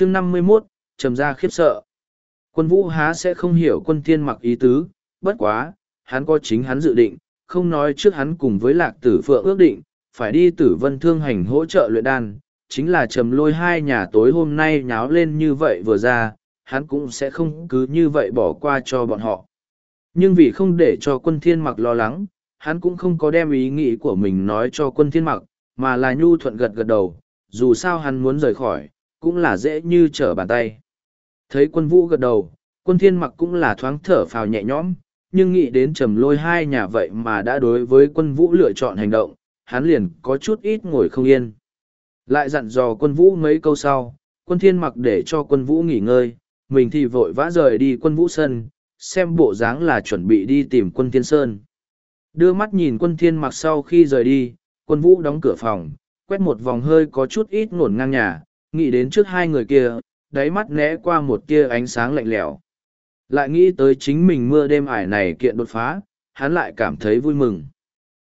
chương năm mươi 51, trầm ra khiếp sợ. Quân vũ há sẽ không hiểu quân thiên mặc ý tứ, bất quá, hắn có chính hắn dự định, không nói trước hắn cùng với lạc tử phượng ước định, phải đi tử vân thương hành hỗ trợ luyện đan, chính là trầm lôi hai nhà tối hôm nay nháo lên như vậy vừa ra, hắn cũng sẽ không cứ như vậy bỏ qua cho bọn họ. Nhưng vì không để cho quân thiên mặc lo lắng, hắn cũng không có đem ý nghĩ của mình nói cho quân thiên mặc, mà là nhu thuận gật gật đầu, dù sao hắn muốn rời khỏi, cũng là dễ như trở bàn tay. Thấy quân vũ gật đầu, quân thiên mặc cũng là thoáng thở phào nhẹ nhõm, nhưng nghĩ đến trầm lôi hai nhà vậy mà đã đối với quân vũ lựa chọn hành động, hắn liền có chút ít ngồi không yên. Lại dặn dò quân vũ mấy câu sau, quân thiên mặc để cho quân vũ nghỉ ngơi, mình thì vội vã rời đi quân vũ sân, xem bộ dáng là chuẩn bị đi tìm quân thiên sơn. Đưa mắt nhìn quân thiên mặc sau khi rời đi, quân vũ đóng cửa phòng, quét một vòng hơi có chút ít ngổn ngang nhà, nghĩ đến trước hai người kia, đáy mắt né qua một tia ánh sáng lạnh lẽo. Lại nghĩ tới chính mình mưa đêm ải này kiện đột phá, hắn lại cảm thấy vui mừng.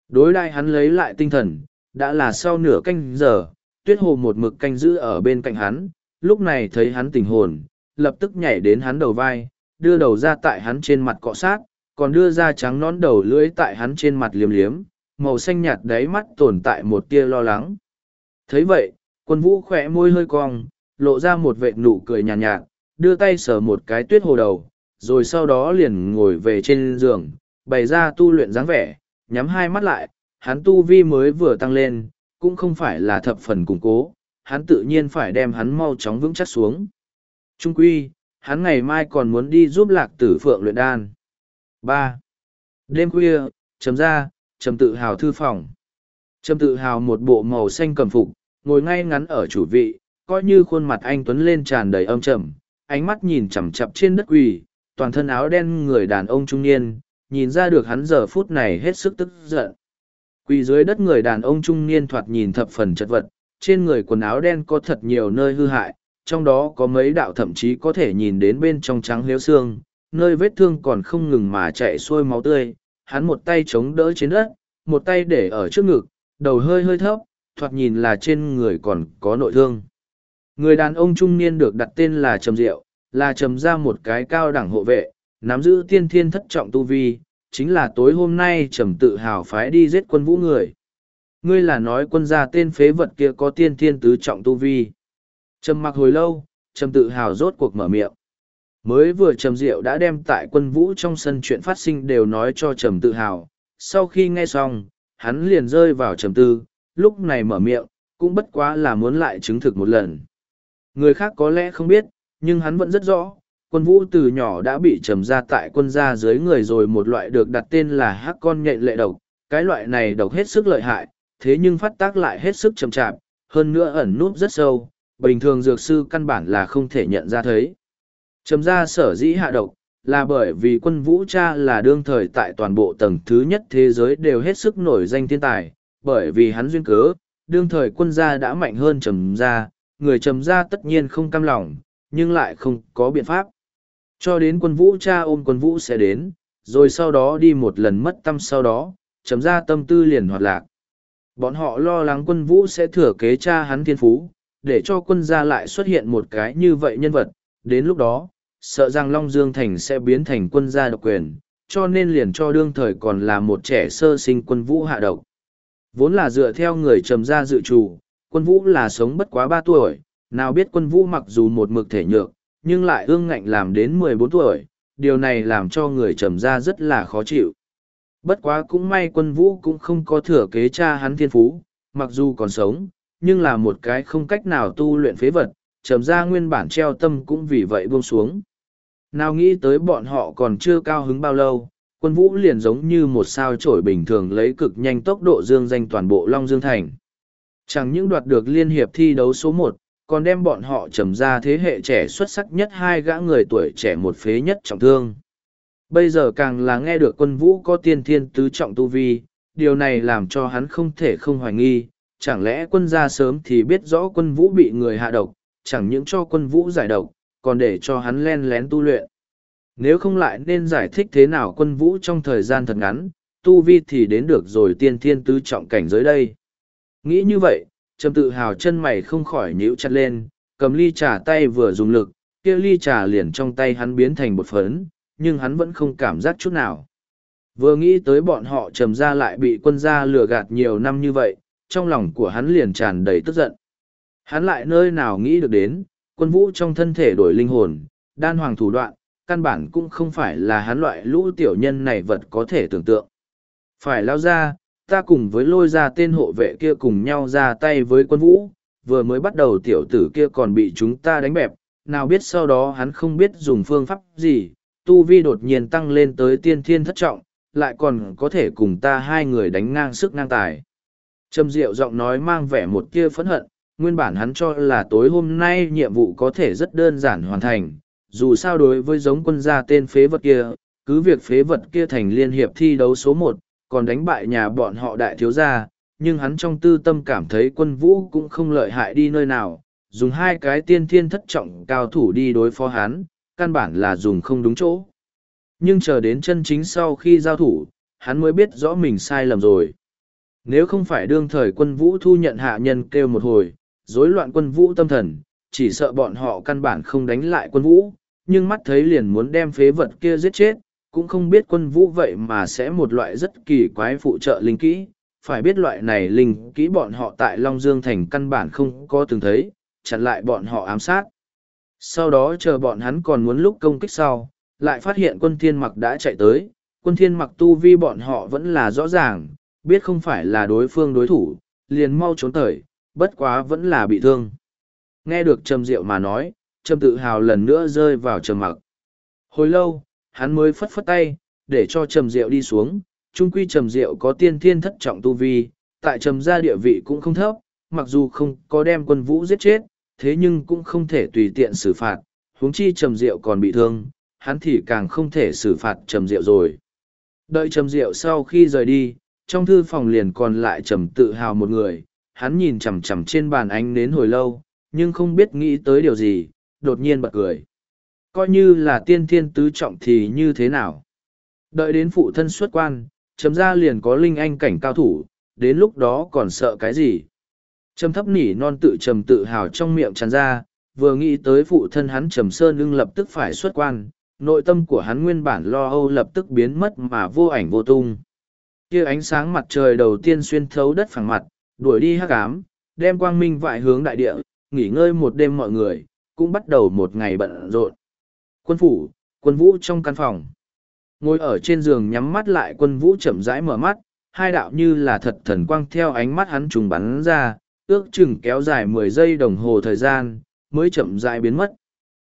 Đối đại hắn lấy lại tinh thần, đã là sau nửa canh giờ, tuyết hồ một mực canh giữ ở bên cạnh hắn, lúc này thấy hắn tỉnh hồn, lập tức nhảy đến hắn đầu vai, đưa đầu ra tại hắn trên mặt cọ sát, còn đưa ra trắng nón đầu lưỡi tại hắn trên mặt liếm liếm, màu xanh nhạt đáy mắt tồn tại một tia lo lắng. thấy vậy, quân vũ khỏe môi hơi cong, lộ ra một vệt nụ cười nhàn nhạt, nhạt, đưa tay sờ một cái tuyết hồ đầu, rồi sau đó liền ngồi về trên giường, bày ra tu luyện dáng vẻ, nhắm hai mắt lại, hắn tu vi mới vừa tăng lên, cũng không phải là thập phần củng cố, hắn tự nhiên phải đem hắn mau chóng vững chắc xuống. Trung quy, hắn ngày mai còn muốn đi giúp lạc tử phượng luyện đan. ba Đêm khuya, chấm ra, trầm tự hào thư phòng. Trầm tự hào một bộ màu xanh cầm phục, ngồi ngay ngắn ở chủ vị, coi như khuôn mặt anh Tuấn lên tràn đầy âm trầm, ánh mắt nhìn chằm chặp trên đất quỳ, toàn thân áo đen người đàn ông trung niên, nhìn ra được hắn giờ phút này hết sức tức giận. Quỳ dưới đất người đàn ông trung niên thoạt nhìn thập phần chật vật, trên người quần áo đen có thật nhiều nơi hư hại, trong đó có mấy đạo thậm chí có thể nhìn đến bên trong trắng liếu xương, nơi vết thương còn không ngừng mà chạy xuôi máu tươi, hắn một tay chống đỡ trên đất, một tay để ở trước ngực, đầu hơi hơi thấp, thoạt nhìn là trên người còn có nội thương. Người đàn ông trung niên được đặt tên là Trầm Diệu, là trầm ra một cái cao đẳng hộ vệ, nắm giữ tiên thiên thất trọng tu vi, chính là tối hôm nay trầm tự hào phái đi giết quân vũ người. Ngươi là nói quân gia tên phế vật kia có tiên thiên tứ trọng tu vi. Trầm mặc hồi lâu, trầm tự hào rốt cuộc mở miệng. Mới vừa trầm diệu đã đem tại quân vũ trong sân chuyện phát sinh đều nói cho trầm tự hào. Sau khi nghe xong, hắn liền rơi vào trầm tư, lúc này mở miệng, cũng bất quá là muốn lại chứng thực một lần. Người khác có lẽ không biết, nhưng hắn vẫn rất rõ, quân vũ từ nhỏ đã bị trầm ra tại quân gia dưới người rồi một loại được đặt tên là hắc con nhện lệ độc, cái loại này độc hết sức lợi hại, thế nhưng phát tác lại hết sức chậm chạp, hơn nữa ẩn núp rất sâu, bình thường dược sư căn bản là không thể nhận ra thấy. Trầm ra sở dĩ hạ độc, là bởi vì quân vũ cha là đương thời tại toàn bộ tầng thứ nhất thế giới đều hết sức nổi danh thiên tài, bởi vì hắn duyên cớ, đương thời quân gia đã mạnh hơn trầm gia, người trầm gia tất nhiên không cam lòng, nhưng lại không có biện pháp. Cho đến quân vũ cha ôm quân vũ sẽ đến, rồi sau đó đi một lần mất tâm sau đó, trầm gia tâm tư liền hoạt lạc. Bọn họ lo lắng quân vũ sẽ thừa kế cha hắn thiên phú, để cho quân gia lại xuất hiện một cái như vậy nhân vật, đến lúc đó, sợ rằng Long Dương Thành sẽ biến thành quân gia độc quyền, cho nên liền cho đương thời còn là một trẻ sơ sinh quân vũ hạ độc. Vốn là dựa theo người trầm gia dự chủ, quân vũ là sống bất quá ba tuổi, nào biết quân vũ mặc dù một mực thể nhược, nhưng lại ương ngạnh làm đến mười bốn tuổi, điều này làm cho người trầm gia rất là khó chịu. Bất quá cũng may quân vũ cũng không có thừa kế cha hắn thiên phú, mặc dù còn sống, nhưng là một cái không cách nào tu luyện phế vật, trầm gia nguyên bản treo tâm cũng vì vậy buông xuống. Nào nghĩ tới bọn họ còn chưa cao hứng bao lâu, quân vũ liền giống như một sao trổi bình thường lấy cực nhanh tốc độ dương danh toàn bộ Long Dương Thành. Chẳng những đoạt được liên hiệp thi đấu số một, còn đem bọn họ trầm ra thế hệ trẻ xuất sắc nhất hai gã người tuổi trẻ một phế nhất trọng thương. Bây giờ càng là nghe được quân vũ có tiên thiên tứ trọng tu vi, điều này làm cho hắn không thể không hoài nghi, chẳng lẽ quân gia sớm thì biết rõ quân vũ bị người hạ độc, chẳng những cho quân vũ giải độc, còn để cho hắn len lén tu luyện. Nếu không lại nên giải thích thế nào quân vũ trong thời gian thật ngắn, tu vi thì đến được rồi tiên thiên tứ trọng cảnh giới đây. Nghĩ như vậy, trầm tự hào chân mày không khỏi nhíu chặt lên, cầm ly trà tay vừa dùng lực, kia ly trà liền trong tay hắn biến thành bột phấn, nhưng hắn vẫn không cảm giác chút nào. Vừa nghĩ tới bọn họ trầm ra lại bị quân gia lừa gạt nhiều năm như vậy, trong lòng của hắn liền tràn đầy tức giận. Hắn lại nơi nào nghĩ được đến, quân vũ trong thân thể đổi linh hồn, đan hoàng thủ đoạn, căn bản cũng không phải là hắn loại lũ tiểu nhân này vật có thể tưởng tượng. Phải lao ra, ta cùng với lôi ra tên hộ vệ kia cùng nhau ra tay với quân vũ, vừa mới bắt đầu tiểu tử kia còn bị chúng ta đánh bẹp, nào biết sau đó hắn không biết dùng phương pháp gì, tu vi đột nhiên tăng lên tới tiên thiên thất trọng, lại còn có thể cùng ta hai người đánh ngang sức ngang tài. Trầm Diệu giọng nói mang vẻ một kia phẫn hận, nguyên bản hắn cho là tối hôm nay nhiệm vụ có thể rất đơn giản hoàn thành, dù sao đối với giống quân gia tên phế vật kia, cứ việc phế vật kia thành liên hiệp thi đấu số một, còn đánh bại nhà bọn họ đại thiếu gia, nhưng hắn trong tư tâm cảm thấy quân vũ cũng không lợi hại đi nơi nào, dùng hai cái tiên thiên thất trọng cao thủ đi đối phó hắn, căn bản là dùng không đúng chỗ. Nhưng chờ đến chân chính sau khi giao thủ, hắn mới biết rõ mình sai lầm rồi. Nếu không phải đương thời quân vũ thu nhận hạ nhân kêu một hồi, rối loạn quân vũ tâm thần, chỉ sợ bọn họ căn bản không đánh lại quân vũ, nhưng mắt thấy liền muốn đem phế vật kia giết chết, cũng không biết quân vũ vậy mà sẽ một loại rất kỳ quái phụ trợ linh kỹ, phải biết loại này linh kỹ bọn họ tại Long Dương Thành căn bản không có từng thấy, chặn lại bọn họ ám sát. Sau đó chờ bọn hắn còn muốn lúc công kích sau, lại phát hiện quân thiên mặc đã chạy tới, quân thiên mặc tu vi bọn họ vẫn là rõ ràng, biết không phải là đối phương đối thủ, liền mau trốn tới, bất quá vẫn là bị thương. Nghe được Trầm Diệu mà nói, Trầm tự hào lần nữa rơi vào trầm mặc. Hồi lâu, hắn mới phất phất tay, để cho Trầm Diệu đi xuống, trung quy Trầm Diệu có tiên thiên thất trọng tu vi, tại Trầm gia địa vị cũng không thấp, mặc dù không có đem quân vũ giết chết, thế nhưng cũng không thể tùy tiện xử phạt, huống chi Trầm Diệu còn bị thương, hắn thì càng không thể xử phạt Trầm Diệu rồi. Đợi Trầm Diệu sau khi rời đi, trong thư phòng liền còn lại Trầm tự hào một người, hắn nhìn chằm chằm trên bàn ánh nến hồi lâu, nhưng không biết nghĩ tới điều gì, đột nhiên bật cười. Coi như là tiên thiên tứ trọng thì như thế nào? Đợi đến phụ thân xuất quan, chấm ra liền có linh anh cảnh cao thủ, đến lúc đó còn sợ cái gì? Trầm thấp nỉ non tự trầm tự hào trong miệng tràn ra, vừa nghĩ tới phụ thân hắn trầm sơn ưng lập tức phải xuất quan, nội tâm của hắn nguyên bản lo âu lập tức biến mất mà vô ảnh vô tung. Kia ánh sáng mặt trời đầu tiên xuyên thấu đất phẳng mặt, đuổi đi hắc ám, đem quang minh vại hướng đại địa, nghỉ ngơi một đêm mọi người, cũng bắt đầu một ngày bận rộn. Quân phủ, quân vũ trong căn phòng. Ngồi ở trên giường nhắm mắt lại quân vũ chậm rãi mở mắt, hai đạo như là thật thần quang theo ánh mắt hắn trùng bắn ra, ước chừng kéo dài mười giây đồng hồ thời gian, mới chậm rãi biến mất.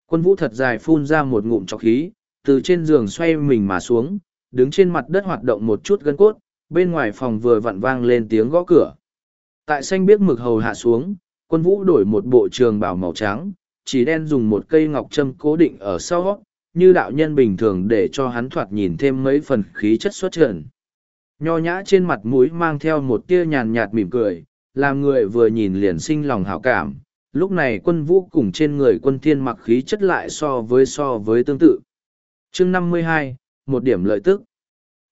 Quân vũ thật dài phun ra một ngụm trọc khí, từ trên giường xoay mình mà xuống, đứng trên mặt đất hoạt động một chút gân cốt, bên ngoài phòng vừa vặn vang lên tiếng gõ cửa. Tại xanh biếc mực hầu hạ xuống, quân vũ đổi một bộ trường bào màu trắng, chỉ đen dùng một cây ngọc châm cố định ở sau, như đạo nhân bình thường để cho hắn thoạt nhìn thêm mấy phần khí chất xuất trần. Nho nhã trên mặt mũi mang theo một tia nhàn nhạt mỉm cười, làm người vừa nhìn liền sinh lòng hảo cảm. Lúc này quân vũ cùng trên người quân thiên mặc khí chất lại so với so với tương tự. Chương năm mươi hai, một điểm lợi tức.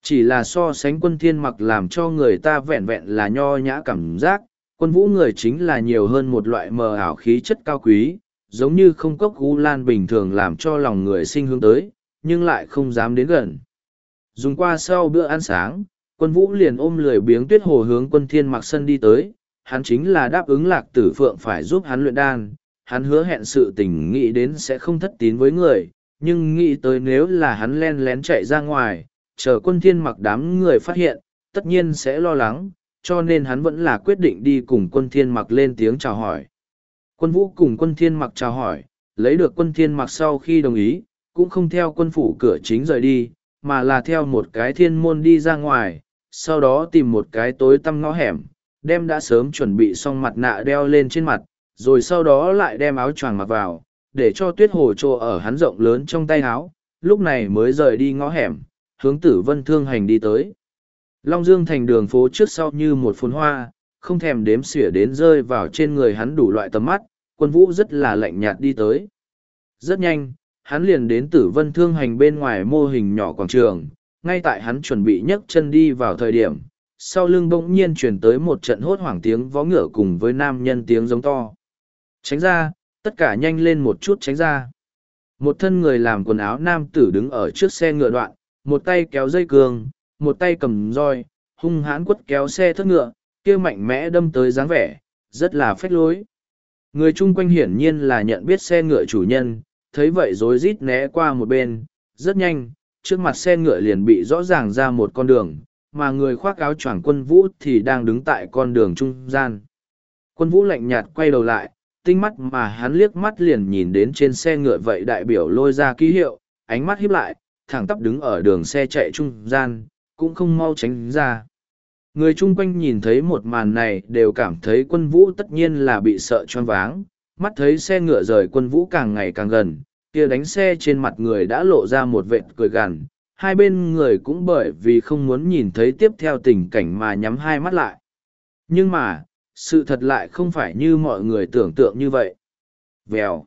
Chỉ là so sánh quân thiên mặc làm cho người ta vẹn vẹn là nho nhã cảm giác, quân vũ người chính là nhiều hơn một loại mờ ảo khí chất cao quý, giống như không cốc gu lan bình thường làm cho lòng người sinh hướng tới, nhưng lại không dám đến gần. Dùng qua sau bữa ăn sáng, quân vũ liền ôm lười biếng tuyết hồ hướng quân thiên mặc sân đi tới, hắn chính là đáp ứng lạc tử phượng phải giúp hắn luyện đan, hắn hứa hẹn sự tình nghĩ đến sẽ không thất tín với người, nhưng nghĩ tới nếu là hắn len lén chạy ra ngoài, chờ quân thiên mặc đám người phát hiện, tất nhiên sẽ lo lắng, cho nên hắn vẫn là quyết định đi cùng quân thiên mặc lên tiếng chào hỏi. Quân vũ cùng quân thiên mặc chào hỏi, lấy được quân thiên mặc sau khi đồng ý, cũng không theo quân phủ cửa chính rời đi, mà là theo một cái thiên môn đi ra ngoài, sau đó tìm một cái tối tăm ngõ hẻm, đem đã sớm chuẩn bị xong mặt nạ đeo lên trên mặt, rồi sau đó lại đem áo choàng mặc vào, để cho tuyết hồ trô ở hắn rộng lớn trong tay áo, lúc này mới rời đi ngõ hẻm, hướng tử vân thương hành đi tới. Long Dương thành đường phố trước sau như một phồn hoa, không thèm đếm xỉa đến rơi vào trên người hắn đủ loại tầm mắt, quân vũ rất là lạnh nhạt đi tới. Rất nhanh, hắn liền đến tử vân thương hành bên ngoài mô hình nhỏ quảng trường, ngay tại hắn chuẩn bị nhấc chân đi vào thời điểm, sau lưng bỗng nhiên truyền tới một trận hốt hoảng tiếng vó ngựa cùng với nam nhân tiếng giống to. Tránh ra, tất cả nhanh lên một chút tránh ra. Một thân người làm quần áo nam tử đứng ở trước xe ngựa đoạn, một tay kéo dây cương, một tay cầm roi, hung hãn quất kéo xe thất ngựa, kia mạnh mẽ đâm tới dáng vẻ, rất là phách lối. Người chung quanh hiển nhiên là nhận biết xe ngựa chủ nhân, thấy vậy rối rít né qua một bên, rất nhanh, trước mặt xe ngựa liền bị rõ ràng ra một con đường, mà người khoác áo choàng quân vũ thì đang đứng tại con đường trung gian. Quân vũ lạnh nhạt quay đầu lại, tinh mắt mà hắn liếc mắt liền nhìn đến trên xe ngựa vậy đại biểu lôi ra ký hiệu, ánh mắt híp lại, thẳng tắp đứng ở đường xe chạy trung gian, cũng không mau tránh ra. Người chung quanh nhìn thấy một màn này đều cảm thấy quân vũ tất nhiên là bị sợ choáng váng, mắt thấy xe ngựa rời quân vũ càng ngày càng gần, kia đánh xe trên mặt người đã lộ ra một vệt cười gằn, hai bên người cũng bởi vì không muốn nhìn thấy tiếp theo tình cảnh mà nhắm hai mắt lại. Nhưng mà, sự thật lại không phải như mọi người tưởng tượng như vậy. Vèo.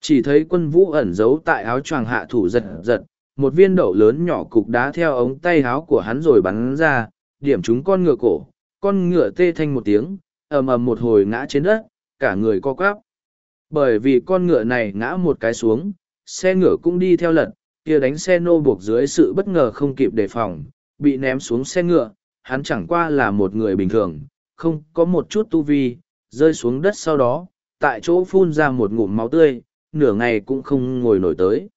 Chỉ thấy quân vũ ẩn giấu tại áo choàng hạ thủ giật giật, một viên đậu lớn nhỏ cục đá theo ống tay áo của hắn rồi bắn ra, điểm trúng con ngựa cổ, con ngựa tê thanh một tiếng, ầm ầm một hồi ngã trên đất, cả người co quắp. Bởi vì con ngựa này ngã một cái xuống, xe ngựa cũng đi theo lật, kia đánh xe nô buộc dưới sự bất ngờ không kịp đề phòng, bị ném xuống xe ngựa, hắn chẳng qua là một người bình thường, không có một chút tu vi, rơi xuống đất sau đó, tại chỗ phun ra một ngụm máu tươi, nửa ngày cũng không ngồi nổi tới.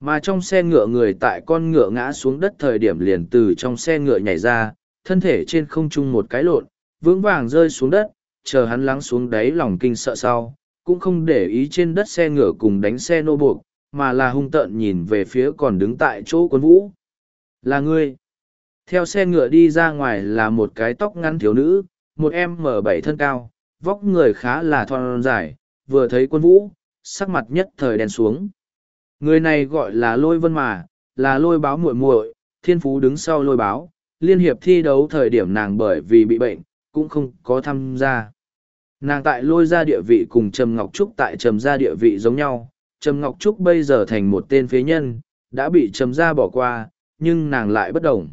Mà trong xe ngựa người tại con ngựa ngã xuống đất thời điểm liền từ trong xe ngựa nhảy ra, thân thể trên không trung một cái lộn, vững vàng rơi xuống đất, chờ hắn lắng xuống đáy lòng kinh sợ sau, cũng không để ý trên đất xe ngựa cùng đánh xe nô buộc, mà là hung tợn nhìn về phía còn đứng tại chỗ quân vũ. Là ngươi. Theo xe ngựa đi ra ngoài là một cái tóc ngắn thiếu nữ, một em m bảy thân cao, vóc người khá là thon dài, vừa thấy quân vũ, sắc mặt nhất thời đen xuống. Người này gọi là lôi vân mà, là lôi báo muội muội, thiên phú đứng sau lôi báo, liên hiệp thi đấu thời điểm nàng bởi vì bị bệnh, cũng không có tham gia. Nàng tại lôi ra địa vị cùng Trầm Ngọc Trúc tại Trầm ra địa vị giống nhau, Trầm Ngọc Trúc bây giờ thành một tên phế nhân, đã bị Trầm ra bỏ qua, nhưng nàng lại bất đồng.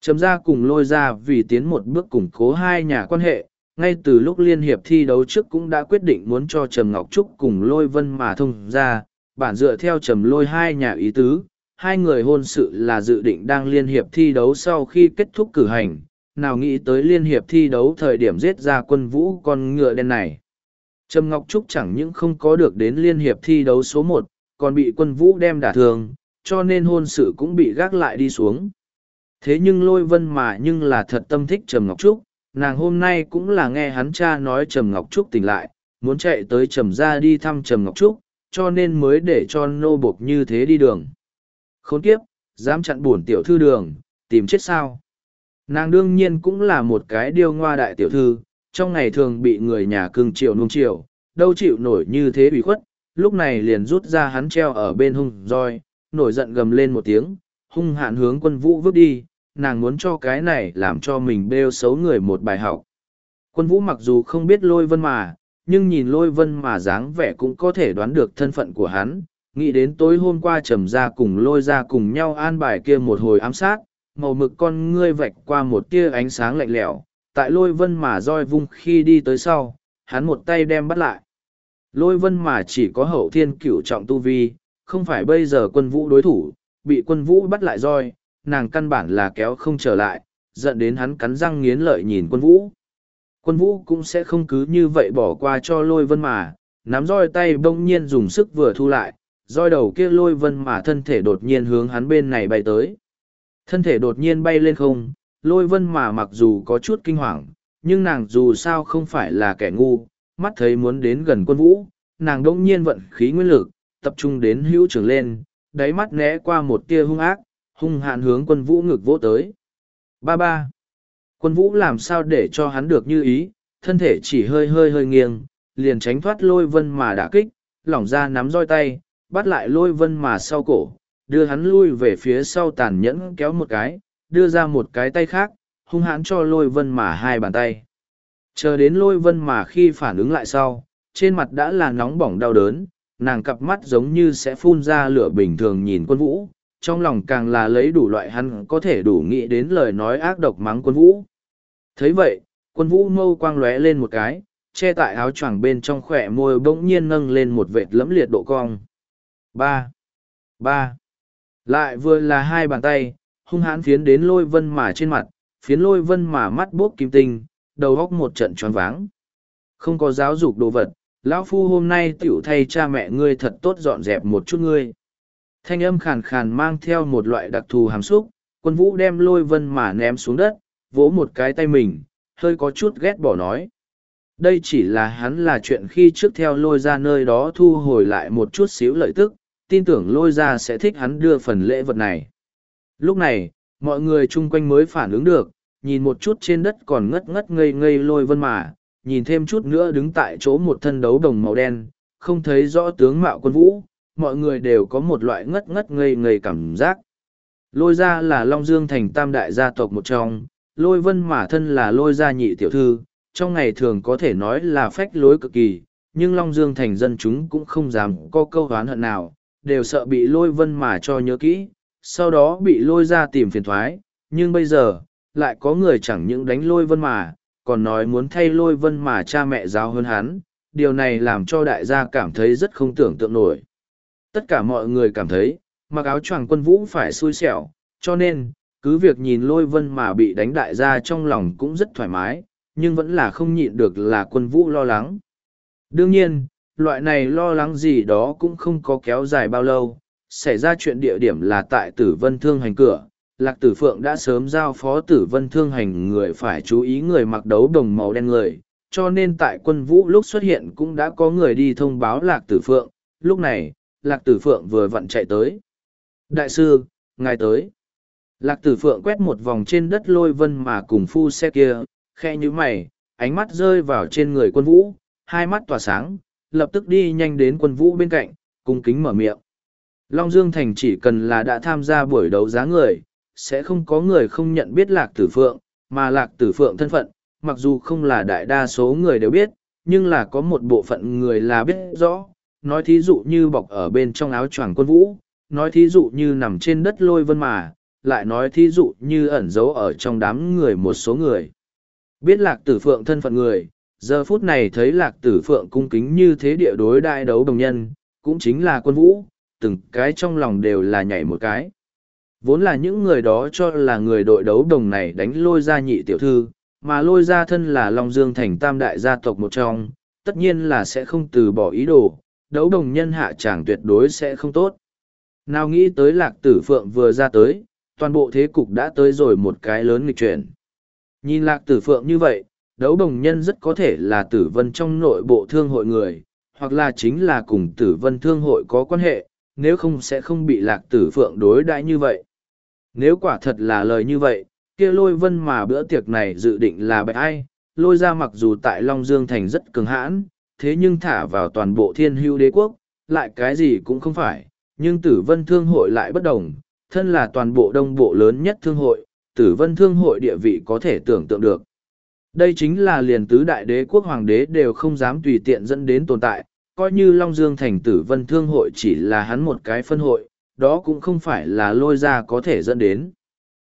Trầm ra cùng lôi ra vì tiến một bước củng cố hai nhà quan hệ, ngay từ lúc liên hiệp thi đấu trước cũng đã quyết định muốn cho Trầm Ngọc Trúc cùng lôi vân mà thông ra, bản dựa theo Trầm lôi hai nhà ý tứ, hai người hôn sự là dự định đang liên hiệp thi đấu sau khi kết thúc cử hành, nào nghĩ tới liên hiệp thi đấu thời điểm giết ra quân vũ con ngựa đen này. Trầm Ngọc Trúc chẳng những không có được đến liên hiệp thi đấu số một, còn bị quân vũ đem đả thương, cho nên hôn sự cũng bị gác lại đi xuống. Thế nhưng lôi vân mà nhưng là thật tâm thích Trầm Ngọc Trúc, nàng hôm nay cũng là nghe hắn cha nói Trầm Ngọc Trúc tỉnh lại, muốn chạy tới Trầm ra đi thăm Trầm Ngọc Trúc, cho nên mới để cho nô buộc như thế đi đường. Khốn kiếp, dám chặn buồn tiểu thư đường, tìm chết sao. Nàng đương nhiên cũng là một cái điêu ngoa đại tiểu thư, trong ngày thường bị người nhà cưng chiều nung chiều, đâu chịu nổi như thế bị khuất, lúc này liền rút ra hắn treo ở bên hung roi, nổi giận gầm lên một tiếng, hung hạn hướng quân vũ vứt đi, nàng muốn cho cái này làm cho mình bêu xấu người một bài học. Quân vũ mặc dù không biết lôi vân mà, nhưng nhìn lôi vân mà dáng vẻ cũng có thể đoán được thân phận của hắn, nghĩ đến tối hôm qua trầm ra cùng lôi ra cùng nhau an bài kia một hồi ám sát, màu mực con ngươi vạch qua một tia ánh sáng lạnh lẽo, tại lôi vân mà roi vung khi đi tới sau, hắn một tay đem bắt lại. Lôi vân mà chỉ có hậu thiên cửu trọng tu vi, không phải bây giờ quân vũ đối thủ, bị quân vũ bắt lại roi, nàng căn bản là kéo không trở lại, giận đến hắn cắn răng nghiến lợi nhìn quân vũ. Quân vũ cũng sẽ không cứ như vậy bỏ qua cho lôi vân mà, nắm roi tay bỗng nhiên dùng sức vừa thu lại, roi đầu kia lôi vân mà thân thể đột nhiên hướng hắn bên này bay tới. Thân thể đột nhiên bay lên không, lôi vân mà mặc dù có chút kinh hoàng, nhưng nàng dù sao không phải là kẻ ngu, mắt thấy muốn đến gần quân vũ, nàng đông nhiên vận khí nguyên lực, tập trung đến hữu trường lên, đáy mắt né qua một tia hung ác, hung hạn hướng quân vũ ngực vỗ tới. Ba ba. Quân vũ làm sao để cho hắn được như ý, thân thể chỉ hơi hơi hơi nghiêng, liền tránh thoát lôi vân mà đả kích, lỏng ra nắm roi tay, bắt lại lôi vân mà sau cổ, đưa hắn lui về phía sau tàn nhẫn kéo một cái, đưa ra một cái tay khác, hung hãn cho lôi vân mà hai bàn tay. Chờ đến lôi vân mà khi phản ứng lại sau, trên mặt đã là nóng bỏng đau đớn, nàng cặp mắt giống như sẽ phun ra lửa bình thường nhìn quân vũ, trong lòng càng là lấy đủ loại hắn có thể đủ nghĩ đến lời nói ác độc mắng quân vũ. thấy vậy, quân vũ mâu quang lóe lên một cái, che tại áo choàng bên trong khỏe môi bỗng nhiên nâng lên một vệt lẫm liệt độ cong. Ba, ba, lại vừa là hai bàn tay, hung hãn phiến đến lôi vân mà trên mặt, phiến lôi vân mà mắt bốc kim tinh, đầu góc một trận tròn váng. Không có giáo dục đồ vật, lão phu hôm nay tiểu thay cha mẹ ngươi thật tốt dọn dẹp một chút ngươi. Thanh âm khàn khàn mang theo một loại đặc thù hàm xúc, quân vũ đem lôi vân mà ném xuống đất, vỗ một cái tay mình, hơi có chút ghét bỏ nói. Đây chỉ là hắn là chuyện khi trước theo lôi ra nơi đó thu hồi lại một chút xíu lợi tức, tin tưởng lôi ra sẽ thích hắn đưa phần lễ vật này. Lúc này, mọi người chung quanh mới phản ứng được, nhìn một chút trên đất còn ngất ngất ngây ngây lôi vân mà, nhìn thêm chút nữa đứng tại chỗ một thân đấu đồng màu đen, không thấy rõ tướng mạo quân vũ, mọi người đều có một loại ngất ngất ngây ngây cảm giác. Lôi ra là Long Dương thành tam đại gia tộc một trong, lôi vân mà thân là lôi gia nhị tiểu thư, trong ngày thường có thể nói là phách lối cực kỳ, nhưng Long Dương thành dân chúng cũng không dám có câu hoán hận nào, đều sợ bị lôi vân mà cho nhớ kỹ, sau đó bị lôi ra tìm phiền thoái, nhưng bây giờ, lại có người chẳng những đánh lôi vân mà, còn nói muốn thay lôi vân mà cha mẹ giáo hơn hắn, điều này làm cho đại gia cảm thấy rất không tưởng tượng nổi. Tất cả mọi người cảm thấy, mặc áo choàng quân vũ phải xui xẻo, cho nên, cứ việc nhìn lôi vân mà bị đánh đại gia trong lòng cũng rất thoải mái, nhưng vẫn là không nhịn được là quân vũ lo lắng. Đương nhiên, loại này lo lắng gì đó cũng không có kéo dài bao lâu, xảy ra chuyện địa điểm là tại tử vân thương hành cửa. Lạc tử phượng đã sớm giao phó tử vân thương hành người phải chú ý người mặc đấu đồng màu đen người, cho nên tại quân vũ lúc xuất hiện cũng đã có người đi thông báo lạc tử phượng. Lúc này, lạc tử phượng vừa vặn chạy tới. Đại sư, ngài tới. Lạc tử phượng quét một vòng trên đất lôi vân mà cùng phu xe kia, khe như mày, ánh mắt rơi vào trên người quân vũ, hai mắt tỏa sáng, lập tức đi nhanh đến quân vũ bên cạnh, cung kính mở miệng. Long Dương Thành chỉ cần là đã tham gia buổi đấu giá người, sẽ không có người không nhận biết Lạc Tử Phượng, mà Lạc Tử Phượng thân phận, mặc dù không là đại đa số người đều biết, nhưng là có một bộ phận người là biết rõ, nói thí dụ như bọc ở bên trong áo choàng quân vũ, nói thí dụ như nằm trên đất lôi vân mà, lại nói thí dụ như ẩn giấu ở trong đám người một số người. Biết Lạc Tử Phượng thân phận người, giờ phút này thấy Lạc Tử Phượng cung kính như thế địa đối đại đấu đồng nhân, cũng chính là quân vũ, từng cái trong lòng đều là nhảy một cái. Vốn là những người đó cho là người đội đấu đồng này đánh lôi ra nhị tiểu thư, mà lôi ra thân là Long Dương thành tam đại gia tộc một trong, tất nhiên là sẽ không từ bỏ ý đồ, đấu đồng nhân hạ chẳng tuyệt đối sẽ không tốt. Nào nghĩ tới lạc tử phượng vừa ra tới, toàn bộ thế cục đã tới rồi một cái lớn nghịch chuyển. Nhìn lạc tử phượng như vậy, đấu đồng nhân rất có thể là tử vân trong nội bộ thương hội người, hoặc là chính là cùng tử vân thương hội có quan hệ, nếu không sẽ không bị lạc tử phượng đối đãi như vậy. Nếu quả thật là lời như vậy, kia lôi vân mà bữa tiệc này dự định là bạch ai, lôi ra mặc dù tại Long Dương Thành rất cường hãn, thế nhưng thả vào toàn bộ thiên hưu đế quốc, lại cái gì cũng không phải, nhưng tử vân thương hội lại bất đồng, thân là toàn bộ đông bộ lớn nhất thương hội, tử vân thương hội địa vị có thể tưởng tượng được. Đây chính là liền tứ đại đế quốc hoàng đế đều không dám tùy tiện dẫn đến tồn tại, coi như Long Dương thành tử vân thương hội chỉ là hắn một cái phân hội, đó cũng không phải là lôi ra có thể dẫn đến.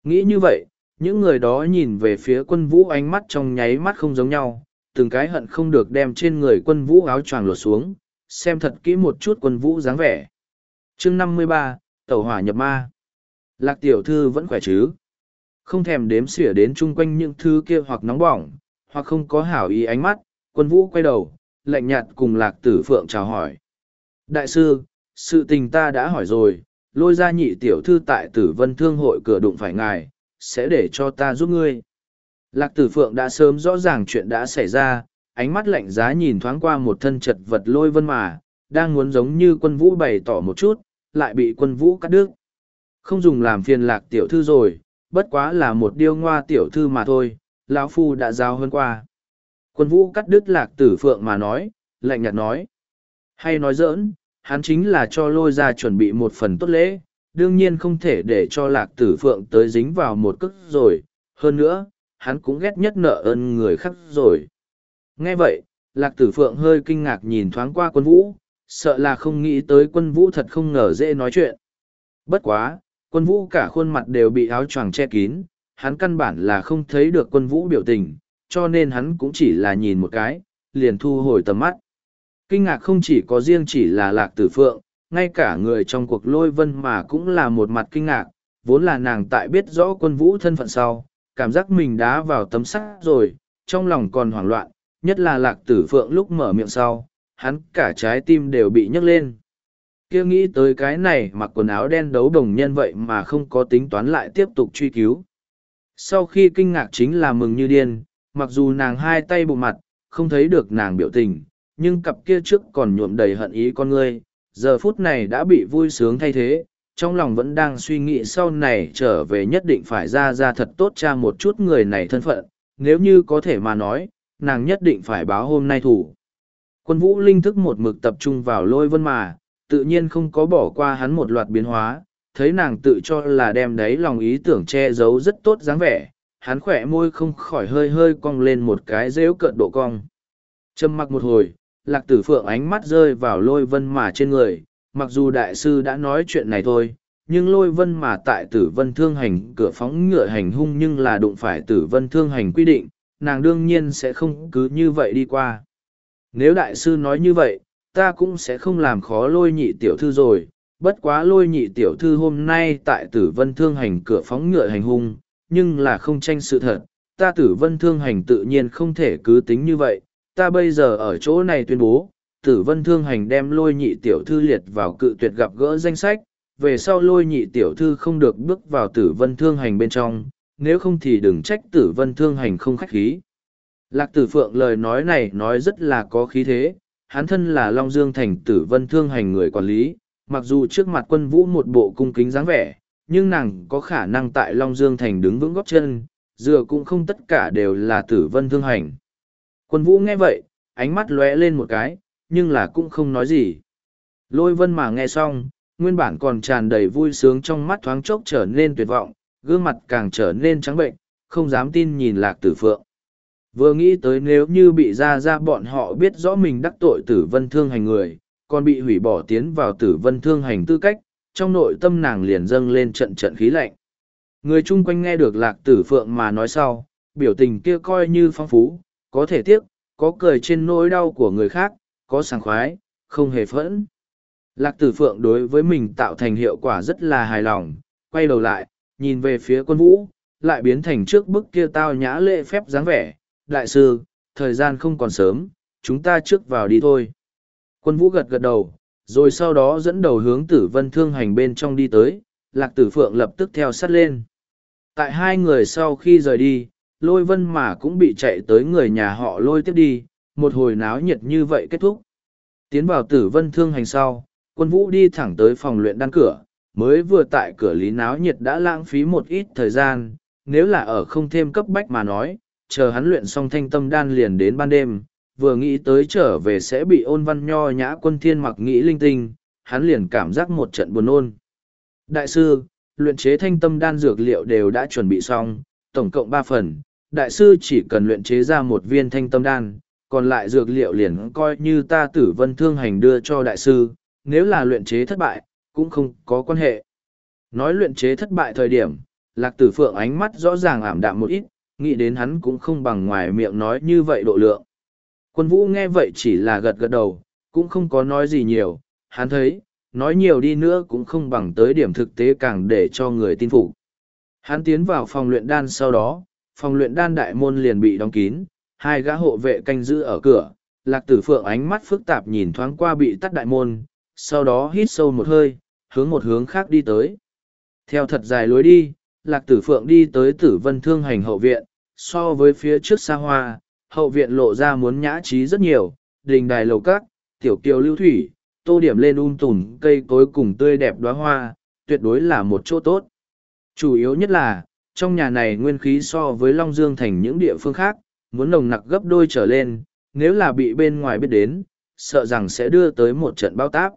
Nghĩ như vậy, những người đó nhìn về phía quân vũ ánh mắt trong nháy mắt không giống nhau, từng cái hận không được đem trên người quân vũ áo choàng lột xuống, xem thật kỹ một chút quân vũ dáng vẻ. Chương năm mươi ba Tẩu hỏa nhập ma. Lạc tiểu thư vẫn khỏe chứ? Không thèm đếm xỉa đến chung quanh những thứ kia hoặc nóng bỏng, hoặc không có hảo ý ánh mắt, quân vũ quay đầu, lạnh nhạt cùng lạc tử phượng chào hỏi. Đại sư, sự tình ta đã hỏi rồi, lôi ra nhị tiểu thư tại tử vân thương hội cửa đụng phải ngài, sẽ để cho ta giúp ngươi. Lạc tử phượng đã sớm rõ ràng chuyện đã xảy ra, ánh mắt lạnh giá nhìn thoáng qua một thân chật vật lôi vân mà, đang muốn giống như quân vũ bày tỏ một chút, lại bị quân vũ cắt đứt. Không dùng làm phiền lạc tiểu thư rồi, bất quá là một điêu ngoa tiểu thư mà thôi, lão phu đã giao hơn qua. Quân vũ cắt đứt lạc tử phượng mà nói, lạnh nhạt nói. Hay nói giỡn, hắn chính là cho lôi ra chuẩn bị một phần tốt lễ, đương nhiên không thể để cho lạc tử phượng tới dính vào một cức rồi. Hơn nữa, hắn cũng ghét nhất nợ ơn người khác rồi. Nghe vậy, lạc tử phượng hơi kinh ngạc nhìn thoáng qua quân vũ, sợ là không nghĩ tới quân vũ thật không ngờ dễ nói chuyện. Bất quá, quân vũ cả khuôn mặt đều bị áo choàng che kín, hắn căn bản là không thấy được quân vũ biểu tình, cho nên hắn cũng chỉ là nhìn một cái, liền thu hồi tầm mắt. Kinh ngạc không chỉ có riêng chỉ là lạc tử phượng, ngay cả người trong cuộc lôi vân mà cũng là một mặt kinh ngạc, vốn là nàng tại biết rõ quân vũ thân phận sau, cảm giác mình đá vào tấm sắt rồi, trong lòng còn hoảng loạn, nhất là lạc tử phượng lúc mở miệng sau, hắn cả trái tim đều bị nhấc lên kia nghĩ tới cái này mặc quần áo đen đấu đồng nhân vậy mà không có tính toán lại tiếp tục truy cứu. Sau khi kinh ngạc chính là mừng như điên, mặc dù nàng hai tay bụng mặt, không thấy được nàng biểu tình, nhưng cặp kia trước còn nhuộm đầy hận ý con ngươi, giờ phút này đã bị vui sướng thay thế, trong lòng vẫn đang suy nghĩ sau này trở về nhất định phải ra ra thật tốt cha một chút người này thân phận, nếu như có thể mà nói, nàng nhất định phải báo hôm nay thủ. Quân vũ linh thức một mực tập trung vào lôi vân mà, tự nhiên không có bỏ qua hắn một loạt biến hóa, thấy nàng tự cho là đem đấy lòng ý tưởng che giấu rất tốt dáng vẻ, hắn khỏe môi không khỏi hơi hơi cong lên một cái rêu cợt độ cong. Trầm mặc một hồi, lạc tử phượng ánh mắt rơi vào lôi vân mà trên người, mặc dù đại sư đã nói chuyện này thôi, nhưng lôi vân mà tại tử vân thương hành cửa phóng ngựa hành hung nhưng là đụng phải tử vân thương hành quy định, nàng đương nhiên sẽ không cứ như vậy đi qua. Nếu đại sư nói như vậy, ta cũng sẽ không làm khó lôi nhị tiểu thư rồi, bất quá lôi nhị tiểu thư hôm nay tại tử vân thương hành cửa phóng ngựa hành hung, nhưng là không tranh sự thật, ta tử vân thương hành tự nhiên không thể cứ tính như vậy, ta bây giờ ở chỗ này tuyên bố, tử vân thương hành đem lôi nhị tiểu thư liệt vào cự tuyệt gặp gỡ danh sách, về sau lôi nhị tiểu thư không được bước vào tử vân thương hành bên trong, nếu không thì đừng trách tử vân thương hành không khách khí. Lạc tử phượng lời nói này nói rất là có khí thế, hắn thân là Long Dương thành tử vân thương hành người quản lý, mặc dù trước mặt quân vũ một bộ cung kính dáng vẻ, nhưng nàng có khả năng tại Long Dương thành đứng vững góp chân, dựa cũng không tất cả đều là tử vân thương hành. Quân vũ nghe vậy, ánh mắt lóe lên một cái, nhưng là cũng không nói gì. Lôi vân mà nghe xong, nguyên bản còn tràn đầy vui sướng trong mắt thoáng chốc trở nên tuyệt vọng, gương mặt càng trở nên trắng bệnh, không dám tin nhìn lạc tử phượng. Vừa nghĩ tới nếu như bị ra ra bọn họ biết rõ mình đắc tội tử vân thương hành người, còn bị hủy bỏ tiến vào tử vân thương hành tư cách, trong nội tâm nàng liền dâng lên trận trận khí lạnh. Người chung quanh nghe được lạc tử phượng mà nói sau, biểu tình kia coi như phong phú, có thể tiếc, có cười trên nỗi đau của người khác, có sảng khoái, không hề phẫn. Lạc tử phượng đối với mình tạo thành hiệu quả rất là hài lòng, quay đầu lại, nhìn về phía quân vũ, lại biến thành trước bức kia tao nhã lễ phép dáng vẻ. Đại sư, thời gian không còn sớm, chúng ta trước vào đi thôi. Quân vũ gật gật đầu, rồi sau đó dẫn đầu hướng tử vân thương hành bên trong đi tới, lạc tử phượng lập tức theo sát lên. Tại hai người sau khi rời đi, lôi vân mà cũng bị chạy tới người nhà họ lôi tiếp đi, một hồi náo nhiệt như vậy kết thúc. Tiến vào tử vân thương hành sau, quân vũ đi thẳng tới phòng luyện đan cửa, mới vừa tại cửa lý náo nhiệt đã lãng phí một ít thời gian, nếu là ở không thêm cấp bách mà nói, chờ hắn luyện xong thanh tâm đan liền đến ban đêm, vừa nghĩ tới trở về sẽ bị ôn văn nho nhã quân thiên mặc nghĩ linh tinh, hắn liền cảm giác một trận buồn ôn. Đại sư, luyện chế thanh tâm đan dược liệu đều đã chuẩn bị xong, tổng cộng ba phần, đại sư chỉ cần luyện chế ra một viên thanh tâm đan, còn lại dược liệu liền coi như ta tử vân thương hành đưa cho đại sư, nếu là luyện chế thất bại, cũng không có quan hệ. Nói luyện chế thất bại thời điểm, lạc tử phượng ánh mắt rõ ràng ảm đạm một ít, nghĩ đến hắn cũng không bằng ngoài miệng nói như vậy độ lượng. Quân vũ nghe vậy chỉ là gật gật đầu, cũng không có nói gì nhiều, hắn thấy, nói nhiều đi nữa cũng không bằng tới điểm thực tế càng để cho người tin phục. Hắn tiến vào phòng luyện đan sau đó, phòng luyện đan đại môn liền bị đóng kín, hai gã hộ vệ canh giữ ở cửa, lạc tử phượng ánh mắt phức tạp nhìn thoáng qua bị tắt đại môn, sau đó hít sâu một hơi, hướng một hướng khác đi tới. Theo thật dài lối đi, lạc tử phượng đi tới tử vân thương hành hậu viện, so với phía trước xa hoa, hậu viện lộ ra muốn nhã trí rất nhiều, đình đài lầu cát, tiểu kiều lưu thủy, tô điểm lên um tùm cây cối cùng tươi đẹp đóa hoa, tuyệt đối là một chỗ tốt. Chủ yếu nhất là, trong nhà này nguyên khí so với Long Dương thành những địa phương khác, muốn nồng nặc gấp đôi trở lên, nếu là bị bên ngoài biết đến, sợ rằng sẽ đưa tới một trận bao táp.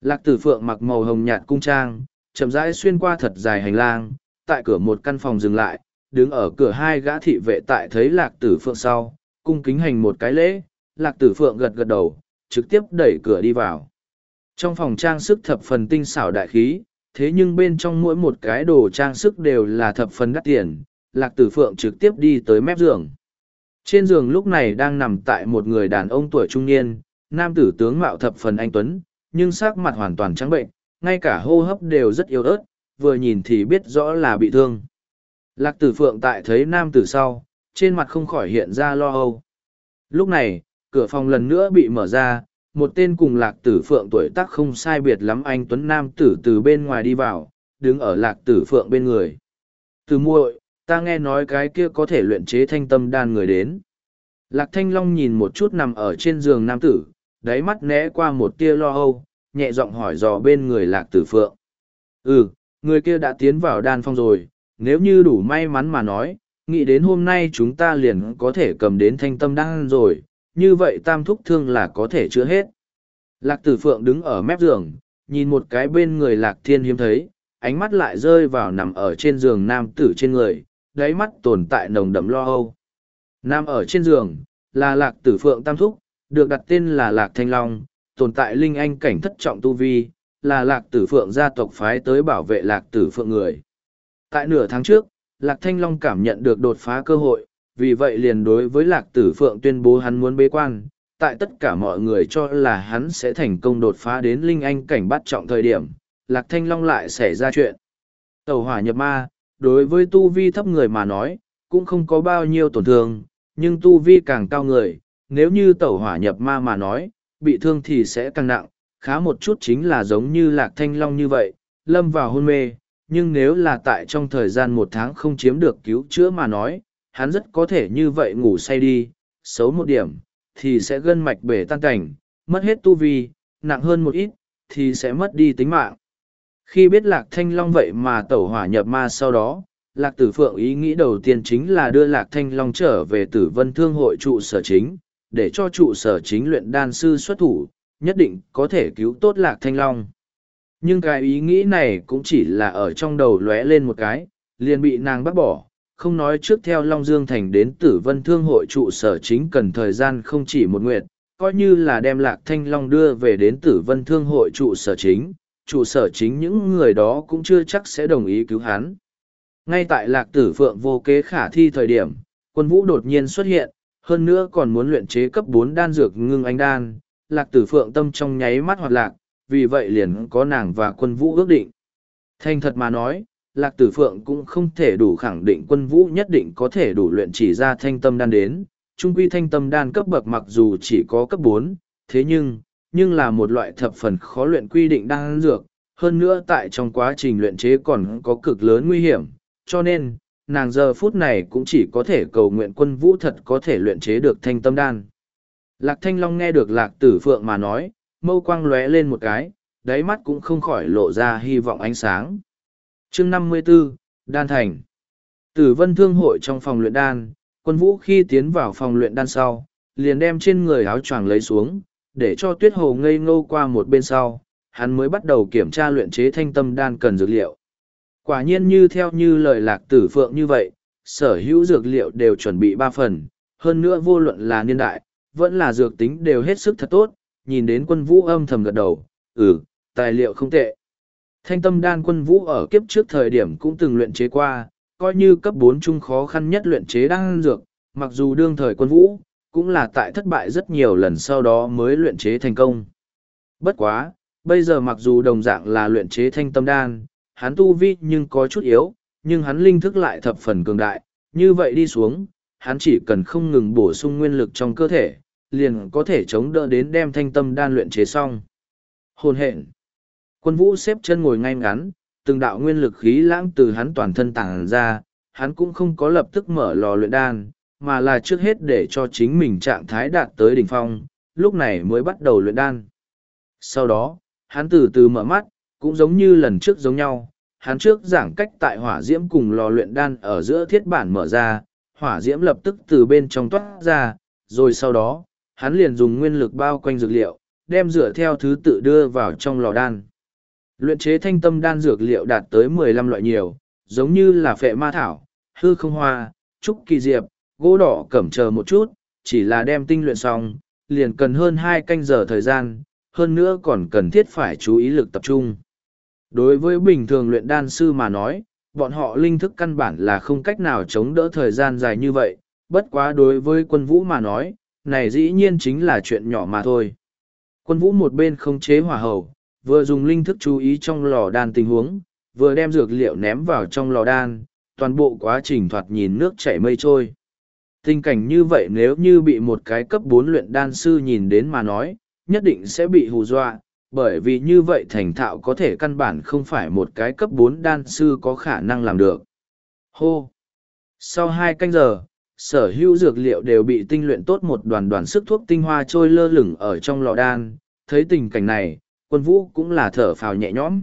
Lạc tử phượng mặc màu hồng nhạt cung trang, chậm rãi xuyên qua thật dài hành lang, tại cửa một căn phòng dừng lại, đứng ở cửa hai gã thị vệ tại thấy lạc tử phượng sau, cung kính hành một cái lễ, lạc tử phượng gật gật đầu, trực tiếp đẩy cửa đi vào. Trong phòng trang sức thập phần tinh xảo đại khí, thế nhưng bên trong mỗi một cái đồ trang sức đều là thập phần đắt tiền, lạc tử phượng trực tiếp đi tới mép giường. Trên giường lúc này đang nằm tại một người đàn ông tuổi trung niên, nam tử tướng mạo thập phần anh Tuấn, nhưng sắc mặt hoàn toàn trắng bệnh, ngay cả hô hấp đều rất yếu ớt, vừa nhìn thì biết rõ là bị thương. Lạc tử phượng tại thấy nam tử sau, trên mặt không khỏi hiện ra lo âu. Lúc này, cửa phòng lần nữa bị mở ra, một tên cùng lạc tử phượng tuổi tác không sai biệt lắm anh Tuấn Nam tử từ bên ngoài đi vào, đứng ở lạc tử phượng bên người. Từ muội, ta nghe nói cái kia có thể luyện chế thanh tâm đan người đến. Lạc thanh long nhìn một chút nằm ở trên giường nam tử, đáy mắt né qua một tia lo âu, nhẹ giọng hỏi dò bên người lạc tử phượng. Ừ, người kia đã tiến vào đan phong rồi, nếu như đủ may mắn mà nói, nghĩ đến hôm nay chúng ta liền có thể cầm đến thanh tâm đan rồi, như vậy tam thúc thương là có thể chữa hết. Lạc tử phượng đứng ở mép giường, nhìn một cái bên người lạc thiên hiếm thấy, ánh mắt lại rơi vào nằm ở trên giường nam tử trên người, đáy mắt tồn tại nồng đậm lo âu. Nam ở trên giường, là lạc tử phượng tam thúc, được đặt tên là lạc thanh long, tồn tại linh anh cảnh thất trọng tu vi, là lạc tử phượng gia tộc phái tới bảo vệ lạc tử phượng người. Tại nửa tháng trước, lạc thanh long cảm nhận được đột phá cơ hội, vì vậy liền đối với lạc tử phượng tuyên bố hắn muốn bế quan, tại tất cả mọi người cho là hắn sẽ thành công đột phá đến linh anh cảnh bắt trọng thời điểm, lạc thanh long lại xảy ra chuyện. Tàu hỏa nhập ma, đối với tu vi thấp người mà nói, cũng không có bao nhiêu tổn thương, nhưng tu vi càng cao người, nếu như tàu hỏa nhập ma mà nói, bị thương thì sẽ càng nặng, khá một chút chính là giống như lạc thanh long như vậy, lâm vào hôn mê, nhưng nếu là tại trong thời gian một tháng không chiếm được cứu chữa mà nói, hắn rất có thể như vậy ngủ say đi, xấu một điểm, thì sẽ gân mạch bể tan cảnh, mất hết tu vi, nặng hơn một ít, thì sẽ mất đi tính mạng. Khi biết Lạc Thanh Long vậy mà tẩu hỏa nhập ma sau đó, Lạc Tử Phượng ý nghĩ đầu tiên chính là đưa Lạc Thanh Long trở về tử vân thương hội trụ sở chính, để cho trụ sở chính luyện đan sư xuất thủ, nhất định có thể cứu tốt Lạc Thanh Long. Nhưng cái ý nghĩ này cũng chỉ là ở trong đầu lóe lên một cái, liền bị nàng bắt bỏ, không nói trước theo Long Dương Thành đến tử vân thương hội trụ sở chính cần thời gian không chỉ một nguyện, coi như là đem Lạc Thanh Long đưa về đến tử vân thương hội trụ sở chính, trụ sở chính những người đó cũng chưa chắc sẽ đồng ý cứu hắn. Ngay tại Lạc Tử Phượng vô kế khả thi thời điểm, quân vũ đột nhiên xuất hiện, hơn nữa còn muốn luyện chế cấp bốn đan dược ngưng anh đan, Lạc Tử Phượng tâm trong nháy mắt hoạt lạc, vì vậy liền có nàng và quân vũ ước định. Thành thật mà nói, Lạc Tử Phượng cũng không thể đủ khẳng định quân vũ nhất định có thể đủ luyện chỉ ra thanh tâm đan đến, trung quy thanh tâm đan cấp bậc mặc dù chỉ có cấp bốn, thế nhưng, nhưng là một loại thập phần khó luyện quy định đan dược, hơn nữa tại trong quá trình luyện chế còn có cực lớn nguy hiểm, cho nên, nàng giờ phút này cũng chỉ có thể cầu nguyện quân vũ thật có thể luyện chế được thanh tâm đan. Lạc Thanh Long nghe được Lạc Tử Phượng mà nói, mâu quang lóe lên một cái, đáy mắt cũng không khỏi lộ ra hy vọng ánh sáng. chương năm mươi 54, Đan Thành Tử Vân Thương hội trong phòng luyện đan, quân vũ khi tiến vào phòng luyện đan sau, liền đem trên người áo choàng lấy xuống, để cho tuyết hồ ngây ngô qua một bên sau, hắn mới bắt đầu kiểm tra luyện chế thanh tâm đan cần dược liệu. Quả nhiên như theo như lời lạc tử phượng như vậy, sở hữu dược liệu đều chuẩn bị ba phần, hơn nữa vô luận là niên đại, vẫn là dược tính đều hết sức thật tốt, nhìn đến quân vũ âm thầm gật đầu, ừ, tài liệu không tệ. Thanh tâm đan quân vũ ở kiếp trước thời điểm cũng từng luyện chế qua, coi như cấp bốn trung khó khăn nhất luyện chế đan dược, mặc dù đương thời quân vũ, cũng là tại thất bại rất nhiều lần sau đó mới luyện chế thành công. Bất quá, bây giờ mặc dù đồng dạng là luyện chế thanh tâm đan, hắn tu vi nhưng có chút yếu, nhưng hắn linh thức lại thập phần cường đại, như vậy đi xuống, hắn chỉ cần không ngừng bổ sung nguyên lực trong cơ thể, liền có thể chống đỡ đến đem thanh tâm đan luyện chế xong. Hồn hện. Quân vũ xếp chân ngồi ngay ngắn, từng đạo nguyên lực khí lãng từ hắn toàn thân tàng ra, hắn cũng không có lập tức mở lò luyện đan, mà là trước hết để cho chính mình trạng thái đạt tới đỉnh phong, lúc này mới bắt đầu luyện đan. Sau đó, hắn từ từ mở mắt, cũng giống như lần trước giống nhau, hắn trước giảng cách tại hỏa diễm cùng lò luyện đan ở giữa thiết bản mở ra, hỏa diễm lập tức từ bên trong toát ra, rồi sau đó, hắn liền dùng nguyên lực bao quanh dược liệu, đem dựa theo thứ tự đưa vào trong lò đan. Luyện chế thanh tâm đan dược liệu đạt tới mười lăm loại nhiều, giống như là phệ ma thảo, hư không hoa, trúc kỳ diệp, gỗ đỏ cẩm chờ một chút, chỉ là đem tinh luyện xong, liền cần hơn hai canh giờ thời gian, hơn nữa còn cần thiết phải chú ý lực tập trung. Đối với bình thường luyện đan sư mà nói, bọn họ linh thức căn bản là không cách nào chống đỡ thời gian dài như vậy, bất quá đối với quân vũ mà nói, này dĩ nhiên chính là chuyện nhỏ mà thôi. Quân vũ một bên không chế hỏa hầu, vừa dùng linh thức chú ý trong lò đan tình huống, vừa đem dược liệu ném vào trong lò đan, toàn bộ quá trình thoạt nhìn nước chảy mây trôi. Tình cảnh như vậy nếu như bị một cái cấp bốn luyện đan sư nhìn đến mà nói, nhất định sẽ bị hù dọa, bởi vì như vậy thành thạo có thể căn bản không phải một cái cấp bốn đan sư có khả năng làm được. Hô! Sau hai canh giờ, sở hữu dược liệu đều bị tinh luyện tốt một đoàn đoàn sức thuốc tinh hoa trôi lơ lửng ở trong lọ đan. Thấy tình cảnh này, quân vũ cũng là thở phào nhẹ nhõm.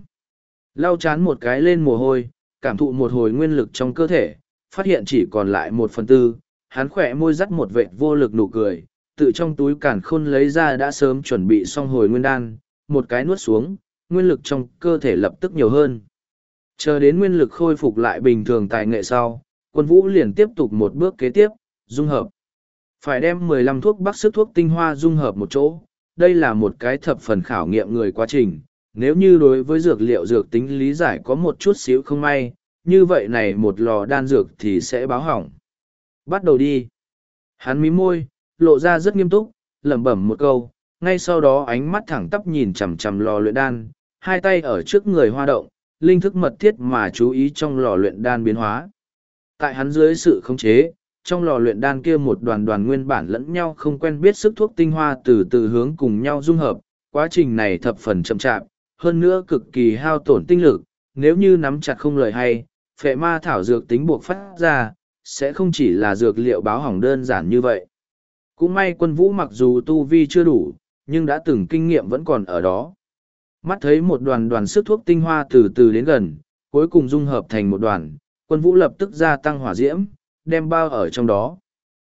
Lau chán một cái lên mồ hôi, cảm thụ một hồi nguyên lực trong cơ thể, phát hiện chỉ còn lại một phần tư, hắn khỏe môi dắt một vệt vô lực nụ cười, tự trong túi cản khôn lấy ra đã sớm chuẩn bị xong hồi nguyên đan, một cái nuốt xuống, nguyên lực trong cơ thể lập tức nhiều hơn. Chờ đến nguyên lực khôi phục lại bình thường tại nghệ sau, quân vũ liền tiếp tục một bước kế tiếp, dung hợp. Phải đem 15 thuốc bắc sức thuốc tinh hoa dung hợp một chỗ, đây là một cái thập phần khảo nghiệm người quá trình. Nếu như đối với dược liệu dược tính lý giải có một chút xíu không may, như vậy này một lò đan dược thì sẽ báo hỏng. Bắt đầu đi. Hắn mí môi, lộ ra rất nghiêm túc, lẩm bẩm một câu, ngay sau đó ánh mắt thẳng tắp nhìn chằm chằm lò luyện đan, hai tay ở trước người hoa động, linh thức mật thiết mà chú ý trong lò luyện đan biến hóa. Tại hắn dưới sự khống chế, trong lò luyện đan kia một đoàn đoàn nguyên bản lẫn nhau không quen biết sức thuốc tinh hoa từ từ hướng cùng nhau dung hợp, quá trình này thập phần chậm chạp, hơn nữa cực kỳ hao tổn tinh lực, nếu như nắm chặt không lời hay, phệ ma thảo dược tính buộc phát ra, sẽ không chỉ là dược liệu báo hỏng đơn giản như vậy. Cũng may quân vũ mặc dù tu vi chưa đủ, nhưng đã từng kinh nghiệm vẫn còn ở đó. Mắt thấy một đoàn đoàn sức thuốc tinh hoa từ từ đến gần, cuối cùng dung hợp thành một đoàn, quân vũ lập tức gia tăng hỏa diễm, đem bao ở trong đó.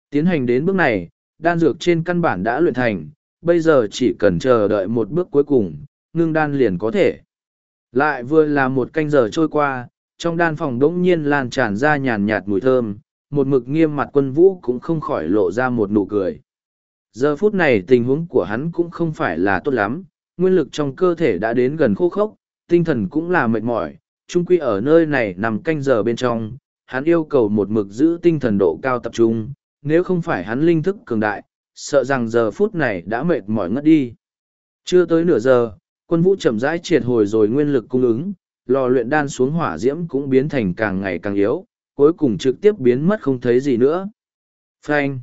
Tiến hành đến bước này, đan dược trên căn bản đã luyện thành, bây giờ chỉ cần chờ đợi một bước cuối cùng, ngưng đan liền có thể. Lại vừa là một canh giờ trôi qua, trong đan phòng đỗng nhiên lan tràn ra nhàn nhạt mùi thơm, một mực nghiêm mặt quân vũ cũng không khỏi lộ ra một nụ cười. Giờ phút này tình huống của hắn cũng không phải là tốt lắm, nguyên lực trong cơ thể đã đến gần khô khốc, tinh thần cũng là mệt mỏi, chung quy ở nơi này nằm canh giờ bên trong, hắn yêu cầu một mực giữ tinh thần độ cao tập trung, nếu không phải hắn linh thức cường đại, sợ rằng giờ phút này đã mệt mỏi ngất đi. Chưa tới nửa giờ, quân vũ chậm rãi triệt hồi rồi nguyên lực cung ứng, lò luyện đan xuống hỏa diễm cũng biến thành càng ngày càng yếu, cuối cùng trực tiếp biến mất không thấy gì nữa. Frank!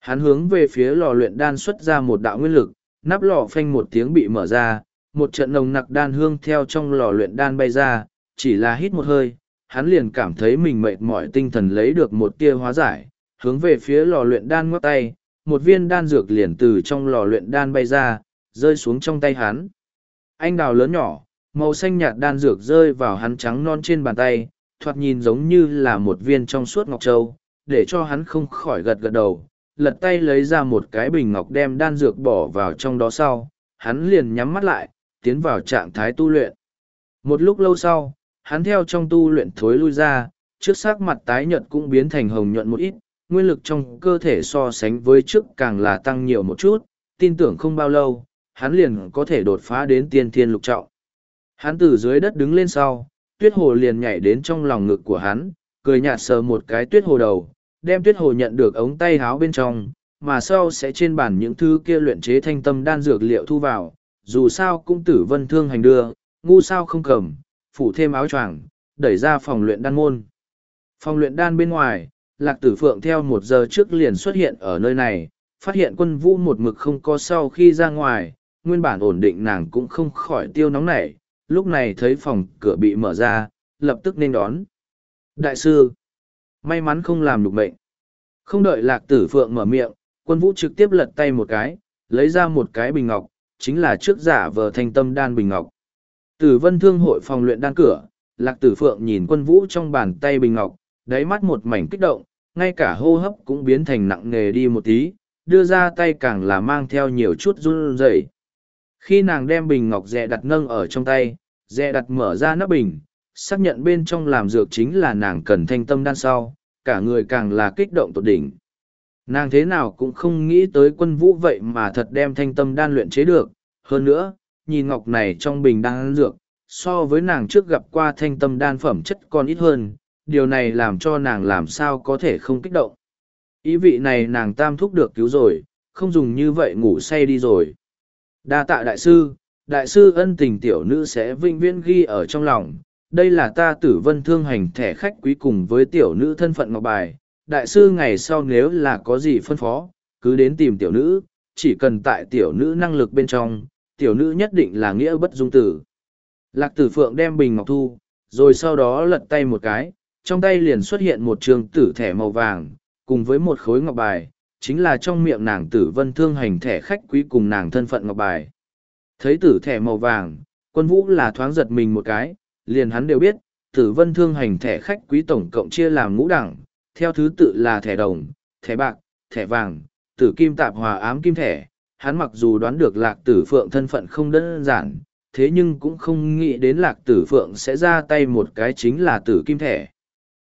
Hắn hướng về phía lò luyện đan xuất ra một đạo nguyên lực, nắp lò phanh một tiếng bị mở ra, một trận nồng nặc đan hương theo trong lò luyện đan bay ra, chỉ là hít một hơi, hắn liền cảm thấy mình mệt mỏi tinh thần lấy được một tia hóa giải, hướng về phía lò luyện đan ngoắc tay, một viên đan dược liền từ trong lò luyện đan bay ra, rơi xuống trong tay hắn. Anh đào lớn nhỏ, màu xanh nhạt đan dược rơi vào hắn trắng non trên bàn tay, thoạt nhìn giống như là một viên trong suốt ngọc châu, để cho hắn không khỏi gật gật đầu, lật tay lấy ra một cái bình ngọc đem đan dược bỏ vào trong đó sau, hắn liền nhắm mắt lại, tiến vào trạng thái tu luyện. Một lúc lâu sau, hắn theo trong tu luyện thối lui ra, trước sắc mặt tái nhợt cũng biến thành hồng nhuận một ít, nguyên lực trong cơ thể so sánh với trước càng là tăng nhiều một chút, tin tưởng không bao lâu, hắn liền có thể đột phá đến tiên thiên lục trọng. Hắn từ dưới đất đứng lên sau, tuyết hồ liền nhảy đến trong lòng ngực của hắn, cười nhạt sờ một cái tuyết hồ đầu, đem tuyết hồ nhận được ống tay háo bên trong, mà sau sẽ trên bàn những thứ kia luyện chế thanh tâm đan dược liệu thu vào, dù sao cũng tử vân thương hành đưa, ngu sao không cầm, phủ thêm áo choàng, đẩy ra phòng luyện đan môn. Phòng luyện đan bên ngoài, Lạc Tử Phượng theo một giờ trước liền xuất hiện ở nơi này, phát hiện quân vũ một mực không có sau khi ra ngoài, nguyên bản ổn định nàng cũng không khỏi tiêu nóng nảy, lúc này thấy phòng cửa bị mở ra, lập tức nên đón. Đại sư, may mắn không làm đục mệnh. Không đợi Lạc Tử Phượng mở miệng, quân vũ trực tiếp lật tay một cái, lấy ra một cái bình ngọc, chính là trước giả vờ thanh tâm đan bình ngọc. Tử vân thương hội phòng luyện đan cửa, lạc tử phượng nhìn quân vũ trong bàn tay bình ngọc, đáy mắt một mảnh kích động, ngay cả hô hấp cũng biến thành nặng nề đi một tí, đưa ra tay càng là mang theo nhiều chút run rẩy. Khi nàng đem bình ngọc dè đặt nâng ở trong tay, dè đặt mở ra nắp bình, xác nhận bên trong làm dược chính là nàng cần thanh tâm đan sau, cả người càng là kích động tột đỉnh. Nàng thế nào cũng không nghĩ tới quân vũ vậy mà thật đem thanh tâm đan luyện chế được, hơn nữa, nhìn ngọc này trong bình đan dược, so với nàng trước gặp qua thanh tâm đan phẩm chất còn ít hơn, điều này làm cho nàng làm sao có thể không kích động. Ý vị này nàng tam thúc được cứu rồi, không dùng như vậy ngủ say đi rồi. Đa tạ đại sư, đại sư ân tình tiểu nữ sẽ vinh viễn ghi ở trong lòng. Đây là ta tử vân thương hành thẻ khách quý cùng với tiểu nữ thân phận ngọc bài. Đại sư ngày sau nếu là có gì phân phó, cứ đến tìm tiểu nữ, chỉ cần tại tiểu nữ năng lực bên trong, tiểu nữ nhất định là nghĩa bất dung tử. Lạc tử phượng đem bình ngọc thu, rồi sau đó lật tay một cái, trong tay liền xuất hiện một trường tử thẻ màu vàng, cùng với một khối ngọc bài, chính là trong miệng nàng tử vân thương hành thẻ khách quý cùng nàng thân phận ngọc bài. Thấy tử thẻ màu vàng, quân vũ là thoáng giật mình một cái, liền hắn đều biết, tử vân thương hành thẻ khách quý tổng cộng chia làm ngũ đẳng, theo thứ tự là thẻ đồng, thẻ bạc, thẻ vàng, tử kim tạp hòa ám kim thẻ. Hắn mặc dù đoán được lạc tử phượng thân phận không đơn giản, thế nhưng cũng không nghĩ đến lạc tử phượng sẽ ra tay một cái chính là tử kim thẻ.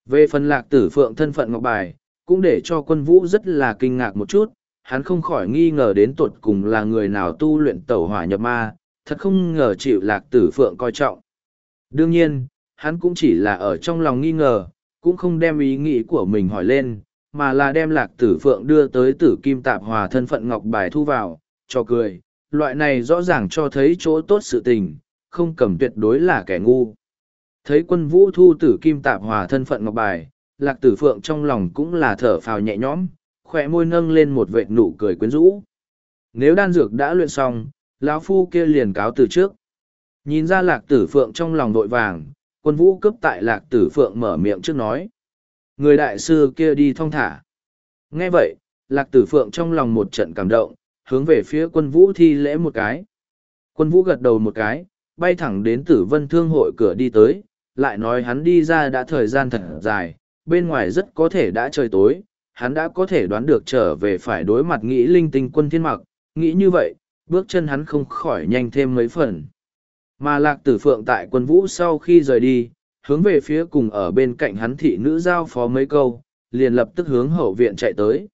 Về phần lạc tử phượng thân phận ngọc bài, cũng để cho quân vũ rất là kinh ngạc một chút, hắn không khỏi nghi ngờ đến tuột cùng là người nào tu luyện tẩu hỏa nhập ma, thật không ngờ chịu lạc tử phượng coi trọng. Đương nhiên, hắn cũng chỉ là ở trong lòng nghi ngờ, cũng không đem ý nghĩ của mình hỏi lên, mà là đem lạc tử phượng đưa tới tử kim tạp hòa thân phận ngọc bài thu vào, cho cười, loại này rõ ràng cho thấy chỗ tốt sự tình, không cầm tuyệt đối là kẻ ngu. Thấy quân vũ thu tử kim tạp hòa thân phận ngọc bài, lạc tử phượng trong lòng cũng là thở phào nhẹ nhõm, khỏe môi nâng lên một vệt nụ cười quyến rũ. Nếu đan dược đã luyện xong, lão phu kia liền cáo từ trước. Nhìn ra lạc tử phượng trong lòng vội vàng, quân vũ cấp tại lạc tử phượng mở miệng trước nói. Người đại sư kia đi thong thả. Nghe vậy, lạc tử phượng trong lòng một trận cảm động, hướng về phía quân vũ thi lễ một cái. Quân vũ gật đầu một cái, bay thẳng đến tử vân thương hội cửa đi tới, lại nói hắn đi ra đã thời gian thật dài, bên ngoài rất có thể đã trời tối, hắn đã có thể đoán được trở về phải đối mặt nghĩ linh tinh quân thiên mặc, nghĩ như vậy, bước chân hắn không khỏi nhanh thêm mấy phần. Mà lạc tử phượng tại quân vũ sau khi rời đi, hướng về phía cùng ở bên cạnh hắn thị nữ giao phó mấy câu, liền lập tức hướng hậu viện chạy tới.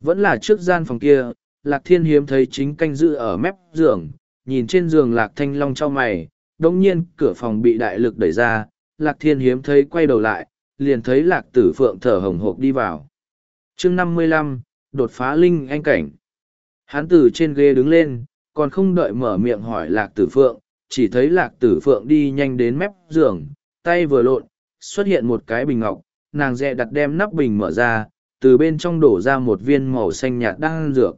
Vẫn là trước gian phòng kia, lạc thiên hiếm thấy chính canh giữ ở mép giường, nhìn trên giường lạc thanh long trao mày, đồng nhiên cửa phòng bị đại lực đẩy ra, lạc thiên hiếm thấy quay đầu lại, liền thấy lạc tử phượng thở hồng hộc đi vào. chương năm mươi lăm đột phá linh anh cảnh. Hắn từ trên ghế đứng lên, còn không đợi mở miệng hỏi lạc tử phượng, chỉ thấy lạc tử phượng đi nhanh đến mép giường, tay vừa lộn, xuất hiện một cái bình ngọc, nàng dẹ đặt đem nắp bình mở ra, từ bên trong đổ ra một viên màu xanh nhạt đang ăn dược.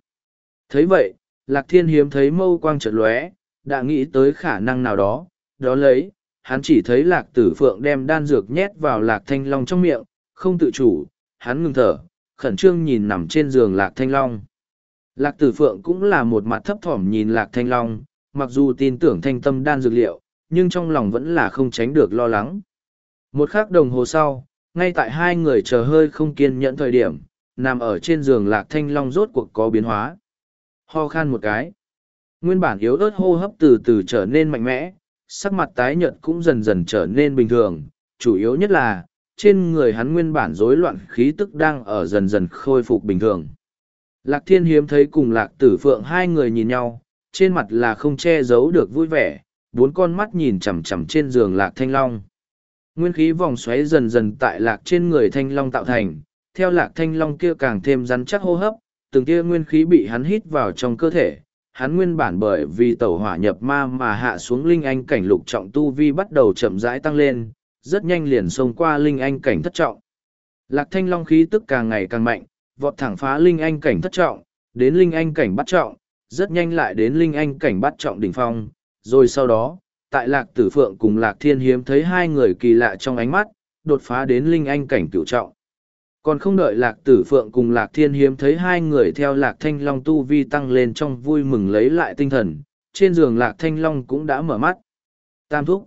thấy vậy, lạc thiên hiếm thấy mâu quang trật lóe, đã nghĩ tới khả năng nào đó, đó lấy, hắn chỉ thấy lạc tử phượng đem đan dược nhét vào lạc thanh long trong miệng, không tự chủ, hắn ngừng thở, khẩn trương nhìn nằm trên giường lạc thanh long. Lạc tử phượng cũng là một mặt thấp thỏm nhìn lạc thanh long, mặc dù tin tưởng thanh tâm đan dược liệu, nhưng trong lòng vẫn là không tránh được lo lắng. Một khắc đồng hồ sau, ngay tại hai người chờ hơi không kiên nhẫn thời điểm, nằm ở trên giường lạc thanh long rốt cuộc có biến hóa. Ho khan một cái. Nguyên bản yếu ớt hô hấp từ từ trở nên mạnh mẽ, sắc mặt tái nhợt cũng dần dần trở nên bình thường, chủ yếu nhất là, trên người hắn nguyên bản rối loạn khí tức đang ở dần dần khôi phục bình thường. Lạc thiên hiếm thấy cùng lạc tử phượng hai người nhìn nhau, trên mặt là không che giấu được vui vẻ, bốn con mắt nhìn chằm chằm trên giường lạc thanh long. Nguyên khí vòng xoáy dần dần tại lạc trên người thanh long tạo thành, theo lạc thanh long kia càng thêm rắn chắc hô hấp, từng kia nguyên khí bị hắn hít vào trong cơ thể, hắn nguyên bản bởi vì tẩu hỏa nhập ma mà hạ xuống linh anh cảnh lục trọng tu vi bắt đầu chậm rãi tăng lên, rất nhanh liền xông qua linh anh cảnh thất trọng. Lạc thanh long khí tức càng ngày càng mạnh, vọt thẳng phá linh anh cảnh thất trọng, đến linh anh cảnh bắt trọng, rất nhanh lại đến linh anh cảnh bắt trọng đỉnh phong, rồi sau đó, tại lạc tử phượng cùng lạc thiên hiếm thấy hai người kỳ lạ trong ánh mắt, đột phá đến linh anh cảnh cửu trọng. Còn không đợi lạc tử phượng cùng lạc thiên hiếm thấy hai người theo lạc thanh long tu vi tăng lên trong vui mừng lấy lại tinh thần, trên giường lạc thanh long cũng đã mở mắt. Tam thúc.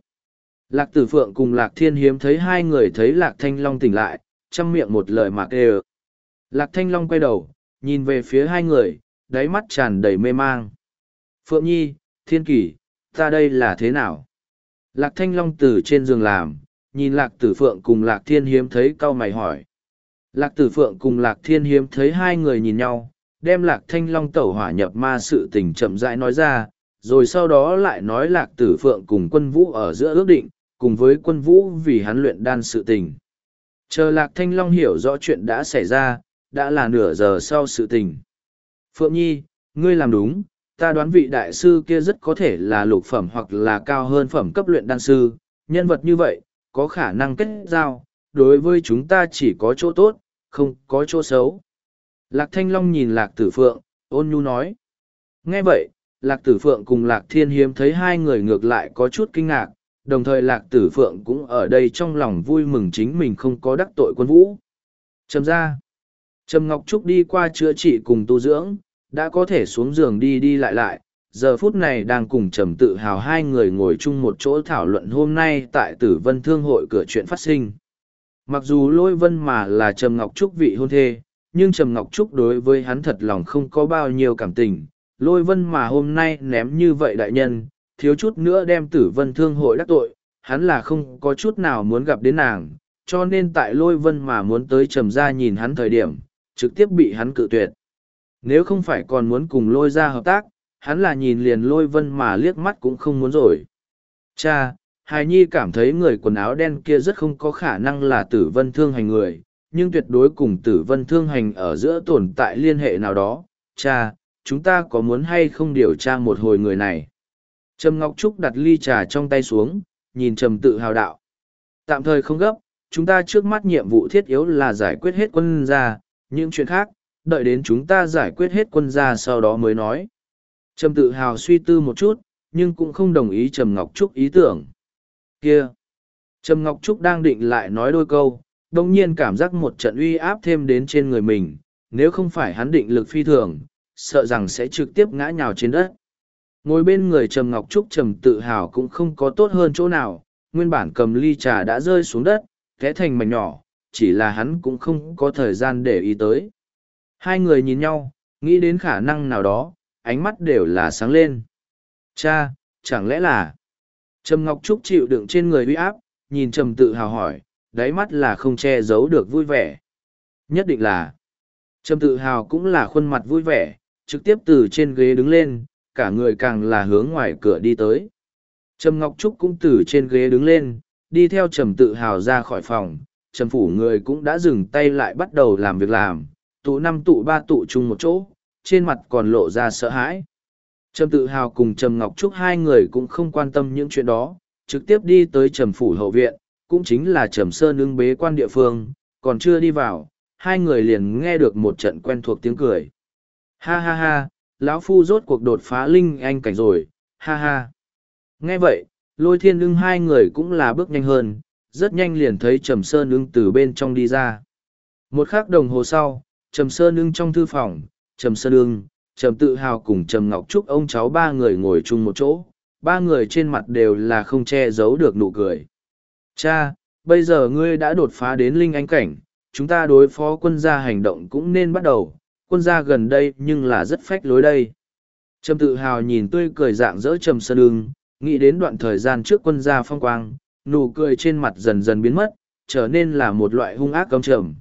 Lạc tử phượng cùng lạc thiên hiếm thấy hai người thấy lạc thanh long tỉnh lại, chăm miệng một lời mạc đều. Lạc thanh long quay đầu, nhìn về phía hai người, đáy mắt tràn đầy mê mang. Phượng nhi, thiên kỷ, ta đây là thế nào? Lạc thanh long từ trên giường làm, nhìn lạc tử phượng cùng lạc thiên hiếm thấy cau mày hỏi. Lạc tử phượng cùng lạc thiên hiếm thấy hai người nhìn nhau, đem lạc thanh long tẩu hỏa nhập ma sự tình chậm rãi nói ra, rồi sau đó lại nói lạc tử phượng cùng quân vũ ở giữa ước định, cùng với quân vũ vì hắn luyện đan sự tình. Chờ lạc thanh long hiểu rõ chuyện đã xảy ra, đã là nửa giờ sau sự tình. Phượng Nhi, ngươi làm đúng, ta đoán vị đại sư kia rất có thể là lục phẩm hoặc là cao hơn phẩm cấp luyện đan sư, nhân vật như vậy, có khả năng kết giao, đối với chúng ta chỉ có chỗ tốt, không có chỗ xấu. Lạc Thanh Long nhìn Lạc Tử Phượng, ôn nhu nói. Nghe vậy, Lạc Tử Phượng cùng Lạc Thiên Hiếm thấy hai người ngược lại có chút kinh ngạc, đồng thời Lạc Tử Phượng cũng ở đây trong lòng vui mừng chính mình không có đắc tội quân vũ. Trầm ra. Trầm Ngọc Trúc đi qua chữa trị cùng tu dưỡng, đã có thể xuống giường đi đi lại lại, giờ phút này đang cùng Trầm tự hào hai người ngồi chung một chỗ thảo luận hôm nay tại Tử Vân Thương hội cửa chuyện phát sinh. Mặc dù lôi vân mà là Trầm Ngọc Trúc vị hôn thê, nhưng Trầm Ngọc Trúc đối với hắn thật lòng không có bao nhiêu cảm tình. Lôi vân mà hôm nay ném như vậy đại nhân, thiếu chút nữa đem tử vân thương hội đắc tội, hắn là không có chút nào muốn gặp đến nàng, cho nên tại lôi vân mà muốn tới trầm ra nhìn hắn thời điểm, trực tiếp bị hắn cự tuyệt. Nếu không phải còn muốn cùng lôi ra hợp tác, hắn là nhìn liền lôi vân mà liếc mắt cũng không muốn rồi. Cha, Hài Nhi cảm thấy người quần áo đen kia rất không có khả năng là tử vân thương hành người, nhưng tuyệt đối cùng tử vân thương hành ở giữa tồn tại liên hệ nào đó. Cha, chúng ta có muốn hay không điều tra một hồi người này? Trầm Ngọc Trúc đặt ly trà trong tay xuống, nhìn Trầm tự hào đạo. Tạm thời không gấp, chúng ta trước mắt nhiệm vụ thiết yếu là giải quyết hết quân gia, những chuyện khác, đợi đến chúng ta giải quyết hết quân gia sau đó mới nói. Trầm tự hào suy tư một chút, nhưng cũng không đồng ý Trầm Ngọc Trúc ý tưởng. Kia! Trầm Ngọc Trúc đang định lại nói đôi câu, đồng nhiên cảm giác một trận uy áp thêm đến trên người mình, nếu không phải hắn định lực phi thường, sợ rằng sẽ trực tiếp ngã nhào trên đất. Ngồi bên người Trầm Ngọc Trúc Trầm tự hào cũng không có tốt hơn chỗ nào, nguyên bản cầm ly trà đã rơi xuống đất, té thành mảnh nhỏ, chỉ là hắn cũng không có thời gian để ý tới. Hai người nhìn nhau, nghĩ đến khả năng nào đó, ánh mắt đều là sáng lên. Cha, chẳng lẽ là... Trầm Ngọc Trúc chịu đựng trên người uy áp, nhìn Trầm tự hào hỏi, đáy mắt là không che giấu được vui vẻ. Nhất định là... Trầm tự hào cũng là khuôn mặt vui vẻ, trực tiếp từ trên ghế đứng lên, cả người càng là hướng ngoài cửa đi tới. Trầm Ngọc Trúc cũng từ trên ghế đứng lên, đi theo Trầm tự hào ra khỏi phòng, Trầm phủ người cũng đã dừng tay lại bắt đầu làm việc làm, tụ năm tụ ba tụ chung một chỗ, trên mặt còn lộ ra sợ hãi. Trầm tự hào cùng Trầm Ngọc Trúc hai người cũng không quan tâm những chuyện đó, trực tiếp đi tới Trầm phủ hậu viện, cũng chính là Trầm Sơn ưng bế quan địa phương, còn chưa đi vào, hai người liền nghe được một trận quen thuộc tiếng cười. Ha ha ha, lão phu rốt cuộc đột phá linh anh cảnh rồi, ha ha. Nghe vậy, lôi thiên ưng hai người cũng là bước nhanh hơn, rất nhanh liền thấy Trầm Sơn ưng từ bên trong đi ra. Một khắc đồng hồ sau, Trầm Sơn ưng trong thư phòng, Trầm Sơn ưng, Trầm Tự Hào cùng Trầm Ngọc Trúc ông cháu ba người ngồi chung một chỗ, ba người trên mặt đều là không che giấu được nụ cười. Cha, bây giờ ngươi đã đột phá đến linh anh cảnh, chúng ta đối phó quân gia hành động cũng nên bắt đầu, quân gia gần đây nhưng là rất phách lối đây. Trầm tự hào nhìn tươi cười dạng dỡ trầm sơn ưng, nghĩ đến đoạn thời gian trước quân gia phong quang, nụ cười trên mặt dần dần biến mất, trở nên là một loại hung ác căm trầm.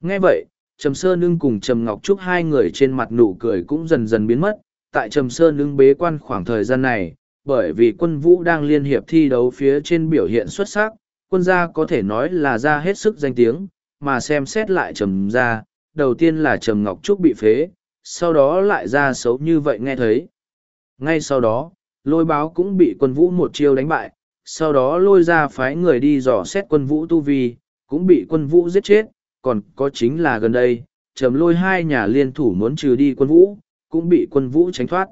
Nghe vậy, Trầm Sơn Nương cùng Trầm Ngọc Trúc hai người trên mặt nụ cười cũng dần dần biến mất, tại Trầm Sơn Nương bế quan khoảng thời gian này, bởi vì quân vũ đang liên hiệp thi đấu phía trên biểu hiện xuất sắc, quân gia có thể nói là ra hết sức danh tiếng, mà xem xét lại Trầm gia, đầu tiên là Trầm Ngọc Trúc bị phế, sau đó lại ra xấu như vậy nghe thấy. Ngay sau đó, lôi báo cũng bị quân vũ một chiêu đánh bại, sau đó lôi ra phái người đi dò xét quân vũ tu vi, cũng bị quân vũ giết chết, còn có chính là gần đây, trầm lôi hai nhà liên thủ muốn trừ đi quân vũ, cũng bị quân vũ tránh thoát.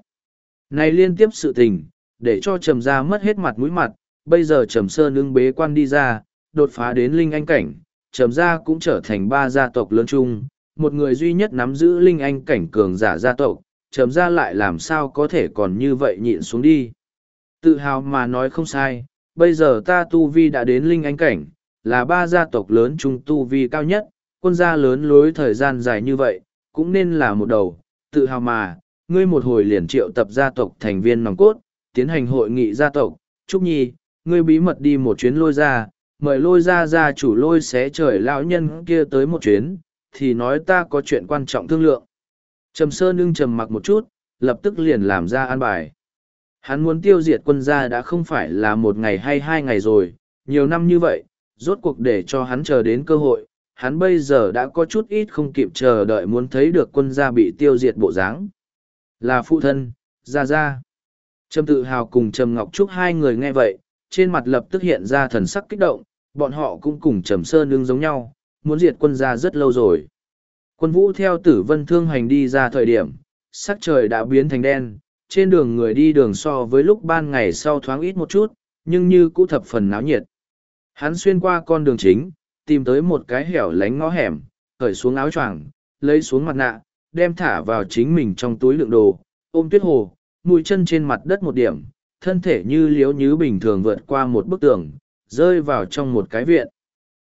Này liên tiếp sự tình, để cho trầm gia mất hết mặt mũi mặt, bây giờ trầm sơn ưng bế quan đi ra, đột phá đến linh anh cảnh, trầm gia cũng trở thành ba gia tộc lớn chung, một người duy nhất nắm giữ linh anh cảnh cường giả gia tộc, trầm gia lại làm sao có thể còn như vậy nhịn xuống đi. Tự hào mà nói không sai, bây giờ ta tu vi đã đến linh anh cảnh, là ba gia tộc lớn chung tu vi cao nhất, quân gia lớn lối thời gian dài như vậy, cũng nên là một đầu, tự hào mà, ngươi một hồi liền triệu tập gia tộc thành viên nòng cốt, tiến hành hội nghị gia tộc, Trúc Nhi, ngươi bí mật đi một chuyến lôi ra, mời lôi ra gia chủ lôi xé trời lão nhân kia tới một chuyến, thì nói ta có chuyện quan trọng thương lượng. Trầm Sơn ưng trầm mặc một chút, lập tức liền làm ra an bài. Hắn muốn tiêu diệt quân gia đã không phải là một ngày hay hai ngày rồi, nhiều năm như vậy, rốt cuộc để cho hắn chờ đến cơ hội, hắn bây giờ đã có chút ít không kịp chờ đợi muốn thấy được quân gia bị tiêu diệt bộ dáng. Là phụ thân ra ra trầm tự hào cùng trầm ngọc trúc hai người nghe vậy trên mặt lập tức hiện ra thần sắc kích động bọn họ cũng cùng trầm sơn ương giống nhau muốn diệt quân gia rất lâu rồi. Quân vũ theo tử vân thương hành đi ra thời điểm sắc trời đã biến thành đen trên đường người đi đường so với lúc ban ngày sau thoáng ít một chút, nhưng như cũ thập phần náo nhiệt. Hắn xuyên qua con đường chính, tìm tới một cái hẻo lánh ngõ hẻm, cởi xuống áo choàng, lấy xuống mặt nạ, đem thả vào chính mình trong túi lượng đồ, ôm tuyết hồ, mũi chân trên mặt đất một điểm, thân thể như liếu nhứ bình thường vượt qua một bức tường, rơi vào trong một cái viện.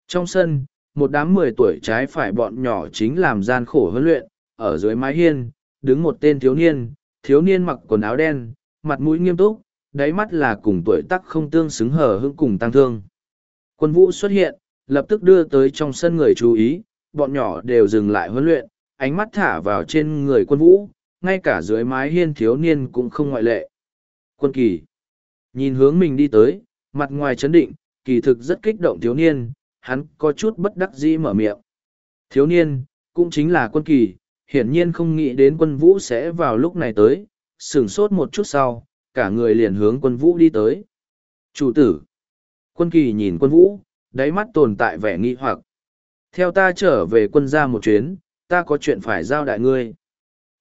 Trong sân, một đám mười tuổi trái phải bọn nhỏ chính làm gian khổ huấn luyện, ở dưới mái hiên, đứng một tên thiếu niên thiếu niên mặc quần áo đen, mặt mũi nghiêm túc, đáy mắt là cùng tuổi tắc không tương xứng hở hững cùng tăng thương. Quân vũ xuất hiện, lập tức đưa tới trong sân người chú ý, bọn nhỏ đều dừng lại huấn luyện, ánh mắt thả vào trên người quân vũ, ngay cả dưới mái hiên thiếu niên cũng không ngoại lệ. Quân kỳ, nhìn hướng mình đi tới, mặt ngoài chấn định, kỳ thực rất kích động thiếu niên, hắn có chút bất đắc dĩ mở miệng. Thiếu niên, cũng chính là quân kỳ hiển nhiên không nghĩ đến quân vũ sẽ vào lúc này tới, sửng sốt một chút sau, cả người liền hướng quân vũ đi tới. Chủ tử, quân kỳ nhìn quân vũ, đáy mắt tồn tại vẻ nghi hoặc. Theo ta trở về quân gia một chuyến, ta có chuyện phải giao đại ngươi.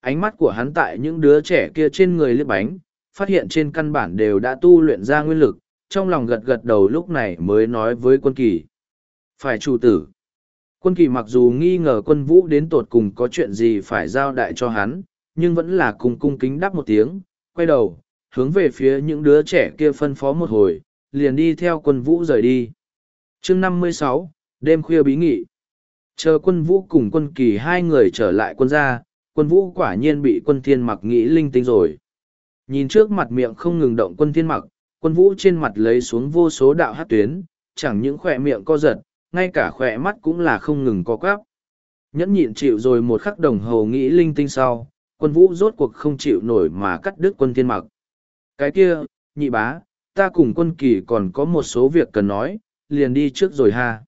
Ánh mắt của hắn tại những đứa trẻ kia trên người liếc bánh, phát hiện trên căn bản đều đã tu luyện ra nguyên lực, trong lòng gật gật đầu lúc này mới nói với quân kỳ. Phải chủ tử Quân kỳ mặc dù nghi ngờ quân vũ đến tột cùng có chuyện gì phải giao đại cho hắn, nhưng vẫn là cùng cung kính đáp một tiếng, quay đầu, hướng về phía những đứa trẻ kia phân phó một hồi, liền đi theo quân vũ rời đi. chương năm mươi sáu đêm khuya bí nghị. Chờ quân vũ cùng quân kỳ hai người trở lại quân gia, quân vũ quả nhiên bị quân thiên mặc nghĩ linh tinh rồi. Nhìn trước mặt miệng không ngừng động quân thiên mặc, quân vũ trên mặt lấy xuống vô số đạo hát tuyến, chẳng những khỏe miệng co giật, ngay cả khỏe mắt cũng là không ngừng có quáp. Nhẫn nhịn chịu rồi một khắc đồng hồ nghĩ linh tinh sau, quân vũ rốt cuộc không chịu nổi mà cắt đứt quân thiên mặc. Cái kia, nhị bá, ta cùng quân kỳ còn có một số việc cần nói, liền đi trước rồi ha.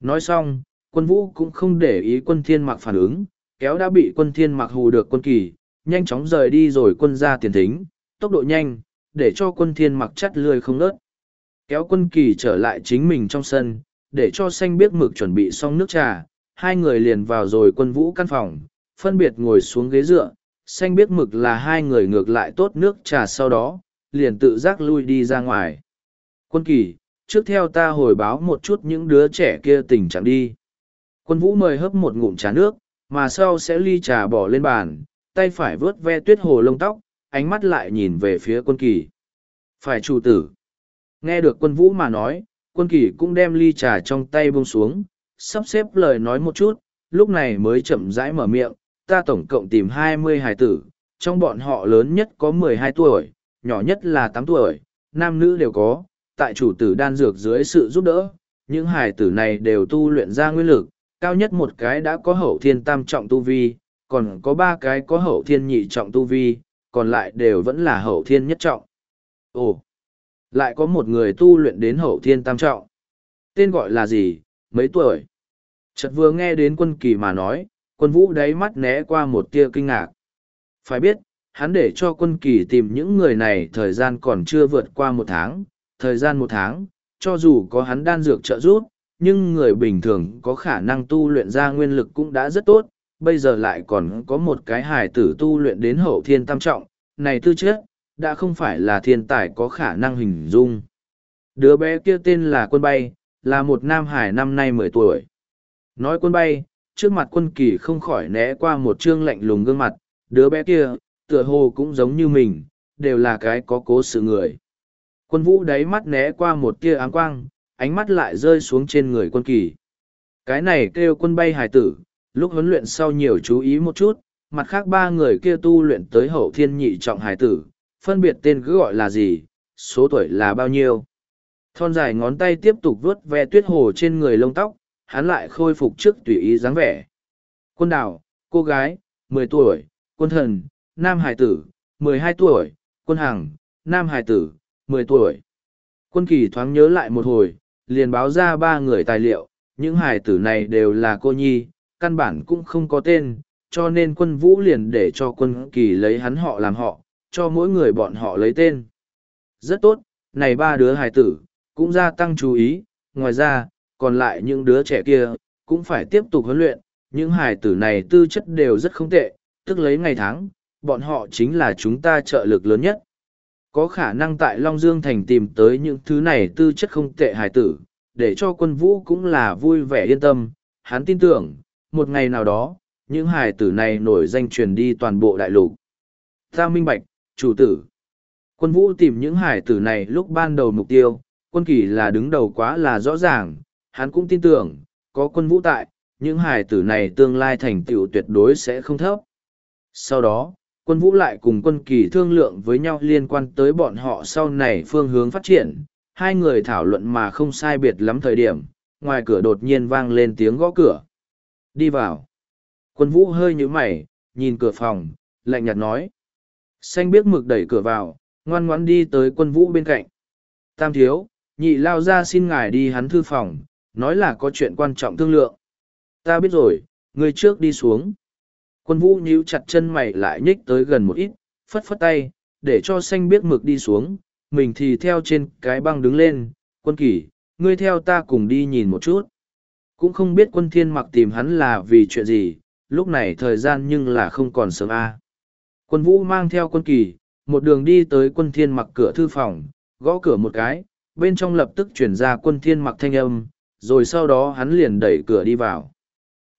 Nói xong, quân vũ cũng không để ý quân thiên mặc phản ứng, kéo đã bị quân thiên mặc hù được quân kỳ, nhanh chóng rời đi rồi quân ra tiền thính, tốc độ nhanh, để cho quân thiên mặc chắt lươi không nớt. Kéo quân kỳ trở lại chính mình trong sân, để cho xanh biết mực chuẩn bị xong nước trà, hai người liền vào rồi quân vũ căn phòng, phân biệt ngồi xuống ghế dựa, xanh biết mực là hai người ngược lại tốt nước trà sau đó, liền tự giác lui đi ra ngoài. Quân kỳ, trước theo ta hồi báo một chút những đứa trẻ kia tình trạng đi. Quân vũ mời hấp một ngụm trà nước, mà sau sẽ ly trà bỏ lên bàn, tay phải vớt ve tuyết hồ lông tóc, ánh mắt lại nhìn về phía quân kỳ. Phải chủ tử. Nghe được quân vũ mà nói, quân kỳ cũng đem ly trà trong tay buông xuống, sắp xếp lời nói một chút, lúc này mới chậm rãi mở miệng, ta tổng cộng tìm hai mươi hài tử, trong bọn họ lớn nhất có mười hai tuổi, nhỏ nhất là tám tuổi, nam nữ đều có, tại chủ tử đan dược dưới sự giúp đỡ, những hài tử này đều tu luyện ra nguyên lực, cao nhất một cái đã có hậu thiên tam trọng tu vi, còn có ba cái có hậu thiên nhị trọng tu vi, còn lại đều vẫn là hậu thiên nhất trọng. Ồ! Lại có một người tu luyện đến hậu thiên tam trọng. Tên gọi là gì, mấy tuổi? Chợt vừa nghe đến quân kỳ mà nói, quân vũ đáy mắt né qua một tia kinh ngạc. Phải biết, hắn để cho quân kỳ tìm những người này thời gian còn chưa vượt qua một tháng, thời gian một tháng, cho dù có hắn đan dược trợ giúp, nhưng người bình thường có khả năng tu luyện ra nguyên lực cũng đã rất tốt, bây giờ lại còn có một cái hài tử tu luyện đến hậu thiên tam trọng, này tư chất, đã không phải là thiên tài có khả năng hình dung. Đứa bé kia tên là quân bay, là một nam hải năm nay mười tuổi. Nói quân bay, trước mặt quân kỳ không khỏi né qua một trương lạnh lùng gương mặt, đứa bé kia, tựa hồ cũng giống như mình, đều là cái có cố sự người. Quân vũ đáy mắt né qua một tia áng quang, ánh mắt lại rơi xuống trên người quân kỳ. Cái này kêu quân bay hải tử, lúc huấn luyện sau nhiều chú ý một chút, mặt khác ba người kia tu luyện tới hậu thiên nhị trọng hải tử, phân biệt tên cứ gọi là gì, số tuổi là bao nhiêu. Thon dài ngón tay tiếp tục vuốt ve tuyết hồ trên người lông tóc, hắn lại khôi phục trước tùy ý dáng vẻ. Quân đảo, cô gái, mười tuổi, quân thần, nam hải tử, mười hai tuổi, quân hằng, nam hải tử, mười tuổi. Quân kỳ thoáng nhớ lại một hồi, liền báo ra ba người tài liệu, những hải tử này đều là cô nhi, căn bản cũng không có tên, cho nên quân vũ liền để cho quân kỳ lấy hắn họ làm họ, cho mỗi người bọn họ lấy tên. Rất tốt, này ba đứa hải tử, cũng gia tăng chú ý, ngoài ra, còn lại những đứa trẻ kia, cũng phải tiếp tục huấn luyện, những hải tử này tư chất đều rất không tệ, tức lấy ngày tháng, bọn họ chính là chúng ta trợ lực lớn nhất. Có khả năng tại Long Dương Thành tìm tới những thứ này tư chất không tệ hải tử, để cho quân vũ cũng là vui vẻ yên tâm, hắn tin tưởng, một ngày nào đó, những hải tử này nổi danh truyền đi toàn bộ đại lục. Ta minh bạch, chủ tử. Quân vũ tìm những hải tử này lúc ban đầu mục tiêu, quân kỳ là đứng đầu quá là rõ ràng, hắn cũng tin tưởng, có quân vũ tại, những hải tử này tương lai thành tựu tuyệt đối sẽ không thấp. Sau đó, quân vũ lại cùng quân kỳ thương lượng với nhau liên quan tới bọn họ sau này phương hướng phát triển, hai người thảo luận mà không sai biệt lắm thời điểm, ngoài cửa đột nhiên vang lên tiếng gõ cửa. Đi vào. Quân vũ hơi nhíu mày, nhìn cửa phòng, lạnh nhạt nói. Xanh biết mực đẩy cửa vào, ngoan ngoãn đi tới quân vũ bên cạnh. Tam thiếu, nhị lao ra xin ngài đi hắn thư phòng, nói là có chuyện quan trọng thương lượng. Ta biết rồi, người trước đi xuống. Quân vũ nhíu chặt chân mày lại nhích tới gần một ít, phất phất tay, để cho xanh biết mực đi xuống, mình thì theo trên cái băng đứng lên. Quân kỷ, ngươi theo ta cùng đi nhìn một chút. Cũng không biết quân thiên mặc tìm hắn là vì chuyện gì, lúc này thời gian nhưng là không còn sớm a. Quân vũ mang theo quân kỳ, một đường đi tới quân thiên mặc cửa thư phòng, gõ cửa một cái, bên trong lập tức chuyển ra quân thiên mặc thanh âm, rồi sau đó hắn liền đẩy cửa đi vào.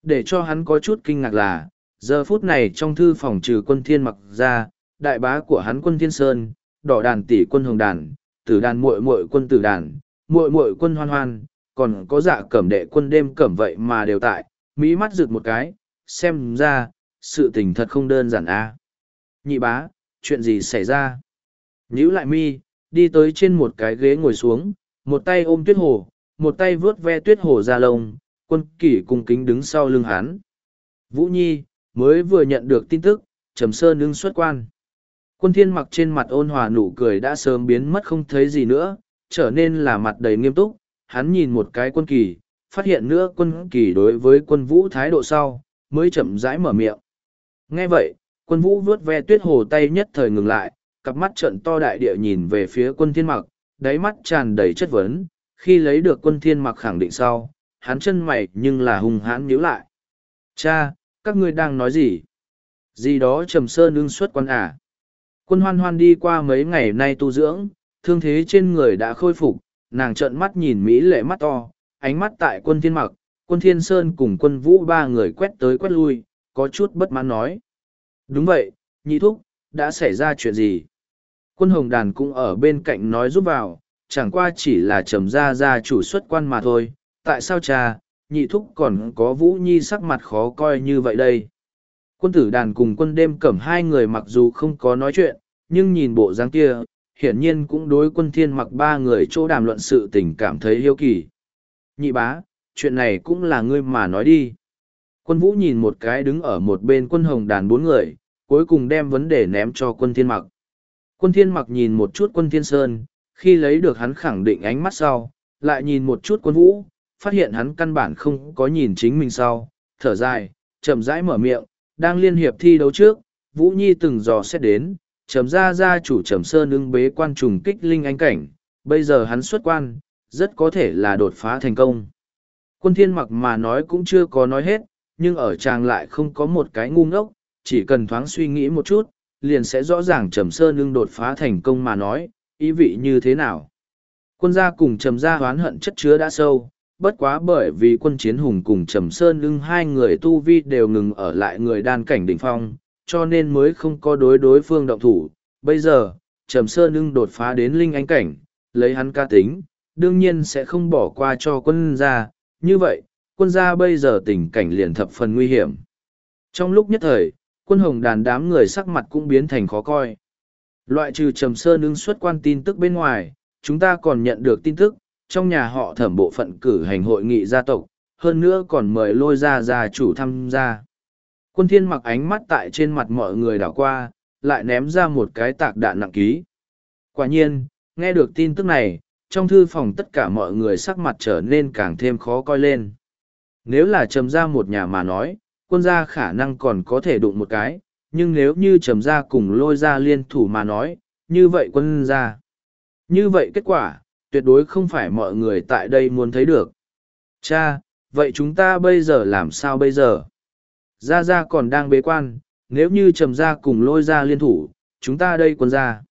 Để cho hắn có chút kinh ngạc là, giờ phút này trong thư phòng trừ quân thiên mặc ra, đại bá của hắn quân thiên sơn, đỏ đàn tỷ quân hồng đàn, tử đàn muội muội quân tử đàn, muội muội quân hoan hoan, còn có dạ cẩm đệ quân đêm cẩm vậy mà đều tại, mỹ mắt rực một cái, xem ra, sự tình thật không đơn giản a. Nhị bá, chuyện gì xảy ra? Nhữ lại mi, đi tới trên một cái ghế ngồi xuống, một tay ôm tuyết hồ, một tay vướt ve tuyết hồ ra lông, quân kỷ cung kính đứng sau lưng hắn. Vũ Nhi, mới vừa nhận được tin tức, Trầm Sơn ưng xuất quan. Quân thiên mặc trên mặt ôn hòa nụ cười đã sớm biến mất không thấy gì nữa, trở nên là mặt đầy nghiêm túc, hắn nhìn một cái quân kỳ, phát hiện nữa quân kỳ đối với quân vũ thái độ sau, mới chậm rãi mở miệng. Nghe vậy, quân vũ vướt ve tuyết hồ tay nhất thời ngừng lại, cặp mắt trợn to đại địa nhìn về phía quân thiên mặc, đáy mắt tràn đầy chất vấn, khi lấy được quân thiên mặc khẳng định sau, hắn chân mày nhưng là hung hãn nhíu lại. Cha, các ngươi đang nói gì? Gì đó trầm sơn ưng xuất quan à? Quân hoan hoan đi qua mấy ngày nay tu dưỡng, thương thế trên người đã khôi phục, nàng trợn mắt nhìn Mỹ lệ mắt to, ánh mắt tại quân thiên mặc, quân thiên sơn cùng quân vũ ba người quét tới quét lui, có chút bất mãn nói. Đúng vậy, nhị thúc, đã xảy ra chuyện gì? Quân hồng đàn cũng ở bên cạnh nói giúp vào, chẳng qua chỉ là trầm ra ra chủ xuất quan mà thôi, tại sao cha, nhị thúc còn có vũ nhi sắc mặt khó coi như vậy đây? Quân tử đàn cùng quân đêm cẩm hai người mặc dù không có nói chuyện, nhưng nhìn bộ dáng kia, hiển nhiên cũng đối quân thiên mặc ba người chỗ đàm luận sự tình cảm thấy hiếu kỳ. Nhị bá, chuyện này cũng là ngươi mà nói đi. Quân vũ nhìn một cái đứng ở một bên quân hồng đàn bốn người, cuối cùng đem vấn đề ném cho quân thiên mặc. Quân thiên mặc nhìn một chút quân thiên sơn, khi lấy được hắn khẳng định ánh mắt sau, lại nhìn một chút quân vũ, phát hiện hắn căn bản không có nhìn chính mình sau, thở dài, chậm rãi mở miệng, đang liên hiệp thi đấu trước, Vũ Nhi từng dò xét đến, chấm ra Ra chủ trầm sơn ưng bế quan trùng kích linh anh cảnh, bây giờ hắn xuất quan, rất có thể là đột phá thành công. Quân thiên mặc mà nói cũng chưa có nói hết, nhưng ở chàng lại không có một cái ngu ngốc, chỉ cần thoáng suy nghĩ một chút, liền sẽ rõ ràng trầm sơn ưng đột phá thành công mà nói, ý vị như thế nào. Quân gia cùng trầm gia hoán hận chất chứa đã sâu, bất quá bởi vì quân chiến hùng cùng trầm sơn ưng hai người tu vi đều ngừng ở lại người đan cảnh đỉnh phong, cho nên mới không có đối đối phương động thủ. Bây giờ, trầm sơn ưng đột phá đến linh anh cảnh, lấy hắn ca tính, đương nhiên sẽ không bỏ qua cho quân gia. Như vậy, quân gia bây giờ tình cảnh liền thập phần nguy hiểm. Trong lúc nhất thời, quân hồng đàn đám người sắc mặt cũng biến thành khó coi. Loại trừ trầm sơn ưng xuất quan tin tức bên ngoài, chúng ta còn nhận được tin tức, trong nhà họ thẩm bộ phận cử hành hội nghị gia tộc, hơn nữa còn mời lôi ra gia chủ tham gia. Quân thiên mặc ánh mắt tại trên mặt mọi người đảo qua, lại ném ra một cái tạc đạn nặng ký. Quả nhiên, nghe được tin tức này, trong thư phòng tất cả mọi người sắc mặt trở nên càng thêm khó coi lên. Nếu là trầm ra một nhà mà nói, quân gia khả năng còn có thể đụng một cái, nhưng nếu như trầm ra cùng lôi ra liên thủ mà nói, như vậy quân gia. Như vậy kết quả, tuyệt đối không phải mọi người tại đây muốn thấy được. Cha, vậy chúng ta bây giờ làm sao bây giờ? Gia Gia còn đang bế quan, nếu như trầm ra cùng lôi ra liên thủ, chúng ta đây quân gia.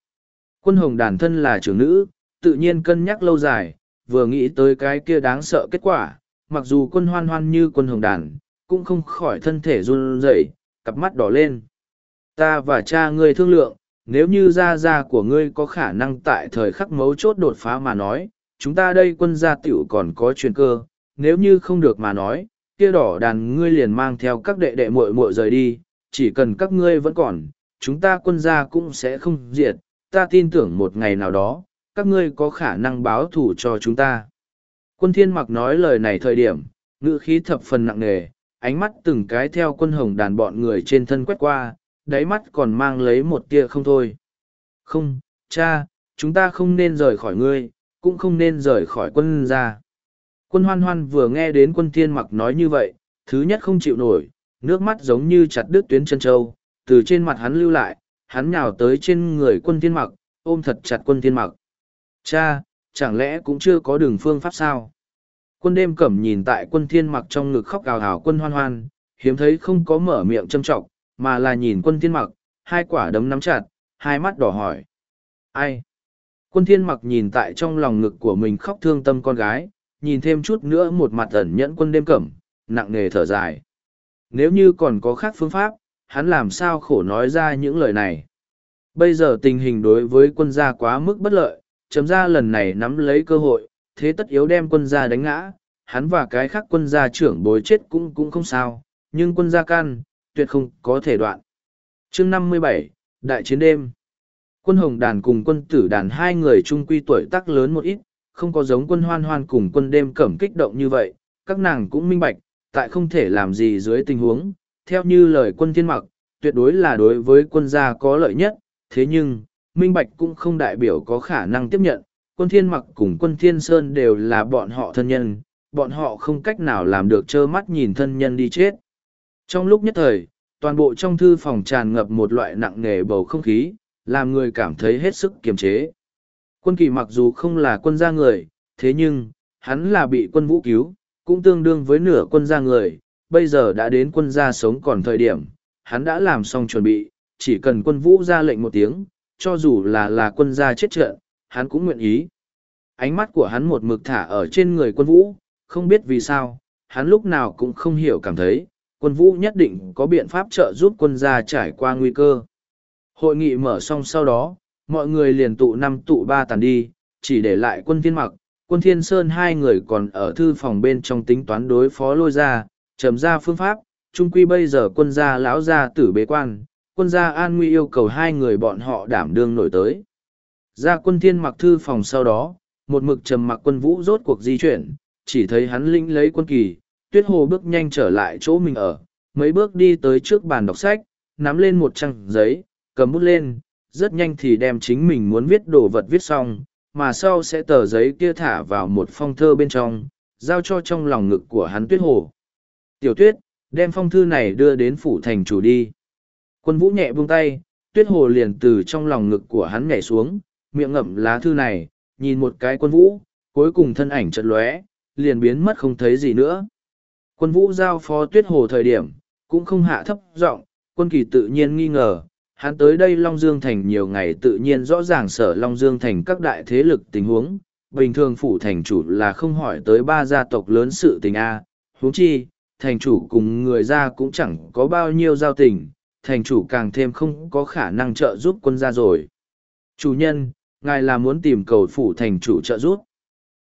Quân hồng đàn thân là trưởng nữ, tự nhiên cân nhắc lâu dài, vừa nghĩ tới cái kia đáng sợ kết quả, mặc dù quân hoan hoan như quân hồng đàn, cũng không khỏi thân thể run rẩy, cặp mắt đỏ lên. Ta và cha ngươi thương lượng, nếu như gia gia của ngươi có khả năng tại thời khắc mấu chốt đột phá mà nói, chúng ta đây quân gia tiểu còn có truyền cơ, nếu như không được mà nói, kia đỏ đàn ngươi liền mang theo các đệ đệ muội muội rời đi, chỉ cần các ngươi vẫn còn, chúng ta quân gia cũng sẽ không diệt, ta tin tưởng một ngày nào đó, các ngươi có khả năng báo thù cho chúng ta. Quân thiên mặc nói lời này thời điểm, ngữ khí thập phần nặng nề, ánh mắt từng cái theo quân hồng đàn bọn người trên thân quét qua, đáy mắt còn mang lấy một tia không thôi. Không, cha, chúng ta không nên rời khỏi ngươi, cũng không nên rời khỏi quân gia. Quân hoan hoan vừa nghe đến quân thiên mặc nói như vậy, thứ nhất không chịu nổi, nước mắt giống như chặt đứt tuyến chân châu, từ trên mặt hắn lưu lại, hắn nhào tới trên người quân thiên mặc, ôm thật chặt quân thiên mặc. Cha, chẳng lẽ cũng chưa có đường phương pháp sao? Quân đêm cẩm nhìn tại quân thiên mặc trong ngực khóc gào hào quân hoan hoan, hiếm thấy không có mở miệng châm trọng, mà là nhìn quân thiên mặc, hai quả đấm nắm chặt, hai mắt đỏ hỏi. Ai? Quân thiên mặc nhìn tại trong lòng ngực của mình khóc thương tâm con gái, nhìn thêm chút nữa một mặt ẩn nhẫn quân đêm cẩm, nặng nề thở dài. Nếu như còn có khác phương pháp, hắn làm sao khổ nói ra những lời này. Bây giờ tình hình đối với quân gia quá mức bất lợi, chấm ra lần này nắm lấy cơ hội, thế tất yếu đem quân gia đánh ngã, hắn và cái khác quân gia trưởng bối chết cũng cũng không sao, nhưng quân gia can, tuyệt không có thể đoạn. chương năm mươi bảy Đại chiến đêm Quân hồng đàn cùng quân tử đàn hai người trung quy tuổi tác lớn một ít, không có giống quân hoan hoan cùng quân đêm cẩm kích động như vậy, các nàng cũng minh bạch, tại không thể làm gì dưới tình huống, theo như lời quân thiên mặc, tuyệt đối là đối với quân gia có lợi nhất, thế nhưng, minh bạch cũng không đại biểu có khả năng tiếp nhận, quân thiên mặc cùng quân thiên sơn đều là bọn họ thân nhân, bọn họ không cách nào làm được trơ mắt nhìn thân nhân đi chết. Trong lúc nhất thời, toàn bộ trong thư phòng tràn ngập một loại nặng nề bầu không khí, làm người cảm thấy hết sức kiềm chế. Quân kỳ mặc dù không là quân gia người, thế nhưng, hắn là bị quân vũ cứu, cũng tương đương với nửa quân gia người, bây giờ đã đến quân gia sống còn thời điểm, hắn đã làm xong chuẩn bị, chỉ cần quân vũ ra lệnh một tiếng, cho dù là là quân gia chết trận, hắn cũng nguyện ý. Ánh mắt của hắn một mực thả ở trên người quân vũ, không biết vì sao, hắn lúc nào cũng không hiểu cảm thấy, quân vũ nhất định có biện pháp trợ giúp quân gia trải qua nguy cơ. Hội nghị mở xong sau đó, mọi người liền tụ năm tụ ba tàn đi, chỉ để lại quân thiên mặc, quân thiên sơn hai người còn ở thư phòng bên trong tính toán đối phó lôi ra, trầm ra phương pháp, trung quy bây giờ quân gia lão gia tử bế quan, quân gia an nguy yêu cầu hai người bọn họ đảm đương nổi tới. Ra quân thiên mặc thư phòng sau đó, một mực trầm mặc quân vũ rốt cuộc di chuyển, chỉ thấy hắn linh lấy quân kỳ, tuyết hồ bước nhanh trở lại chỗ mình ở, mấy bước đi tới trước bàn đọc sách, nắm lên một trang giấy, cầm bút lên, rất nhanh thì đem chính mình muốn viết đồ vật viết xong, mà sau sẽ tờ giấy kia thả vào một phong thơ bên trong, giao cho trong lòng ngực của hắn tuyết hồ. Tiểu tuyết, đem phong thư này đưa đến phủ thành chủ đi. Quân vũ nhẹ buông tay, tuyết hồ liền từ trong lòng ngực của hắn nhảy xuống, miệng ngậm lá thư này, nhìn một cái quân vũ, cuối cùng thân ảnh chợt lóe, liền biến mất không thấy gì nữa. Quân vũ giao phó tuyết hồ thời điểm, cũng không hạ thấp giọng, quân kỳ tự nhiên nghi ngờ, hắn tới đây Long Dương Thành nhiều ngày tự nhiên rõ ràng sở Long Dương Thành các đại thế lực tình huống, bình thường phủ thành chủ là không hỏi tới ba gia tộc lớn sự tình A, huống chi, thành chủ cùng người gia cũng chẳng có bao nhiêu giao tình, thành chủ càng thêm không có khả năng trợ giúp quân gia rồi. Chủ nhân, ngài là muốn tìm cầu phủ thành chủ trợ giúp.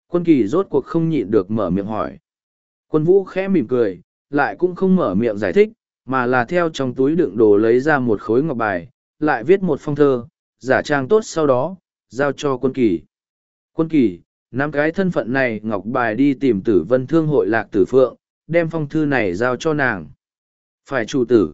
Quân kỳ rốt cuộc không nhịn được mở miệng hỏi. Quân vũ khẽ mỉm cười, lại cũng không mở miệng giải thích, mà là theo trong túi đựng đồ lấy ra một khối ngọc bài, lại viết một phong thơ, giả trang tốt sau đó, giao cho quân kỳ. Quân kỳ, năm cái thân phận này ngọc bài đi tìm tử vân thương hội lạc tử phượng, đem phong thư này giao cho nàng. Phải chủ tử.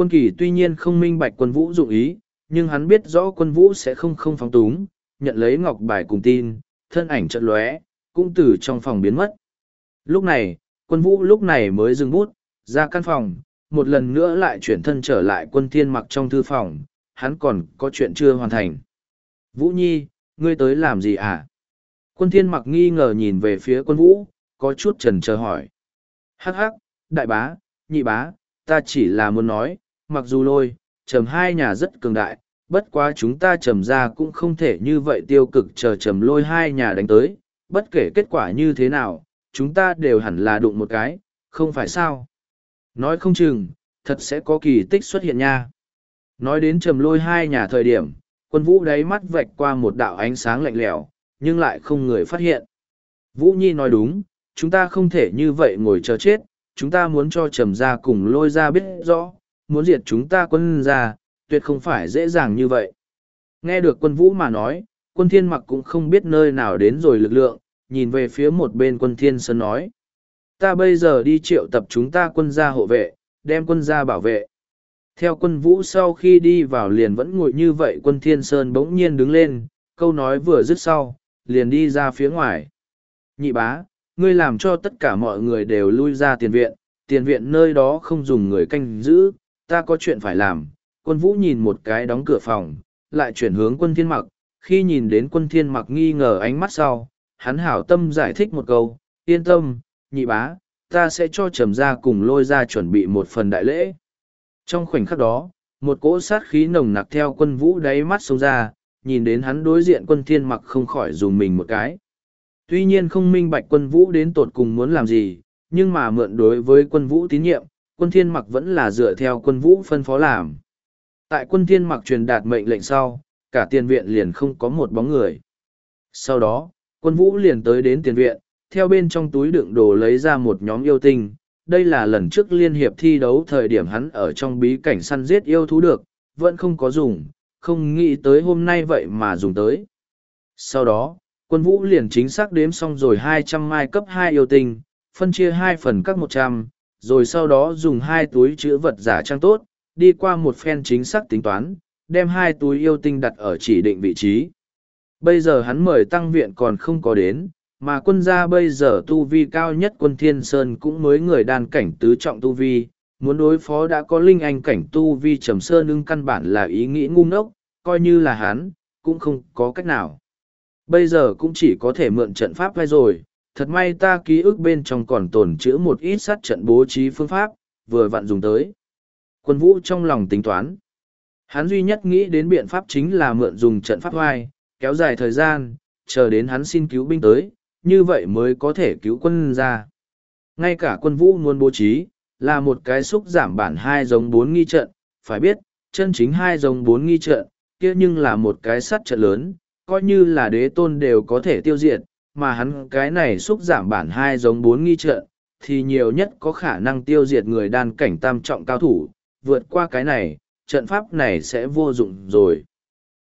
Quân kỳ tuy nhiên không minh bạch quân vũ dụng ý, nhưng hắn biết rõ quân vũ sẽ không không phóng túng, nhận lấy ngọc bài cùng tin, thân ảnh trận lóe, cũng từ trong phòng biến mất. Lúc này, quân vũ lúc này mới dừng bút, ra căn phòng, một lần nữa lại chuyển thân trở lại quân thiên mặc trong thư phòng, hắn còn có chuyện chưa hoàn thành. Vũ Nhi, ngươi tới làm gì à? Quân thiên mặc nghi ngờ nhìn về phía quân vũ, có chút chần chờ hỏi. Hắc hắc, đại bá, nhị bá, ta chỉ là muốn nói, mặc dù lôi, trầm hai nhà rất cường đại, bất quá chúng ta trầm ra cũng không thể như vậy tiêu cực chờ trầm lôi hai nhà đánh tới, bất kể kết quả như thế nào, chúng ta đều hẳn là đụng một cái, không phải sao. Nói không chừng, thật sẽ có kỳ tích xuất hiện nha. Nói đến trầm lôi hai nhà thời điểm, quân vũ đáy mắt vạch qua một đạo ánh sáng lạnh lẽo, nhưng lại không người phát hiện. Vũ Nhi nói đúng, chúng ta không thể như vậy ngồi chờ chết, chúng ta muốn cho trầm ra cùng lôi ra biết rõ, muốn diệt chúng ta quân ra, tuyệt không phải dễ dàng như vậy. Nghe được quân vũ mà nói, quân thiên mặc cũng không biết nơi nào đến rồi lực lượng, nhìn về phía một bên quân thiên sơn nói. Ta bây giờ đi triệu tập chúng ta quân gia hộ vệ, đem quân gia bảo vệ. Theo quân vũ sau khi đi vào liền vẫn ngồi như vậy quân thiên sơn bỗng nhiên đứng lên, câu nói vừa dứt sau, liền đi ra phía ngoài. Nhị bá, ngươi làm cho tất cả mọi người đều lui ra tiền viện, tiền viện nơi đó không dùng người canh giữ, ta có chuyện phải làm. Quân vũ nhìn một cái đóng cửa phòng, lại chuyển hướng quân thiên mặc, khi nhìn đến quân thiên mặc nghi ngờ ánh mắt sau, hắn hảo tâm giải thích một câu, yên tâm, nhị bá, ta sẽ cho trầm ra cùng lôi ra chuẩn bị một phần đại lễ. Trong khoảnh khắc đó, một cỗ sát khí nồng nặc theo quân vũ đáy mắt xông ra, nhìn đến hắn đối diện quân thiên mặc không khỏi dùng mình một cái. Tuy nhiên không minh bạch quân vũ đến tột cùng muốn làm gì, nhưng mà mượn đối với quân vũ tín nhiệm, quân thiên mặc vẫn là dựa theo quân vũ phân phó làm. Tại quân thiên mặc truyền đạt mệnh lệnh sau, cả tiền viện liền không có một bóng người. Sau đó, quân vũ liền tới đến tiền viện, theo bên trong túi đựng đồ lấy ra một nhóm yêu tinh. Đây là lần trước liên hiệp thi đấu thời điểm hắn ở trong bí cảnh săn giết yêu thú được, vẫn không có dùng, không nghĩ tới hôm nay vậy mà dùng tới. Sau đó, quân vũ liền chính xác đếm xong rồi hai trăm mai cấp hai yêu tinh, phân chia hai phần các một trăm, rồi sau đó dùng hai túi chứa vật giả trang tốt, đi qua một phen chính xác tính toán, đem hai túi yêu tinh đặt ở chỉ định vị trí. Bây giờ hắn mời tăng viện còn không có đến, mà quân gia bây giờ tu vi cao nhất quân thiên sơn cũng mới người đàn cảnh tứ trọng tu vi, muốn đối phó đã có linh anh cảnh tu vi trầm sơn ưng căn bản là ý nghĩ ngu ngốc, coi như là hắn, cũng không có cách nào. Bây giờ cũng chỉ có thể mượn trận pháp hay rồi, thật may ta ký ức bên trong còn tồn chữ một ít sát trận bố trí phương pháp, vừa vặn dùng tới. Quân vũ trong lòng tính toán. Hắn duy nhất nghĩ đến biện pháp chính là mượn dùng trận pháp hoài kéo dài thời gian, chờ đến hắn xin cứu binh tới, như vậy mới có thể cứu quân ra. Ngay cả quân vũ muốn bố trí, là một cái xúc giảm bản hai giống bốn nghi trận, phải biết, chân chính hai giống bốn nghi trận, kia nhưng là một cái sắt trận lớn, coi như là đế tôn đều có thể tiêu diệt, mà hắn cái này xúc giảm bản hai giống bốn nghi trận, thì nhiều nhất có khả năng tiêu diệt người đan cảnh tam trọng cao thủ, vượt qua cái này, trận pháp này sẽ vô dụng rồi.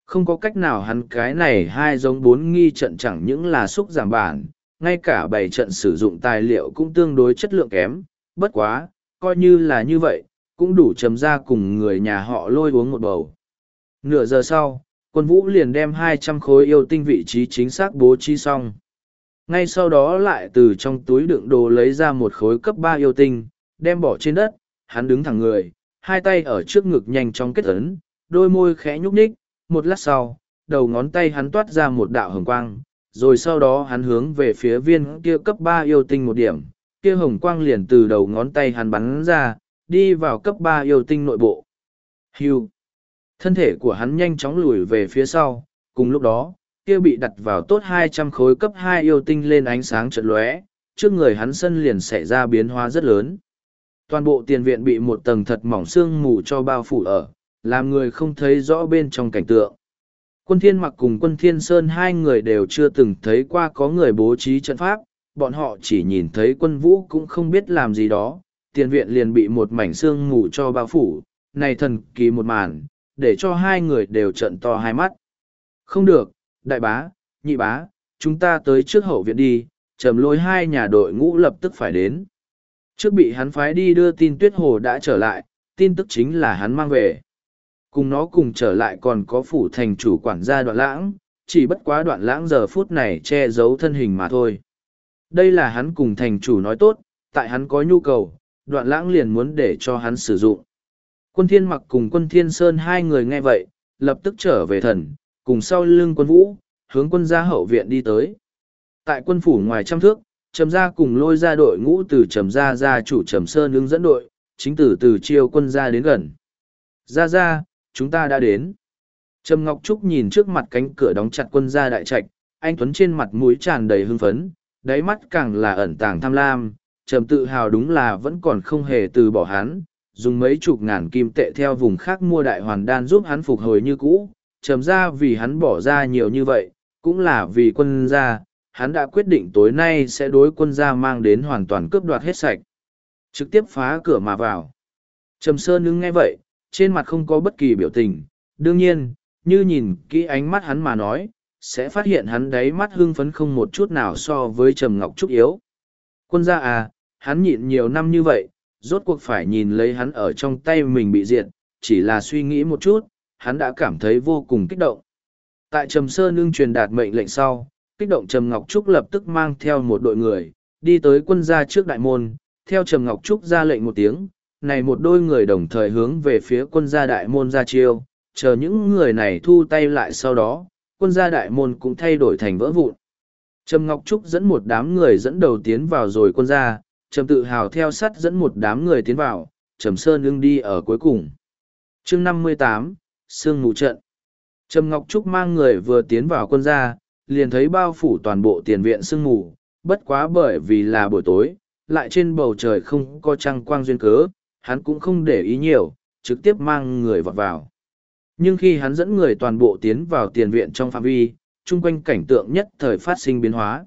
Không có cách nào hắn cái này hai giống bốn nghi trận chẳng những là xúc giảm bản, ngay cả bảy trận sử dụng tài liệu cũng tương đối chất lượng kém, bất quá, coi như là như vậy, cũng đủ chấm ra cùng người nhà họ lôi uống một bầu. Nửa giờ sau, quân vũ liền đem hai trăm khối yêu tinh vị trí chính xác bố trí xong. Ngay sau đó lại từ trong túi đựng đồ lấy ra một khối cấp ba yêu tinh, đem bỏ trên đất, hắn đứng thẳng người, hai tay ở trước ngực nhanh chóng kết ấn, đôi môi khẽ nhúc nhích, một lát sau, đầu ngón tay hắn toát ra một đạo hồng quang, rồi sau đó hắn hướng về phía viên kia cấp ba yêu tinh một điểm, kia hồng quang liền từ đầu ngón tay hắn bắn ra, đi vào cấp ba yêu tinh nội bộ. Hưu. Thân thể của hắn nhanh chóng lùi về phía sau, cùng lúc đó, kia bị đặt vào tốt hai trăm khối cấp hai yêu tinh lên ánh sáng trận lóe, trước người hắn sân liền xảy ra biến hóa rất lớn. Toàn bộ tiền viện bị một tầng thật mỏng xương mù cho bao phủ ở, làm người không thấy rõ bên trong cảnh tượng. Quân thiên mặc cùng quân thiên sơn hai người đều chưa từng thấy qua có người bố trí trận pháp, bọn họ chỉ nhìn thấy quân vũ cũng không biết làm gì đó, tiền viện liền bị một mảnh xương mù cho bao phủ, này thần kỳ một màn, để cho hai người đều trợn to hai mắt. Không được, đại bá, nhị bá, chúng ta tới trước hậu viện đi, trầm lôi hai nhà đội ngũ lập tức phải đến. Trước bị hắn phái đi đưa tin tuyết hồ đã trở lại, tin tức chính là hắn mang về. Cùng nó cùng trở lại còn có phủ thành chủ quản gia đoạn lãng, chỉ bất quá đoạn lãng giờ phút này che giấu thân hình mà thôi. Đây là hắn cùng thành chủ nói tốt, tại hắn có nhu cầu, đoạn lãng liền muốn để cho hắn sử dụng. Quân thiên mặc cùng quân thiên sơn hai người nghe vậy, lập tức trở về thần, cùng sau lưng quân vũ, hướng quân gia hậu viện đi tới. Tại quân phủ ngoài trăm thước, trầm gia cùng lôi ra đội ngũ từ trầm gia gia chủ trầm sơn đứng dẫn đội, chính từ từ chiêu quân gia đến gần. gia gia chúng ta đã đến. Trầm Ngọc Trúc nhìn trước mặt cánh cửa đóng chặt quân gia đại trạch, anh Tuấn trên mặt mũi tràn đầy hưng phấn, đáy mắt càng là ẩn tàng tham lam, trầm tự hào đúng là vẫn còn không hề từ bỏ hắn, dùng mấy chục ngàn kim tệ theo vùng khác mua đại hoàn đan giúp hắn phục hồi như cũ, trầm ra vì hắn bỏ ra nhiều như vậy, cũng là vì quân gia, hắn đã quyết định tối nay sẽ đối quân gia mang đến hoàn toàn cướp đoạt hết sạch. Trực tiếp phá cửa mà vào. Trầm Sơn đứng nghe vậy, trên mặt không có bất kỳ biểu tình, đương nhiên, như nhìn kỹ ánh mắt hắn mà nói, sẽ phát hiện hắn đáy mắt hưng phấn không một chút nào so với Trầm Ngọc Trúc yếu. Quân gia à, hắn nhịn nhiều năm như vậy, rốt cuộc phải nhìn lấy hắn ở trong tay mình bị diệt, chỉ là suy nghĩ một chút, hắn đã cảm thấy vô cùng kích động. Tại Trầm Sơn Nương truyền đạt mệnh lệnh sau, kích động Trầm Ngọc Trúc lập tức mang theo một đội người, đi tới quân gia trước đại môn, theo Trầm Ngọc Trúc ra lệnh một tiếng, này một đôi người đồng thời hướng về phía quân gia đại môn ra chiêu, chờ những người này thu tay lại sau đó, quân gia đại môn cũng thay đổi thành vỡ vụn. Trầm Ngọc Trúc dẫn một đám người dẫn đầu tiến vào rồi quân gia, Trầm tự hào theo sắt dẫn một đám người tiến vào, Trầm Sơn nương đi ở cuối cùng. chương năm mươi tám Sương Mù Trận Trầm Ngọc Trúc mang người vừa tiến vào quân gia, liền thấy bao phủ toàn bộ tiền viện sương mù, bất quá bởi vì là buổi tối, lại trên bầu trời không có trăng quang duyên cớ, hắn cũng không để ý nhiều, trực tiếp mang người vọt vào. Nhưng khi hắn dẫn người toàn bộ tiến vào tiền viện trong phạm vi, chung quanh cảnh tượng nhất thời phát sinh biến hóa.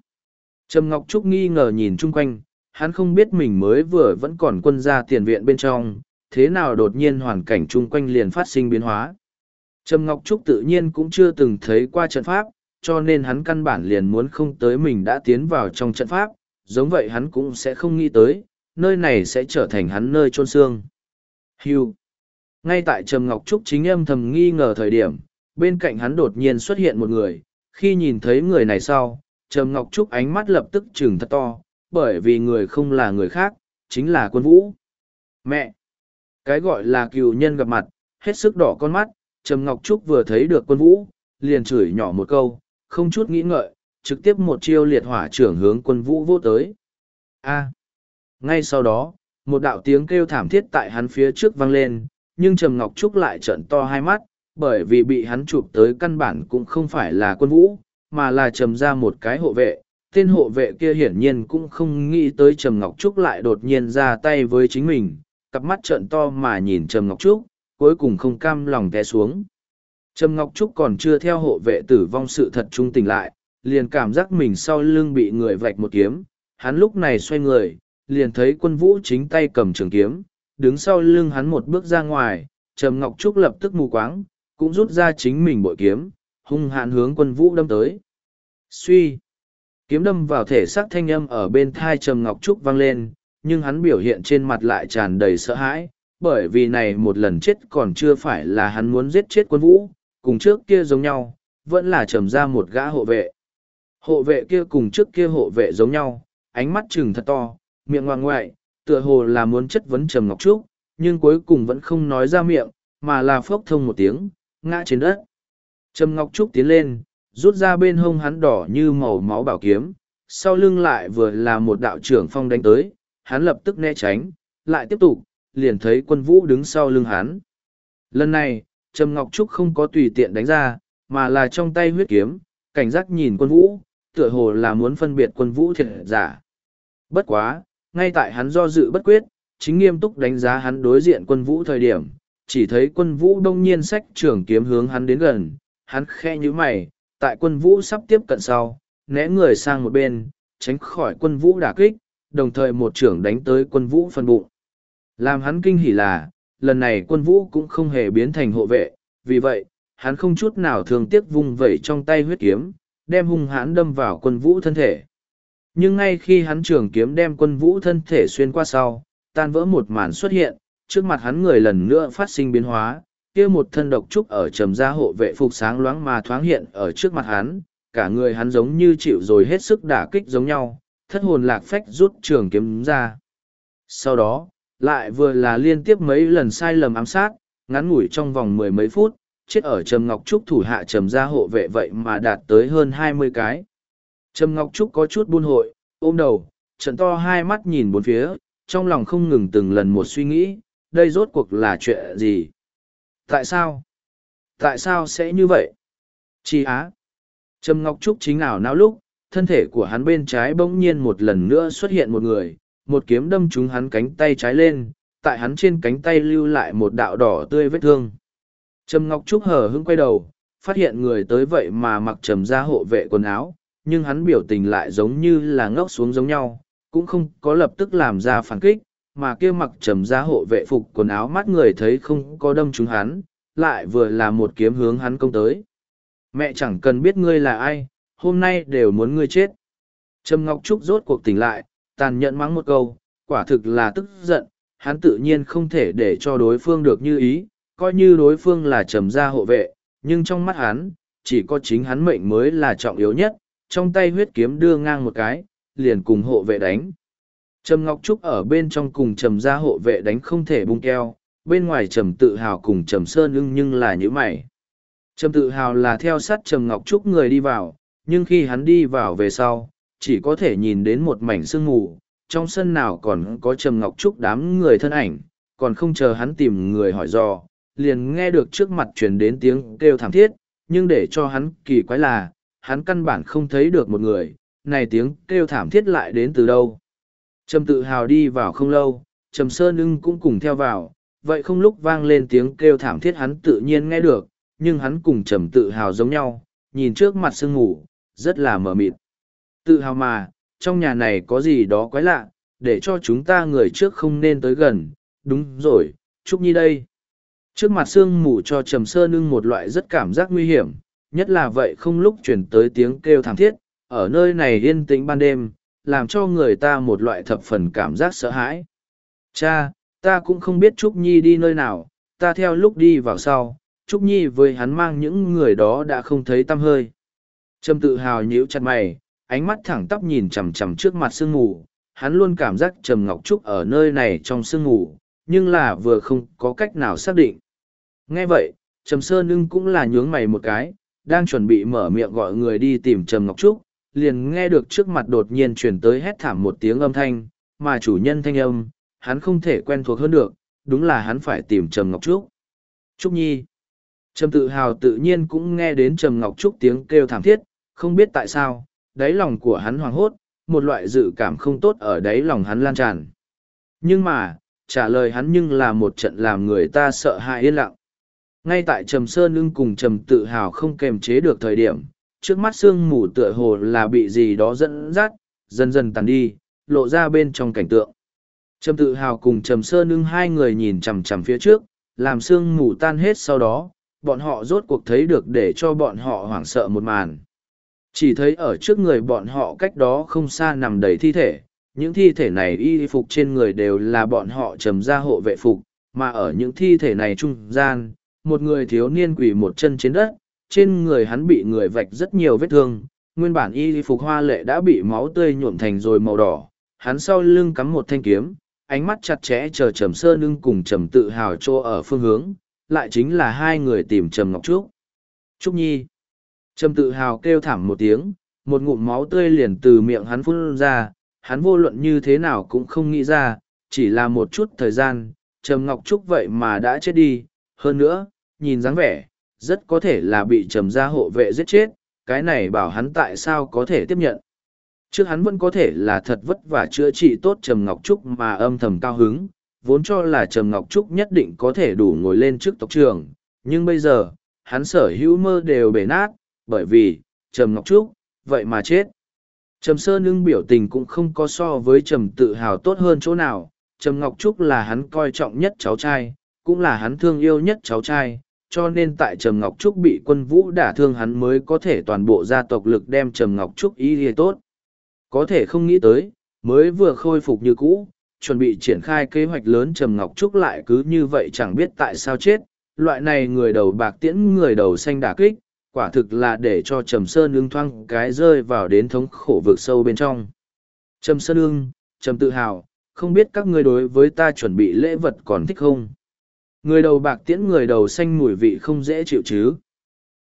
Trầm Ngọc Trúc nghi ngờ nhìn chung quanh, hắn không biết mình mới vừa vẫn còn quân ra tiền viện bên trong, thế nào đột nhiên hoàn cảnh chung quanh liền phát sinh biến hóa. Trầm Ngọc Trúc tự nhiên cũng chưa từng thấy qua trận pháp, cho nên hắn căn bản liền muốn không tới mình đã tiến vào trong trận pháp, giống vậy hắn cũng sẽ không nghĩ tới, nơi này sẽ trở thành hắn nơi trôn xương. Hưu. Ngay tại Trầm Ngọc Trúc chính âm thầm nghi ngờ thời điểm, bên cạnh hắn đột nhiên xuất hiện một người, khi nhìn thấy người này sau, Trầm Ngọc Trúc ánh mắt lập tức trừng thật to, bởi vì người không là người khác, chính là quân vũ. Mẹ! Cái gọi là cựu nhân gặp mặt, hết sức đỏ con mắt, Trầm Ngọc Trúc vừa thấy được quân vũ, liền chửi nhỏ một câu, không chút nghĩ ngợi, trực tiếp một chiêu liệt hỏa trưởng hướng quân vũ vô tới. A. Ngay sau đó, một đạo tiếng kêu thảm thiết tại hắn phía trước vang lên, nhưng Trầm Ngọc Trúc lại trợn to hai mắt, bởi vì bị hắn chụp tới căn bản cũng không phải là quân vũ, mà là trầm ra một cái hộ vệ. Tên hộ vệ kia hiển nhiên cũng không nghĩ tới Trầm Ngọc Trúc lại đột nhiên ra tay với chính mình, cặp mắt trợn to mà nhìn Trầm Ngọc Trúc, cuối cùng không cam lòng té xuống. Trầm Ngọc Trúc còn chưa theo hộ vệ tử vong sự thật trung tỉnh lại, liền cảm giác mình sau lưng bị người vạch một kiếm, hắn lúc này xoay người, liền thấy quân vũ chính tay cầm trường kiếm, đứng sau lưng hắn một bước ra ngoài, Trầm Ngọc Trúc lập tức mù quáng, cũng rút ra chính mình bội kiếm, hung hãn hướng quân vũ đâm tới. Suy! Kiếm đâm vào thể xác thanh âm ở bên thai Trầm Ngọc Trúc vang lên, nhưng hắn biểu hiện trên mặt lại tràn đầy sợ hãi, bởi vì này một lần chết còn chưa phải là hắn muốn giết chết quân vũ, cùng trước kia giống nhau, vẫn là trầm ra một gã hộ vệ. Hộ vệ kia cùng trước kia hộ vệ giống nhau, ánh mắt trừng thật to, miệng ngoan ngoại, tựa hồ là muốn chất vấn Trầm Ngọc Trúc, nhưng cuối cùng vẫn không nói ra miệng, mà là phốc thông một tiếng, ngã trên đất. Trầm Ngọc Trúc tiến lên, rút ra bên hông hắn đỏ như màu máu bảo kiếm, sau lưng lại vừa là một đạo trưởng phong đánh tới, hắn lập tức né tránh, lại tiếp tục, liền thấy quân vũ đứng sau lưng hắn. Lần này, Trầm Ngọc Trúc không có tùy tiện đánh ra, mà là trong tay huyết kiếm, cảnh giác nhìn quân vũ, tựa hồ là muốn phân biệt quân vũ thiệt giả. Bất quá, ngay tại hắn do dự bất quyết, chính nghiêm túc đánh giá hắn đối diện quân vũ thời điểm, chỉ thấy quân vũ đông nhiên sách trường kiếm hướng hắn đến gần, hắn khe như mày, tại quân vũ sắp tiếp cận sau, né người sang một bên, tránh khỏi quân vũ đả kích, đồng thời một trưởng đánh tới quân vũ phân bụng. Làm hắn kinh hỉ là, lần này quân vũ cũng không hề biến thành hộ vệ, vì vậy, hắn không chút nào thường tiếc vung vẩy trong tay huyết kiếm, đem hung hãn đâm vào quân vũ thân thể. Nhưng ngay khi hắn trường kiếm đem quân vũ thân thể xuyên qua sau, tan vỡ một màn xuất hiện, trước mặt hắn người lần nữa phát sinh biến hóa, kia một thân độc trúc ở trầm gia hộ vệ phục sáng loáng mà thoáng hiện ở trước mặt hắn, cả người hắn giống như chịu rồi hết sức đả kích giống nhau, thất hồn lạc phách rút trường kiếm ra. sau đó lại vừa là liên tiếp mấy lần sai lầm ám sát, ngắn ngủi trong vòng mười mấy phút, chết ở trầm ngọc trúc thủ hạ trầm gia hộ vệ vậy mà đạt tới hơn hai mươi cái. Trầm ngọc trúc có chút buôn hội, ôm đầu, trận to hai mắt nhìn bốn phía, trong lòng không ngừng từng lần một suy nghĩ, đây rốt cuộc là chuyện gì? Tại sao? Tại sao sẽ như vậy? Chi á? Trầm ngọc trúc chính ảo não lúc, thân thể của hắn bên trái bỗng nhiên một lần nữa xuất hiện một người một kiếm đâm trúng hắn cánh tay trái lên, tại hắn trên cánh tay lưu lại một đạo đỏ tươi vết thương. Trầm ngọc trúc hờ hững quay đầu, phát hiện người tới vậy mà mặc trầm ra hộ vệ quần áo, nhưng hắn biểu tình lại giống như là ngốc xuống giống nhau, cũng không có lập tức làm ra phản kích, mà kia mặc trầm ra hộ vệ phục quần áo mắt người thấy không có đâm trúng hắn, lại vừa là một kiếm hướng hắn công tới. Mẹ chẳng cần biết ngươi là ai, hôm nay đều muốn ngươi chết. Trầm ngọc trúc rốt cuộc tỉnh lại tàn nhẫn mắng một câu, quả thực là tức giận, hắn tự nhiên không thể để cho đối phương được như ý, coi như đối phương là trầm gia hộ vệ, nhưng trong mắt hắn, chỉ có chính hắn mệnh mới là trọng yếu nhất, trong tay huyết kiếm đưa ngang một cái, liền cùng hộ vệ đánh. Trầm ngọc trúc ở bên trong cùng trầm gia hộ vệ đánh không thể bung keo, bên ngoài trầm tự hào cùng trầm sơn ưng nhưng là như mày. Trầm tự hào là theo sát trầm ngọc trúc người đi vào, nhưng khi hắn đi vào về sau chỉ có thể nhìn đến một mảnh sương mù, trong sân nào còn có trầm ngọc trúc đám người thân ảnh, còn không chờ hắn tìm người hỏi dò, liền nghe được trước mặt truyền đến tiếng kêu thảm thiết, nhưng để cho hắn kỳ quái là, hắn căn bản không thấy được một người, này tiếng kêu thảm thiết lại đến từ đâu? Trầm tự hào đi vào không lâu, trầm sơn ưng cũng cùng theo vào, vậy không lúc vang lên tiếng kêu thảm thiết hắn tự nhiên nghe được, nhưng hắn cùng trầm tự hào giống nhau, nhìn trước mặt sương ngủ rất là mờ mịt tự hào mà, trong nhà này có gì đó quái lạ, để cho chúng ta người trước không nên tới gần. Đúng rồi, trúc nhi đây. Trước mặt sương mù cho trầm sơ nưng một loại rất cảm giác nguy hiểm, nhất là vậy không lúc chuyển tới tiếng kêu thảm thiết, ở nơi này yên tĩnh ban đêm, làm cho người ta một loại thập phần cảm giác sợ hãi. Cha, ta cũng không biết trúc nhi đi nơi nào, ta theo lúc đi vào sau, trúc nhi với hắn mang những người đó đã không thấy tâm hơi. Trầm tự hào nhíu chặt mày ánh mắt thẳng tắp nhìn chằm chằm trước mặt sương mù. Hắn luôn cảm giác trầm ngọc trúc ở nơi này trong sương mù, nhưng là vừa không có cách nào xác định. Nghe vậy, trầm sơn ưng cũng là nhướng mày một cái, đang chuẩn bị mở miệng gọi người đi tìm trầm ngọc trúc, liền nghe được trước mặt đột nhiên chuyển tới hét thảm một tiếng âm thanh, mà chủ nhân thanh âm, hắn không thể quen thuộc hơn được, đúng là hắn phải tìm trầm ngọc trúc. Trúc nhi. Trầm tự hào tự nhiên cũng nghe đến trầm ngọc trúc tiếng kêu thảm thiết, không biết tại sao đáy lòng của hắn hoảng hốt, một loại dự cảm không tốt ở đáy lòng hắn lan tràn. Nhưng mà, trả lời hắn nhưng là một trận làm người ta sợ hãi yên lặng. Ngay tại trầm sơn ưng cùng trầm tự hào không kềm chế được thời điểm, trước mắt sương mù tựa hồ là bị gì đó dẫn dắt, dần dần tàn đi, lộ ra bên trong cảnh tượng. Trầm tự hào cùng trầm sơn ưng hai người nhìn chằm chằm phía trước, làm sương mù tan hết sau đó, bọn họ rốt cuộc thấy được để cho bọn họ hoảng sợ một màn chỉ thấy ở trước người bọn họ cách đó không xa nằm đầy thi thể những thi thể này y phục trên người đều là bọn họ trầm ra hộ vệ phục mà ở những thi thể này trung gian một người thiếu niên quỳ một chân trên đất, trên người hắn bị người vạch rất nhiều vết thương, nguyên bản y phục hoa lệ đã bị máu tươi nhuộm thành rồi màu đỏ, hắn sau lưng cắm một thanh kiếm, ánh mắt chặt chẽ chờ Trầm Sơ Nưng cùng Trầm Tự Hào trô ở phương hướng, lại chính là hai người tìm Trầm Ngọc Trúc. Trúc Nhi. Trầm Tự Hào kêu thảm một tiếng, một ngụm máu tươi liền từ miệng hắn phun ra, hắn vô luận như thế nào cũng không nghĩ ra, chỉ là một chút thời gian, Trầm Ngọc Trúc vậy mà đã chết đi, hơn nữa, nhìn dáng vẻ, rất có thể là bị trầm gia hộ vệ giết chết, cái này bảo hắn tại sao có thể tiếp nhận. Trước hắn vẫn có thể là thật vất vả chữa trị tốt Trầm Ngọc Trúc mà âm thầm cao hứng, vốn cho là Trầm Ngọc Trúc nhất định có thể đủ ngồi lên trước tộc trường, nhưng bây giờ, hắn sở hữu mơ đều bể nát, bởi vì, Trầm Ngọc Trúc, vậy mà chết. Trầm Sơ Nương biểu tình cũng không có so với Trầm tự hào tốt hơn chỗ nào, Trầm Ngọc Trúc là hắn coi trọng nhất cháu trai, cũng là hắn thương yêu nhất cháu trai, cho nên tại Trầm Ngọc Trúc bị quân vũ đả thương hắn mới có thể toàn bộ gia tộc lực đem Trầm Ngọc Trúc y ghê tốt. Có thể không nghĩ tới, mới vừa khôi phục như cũ, chuẩn bị triển khai kế hoạch lớn Trầm Ngọc Trúc lại cứ như vậy chẳng biết tại sao chết. Loại này người đầu bạc tiễn người đầu xanh đả kích, quả thực là để cho Trầm Sơn ương thoang cái rơi vào đến thống khổ vực sâu bên trong. Trầm Sơn ương, Trầm tự hào, không biết các ngươi đối với ta chuẩn bị lễ vật còn thích không? Người đầu bạc tiễn người đầu xanh mùi vị không dễ chịu chứ.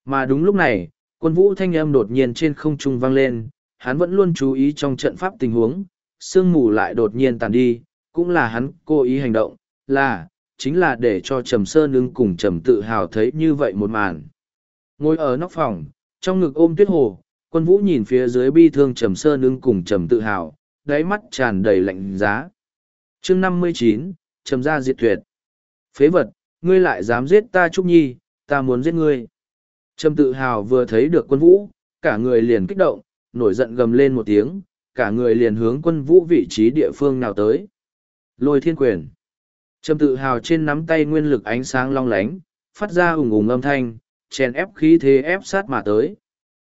Mà đúng lúc này, quân vũ thanh âm đột nhiên trên không trung vang lên, hắn vẫn luôn chú ý trong trận pháp tình huống, sương mù lại đột nhiên tàn đi, cũng là hắn cố ý hành động, là, chính là để cho Trầm Sơn ưng cùng Trầm tự hào thấy như vậy một màn. Ngồi ở nóc phòng, trong ngực ôm tuyết hồ, quân vũ nhìn phía dưới bi thương Trầm Sơn ưng cùng Trầm tự hào, đáy mắt tràn đầy lạnh giá. Chương năm mươi chín Trầm gia diệt tuyệt. Phế vật, ngươi lại dám giết ta Trúc Nhi, ta muốn giết ngươi. Trầm tự hào vừa thấy được quân vũ, cả người liền kích động, nổi giận gầm lên một tiếng, cả người liền hướng quân vũ vị trí địa phương nào tới. Lôi thiên quyền. Trầm tự hào trên nắm tay nguyên lực ánh sáng long lánh, phát ra ủng ủng âm thanh, chèn ép khí thế ép sát mà tới.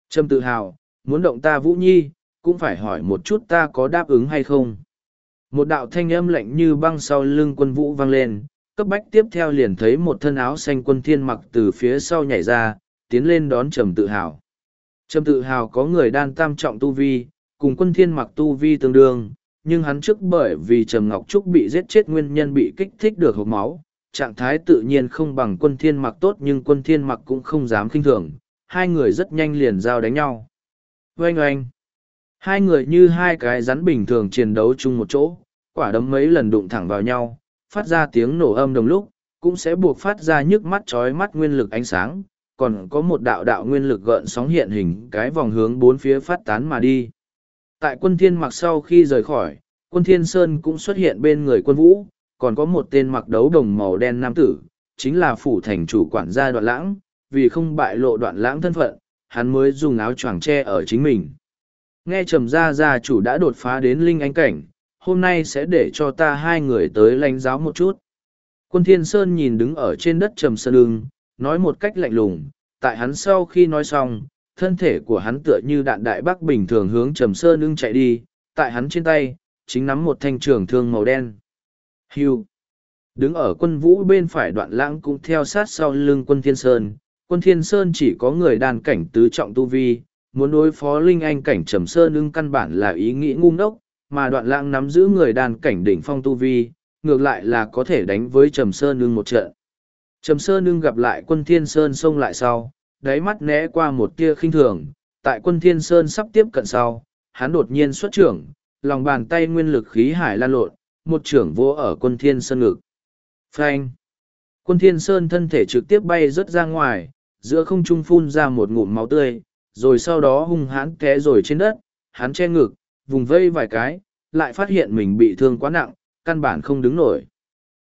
Trầm tự hào, muốn động ta Vũ Nhi, cũng phải hỏi một chút ta có đáp ứng hay không. Một đạo thanh âm lạnh như băng sau lưng quân vũ vang lên, cấp bách tiếp theo liền thấy một thân áo xanh quân thiên mặc từ phía sau nhảy ra, tiến lên đón trầm tự hào. Trầm tự hào có người đan tam trọng tu vi, cùng quân thiên mặc tu vi tương đương, nhưng hắn trước bởi vì Trầm Ngọc Trúc bị giết chết nguyên nhân bị kích thích được hộp máu, trạng thái tự nhiên không bằng quân thiên mặc tốt nhưng quân thiên mặc cũng không dám kinh thường, hai người rất nhanh liền giao đánh nhau. Oanh oanh! Hai người như hai cái rắn bình thường chiến đấu chung một chỗ, quả đấm mấy lần đụng thẳng vào nhau, phát ra tiếng nổ âm đồng lúc, cũng sẽ buộc phát ra nhức mắt chói mắt nguyên lực ánh sáng, còn có một đạo đạo nguyên lực gợn sóng hiện hình cái vòng hướng bốn phía phát tán mà đi. Tại quân thiên mặc sau khi rời khỏi, quân thiên sơn cũng xuất hiện bên người quân vũ, còn có một tên mặc đấu đồng màu đen nam tử, chính là phủ thành chủ quản gia đoạn lãng, vì không bại lộ đoạn lãng thân phận, hắn mới dùng áo choàng che ở chính mình. Nghe trầm gia gia chủ đã đột phá đến linh ánh cảnh, hôm nay sẽ để cho ta hai người tới lãnh giáo một chút. Quân thiên sơn nhìn đứng ở trên đất trầm sơn ưng, nói một cách lạnh lùng, tại hắn sau khi nói xong, thân thể của hắn tựa như đạn đại bác bình thường hướng trầm sơn ưng chạy đi, tại hắn trên tay, chính nắm một thanh trường thương màu đen. Hưu. Đứng ở quân vũ bên phải đoạn lãng cũng theo sát sau lưng quân thiên sơn, quân thiên sơn chỉ có người đàn cảnh tứ trọng tu vi, muốn đối phó linh anh cảnh trầm sơn ưng căn bản là ý nghĩ ngu ngốc, mà đoạn lãng nắm giữ người đàn cảnh đỉnh phong tu vi, ngược lại là có thể đánh với trầm sơn ưng một trận. Trầm Sơn Nương gặp lại quân Thiên Sơn xông lại sau, đáy mắt né qua một tia khinh thường, tại quân Thiên Sơn sắp tiếp cận sau, hắn đột nhiên xuất trưởng, lòng bàn tay nguyên lực khí hải lan lộn, một trưởng vô ở quân Thiên Sơn ngực. Phanh! Quân Thiên Sơn thân thể trực tiếp bay rớt ra ngoài, giữa không trung phun ra một ngụm máu tươi, rồi sau đó hung hãn té rồi trên đất, hắn che ngực, vùng vây vài cái, lại phát hiện mình bị thương quá nặng, căn bản không đứng nổi.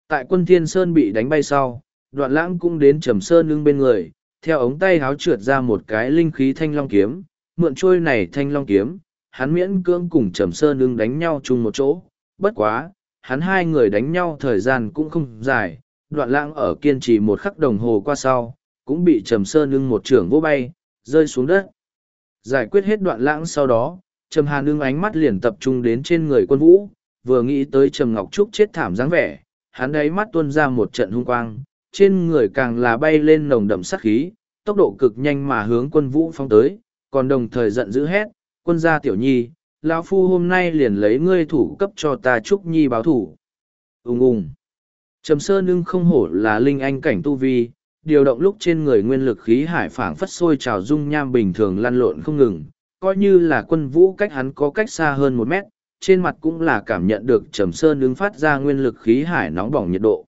Tại quân Thiên Sơn bị đánh bay sau, đoạn lãng cũng đến trầm sơn lưng bên người theo ống tay háo trượt ra một cái linh khí thanh long kiếm mượn trôi này thanh long kiếm hắn miễn cưỡng cùng trầm sơn lưng đánh nhau chung một chỗ bất quá hắn hai người đánh nhau thời gian cũng không dài đoạn lãng ở kiên trì một khắc đồng hồ qua sau cũng bị trầm sơn ưng một trưởng vô bay rơi xuống đất. Giải quyết hết đoạn lãng sau đó trầm hà nương ánh mắt liền tập trung đến trên người quân vũ vừa nghĩ tới trầm ngọc trúc chết thảm dáng vẻ hắn đáy mắt tuôn ra một trận hung quang trên người càng là bay lên nồng đậm sát khí, tốc độ cực nhanh mà hướng quân vũ phong tới, còn đồng thời giận dữ hét, quân gia tiểu nhi, lão phu hôm nay liền lấy ngươi thủ cấp cho ta trúc nhi báo thủ. Ung ung. Trầm sơ nưng không hổ là linh anh cảnh tu vi, điều động lúc trên người nguyên lực khí hải phảng phất sôi trào dung nham bình thường lăn lộn không ngừng, coi như là quân vũ cách hắn có cách xa hơn một mét, trên mặt cũng là cảm nhận được trầm sơn ứng phát ra nguyên lực khí hải nóng bỏng nhiệt độ.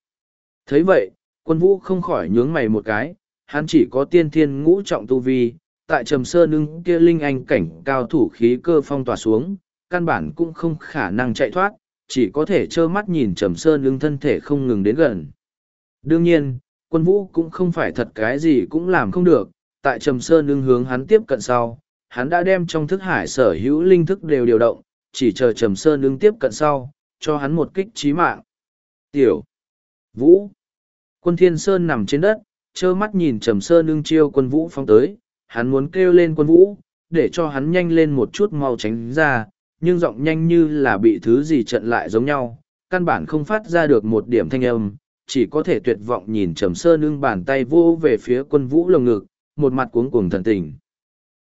thấy vậy, Quân vũ không khỏi nhướng mày một cái, hắn chỉ có tiên thiên ngũ trọng tu vi, tại trầm sơn ưng kia linh anh cảnh cao thủ khí cơ phong tỏa xuống, căn bản cũng không khả năng chạy thoát, chỉ có thể trơ mắt nhìn trầm sơn ưng thân thể không ngừng đến gần. Đương nhiên, quân vũ cũng không phải thật cái gì cũng làm không được, tại trầm sơn ưng hướng hắn tiếp cận sau, hắn đã đem trong thức hải sở hữu linh thức đều điều động, chỉ chờ trầm sơn ưng tiếp cận sau, cho hắn một kích chí mạng. Tiểu Vũ Quân Thiên Sơn nằm trên đất, trơ mắt nhìn Trầm Sơn ưng chiêu quân vũ phong tới, hắn muốn kêu lên quân vũ, để cho hắn nhanh lên một chút mau tránh ra, nhưng giọng nhanh như là bị thứ gì trận lại giống nhau, căn bản không phát ra được một điểm thanh âm, chỉ có thể tuyệt vọng nhìn Trầm Sơn ưng bàn tay vô về phía quân vũ lồng ngực, một mặt cuống cuồng thần tình.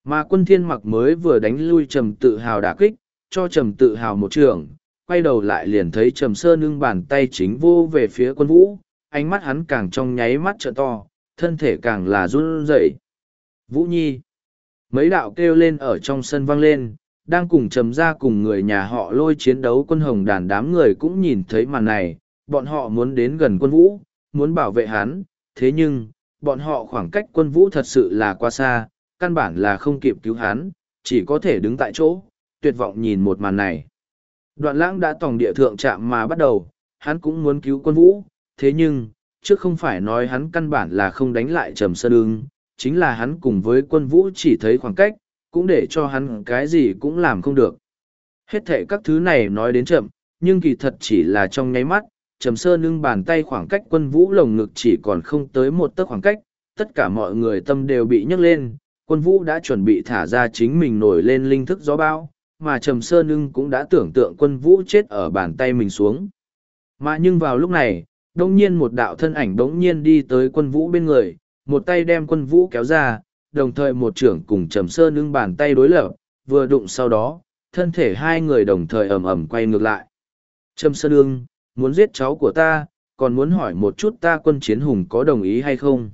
Mà quân thiên mặc mới vừa đánh lui Trầm tự hào đả kích, cho Trầm tự hào một trường, quay đầu lại liền thấy trầm sơ nương bàn tay chính vô về phía quân vũ, ánh mắt hắn càng trong nháy mắt trợ to, thân thể càng là run rẩy. Vũ Nhi. Mấy đạo kêu lên ở trong sân vang lên, đang cùng trầm ra cùng người nhà họ lôi chiến đấu quân hồng đàn đám người cũng nhìn thấy màn này, bọn họ muốn đến gần quân vũ, muốn bảo vệ hắn, thế nhưng, bọn họ khoảng cách quân vũ thật sự là quá xa, căn bản là không kịp cứu hắn, chỉ có thể đứng tại chỗ, tuyệt vọng nhìn một màn này. Đoạn lãng đã tòng địa thượng chạm mà bắt đầu, hắn cũng muốn cứu quân vũ, thế nhưng, trước không phải nói hắn căn bản là không đánh lại trầm sơn ưng, chính là hắn cùng với quân vũ chỉ thấy khoảng cách, cũng để cho hắn cái gì cũng làm không được. Hết thệ các thứ này nói đến chậm, nhưng kỳ thật chỉ là trong nháy mắt, trầm sơn ưng bàn tay khoảng cách quân vũ lồng ngực chỉ còn không tới một tấc khoảng cách, tất cả mọi người tâm đều bị nhấc lên, quân vũ đã chuẩn bị thả ra chính mình nổi lên linh thức gió bão, mà trầm sơn ưng cũng đã tưởng tượng quân vũ chết ở bàn tay mình xuống. Mà nhưng vào lúc này, đông nhiên một đạo thân ảnh đống nhiên đi tới quân vũ bên người, một tay đem quân vũ kéo ra, đồng thời một trưởng cùng trầm sơn ưng bàn tay đối lập, vừa đụng sau đó, thân thể hai người đồng thời ầm ầm quay ngược lại. Trầm sơn ưng, muốn giết cháu của ta, còn muốn hỏi một chút ta quân chiến hùng có đồng ý hay không?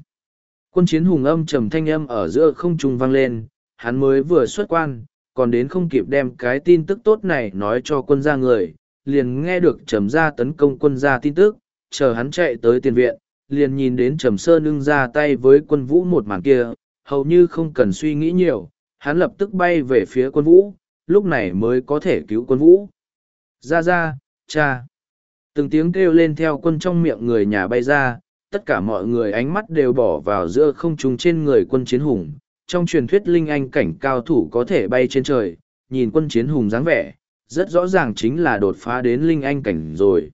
Quân chiến hùng âm trầm thanh âm ở giữa không trung vang lên, hắn mới vừa xuất quan, còn đến không kịp đem cái tin tức tốt này nói cho quân gia người, liền nghe được trầm gia tấn công quân gia tin tức, chờ hắn chạy tới tiền viện, liền nhìn đến trầm sơ nưng ra tay với quân vũ một màn kia, hầu như không cần suy nghĩ nhiều, hắn lập tức bay về phía quân vũ, lúc này mới có thể cứu quân vũ. Ra ra, cha. Từng tiếng kêu lên theo quân trong miệng người nhà bay ra, tất cả mọi người ánh mắt đều bỏ vào giữa không trung trên người quân chiến hùng. Trong truyền thuyết linh anh cảnh cao thủ có thể bay trên trời, nhìn quân chiến hùng dáng vẻ, rất rõ ràng chính là đột phá đến linh anh cảnh rồi.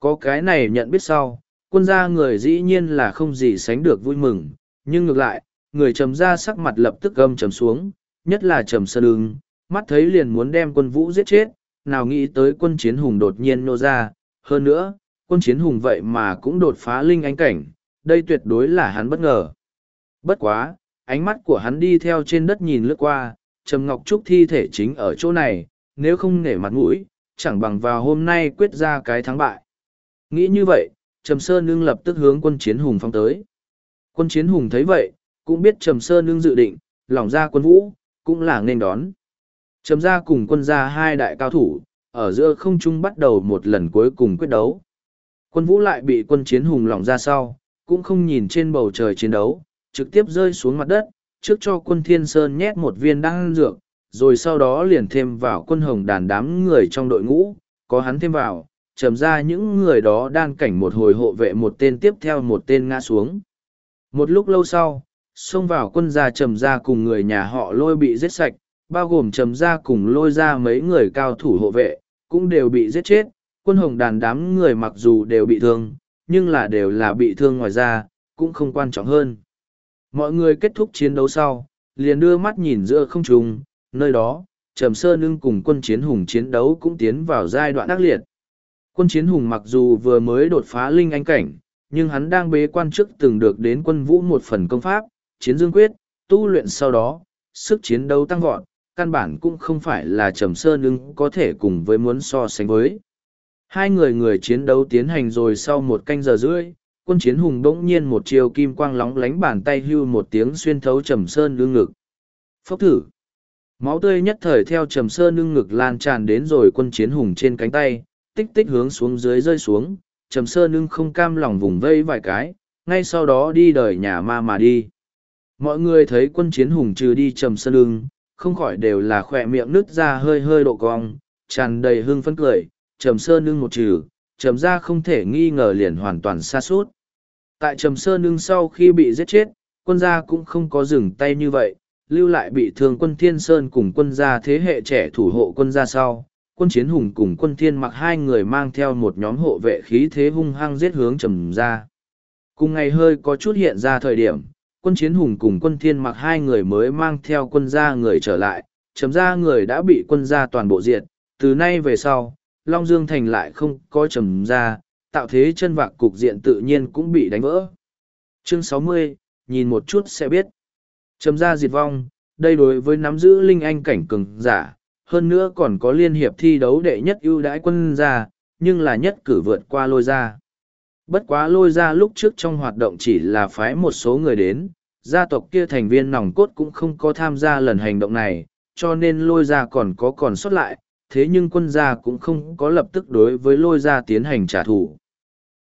Có cái này nhận biết sau, quân gia người dĩ nhiên là không gì sánh được vui mừng, nhưng ngược lại, người trầm ra sắc mặt lập tức gâm trầm xuống, nhất là trầm sơn ưng, mắt thấy liền muốn đem quân vũ giết chết, nào nghĩ tới quân chiến hùng đột nhiên nô ra, hơn nữa, quân chiến hùng vậy mà cũng đột phá linh ánh cảnh, đây tuyệt đối là hắn bất ngờ. Bất quá, ánh mắt của hắn đi theo trên đất nhìn lướt qua, Trầm Ngọc Trúc thi thể chính ở chỗ này, nếu không nể mặt mũi, chẳng bằng vào hôm nay quyết ra cái thắng bại. Nghĩ như vậy, Trầm Sơn Nương lập tức hướng quân chiến hùng phong tới. Quân chiến hùng thấy vậy, cũng biết Trầm Sơn Nương dự định, lòng ra quân vũ, cũng là nên đón. Trầm gia cùng quân gia hai đại cao thủ, ở giữa không trung bắt đầu một lần cuối cùng quyết đấu. Quân vũ lại bị quân chiến hùng lỏng ra sau, cũng không nhìn trên bầu trời chiến đấu, trực tiếp rơi xuống mặt đất, trước cho quân thiên sơn nhét một viên đan dược, rồi sau đó liền thêm vào quân hồng đàn đám người trong đội ngũ, có hắn thêm vào, trầm ra những người đó đan cảnh một hồi hộ vệ một tên tiếp theo một tên ngã xuống. Một lúc lâu sau, xông vào quân gia trầm ra cùng người nhà họ lôi bị giết sạch, bao gồm trầm ra cùng lôi ra mấy người cao thủ hộ vệ, cũng đều bị giết chết. Quân hồng đàn đám người mặc dù đều bị thương, nhưng là đều là bị thương ngoài ra, cũng không quan trọng hơn. Mọi người kết thúc chiến đấu sau, liền đưa mắt nhìn giữa không trung, nơi đó, Trầm Sơn Nương cùng quân chiến hùng chiến đấu cũng tiến vào giai đoạn ác liệt. Quân chiến hùng mặc dù vừa mới đột phá linh anh cảnh, nhưng hắn đang bế quan chức từng được đến quân vũ một phần công pháp, chiến dương quyết, tu luyện sau đó, sức chiến đấu tăng vọt, căn bản cũng không phải là trầm sơn ưng có thể cùng với muốn so sánh với. Hai người người chiến đấu tiến hành rồi sau một canh giờ rưỡi, quân chiến hùng bỗng nhiên một chiều kim quang lóng lánh bàn tay hưu một tiếng xuyên thấu trầm sơn lưng ngực. Phốc thử. Máu tươi nhất thời theo trầm sơn lưng ngực lan tràn đến rồi quân chiến hùng trên cánh tay, tích tích hướng xuống dưới rơi xuống, trầm sơn lưng không cam lòng vùng vây vài cái, ngay sau đó đi đời nhà ma mà đi. Mọi người thấy quân chiến hùng trừ đi trầm sơn lưng, không khỏi đều là khỏe miệng nứt ra hơi hơi độ cong, tràn đầy hương phấn cười, trầm sơ nưng một trừ, trầm ra không thể nghi ngờ liền hoàn toàn xa suốt. Tại trầm sơ nưng sau khi bị giết chết, quân gia cũng không có dừng tay như vậy, lưu lại bị thương quân thiên sơn cùng quân gia thế hệ trẻ thủ hộ quân gia sau. Quân chiến hùng cùng quân thiên mặc hai người mang theo một nhóm hộ vệ khí thế hung hăng giết hướng trầm ra. Cùng ngày hơi có chút hiện ra thời điểm, quân chiến hùng cùng quân thiên mặc hai người mới mang theo quân gia người trở lại, trầm ra người đã bị quân gia toàn bộ diệt, từ nay về sau, Long Dương Thành lại không có trầm ra, tạo thế chân vạc cục diện tự nhiên cũng bị đánh vỡ. Chương 60, nhìn một chút sẽ biết. Trầm ra diệt vong, đây đối với nắm giữ linh anh cảnh cường giả, hơn nữa còn có liên hiệp thi đấu đệ nhất ưu đãi quân gia, nhưng là nhất cử vượt qua lôi gia. Bất quá lôi gia lúc trước trong hoạt động chỉ là phái một số người đến, gia tộc kia thành viên nòng cốt cũng không có tham gia lần hành động này, cho nên lôi gia còn có còn sót lại, thế nhưng quân gia cũng không có lập tức đối với lôi gia tiến hành trả thù.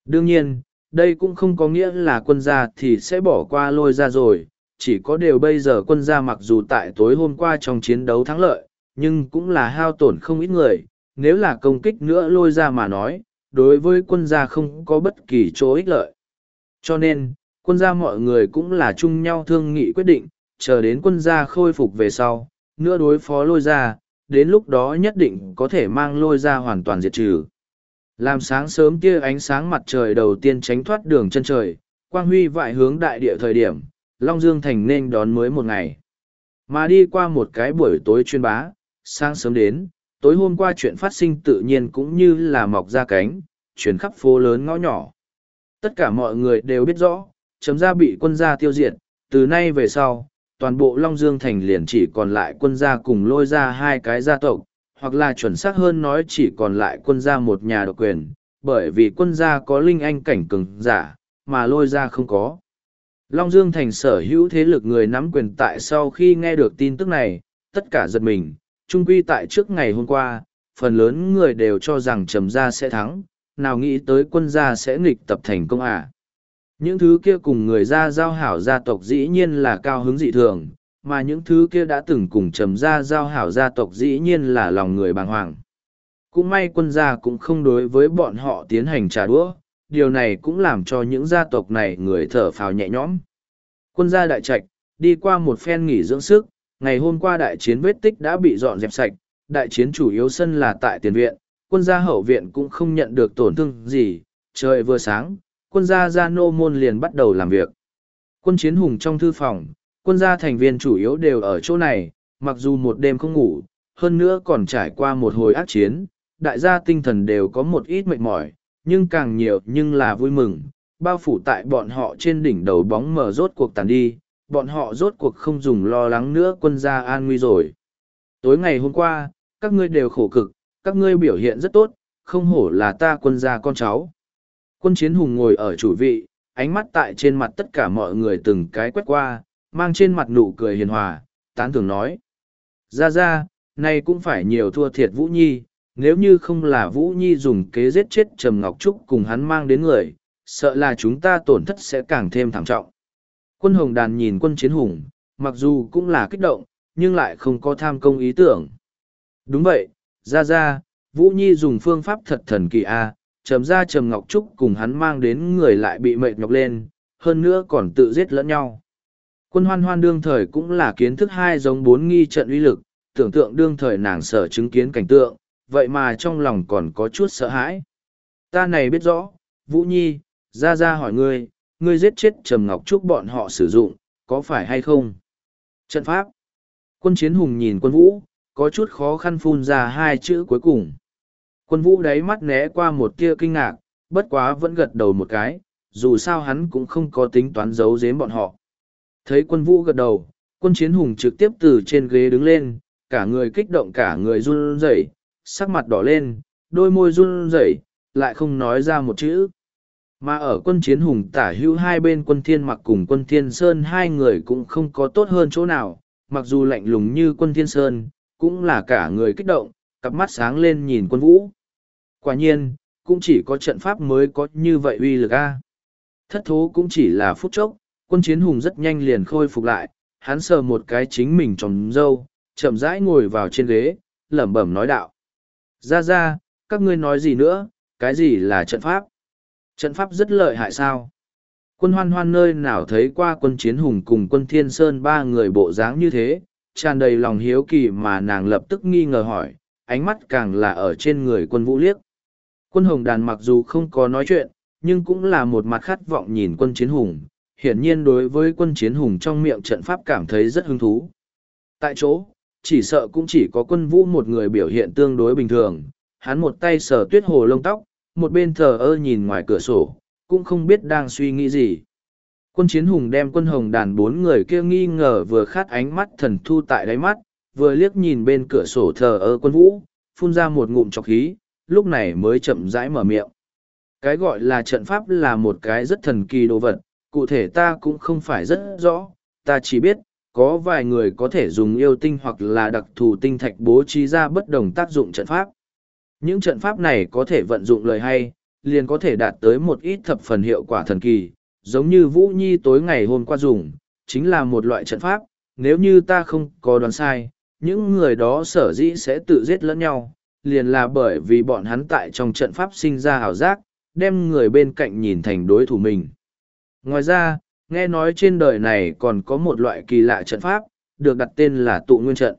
Đương nhiên, đây cũng không có nghĩa là quân gia thì sẽ bỏ qua lôi gia rồi, chỉ có điều bây giờ quân gia mặc dù tại tối hôm qua trong chiến đấu thắng lợi, nhưng cũng là hao tổn không ít người, nếu là công kích nữa lôi ra mà nói, đối với quân gia không có bất kỳ chỗ ích lợi. Cho nên, quân gia mọi người cũng là chung nhau thương nghị quyết định, chờ đến quân gia khôi phục về sau, nữa đối phó lôi ra, đến lúc đó nhất định có thể mang lôi ra hoàn toàn diệt trừ. Làm sáng sớm kia ánh sáng mặt trời đầu tiên tránh thoát đường chân trời, quang huy vại hướng đại địa thời điểm, Long Dương Thành nên đón mới một ngày. Mà đi qua một cái buổi tối chuyên bá, sáng sớm đến, tối hôm qua chuyện phát sinh tự nhiên cũng như là mọc ra cánh, chuyển khắp phố lớn ngõ nhỏ. Tất cả mọi người đều biết rõ, chấm gia bị quân gia tiêu diệt, từ nay về sau, toàn bộ Long Dương Thành liền chỉ còn lại quân gia cùng lôi ra hai cái gia tộc, hoặc là chuẩn xác hơn nói chỉ còn lại quân gia một nhà độc quyền, bởi vì quân gia có linh anh cảnh cường giả, mà lôi ra không có. Long Dương Thành sở hữu thế lực người nắm quyền tại sau khi nghe được tin tức này, tất cả giật mình, trung quy tại trước ngày hôm qua, phần lớn người đều cho rằng trầm gia sẽ thắng, nào nghĩ tới quân gia sẽ nghịch tập thành công à. Những thứ kia cùng người gia giao hảo gia tộc dĩ nhiên là cao hứng dị thường, mà những thứ kia đã từng cùng trầm gia giao hảo gia tộc dĩ nhiên là lòng người bàng hoàng. Cũng may quân gia cũng không đối với bọn họ tiến hành trả đũa, điều này cũng làm cho những gia tộc này người thở phào nhẹ nhõm. Quân gia đại trạch, đi qua một phen nghỉ dưỡng sức, ngày hôm qua đại chiến vết tích đã bị dọn dẹp sạch, đại chiến chủ yếu sân là tại tiền viện, quân gia hậu viện cũng không nhận được tổn thương gì, trời vừa sáng, quân gia gia nô môn liền bắt đầu làm việc. Quân chiến hùng trong thư phòng, quân gia thành viên chủ yếu đều ở chỗ này, mặc dù một đêm không ngủ, hơn nữa còn trải qua một hồi ác chiến, đại gia tinh thần đều có một ít mệt mỏi, nhưng càng nhiều nhưng là vui mừng, bao phủ tại bọn họ trên đỉnh đầu bóng mờ rốt cuộc tàn đi, bọn họ rốt cuộc không dùng lo lắng nữa quân gia an nguy rồi. Tối ngày hôm qua, các ngươi đều khổ cực, các ngươi biểu hiện rất tốt, không hổ là ta quân gia con cháu. Quân chiến hùng ngồi ở chủ vị, ánh mắt tại trên mặt tất cả mọi người từng cái quét qua, mang trên mặt nụ cười hiền hòa, tán thường nói. Ra ra, nay cũng phải nhiều thua thiệt Vũ Nhi, nếu như không là Vũ Nhi dùng kế giết chết Trầm Ngọc Trúc cùng hắn mang đến người, sợ là chúng ta tổn thất sẽ càng thêm thảm trọng. Quân Hồng Đàn nhìn quân chiến hùng, mặc dù cũng là kích động, nhưng lại không có tham công ý tưởng. Đúng vậy, ra ra, Vũ Nhi dùng phương pháp thật thần kỳ a, trầm ra trầm ngọc trúc cùng hắn mang đến người lại bị mệt nhọc lên, hơn nữa còn tự giết lẫn nhau. Quân hoan hoan đương thời cũng là kiến thức hai giống bốn nghi trận uy lực, tưởng tượng đương thời nàng sở chứng kiến cảnh tượng, vậy mà trong lòng còn có chút sợ hãi. Ta này biết rõ, Vũ Nhi, ra ra hỏi ngươi, ngươi giết chết Trầm Ngọc Trúc bọn họ sử dụng, có phải hay không? Trận pháp. Quân chiến hùng nhìn quân vũ, có chút khó khăn phun ra hai chữ cuối cùng. Quân vũ đáy mắt né qua một tia kinh ngạc, bất quá vẫn gật đầu một cái, dù sao hắn cũng không có tính toán giấu giếm bọn họ. Thấy quân vũ gật đầu, quân chiến hùng trực tiếp từ trên ghế đứng lên, cả người kích động cả người run rẩy, sắc mặt đỏ lên, đôi môi run rẩy, lại không nói ra một chữ. Mà ở quân chiến hùng tả hữu hai bên quân thiên mặc cùng quân thiên sơn hai người cũng không có tốt hơn chỗ nào, mặc dù lạnh lùng như quân thiên sơn, cũng là cả người kích động, cặp mắt sáng lên nhìn quân vũ. Quả nhiên, cũng chỉ có trận pháp mới có như vậy uy lực a. Thất thố cũng chỉ là phút chốc, quân chiến hùng rất nhanh liền khôi phục lại, hắn sờ một cái chính mình trồng dâu, chậm rãi ngồi vào trên ghế, lẩm bẩm nói đạo. Ra ra, các ngươi nói gì nữa, cái gì là trận pháp? Trận pháp rất lợi hại sao? Quân hoan hoan nơi nào thấy qua quân chiến hùng cùng quân thiên sơn ba người bộ dáng như thế, tràn đầy lòng hiếu kỳ mà nàng lập tức nghi ngờ hỏi, ánh mắt càng là ở trên người quân vũ liếc. Quân hồng đàn mặc dù không có nói chuyện, nhưng cũng là một mặt khát vọng nhìn quân chiến hùng, hiển nhiên đối với quân chiến hùng trong miệng trận pháp cảm thấy rất hứng thú. Tại chỗ, chỉ sợ cũng chỉ có quân vũ một người biểu hiện tương đối bình thường, hắn một tay sờ tuyết hồ lông tóc, một bên thờ ơ nhìn ngoài cửa sổ, cũng không biết đang suy nghĩ gì. Quân chiến hùng đem quân hồng đàn bốn người kia nghi ngờ vừa khát ánh mắt thần thu tại đáy mắt, vừa liếc nhìn bên cửa sổ thờ ơ quân vũ, phun ra một ngụm chọc khí, lúc này mới chậm rãi mở miệng. Cái gọi là trận pháp là một cái rất thần kỳ đồ vật, cụ thể ta cũng không phải rất rõ, ta chỉ biết, có vài người có thể dùng yêu tinh hoặc là đặc thù tinh thạch bố trí ra bất đồng tác dụng trận pháp. Những trận pháp này có thể vận dụng lời hay, liền có thể đạt tới một ít thập phần hiệu quả thần kỳ, giống như Vũ Nhi tối ngày hôm qua dùng, chính là một loại trận pháp, nếu như ta không có đoán sai, những người đó sở dĩ sẽ tự giết lẫn nhau, liền là bởi vì bọn hắn tại trong trận pháp sinh ra ảo giác, đem người bên cạnh nhìn thành đối thủ mình. Ngoài ra, nghe nói trên đời này còn có một loại kỳ lạ trận pháp, được đặt tên là tụ nguyên trận.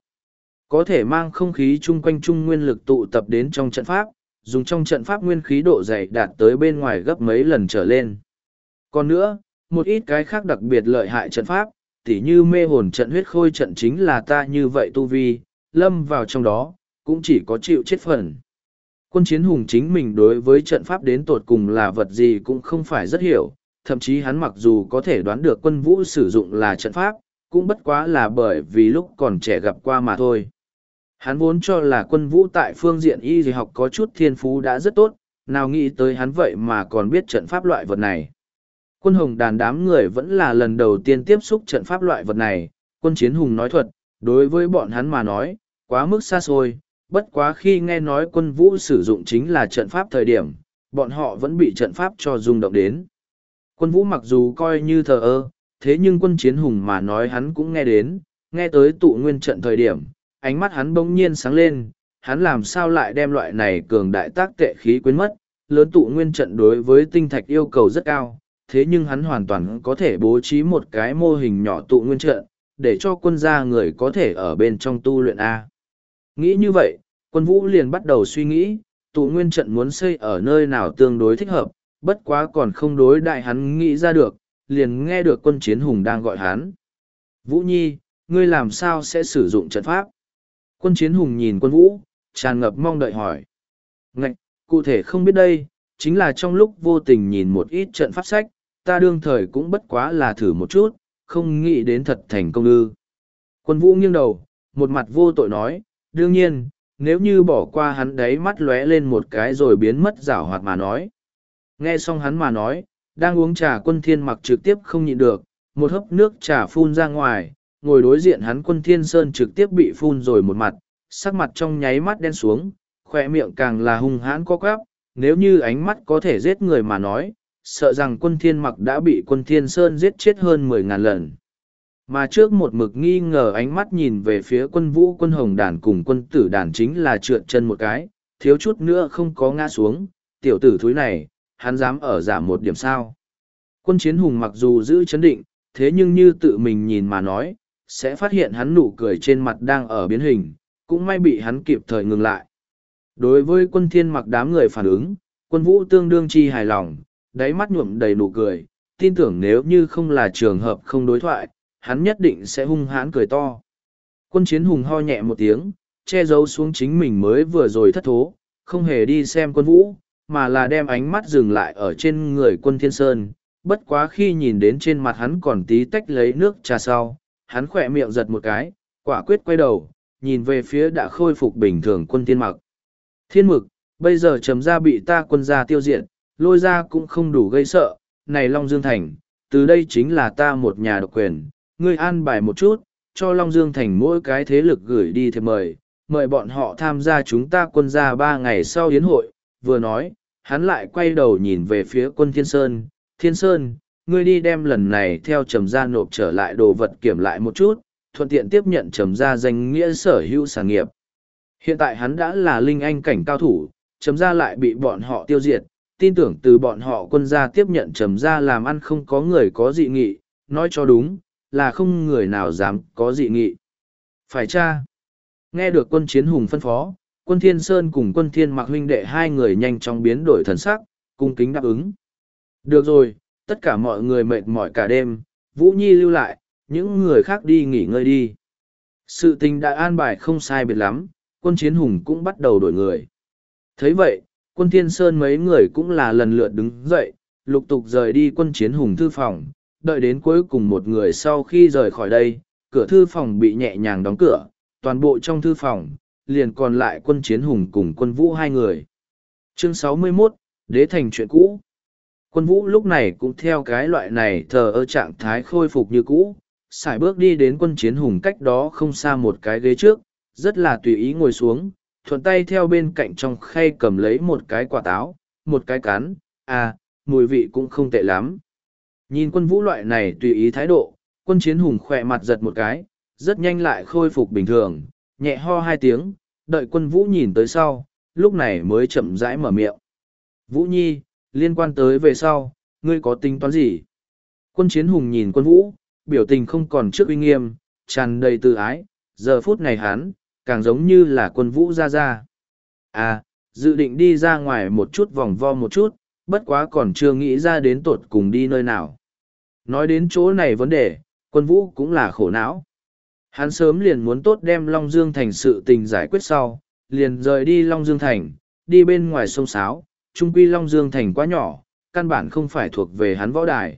Có thể mang không khí chung quanh chung nguyên lực tụ tập đến trong trận pháp, dùng trong trận pháp nguyên khí độ dày đạt tới bên ngoài gấp mấy lần trở lên. Còn nữa, một ít cái khác đặc biệt lợi hại trận pháp, tỉ như mê hồn trận huyết khôi trận chính là ta như vậy tu vi, lâm vào trong đó, cũng chỉ có chịu chết phần. Quân chiến hùng chính mình đối với trận pháp đến tột cùng là vật gì cũng không phải rất hiểu, thậm chí hắn mặc dù có thể đoán được quân vũ sử dụng là trận pháp, cũng bất quá là bởi vì lúc còn trẻ gặp qua mà thôi. Hắn vốn cho là quân vũ tại phương diện y gì học có chút thiên phú đã rất tốt, nào nghĩ tới hắn vậy mà còn biết trận pháp loại vật này. Quân hồng đàn đám người vẫn là lần đầu tiên tiếp xúc trận pháp loại vật này, quân chiến hùng nói thuật, đối với bọn hắn mà nói, quá mức xa xôi, bất quá khi nghe nói quân vũ sử dụng chính là trận pháp thời điểm, bọn họ vẫn bị trận pháp cho rung động đến. Quân vũ mặc dù coi như thờ ơ, thế nhưng quân chiến hùng mà nói hắn cũng nghe đến, nghe tới tụ nguyên trận thời điểm, ánh mắt hắn bỗng nhiên sáng lên, hắn làm sao lại đem loại này cường đại tác tệ khí quên mất, lớn tụ nguyên trận đối với tinh thạch yêu cầu rất cao, thế nhưng hắn hoàn toàn có thể bố trí một cái mô hình nhỏ tụ nguyên trận, để cho quân gia người có thể ở bên trong tu luyện A. Nghĩ như vậy, quân vũ liền bắt đầu suy nghĩ, tụ nguyên trận muốn xây ở nơi nào tương đối thích hợp, bất quá còn không đối đại hắn nghĩ ra được, liền nghe được quân chiến hùng đang gọi hắn. Vũ Nhi, ngươi làm sao sẽ sử dụng trận pháp? Quân chiến hùng nhìn quân vũ, tràn ngập mong đợi hỏi. Ngạch, cụ thể không biết đây, chính là trong lúc vô tình nhìn một ít trận pháp sách, ta đương thời cũng bất quá là thử một chút, không nghĩ đến thật thành công ư. Quân vũ nghiêng đầu, một mặt vô tội nói, đương nhiên, nếu như bỏ qua hắn đấy mắt lóe lên một cái rồi biến mất rảo hoạt mà nói. Nghe xong hắn mà nói, đang uống trà quân thiên mặc trực tiếp không nhịn được, một hớp nước trà phun ra ngoài, ngồi đối diện hắn quân thiên sơn trực tiếp bị phun rồi một mặt, sắc mặt trong nháy mắt đen xuống, khỏe miệng càng là hung hãn co quắp, nếu như ánh mắt có thể giết người mà nói, sợ rằng quân thiên mặc đã bị quân thiên sơn giết chết hơn mười ngàn lần. Mà trước một mực nghi ngờ ánh mắt nhìn về phía quân vũ quân hồng đàn cùng quân tử đàn chính là trượt chân một cái, thiếu chút nữa không có ngã xuống, tiểu tử thúi này, hắn dám ở giảm một điểm sao. Quân chiến hùng mặc dù giữ chấn định, thế nhưng như tự mình nhìn mà nói, sẽ phát hiện hắn nụ cười trên mặt đang ở biến hình, cũng may bị hắn kịp thời ngừng lại. Đối với quân thiên mặc đám người phản ứng, quân vũ tương đương chi hài lòng, đáy mắt nhuộm đầy nụ cười, tin tưởng nếu như không là trường hợp không đối thoại, hắn nhất định sẽ hung hãn cười to. Quân chiến hùng ho nhẹ một tiếng, che giấu xuống chính mình mới vừa rồi thất thố, không hề đi xem quân vũ, mà là đem ánh mắt dừng lại ở trên người quân thiên sơn. Bất quá khi nhìn đến trên mặt hắn còn tí tách lấy nước trà sau, hắn khỏe miệng giật một cái, quả quyết quay đầu, nhìn về phía đã khôi phục bình thường quân thiên mặc. Thiên mực, bây giờ trầm ra bị ta quân gia tiêu diệt, lôi ra cũng không đủ gây sợ, này Long Dương Thành, từ đây chính là ta một nhà độc quyền, ngươi an bài một chút, cho Long Dương Thành mỗi cái thế lực gửi đi thiệp mời, mời bọn họ tham gia chúng ta quân gia ba ngày sau hiến hội, vừa nói, hắn lại quay đầu nhìn về phía quân Thiên Sơn, Thiên Sơn, ngươi đi đem lần này theo trầm gia nộp trở lại đồ vật kiểm lại một chút, thuận tiện tiếp nhận trầm gia danh nghĩa sở hữu sản nghiệp. Hiện tại hắn đã là linh anh cảnh cao thủ, trầm gia lại bị bọn họ tiêu diệt, tin tưởng từ bọn họ quân gia tiếp nhận trầm gia làm ăn không có người có dị nghị, nói cho đúng, là không người nào dám có dị nghị. Phải cha? Nghe được quân chiến hùng phân phó, quân thiên sơn cùng quân thiên mặc huynh đệ hai người nhanh chóng biến đổi thần sắc, cung kính đáp ứng. Được rồi, tất cả mọi người mệt mỏi cả đêm, Vũ Nhi lưu lại, những người khác đi nghỉ ngơi đi. Sự tình đã an bài không sai biệt lắm, quân chiến hùng cũng bắt đầu đổi người. thấy vậy, quân thiên sơn mấy người cũng là lần lượt đứng dậy, lục tục rời đi quân chiến hùng thư phòng, đợi đến cuối cùng một người sau khi rời khỏi đây, cửa thư phòng bị nhẹ nhàng đóng cửa, toàn bộ trong thư phòng, liền còn lại quân chiến hùng cùng quân vũ hai người. Chương 61, Đế thành chuyện cũ. Quân vũ lúc này cũng theo cái loại này thờ ơ trạng thái khôi phục như cũ, xài bước đi đến quân chiến hùng cách đó không xa một cái ghế trước, rất là tùy ý ngồi xuống, thuận tay theo bên cạnh trong khay cầm lấy một cái quả táo, một cái cán, à, mùi vị cũng không tệ lắm. Nhìn quân vũ loại này tùy ý thái độ, quân chiến hùng khỏe mặt giật một cái, rất nhanh lại khôi phục bình thường, nhẹ ho hai tiếng, đợi quân vũ nhìn tới sau, lúc này mới chậm rãi mở miệng. Vũ Nhi, liên quan tới về sau, ngươi có tính toán gì? Quân chiến hùng nhìn quân vũ, biểu tình không còn trước uy nghiêm, tràn đầy tự ái, giờ phút này hắn, càng giống như là quân vũ ra ra. À, dự định đi ra ngoài một chút vòng vo một chút, bất quá còn chưa nghĩ ra đến tột cùng đi nơi nào. Nói đến chỗ này vấn đề, quân vũ cũng là khổ não. Hắn sớm liền muốn tốt đem Long Dương Thành sự tình giải quyết sau, liền rời đi Long Dương Thành, đi bên ngoài sông Sáo, trung quy Long Dương Thành quá nhỏ, căn bản không phải thuộc về hắn võ đài.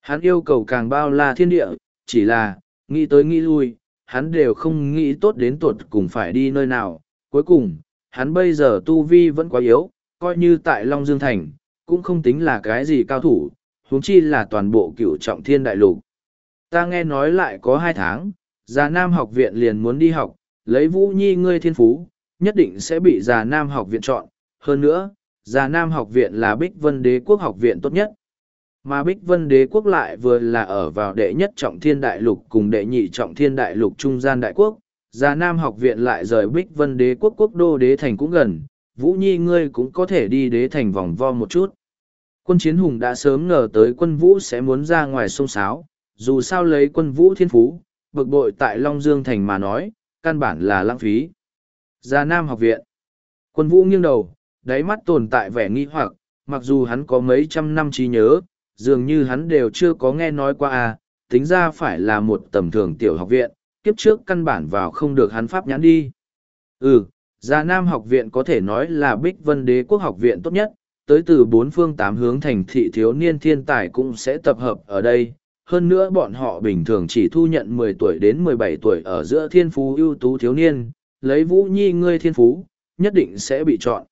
Hắn yêu cầu càng bao la thiên địa, chỉ là, nghĩ tới nghĩ lui, hắn đều không nghĩ tốt đến tuột cùng phải đi nơi nào. Cuối cùng, hắn bây giờ tu vi vẫn quá yếu, coi như tại Long Dương Thành, cũng không tính là cái gì cao thủ, huống chi là toàn bộ cựu trọng thiên đại lục. Ta nghe nói lại có hai tháng, già nam học viện liền muốn đi học, lấy vũ nhi ngươi thiên phú, nhất định sẽ bị già nam học viện chọn. Hơn nữa, già nam học viện là bích vân đế quốc học viện tốt nhất. Mà bích vân đế quốc lại vừa là ở vào đệ nhất trọng thiên đại lục cùng đệ nhị trọng thiên đại lục trung gian đại quốc. Già nam học viện lại rời bích vân đế quốc quốc đô đế thành cũng gần, vũ nhi ngươi cũng có thể đi đế thành vòng vo một chút. Quân chiến hùng đã sớm ngờ tới quân vũ sẽ muốn ra ngoài sông sáo, dù sao lấy quân vũ thiên phú, bực bội tại Long Dương Thành mà nói, căn bản là lãng phí. Gia Nam học viện. Quân vũ nghiêng đầu, đáy mắt tồn tại vẻ nghi hoặc, mặc dù hắn có mấy trăm năm trí nhớ, dường như hắn đều chưa có nghe nói qua à, tính ra phải là một tầm thường tiểu học viện, kiếp trước căn bản vào không được hắn pháp nhãn đi. Ừ, Gia Nam học viện có thể nói là Bích Vân Đế quốc học viện tốt nhất, tới từ bốn phương tám hướng thành thị thiếu niên thiên tài cũng sẽ tập hợp ở đây. Hơn nữa bọn họ bình thường chỉ thu nhận mười tuổi đến mười bảy tuổi ở giữa thiên phú ưu tú thiếu niên, lấy vũ nhi ngươi thiên phú, nhất định sẽ bị chọn.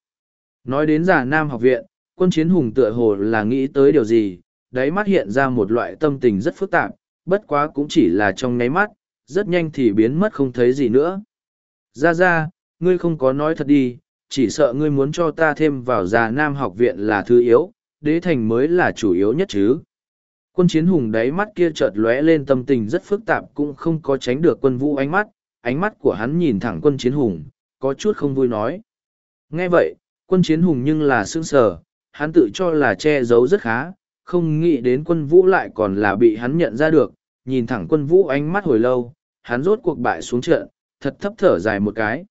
Nói đến giả nam học viện, quân chiến hùng tựa hồ là nghĩ tới điều gì, đáy mắt hiện ra một loại tâm tình rất phức tạp, bất quá cũng chỉ là trong nháy mắt, rất nhanh thì biến mất không thấy gì nữa. Ra ra, ngươi không có nói thật đi, chỉ sợ ngươi muốn cho ta thêm vào già nam học viện là thứ yếu, đế thành mới là chủ yếu nhất chứ. Quân chiến hùng đáy mắt kia chợt lóe lên tâm tình rất phức tạp cũng không có tránh được quân vũ ánh mắt, ánh mắt của hắn nhìn thẳng quân chiến hùng, có chút không vui nói. Nghe vậy, quân chiến hùng nhưng là sương sở, hắn tự cho là che giấu rất khá, không nghĩ đến quân vũ lại còn là bị hắn nhận ra được, nhìn thẳng quân vũ ánh mắt hồi lâu, hắn rốt cuộc bại xuống trận, thật thấp thở dài một cái.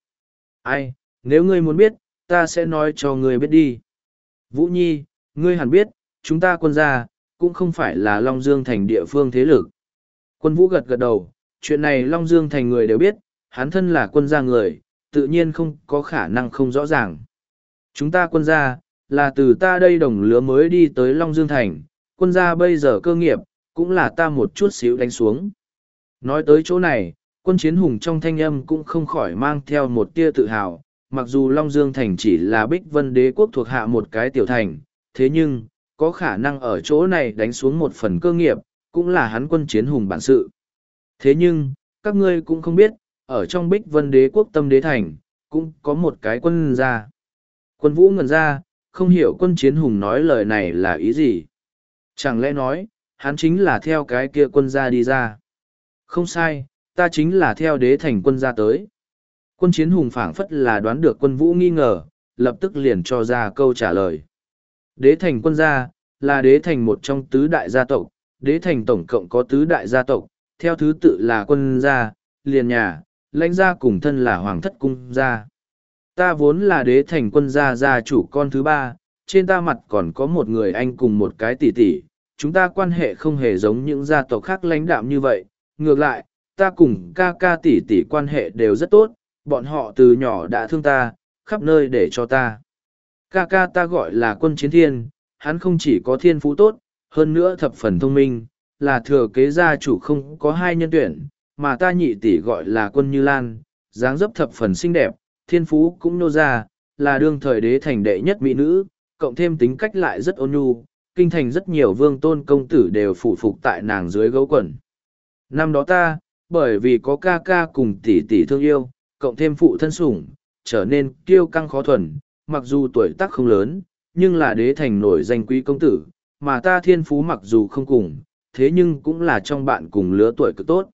Ai, nếu ngươi muốn biết, ta sẽ nói cho ngươi biết đi. Vũ Nhi, ngươi hẳn biết, chúng ta quân gia, cũng không phải là Long Dương thành địa phương thế lực. Quân Vũ gật gật đầu, chuyện này Long Dương thành người đều biết, hắn thân là quân gia người, tự nhiên không có khả năng không rõ ràng. Chúng ta quân gia, là từ ta đây đồng lứa mới đi tới Long Dương thành, quân gia bây giờ cơ nghiệp, cũng là ta một chút xíu đánh xuống. Nói tới chỗ này, quân chiến hùng trong thanh âm cũng không khỏi mang theo một tia tự hào, mặc dù Long Dương Thành chỉ là bích vân đế quốc thuộc hạ một cái tiểu thành, thế nhưng, có khả năng ở chỗ này đánh xuống một phần cơ nghiệp, cũng là hắn quân chiến hùng bản sự. Thế nhưng, các ngươi cũng không biết, ở trong bích vân đế quốc tâm đế thành, cũng có một cái quân gia. Quân vũ ngần ra, không hiểu quân chiến hùng nói lời này là ý gì. Chẳng lẽ nói, hắn chính là theo cái kia quân gia đi ra. Không sai, ta chính là theo đế thành quân gia tới. Quân chiến hùng phảng phất là đoán được quân vũ nghi ngờ, lập tức liền cho ra câu trả lời. Đế thành quân gia, là đế thành một trong tứ đại gia tộc, đế thành tổng cộng có tứ đại gia tộc, theo thứ tự là quân gia, liền nhà, lãnh gia cùng thân là hoàng thất cung gia. Ta vốn là đế thành quân gia gia chủ con thứ ba, trên ta mặt còn có một người anh cùng một cái tỷ tỷ, chúng ta quan hệ không hề giống những gia tộc khác lãnh đạm như vậy, ngược lại, ta cùng ca ca tỷ tỷ quan hệ đều rất tốt, bọn họ từ nhỏ đã thương ta, khắp nơi để cho ta. Ca ca ta gọi là quân chiến thiên, hắn không chỉ có thiên phú tốt, hơn nữa thập phần thông minh, là thừa kế gia chủ không có hai nhân tuyển, mà ta nhị tỷ gọi là quân như lan, dáng dấp thập phần xinh đẹp, thiên phú cũng nô ra, là đương thời đế thành đệ nhất mỹ nữ, cộng thêm tính cách lại rất ôn nhu, kinh thành rất nhiều vương tôn công tử đều phụ phục tại nàng dưới gấu quần. Năm đó ta, bởi vì có ca ca cùng tỷ tỷ thương yêu, cộng thêm phụ thân sủng, trở nên kiêu căng khó thuần, mặc dù tuổi tác không lớn, nhưng là đế thành nổi danh quý công tử, mà ta thiên phú mặc dù không cùng, thế nhưng cũng là trong bạn cùng lứa tuổi cực tốt.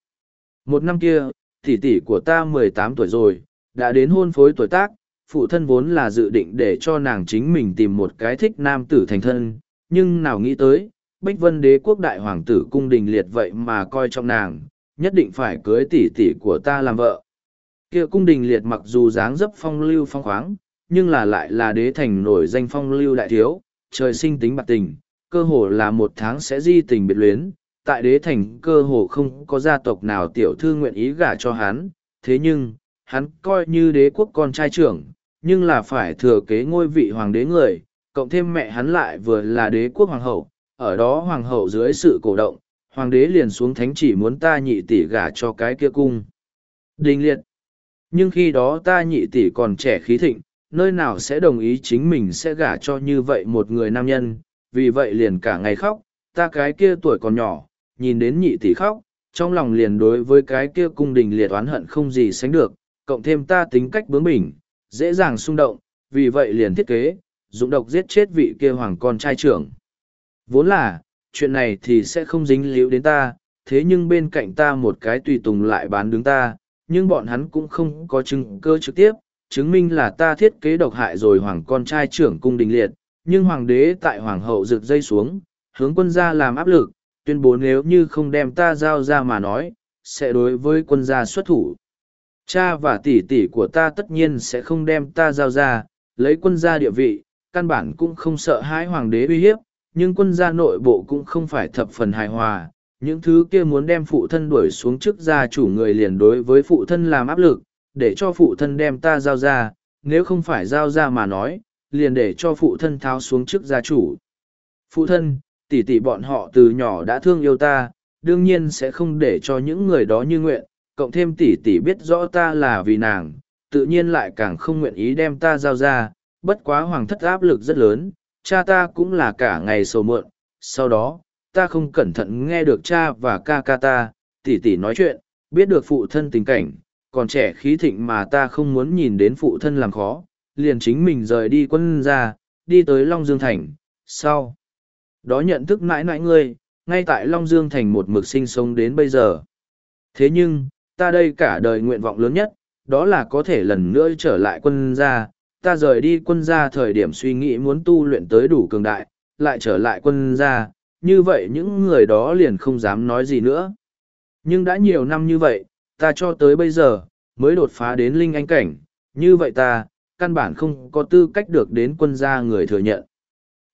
Một năm kia, tỷ tỷ của ta mười tám tuổi rồi, đã đến hôn phối tuổi tác, phụ thân vốn là dự định để cho nàng chính mình tìm một cái thích nam tử thành thân, nhưng nào nghĩ tới, Bách Vân đế quốc đại hoàng tử cung đình liệt vậy mà coi trọng nàng, nhất định phải cưới tỷ tỷ của ta làm vợ. Kia cung đình liệt mặc dù dáng dấp phong lưu phong khoáng, nhưng là lại là đế thành nổi danh phong lưu đại thiếu, trời sinh tính bạc tình, cơ hồ là một tháng sẽ di tình biệt luyến, tại đế thành cơ hồ không có gia tộc nào tiểu thư nguyện ý gả cho hắn, thế nhưng, hắn coi như đế quốc con trai trưởng, nhưng là phải thừa kế ngôi vị hoàng đế người, cộng thêm mẹ hắn lại vừa là đế quốc hoàng hậu, ở đó hoàng hậu dưới sự cổ động, hoàng đế liền xuống thánh chỉ muốn ta nhị tỷ gả cho cái kia cung. Đình liệt. Nhưng khi đó ta nhị tỷ còn trẻ khí thịnh, nơi nào sẽ đồng ý chính mình sẽ gả cho như vậy một người nam nhân, vì vậy liền cả ngày khóc, ta cái kia tuổi còn nhỏ, nhìn đến nhị tỷ khóc, trong lòng liền đối với cái kia cung đình liệt oán hận không gì sánh được, cộng thêm ta tính cách bướng bỉnh, dễ dàng xung động, vì vậy liền thiết kế, dụng độc giết chết vị kia hoàng con trai trưởng. Vốn là, chuyện này thì sẽ không dính líu đến ta, thế nhưng bên cạnh ta một cái tùy tùng lại bán đứng ta, nhưng bọn hắn cũng không có chứng cơ trực tiếp, chứng minh là ta thiết kế độc hại rồi hoàng con trai trưởng cung đình liệt, nhưng hoàng đế tại hoàng hậu rực dây xuống, hướng quân gia làm áp lực, tuyên bố nếu như không đem ta giao ra mà nói, sẽ đối với quân gia xuất thủ. Cha và tỷ tỷ của ta tất nhiên sẽ không đem ta giao ra, lấy quân gia địa vị, căn bản cũng không sợ hãi hoàng đế uy hiếp, nhưng quân gia nội bộ cũng không phải thập phần hài hòa. Những thứ kia muốn đem phụ thân đuổi xuống trước gia chủ người liền đối với phụ thân làm áp lực, để cho phụ thân đem ta giao ra, nếu không phải giao ra mà nói, liền để cho phụ thân tháo xuống trước gia chủ. Phụ thân, tỷ tỷ bọn họ từ nhỏ đã thương yêu ta, đương nhiên sẽ không để cho những người đó như nguyện, cộng thêm tỷ tỷ biết rõ ta là vì nàng, tự nhiên lại càng không nguyện ý đem ta giao ra, bất quá hoàng thất áp lực rất lớn, cha ta cũng là cả ngày sầu mượn, sau đó, ta không cẩn thận nghe được cha và ca ca ta, tỷ tỷ nói chuyện, biết được phụ thân tình cảnh, còn trẻ khí thịnh mà ta không muốn nhìn đến phụ thân làm khó, liền chính mình rời đi quân ra, đi tới Long Dương Thành, sau. Đó nhận thức mãi mãi ngươi, ngay tại Long Dương Thành một mực sinh sống đến bây giờ. Thế nhưng, ta đây cả đời nguyện vọng lớn nhất, đó là có thể lần nữa trở lại quân gia. Ta rời đi quân gia thời điểm suy nghĩ muốn tu luyện tới đủ cường đại, lại trở lại quân gia, như vậy những người đó liền không dám nói gì nữa. Nhưng đã nhiều năm như vậy, ta cho tới bây giờ, mới đột phá đến linh anh cảnh, như vậy ta, căn bản không có tư cách được đến quân gia người thừa nhận.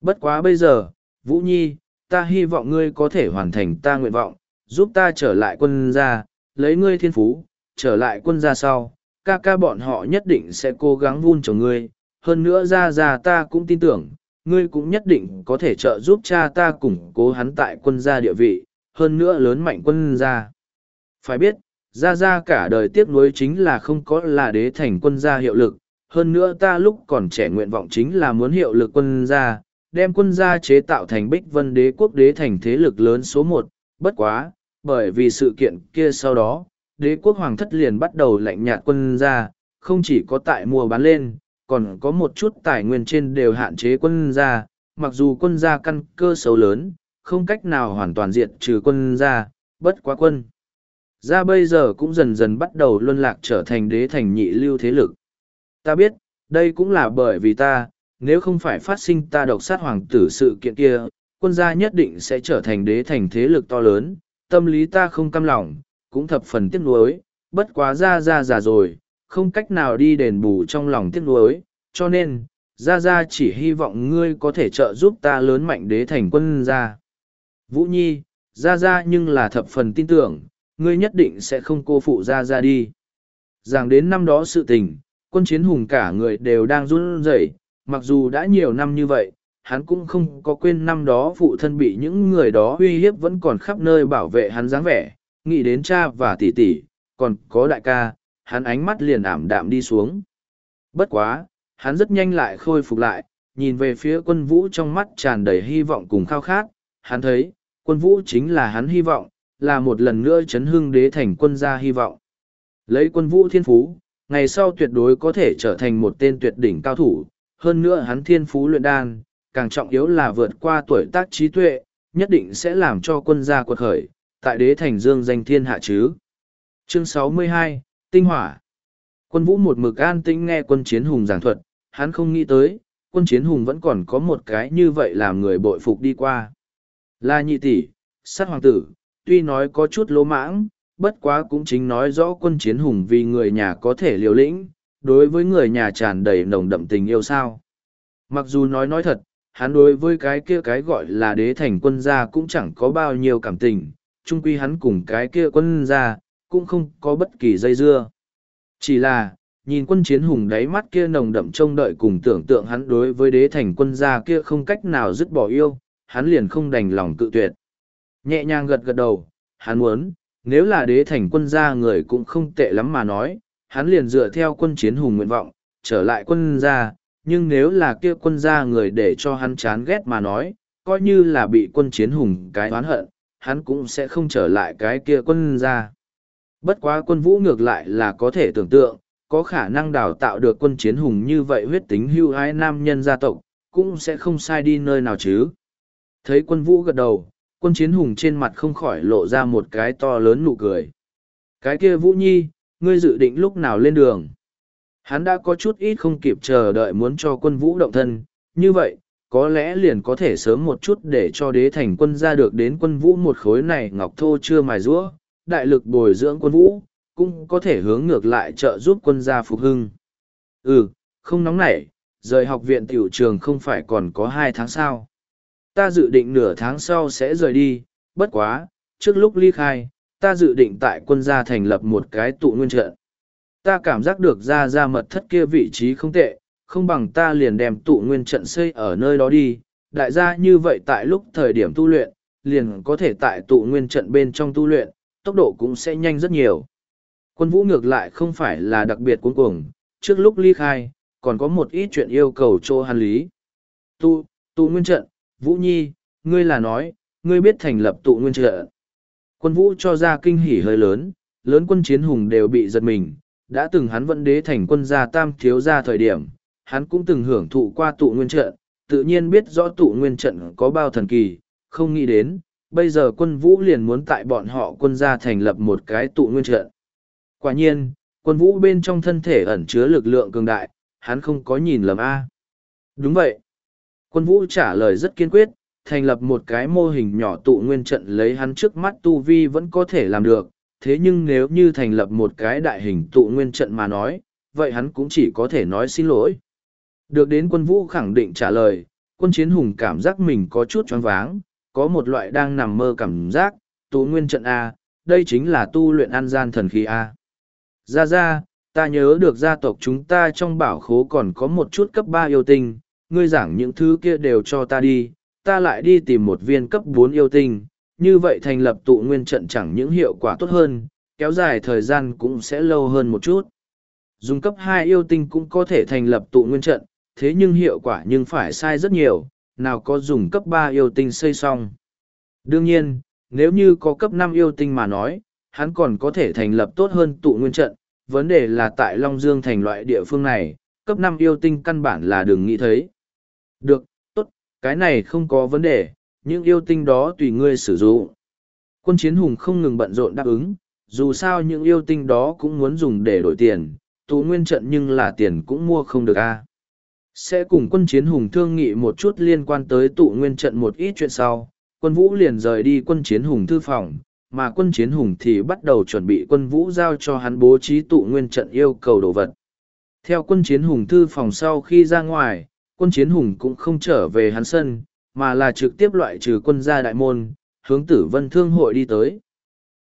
Bất quá bây giờ, Vũ Nhi, ta hy vọng ngươi có thể hoàn thành ta nguyện vọng, giúp ta trở lại quân gia, lấy ngươi thiên phú, trở lại quân gia sau, ca ca bọn họ nhất định sẽ cố gắng vun trồng ngươi, hơn nữa ra ra ta cũng tin tưởng, ngươi cũng nhất định có thể trợ giúp cha ta củng cố hắn tại quân gia địa vị, hơn nữa lớn mạnh quân gia. Phải biết, ra ra cả đời tiếc nuối chính là không có là đế thành quân gia hiệu lực, hơn nữa ta lúc còn trẻ nguyện vọng chính là muốn hiệu lực quân gia, đem quân gia chế tạo thành bích vân đế quốc đế thành thế lực lớn số một, bất quá, bởi vì sự kiện kia sau đó, đế quốc hoàng thất liền bắt đầu lạnh nhạt quân gia, không chỉ có tại mua bán lên, còn có một chút tài nguyên trên đều hạn chế quân gia, mặc dù quân gia căn cơ xấu lớn, không cách nào hoàn toàn diệt trừ quân gia, bất quá quân. Gia bây giờ cũng dần dần bắt đầu luân lạc trở thành đế thành nhị lưu thế lực. Ta biết, đây cũng là bởi vì ta, nếu không phải phát sinh ta độc sát hoàng tử sự kiện kia, quân gia nhất định sẽ trở thành đế thành thế lực to lớn, tâm lý ta không căm lòng, cũng thập phần tiếc nuối, bất quá ra ra già rồi, không cách nào đi đền bù trong lòng tiếc nuối, cho nên, ra ra chỉ hy vọng ngươi có thể trợ giúp ta lớn mạnh đế thành quân gia. Vũ Nhi, ra ra nhưng là thập phần tin tưởng, ngươi nhất định sẽ không cô phụ ra ra đi. Rằng đến năm đó sự tình, quân chiến hùng cả người đều đang run rẩy, mặc dù đã nhiều năm như vậy, hắn cũng không có quên năm đó phụ thân bị những người đó uy hiếp vẫn còn khắp nơi bảo vệ hắn dáng vẻ, nghĩ đến cha và tỷ tỷ, còn có đại ca, hắn ánh mắt liền ảm đạm đi xuống. Bất quá, hắn rất nhanh lại khôi phục lại, nhìn về phía quân vũ trong mắt tràn đầy hy vọng cùng khao khát, hắn thấy, quân vũ chính là hắn hy vọng, là một lần nữa chấn hưng đế thành quân gia hy vọng. Lấy quân vũ thiên phú, ngày sau tuyệt đối có thể trở thành một tên tuyệt đỉnh cao thủ, hơn nữa hắn thiên phú luyện đan, càng trọng yếu là vượt qua tuổi tác trí tuệ, nhất định sẽ làm cho quân gia quật khởi, tại đế thành dương danh thiên hạ chứ. Chương 62, Tinh Hỏa Quân vũ một mực an tĩnh nghe quân chiến hùng giảng thuật, hắn không nghĩ tới, quân chiến hùng vẫn còn có một cái như vậy làm người bội phục đi qua. Là nhị tỷ, sát hoàng tử, tuy nói có chút lỗ mãng, bất quá cũng chính nói rõ quân chiến hùng vì người nhà có thể liều lĩnh, đối với người nhà tràn đầy nồng đậm tình yêu sao. Mặc dù nói nói thật, hắn đối với cái kia cái gọi là đế thành quân gia cũng chẳng có bao nhiêu cảm tình, chung quy hắn cùng cái kia quân gia, cũng không có bất kỳ dây dưa. Chỉ là, nhìn quân chiến hùng đáy mắt kia nồng đậm trông đợi cùng tưởng tượng hắn đối với đế thành quân gia kia không cách nào dứt bỏ yêu, hắn liền không đành lòng cự tuyệt. Nhẹ nhàng gật gật đầu, hắn muốn, nếu là đế thành quân gia người cũng không tệ lắm mà nói, hắn liền dựa theo quân chiến hùng nguyện vọng, trở lại quân gia, nhưng nếu là kia quân gia người để cho hắn chán ghét mà nói, coi như là bị quân chiến hùng cái oán hận, hắn cũng sẽ không trở lại cái kia quân gia. Bất quá quân vũ ngược lại là có thể tưởng tượng, có khả năng đào tạo được quân chiến hùng như vậy huyết tính hưu ái nam nhân gia tộc, cũng sẽ không sai đi nơi nào chứ. Thấy quân vũ gật đầu, quân chiến hùng trên mặt không khỏi lộ ra một cái to lớn nụ cười. Cái kia vũ nhi, ngươi dự định lúc nào lên đường? Hắn đã có chút ít không kịp chờ đợi muốn cho quân vũ động thân, như vậy, có lẽ liền có thể sớm một chút để cho đế thành quân ra được đến quân vũ một khối này ngọc thô chưa mài rũa, đại lực bồi dưỡng quân vũ, cũng có thể hướng ngược lại trợ giúp quân gia phục hưng. Ừ, không nóng nảy, rời học viện tiểu trường không phải còn có hai tháng sao. Ta dự định nửa tháng sau sẽ rời đi, bất quá, trước lúc ly khai, ta dự định tại quân gia thành lập một cái tụ nguyên trận. Ta cảm giác được ra ra mật thất kia vị trí không tệ, không bằng ta liền đem tụ nguyên trận xây ở nơi đó đi. Đại gia như vậy tại lúc thời điểm tu luyện, liền có thể tại tụ nguyên trận bên trong tu luyện, tốc độ cũng sẽ nhanh rất nhiều. Quân vũ ngược lại không phải là đặc biệt cuống cuồng, trước lúc ly khai, còn có một ít chuyện yêu cầu cho hàn lý. Tụ, tụ nguyên trận, Vũ Nhi, ngươi là nói, ngươi biết thành lập tụ nguyên trận. Quân vũ cho ra kinh hỉ hơi lớn, lớn quân chiến hùng đều bị giật mình, đã từng hắn vẫn đế thành quân gia tam thiếu gia thời điểm, hắn cũng từng hưởng thụ qua tụ nguyên trận, tự nhiên biết rõ tụ nguyên trận có bao thần kỳ, không nghĩ đến, bây giờ quân vũ liền muốn tại bọn họ quân gia thành lập một cái tụ nguyên trận. Quả nhiên, quân vũ bên trong thân thể ẩn chứa lực lượng cường đại, hắn không có nhìn lầm A. Đúng vậy. Quân vũ trả lời rất kiên quyết, thành lập một cái mô hình nhỏ tụ nguyên trận lấy hắn trước mắt tu vi vẫn có thể làm được, thế nhưng nếu như thành lập một cái đại hình tụ nguyên trận mà nói, vậy hắn cũng chỉ có thể nói xin lỗi. Được đến quân vũ khẳng định trả lời, quân chiến hùng cảm giác mình có chút choáng váng, có một loại đang nằm mơ cảm giác, tụ nguyên trận A, đây chính là tu luyện an gian thần khí A. Ra ra, ta nhớ được gia tộc chúng ta trong bảo khố còn có một chút cấp ba yêu tinh, ngươi giảng những thứ kia đều cho ta đi, ta lại đi tìm một viên cấp bốn yêu tinh, như vậy thành lập tụ nguyên trận chẳng những hiệu quả tốt hơn, kéo dài thời gian cũng sẽ lâu hơn một chút. Dùng cấp hai yêu tinh cũng có thể thành lập tụ nguyên trận, thế nhưng hiệu quả nhưng phải sai rất nhiều, nào có dùng cấp ba yêu tinh xây xong. Đương nhiên, nếu như có cấp năm yêu tinh mà nói, hắn còn có thể thành lập tốt hơn tụ nguyên trận, vấn đề là tại Long Dương thành loại địa phương này, cấp năm yêu tinh căn bản là đừng nghĩ thấy. Được, tốt, cái này không có vấn đề, những yêu tinh đó tùy ngươi sử dụng. Quân chiến hùng không ngừng bận rộn đáp ứng, dù sao những yêu tinh đó cũng muốn dùng để đổi tiền, tụ nguyên trận nhưng là tiền cũng mua không được a. Sẽ cùng quân chiến hùng thương nghị một chút liên quan tới tụ nguyên trận một ít chuyện sau, quân vũ liền rời đi quân chiến hùng thư phòng, mà quân chiến hùng thì bắt đầu chuẩn bị quân vũ giao cho hắn bố trí tụ nguyên trận yêu cầu đồ vật. Theo quân chiến hùng thư phòng sau khi ra ngoài, quân chiến hùng cũng không trở về hắn sân, mà là trực tiếp loại trừ quân gia đại môn, hướng tử vân thương hội đi tới.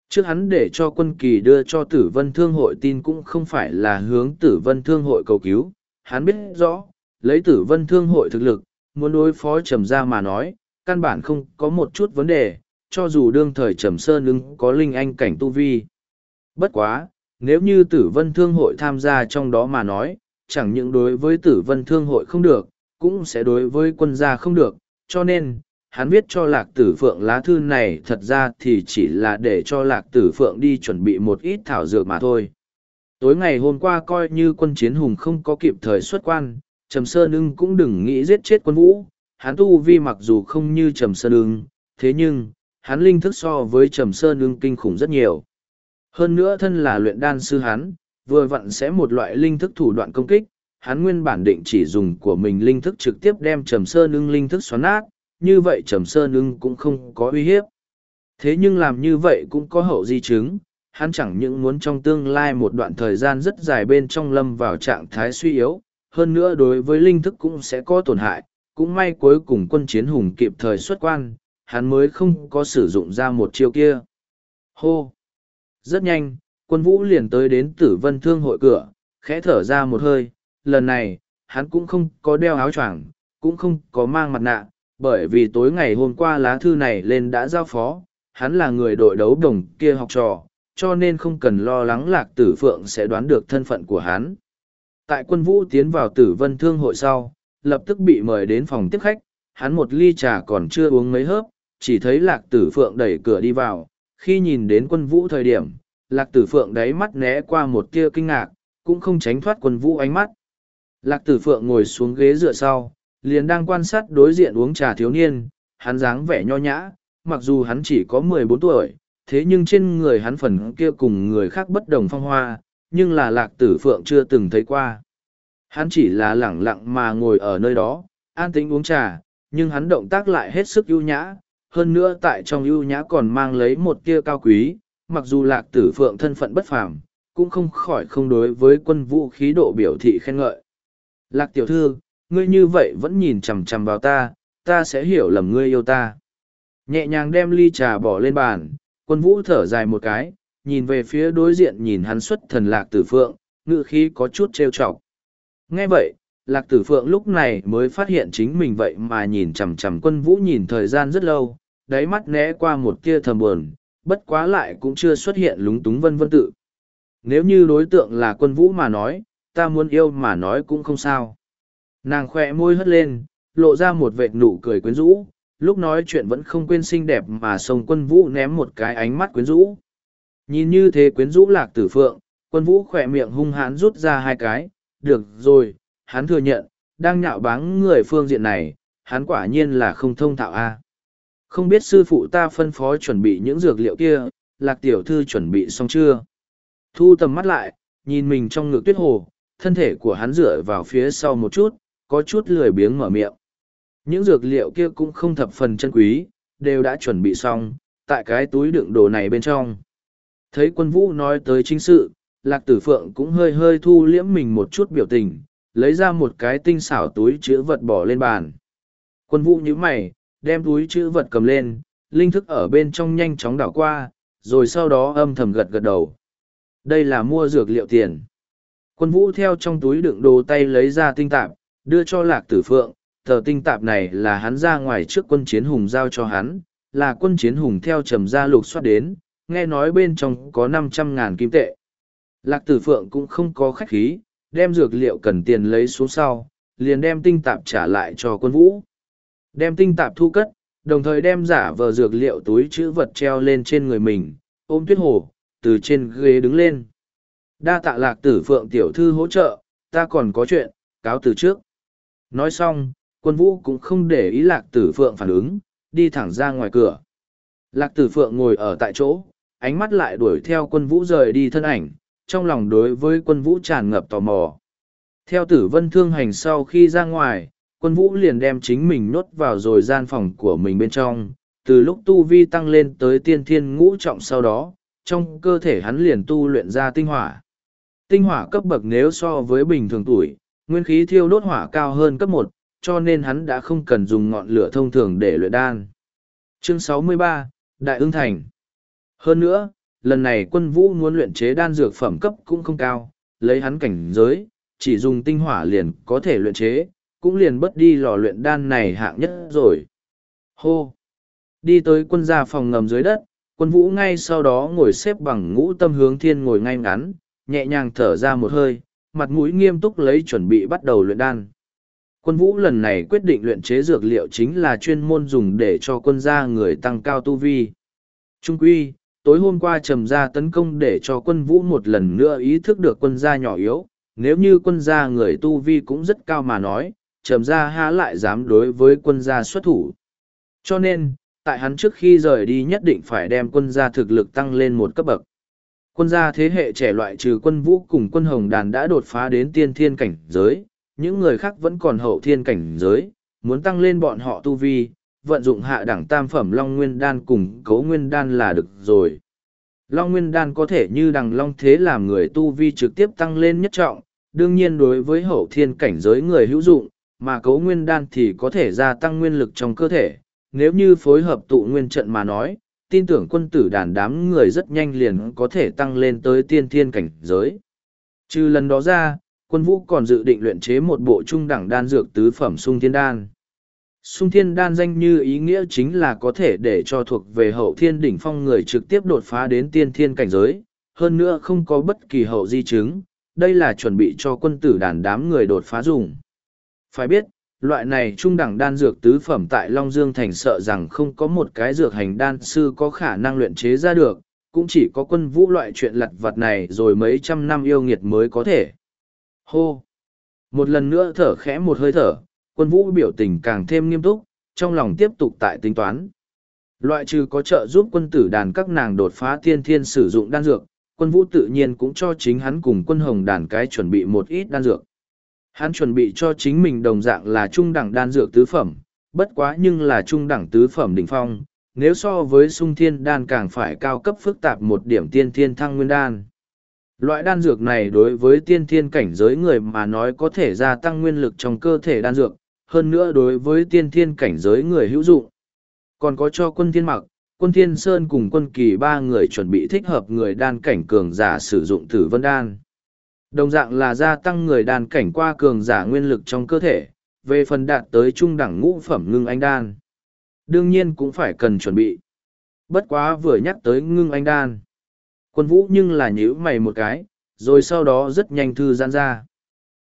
Trước hắn để cho quân kỳ đưa cho tử vân thương hội tin cũng không phải là hướng tử vân thương hội cầu cứu, hắn biết rõ, lấy tử vân thương hội thực lực, muốn đối phó trầm ra mà nói, căn bản không có một chút vấn đề, cho dù đương thời trầm sơn ứng có linh anh cảnh tu vi. Bất quá, nếu như tử vân thương hội tham gia trong đó mà nói, chẳng những đối với tử vân thương hội không được, cũng sẽ đối với quân gia không được, cho nên, hắn viết cho lạc tử phượng lá thư này thật ra thì chỉ là để cho lạc tử phượng đi chuẩn bị một ít thảo dược mà thôi. Tối ngày hôm qua coi như quân chiến hùng không có kịp thời xuất quan, Trầm Sơn ưng cũng đừng nghĩ giết chết quân vũ, hắn tu vi mặc dù không như Trầm Sơn ưng, thế nhưng, hắn linh thức so với Trầm Sơn ưng kinh khủng rất nhiều. Hơn nữa thân là luyện đan sư hắn, vừa vặn sẽ một loại linh thức thủ đoạn công kích, hắn nguyên bản định chỉ dùng của mình linh thức trực tiếp đem Trầm Sơn ưng linh thức xoắn nát, như vậy Trầm Sơn ưng cũng không có uy hiếp. Thế nhưng làm như vậy cũng có hậu di chứng, hắn chẳng những muốn trong tương lai một đoạn thời gian rất dài bên trong lâm vào trạng thái suy yếu, hơn nữa đối với linh thức cũng sẽ có tổn hại, cũng may cuối cùng quân chiến hùng kịp thời xuất quan, hắn mới không có sử dụng ra một chiêu kia. Hô! Rất nhanh, quân vũ liền tới đến tử vân thương hội cửa, khẽ thở ra một hơi, lần này, hắn cũng không có đeo áo choàng, cũng không có mang mặt nạ, bởi vì tối ngày hôm qua lá thư này lên đã giao phó, hắn là người đội đấu đồng kia học trò, cho nên không cần lo lắng lạc tử phượng sẽ đoán được thân phận của hắn. Tại quân vũ tiến vào tử vân thương hội sau, lập tức bị mời đến phòng tiếp khách, hắn một ly trà còn chưa uống mấy hớp, chỉ thấy lạc tử phượng đẩy cửa đi vào, khi nhìn đến quân vũ thời điểm, lạc tử phượng đáy mắt né qua một tia kinh ngạc, cũng không tránh thoát quân vũ ánh mắt. Lạc tử phượng ngồi xuống ghế dựa sau, liền đang quan sát đối diện uống trà thiếu niên, hắn dáng vẻ nho nhã, mặc dù hắn chỉ có mười bốn tuổi, thế nhưng trên người hắn phần kia cùng người khác bất đồng phong hoa, nhưng là lạc tử phượng chưa từng thấy qua. Hắn chỉ là lẳng lặng mà ngồi ở nơi đó, an tĩnh uống trà, nhưng hắn động tác lại hết sức ưu nhã, hơn nữa tại trong ưu nhã còn mang lấy một tia cao quý, mặc dù lạc tử phượng thân phận bất phàm, cũng không khỏi không đối với quân vũ khí độ biểu thị khen ngợi. Lạc tiểu thư, ngươi như vậy vẫn nhìn chằm chằm vào ta, ta sẽ hiểu lầm ngươi yêu ta. Nhẹ nhàng đem ly trà bỏ lên bàn, quân vũ thở dài một cái, nhìn về phía đối diện nhìn hắn xuất thần lạc tử phượng, ngự khí có chút trêu chọc. Nghe vậy, lạc tử phượng lúc này mới phát hiện chính mình vậy mà nhìn chằm chằm quân vũ nhìn thời gian rất lâu, đáy mắt né qua một tia thầm buồn, bất quá lại cũng chưa xuất hiện lúng túng vân vân tự. Nếu như đối tượng là quân vũ mà nói, ta muốn yêu mà nói cũng không sao. Nàng khỏe môi hất lên, lộ ra một vệt nụ cười quyến rũ, lúc nói chuyện vẫn không quên xinh đẹp mà sông quân vũ ném một cái ánh mắt quyến rũ. Nhìn như thế quyến rũ lạc tử phượng, quân vũ khỏe miệng hung hãn rút ra hai cái, được rồi, hắn thừa nhận, đang nhạo báng người phương diện này, hắn quả nhiên là không thông thạo a. Không biết sư phụ ta phân phó chuẩn bị những dược liệu kia, lạc tiểu thư chuẩn bị xong chưa? Thu tầm mắt lại, nhìn mình trong ngực tuyết hồ, thân thể của hắn dựa vào phía sau một chút, có chút lười biếng mở miệng. Những dược liệu kia cũng không thập phần chân quý, đều đã chuẩn bị xong, tại cái túi đựng đồ này bên trong. Thấy quân vũ nói tới chính sự, lạc tử phượng cũng hơi hơi thu liễm mình một chút biểu tình, lấy ra một cái tinh xảo túi chữ vật bỏ lên bàn. Quân vũ nhíu mày, đem túi chữ vật cầm lên, linh thức ở bên trong nhanh chóng đảo qua, rồi sau đó âm thầm gật gật đầu. Đây là mua dược liệu tiền. Quân vũ theo trong túi đựng đồ tay lấy ra tinh tạp, đưa cho lạc tử phượng, tờ tinh tạp này là hắn ra ngoài trước quân chiến hùng giao cho hắn, là quân chiến hùng theo trầm gia lục soát đến, nghe nói bên trong có năm trăm ngàn kim tệ. Lạc tử phượng cũng không có khách khí, đem dược liệu cần tiền lấy xuống sau, liền đem tinh tạp trả lại cho quân vũ. Đem tinh tạp thu cất, đồng thời đem giả vờ dược liệu túi chữ vật treo lên trên người mình, ôm tuyết hồ, từ trên ghế đứng lên. Đa tạ lạc tử phượng tiểu thư hỗ trợ, ta còn có chuyện, cáo từ trước. Nói xong, quân vũ cũng không để ý lạc tử phượng phản ứng, đi thẳng ra ngoài cửa. Lạc tử phượng ngồi ở tại chỗ, ánh mắt lại đuổi theo quân vũ rời đi thân ảnh, trong lòng đối với quân vũ tràn ngập tò mò. Theo tử vân thương hành sau khi ra ngoài, quân vũ liền đem chính mình nốt vào rồi gian phòng của mình bên trong, từ lúc tu vi tăng lên tới tiên thiên ngũ trọng sau đó, trong cơ thể hắn liền tu luyện ra tinh hỏa. Tinh hỏa cấp bậc nếu so với bình thường tuổi, nguyên khí thiêu đốt hỏa cao hơn cấp một, cho nên hắn đã không cần dùng ngọn lửa thông thường để luyện đan. Chương 63, Đại ương thành. Hơn nữa, lần này quân vũ muốn luyện chế đan dược phẩm cấp cũng không cao, lấy hắn cảnh giới, chỉ dùng tinh hỏa liền có thể luyện chế, cũng liền bất đi lò luyện đan này hạng nhất rồi. Hô! Đi tới quân gia phòng ngầm dưới đất, quân vũ ngay sau đó ngồi xếp bằng ngũ tâm hướng thiên ngồi ngay ngắn, nhẹ nhàng thở ra một hơi, mặt mũi nghiêm túc lấy chuẩn bị bắt đầu luyện đan. Quân vũ lần này quyết định luyện chế dược liệu chính là chuyên môn dùng để cho quân gia người tăng cao tu vi. Trung quy, tối hôm qua trầm gia tấn công để cho quân vũ một lần nữa ý thức được quân gia nhỏ yếu, nếu như quân gia người tu vi cũng rất cao mà nói, trầm gia há lại dám đối với quân gia xuất thủ. Cho nên, tại hắn trước khi rời đi nhất định phải đem quân gia thực lực tăng lên một cấp bậc. Quân gia thế hệ trẻ loại trừ quân vũ cùng quân hồng đàn đã đột phá đến tiên thiên cảnh giới, những người khác vẫn còn hậu thiên cảnh giới, muốn tăng lên bọn họ tu vi, vận dụng hạ đẳng tam phẩm Long Nguyên Đan cùng cấu Nguyên Đan là được rồi. Long Nguyên Đan có thể như đằng Long Thế làm người tu vi trực tiếp tăng lên nhất trọng, đương nhiên đối với hậu thiên cảnh giới người hữu dụng, mà cấu Nguyên Đan thì có thể gia tăng nguyên lực trong cơ thể. Nếu như phối hợp tụ nguyên trận mà nói, tin tưởng quân tử đàn đám người rất nhanh liền có thể tăng lên tới tiên thiên cảnh giới. Trừ lần đó ra, quân vũ còn dự định luyện chế một bộ trung đẳng đan dược tứ phẩm sung thiên đan. Sung thiên đan danh như ý nghĩa chính là có thể để cho thuộc về hậu thiên đỉnh phong người trực tiếp đột phá đến tiên thiên cảnh giới, hơn nữa không có bất kỳ hậu di chứng, đây là chuẩn bị cho quân tử đàn đám người đột phá dùng. Phải biết, loại này trung đẳng đan dược tứ phẩm tại Long Dương Thành sợ rằng không có một cái dược hành đan sư có khả năng luyện chế ra được, cũng chỉ có quân vũ loại chuyện lặt vặt này rồi mấy trăm năm yêu nghiệt mới có thể. Hô! Một lần nữa thở khẽ một hơi thở, quân vũ biểu tình càng thêm nghiêm túc, trong lòng tiếp tục tại tính toán. Loại trừ có trợ giúp quân tử đàn các nàng đột phá tiên thiên sử dụng đan dược, quân vũ tự nhiên cũng cho chính hắn cùng quân hồng đàn cái chuẩn bị một ít đan dược. Hắn chuẩn bị cho chính mình đồng dạng là trung đẳng đan dược tứ phẩm, bất quá nhưng là trung đẳng tứ phẩm đỉnh phong, nếu so với sung thiên đan càng phải cao cấp phức tạp một điểm tiên thiên thăng nguyên đan. Loại đan dược này đối với tiên thiên cảnh giới người mà nói có thể gia tăng nguyên lực trong cơ thể đan dược, hơn nữa đối với tiên thiên cảnh giới người hữu dụng. Còn có cho quân thiên mặc, quân thiên sơn cùng quân kỳ ba người chuẩn bị thích hợp người đan cảnh cường giả sử dụng tử vân đan. Đồng dạng là gia tăng người đàn cảnh qua cường giả nguyên lực trong cơ thể, về phần đạt tới trung đẳng ngũ phẩm ngưng anh đan. Đương nhiên cũng phải cần chuẩn bị. Bất quá vừa nhắc tới ngưng anh đan. Quân vũ nhưng là nhíu mày một cái, rồi sau đó rất nhanh thư giãn ra.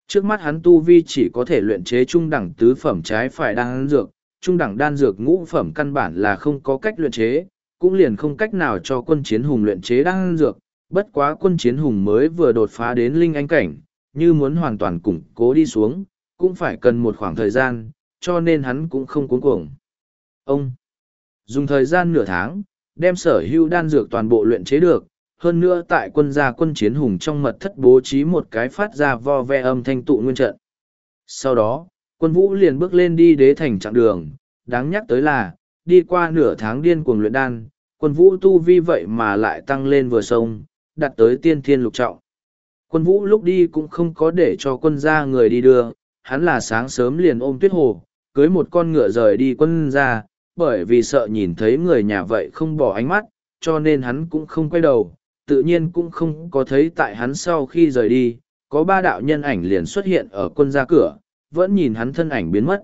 Trước mắt hắn tu vi chỉ có thể luyện chế trung đẳng tứ phẩm trái phải đan dược, trung đẳng đan dược ngũ phẩm căn bản là không có cách luyện chế, cũng liền không cách nào cho quân chiến hùng luyện chế đan dược, bất quá quân chiến hùng mới vừa đột phá đến linh anh cảnh, như muốn hoàn toàn củng cố đi xuống, cũng phải cần một khoảng thời gian, cho nên hắn cũng không cuống cuồng. Ông dùng thời gian nửa tháng, đem sở hữu đan dược toàn bộ luyện chế được, hơn nữa tại quân gia quân chiến hùng trong mật thất bố trí một cái phát ra vo ve âm thanh tụ nguyên trận. Sau đó, quân vũ liền bước lên đi đế thành chặng đường, đáng nhắc tới là, đi qua nửa tháng điên cuồng luyện đan, quân vũ tu vi vậy mà lại tăng lên vừa sông, đặt tới tiên thiên lục trọng. Quân vũ lúc đi cũng không có để cho quân gia người đi đưa, hắn là sáng sớm liền ôm tuyết hồ, cưới một con ngựa rời đi quân gia, bởi vì sợ nhìn thấy người nhà vậy không bỏ ánh mắt, cho nên hắn cũng không quay đầu, tự nhiên cũng không có thấy tại hắn sau khi rời đi, có ba đạo nhân ảnh liền xuất hiện ở quân gia cửa, vẫn nhìn hắn thân ảnh biến mất.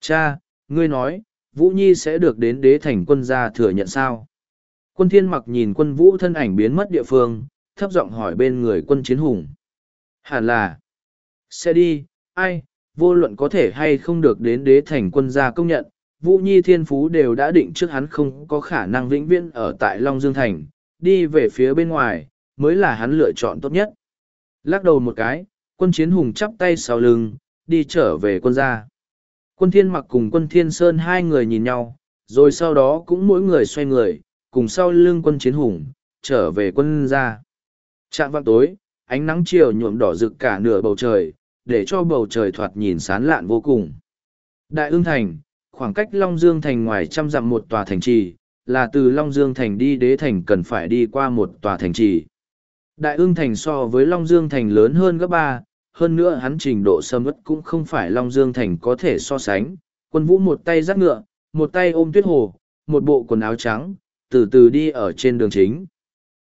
Cha, ngươi nói, Vũ Nhi sẽ được đến đế thành quân gia thừa nhận sao? Quân thiên mặc nhìn quân vũ thân ảnh biến mất địa phương, thấp giọng hỏi bên người quân chiến hùng. Hẳn là, sẽ đi, ai, vô luận có thể hay không được đến đế thành quân gia công nhận, Vũ Nhi thiên phú đều đã định trước hắn không có khả năng vĩnh viễn ở tại Long Dương Thành, đi về phía bên ngoài, mới là hắn lựa chọn tốt nhất. Lắc đầu một cái, quân chiến hùng chắp tay sau lưng, đi trở về quân gia. Quân thiên mặc cùng quân thiên sơn hai người nhìn nhau, rồi sau đó cũng mỗi người xoay người, cùng sau lưng quân chiến hùng, trở về quân gia. Trạng vạng tối, ánh nắng chiều nhuộm đỏ rực cả nửa bầu trời, để cho bầu trời thoạt nhìn sán lạn vô cùng. Đại ương thành, khoảng cách Long Dương thành ngoài trăm dặm một tòa thành trì, là từ Long Dương thành đi đế thành cần phải đi qua một tòa thành trì. Đại ương thành so với Long Dương thành lớn hơn gấp ba, hơn nữa hắn trình độ sâm ất cũng không phải Long Dương thành có thể so sánh. Quân vũ một tay giắt ngựa, một tay ôm tuyết hồ, một bộ quần áo trắng, từ từ đi ở trên đường chính.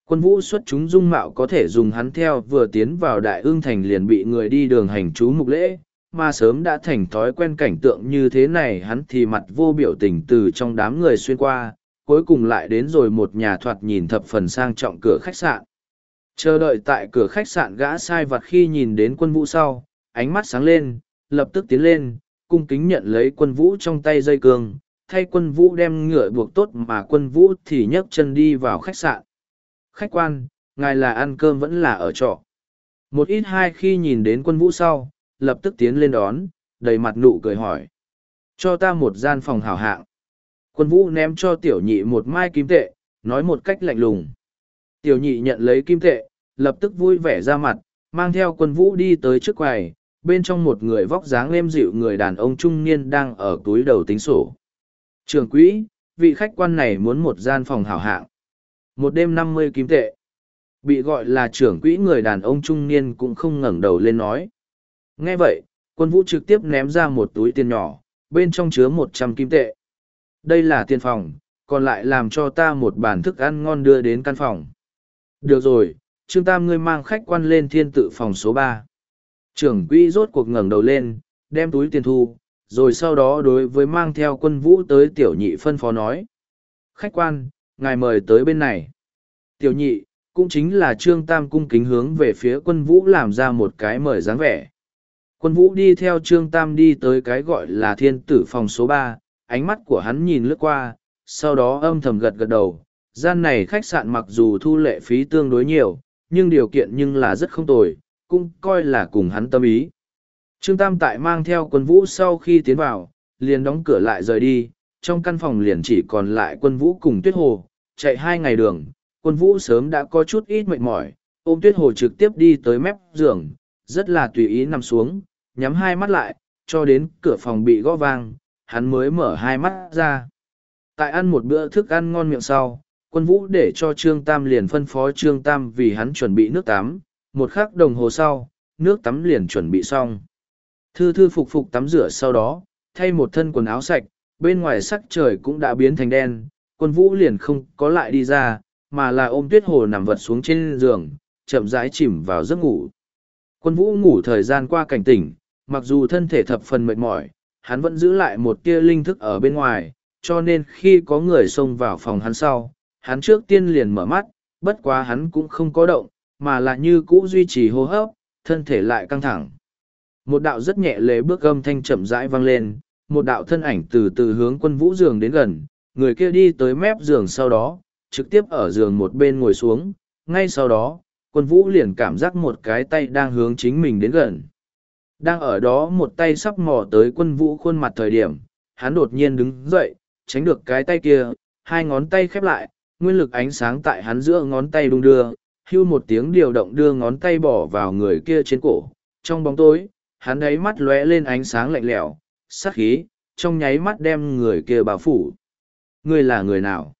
Quân vũ xuất chúng dung mạo có thể dùng hắn theo vừa tiến vào đại ương thành liền bị người đi đường hành chú mục lễ, mà sớm đã thành thói quen cảnh tượng như thế này hắn thì mặt vô biểu tình từ trong đám người xuyên qua, cuối cùng lại đến rồi một nhà thoạt nhìn thập phần sang trọng cửa khách sạn. Chờ đợi tại cửa khách sạn gã sai vặt khi nhìn đến quân vũ sau, ánh mắt sáng lên, lập tức tiến lên, cung kính nhận lấy quân vũ trong tay dây cương, thay quân vũ đem ngựa buộc tốt mà quân vũ thì nhấc chân đi vào khách sạn. Khách quan, ngài là ăn cơm vẫn là ở trọ. Một ít hai khi nhìn đến quân vũ sau, lập tức tiến lên đón, đầy mặt nụ cười hỏi. Cho ta một gian phòng hảo hạng. Quân vũ ném cho tiểu nhị một mai kim tệ, nói một cách lạnh lùng. Tiểu nhị nhận lấy kim tệ, lập tức vui vẻ ra mặt, mang theo quân vũ đi tới trước quầy, bên trong một người vóc dáng êm dịu người đàn ông trung niên đang ở túi đầu tính sổ. Trường quỹ, vị khách quan này muốn một gian phòng hảo hạng. Một đêm năm mươi kim tệ. Bị gọi là trưởng quỹ người đàn ông trung niên cũng không ngẩng đầu lên nói. Nghe vậy, quân vũ trực tiếp ném ra một túi tiền nhỏ, bên trong chứa một trăm kim tệ. Đây là tiền phòng, còn lại làm cho ta một bàn thức ăn ngon đưa đến căn phòng. Được rồi, Trương Tam ngươi mang khách quan lên thiên tự phòng số ba. Trưởng quỹ rốt cuộc ngẩng đầu lên, đem túi tiền thu, rồi sau đó đối với mang theo quân vũ tới tiểu nhị phân phó nói. Khách quan, ngài mời tới bên này. Tiểu nhị, cũng chính là Trương Tam cung kính hướng về phía quân vũ làm ra một cái mời dáng vẻ. Quân vũ đi theo Trương Tam đi tới cái gọi là thiên tử phòng số ba, ánh mắt của hắn nhìn lướt qua, sau đó âm thầm gật gật đầu. Gian này khách sạn mặc dù thu lệ phí tương đối nhiều, nhưng điều kiện nhưng là rất không tồi, cũng coi là cùng hắn tâm ý. Trương Tam Tại mang theo quân vũ sau khi tiến vào, liền đóng cửa lại rời đi, trong căn phòng liền chỉ còn lại quân vũ cùng tuyết hồ, chạy hai ngày đường, quân vũ sớm đã có chút ít mệt mỏi, ôm tuyết hồ trực tiếp đi tới mép giường, rất là tùy ý nằm xuống, nhắm hai mắt lại, cho đến cửa phòng bị gõ vang, hắn mới mở hai mắt ra. Tại ăn một bữa thức ăn ngon miệng sau, quân vũ để cho Trương Tam liền phân phó Trương Tam vì hắn chuẩn bị nước tắm, một khắc đồng hồ sau, nước tắm liền chuẩn bị xong. Thư thư phục phục tắm rửa sau đó, thay một thân quần áo sạch, bên ngoài sắc trời cũng đã biến thành đen, quân vũ liền không có lại đi ra, mà là ôm tuyết hồ nằm vật xuống trên giường, chậm rãi chìm vào giấc ngủ. Quân vũ ngủ thời gian qua cảnh tỉnh, mặc dù thân thể thập phần mệt mỏi, hắn vẫn giữ lại một tia linh thức ở bên ngoài, cho nên khi có người xông vào phòng hắn sau, hắn trước tiên liền mở mắt, bất quá hắn cũng không có động, mà là như cũ duy trì hô hấp, thân thể lại căng thẳng. Một đạo rất nhẹ lề bước âm thanh chậm rãi vang lên, một đạo thân ảnh từ từ hướng quân vũ giường đến gần, người kia đi tới mép giường sau đó, trực tiếp ở giường một bên ngồi xuống, ngay sau đó, quân vũ liền cảm giác một cái tay đang hướng chính mình đến gần. Đang ở đó một tay sắp mò tới quân vũ khuôn mặt thời điểm, hắn đột nhiên đứng dậy, tránh được cái tay kia, hai ngón tay khép lại, nguyên lực ánh sáng tại hắn giữa ngón tay đung đưa, hưu một tiếng điều động đưa ngón tay bỏ vào người kia trên cổ. Trong bóng tối, hắn ấy mắt lóe lên ánh sáng lạnh lẽo, sắc khí, trong nháy mắt đem người kia bao phủ. Ngươi là người nào?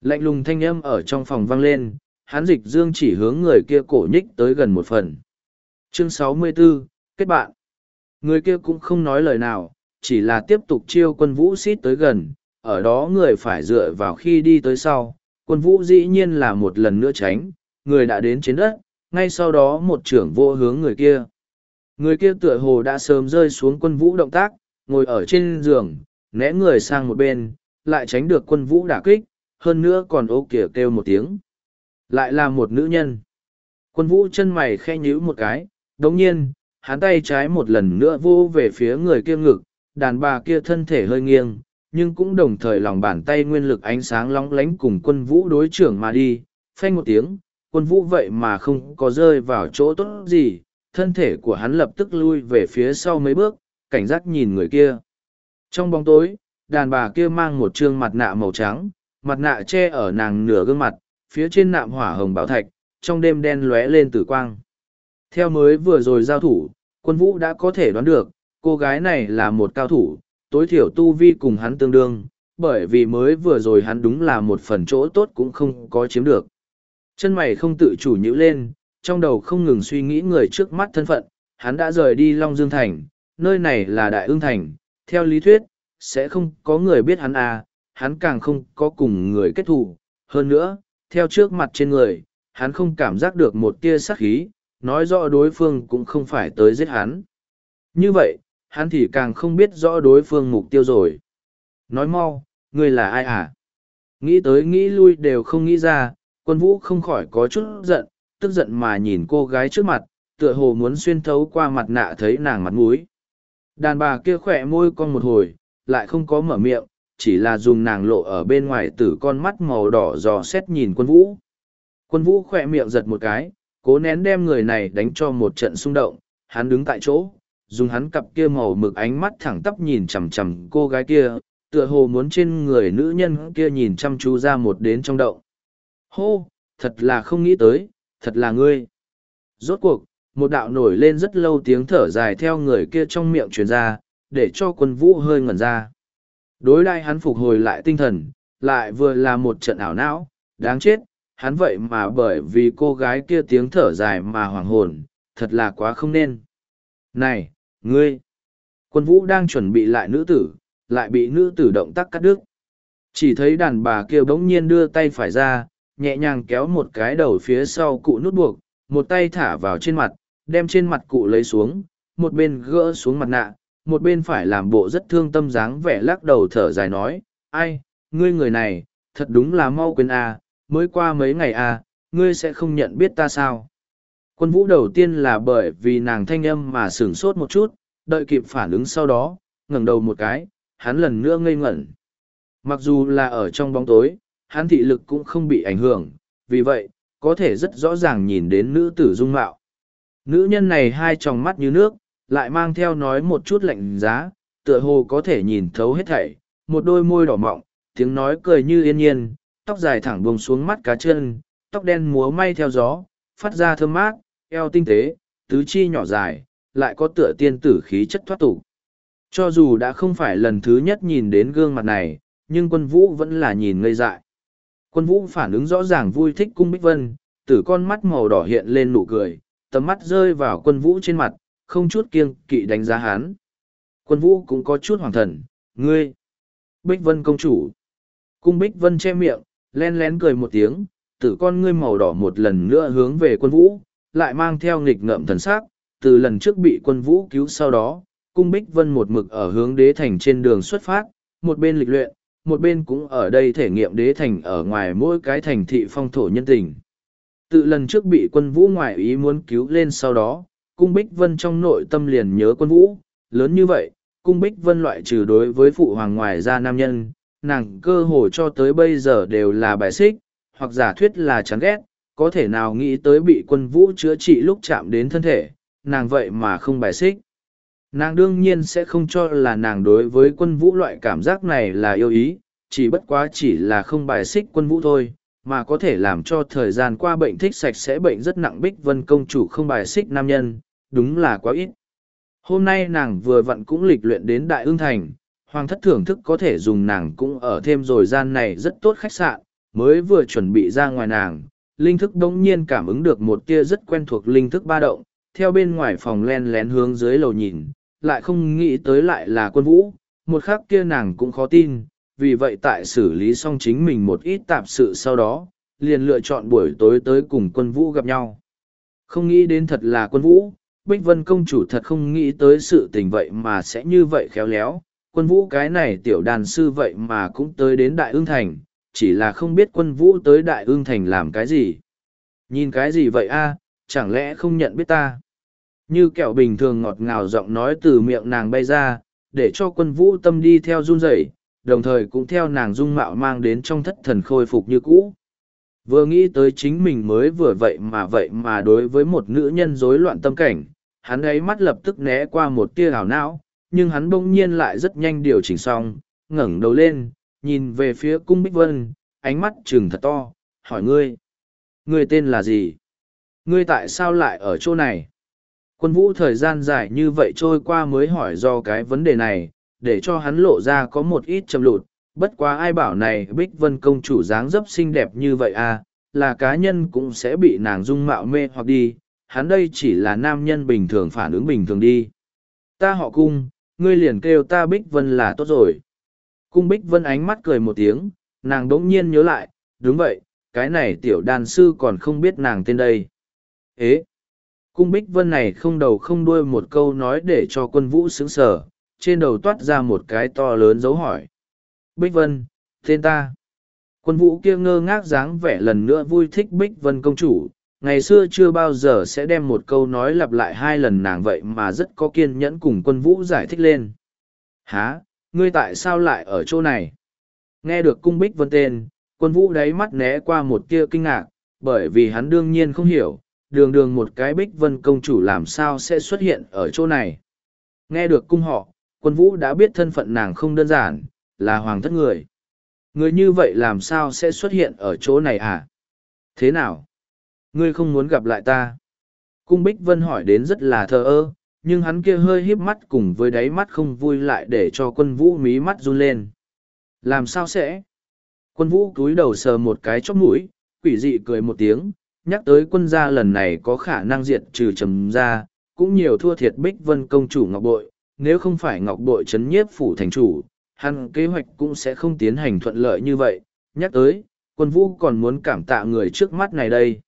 Lạnh lùng thanh âm ở trong phòng vang lên, hắn dịch dương chỉ hướng người kia cổ nhích tới gần một phần. Chương 64, kết bạn. Người kia cũng không nói lời nào, chỉ là tiếp tục chiêu quân vũ xít tới gần, ở đó người phải dựa vào khi đi tới sau. Quân vũ dĩ nhiên là một lần nữa tránh, người đã đến trên đất, ngay sau đó một trưởng vô hướng người kia. Người kia tựa hồ đã sớm rơi xuống quân vũ động tác, ngồi ở trên giường, né người sang một bên, lại tránh được quân vũ đả kích, hơn nữa còn ô kìa kêu một tiếng. Lại là một nữ nhân. Quân vũ chân mày khe nhíu một cái, đồng nhiên, hắn tay trái một lần nữa vô về phía người kia ngực, đàn bà kia thân thể hơi nghiêng, nhưng cũng đồng thời lòng bàn tay nguyên lực ánh sáng lóng lánh cùng quân vũ đối trưởng mà đi, phanh một tiếng, quân vũ vậy mà không có rơi vào chỗ tốt gì, thân thể của hắn lập tức lui về phía sau mấy bước, cảnh giác nhìn người kia. Trong bóng tối, đàn bà kia mang một trương mặt nạ màu trắng, mặt nạ che ở nàng nửa gương mặt, phía trên nạm hỏa hồng bảo thạch, trong đêm đen lóe lên tử quang. Theo mới vừa rồi giao thủ, quân vũ đã có thể đoán được, cô gái này là một cao thủ, tối thiểu tu vi cùng hắn tương đương, bởi vì mới vừa rồi hắn đúng là một phần chỗ tốt cũng không có chiếm được. Chân mày không tự chủ nhữ lên, trong đầu không ngừng suy nghĩ người trước mắt thân phận, hắn đã rời đi Long Dương Thành, nơi này là Đại Ương Thành, theo lý thuyết, sẽ không có người biết hắn à, hắn càng không có cùng người kết thù. Hơn nữa, theo trước mặt trên người, hắn không cảm giác được một tia sát khí, nói rõ đối phương cũng không phải tới giết hắn. Như vậy, hắn thì càng không biết rõ đối phương mục tiêu rồi. Nói mau, người là ai à? Nghĩ tới nghĩ lui đều không nghĩ ra, quân vũ không khỏi có chút giận, tức giận mà nhìn cô gái trước mặt, tựa hồ muốn xuyên thấu qua mặt nạ thấy nàng mặt mũi. Đàn bà kia khỏe môi con một hồi, lại không có mở miệng, chỉ là dùng nàng lộ ở bên ngoài tử con mắt màu đỏ dò xét nhìn quân vũ. Quân vũ khỏe miệng giật một cái, cố nén đem người này đánh cho một trận xung động, hắn đứng tại chỗ, dùng hắn cặp kia màu mực ánh mắt thẳng tắp nhìn chằm chằm cô gái kia, tựa hồ muốn trên người nữ nhân kia nhìn chăm chú ra một đến trong động. Hô, thật là không nghĩ tới, thật là ngươi. Rốt cuộc, một đạo nổi lên rất lâu tiếng thở dài theo người kia trong miệng truyền ra, để cho quân vũ hơi ngẩn ra. Đối đai hắn phục hồi lại tinh thần, lại vừa là một trận ảo não, đáng chết, hắn vậy mà bởi vì cô gái kia tiếng thở dài mà hoàng hồn, thật là quá không nên. Này, ngươi! Quân vũ đang chuẩn bị lại nữ tử, lại bị nữ tử động tác cắt đứt. Chỉ thấy đàn bà kia bỗng nhiên đưa tay phải ra, nhẹ nhàng kéo một cái đầu phía sau cụ nút buộc, một tay thả vào trên mặt, đem trên mặt cụ lấy xuống, một bên gỡ xuống mặt nạ, một bên phải làm bộ rất thương tâm dáng vẻ lắc đầu thở dài nói, ai, ngươi người này, thật đúng là mau quên à, mới qua mấy ngày à, ngươi sẽ không nhận biết ta sao. Quân vũ đầu tiên là bởi vì nàng thanh âm mà sửng sốt một chút, đợi kịp phản ứng sau đó, ngẩng đầu một cái, hắn lần nữa ngây ngẩn. Mặc dù là ở trong bóng tối, hắn thị lực cũng không bị ảnh hưởng, vì vậy, có thể rất rõ ràng nhìn đến nữ tử dung mạo. Nữ nhân này hai tròng mắt như nước, lại mang theo nói một chút lạnh giá, tựa hồ có thể nhìn thấu hết thảy, một đôi môi đỏ mọng, tiếng nói cười như yên nhiên, tóc dài thẳng buông xuống mắt cá chân, tóc đen múa may theo gió, phát ra thơm mát, eo tinh tế, tứ chi nhỏ dài, lại có tựa tiên tử khí chất thoát tục. Cho dù đã không phải lần thứ nhất nhìn đến gương mặt này, nhưng quân vũ vẫn là nhìn ngây dại. Quân vũ phản ứng rõ ràng vui thích cung Bích Vân, tử con mắt màu đỏ hiện lên nụ cười, tầm mắt rơi vào quân vũ trên mặt, không chút kiêng kỵ đánh giá hắn. Quân vũ cũng có chút hoàng thần, ngươi, Bích Vân công chủ. Cung Bích Vân che miệng, len lén cười một tiếng, tử con ngươi màu đỏ một lần nữa hướng về quân vũ, lại mang theo nghịch ngợm thần sắc, từ lần trước bị quân vũ cứu sau đó, cung Bích Vân một mực ở hướng đế thành trên đường xuất phát, một bên lịch luyện, một bên cũng ở đây thể nghiệm đế thành ở ngoài mỗi cái thành thị phong thổ nhân tình. Tự lần trước bị quân vũ ngoại ý muốn cứu lên sau đó, cung Bích Vân trong nội tâm liền nhớ quân vũ, lớn như vậy, cung Bích Vân loại trừ đối với phụ hoàng ngoài ra nam nhân, nàng cơ hồ cho tới bây giờ đều là bài xích, hoặc giả thuyết là chán ghét, có thể nào nghĩ tới bị quân vũ chữa trị lúc chạm đến thân thể, nàng vậy mà không bài xích. Nàng đương nhiên sẽ không cho là nàng đối với quân vũ loại cảm giác này là yêu ý, chỉ bất quá chỉ là không bài xích quân vũ thôi, mà có thể làm cho thời gian qua bệnh thích sạch sẽ bệnh rất nặng bích vân công chủ không bài xích nam nhân, đúng là quá ít. Hôm nay nàng vừa vặn cũng lịch luyện đến Đại ương Thành, Hoàng thất thưởng thức có thể dùng nàng cũng ở thêm rồi gian này rất tốt khách sạn, mới vừa chuẩn bị ra ngoài nàng, linh thức đống nhiên cảm ứng được một tia rất quen thuộc linh thức ba động, theo bên ngoài phòng len lén hướng dưới lầu nhìn, lại không nghĩ tới lại là quân vũ, một khắc kia nàng cũng khó tin, vì vậy tại xử lý xong chính mình một ít tạp sự sau đó, liền lựa chọn buổi tối tới cùng quân vũ gặp nhau. Không nghĩ đến thật là quân vũ, Bích Vân công chủ thật không nghĩ tới sự tình vậy mà sẽ như vậy khéo léo, quân vũ cái này tiểu đàn sư vậy mà cũng tới đến Đại ương Thành, chỉ là không biết quân vũ tới Đại ương Thành làm cái gì. Nhìn cái gì vậy a? chẳng lẽ không nhận biết ta? Như kẹo bình thường ngọt ngào giọng nói từ miệng nàng bay ra, để cho quân vũ tâm đi theo run rẩy, đồng thời cũng theo nàng dung mạo mang đến trong thất thần khôi phục như cũ. Vừa nghĩ tới chính mình mới vừa vậy mà vậy mà đối với một nữ nhân rối loạn tâm cảnh, hắn ấy mắt lập tức né qua một tia ảo não, nhưng hắn bỗng nhiên lại rất nhanh điều chỉnh xong, ngẩng đầu lên, nhìn về phía cung Bích Vân, ánh mắt trừng thật to, hỏi ngươi. Ngươi tên là gì? Ngươi tại sao lại ở chỗ này? Quân vũ thời gian dài như vậy trôi qua mới hỏi do cái vấn đề này, để cho hắn lộ ra có một ít chậm lụt. Bất quá ai bảo này Bích Vân công chủ dáng dấp xinh đẹp như vậy à, là cá nhân cũng sẽ bị nàng dung mạo mê hoặc đi, hắn đây chỉ là nam nhân bình thường phản ứng bình thường đi. Ta họ cung, ngươi liền kêu ta Bích Vân là tốt rồi. Cung Bích Vân ánh mắt cười một tiếng, nàng đỗng nhiên nhớ lại, đúng vậy, cái này tiểu đàn sư còn không biết nàng tên đây. Ế! Cung Bích Vân này không đầu không đuôi một câu nói để cho quân vũ sững sờ, trên đầu toát ra một cái to lớn dấu hỏi. Bích Vân, tên ta. Quân vũ kia ngơ ngác dáng vẻ lần nữa vui thích Bích Vân công chủ, ngày xưa chưa bao giờ sẽ đem một câu nói lặp lại hai lần nàng vậy mà rất có kiên nhẫn cùng quân vũ giải thích lên. Hả, ngươi tại sao lại ở chỗ này? Nghe được cung bích vân tên, quân vũ đáy mắt né qua một tia kinh ngạc, bởi vì hắn đương nhiên không hiểu, đường đường một cái bích vân công chủ làm sao sẽ xuất hiện ở chỗ này. Nghe được cung họ, quân vũ đã biết thân phận nàng không đơn giản, là hoàng thất người. Người như vậy làm sao sẽ xuất hiện ở chỗ này à? Thế nào? Ngươi không muốn gặp lại ta? Cung Bích Vân hỏi đến rất là thờ ơ, nhưng hắn kia hơi híp mắt cùng với đáy mắt không vui lại để cho quân vũ mí mắt run lên. Làm sao sẽ? Quân vũ cúi đầu sờ một cái chóp mũi, quỷ dị cười một tiếng, nhắc tới quân gia lần này có khả năng diệt trừ trầm gia, cũng nhiều thua thiệt Bích Vân công chủ Ngọc Bội, nếu không phải Ngọc Bội chấn nhiếp phủ thành chủ, hắn kế hoạch cũng sẽ không tiến hành thuận lợi như vậy. Nhắc tới, quân vũ còn muốn cảm tạ người trước mắt này đây.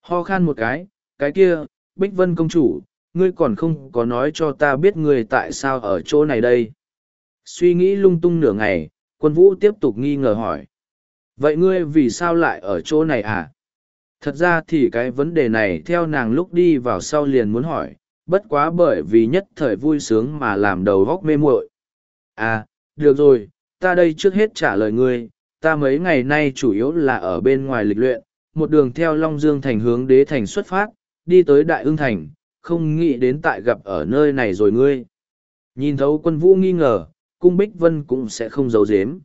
Ho khan một cái, cái kia, Bích Vân công chủ, ngươi còn không có nói cho ta biết ngươi tại sao ở chỗ này đây. Suy nghĩ lung tung nửa ngày, quân vũ tiếp tục nghi ngờ hỏi. Vậy ngươi vì sao lại ở chỗ này à? Thật ra thì cái vấn đề này theo nàng lúc đi vào sau liền muốn hỏi, bất quá bởi vì nhất thời vui sướng mà làm đầu góc mê muội. À, được rồi, ta đây trước hết trả lời ngươi, ta mấy ngày nay chủ yếu là ở bên ngoài lịch luyện, một đường theo Long Dương thành hướng đế thành xuất phát, đi tới Đại ương thành, không nghĩ đến tại gặp ở nơi này rồi ngươi. Nhìn thấu quân vũ nghi ngờ, cung Bích Vân cũng sẽ không giấu giếm.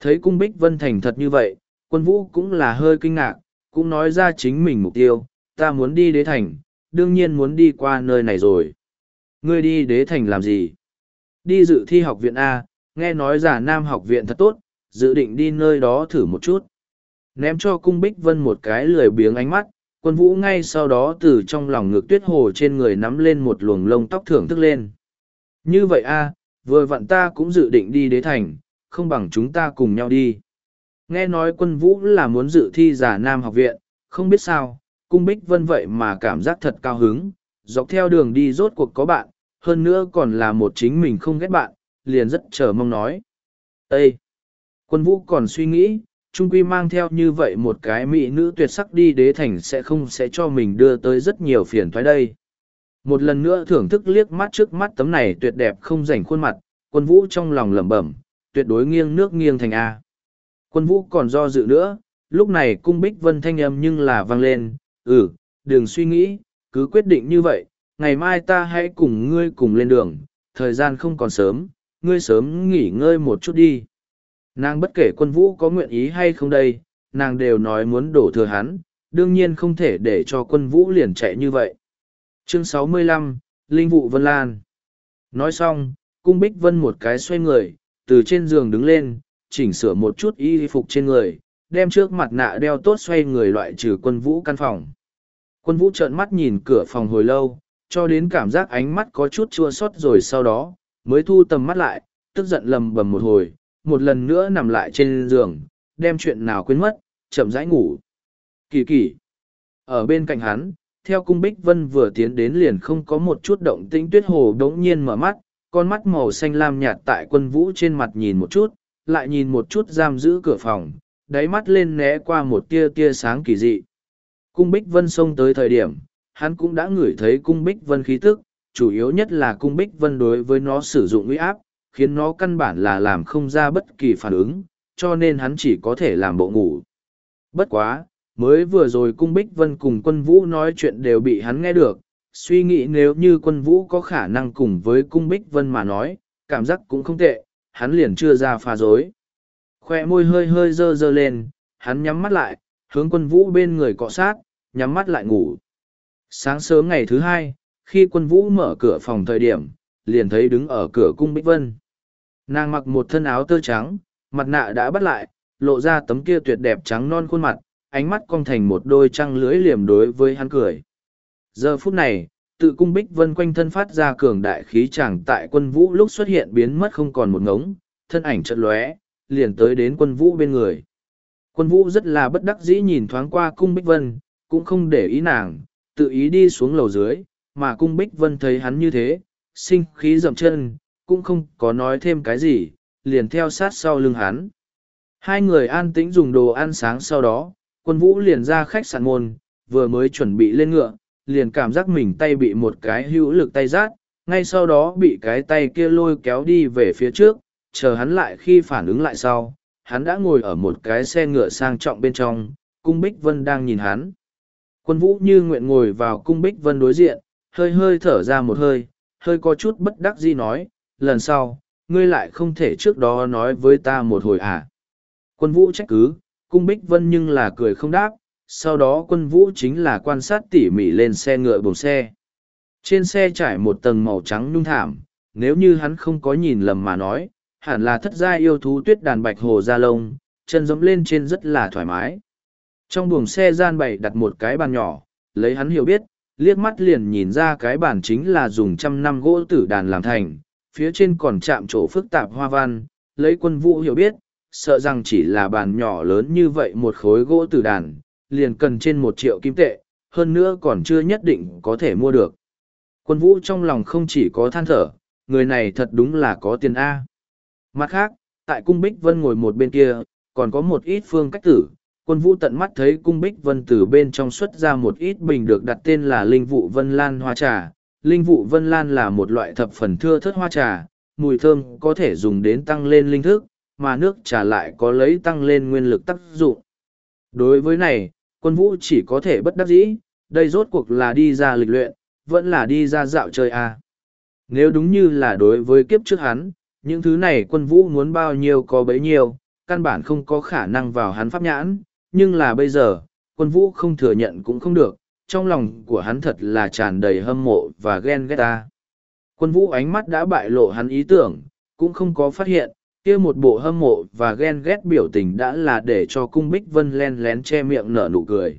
Thấy cung Bích Vân thành thật như vậy, quân vũ cũng là hơi kinh ngạc, cũng nói ra chính mình mục tiêu, ta muốn đi đế thành, đương nhiên muốn đi qua nơi này rồi. Ngươi đi đế thành làm gì? Đi dự thi học viện A, nghe nói giả nam học viện thật tốt, dự định đi nơi đó thử một chút. Ném cho cung Bích Vân một cái lười biếng ánh mắt, quân vũ ngay sau đó từ trong lòng ngực tuyết hồ trên người nắm lên một luồng lông tóc thưởng thức lên. Như vậy a, vừa vặn ta cũng dự định đi đế thành, không bằng chúng ta cùng nhau đi. Nghe nói quân vũ là muốn dự thi giả nam học viện, không biết sao, cung bích vân vậy mà cảm giác thật cao hứng, dọc theo đường đi rốt cuộc có bạn, hơn nữa còn là một chính mình không ghét bạn, liền rất chờ mong nói. Ê! Quân vũ còn suy nghĩ, trung quy mang theo như vậy một cái mỹ nữ tuyệt sắc đi đế thành sẽ không sẽ cho mình đưa tới rất nhiều phiền toái đây. Một lần nữa thưởng thức liếc mắt trước mắt tấm này tuyệt đẹp không rảnh khuôn mặt, quân vũ trong lòng lẩm bẩm, tuyệt đối nghiêng nước nghiêng thành A. Quân vũ còn do dự nữa, lúc này cung bích vân thanh âm nhưng là vang lên, ừ, đừng suy nghĩ, cứ quyết định như vậy, ngày mai ta hãy cùng ngươi cùng lên đường, thời gian không còn sớm, ngươi sớm nghỉ ngơi một chút đi. Nàng bất kể quân vũ có nguyện ý hay không đây, nàng đều nói muốn đổ thừa hắn, đương nhiên không thể để cho quân vũ liền chạy như vậy. Chương 65, Linh vụ Vân Lan Nói xong, cung bích vân một cái xoay người, từ trên giường đứng lên, chỉnh sửa một chút y phục trên người, đem trước mặt nạ đeo tốt xoay người loại trừ quân vũ căn phòng. Quân vũ trợn mắt nhìn cửa phòng hồi lâu, cho đến cảm giác ánh mắt có chút chua xót rồi sau đó, mới thu tầm mắt lại, tức giận lầm bầm một hồi, một lần nữa nằm lại trên giường, đem chuyện nào quên mất, chậm rãi ngủ. Kỳ kỳ. Ở bên cạnh hắn, theo cung Bích Vân vừa tiến đến liền không có một chút động tĩnh tuyết hồ đống nhiên mở mắt, con mắt màu xanh lam nhạt tại quân vũ trên mặt nhìn một chút, lại nhìn một chút giam giữ cửa phòng, đáy mắt lên né qua một tia tia sáng kỳ dị. Cung Bích Vân xông tới thời điểm, hắn cũng đã ngửi thấy cung Bích Vân khí tức, chủ yếu nhất là cung Bích Vân đối với nó sử dụng uy áp, khiến nó căn bản là làm không ra bất kỳ phản ứng, cho nên hắn chỉ có thể làm bộ ngủ. Bất quá, mới vừa rồi cung Bích Vân cùng quân vũ nói chuyện đều bị hắn nghe được, suy nghĩ nếu như quân vũ có khả năng cùng với cung Bích Vân mà nói, cảm giác cũng không tệ, hắn liền chưa ra pha dối. Khoe môi hơi hơi dơ dơ lên, hắn nhắm mắt lại, hướng quân vũ bên người cọ sát, nhắm mắt lại ngủ. Sáng sớm ngày thứ hai, khi quân vũ mở cửa phòng thời điểm, liền thấy đứng ở cửa cung Bích Vân. Nàng mặc một thân áo tơ trắng, mặt nạ đã bắt lại, lộ ra tấm kia tuyệt đẹp trắng non khuôn mặt, ánh mắt cong thành một đôi trăng lưỡi liềm đối với hắn cười. Giờ phút này, tự cung Bích Vân quanh thân phát ra cường đại khí chàng tại quân vũ lúc xuất hiện biến mất không còn một ngống, thân ảnh chợt lóe, liền tới đến quân vũ bên người. Quân vũ rất là bất đắc dĩ nhìn thoáng qua cung Bích Vân, cũng không để ý nàng, tự ý đi xuống lầu dưới, mà cung Bích Vân thấy hắn như thế, sinh khí dậm chân, cũng không có nói thêm cái gì, liền theo sát sau lưng hắn. Hai người an tĩnh dùng đồ ăn sáng sau đó, quân vũ liền ra khách sạn môn, vừa mới chuẩn bị lên ngựa, liền cảm giác mình tay bị một cái hữu lực tay rát, ngay sau đó bị cái tay kia lôi kéo đi về phía trước, chờ hắn lại khi phản ứng lại sau, hắn đã ngồi ở một cái xe ngựa sang trọng bên trong, cung Bích Vân đang nhìn hắn. Quân vũ như nguyện ngồi vào cung Bích Vân đối diện, hơi hơi thở ra một hơi, hơi có chút bất đắc dĩ nói, lần sau, ngươi lại không thể trước đó nói với ta một hồi à. Quân vũ trách cứ, cung Bích Vân nhưng là cười không đáp, sau đó quân vũ chính là quan sát tỉ mỉ lên xe ngựa bồng xe. Trên xe trải một tầng màu trắng nhung thảm, nếu như hắn không có nhìn lầm mà nói, hẳn là thất gia yêu thú tuyết đàn bạch hồ da lông, chân dẫm lên trên rất là thoải mái. Trong buồng xe gian bày đặt một cái bàn nhỏ, lấy hắn hiểu biết, liếc mắt liền nhìn ra cái bàn chính là dùng trăm năm gỗ tử đàn làm thành, phía trên còn chạm chỗ phức tạp hoa văn, lấy quân vũ hiểu biết, sợ rằng chỉ là bàn nhỏ lớn như vậy một khối gỗ tử đàn, liền cần trên một triệu kim tệ, hơn nữa còn chưa nhất định có thể mua được. Quân vũ trong lòng không chỉ có than thở, người này thật đúng là có tiền A. Mặt khác, tại cung Bích Vân ngồi một bên kia, còn có một ít phương cách tử. Quân vũ tận mắt thấy cung Bích Vân từ bên trong xuất ra một ít bình được đặt tên là Linh Vụ Vân Lan Hoa Trà. Linh Vụ Vân Lan là một loại thập phần thưa thớt hoa trà, mùi thơm có thể dùng đến tăng lên linh thức, mà nước trà lại có lấy tăng lên nguyên lực tác dụng. Đối với này, quân vũ chỉ có thể bất đắc dĩ, đây rốt cuộc là đi ra lịch luyện, vẫn là đi ra dạo chơi à. Nếu đúng như là đối với kiếp trước hắn, những thứ này quân vũ muốn bao nhiêu có bấy nhiêu, căn bản không có khả năng vào hắn pháp nhãn, nhưng là bây giờ, quân vũ không thừa nhận cũng không được, trong lòng của hắn thật là tràn đầy hâm mộ và ghen ghét ta. Quân vũ ánh mắt đã bại lộ hắn ý tưởng, cũng không có phát hiện, kia một bộ hâm mộ và ghen ghét biểu tình đã là để cho cung Bích Vân len lén che miệng nở nụ cười.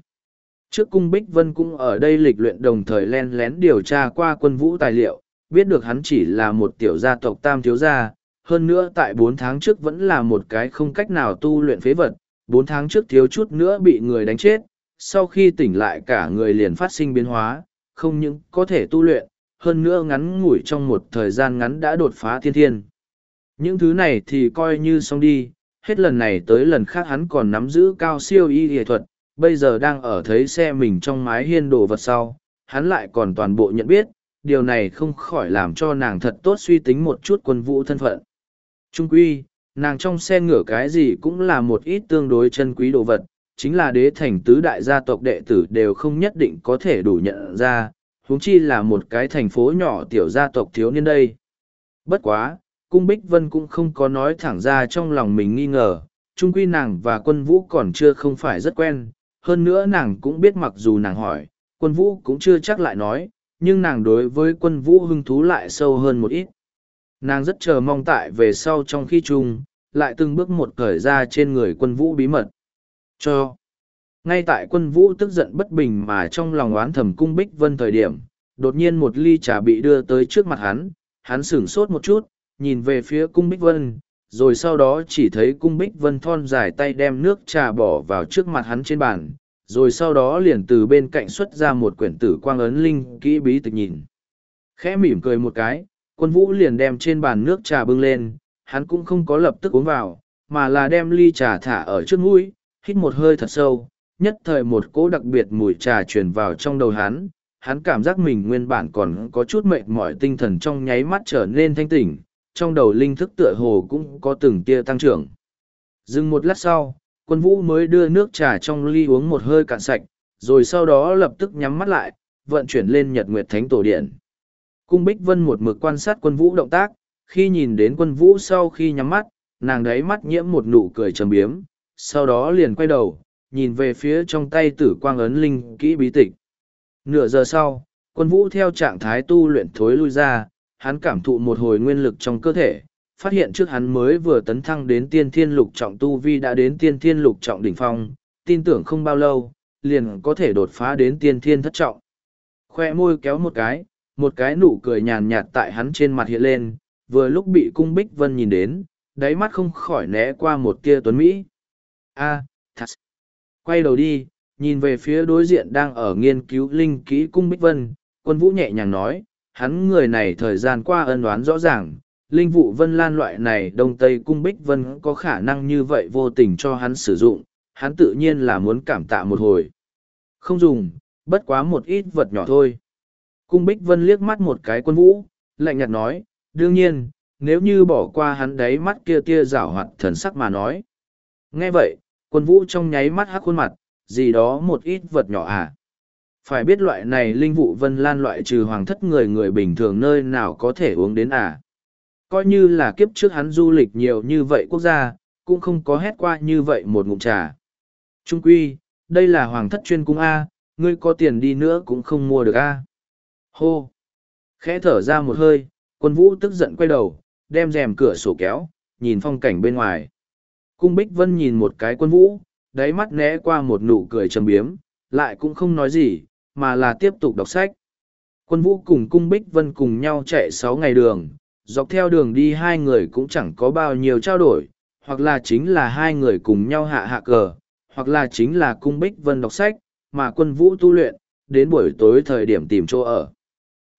Trước cung Bích Vân cũng ở đây lịch luyện đồng thời len lén điều tra qua quân vũ tài liệu, biết được hắn chỉ là một tiểu gia tộc tam thiếu gia, hơn nữa tại bốn tháng trước vẫn là một cái không cách nào tu luyện phế vật, bốn tháng trước thiếu chút nữa bị người đánh chết, sau khi tỉnh lại cả người liền phát sinh biến hóa, không những có thể tu luyện, hơn nữa ngắn ngủi trong một thời gian ngắn đã đột phá thiên thiên. Những thứ này thì coi như xong đi, hết lần này tới lần khác hắn còn nắm giữ cao siêu y nghệ thuật, bây giờ đang ở thấy xe mình trong mái hiên đồ vật sau, hắn lại còn toàn bộ nhận biết, điều này không khỏi làm cho nàng thật tốt suy tính một chút quân vũ thân phận. Trung quy, nàng trong xe ngửa cái gì cũng là một ít tương đối chân quý đồ vật, chính là đế thành tứ đại gia tộc đệ tử đều không nhất định có thể đủ nhận ra, huống chi là một cái thành phố nhỏ tiểu gia tộc thiếu niên đây. Bất quá, cung Bích Vân cũng không có nói thẳng ra trong lòng mình nghi ngờ, trung quy nàng và quân vũ còn chưa không phải rất quen, hơn nữa nàng cũng biết mặc dù nàng hỏi, quân vũ cũng chưa chắc lại nói, nhưng nàng đối với quân vũ hứng thú lại sâu hơn một ít. Nàng rất chờ mong tại về sau trong khi chung, lại từng bước một cởi ra trên người quân vũ bí mật. Cho. Ngay tại quân vũ tức giận bất bình mà trong lòng oán thầm cung Bích Vân thời điểm, đột nhiên một ly trà bị đưa tới trước mặt hắn, hắn sửng sốt một chút, nhìn về phía cung Bích Vân, rồi sau đó chỉ thấy cung Bích Vân thon dài tay đem nước trà bỏ vào trước mặt hắn trên bàn, rồi sau đó liền từ bên cạnh xuất ra một quyển tử quang ấn linh kỹ bí tịch nhìn. Khẽ mỉm cười một cái, quân vũ liền đem trên bàn nước trà bưng lên, hắn cũng không có lập tức uống vào, mà là đem ly trà thả ở trước mũi, hít một hơi thật sâu, nhất thời một cỗ đặc biệt mùi trà truyền vào trong đầu hắn, hắn cảm giác mình nguyên bản còn có chút mệt mỏi tinh thần trong nháy mắt trở nên thanh tỉnh, trong đầu linh thức tựa hồ cũng có từng tia tăng trưởng. Dừng một lát sau, quân vũ mới đưa nước trà trong ly uống một hơi cạn sạch, rồi sau đó lập tức nhắm mắt lại, vận chuyển lên nhật nguyệt thánh tổ điện. Cung Bích Vân một mực quan sát quân vũ động tác, khi nhìn đến quân vũ sau khi nhắm mắt, nàng đấy mắt nhiễm một nụ cười trầm biếm, sau đó liền quay đầu, nhìn về phía trong tay tử quang ấn linh kỹ bí tịch. Nửa giờ sau, quân vũ theo trạng thái tu luyện thối lui ra, hắn cảm thụ một hồi nguyên lực trong cơ thể, phát hiện trước hắn mới vừa tấn thăng đến tiên thiên lục trọng tu vi đã đến tiên thiên lục trọng đỉnh phong, tin tưởng không bao lâu, liền có thể đột phá đến tiên thiên thất trọng. Khoe môi kéo một cái, một cái nụ cười nhàn nhạt tại hắn trên mặt hiện lên, vừa lúc bị cung bích vân nhìn đến, đáy mắt không khỏi né qua một tia tuấn Mỹ. A, thật. Quay đầu đi, nhìn về phía đối diện đang ở nghiên cứu linh kỹ cung bích vân, quân vũ nhẹ nhàng nói, hắn người này thời gian qua ân đoán rõ ràng, linh vụ vân lan loại này đông tây cung bích vân có khả năng như vậy vô tình cho hắn sử dụng, hắn tự nhiên là muốn cảm tạ một hồi. Không dùng, bất quá một ít vật nhỏ thôi. Cung Bích Vân liếc mắt một cái quân vũ, lạnh nhạt nói, đương nhiên, nếu như bỏ qua hắn đáy mắt kia tia rảo hoạt thần sắc mà nói. Nghe vậy, quân vũ trong nháy mắt hắc khuôn mặt, gì đó một ít vật nhỏ à. Phải biết loại này linh vụ vân lan loại trừ hoàng thất người người bình thường nơi nào có thể uống đến à. Coi như là kiếp trước hắn du lịch nhiều như vậy quốc gia, cũng không có hét qua như vậy một ngụm trà. Trung quy, đây là hoàng thất chuyên cung A, ngươi có tiền đi nữa cũng không mua được A. Hô! Khẽ thở ra một hơi, quân vũ tức giận quay đầu, đem rèm cửa sổ kéo, nhìn phong cảnh bên ngoài. Cung Bích Vân nhìn một cái quân vũ, đáy mắt né qua một nụ cười trầm biếm, lại cũng không nói gì, mà là tiếp tục đọc sách. Quân vũ cùng Cung Bích Vân cùng nhau chạy sáu ngày đường, dọc theo đường đi hai người cũng chẳng có bao nhiêu trao đổi, hoặc là chính là hai người cùng nhau hạ hạ cờ, hoặc là chính là Cung Bích Vân đọc sách, mà quân vũ tu luyện, đến buổi tối thời điểm tìm chỗ ở.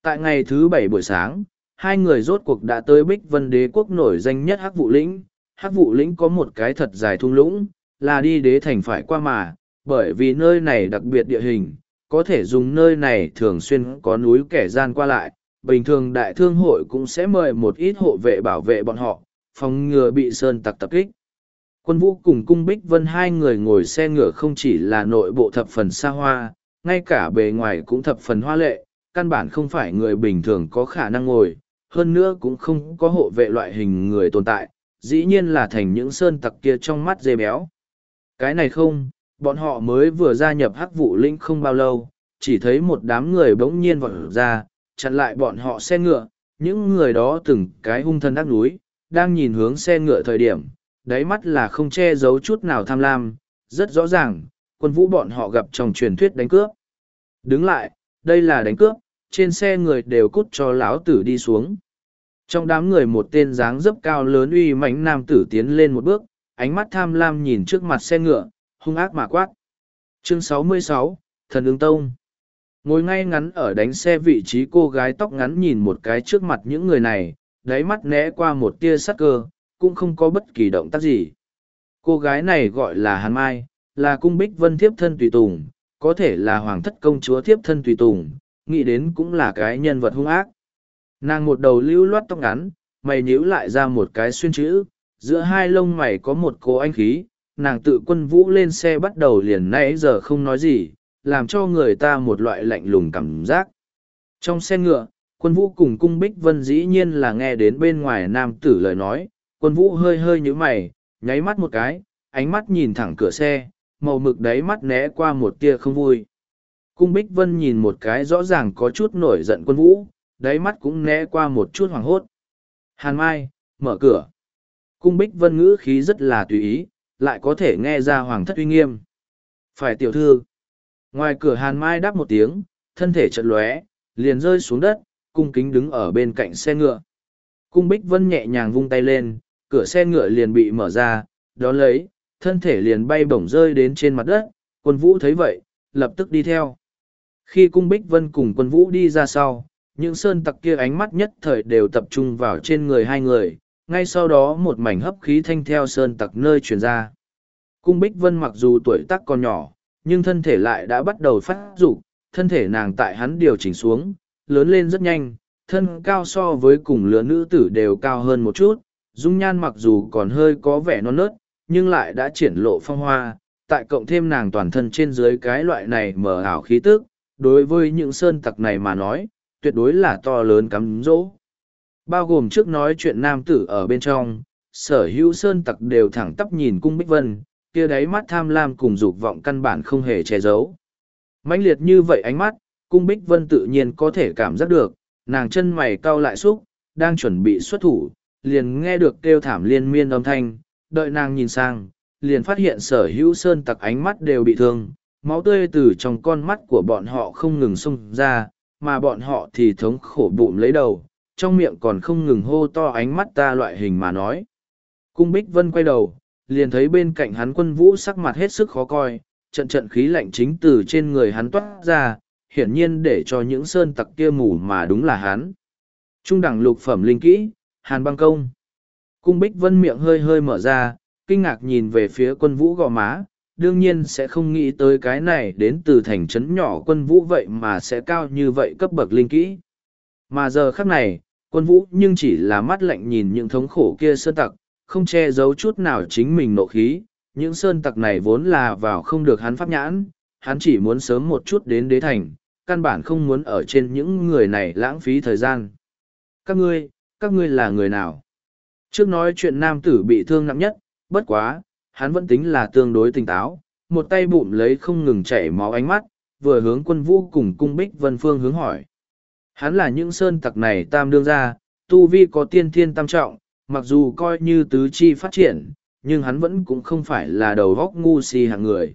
Tại ngày thứ bảy buổi sáng, hai người rốt cuộc đã tới Bích Vân đế quốc nổi danh nhất Hắc Vụ Lĩnh. Hắc Vụ Lĩnh có một cái thật dài thung lũng, là đi đế thành phải qua mà, bởi vì nơi này đặc biệt địa hình, có thể dùng nơi này thường xuyên có núi kẻ gian qua lại. Bình thường đại thương hội cũng sẽ mời một ít hộ vệ bảo vệ bọn họ, phòng ngừa bị sơn tặc tập kích. Quân vũ cùng cung Bích Vân hai người ngồi xe ngựa không chỉ là nội bộ thập phần xa hoa, ngay cả bề ngoài cũng thập phần hoa lệ, căn bản không phải người bình thường có khả năng ngồi, hơn nữa cũng không có hộ vệ loại hình người tồn tại, dĩ nhiên là thành những sơn tặc kia trong mắt dê béo. Cái này không, bọn họ mới vừa gia nhập hắc vụ linh không bao lâu, chỉ thấy một đám người bỗng nhiên vọt ra, chặn lại bọn họ xe ngựa, những người đó từng cái hung thân ác núi, đang nhìn hướng xe ngựa thời điểm, đáy mắt là không che giấu chút nào tham lam, rất rõ ràng, quân vũ bọn họ gặp trong truyền thuyết đánh cướp. Đứng lại, đây là đánh cướp, trên xe người đều cút cho lão tử đi xuống. Trong đám người một tên dáng dấp cao lớn uy mãnh nam tử tiến lên một bước, ánh mắt tham lam nhìn trước mặt xe ngựa, hung ác mà quát. Chương 66, Thần ứng tông. Ngồi ngay ngắn ở đánh xe vị trí cô gái tóc ngắn nhìn một cái trước mặt những người này, đáy mắt né qua một tia sắc cơ, cũng không có bất kỳ động tác gì. Cô gái này gọi là Hàn Mai, là cung bích vân thiếp thân tùy tùng, có thể là hoàng thất công chúa thiếp thân tùy tùng, nghĩ đến cũng là cái nhân vật hung ác. Nàng một đầu lưu loát tóc ngắn, mày nhíu lại ra một cái xuyên chữ, giữa hai lông mày có một cô anh khí, nàng tự quân vũ lên xe bắt đầu liền nãy giờ không nói gì, làm cho người ta một loại lạnh lùng cảm giác. Trong xe ngựa, quân vũ cùng cung bích vân dĩ nhiên là nghe đến bên ngoài nam tử lời nói, quân vũ hơi hơi nhíu mày, nháy mắt một cái, ánh mắt nhìn thẳng cửa xe, màu mực đáy mắt né qua một tia không vui. Cung Bích Vân nhìn một cái rõ ràng có chút nổi giận quân vũ, đáy mắt cũng né qua một chút hoảng hốt. Hàn Mai, mở cửa. Cung Bích Vân ngữ khí rất là tùy ý, lại có thể nghe ra hoàng thất uy nghiêm. Phải tiểu thư. Ngoài cửa Hàn Mai đáp một tiếng, thân thể chợt lóe, liền rơi xuống đất, cung kính đứng ở bên cạnh xe ngựa. Cung Bích Vân nhẹ nhàng vung tay lên, cửa xe ngựa liền bị mở ra, đón lấy, thân thể liền bay bổng rơi đến trên mặt đất, quân vũ thấy vậy, lập tức đi theo. Khi cung Bích Vân cùng quân vũ đi ra sau, những sơn tặc kia ánh mắt nhất thời đều tập trung vào trên người hai người, ngay sau đó một mảnh hấp khí thanh theo sơn tặc nơi truyền ra. Cung Bích Vân mặc dù tuổi tác còn nhỏ, nhưng thân thể lại đã bắt đầu phát dục, thân thể nàng tại hắn điều chỉnh xuống, lớn lên rất nhanh, thân cao so với cùng lứa nữ tử đều cao hơn một chút, dung nhan mặc dù còn hơi có vẻ non nớt, nhưng lại đã triển lộ phong hoa, tại cộng thêm nàng toàn thân trên dưới cái loại này mở ảo khí tức, đối với những sơn tặc này mà nói, tuyệt đối là to lớn cắm dỗ. Bao gồm trước nói chuyện nam tử ở bên trong, sở hữu sơn tặc đều thẳng tắp nhìn cung bích vân, kia đáy mắt tham lam cùng dục vọng căn bản không hề che giấu. mãnh liệt như vậy ánh mắt, cung bích vân tự nhiên có thể cảm giác được, nàng chân mày cau lại xúc, đang chuẩn bị xuất thủ, liền nghe được kêu thảm liên miên âm thanh, đợi nàng nhìn sang, liền phát hiện sở hữu sơn tặc ánh mắt đều bị thương, máu tươi từ trong con mắt của bọn họ không ngừng xông ra, mà bọn họ thì thống khổ bụng lấy đầu, trong miệng còn không ngừng hô to ánh mắt ta loại hình mà nói. Cung Bích Vân quay đầu, liền thấy bên cạnh hắn quân vũ sắc mặt hết sức khó coi, trận trận khí lạnh chính từ trên người hắn toát ra, hiển nhiên để cho những sơn tặc kia mù mà đúng là hắn. Trung đẳng lục phẩm linh kỹ, hàn băng công. Cung Bích Vân miệng hơi hơi mở ra, kinh ngạc nhìn về phía quân vũ gò má, đương nhiên sẽ không nghĩ tới cái này đến từ thành trấn nhỏ quân vũ vậy mà sẽ cao như vậy cấp bậc linh kỹ. Mà giờ khắc này, quân vũ nhưng chỉ là mắt lạnh nhìn những thống khổ kia sơn tặc, không che giấu chút nào chính mình nộ khí, những sơn tặc này vốn là vào không được hắn pháp nhãn, hắn chỉ muốn sớm một chút đến đế thành, căn bản không muốn ở trên những người này lãng phí thời gian. Các ngươi, các ngươi là người nào? Trước nói chuyện nam tử bị thương nặng nhất, bất quá, hắn vẫn tính là tương đối tỉnh táo, một tay bụng lấy không ngừng chảy máu ánh mắt, vừa hướng quân vũ cùng cung bích vân phương hướng hỏi. Hắn là những sơn tặc này tam đương ra, tu vi có tiên thiên tam trọng, mặc dù coi như tứ chi phát triển, nhưng hắn vẫn cũng không phải là đầu góc ngu si hạng người.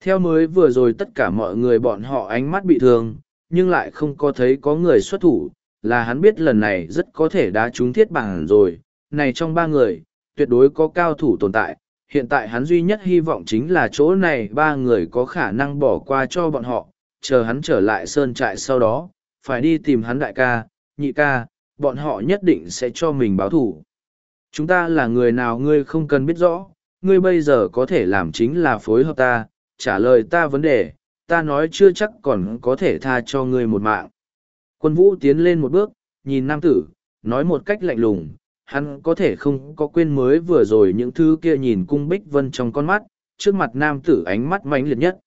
Theo mới vừa rồi tất cả mọi người bọn họ ánh mắt bị thương, nhưng lại không có thấy có người xuất thủ, là hắn biết lần này rất có thể đã trúng thiết bảng rồi, này trong ba người, tuyệt đối có cao thủ tồn tại, hiện tại hắn duy nhất hy vọng chính là chỗ này ba người có khả năng bỏ qua cho bọn họ, chờ hắn trở lại sơn trại sau đó, phải đi tìm hắn đại ca, nhị ca, bọn họ nhất định sẽ cho mình báo thủ. Chúng ta là người nào ngươi không cần biết rõ, ngươi bây giờ có thể làm chính là phối hợp ta, trả lời ta vấn đề, ta nói chưa chắc còn có thể tha cho ngươi một mạng. Quân vũ tiến lên một bước, nhìn nam tử, nói một cách lạnh lùng, hắn có thể không có quên mới vừa rồi những thứ kia nhìn cung bích vân trong con mắt, trước mặt nam tử ánh mắt mãnh liệt nhất.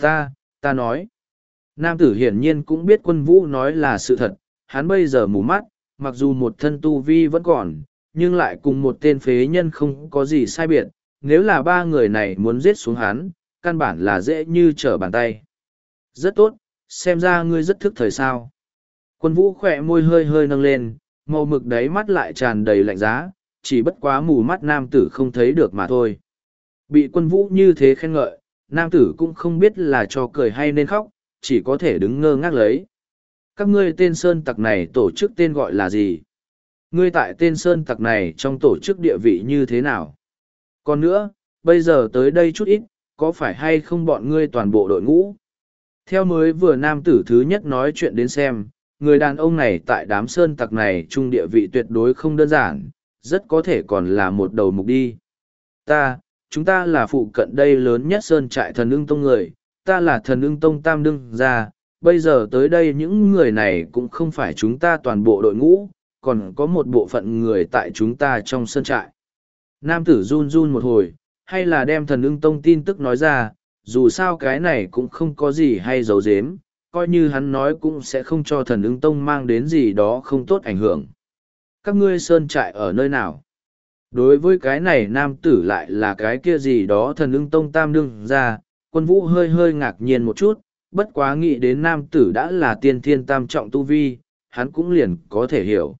Ta, ta nói. Nam tử hiển nhiên cũng biết quân vũ nói là sự thật, hắn bây giờ mù mắt, mặc dù một thân tu vi vẫn còn, nhưng lại cùng một tên phế nhân không có gì sai biệt, nếu là ba người này muốn giết xuống hắn, căn bản là dễ như trở bàn tay. Rất tốt, xem ra ngươi rất thức thời sao. Quân vũ khỏe môi hơi hơi nâng lên, màu mực đáy mắt lại tràn đầy lạnh giá, chỉ bất quá mù mắt nam tử không thấy được mà thôi. Bị quân vũ như thế khen ngợi, nam tử cũng không biết là cho cười hay nên khóc, chỉ có thể đứng ngơ ngác lấy. Các ngươi tên sơn tặc này tổ chức tên gọi là gì? Ngươi tại tên sơn tặc này trong tổ chức địa vị như thế nào? Còn nữa, bây giờ tới đây chút ít, có phải hay không bọn ngươi toàn bộ đội ngũ? Theo mới vừa nam tử thứ nhất nói chuyện đến xem, người đàn ông này tại đám sơn tặc này trung địa vị tuyệt đối không đơn giản, rất có thể còn là một đầu mục đi. Ta, chúng ta là phụ cận đây lớn nhất sơn trại thần ưng tông người, ta là thần ưng tông tam đương gia, bây giờ tới đây những người này cũng không phải chúng ta toàn bộ đội ngũ, còn có một bộ phận người tại chúng ta trong sân trại. Nam tử run run một hồi, hay là đem thần ưng tông tin tức nói ra, dù sao cái này cũng không có gì hay giấu giếm, coi như hắn nói cũng sẽ không cho thần ưng tông mang đến gì đó không tốt ảnh hưởng. Các ngươi sơn trại ở nơi nào? Đối với cái này nam tử lại là cái kia gì đó thần ưng tông tam đương ra, quân vũ hơi hơi ngạc nhiên một chút, bất quá nghĩ đến nam tử đã là tiên thiên tam trọng tu vi, hắn cũng liền có thể hiểu.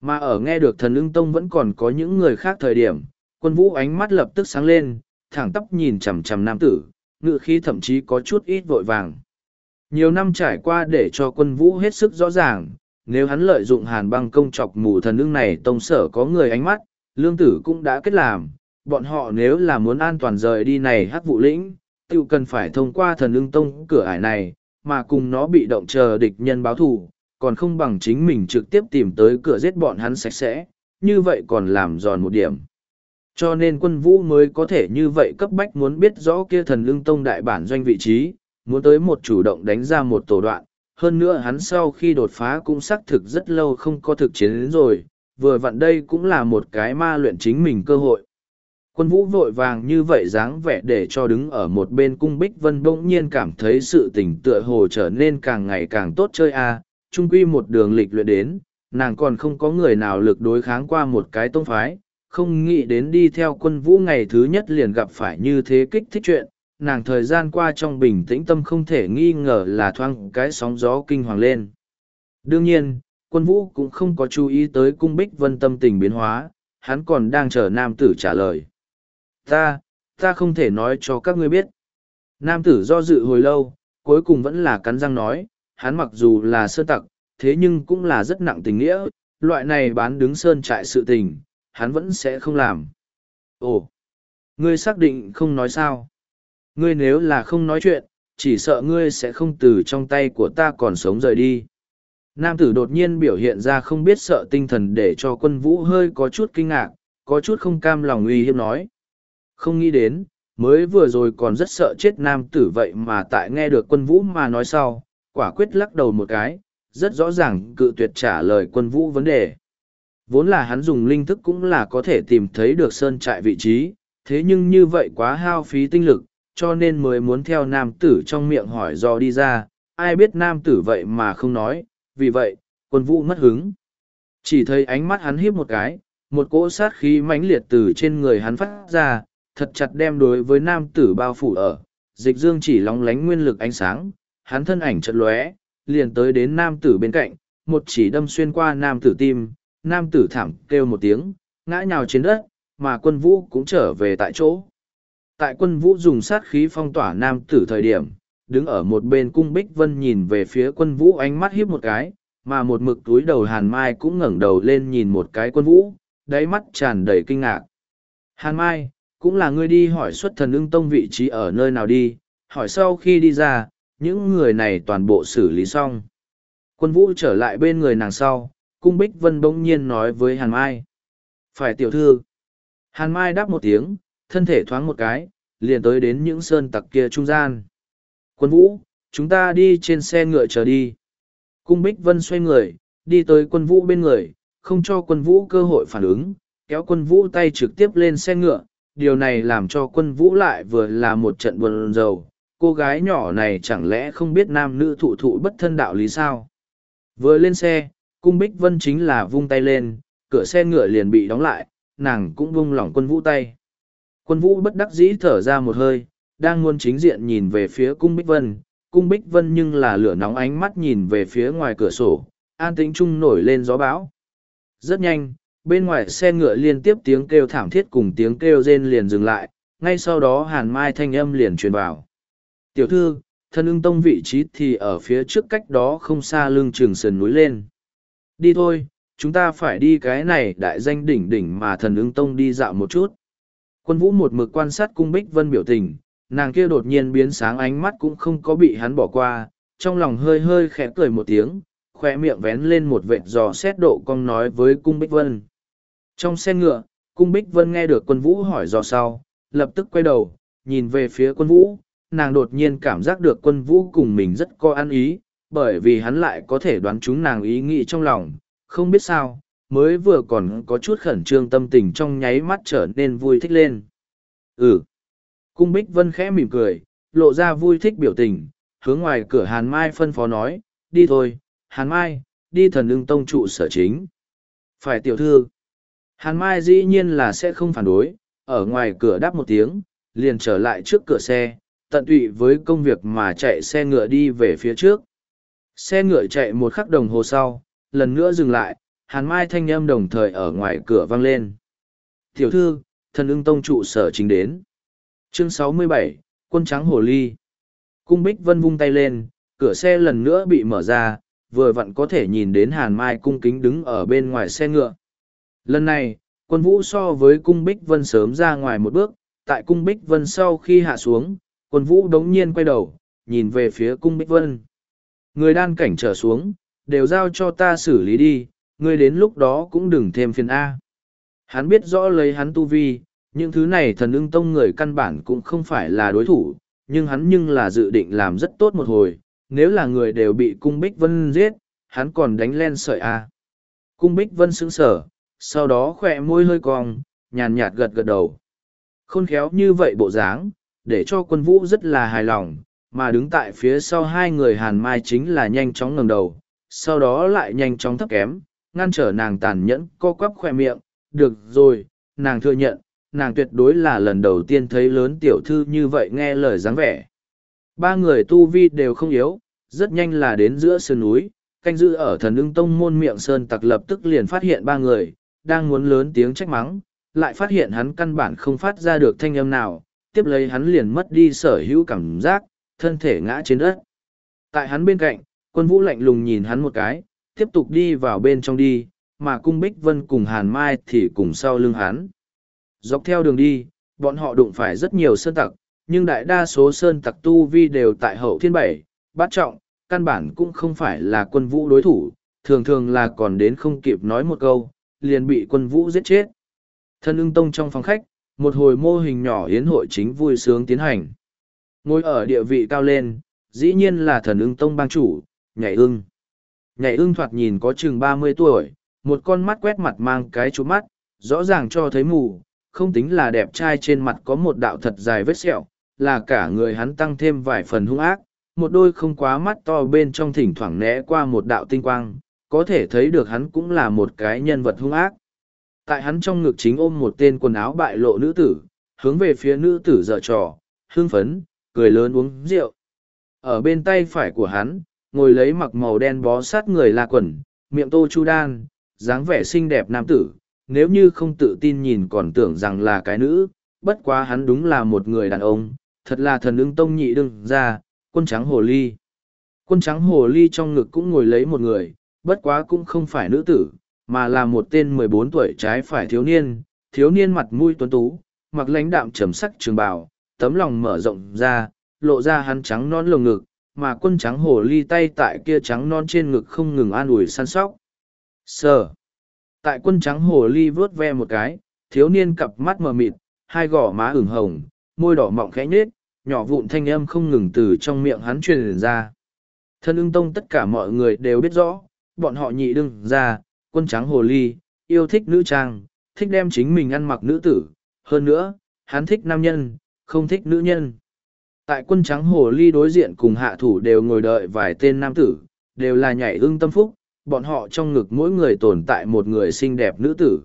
Mà ở nghe được thần ưng tông vẫn còn có những người khác thời điểm, quân vũ ánh mắt lập tức sáng lên, thẳng tóc nhìn chằm chằm nam tử, ngựa khí thậm chí có chút ít vội vàng. Nhiều năm trải qua để cho quân vũ hết sức rõ ràng, nếu hắn lợi dụng hàn băng công chọc mù thần ưng này tông sở có người ánh mắt, lương tử cũng đã kết làm, bọn họ nếu là muốn an toàn rời đi này hắc vụ lĩnh, tự cần phải thông qua thần ưng tông cửa ải này, mà cùng nó bị động chờ địch nhân báo thù, còn không bằng chính mình trực tiếp tìm tới cửa giết bọn hắn sạch sẽ, như vậy còn làm giòn một điểm. Cho nên quân vũ mới có thể như vậy cấp bách muốn biết rõ kia thần ưng tông đại bản doanh vị trí, muốn tới một chủ động đánh ra một tổ đoạn. Hơn nữa hắn sau khi đột phá cũng xác thực rất lâu không có thực chiến đến rồi, vừa vặn đây cũng là một cái ma luyện chính mình cơ hội. Quân vũ vội vàng như vậy dáng vẻ để cho đứng ở một bên cung bích vân bỗng nhiên cảm thấy sự tình tựa hồ trở nên càng ngày càng tốt chơi a à, trung quy một đường lịch luyện đến, nàng còn không có người nào lực đối kháng qua một cái tông phái, không nghĩ đến đi theo quân vũ ngày thứ nhất liền gặp phải như thế kích thích chuyện, nàng thời gian qua trong bình tĩnh tâm không thể nghi ngờ là thoang cái sóng gió kinh hoàng lên. Đương nhiên, quân vũ cũng không có chú ý tới cung bích vân tâm tình biến hóa, hắn còn đang chờ nam tử trả lời. Ta, ta không thể nói cho các ngươi biết. Nam tử do dự hồi lâu, cuối cùng vẫn là cắn răng nói, hắn mặc dù là sơ tặc, thế nhưng cũng là rất nặng tình nghĩa, loại này bán đứng sơn trại sự tình, hắn vẫn sẽ không làm. Ồ, ngươi xác định không nói sao? Ngươi nếu là không nói chuyện, chỉ sợ ngươi sẽ không từ trong tay của ta còn sống rời đi. Nam tử đột nhiên biểu hiện ra không biết sợ tinh thần để cho quân vũ hơi có chút kinh ngạc, có chút không cam lòng uy hiếp nói. Không nghĩ đến, mới vừa rồi còn rất sợ chết nam tử vậy mà tại nghe được quân vũ mà nói sau, quả quyết lắc đầu một cái, rất rõ ràng cự tuyệt trả lời quân vũ vấn đề. Vốn là hắn dùng linh thức cũng là có thể tìm thấy được sơn trại vị trí, thế nhưng như vậy quá hao phí tinh lực, cho nên mới muốn theo nam tử trong miệng hỏi do đi ra, ai biết nam tử vậy mà không nói, vì vậy, quân vũ mất hứng. Chỉ thấy ánh mắt hắn hiếp một cái, một cỗ sát khí mãnh liệt từ trên người hắn phát ra, thật chặt đem đối với nam tử bao phủ ở, dịch dương chỉ lóng lánh nguyên lực ánh sáng, hắn thân ảnh chợt lóe, liền tới đến nam tử bên cạnh, một chỉ đâm xuyên qua nam tử tim, nam tử thảm kêu một tiếng, ngã nhào trên đất, mà quân vũ cũng trở về tại chỗ. Tại quân vũ dùng sát khí phong tỏa nam tử thời điểm, đứng ở một bên cung bích vân nhìn về phía quân vũ ánh mắt hiếp một cái, mà một mực túi đầu hàn mai cũng ngẩng đầu lên nhìn một cái quân vũ, đáy mắt tràn đầy kinh ngạc. Hàn mai, cũng là ngươi đi hỏi xuất thần ưng tông vị trí ở nơi nào đi, hỏi sau khi đi ra, những người này toàn bộ xử lý xong. Quân vũ trở lại bên người nàng sau, cung bích vân bỗng nhiên nói với hàn mai. Phải tiểu thư. Hàn mai đáp một tiếng, thân thể thoáng một cái, liền tới đến những sơn tặc kia trung gian. Quân vũ, chúng ta đi trên xe ngựa chờ đi. Cung Bích Vân xoay người, đi tới quân vũ bên người, không cho quân vũ cơ hội phản ứng, kéo quân vũ tay trực tiếp lên xe ngựa. Điều này làm cho quân vũ lại vừa là một trận buồn rầu. Cô gái nhỏ này chẳng lẽ không biết nam nữ thụ thụ bất thân đạo lý sao? Vừa lên xe, cung Bích Vân chính là vung tay lên, cửa xe ngựa liền bị đóng lại, nàng cũng vung lỏng quân vũ tay. Quân vũ bất đắc dĩ thở ra một hơi, đang muốn chính diện nhìn về phía cung Bích Vân, cung Bích Vân nhưng là lửa nóng ánh mắt nhìn về phía ngoài cửa sổ, an tĩnh trung nổi lên gió bão. Rất nhanh, bên ngoài xe ngựa liên tiếp tiếng kêu thảm thiết cùng tiếng kêu rên liền dừng lại, ngay sau đó hàn mai thanh âm liền truyền vào. Tiểu thư, thân ưng tông vị trí thì ở phía trước cách đó không xa lưng trường sườn núi lên. Đi thôi, chúng ta phải đi cái này đại danh đỉnh đỉnh mà thần ưng tông đi dạo một chút. Quân vũ một mực quan sát cung bích vân biểu tình, nàng kia đột nhiên biến sáng ánh mắt cũng không có bị hắn bỏ qua, trong lòng hơi hơi khẽ cười một tiếng, khoe miệng vén lên một vệt giò xét độ cong nói với cung bích vân. Trong xe ngựa, cung bích vân nghe được quân vũ hỏi do sau, lập tức quay đầu, nhìn về phía quân vũ, nàng đột nhiên cảm giác được quân vũ cùng mình rất có ăn ý, bởi vì hắn lại có thể đoán chúng nàng ý nghĩ trong lòng, không biết sao, mới vừa còn có chút khẩn trương tâm tình trong nháy mắt trở nên vui thích lên. Ừ. Cung Bích Vân khẽ mỉm cười, lộ ra vui thích biểu tình, hướng ngoài cửa Hàn Mai phân phó nói, đi thôi, Hàn Mai, đi thần ưng tông trụ sở chính. Phải tiểu thư. Hàn Mai dĩ nhiên là sẽ không phản đối, ở ngoài cửa đáp một tiếng, liền trở lại trước cửa xe, tận tụy với công việc mà chạy xe ngựa đi về phía trước. Xe ngựa chạy một khắc đồng hồ sau, lần nữa dừng lại, hàn mai thanh âm đồng thời ở ngoài cửa vang lên. Tiểu thư thần ưng tông trụ sở chính đến. Chương 67, quân trắng hồ ly. Cung bích vân vung tay lên cửa xe lần nữa bị mở ra vừa vặn có thể nhìn đến hàn mai cung kính đứng ở bên ngoài xe ngựa lần này quân vũ so với cung bích vân sớm ra ngoài một bước tại cung bích vân sau khi hạ xuống quân vũ đống nhiên quay đầu nhìn về phía cung bích vân người đan cảnh trở xuống đều giao cho ta xử lý đi ngươi đến lúc đó cũng đừng thêm phiền A. Hắn biết rõ lấy hắn tu vi, những thứ này thần ưng tông người căn bản cũng không phải là đối thủ, nhưng hắn nhưng là dự định làm rất tốt một hồi, nếu là người đều bị cung Bích Vân giết, hắn còn đánh len sợi A. Cung Bích Vân sững sở, sau đó khỏe môi hơi cong, nhàn nhạt gật gật đầu. Khôn khéo như vậy bộ dáng, để cho quân vũ rất là hài lòng, mà đứng tại phía sau hai người hàn mai chính là nhanh chóng ngẩng đầu, sau đó lại nhanh chóng thấp kém, ngăn trở nàng tàn nhẫn co quắp khoe miệng được rồi nàng thừa nhận nàng tuyệt đối là lần đầu tiên thấy lớn tiểu thư như vậy nghe lời dáng vẻ ba người tu vi đều không yếu rất nhanh là đến giữa sườn núi canh giữ ở thần ưng tông môn miệng sơn tặc lập tức liền phát hiện ba người đang muốn lớn tiếng trách mắng lại phát hiện hắn căn bản không phát ra được thanh âm nào tiếp lấy hắn liền mất đi sở hữu cảm giác thân thể ngã trên đất tại hắn bên cạnh quân vũ lạnh lùng nhìn hắn một cái tiếp tục đi vào bên trong đi, mà cung Bích Vân cùng Hàn Mai thì cùng sau lưng hắn. Dọc theo đường đi, bọn họ đụng phải rất nhiều sơn tặc, nhưng đại đa số sơn tặc tu vi đều tại hậu thiên bảy, bát trọng, căn bản cũng không phải là quân vũ đối thủ, thường thường là còn đến không kịp nói một câu, liền bị quân vũ giết chết. Thân ưng tông trong phòng khách, một hồi mô hình nhỏ hiến hội chính vui sướng tiến hành. Ngồi ở địa vị cao lên, dĩ nhiên là thần ưng tông bang chủ, nhảy ưng. Nhảy ưng thoạt nhìn có chừng ba mươi tuổi, một con mắt quét mặt mang cái chú mắt, rõ ràng cho thấy mù, không tính là đẹp trai trên mặt có một đạo thật dài vết sẹo, là cả người hắn tăng thêm vài phần hung ác, một đôi không quá mắt to bên trong thỉnh thoảng né qua một đạo tinh quang, có thể thấy được hắn cũng là một cái nhân vật hung ác. Tại hắn trong ngực chính ôm một tên quần áo bại lộ nữ tử, hướng về phía nữ tử dở trò, hưng phấn, cười lớn uống rượu. Ở bên tay phải của hắn, ngồi lấy mặc màu đen bó sát người la quần, miệng tô chu đan, dáng vẻ xinh đẹp nam tử, nếu như không tự tin nhìn còn tưởng rằng là cái nữ, bất quá hắn đúng là một người đàn ông, thật là thần ưng tông nhị đương ra, quân trắng hồ ly. Quân trắng hồ ly trong ngực cũng ngồi lấy một người, bất quá cũng không phải nữ tử, mà là một tên mười bốn tuổi trái phải thiếu niên, thiếu niên mặt mũi tuấn tú, mặc lãnh đạm trầm sắc trường bào, tấm lòng mở rộng ra, lộ ra hắn trắng non lồng ngực, mà quân trắng hồ ly tay tại kia trắng non trên ngực không ngừng an ủi săn sóc. Sờ. Tại quân trắng hồ ly vớt ve một cái, thiếu niên cặp mắt mờ mịt, hai gò má ửng hồng, môi đỏ mọng khẽ nhết, nhỏ vụn thanh âm không ngừng từ trong miệng hắn truyền ra. Thân ưng tông tất cả mọi người đều biết rõ, bọn họ nhị đương ra, quân trắng hồ ly, yêu thích nữ trang, thích đem chính mình ăn mặc nữ tử. Hơn nữa, hắn thích nam nhân, không thích nữ nhân. Tại quân trắng hồ ly đối diện cùng hạ thủ đều ngồi đợi vài tên nam tử, đều là nhảy ưng tâm phúc, bọn họ trong ngực mỗi người tồn tại một người xinh đẹp nữ tử.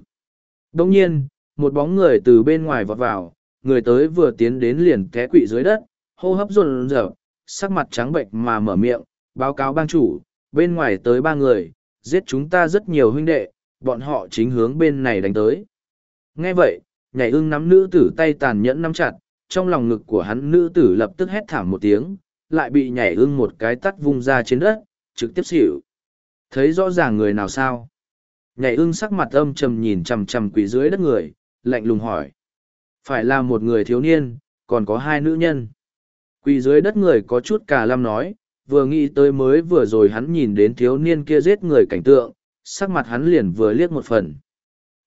Đồng nhiên, một bóng người từ bên ngoài vọt vào, người tới vừa tiến đến liền té quỵ dưới đất, hô hấp run rợp, sắc mặt trắng bệnh mà mở miệng, báo cáo bang chủ, bên ngoài tới ba người, giết chúng ta rất nhiều huynh đệ, bọn họ chính hướng bên này đánh tới. Nghe vậy, nhảy ưng nắm nữ tử tay tàn nhẫn nắm chặt, trong lòng ngực của hắn nữ tử lập tức hét thảm một tiếng, lại bị nhảy ưng một cái tắt vung ra trên đất, trực tiếp xỉu. Thấy rõ ràng người nào sao? Nhảy ưng sắc mặt âm trầm nhìn chằm chằm quỷ dưới đất người, lạnh lùng hỏi. Phải là một người thiếu niên, còn có hai nữ nhân. Quỷ dưới đất người có chút cả lăm nói, vừa nghĩ tới mới vừa rồi hắn nhìn đến thiếu niên kia giết người cảnh tượng, sắc mặt hắn liền vừa liếc một phần.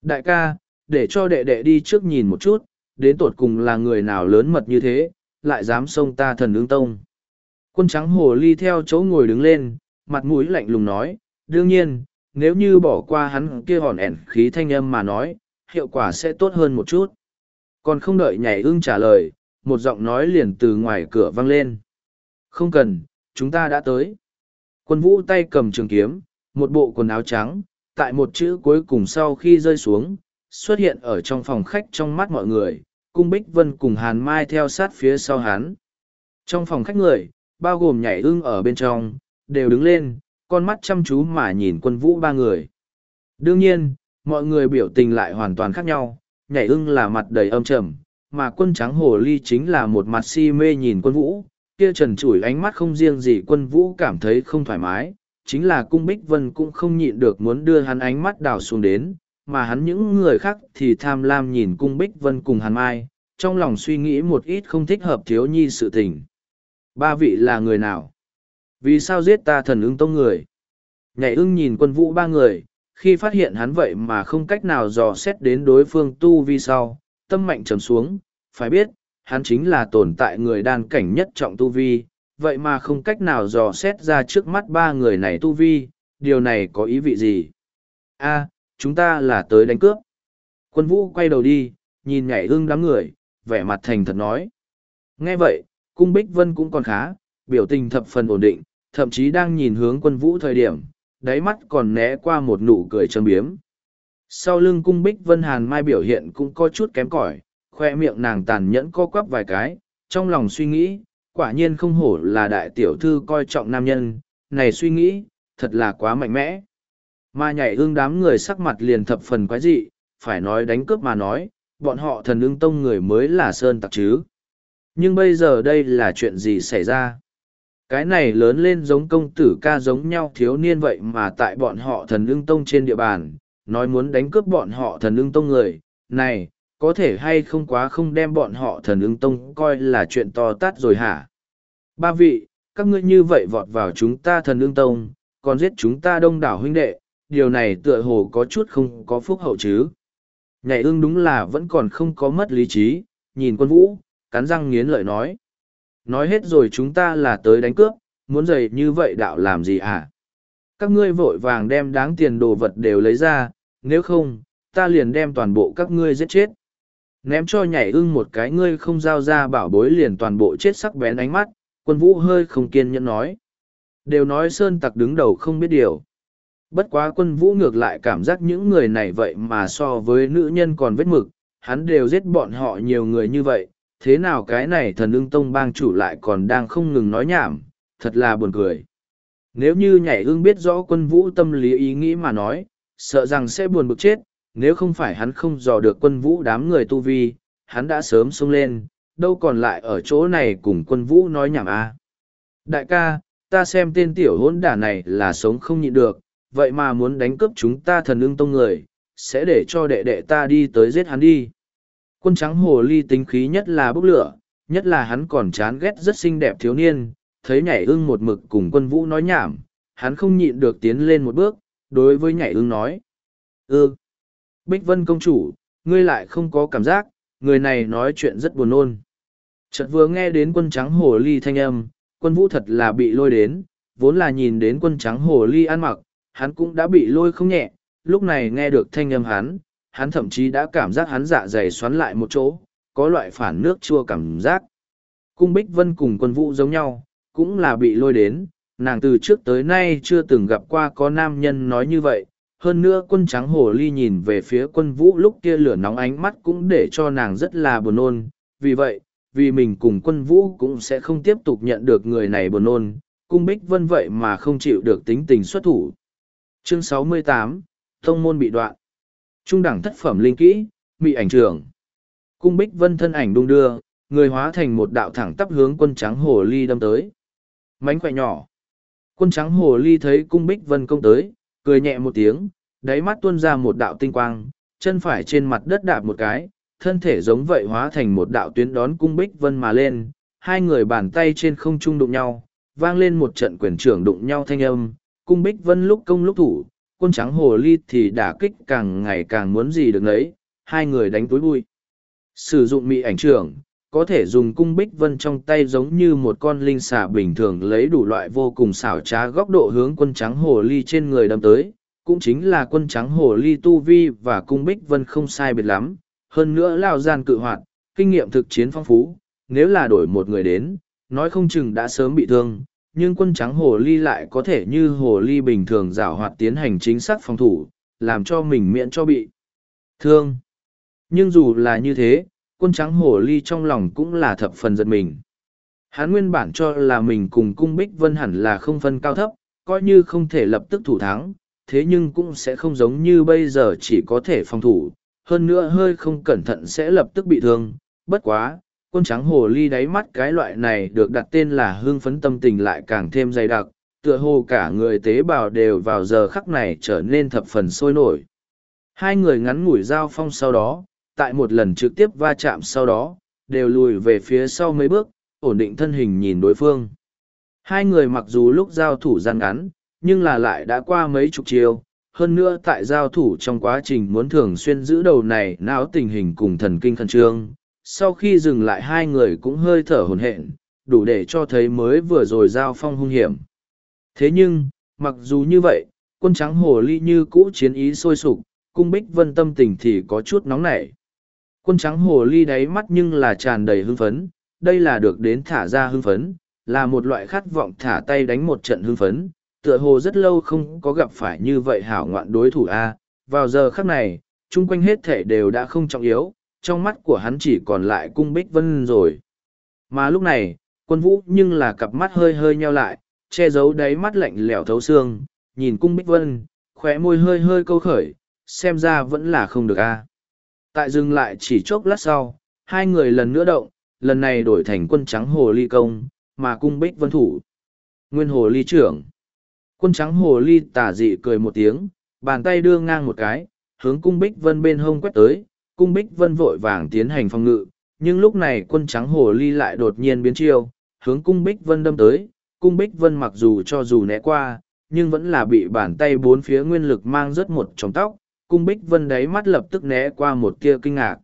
Đại ca, để cho đệ đệ đi trước nhìn một chút, đến tột cùng là người nào lớn mật như thế, lại dám xông ta thần ứng tông. Quân trắng hồ ly theo chỗ ngồi đứng lên, mặt mũi lạnh lùng nói, đương nhiên, nếu như bỏ qua hắn kia hòn ẻn khí thanh âm mà nói, hiệu quả sẽ tốt hơn một chút. Còn không đợi nhảy ưng trả lời, một giọng nói liền từ ngoài cửa vang lên. Không cần, chúng ta đã tới. Quân vũ tay cầm trường kiếm, một bộ quần áo trắng, tại một chữ cuối cùng sau khi rơi xuống, xuất hiện ở trong phòng khách trong mắt mọi người, cung Bích Vân cùng Hàn Mai theo sát phía sau hắn. Trong phòng khách người, bao gồm nhảy ưng ở bên trong, đều đứng lên, con mắt chăm chú mà nhìn quân vũ ba người. Đương nhiên, mọi người biểu tình lại hoàn toàn khác nhau, nhảy ưng là mặt đầy âm trầm, mà quân trắng hồ ly chính là một mặt si mê nhìn quân vũ, kia trần trụi ánh mắt không riêng gì quân vũ cảm thấy không thoải mái, chính là cung bích vân cũng không nhịn được muốn đưa hắn ánh mắt đào xuống đến, mà hắn những người khác thì tham lam nhìn cung bích vân cùng hàn mai, trong lòng suy nghĩ một ít không thích hợp thiếu nhi sự tình. Ba vị là người nào? Vì sao giết ta thần ưng tông người? Nhảy ưng nhìn quân vũ ba người, khi phát hiện hắn vậy mà không cách nào dò xét đến đối phương tu vi sau, tâm mạnh trầm xuống, phải biết, hắn chính là tồn tại người đan cảnh nhất trọng tu vi, vậy mà không cách nào dò xét ra trước mắt ba người này tu vi, điều này có ý vị gì? a chúng ta là tới đánh cướp. Quân vũ quay đầu đi, nhìn nhảy ưng đám người, vẻ mặt thành thật nói. Nghe vậy, cung Bích Vân cũng còn khá, biểu tình thập phần ổn định, thậm chí đang nhìn hướng quân vũ thời điểm, đáy mắt còn né qua một nụ cười châm biếm. Sau lưng cung Bích Vân Hàn Mai biểu hiện cũng có chút kém cỏi, khoe miệng nàng tàn nhẫn co quắp vài cái, trong lòng suy nghĩ, quả nhiên không hổ là đại tiểu thư coi trọng nam nhân, này suy nghĩ, thật là quá mạnh mẽ. Mà nhảy ương đám người sắc mặt liền thập phần quái dị, phải nói đánh cướp mà nói, bọn họ thần ương tông người mới là sơn tặc chứ. Nhưng bây giờ đây là chuyện gì xảy ra? Cái này lớn lên giống công tử ca giống nhau thiếu niên vậy mà tại bọn họ thần ương tông trên địa bàn, nói muốn đánh cướp bọn họ thần ương tông người, này, có thể hay không quá không đem bọn họ thần ứng tông coi là chuyện to tát rồi hả? Ba vị, các ngươi như vậy vọt vào chúng ta thần ứng tông, còn giết chúng ta đông đảo huynh đệ, điều này tựa hồ có chút không có phúc hậu chứ. Nhảy ưng đúng là vẫn còn không có mất lý trí, nhìn quân vũ, cắn răng nghiến lợi nói. Nói hết rồi chúng ta là tới đánh cướp, muốn giày như vậy đạo làm gì hả? Các ngươi vội vàng đem đáng tiền đồ vật đều lấy ra, nếu không, ta liền đem toàn bộ các ngươi giết chết. Ném cho nhảy ưng một cái ngươi không giao ra bảo bối liền toàn bộ chết sắc bén ánh mắt, quân vũ hơi không kiên nhẫn nói. Đều nói sơn tặc đứng đầu không biết điều. Bất quá quân vũ ngược lại cảm giác những người này vậy mà so với nữ nhân còn vết mực, hắn đều giết bọn họ nhiều người như vậy, thế nào cái này thần ưng tông bang chủ lại còn đang không ngừng nói nhảm, thật là buồn cười. Nếu như nhảy ưng biết rõ quân vũ tâm lý ý nghĩ mà nói, sợ rằng sẽ buồn bực chết, nếu không phải hắn không dò được quân vũ đám người tu vi, hắn đã sớm xông lên, đâu còn lại ở chỗ này cùng quân vũ nói nhảm a. À. Đại ca, ta xem tên tiểu hỗn đả này là sống không nhịn được, vậy mà muốn đánh cướp chúng ta thần ưng tông người, sẽ để cho đệ đệ ta đi tới giết hắn đi. Quân trắng hồ ly tính khí nhất là bốc lửa, nhất là hắn còn chán ghét rất xinh đẹp thiếu niên, thấy nhảy ưng một mực cùng quân vũ nói nhảm, hắn không nhịn được tiến lên một bước, đối với nhảy ưng nói. Ư, Bích Vân công chủ, ngươi lại không có cảm giác, người này nói chuyện rất buồn nôn. Chợt vừa nghe đến quân trắng hồ ly thanh âm, quân vũ thật là bị lôi đến, vốn là nhìn đến quân trắng hồ ly ăn mặc, hắn cũng đã bị lôi không nhẹ, lúc này nghe được thanh âm hắn, hắn thậm chí đã cảm giác hắn dạ dày xoắn lại một chỗ, có loại phản nước chua cảm giác. Cung Bích Vân cùng quân vũ giống nhau, cũng là bị lôi đến, nàng từ trước tới nay chưa từng gặp qua có nam nhân nói như vậy. Hơn nữa quân trắng hồ ly nhìn về phía quân vũ lúc kia lửa nóng ánh mắt cũng để cho nàng rất là buồn nôn. Vì vậy, vì mình cùng quân vũ cũng sẽ không tiếp tục nhận được người này buồn nôn, cung bích vân vậy mà không chịu được tính tình xuất thủ. Chương 68, Thông môn bị đoạn. Trung đẳng thất phẩm linh kỹ, bị ảnh trưởng. Cung bích vân thân ảnh đung đưa, người hóa thành một đạo thẳng tắp hướng quân trắng hồ ly đâm tới. Mánh khỏe nhỏ. Quân trắng hồ ly thấy cung bích vân công tới, cười nhẹ một tiếng, đáy mắt tuôn ra một đạo tinh quang, chân phải trên mặt đất đạp một cái, thân thể giống vậy hóa thành một đạo tuyến đón cung bích vân mà lên, hai người bàn tay trên không trung đụng nhau, vang lên một trận quyền trưởng đụng nhau thanh âm, cung bích vân lúc công lúc thủ, quân trắng hồ ly thì đả kích càng ngày càng muốn gì được nấy, hai người đánh túi bụi. Sử dụng mị ảnh trưởng, có thể dùng cung bích vân trong tay giống như một con linh xà bình thường lấy đủ loại vô cùng xảo trá góc độ hướng quân trắng hồ ly trên người đâm tới, cũng chính là quân trắng hồ ly tu vi và cung bích vân không sai biệt lắm, hơn nữa lao gian cự hoạt, kinh nghiệm thực chiến phong phú, nếu là đổi một người đến, nói không chừng đã sớm bị thương, nhưng quân trắng hồ ly lại có thể như hồ ly bình thường giảo hoạt tiến hành chính xác phòng thủ, làm cho mình miễn cho bị thương. Nhưng dù là như thế, quân trắng hồ ly trong lòng cũng là thập phần giật mình. Hắn nguyên bản cho là mình cùng cung bích vân hẳn là không phân cao thấp, coi như không thể lập tức thủ thắng, thế nhưng cũng sẽ không giống như bây giờ chỉ có thể phòng thủ, hơn nữa hơi không cẩn thận sẽ lập tức bị thương. Bất quá, quân trắng hồ ly đáy mắt cái loại này được đặt tên là hương phấn tâm tình lại càng thêm dày đặc, tựa hồ cả người tế bào đều vào giờ khắc này trở nên thập phần sôi nổi. Hai người ngắn ngủi giao phong sau đó, tại một lần trực tiếp va chạm sau đó, đều lùi về phía sau mấy bước, ổn định thân hình nhìn đối phương. Hai người mặc dù lúc giao thủ gian ngắn, nhưng là lại đã qua mấy chục chiều, hơn nữa tại giao thủ trong quá trình muốn thường xuyên giữ đầu này não tình hình cùng thần kinh khẩn trương sau khi dừng lại hai người cũng hơi thở hồn hện đủ để cho thấy mới vừa rồi giao phong hung hiểm. Thế nhưng mặc dù như vậy quân trắng hồ ly như cũ chiến ý sôi sục cung bích vân tâm tình thì có chút nóng nảy quân trắng hồ ly đáy mắt nhưng là tràn đầy hưng phấn, đây là được đến thả ra hưng phấn, là một loại khát vọng thả tay đánh một trận hưng phấn, tựa hồ rất lâu không có gặp phải như vậy hảo ngoạn đối thủ a. Vào giờ khắc này, chung quanh hết thể đều đã không trọng yếu, trong mắt của hắn chỉ còn lại cung bích vân rồi. Mà lúc này, quân vũ nhưng là cặp mắt hơi hơi nheo lại, che giấu đáy mắt lạnh lẽo thấu xương, nhìn cung bích vân, khóe môi hơi hơi câu khởi, xem ra vẫn là không được a tại dừng lại chỉ chốc lát sau hai người lần nữa động lần này đổi thành quân trắng hồ ly công mà cung bích vân thủ. Nguyên hồ ly trưởng. Quân trắng hồ ly tả dị cười một tiếng, bàn tay đưa ngang một cái, hướng cung bích vân bên hông quét tới, cung bích vân vội vàng tiến hành phòng ngự, nhưng lúc này quân trắng hồ ly lại đột nhiên biến chiêu, hướng cung bích vân đâm tới, cung bích vân mặc dù cho dù né qua, nhưng vẫn là bị bàn tay bốn phía nguyên lực mang rất một trong tóc, cung bích vân đáy mắt lập tức né qua một tia kinh ngạc.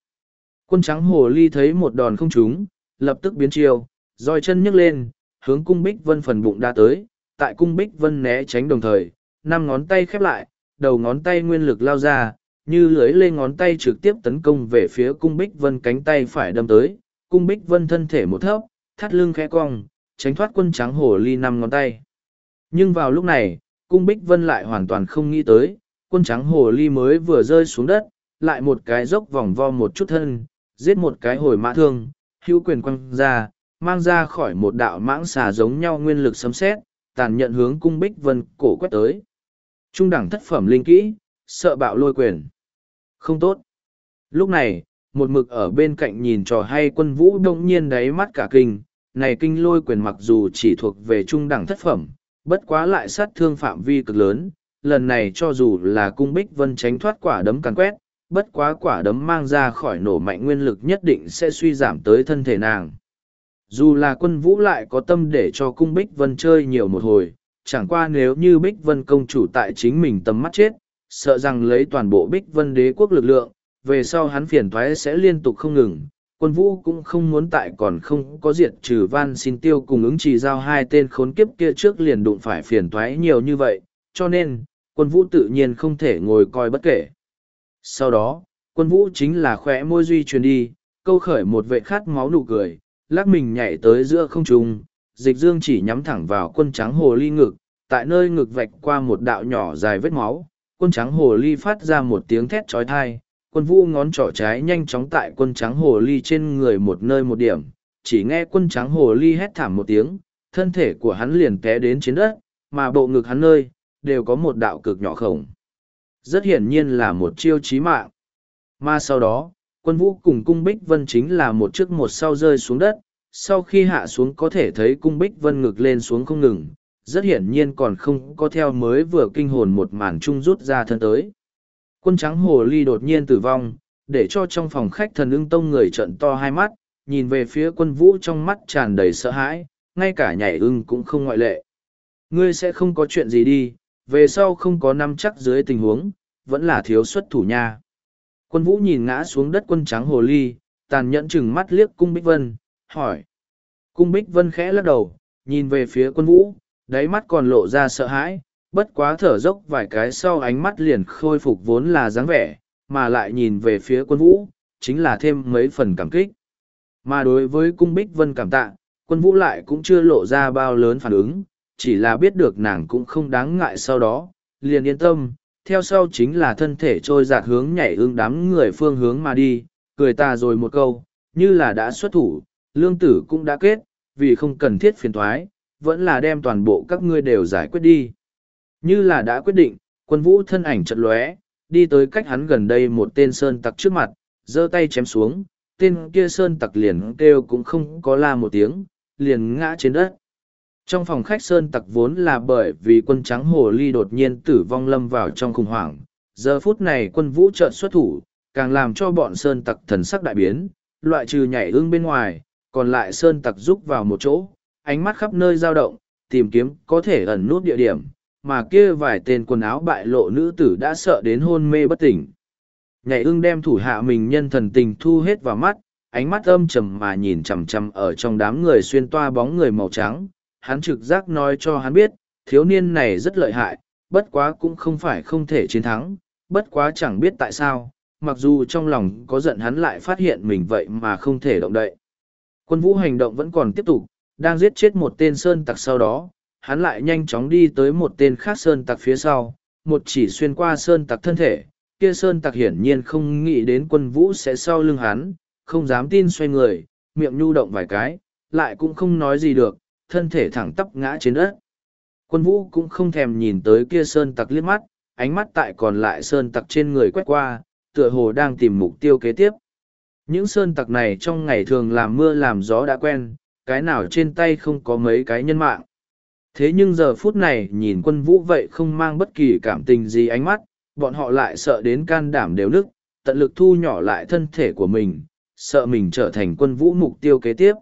Quân trắng hồ ly thấy một đòn không trúng, lập tức biến chiều, roi chân nhấc lên, hướng cung bích vân phần bụng đa tới, tại cung bích vân né tránh đồng thời, năm ngón tay khép lại, đầu ngón tay nguyên lực lao ra, như lưới lên ngón tay trực tiếp tấn công về phía cung bích vân cánh tay phải đâm tới, cung bích vân thân thể một thấp, thắt lưng khẽ cong, tránh thoát quân trắng hồ ly năm ngón tay. Nhưng vào lúc này, cung bích vân lại hoàn toàn không nghĩ tới, quân trắng hồ ly mới vừa rơi xuống đất, lại một cái dốc vòng vo một chút thân, giết một cái hồi mã thương, hữu quyền quăng ra, mang ra khỏi một đạo mãng xà giống nhau nguyên lực sấm xét, tàn nhận hướng cung bích vân cổ quét tới. Trung đẳng thất phẩm linh kỹ, sợ bạo lôi quyền. Không tốt. Lúc này, một mực ở bên cạnh nhìn trò hay quân vũ đông nhiên đáy mắt cả kinh, này kinh lôi quyền mặc dù chỉ thuộc về trung đẳng thất phẩm, bất quá lại sát thương phạm vi cực lớn, lần này cho dù là cung bích vân tránh thoát quả đấm càn quét, bất quá quả đấm mang ra khỏi nổ mạnh nguyên lực nhất định sẽ suy giảm tới thân thể nàng. Dù là quân vũ lại có tâm để cho cung bích vân chơi nhiều một hồi, chẳng qua nếu như bích vân công chủ tại chính mình tầm mắt chết, sợ rằng lấy toàn bộ bích vân đế quốc lực lượng, về sau hắn phiền thoái sẽ liên tục không ngừng. Quân vũ cũng không muốn tại còn không có diệt trừ van xin tiêu cùng ứng chỉ giao hai tên khốn kiếp kia trước liền đụng phải phiền toái nhiều như vậy, cho nên, quân vũ tự nhiên không thể ngồi coi bất kể. Sau đó, quân vũ chính là khỏe môi duy truyền đi, câu khởi một vệ khát máu nụ cười, lắc mình nhảy tới giữa không trung, dịch dương chỉ nhắm thẳng vào quân trắng hồ ly ngực, tại nơi ngực vạch qua một đạo nhỏ dài vết máu, quân trắng hồ ly phát ra một tiếng thét chói tai. quân vũ ngón trỏ trái nhanh chóng tại quân trắng hồ ly trên người một nơi một điểm, chỉ nghe quân trắng hồ ly hét thảm một tiếng, thân thể của hắn liền té đến trên đất, mà bộ ngực hắn nơi, đều có một đạo cực nhỏ khổng. Rất hiển nhiên là một chiêu chí mạng. Mà sau đó, quân vũ cùng cung bích vân chính là một trước một sau rơi xuống đất, sau khi hạ xuống có thể thấy cung bích vân ngực lên xuống không ngừng, rất hiển nhiên còn không có theo mới vừa kinh hồn một màn chung rút ra thân tới. Quân trắng hồ ly đột nhiên tử vong, để cho trong phòng khách thần ưng tông người trợn to hai mắt, nhìn về phía quân vũ trong mắt tràn đầy sợ hãi, ngay cả nhảy ưng cũng không ngoại lệ. Ngươi sẽ không có chuyện gì đi, về sau không có năm chắc dưới tình huống, vẫn là thiếu xuất thủ nha. Quân vũ nhìn ngã xuống đất quân trắng hồ ly, tàn nhẫn chừng mắt liếc cung Bích Vân, hỏi. Cung Bích Vân khẽ lắc đầu, nhìn về phía quân vũ, đáy mắt còn lộ ra sợ hãi, bất quá thở dốc vài cái sau ánh mắt liền khôi phục vốn là dáng vẻ, mà lại nhìn về phía quân vũ, chính là thêm mấy phần cảm kích. Mà đối với cung Bích Vân cảm tạ, quân vũ lại cũng chưa lộ ra bao lớn phản ứng, chỉ là biết được nàng cũng không đáng ngại sau đó, liền yên tâm, theo sau chính là thân thể trôi giạt hướng nhảy ương đám người phương hướng mà đi, cười ta rồi một câu, như là đã xuất thủ, lương tử cũng đã kết, vì không cần thiết phiền thoái, vẫn là đem toàn bộ các ngươi đều giải quyết đi. Như là đã quyết định, quân vũ thân ảnh chật lóe, đi tới cách hắn gần đây một tên sơn tặc trước mặt, giơ tay chém xuống, tên kia sơn tặc liền kêu cũng không có la một tiếng, liền ngã trên đất. Trong phòng khách sơn tặc vốn là bởi vì quân trắng hồ ly đột nhiên tử vong lâm vào trong khủng hoảng, giờ phút này quân vũ trợn xuất thủ, càng làm cho bọn sơn tặc thần sắc đại biến, loại trừ nhảy ương bên ngoài, còn lại sơn tặc rúc vào một chỗ, ánh mắt khắp nơi dao động, tìm kiếm có thể ẩn nút địa điểm, mà kia vài tên quần áo bại lộ nữ tử đã sợ đến hôn mê bất tỉnh. Nhảy ương đem thủ hạ mình nhân thần tình thu hết vào mắt, ánh mắt âm trầm mà nhìn chằm chằm ở trong đám người xuyên toa bóng người màu trắng, hắn trực giác nói cho hắn biết, thiếu niên này rất lợi hại, bất quá cũng không phải không thể chiến thắng, bất quá chẳng biết tại sao, mặc dù trong lòng có giận hắn lại phát hiện mình vậy mà không thể động đậy. Quân vũ hành động vẫn còn tiếp tục, đang giết chết một tên sơn tặc sau đó, hắn lại nhanh chóng đi tới một tên khác sơn tặc phía sau, một chỉ xuyên qua sơn tặc thân thể, kia sơn tặc hiển nhiên không nghĩ đến quân vũ sẽ sau lưng hắn, không dám tin xoay người, miệng nhu động vài cái, lại cũng không nói gì được, thân thể thẳng tắp ngã trên đất. Quân vũ cũng không thèm nhìn tới kia sơn tặc liếc mắt, ánh mắt tại còn lại sơn tặc trên người quét qua, tựa hồ đang tìm mục tiêu kế tiếp. Những sơn tặc này trong ngày thường làm mưa làm gió đã quen, cái nào trên tay không có mấy cái nhân mạng. Thế nhưng giờ phút này nhìn quân vũ vậy không mang bất kỳ cảm tình gì ánh mắt, bọn họ lại sợ đến can đảm đều nức, tận lực thu nhỏ lại thân thể của mình, sợ mình trở thành quân vũ mục tiêu kế tiếp.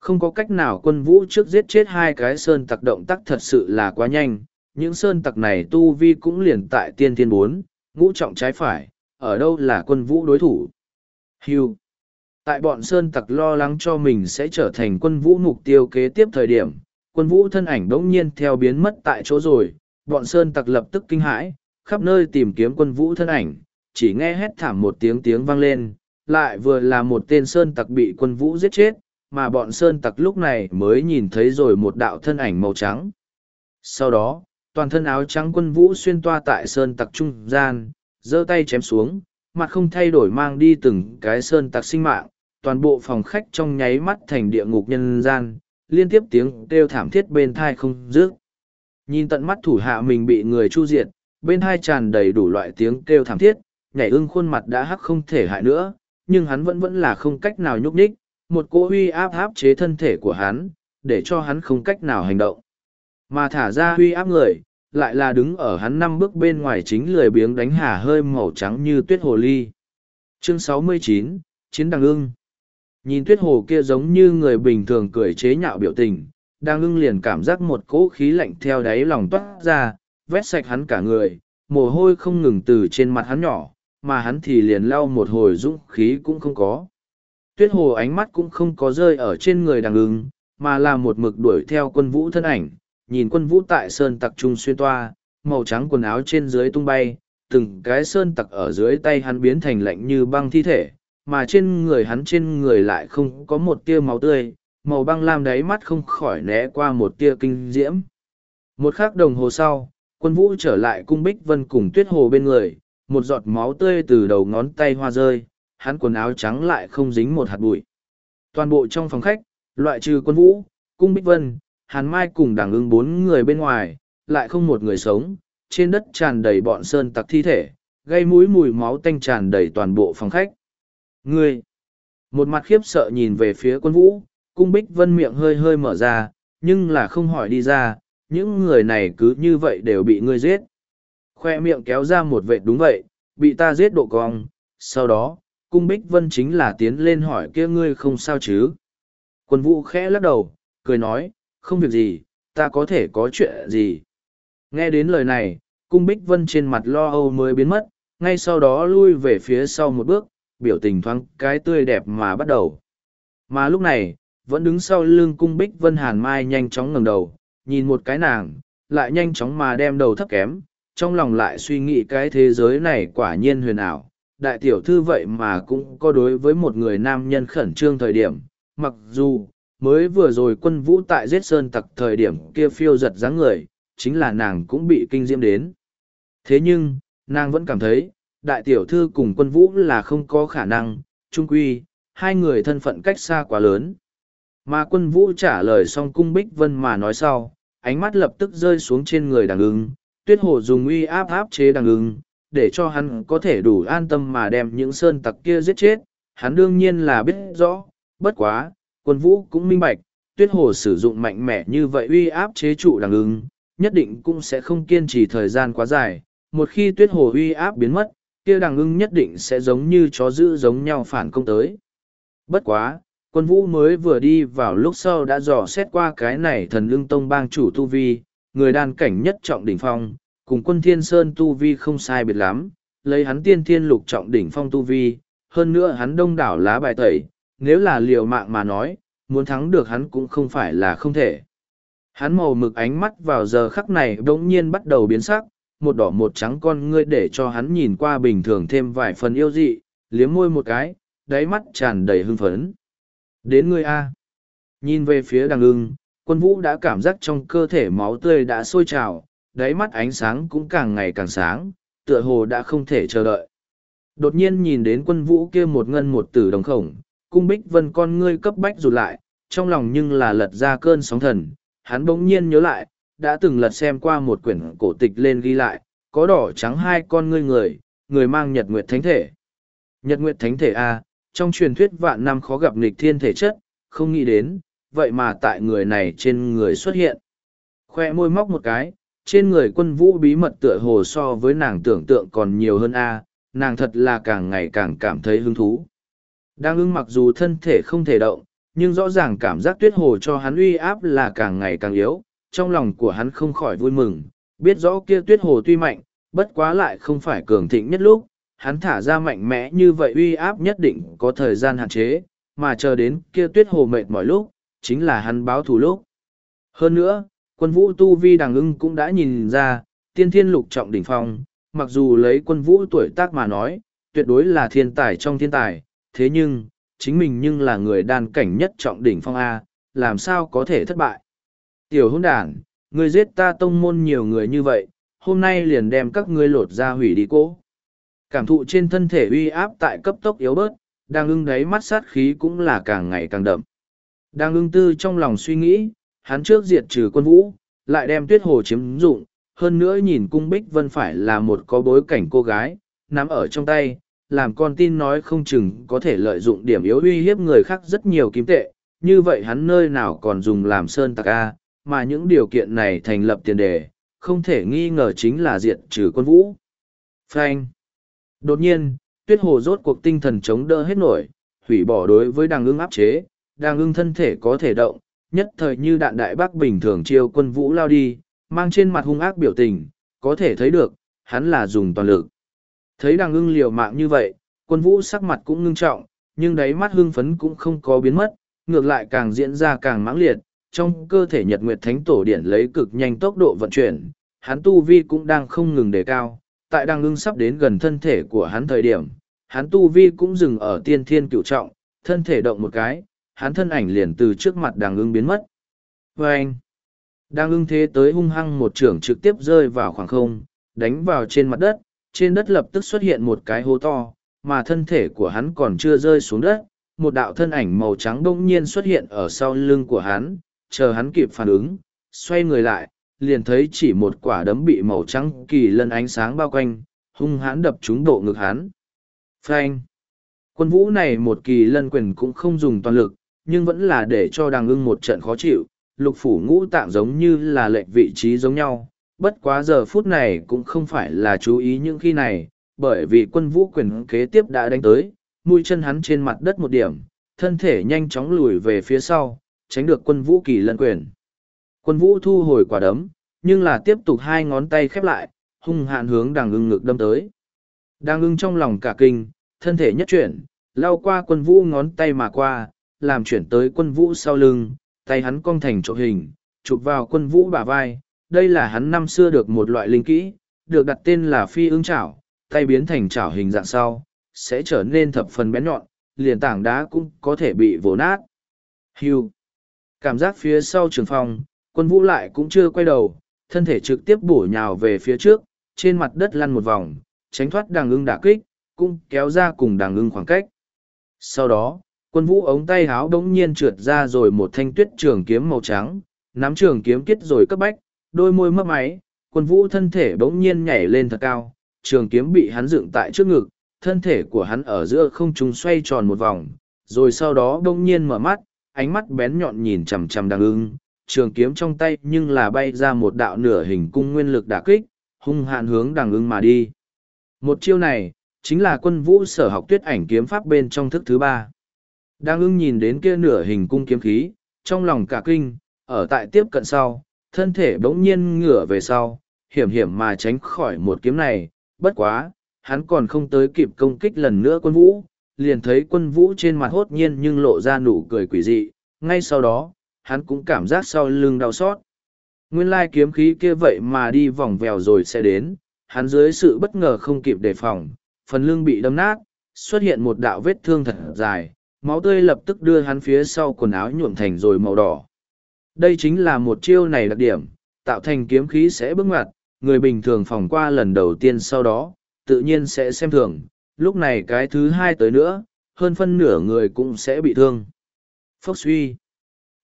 Không có cách nào quân vũ trước giết chết hai cái sơn tặc động tác thật sự là quá nhanh, những sơn tặc này tu vi cũng liền tại tiên thiên bốn, ngũ trọng trái phải, ở đâu là quân vũ đối thủ. Hưu. Tại bọn Sơn Tặc lo lắng cho mình sẽ trở thành quân vũ mục tiêu kế tiếp thời điểm, quân vũ thân ảnh đống nhiên theo biến mất tại chỗ rồi, bọn Sơn Tặc lập tức kinh hãi, khắp nơi tìm kiếm quân vũ thân ảnh, chỉ nghe hét thảm một tiếng tiếng vang lên, lại vừa là một tên Sơn Tặc bị quân vũ giết chết, mà bọn Sơn Tặc lúc này mới nhìn thấy rồi một đạo thân ảnh màu trắng. Sau đó, toàn thân áo trắng quân vũ xuyên toa tại Sơn Tặc trung gian, giơ tay chém xuống, mặt không thay đổi mang đi từng cái Sơn Tặc sinh mạng, toàn bộ phòng khách trong nháy mắt thành địa ngục nhân gian, liên tiếp tiếng kêu thảm thiết bên thai không dứt. Nhìn tận mắt thủ hạ mình bị người chu diệt, bên hai tràn đầy đủ loại tiếng kêu thảm thiết, nhảy ưng khuôn mặt đã hắc không thể hại nữa, nhưng hắn vẫn vẫn là không cách nào nhúc nhích, một cỗ huy áp áp chế thân thể của hắn, để cho hắn không cách nào hành động. Mà thả ra huy áp người, lại là đứng ở hắn năm bước bên ngoài chính lười biếng đánh hà hơi màu trắng như tuyết hồ ly. Chương 69, Chiến Đằng ưng Nhìn tuyết hồ kia giống như người bình thường cười chế nhạo biểu tình, đang ưng liền cảm giác một cỗ khí lạnh theo đáy lòng toát ra, vét sạch hắn cả người, mồ hôi không ngừng từ trên mặt hắn nhỏ, mà hắn thì liền lau một hồi dũng khí cũng không có. Tuyết hồ ánh mắt cũng không có rơi ở trên người đằng ứng, mà là một mực đuổi theo quân vũ thân ảnh, nhìn quân vũ tại sơn tặc trung xuyên toa, màu trắng quần áo trên dưới tung bay, từng cái sơn tặc ở dưới tay hắn biến thành lạnh như băng thi thể, mà trên người hắn trên người lại không có một tia máu tươi, màu băng lam đáy mắt không khỏi né qua một tia kinh diễm. Một khắc đồng hồ sau, quân vũ trở lại cung bích vân cùng tuyết hồ bên người, một giọt máu tươi từ đầu ngón tay hoa rơi, hắn quần áo trắng lại không dính một hạt bụi. Toàn bộ trong phòng khách, loại trừ quân vũ, cung bích vân, hàn mai cùng đảng ưng bốn người bên ngoài, lại không một người sống, trên đất tràn đầy bọn sơn tặc thi thể, gây mũi mùi máu tanh tràn đầy toàn bộ phòng khách. Ngươi! Một mặt khiếp sợ nhìn về phía quân vũ, cung bích vân miệng hơi hơi mở ra, nhưng là không hỏi đi ra, những người này cứ như vậy đều bị ngươi giết. Khoe miệng kéo ra một vệt đúng vậy, bị ta giết độ cong, sau đó, cung bích vân chính là tiến lên hỏi kia ngươi không sao chứ. Quân vũ khẽ lắc đầu, cười nói, không việc gì, ta có thể có chuyện gì. Nghe đến lời này, cung bích vân trên mặt lo âu mới biến mất, ngay sau đó lui về phía sau một bước, biểu tình thoáng cái tươi đẹp mà bắt đầu. Mà lúc này, vẫn đứng sau lưng cung bích vân hàn mai nhanh chóng ngẩng đầu, nhìn một cái nàng, lại nhanh chóng mà đem đầu thấp kém, trong lòng lại suy nghĩ cái thế giới này quả nhiên huyền ảo. Đại tiểu thư vậy mà cũng có đối với một người nam nhân khẩn trương thời điểm, mặc dù, mới vừa rồi quân vũ tại giết sơn tặc thời điểm kia phiêu giật dáng người, chính là nàng cũng bị kinh diễm đến. Thế nhưng, nàng vẫn cảm thấy, đại tiểu thư cùng quân vũ là không có khả năng, trung quy, hai người thân phận cách xa quá lớn. Mà quân vũ trả lời xong cung bích vân mà nói sau, ánh mắt lập tức rơi xuống trên người đằng ưng, tuyết hồ dùng uy áp áp chế đằng ưng, để cho hắn có thể đủ an tâm mà đem những sơn tặc kia giết chết, hắn đương nhiên là biết rõ, bất quá, quân vũ cũng minh bạch, tuyết hồ sử dụng mạnh mẽ như vậy uy áp chế trụ đằng ứng, nhất định cũng sẽ không kiên trì thời gian quá dài, một khi tuyết hồ uy áp biến mất, kia đằng ưng nhất định sẽ giống như chó dữ giống nhau phản công tới. Bất quá, quân vũ mới vừa đi vào lúc sau đã dò xét qua cái này thần ưng tông bang chủ tu vi, người đàn cảnh nhất trọng đỉnh phong, cùng quân thiên sơn tu vi không sai biệt lắm, lấy hắn tiên thiên lục trọng đỉnh phong tu vi, hơn nữa hắn đông đảo lá bài tẩy, nếu là liều mạng mà nói, muốn thắng được hắn cũng không phải là không thể. Hắn màu mực ánh mắt vào giờ khắc này đống nhiên bắt đầu biến sắc, một đỏ một trắng con ngươi để cho hắn nhìn qua bình thường thêm vài phần yêu dị, liếm môi một cái, đáy mắt tràn đầy hưng phấn. Đến ngươi A. Nhìn về phía đằng ưng, quân vũ đã cảm giác trong cơ thể máu tươi đã sôi trào, đáy mắt ánh sáng cũng càng ngày càng sáng, tựa hồ đã không thể chờ đợi. Đột nhiên nhìn đến quân vũ kia một ngân một tử đồng khổng, cung bích vân con ngươi cấp bách rụt lại, trong lòng nhưng là lật ra cơn sóng thần, hắn bỗng nhiên nhớ lại, đã từng lật xem qua một quyển cổ tịch lên ghi lại, có đỏ trắng hai con ngươi người, người mang nhật nguyệt thánh thể. Nhật nguyệt thánh thể A, trong truyền thuyết vạn năm khó gặp nghịch thiên thể chất, không nghĩ đến, vậy mà tại người này trên người xuất hiện. Khoe môi móc một cái, trên người quân vũ bí mật tựa hồ so với nàng tưởng tượng còn nhiều hơn A, nàng thật là càng ngày càng cảm thấy hứng thú. Đang ưng mặc dù thân thể không thể động, nhưng rõ ràng cảm giác tuyết hồ cho hắn uy áp là càng ngày càng yếu, trong lòng của hắn không khỏi vui mừng, biết rõ kia tuyết hồ tuy mạnh, bất quá lại không phải cường thịnh nhất lúc, hắn thả ra mạnh mẽ như vậy uy áp nhất định có thời gian hạn chế, mà chờ đến kia tuyết hồ mệt mỏi lúc, chính là hắn báo thù lúc. Hơn nữa, quân vũ tu vi đằng ưng cũng đã nhìn ra, tiên thiên lục trọng đỉnh phong, mặc dù lấy quân vũ tuổi tác mà nói, tuyệt đối là thiên tài trong thiên tài, thế nhưng, chính mình nhưng là người đan cảnh nhất trọng đỉnh phong A, làm sao có thể thất bại. Tiểu hôn đàn, ngươi giết ta tông môn nhiều người như vậy, hôm nay liền đem các ngươi lột ra hủy đi cố. Cảm thụ trên thân thể uy áp tại cấp tốc yếu bớt, đang ưng đáy mắt sát khí cũng là càng ngày càng đậm. Đang ưng tư trong lòng suy nghĩ, hắn trước diệt trừ quân vũ, lại đem tuyết hồ chiếm dụng, hơn nữa nhìn cung bích vân phải là một có bối cảnh cô gái, nắm ở trong tay, làm con tin nói không chừng có thể lợi dụng điểm yếu uy hiếp người khác rất nhiều kim tệ, như vậy hắn nơi nào còn dùng làm sơn tạc A, mà những điều kiện này thành lập tiền đề, không thể nghi ngờ chính là diệt trừ quân vũ. Frank. Đột nhiên, tuyết hồ rốt cuộc tinh thần chống đỡ hết nổi, hủy bỏ đối với đàng ưng áp chế, đàng ưng thân thể có thể động, nhất thời như đạn đại bác bình thường chiêu quân vũ lao đi, mang trên mặt hung ác biểu tình, có thể thấy được, hắn là dùng toàn lực. Thấy đằng ưng liều mạng như vậy, quân vũ sắc mặt cũng ngưng trọng, nhưng đáy mắt hưng phấn cũng không có biến mất, ngược lại càng diễn ra càng mãng liệt, trong cơ thể nhật nguyệt thánh tổ điển lấy cực nhanh tốc độ vận chuyển, hắn tu vi cũng đang không ngừng đề cao, tại đằng ưng sắp đến gần thân thể của hắn thời điểm, hắn tu vi cũng dừng ở tiên thiên cửu trọng, thân thể động một cái, hắn thân ảnh liền từ trước mặt đàng ưng biến mất. Và anh, đang ưng thế tới hung hăng một trưởng trực tiếp rơi vào khoảng không, đánh vào trên mặt đất, trên đất lập tức xuất hiện một cái hố to, mà thân thể của hắn còn chưa rơi xuống đất, một đạo thân ảnh màu trắng đông nhiên xuất hiện ở sau lưng của hắn, chờ hắn kịp phản ứng, xoay người lại, liền thấy chỉ một quả đấm bị màu trắng kỳ lân ánh sáng bao quanh, hung hãn đập trúng độ ngực hắn. Phanh! Quân vũ này một kỳ lân quyền cũng không dùng toàn lực, nhưng vẫn là để cho đàng ưng một trận khó chịu, lục phủ ngũ tạng giống như là lệnh vị trí giống nhau. Bất quá giờ phút này cũng không phải là chú ý những khi này, bởi vì quân vũ quyền kế tiếp đã đánh tới, mũi chân hắn trên mặt đất một điểm, thân thể nhanh chóng lùi về phía sau, tránh được quân vũ kỳ lân quyền. Quân vũ thu hồi quả đấm, nhưng là tiếp tục hai ngón tay khép lại, hung hạn hướng đàng ưng ngực đâm tới. Đàng ưng trong lòng cả kinh, thân thể nhất chuyển, lao qua quân vũ ngón tay mà qua, làm chuyển tới quân vũ sau lưng, tay hắn cong thành trộn hình, chụp vào quân vũ bả vai. Đây là hắn năm xưa được một loại linh kỹ, được đặt tên là phi ưng chảo, tay biến thành chảo hình dạng sau, sẽ trở nên thập phần bén nhọn, liền tảng đá cũng có thể bị vỗ nát. Hưu. Cảm giác phía sau trường phòng, quân vũ lại cũng chưa quay đầu, thân thể trực tiếp bổ nhào về phía trước, trên mặt đất lăn một vòng, tránh thoát đằng ưng đả kích, cũng kéo ra cùng đằng ưng khoảng cách. Sau đó, quân vũ ống tay háo đống nhiên trượt ra rồi một thanh tuyết trường kiếm màu trắng, nắm trường kiếm kết rồi cấp bách, đôi môi mấp máy, quân vũ thân thể đống nhiên nhảy lên thật cao, trường kiếm bị hắn dựng tại trước ngực, thân thể của hắn ở giữa không trung xoay tròn một vòng, rồi sau đó đống nhiên mở mắt, ánh mắt bén nhọn nhìn chằm chằm đằng ưng, trường kiếm trong tay nhưng là bay ra một đạo nửa hình cung nguyên lực đả kích, hung hạn hướng đằng ưng mà đi. Một chiêu này, chính là quân vũ sở học tuyết ảnh kiếm pháp bên trong thức thứ ba. Đang ưng nhìn đến kia nửa hình cung kiếm khí, trong lòng cả kinh, ở tại tiếp cận sau, thân thể bỗng nhiên ngửa về sau, hiểm hiểm mà tránh khỏi một kiếm này, bất quá, hắn còn không tới kịp công kích lần nữa quân vũ, liền thấy quân vũ trên mặt hốt nhiên nhưng lộ ra nụ cười quỷ dị, ngay sau đó, hắn cũng cảm giác sau lưng đau xót. Nguyên lai kiếm khí kia vậy mà đi vòng vèo rồi sẽ đến, hắn dưới sự bất ngờ không kịp đề phòng, phần lưng bị đâm nát, xuất hiện một đạo vết thương thật dài, máu tươi lập tức đưa hắn phía sau quần áo nhuộm thành rồi màu đỏ. Đây chính là một chiêu này đặc điểm, tạo thành kiếm khí sẽ bước ngoặt, người bình thường phòng qua lần đầu tiên sau đó, tự nhiên sẽ xem thường, lúc này cái thứ hai tới nữa, hơn phân nửa người cũng sẽ bị thương. Phốc suy.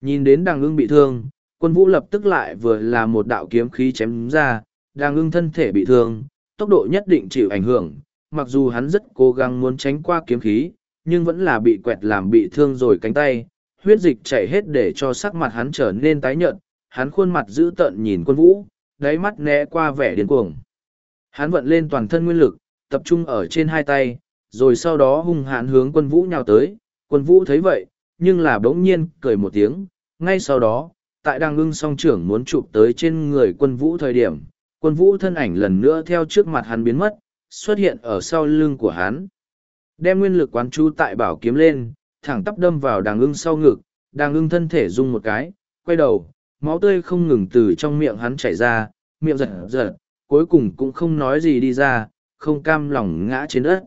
Nhìn đến đằng ưng bị thương, quân vũ lập tức lại vừa là một đạo kiếm khí chém ra, đằng ưng thân thể bị thương, tốc độ nhất định chịu ảnh hưởng, mặc dù hắn rất cố gắng muốn tránh qua kiếm khí, nhưng vẫn là bị quẹt làm bị thương rồi cánh tay, huyết dịch chảy hết để cho sắc mặt hắn trở nên tái nhợt, hắn khuôn mặt dữ tợn nhìn quân vũ, đáy mắt né qua vẻ điên cuồng. Hắn vận lên toàn thân nguyên lực, tập trung ở trên hai tay, rồi sau đó hung hãn hướng quân vũ nhào tới, quân vũ thấy vậy, nhưng là bỗng nhiên cười một tiếng, ngay sau đó, tại đang ngưng song trưởng muốn chụp tới trên người quân vũ thời điểm, Quân vũ thân ảnh lần nữa theo trước mặt hắn biến mất, xuất hiện ở sau lưng của hắn. Đem nguyên lực quán chú tại bảo kiếm lên, thẳng tắp đâm vào đàng ưng sau ngực, đàng ưng thân thể rung một cái, quay đầu, máu tươi không ngừng từ trong miệng hắn chảy ra, miệng giật giật, cuối cùng cũng không nói gì đi ra, không cam lòng ngã trên đất.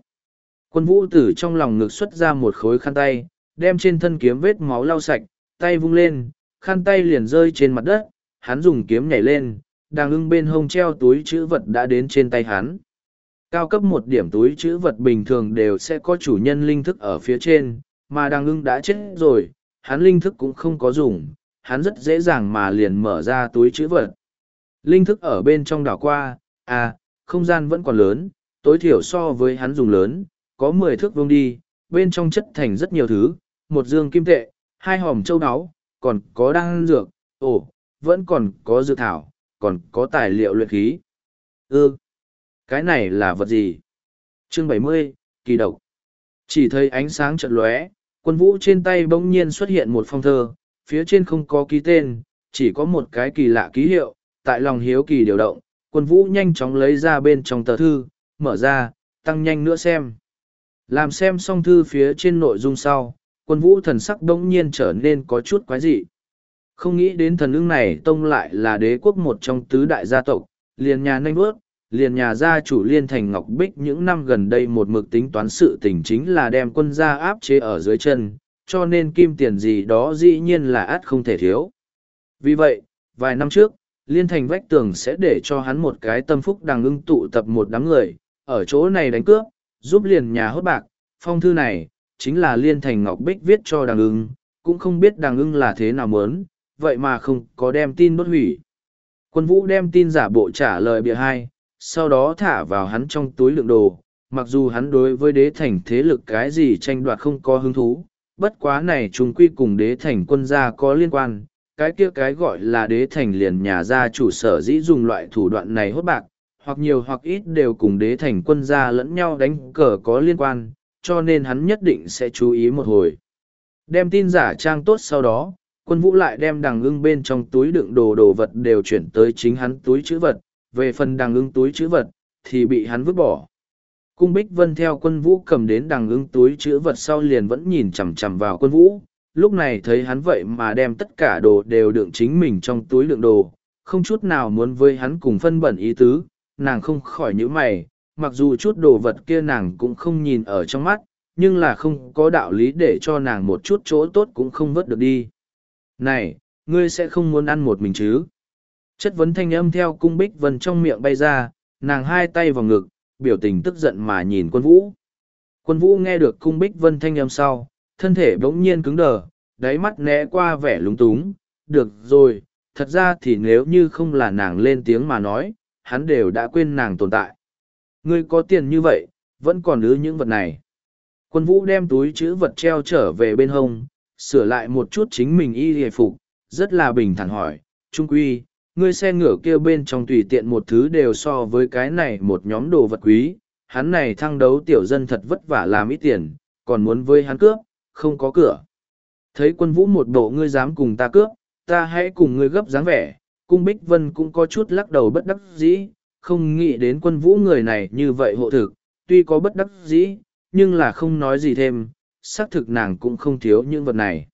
Quân vũ tử trong lòng ngực xuất ra một khối khăn tay, đem trên thân kiếm vết máu lau sạch, tay vung lên, khăn tay liền rơi trên mặt đất, hắn dùng kiếm nhảy lên, đàng ưng bên hông treo túi chữ vật đã đến trên tay hắn. Cao cấp một điểm túi chữ vật bình thường đều sẽ có chủ nhân linh thức ở phía trên, mà đang ưng đã chết rồi, hắn linh thức cũng không có dùng, hắn rất dễ dàng mà liền mở ra túi chữ vật. Linh thức ở bên trong đảo qua, à, không gian vẫn còn lớn, tối thiểu so với hắn dùng lớn, có mười thước vuông đi, bên trong chất thành rất nhiều thứ, một dương kim tệ, hai hòm châu áo, còn có đan dược, ồ, vẫn còn có dược thảo, còn có tài liệu luyện khí. Ư, cái này là vật gì? Chương bảy mươi kỳ độc. Chỉ thấy ánh sáng chợt lóe, quân vũ trên tay bỗng nhiên xuất hiện một phong thơ, phía trên không có ký tên, chỉ có một cái kỳ lạ ký hiệu, tại lòng hiếu kỳ điều động, quân vũ nhanh chóng lấy ra bên trong tờ thư, mở ra, tăng nhanh nữa xem. Làm xem xong thư phía trên nội dung sau, quân vũ thần sắc bỗng nhiên trở nên có chút quái dị. Không nghĩ đến thần ưng này tông lại là đế quốc một trong tứ đại gia tộc, liền nhà nanh bước, liền nhà gia chủ liên thành Ngọc Bích những năm gần đây một mực tính toán sự tình chính là đem quân gia áp chế ở dưới chân, cho nên kim tiền gì đó dĩ nhiên là át không thể thiếu. Vì vậy, vài năm trước, liên thành vách tường sẽ để cho hắn một cái tâm phúc đang ưng tụ tập một đám người, ở chỗ này đánh cướp, giúp liền nhà hốt bạc, phong thư này, chính là liên thành Ngọc Bích viết cho đàng ưng, cũng không biết đàng ưng là thế nào mớn, vậy mà không có đem tin đốt hủy. Quân vũ đem tin giả bộ trả lời bịa hai, sau đó thả vào hắn trong túi lượng đồ, mặc dù hắn đối với đế thành thế lực cái gì tranh đoạt không có hứng thú, bất quá này trùng quy cùng đế thành quân gia có liên quan, cái kia cái gọi là đế thành liền nhà gia chủ sở dĩ dùng loại thủ đoạn này hốt bạc, hoặc nhiều hoặc ít đều cùng đế thành quân gia lẫn nhau đánh cờ có liên quan, cho nên hắn nhất định sẽ chú ý một hồi. Đem tin giả trang tốt sau đó, quân vũ lại đem đằng ưng bên trong túi đựng đồ đồ vật đều chuyển tới chính hắn túi chữ vật, về phần đằng ứng túi chữ vật, thì bị hắn vứt bỏ. Cung Bích Vân theo quân vũ cầm đến đằng ứng túi chữ vật sau liền vẫn nhìn chằm chằm vào quân vũ, lúc này thấy hắn vậy mà đem tất cả đồ đều đựng chính mình trong túi đựng đồ, không chút nào muốn với hắn cùng phân bẩn ý tứ, nàng không khỏi nhíu mày, mặc dù chút đồ vật kia nàng cũng không nhìn ở trong mắt, nhưng là không có đạo lý để cho nàng một chút chỗ tốt cũng không vớt được đi. Này, ngươi sẽ không muốn ăn một mình chứ? Chất vấn thanh âm theo cung bích vân trong miệng bay ra, nàng hai tay vào ngực, biểu tình tức giận mà nhìn quân vũ. Quân vũ nghe được cung bích vân thanh âm sau, thân thể bỗng nhiên cứng đờ, đáy mắt né qua vẻ lúng túng. Được rồi, thật ra thì nếu như không là nàng lên tiếng mà nói, hắn đều đã quên nàng tồn tại. Ngươi có tiền như vậy, vẫn còn ứ những vật này. Quân vũ đem túi chữ vật treo trở về bên hông, sửa lại một chút chính mình y hề phục, rất là bình thản hỏi, Trung Quy, ngươi xe ngựa kia bên trong tùy tiện một thứ đều so với cái này một nhóm đồ vật quý, hắn này thăng đấu tiểu dân thật vất vả làm ít tiền, còn muốn với hắn cướp, không có cửa. Thấy quân vũ một bộ ngươi dám cùng ta cướp, ta hãy cùng ngươi gấp dáng vẻ, cung Bích Vân cũng có chút lắc đầu bất đắc dĩ, không nghĩ đến quân vũ người này như vậy hộ thực, tuy có bất đắc dĩ, nhưng là không nói gì thêm, xác thực nàng cũng không thiếu những vật này.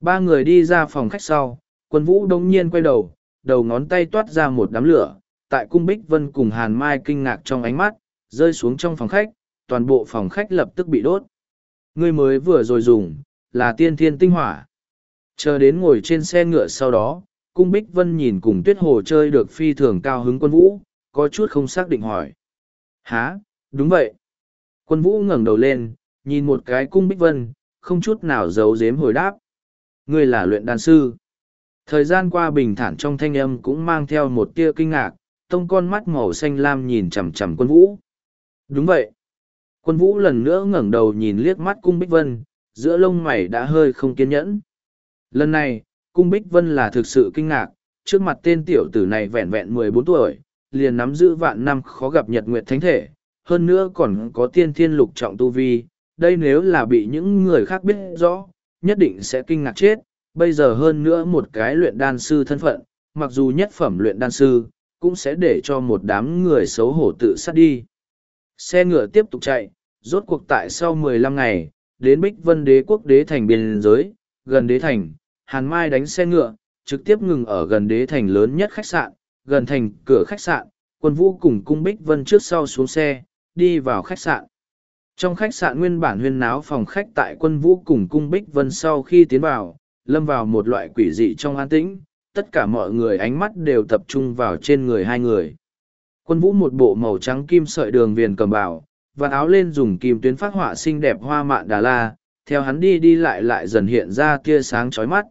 Ba người đi ra phòng khách sau, quân vũ đống nhiên quay đầu, đầu ngón tay toát ra một đám lửa, tại cung Bích Vân cùng Hàn Mai kinh ngạc trong ánh mắt, rơi xuống trong phòng khách, toàn bộ phòng khách lập tức bị đốt. Người mới vừa rồi dùng, là tiên thiên tinh hỏa. Chờ đến ngồi trên xe ngựa sau đó, cung Bích Vân nhìn cùng tuyết hồ chơi được phi thường cao hứng quân vũ, có chút không xác định hỏi. Hả, đúng vậy. Quân vũ ngẩng đầu lên, nhìn một cái cung Bích Vân, không chút nào giấu giếm hồi đáp. Ngươi là luyện đan sư. Thời gian qua bình thản trong thanh âm cũng mang theo một tia kinh ngạc, tông con mắt màu xanh lam nhìn chằm chằm quân vũ. Đúng vậy. Quân vũ lần nữa ngẩng đầu nhìn liếc mắt cung Bích Vân, giữa lông mày đã hơi không kiên nhẫn. Lần này, cung Bích Vân là thực sự kinh ngạc, trước mặt tên tiểu tử này vẹn vẹn mười bốn tuổi, liền nắm giữ vạn năm khó gặp nhật nguyệt thánh thể, hơn nữa còn có tiên thiên lục trọng tu vi, đây nếu là bị những người khác biết rõ, nhất định sẽ kinh ngạc chết, bây giờ hơn nữa một cái luyện đan sư thân phận, mặc dù nhất phẩm luyện đan sư, cũng sẽ để cho một đám người xấu hổ tự sát đi. Xe ngựa tiếp tục chạy, rốt cuộc tại sau 15 ngày, đến Bích Vân đế quốc đế thành biên giới, gần đế thành, Hàn Mai đánh xe ngựa, trực tiếp ngừng ở gần đế thành lớn nhất khách sạn, gần thành cửa khách sạn, quân vũ cùng cung Bích Vân trước sau xuống xe, đi vào khách sạn. Trong khách sạn nguyên bản huyên náo phòng khách tại quân vũ cùng cung Bích Vân sau khi tiến vào, lâm vào một loại quỷ dị trong an tĩnh, tất cả mọi người ánh mắt đều tập trung vào trên người hai người. Quân vũ một bộ màu trắng kim sợi đường viền cầm bảo, và áo lên dùng kim tuyến phát họa xinh đẹp hoa mạn đà la, theo hắn đi đi lại lại dần hiện ra tia sáng chói mắt.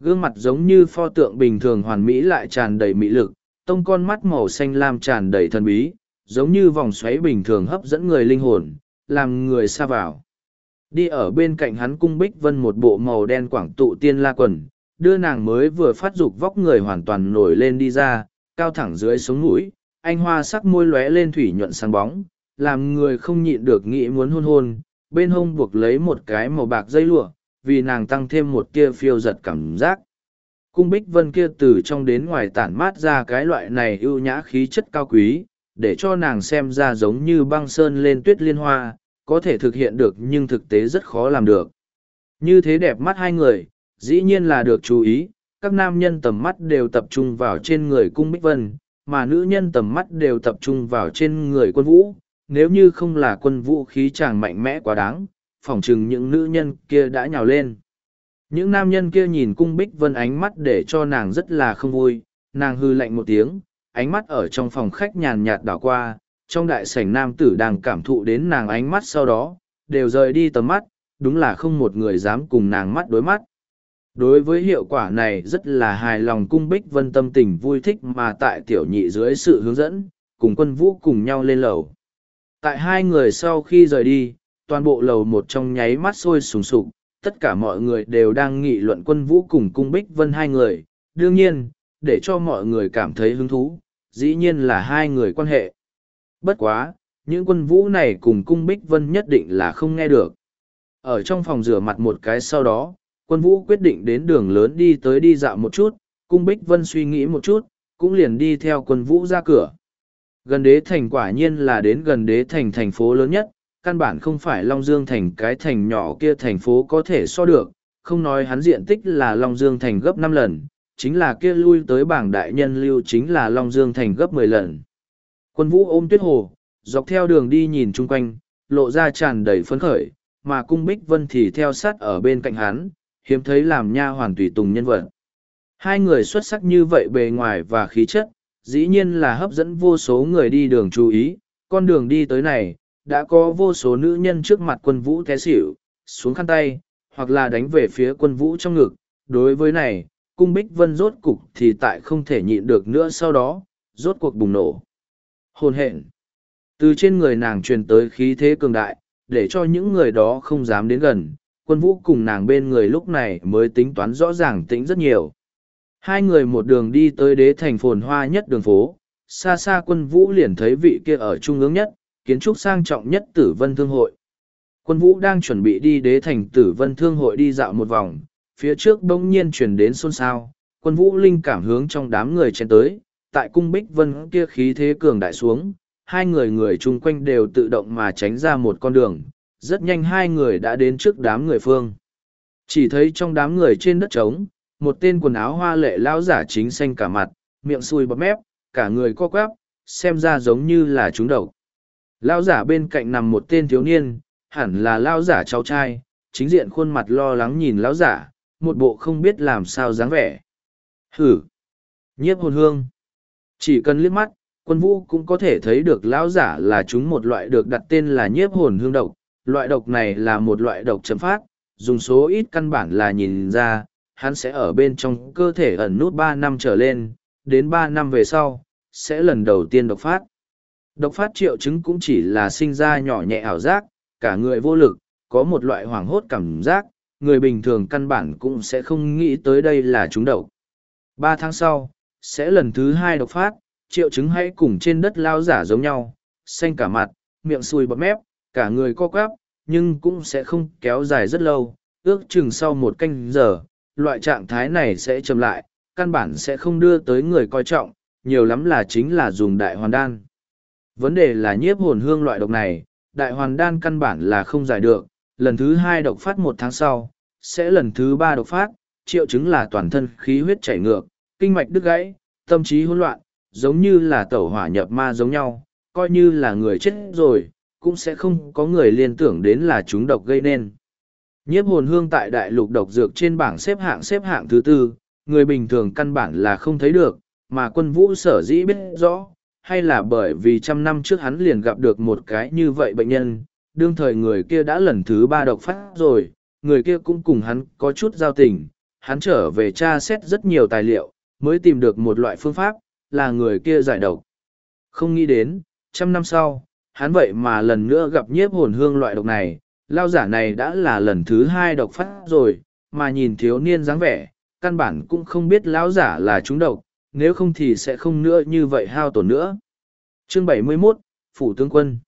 Gương mặt giống như pho tượng bình thường hoàn mỹ lại tràn đầy mỹ lực, tông con mắt màu xanh lam tràn đầy thần bí, giống như vòng xoáy bình thường hấp dẫn người linh hồn, làm người xa vào. Đi ở bên cạnh hắn cung bích vân một bộ màu đen quảng tụ tiên la quần, đưa nàng mới vừa phát dục vóc người hoàn toàn nổi lên đi ra, cao thẳng dưới sống mũi, anh hoa sắc môi lóe lên thủy nhuận sáng bóng, làm người không nhịn được nghĩ muốn hôn hôn, bên hông buộc lấy một cái màu bạc dây lụa, vì nàng tăng thêm một tia phiêu giật cảm giác. Cung bích vân kia từ trong đến ngoài tản mát ra cái loại này ưu nhã khí chất cao quý, để cho nàng xem ra giống như băng sơn lên tuyết liên hoa, có thể thực hiện được nhưng thực tế rất khó làm được. Như thế đẹp mắt hai người, dĩ nhiên là được chú ý, các nam nhân tầm mắt đều tập trung vào trên người cung bích vân, mà nữ nhân tầm mắt đều tập trung vào trên người quân vũ. Nếu như không là quân vũ khí chàng mạnh mẽ quá đáng, phỏng chừng những nữ nhân kia đã nhào lên. Những nam nhân kia nhìn cung bích vân ánh mắt để cho nàng rất là không vui, nàng hư lạnh một tiếng, ánh mắt ở trong phòng khách nhàn nhạt đảo qua, trong đại sảnh nam tử đang cảm thụ đến nàng ánh mắt sau đó, đều rời đi tầm mắt, đúng là không một người dám cùng nàng mắt đối mắt. Đối với hiệu quả này rất là hài lòng cung bích vân tâm tình vui thích mà tại tiểu nhị dưới sự hướng dẫn, cùng quân vũ cùng nhau lên lầu. Tại hai người sau khi rời đi, toàn bộ lầu một trong nháy mắt sôi sùng sục, tất cả mọi người đều đang nghị luận quân vũ cùng cung bích vân hai người, đương nhiên, để cho mọi người cảm thấy hứng thú, dĩ nhiên là hai người quan hệ. Bất quá, những quân vũ này cùng cung bích vân nhất định là không nghe được. Ở trong phòng rửa mặt một cái sau đó, quân vũ quyết định đến đường lớn đi tới đi dạo một chút, cung bích vân suy nghĩ một chút, cũng liền đi theo quân vũ ra cửa. Gần đế thành quả nhiên là đến gần đế thành thành phố lớn nhất, căn bản không phải Long Dương thành cái thành nhỏ kia thành phố có thể so được, không nói hắn diện tích là Long Dương thành gấp năm lần, chính là kia lui tới bảng đại nhân lưu chính là Long Dương thành gấp mười lần. Quân vũ ôm tuyết hồ, dọc theo đường đi nhìn chung quanh, lộ ra tràn đầy phấn khởi, mà cung bích vân thì theo sát ở bên cạnh hắn, hiếm thấy làm nha hoàn tùy tùng nhân vật. Hai người xuất sắc như vậy bề ngoài và khí chất, dĩ nhiên là hấp dẫn vô số người đi đường chú ý, con đường đi tới này, đã có vô số nữ nhân trước mặt quân vũ té xỉu, xuống khăn tay, hoặc là đánh về phía quân vũ trong ngực. Đối với này, cung bích vân rốt cục thì tại không thể nhịn được nữa sau đó, rốt cuộc bùng nổ. Hồn hện. Từ trên người nàng truyền tới khí thế cường đại, để cho những người đó không dám đến gần, quân vũ cùng nàng bên người lúc này mới tính toán rõ ràng tĩnh rất nhiều. Hai người một đường đi tới đế thành phồn hoa nhất đường phố, xa xa quân vũ liền thấy vị kia ở trung ương nhất, kiến trúc sang trọng nhất tử vân thương hội. Quân vũ đang chuẩn bị đi đế thành tử vân thương hội đi dạo một vòng, phía trước bỗng nhiên truyền đến xôn xao, quân vũ linh cảm hướng trong đám người chen tới, tại cung bích vân kia khí thế cường đại xuống, hai người người chung quanh đều tự động mà tránh ra một con đường, rất nhanh hai người đã đến trước đám người phương. Chỉ thấy trong đám người trên đất trống, một tên quần áo hoa lệ lão giả chính xanh cả mặt, miệng sùi bọt mép, cả người co quắp, xem ra giống như là trúng đầu Lão giả bên cạnh nằm một tên thiếu niên, hẳn là lão giả cháu trai, chính diện khuôn mặt lo lắng nhìn lão giả, một bộ không biết làm sao dáng vẻ. Hử! Nhiếp hồn hương! Chỉ cần liếc mắt, quân vũ cũng có thể thấy được lão giả là chúng một loại được đặt tên là nhiếp hồn hương độc. Loại độc này là một loại độc chấm phát, dùng số ít căn bản là nhìn ra, hắn sẽ ở bên trong cơ thể ẩn nút ba năm trở lên, đến ba năm về sau, sẽ lần đầu tiên độc phát. Độc phát triệu chứng cũng chỉ là sinh ra nhỏ nhẹ ảo giác, cả người vô lực, có một loại hoảng hốt cảm giác, người bình thường căn bản cũng sẽ không nghĩ tới đây là chúng độc. Ba tháng sau, sẽ lần thứ hai độc phát, triệu chứng hãy cùng trên đất lao giả giống nhau, xanh cả mặt, miệng sùi bọt mép, cả người co quắp, nhưng cũng sẽ không kéo dài rất lâu, ước chừng sau một canh giờ, loại trạng thái này sẽ chậm lại, căn bản sẽ không đưa tới người coi trọng, nhiều lắm là chính là dùng đại hoàn đan. Vấn đề là nhiếp hồn hương loại độc này, đại hoàn đan căn bản là không giải được, lần thứ hai độc phát một tháng sau, sẽ lần thứ ba độc phát, triệu chứng là toàn thân khí huyết chảy ngược, kinh mạch đứt gãy, tâm trí hỗn loạn, giống như là tẩu hỏa nhập ma giống nhau, coi như là người chết rồi, cũng sẽ không có người liên tưởng đến là chúng độc gây nên. Nhiếp hồn hương tại đại lục độc dược trên bảng xếp hạng xếp hạng thứ tư, người bình thường căn bản là không thấy được, mà quân vũ sở dĩ biết rõ, hay là bởi vì trăm năm trước hắn liền gặp được một cái như vậy bệnh nhân, đương thời người kia đã lần thứ ba độc phát rồi, người kia cũng cùng hắn có chút giao tình, hắn trở về tra xét rất nhiều tài liệu, mới tìm được một loại phương pháp, là người kia giải độc. Không nghĩ đến, trăm năm sau, hắn vậy mà lần nữa gặp nhiếp hồn hương loại độc này, lao giả này đã là lần thứ hai độc phát rồi, mà nhìn thiếu niên dáng vẻ, căn bản cũng không biết lão giả là chúng độc, nếu không thì sẽ không nữa như vậy hao tổn nữa. Chương 71, Phủ Tướng Quân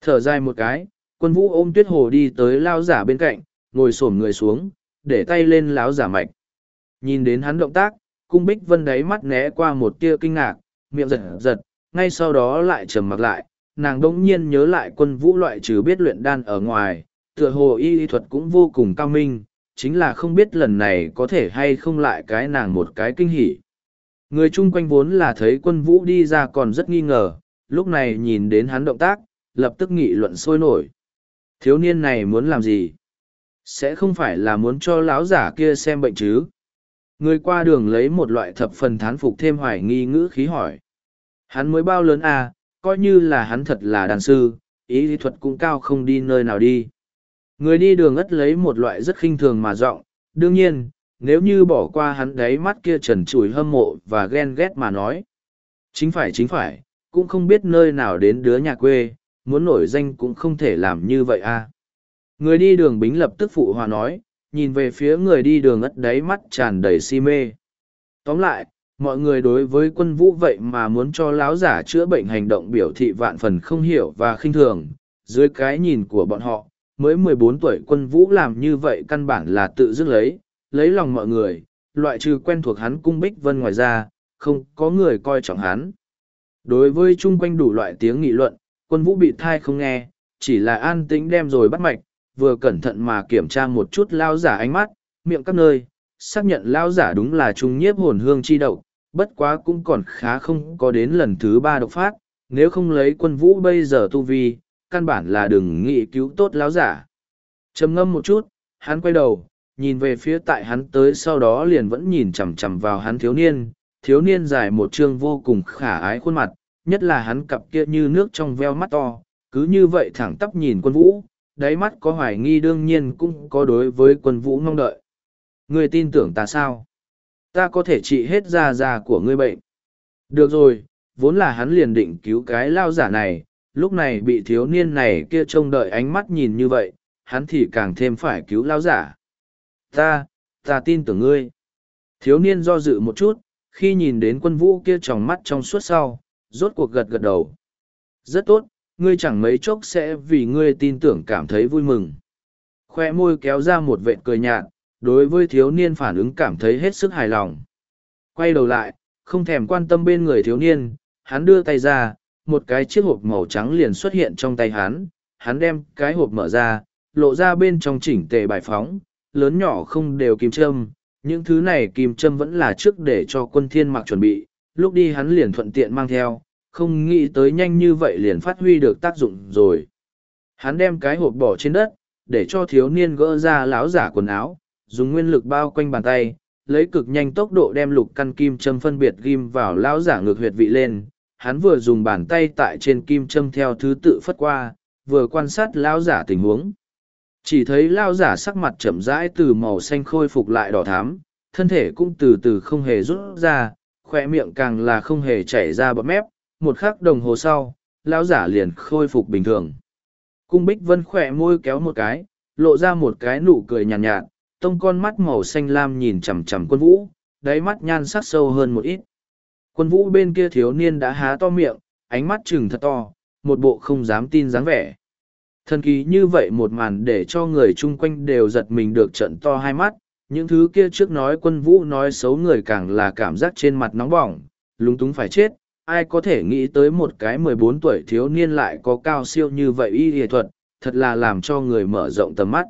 Thở dài một cái, quân vũ ôm tuyết hồ đi tới lao giả bên cạnh, ngồi xổm người xuống, để tay lên lão giả mạch. Nhìn đến hắn động tác, cung bích vân đáy mắt né qua một tia kinh ngạc, miệng giật giật, ngay sau đó lại trầm mặc lại, nàng đỗng nhiên nhớ lại quân vũ loại trừ biết luyện đan ở ngoài, tựa hồ y y thuật cũng vô cùng cao minh, chính là không biết lần này có thể hay không lại cái nàng một cái kinh hỉ. Người chung quanh vốn là thấy quân vũ đi ra còn rất nghi ngờ, lúc này nhìn đến hắn động tác, lập tức nghị luận sôi nổi. Thiếu niên này muốn làm gì? Sẽ không phải là muốn cho lão giả kia xem bệnh chứ? Người qua đường lấy một loại thập phần thán phục thêm hoài nghi ngữ khí hỏi. Hắn mới bao lớn à, coi như là hắn thật là đàn sư, ý lý thuật cũng cao không đi nơi nào đi. Người đi đường ất lấy một loại rất khinh thường mà giọng đương nhiên, nếu như bỏ qua hắn đáy mắt kia trần trùi hâm mộ và ghen ghét mà nói. Chính phải chính phải, cũng không biết nơi nào đến đứa nhà quê, muốn nổi danh cũng không thể làm như vậy à. Người đi đường bính lập tức phụ hòa nói, nhìn về phía người đi đường ất đáy mắt tràn đầy si mê. Tóm lại, mọi người đối với quân vũ vậy mà muốn cho láo giả chữa bệnh hành động biểu thị vạn phần không hiểu và khinh thường. Dưới cái nhìn của bọn họ, mới mười bốn tuổi quân vũ làm như vậy căn bản là tự dứt lấy, lấy lòng mọi người, loại trừ quen thuộc hắn cung bích vân ngoài ra, không có người coi trọng hắn. Đối với chung quanh đủ loại tiếng nghị luận, quân vũ bị thai không nghe, chỉ là an tĩnh đem rồi bắt mạch, vừa cẩn thận mà kiểm tra một chút lao giả ánh mắt, miệng các nơi, xác nhận lao giả đúng là trung nhiếp hồn hương chi độc, bất quá cũng còn khá không có đến lần thứ ba độc phát, nếu không lấy quân vũ bây giờ tu vi, căn bản là đừng nghĩ cứu tốt lao giả. trầm ngâm một chút, hắn quay đầu, nhìn về phía tại hắn tới sau đó liền vẫn nhìn chằm chằm vào hắn thiếu niên, thiếu niên dài một trương vô cùng khả ái khuôn mặt, nhất là hắn cặp kia như nước trong veo mắt to, cứ như vậy thẳng tắp nhìn quân vũ, đáy mắt có hoài nghi đương nhiên cũng có đối với quân vũ mong đợi. Ngươi tin tưởng ta sao? Ta có thể trị hết da da của ngươi bệnh. Được rồi, vốn là hắn liền định cứu cái lao giả này, lúc này bị thiếu niên này kia trông đợi ánh mắt nhìn như vậy, hắn thì càng thêm phải cứu lao giả. Ta, ta tin tưởng ngươi. Thiếu niên do dự một chút, khi nhìn đến quân vũ kia tròng mắt trong suốt sau, rốt cuộc gật gật đầu. Rất tốt, ngươi chẳng mấy chốc sẽ vì ngươi tin tưởng cảm thấy vui mừng. Khoe môi kéo ra một vệt cười nhạt, đối với thiếu niên phản ứng cảm thấy hết sức hài lòng. Quay đầu lại, không thèm quan tâm bên người thiếu niên, hắn đưa tay ra, một cái chiếc hộp màu trắng liền xuất hiện trong tay hắn, hắn đem cái hộp mở ra, lộ ra bên trong chỉnh tề bài phóng, lớn nhỏ không đều kim châm, những thứ này kim châm vẫn là trước để cho quân thiên mặc chuẩn bị, lúc đi hắn liền thuận tiện mang theo, không nghĩ tới nhanh như vậy liền phát huy được tác dụng rồi. Hắn đem cái hộp bỏ trên đất, để cho thiếu niên gỡ ra láo giả quần áo, dùng nguyên lực bao quanh bàn tay, lấy cực nhanh tốc độ đem lục căn kim châm phân biệt ghim vào lão giả ngược huyệt vị lên. Hắn vừa dùng bàn tay tại trên kim châm theo thứ tự phất qua, vừa quan sát lão giả tình huống. Chỉ thấy lão giả sắc mặt chậm rãi từ màu xanh khôi phục lại đỏ thắm, thân thể cũng từ từ không hề rút ra, khỏe miệng càng là không hề chảy ra bọt mép, một khắc đồng hồ sau, lão giả liền khôi phục bình thường. Cung Bích Vân khỏe môi kéo một cái, lộ ra một cái nụ cười nhàn nhạt, nhạt, tông con mắt màu xanh lam nhìn chằm chằm quân vũ, đáy mắt nhan sắc sâu hơn một ít. Quân vũ bên kia thiếu niên đã há to miệng, ánh mắt chừng thật to, một bộ không dám tin dáng vẻ. Thần kỳ như vậy một màn để cho người chung quanh đều giật mình được trận to hai mắt, những thứ kia trước nói quân vũ nói xấu người càng là cảm giác trên mặt nóng bỏng, lúng túng phải chết, ai có thể nghĩ tới một cái mười bốn tuổi thiếu niên lại có cao siêu như vậy y y thuật, thật là làm cho người mở rộng tầm mắt.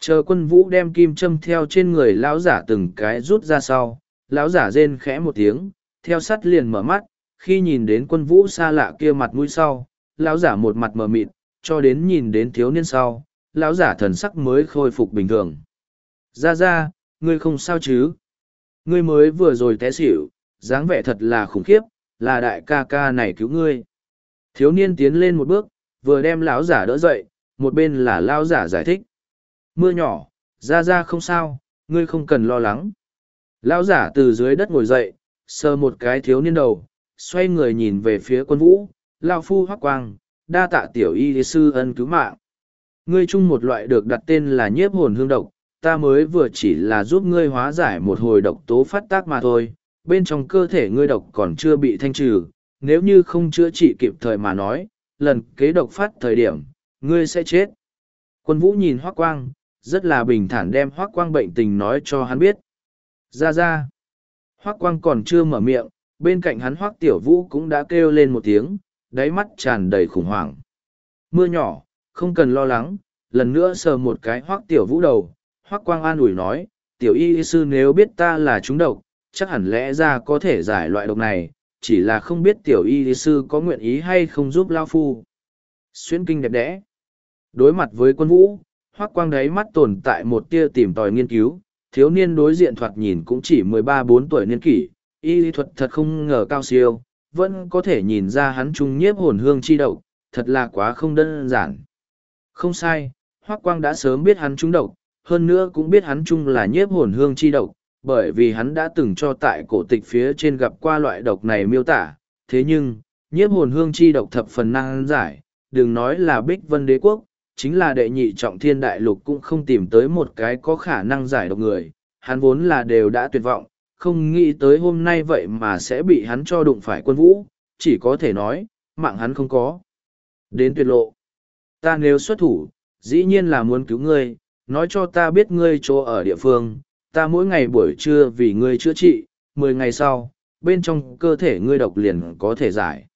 Chờ quân vũ đem kim châm theo trên người lão giả từng cái rút ra sau, lão giả rên khẽ một tiếng, theo sắt liền mở mắt, khi nhìn đến quân vũ xa lạ kia mặt mũi sau, lão giả một mặt mờ mịt, cho đến nhìn đến thiếu niên sau, lão giả thần sắc mới khôi phục bình thường. Ra ra, ngươi không sao chứ? Ngươi mới vừa rồi té xỉu, dáng vẻ thật là khủng khiếp, là đại ca ca này cứu ngươi. Thiếu niên tiến lên một bước, vừa đem lão giả đỡ dậy, một bên là lão giả giải thích. Mưa nhỏ, ra ra không sao, ngươi không cần lo lắng. Lão giả từ dưới đất ngồi dậy, sờ một cái thiếu niên đầu, xoay người nhìn về phía quân vũ, lão phu hoắc quang, đa tạ tiểu y sư ân cứu mạng. Ngươi chung một loại được đặt tên là nhiếp hồn hương độc, ta mới vừa chỉ là giúp ngươi hóa giải một hồi độc tố phát tác mà thôi, bên trong cơ thể ngươi độc còn chưa bị thanh trừ, nếu như không chữa trị kịp thời mà nói, lần kế độc phát thời điểm, ngươi sẽ chết. Quân vũ nhìn Hoác Quang, rất là bình thản đem Hoác Quang bệnh tình nói cho hắn biết. Ra ra. Hoác Quang còn chưa mở miệng, bên cạnh hắn Hoác Tiểu Vũ cũng đã kêu lên một tiếng, đáy mắt tràn đầy khủng hoảng. Mưa nhỏ, không cần lo lắng, lần nữa sờ một cái Hoác Tiểu Vũ đầu, Hoác Quang an ủi nói, Tiểu Y Sư nếu biết ta là chúng độc, chắc hẳn lẽ ra có thể giải loại độc này, chỉ là không biết tiểu y sư có nguyện ý hay không giúp lao phu. Xuyên kinh đẹp đẽ. Đối mặt với quân vũ, hoác quang đáy mắt tồn tại một tia tìm tòi nghiên cứu, thiếu niên đối diện thoạt nhìn cũng chỉ mười ba bốn tuổi niên kỷ, y lý thuật thật không ngờ cao siêu, vẫn có thể nhìn ra hắn trung nhiếp hồn hương chi độc, thật là quá không đơn giản. Không sai, hoác quang đã sớm biết hắn trung độc, hơn nữa cũng biết hắn trung là nhiếp hồn hương chi độc, bởi vì hắn đã từng cho tại cổ tịch phía trên gặp qua loại độc này miêu tả. Thế nhưng, nhiếp hồn hương chi độc thập phần năng giải, đừng nói là bích vân đế quốc, chính là đệ nhị trọng thiên đại lục cũng không tìm tới một cái có khả năng giải độc người. Hắn vốn là đều đã tuyệt vọng, không nghĩ tới hôm nay vậy mà sẽ bị hắn cho đụng phải quân vũ, chỉ có thể nói, mạng hắn không có. Đến tuyệt lộ, ta nếu xuất thủ, dĩ nhiên là muốn cứu ngươi, nói cho ta biết ngươi chỗ ở địa phương, ta mỗi ngày buổi trưa vì ngươi chữa trị, mười ngày sau, bên trong cơ thể ngươi độc liền có thể giải.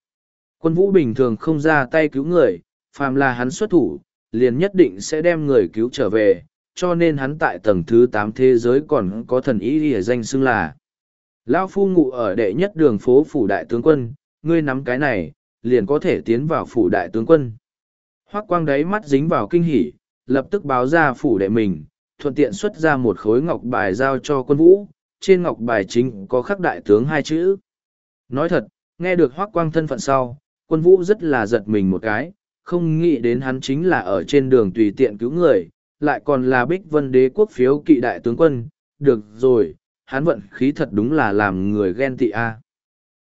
Quân vũ bình thường không ra tay cứu người, phàm là hắn xuất thủ, liền nhất định sẽ đem người cứu trở về, cho nên hắn tại tầng thứ tám thế giới còn có thần ý để danh xưng là. Lão phu ngụ ở đệ nhất đường phố phủ đại tướng quân, ngươi nắm cái này, liền có thể tiến vào phủ đại tướng quân. Hoắc quang đáy mắt dính vào kinh hỉ, lập tức báo ra phủ đệ mình, thuận tiện xuất ra một khối ngọc bài giao cho quân vũ, trên ngọc bài chính có khắc đại tướng hai chữ. Nói thật, nghe được hoác quang thân phận sau, quân vũ rất là giật mình một cái, không nghĩ đến hắn chính là ở trên đường tùy tiện cứu người, lại còn là bích vân đế quốc phiếu kỵ đại tướng quân, được rồi, hắn vận khí thật đúng là làm người ghen tị a.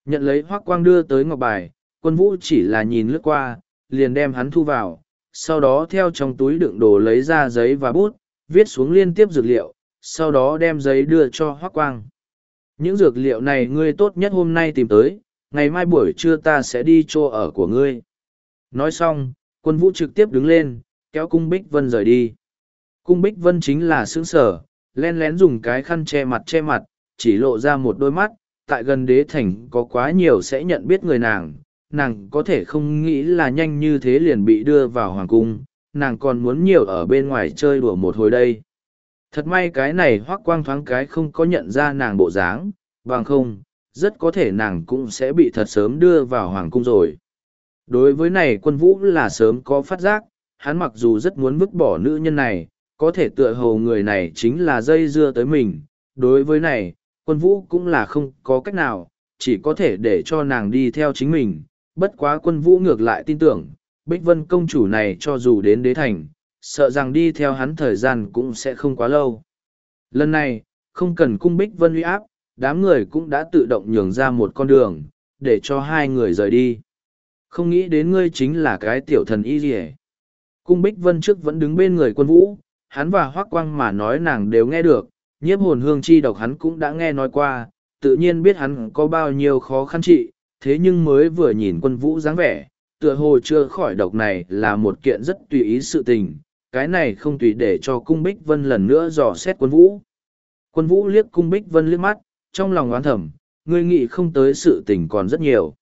Nhận lấy hoác quang đưa tới ngọc bài, quân vũ chỉ là nhìn lướt qua, liền đem hắn thu vào, sau đó theo trong túi đựng đồ lấy ra giấy và bút, viết xuống liên tiếp dược liệu, sau đó đem giấy đưa cho Hoác Quang. Những dược liệu này ngươi tốt nhất hôm nay tìm tới, ngày mai buổi trưa ta sẽ đi chỗ ở của ngươi. Nói xong, quân vũ trực tiếp đứng lên, kéo cung Bích Vân rời đi. Cung Bích Vân chính là sướng sở, len lén dùng cái khăn che mặt che mặt, chỉ lộ ra một đôi mắt, tại gần đế thành có quá nhiều sẽ nhận biết người nàng, nàng có thể không nghĩ là nhanh như thế liền bị đưa vào hoàng cung, nàng còn muốn nhiều ở bên ngoài chơi đùa một hồi đây. Thật may cái này hoác quang thoáng cái không có nhận ra nàng bộ dáng, bằng không, rất có thể nàng cũng sẽ bị thật sớm đưa vào hoàng cung rồi. Đối với này quân vũ là sớm có phát giác, hắn mặc dù rất muốn vứt bỏ nữ nhân này, có thể tựa hồ người này chính là dây dưa tới mình. Đối với này, quân vũ cũng là không có cách nào, chỉ có thể để cho nàng đi theo chính mình. Bất quá quân vũ ngược lại tin tưởng Bích Vân công chủ này cho dù đến đế thành, sợ rằng đi theo hắn thời gian cũng sẽ không quá lâu. Lần này, không cần cung Bích Vân uy áp, đám người cũng đã tự động nhường ra một con đường, để cho hai người rời đi. Không nghĩ đến ngươi chính là cái tiểu thần y gì Cung Bích Vân trước vẫn đứng bên người quân vũ, hắn và Hoác Quang mà nói nàng đều nghe được, nhiếp hồn hương chi độc hắn cũng đã nghe nói qua, tự nhiên biết hắn có bao nhiêu khó khăn trị, thế nhưng mới vừa nhìn quân vũ dáng vẻ, tựa hồ chưa khỏi độc này là một kiện rất tùy ý sự tình, cái này không tùy để cho cung Bích Vân lần nữa dò xét quân vũ. Quân vũ liếc cung Bích Vân liếc mắt, trong lòng oán thầm, ngươi nghĩ không tới sự tình còn rất nhiều.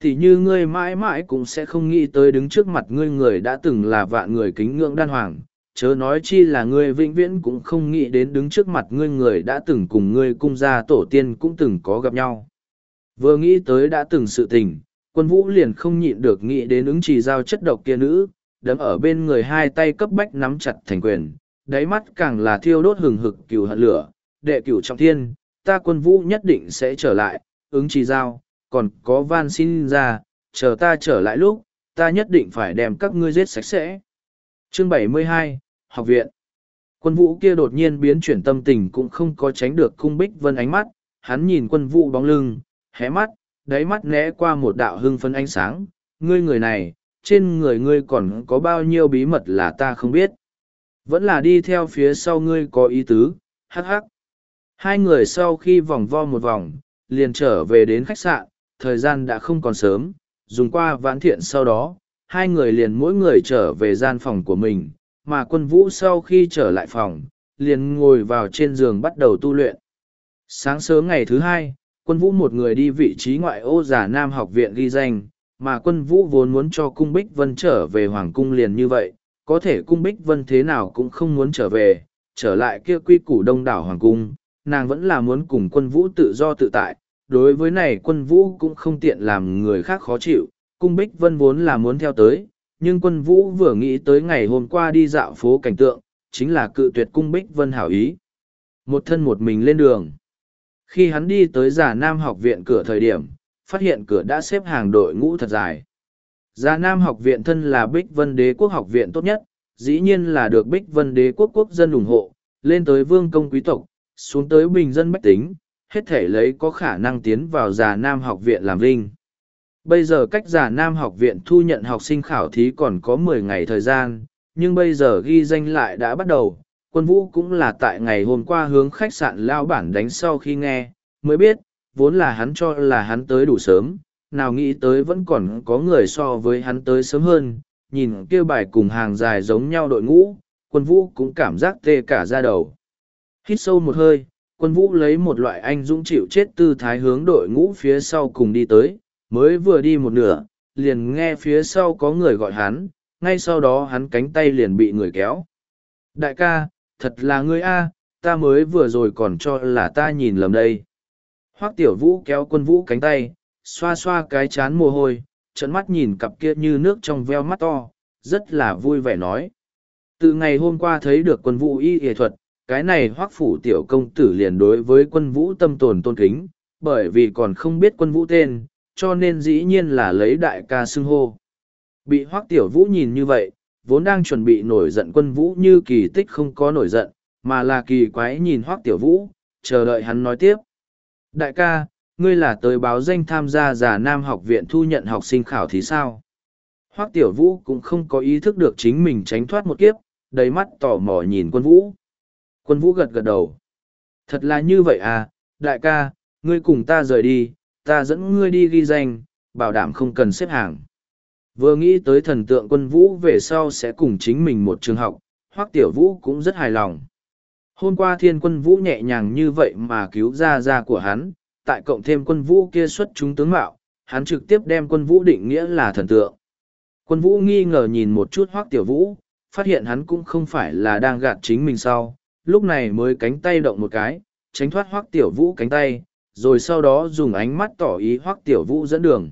Thì như ngươi mãi mãi cũng sẽ không nghĩ tới đứng trước mặt ngươi người đã từng là vạn người kính ngưỡng đan hoàng, chớ nói chi là ngươi vĩnh viễn cũng không nghĩ đến đứng trước mặt ngươi người đã từng cùng ngươi cung gia tổ tiên cũng từng có gặp nhau. Vừa nghĩ tới đã từng sự tình, quân vũ liền không nhịn được nghĩ đến ứng trì giao chất độc kia nữ, đấm ở bên người hai tay cấp bách nắm chặt thành quyền, đáy mắt càng là thiêu đốt hừng hực cừu hận lửa, đệ cửu trọng thiên, ta quân vũ nhất định sẽ trở lại, ứng trì giao, còn có van xin ra, chờ ta trở lại lúc, ta nhất định phải đem các ngươi giết sạch sẽ. Chương 72, Học viện Quân vũ kia đột nhiên biến chuyển tâm tình cũng không có tránh được cung bích vân ánh mắt, hắn nhìn quân vũ bóng lưng, hé mắt, đáy mắt né qua một đạo hưng phấn ánh sáng, ngươi người này, trên người ngươi còn có bao nhiêu bí mật là ta không biết. Vẫn là đi theo phía sau ngươi có ý tứ, hắc hắc. Hai người sau khi vòng vo một vòng, liền trở về đến khách sạn, thời gian đã không còn sớm, dùng qua vãn thiện sau đó, hai người liền mỗi người trở về gian phòng của mình, mà quân vũ sau khi trở lại phòng, liền ngồi vào trên giường bắt đầu tu luyện. Sáng sớm ngày thứ hai, quân vũ một người đi vị trí ngoại ô giả Nam học viện ghi danh, mà quân vũ vốn muốn cho cung Bích Vân trở về Hoàng cung liền như vậy, có thể cung Bích Vân thế nào cũng không muốn trở về, trở lại kia quy củ đông đảo Hoàng cung, nàng vẫn là muốn cùng quân vũ tự do tự tại, đối với này quân vũ cũng không tiện làm người khác khó chịu, cung Bích Vân vốn là muốn theo tới, nhưng quân vũ vừa nghĩ tới ngày hôm qua đi dạo phố cảnh tượng, chính là cự tuyệt cung Bích Vân hảo ý. Một thân một mình lên đường. Khi hắn đi tới giả Nam học viện cửa thời điểm, phát hiện cửa đã xếp hàng đội ngũ thật dài. Giả Nam học viện thân là Bích Vân Đế quốc học viện tốt nhất, dĩ nhiên là được Bích Vân Đế quốc quốc dân ủng hộ, lên tới vương công quý tộc, xuống tới bình dân bách tính, hết thể lấy có khả năng tiến vào giả Nam học viện làm linh. Bây giờ cách giả Nam học viện thu nhận học sinh khảo thí còn có mười ngày thời gian, nhưng bây giờ ghi danh lại đã bắt đầu, quân vũ cũng là tại ngày hôm qua hướng khách sạn lao bản đánh sau khi nghe, mới biết, vốn là hắn cho là hắn tới đủ sớm, nào nghĩ tới vẫn còn có người so với hắn tới sớm hơn, nhìn kia bài cùng hàng dài giống nhau đội ngũ, quân vũ cũng cảm giác tê cả da đầu. Hít sâu một hơi, quân vũ lấy một loại anh dũng chịu chết tư thái hướng đội ngũ phía sau cùng đi tới, mới vừa đi một nửa, liền nghe phía sau có người gọi hắn, ngay sau đó hắn cánh tay liền bị người kéo. Đại ca, thật là ngươi a, ta mới vừa rồi còn cho là ta nhìn lầm đây. Hoác tiểu vũ kéo quân vũ cánh tay, xoa xoa cái chán mồ hôi trận mắt nhìn cặp kia như nước trong veo mắt to, rất là vui vẻ nói. Từ ngày hôm qua thấy được quân vũ y y thuật, cái này hoác phủ tiểu công tử liền đối với quân vũ tâm tồn tôn kính, bởi vì còn không biết quân vũ tên, cho nên dĩ nhiên là lấy đại ca xưng hô. Bị hoác tiểu vũ nhìn như vậy vốn đang chuẩn bị nổi giận quân vũ như kỳ tích không có nổi giận, mà là kỳ quái nhìn hoác tiểu vũ, chờ đợi hắn nói tiếp. Đại ca, ngươi là tới báo danh tham gia giả nam học viện thu nhận học sinh khảo thí sao? Hoác tiểu vũ cũng không có ý thức được chính mình tránh thoát một kiếp, đầy mắt tò mò nhìn quân vũ. Quân vũ gật gật đầu. Thật là như vậy à, đại ca, ngươi cùng ta rời đi, ta dẫn ngươi đi ghi danh, bảo đảm không cần xếp hàng. Vừa nghĩ tới thần tượng quân vũ về sau sẽ cùng chính mình một trường học, hoắc tiểu vũ cũng rất hài lòng. Hôm qua thiên quân vũ nhẹ nhàng như vậy mà cứu ra ra của hắn, tại cộng thêm quân vũ kia xuất chúng tướng mạo, hắn trực tiếp đem quân vũ định nghĩa là thần tượng. Quân vũ nghi ngờ nhìn một chút hoắc tiểu vũ, phát hiện hắn cũng không phải là đang gạt chính mình sau, lúc này mới cánh tay động một cái, tránh thoát hoắc tiểu vũ cánh tay, rồi sau đó dùng ánh mắt tỏ ý hoắc tiểu vũ dẫn đường.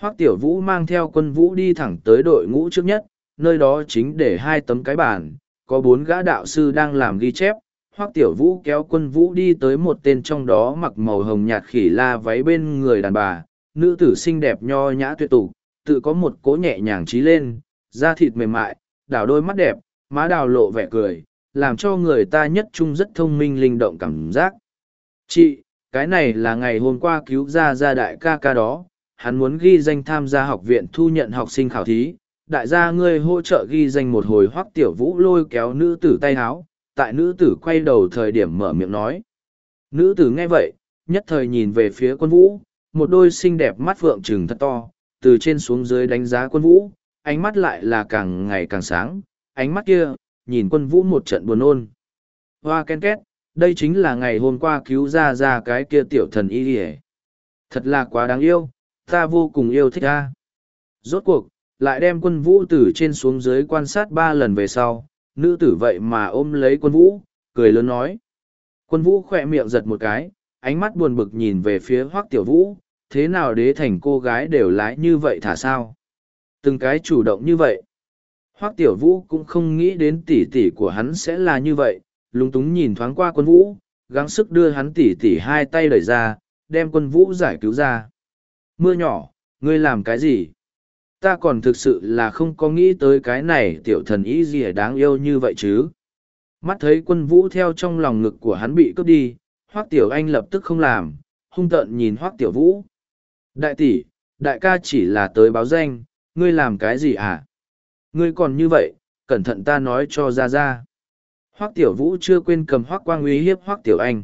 Hoắc Tiểu Vũ mang theo quân vũ đi thẳng tới đội ngũ trước nhất, nơi đó chính để hai tấm cái bàn, có bốn gã đạo sư đang làm ghi chép. Hoắc Tiểu Vũ kéo quân vũ đi tới một tên trong đó mặc màu hồng nhạt khỉ la váy bên người đàn bà, nữ tử xinh đẹp nho nhã tuyệt tục, tự có một cố nhẹ nhàng trí lên, da thịt mềm mại, đảo đôi mắt đẹp, má đào lộ vẻ cười, làm cho người ta nhất trung rất thông minh linh động cảm giác. Chị, cái này là ngày hôm qua cứu ra gia đại ca ca đó, hắn muốn ghi danh tham gia học viện thu nhận học sinh khảo thí. Đại gia ngươi hỗ trợ ghi danh một hồi hoắc tiểu vũ lôi kéo nữ tử tay háo, tại nữ tử quay đầu thời điểm mở miệng nói. Nữ tử nghe vậy, nhất thời nhìn về phía quân vũ, một đôi xinh đẹp mắt vượng trừng thật to, từ trên xuống dưới đánh giá quân vũ, ánh mắt lại là càng ngày càng sáng, ánh mắt kia, nhìn quân vũ một trận buồn ôn. Hoa ken két, đây chính là ngày hôm qua cứu ra ra cái kia tiểu thần y hề thật là quá đáng yêu ta vô cùng yêu thích ta. Rốt cuộc, lại đem quân vũ từ trên xuống dưới quan sát ba lần về sau, nữ tử vậy mà ôm lấy quân vũ, cười lớn nói. Quân vũ khỏe miệng giật một cái, ánh mắt buồn bực nhìn về phía hoắc tiểu vũ, thế nào đế thành cô gái đều lái như vậy thả sao? Từng cái chủ động như vậy. Hoắc tiểu vũ cũng không nghĩ đến tỉ tỉ của hắn sẽ là như vậy, lúng túng nhìn thoáng qua quân vũ, gắng sức đưa hắn tỉ tỉ hai tay đẩy ra, đem quân vũ giải cứu ra mưa nhỏ, ngươi làm cái gì? Ta còn thực sự là không có nghĩ tới cái này tiểu thần ý gì đáng yêu như vậy chứ. Mắt thấy quân vũ theo trong lòng ngực của hắn bị cướp đi hoác tiểu anh lập tức không làm, hung tợn nhìn hoác tiểu vũ. Đại tỷ, đại ca chỉ là tới báo danh, ngươi làm cái gì à? Ngươi còn như vậy, cẩn thận ta nói cho ra ra hoác tiểu vũ chưa quên cầm hoác quang uy hiếp hoác tiểu anh.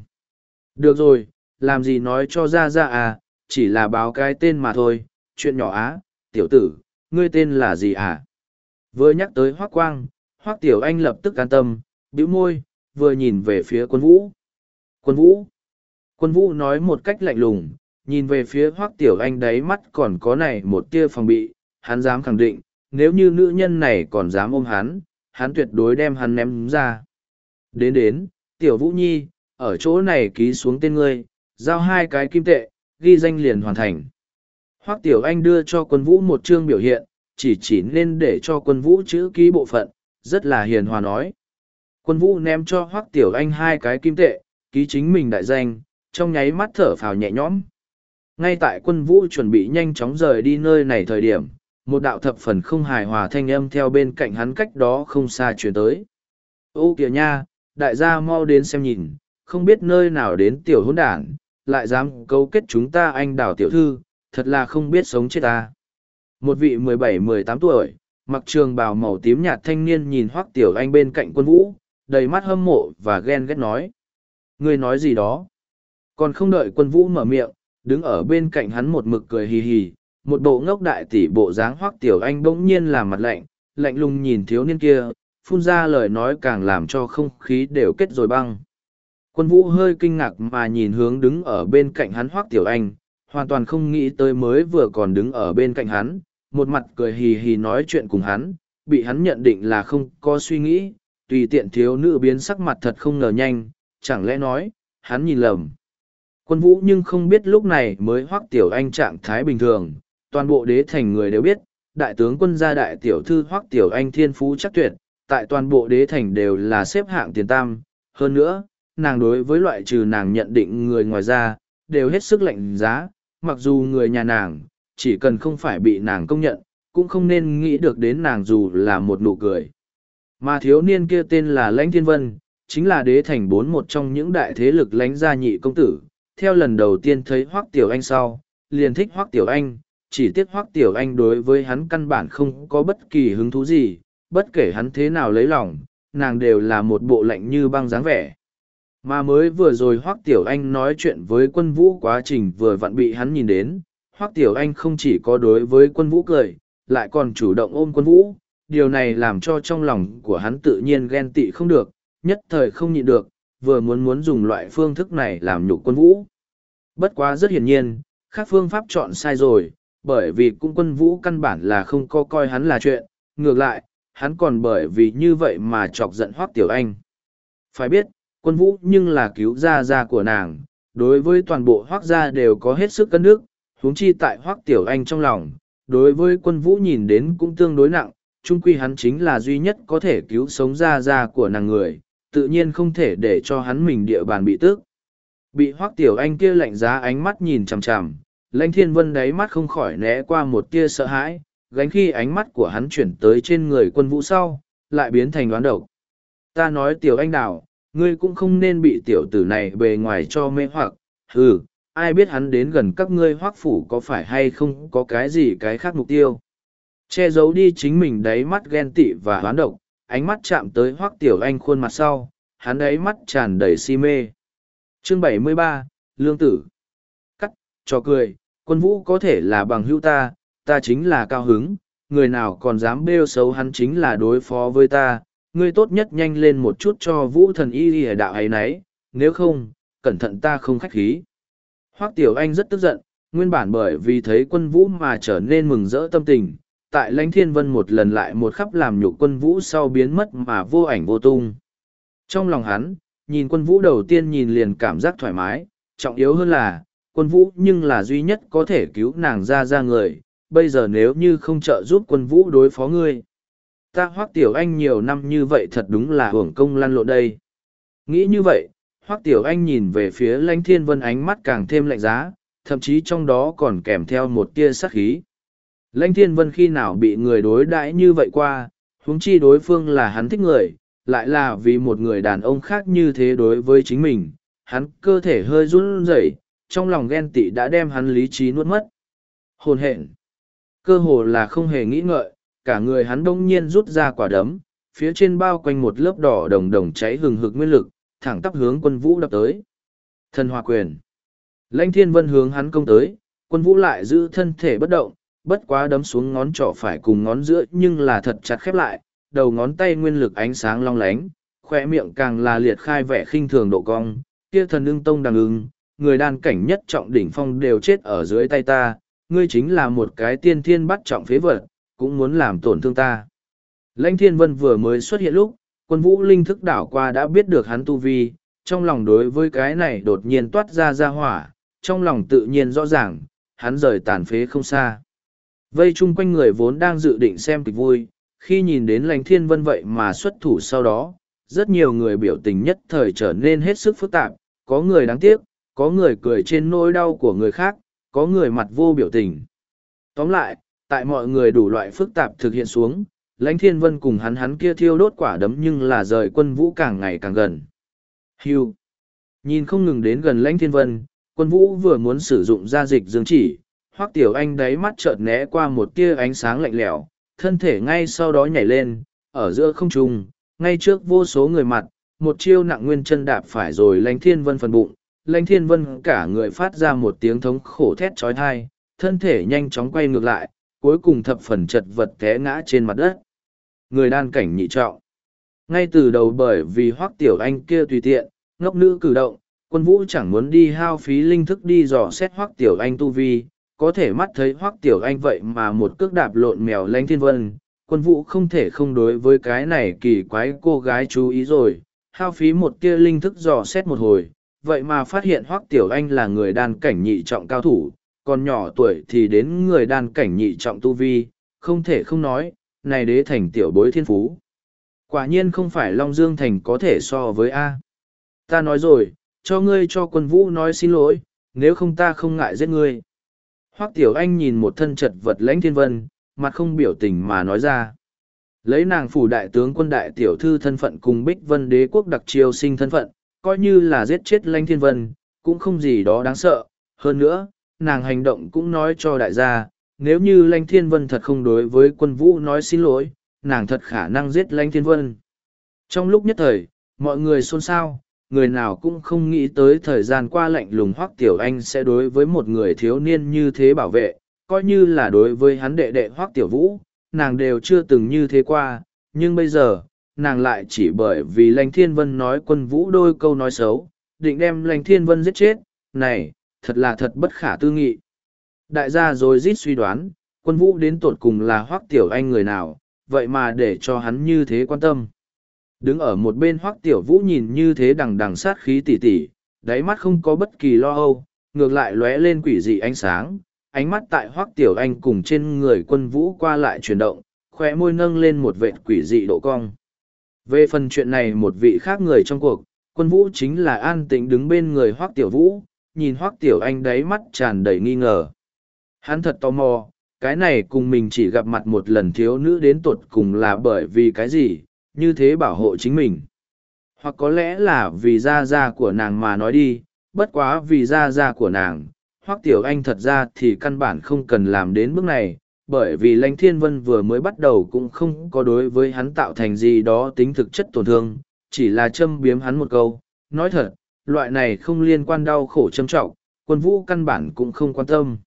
Được rồi, làm gì nói cho ra ra à chỉ là báo cái tên mà thôi, chuyện nhỏ á, tiểu tử, ngươi tên là gì à? Vừa nhắc tới hoác quang, hoác tiểu anh lập tức an tâm, bĩu môi, vừa nhìn về phía quân vũ. Quân vũ? Quân vũ nói một cách lạnh lùng, nhìn về phía hoác tiểu anh đáy mắt còn có này một tia phòng bị, hắn dám khẳng định, nếu như nữ nhân này còn dám ôm hắn hắn tuyệt đối đem hắn ném ra. Đến đến, tiểu vũ nhi, ở chỗ này ký xuống tên ngươi, giao hai cái kim tệ ghi danh liền hoàn thành. Hoác tiểu anh đưa cho quân vũ một chương biểu hiện, chỉ chỉ nên để cho quân vũ chữ ký bộ phận, rất là hiền hòa nói. Quân vũ ném cho hoác tiểu anh hai cái kim tệ, ký chính mình đại danh, trong nháy mắt thở phào nhẹ nhõm. Ngay tại quân vũ chuẩn bị nhanh chóng rời đi nơi này thời điểm, một đạo thập phần không hài hòa thanh âm theo bên cạnh hắn cách đó không xa truyền tới. Ô kìa nha, đại gia mau đến xem nhìn, không biết nơi nào đến tiểu hỗn đản lại dám cấu kết chúng ta anh đào tiểu thư, thật là không biết sống chết ta. Một vị mười bảy, mười tám tuổi, mặc trường bào màu tím nhạt thanh niên nhìn hoác tiểu anh bên cạnh quân vũ, đầy mắt hâm mộ và ghen ghét nói. Ngươi nói gì đó? Còn không đợi quân vũ mở miệng, đứng ở bên cạnh hắn một mực cười hì hì, một bộ ngốc đại tỷ bộ dáng hoác tiểu anh bỗng nhiên làm mặt lạnh lạnh lùng nhìn thiếu niên kia, phun ra lời nói càng làm cho không khí đều kết rồi băng quân vũ hơi kinh ngạc mà nhìn hướng đứng ở bên cạnh hắn hoác tiểu anh, hoàn toàn không nghĩ tới mới vừa còn đứng ở bên cạnh hắn, một mặt cười hì hì nói chuyện cùng hắn, bị hắn nhận định là không có suy nghĩ, tùy tiện thiếu nữ biến sắc mặt thật không ngờ nhanh, chẳng lẽ nói, hắn nhìn lầm. Quân vũ nhưng không biết lúc này mới hoác tiểu anh trạng thái bình thường, toàn bộ đế thành người đều biết, đại tướng quân gia đại tiểu thư hoác tiểu anh thiên phú chắc tuyệt, tại toàn bộ đế thành đều là xếp hạng tiền tam, hơn nữa nàng đối với loại trừ nàng nhận định người ngoài ra, đều hết sức lạnh giá, mặc dù người nhà nàng, chỉ cần không phải bị nàng công nhận, cũng không nên nghĩ được đến nàng dù là một nụ cười. Mà thiếu niên kia tên là lãnh thiên vân, chính là đế thành bốn một trong những đại thế lực lãnh gia nhị công tử, theo lần đầu tiên thấy hoác tiểu anh sau, liền thích hoác tiểu anh, chỉ tiếc hoác tiểu anh đối với hắn căn bản không có bất kỳ hứng thú gì, bất kể hắn thế nào lấy lòng, nàng đều là một bộ lạnh như băng dáng vẻ mà mới vừa rồi hoác tiểu anh nói chuyện với quân vũ quá trình vừa vặn bị hắn nhìn đến. Hoác tiểu anh không chỉ có đối với quân vũ cười, lại còn chủ động ôm quân vũ. Điều này làm cho trong lòng của hắn tự nhiên ghen tị không được, nhất thời không nhịn được, vừa muốn muốn dùng loại phương thức này làm nhục quân vũ. Bất quá rất hiển nhiên, khác phương pháp chọn sai rồi, bởi vì cũng quân vũ căn bản là không có coi hắn là chuyện. Ngược lại, hắn còn bởi vì như vậy mà chọc giận hoác tiểu anh. Phải biết quân vũ nhưng là cứu gia gia của nàng, đối với toàn bộ hoác gia đều có hết sức cân nước, huống chi tại hoác tiểu anh trong lòng, đối với quân vũ nhìn đến cũng tương đối nặng, chung quy hắn chính là duy nhất có thể cứu sống gia gia của nàng người, tự nhiên không thể để cho hắn mình địa bàn bị tước. Bị hoác tiểu anh kia lạnh giá ánh mắt nhìn chằm chằm, lãnh thiên vân đáy mắt không khỏi né qua một tia sợ hãi, gánh khi ánh mắt của hắn chuyển tới trên người quân vũ sau, lại biến thành đoán độc. Ta nói tiểu anh đảo ngươi cũng không nên bị tiểu tử này bề ngoài cho mê hoặc. Ừ ai biết hắn đến gần các ngươi hoác phủ có phải hay không có cái gì cái khác mục tiêu. Che giấu đi chính mình đáy mắt ghen tị và hoán độc ánh mắt chạm tới hoác tiểu anh khuôn mặt sau hắn đáy mắt tràn đầy si mê. Chương 73, lương tử. Cắt cho cười quân vũ có thể là bằng hữu ta ta chính là cao hứng người nào còn dám bêu xấu hắn chính là đối phó với ta ngươi tốt nhất nhanh lên một chút cho vũ thần y lìa đạo ấy nấy nếu không, cẩn thận ta không khách khí. Hoắc Tiểu Anh rất tức giận, nguyên bản bởi vì thấy quân vũ mà trở nên mừng rỡ tâm tình, tại lãnh thiên vân một lần lại một khắp làm nhục quân vũ sau biến mất mà vô ảnh vô tung. Trong lòng hắn, nhìn quân vũ đầu tiên nhìn liền cảm giác thoải mái, trọng yếu hơn là, quân vũ nhưng là duy nhất có thể cứu nàng ra ra người, bây giờ nếu như không trợ giúp quân vũ đối phó ngươi. Ta hoác tiểu anh nhiều năm như vậy thật đúng là hưởng công lăn lộn đây. Nghĩ như vậy, hoác tiểu anh nhìn về phía lãnh thiên vân ánh mắt càng thêm lạnh giá, thậm chí trong đó còn kèm theo một tia sắc khí. Lãnh thiên vân khi nào bị người đối đãi như vậy qua, huống chi đối phương là hắn thích người, lại là vì một người đàn ông khác như thế đối với chính mình, hắn cơ thể hơi run rẩy, trong lòng ghen tị đã đem hắn lý trí nuốt mất. Hồn hẹn Cơ hồ là không hề nghĩ ngợi, cả người hắn đông nhiên rút ra quả đấm, phía trên bao quanh một lớp đỏ đồng đồng cháy hừng hực nguyên lực, thẳng tắp hướng quân vũ đập tới. Thần hòa quyền. Lãnh thiên vân hướng hắn công tới, quân vũ lại giữ thân thể bất động, bất quá đấm xuống ngón trỏ phải cùng ngón giữa nhưng là thật chặt khép lại, đầu ngón tay nguyên lực ánh sáng long lánh, khoe miệng càng là liệt khai vẻ khinh thường độ cong, kia thần ưng tông đằng ưng, người đàn cảnh nhất trọng đỉnh phong đều chết ở dưới tay ta, ngươi chính là một cái tiên thiên bắt trọng phế vật, cũng muốn làm tổn thương ta. Lãnh thiên vân vừa mới xuất hiện lúc, quân vũ linh thức đảo qua đã biết được hắn tu vi, trong lòng đối với cái này đột nhiên toát ra ra hỏa, trong lòng tự nhiên rõ ràng, hắn rời tàn phế không xa. Vây chung quanh người vốn đang dự định xem kịch vui, khi nhìn đến lãnh thiên vân vậy mà xuất thủ sau đó, rất nhiều người biểu tình nhất thời trở nên hết sức phức tạp, có người đáng tiếc, có người cười trên nỗi đau của người khác, có người mặt vô biểu tình. Tóm lại, tại mọi người đủ loại phức tạp thực hiện xuống, lãnh thiên vân cùng hắn hắn kia thiêu đốt quả đấm nhưng là rời quân vũ càng ngày càng gần. Hưu. Nhìn không ngừng đến gần lãnh thiên vân, quân vũ vừa muốn sử dụng gia dịch dương chỉ, hoắc tiểu anh đáy mắt chợt né qua một tia ánh sáng lạnh lẽo, thân thể ngay sau đó nhảy lên, ở giữa không trung, ngay trước vô số người mặt, một chiêu nặng nguyên chân đạp phải rồi lãnh thiên vân phần bụng, lãnh thiên vân cả người phát ra một tiếng thống khổ thét chói tai, thân thể nhanh chóng quay ngược lại, cuối cùng thập phần chật vật té ngã trên mặt đất. Người đan cảnh nhị trọng. Ngay từ đầu bởi vì hoắc tiểu anh kia tùy tiện, ngốc nữ cử động, quân vũ chẳng muốn đi hao phí linh thức đi dò xét hoắc tiểu anh tu vi, có thể mắt thấy hoắc tiểu anh vậy mà một cước đạp lộn mèo lãnh thiên vân. Quân vũ không thể không đối với cái này kỳ quái cô gái chú ý rồi, hao phí một tia linh thức dò xét một hồi, vậy mà phát hiện hoắc tiểu anh là người đan cảnh nhị trọng cao thủ, còn nhỏ tuổi thì đến người đan cảnh nhị trọng tu vi, không thể không nói, này đế thành tiểu bối thiên phú. Quả nhiên không phải Long Dương Thành có thể so với A. Ta nói rồi, cho ngươi cho quân vũ nói xin lỗi, nếu không ta không ngại giết ngươi. Hoắc Tiểu Anh nhìn một thân chật vật lãnh thiên vân, mặt không biểu tình mà nói ra. Lấy nàng phủ đại tướng quân đại tiểu thư thân phận cùng Bích Vân đế quốc đặc triều sinh thân phận, coi như là giết chết lãnh thiên vân, cũng không gì đó đáng sợ. Hơn nữa, nàng hành động cũng nói cho đại gia, nếu như Lanh thiên vân thật không đối với quân vũ nói xin lỗi, nàng thật khả năng giết Lanh thiên vân. Trong lúc nhất thời, mọi người xôn xao, người nào cũng không nghĩ tới thời gian qua lạnh lùng hoắc tiểu anh sẽ đối với một người thiếu niên như thế bảo vệ, coi như là đối với hắn đệ đệ hoắc tiểu vũ, nàng đều chưa từng như thế qua, nhưng bây giờ, nàng lại chỉ bởi vì Lanh thiên vân nói quân vũ đôi câu nói xấu, định đem Lanh thiên vân giết chết, này, thật là thật bất khả tư nghị. Đại gia rồi rít suy đoán, quân vũ đến tột cùng là hoắc tiểu anh người nào, vậy mà để cho hắn như thế quan tâm. Đứng ở một bên hoắc tiểu vũ nhìn như thế đằng đằng sát khí tỉ tỉ, đáy mắt không có bất kỳ lo âu, ngược lại lóe lên quỷ dị ánh sáng, ánh mắt tại hoắc tiểu anh cùng trên người quân vũ qua lại chuyển động, khóe môi nâng lên một vệt quỷ dị độ cong. Về phần chuyện này một vị khác người trong cuộc, quân vũ chính là an tĩnh đứng bên người hoắc tiểu vũ, nhìn hoắc tiểu anh đáy mắt tràn đầy nghi ngờ. Hắn thật tò mò, cái này cùng mình chỉ gặp mặt một lần thiếu nữ đến tột cùng là bởi vì cái gì, như thế bảo hộ chính mình. Hoặc có lẽ là vì da da của nàng mà nói đi, bất quá vì da da của nàng, hoắc tiểu anh thật ra thì căn bản không cần làm đến bước này, bởi vì lãnh thiên vân vừa mới bắt đầu cũng không có đối với hắn tạo thành gì đó tính thực chất tổn thương, chỉ là châm biếm hắn một câu, nói thật, loại này không liên quan đau khổ châm trọng, quân vũ căn bản cũng không quan tâm.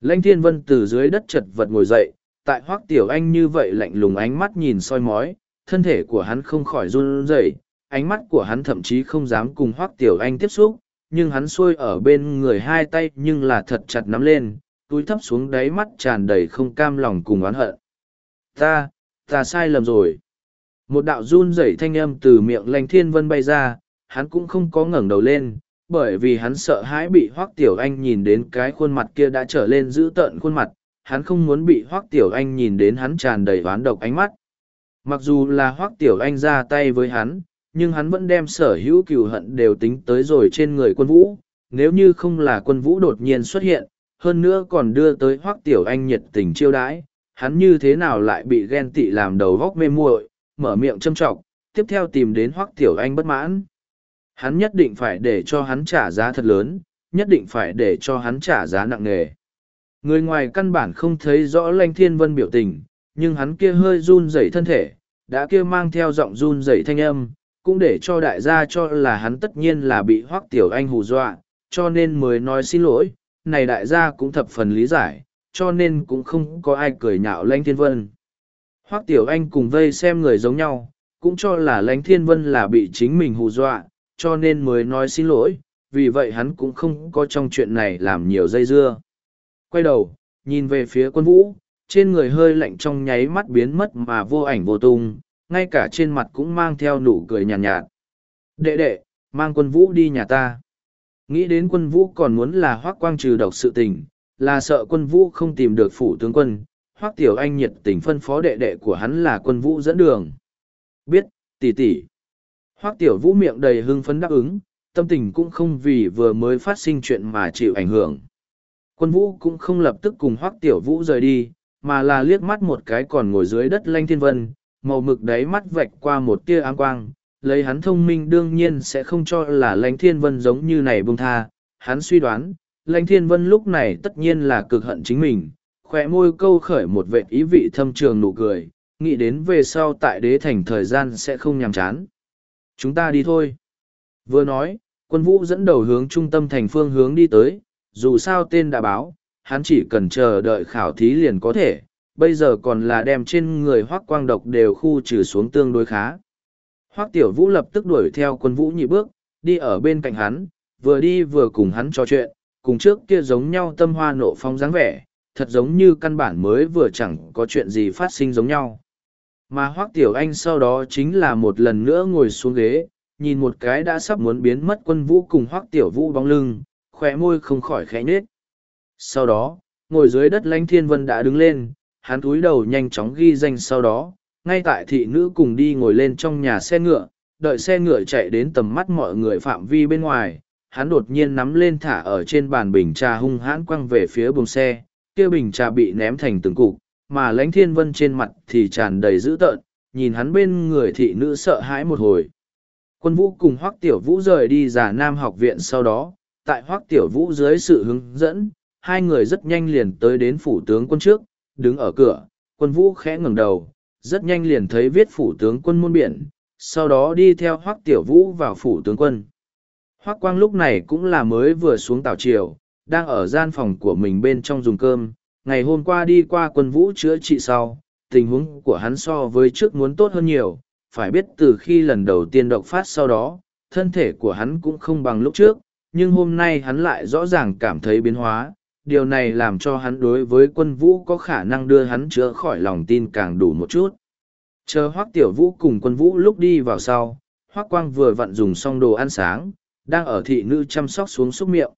Lãnh thiên vân từ dưới đất chật vật ngồi dậy, tại hoác tiểu anh như vậy lạnh lùng ánh mắt nhìn soi mói, thân thể của hắn không khỏi run rẩy, ánh mắt của hắn thậm chí không dám cùng hoác tiểu anh tiếp xúc nhưng hắn xuôi ở bên người hai tay nhưng là thật chặt nắm lên túi thấp xuống đáy mắt tràn đầy không cam lòng cùng oán hận ta ta sai lầm rồi một đạo run rẩy thanh âm từ miệng lãnh thiên vân bay ra hắn cũng không có ngẩng đầu lên, bởi vì hắn sợ hãi bị hoác tiểu anh nhìn đến cái khuôn mặt kia đã trở lên dữ tợn khuôn mặt, hắn không muốn bị hoác tiểu anh nhìn đến hắn tràn đầy oán độc ánh mắt. Mặc dù là hoác tiểu anh ra tay với hắn, nhưng hắn vẫn đem sở hữu cừu hận đều tính tới rồi trên người quân vũ, nếu như không là quân vũ đột nhiên xuất hiện, hơn nữa còn đưa tới hoác tiểu anh nhiệt tình chiêu đãi, hắn như thế nào lại bị ghen tị làm đầu góc mê muội, mở miệng châm trọng tiếp theo tìm đến hoác tiểu anh bất mãn hắn nhất định phải để cho hắn trả giá thật lớn, nhất định phải để cho hắn trả giá nặng nề. Người ngoài căn bản không thấy rõ lanh thiên vân biểu tình, nhưng hắn kia hơi run rẩy thân thể, đã kia mang theo giọng run rẩy thanh âm, cũng để cho đại gia cho là hắn tất nhiên là bị hoác tiểu anh hù dọa, cho nên mới nói xin lỗi, này đại gia cũng thập phần lý giải, cho nên cũng không có ai cười nhạo Lanh thiên vân. Hoác tiểu anh cùng vây xem người giống nhau, cũng cho là Lanh thiên vân là bị chính mình hù dọa cho nên mới nói xin lỗi vì vậy hắn cũng không có trong chuyện này làm nhiều dây dưa. Quay đầu nhìn về phía quân vũ trên người hơi lạnh trong nháy mắt biến mất mà vô ảnh vô tung ngay cả trên mặt cũng mang theo nụ cười nhàn nhạt, nhạt. Đệ đệ mang quân vũ đi nhà ta. Nghĩ đến quân vũ còn muốn là hoác quang trừ độc sự tình là sợ quân vũ không tìm được phủ tướng quân hoác tiểu anh nhiệt tình phân phó đệ đệ của hắn là quân vũ dẫn đường. Biết tỷ tỷ. Hoắc tiểu vũ miệng đầy hưng phấn đáp ứng, tâm tình cũng không vì vừa mới phát sinh chuyện mà chịu ảnh hưởng. Quân vũ cũng không lập tức cùng Hoắc tiểu vũ rời đi, mà là liếc mắt một cái còn ngồi dưới đất lanh thiên vân, màu mực đáy mắt vạch qua một tia ánh quang, lấy hắn thông minh đương nhiên sẽ không cho là Lanh thiên vân giống như này buông tha. Hắn suy đoán, Lanh thiên vân lúc này tất nhiên là cực hận chính mình khoe môi câu khởi một vệt ý vị thâm trường nụ cười, nghĩ đến về sau tại đế thành thời gian sẽ không nhàm chán chúng ta đi thôi. Vừa nói, quân vũ dẫn đầu hướng trung tâm thành phương hướng đi tới, dù sao tên đã báo, hắn chỉ cần chờ đợi khảo thí liền có thể, bây giờ còn là đem trên người hoác quang độc đều khu trừ xuống tương đối khá. Hoác tiểu vũ lập tức đuổi theo quân vũ nhị bước, đi ở bên cạnh hắn, vừa đi vừa cùng hắn trò chuyện, cùng trước kia giống nhau tâm hoa nộ phong dáng vẻ, thật giống như căn bản mới vừa chẳng có chuyện gì phát sinh giống nhau mà hoác tiểu anh sau đó chính là một lần nữa ngồi xuống ghế, nhìn một cái đã sắp muốn biến mất quân vũ cùng hoác tiểu vũ bóng lưng, khóe môi không khỏi khẽ nhết sau đó, ngồi dưới đất lãnh thiên vân đã đứng lên, hắn cúi đầu nhanh chóng ghi danh sau đó, ngay tại thị nữ cùng đi ngồi lên trong nhà xe ngựa, đợi xe ngựa chạy đến tầm mắt mọi người phạm vi bên ngoài, hắn đột nhiên nắm lên thả ở trên bàn bình trà hung hãn quăng về phía buồng xe, kia bình trà bị ném thành từng cục mà lãnh thiên vân trên mặt thì tràn đầy dữ tợn, nhìn hắn bên người thị nữ sợ hãi một hồi. Quân vũ cùng hoắc tiểu vũ rời đi giả nam học viện sau đó, tại hoắc tiểu vũ dưới sự hướng dẫn, hai người rất nhanh liền tới đến phủ tướng quân trước, đứng ở cửa, quân vũ khẽ ngẩng đầu, rất nhanh liền thấy viết phủ tướng quân môn biển, sau đó đi theo hoắc tiểu vũ vào phủ tướng quân. Hoắc quang lúc này cũng là mới vừa xuống tàu triều, đang ở gian phòng của mình bên trong dùng cơm ngày hôm qua đi qua quân vũ chữa trị sau, tình huống của hắn so với trước muốn tốt hơn nhiều. Phải biết từ khi lần đầu tiên độc phát sau đó, thân thể của hắn cũng không bằng lúc trước, nhưng hôm nay hắn lại rõ ràng cảm thấy biến hóa. Điều này làm cho hắn đối với quân vũ có khả năng đưa hắn chữa khỏi lòng tin càng đủ một chút. Chờ Hoắc tiểu vũ cùng quân vũ lúc đi vào sau, Hoắc quang vừa vặn dùng xong đồ ăn sáng, đang ở thị nữ chăm sóc xuống xúc miệng.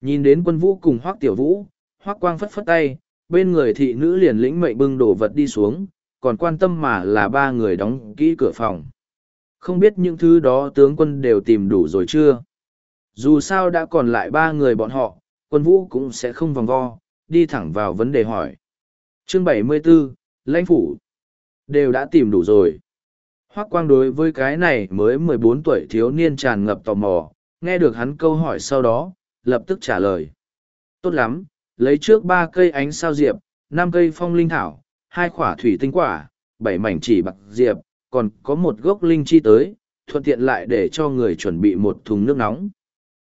Nhìn đến quân vũ cùng Hoắc tiểu vũ hoác quang phất phất tay bên người thị nữ liền lĩnh mệnh bưng đồ vật đi xuống còn quan tâm mà là ba người đóng kỹ cửa phòng. Không biết những thứ đó tướng quân đều tìm đủ rồi chưa? Dù sao đã còn lại ba người bọn họ quân vũ cũng sẽ không vòng vo đi thẳng vào vấn đề hỏi. Chương 74, lãnh phủ. Đều đã tìm đủ rồi. Hoác quang đối với cái này mới mười bốn tuổi thiếu niên tràn ngập tò mò nghe được hắn câu hỏi sau đó lập tức trả lời. Tốt lắm lấy trước ba cây ánh sao diệp năm cây phong linh thảo hai khỏa thủy tinh quả bảy mảnh chỉ bạc diệp còn có một gốc linh chi tới thuận tiện lại để cho người chuẩn bị một thùng nước nóng.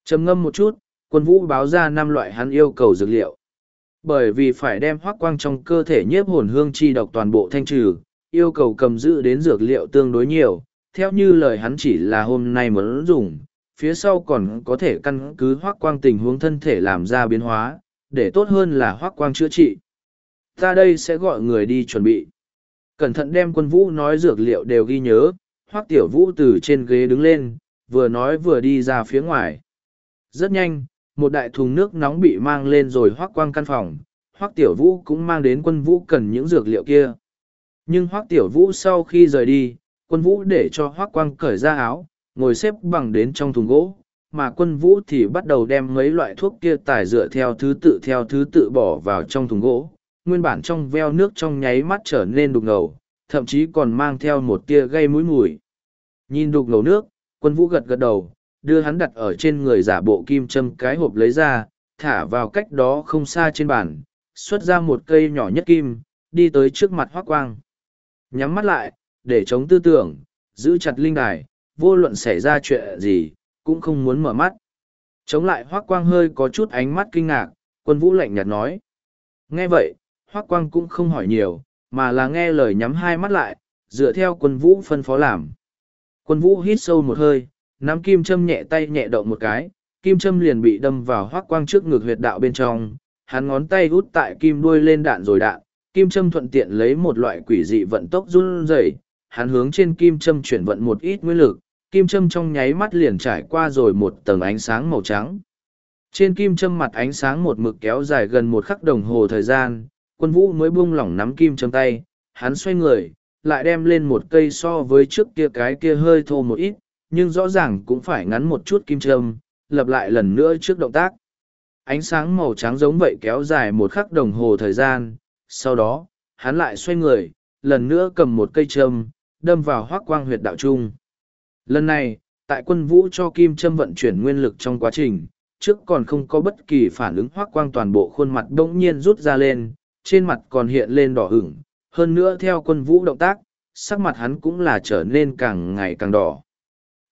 Trầm ngâm một chút quân vũ báo ra năm loại hắn yêu cầu dược liệu. Bởi vì phải đem hoác quang trong cơ thể nhiếp hồn hương chi độc toàn bộ thanh trừ yêu cầu cầm giữ đến dược liệu tương đối nhiều theo như lời hắn chỉ là hôm nay muốn dùng, phía sau còn có thể căn cứ hoác quang tình huống thân thể làm ra biến hóa, để tốt hơn là hoác quang chữa trị. Ta đây sẽ gọi người đi chuẩn bị. Cẩn thận đem quân vũ nói dược liệu đều ghi nhớ, hoác tiểu vũ từ trên ghế đứng lên, vừa nói vừa đi ra phía ngoài. Rất nhanh, một đại thùng nước nóng bị mang lên rồi hoác quang căn phòng, hoác tiểu vũ cũng mang đến quân vũ cần những dược liệu kia. Nhưng hoác tiểu vũ sau khi rời đi, quân vũ để cho hoác quang cởi ra áo, ngồi xếp bằng đến trong thùng gỗ, mà quân vũ thì bắt đầu đem mấy loại thuốc kia tải dựa theo thứ tự theo thứ tự bỏ vào trong thùng gỗ. Nguyên bản trong veo nước trong nháy mắt trở nên đục ngầu, thậm chí còn mang theo một tia gây mũi mùi. Nhìn đục ngầu nước, quân vũ gật gật đầu, đưa hắn đặt ở trên người giả bộ kim châm cái hộp lấy ra, thả vào cách đó không xa trên bàn, xuất ra một cây nhỏ nhất kim, đi tới trước mặt hoác quang. Nhắm mắt lại, để chống tư tưởng, giữ chặt linh đài, vô luận xảy ra chuyện gì, cũng không muốn mở mắt. Chống lại hoác quang hơi có chút ánh mắt kinh ngạc, quân vũ lạnh nhạt nói. Nghe vậy, hoác quang cũng không hỏi nhiều, mà là nghe lời nhắm hai mắt lại, dựa theo quân vũ phân phó làm. Quân vũ hít sâu một hơi, nắm kim châm nhẹ tay nhẹ động một cái, kim châm liền bị đâm vào hoác quang trước ngực huyệt đạo bên trong, hắn ngón tay hút tại kim đuôi lên đạn rồi đạn, kim châm thuận tiện lấy một loại quỷ dị vận tốc run rẩy, hắn hướng trên kim châm chuyển vận một ít nguyên lực, kim châm trong nháy mắt liền trải qua rồi một tầng ánh sáng màu trắng. Trên kim châm mặt ánh sáng một mực kéo dài gần một khắc đồng hồ thời gian, quân vũ mới buông lỏng nắm kim châm tay, hắn xoay người, lại đem lên một cây so với trước kia cái kia hơi thô một ít, nhưng rõ ràng cũng phải ngắn một chút kim châm, lập lại lần nữa trước động tác. Ánh sáng màu trắng giống vậy kéo dài một khắc đồng hồ thời gian, sau đó, hắn lại xoay người, lần nữa cầm một cây châm, đâm vào hoác quang huyệt đạo trung. Lần này, tại quân vũ cho kim châm vận chuyển nguyên lực trong quá trình, trước còn không có bất kỳ phản ứng hoác quang toàn bộ khuôn mặt bỗng nhiên rút ra lên, trên mặt còn hiện lên đỏ ửng, hơn nữa theo quân vũ động tác, sắc mặt hắn cũng là trở nên càng ngày càng đỏ.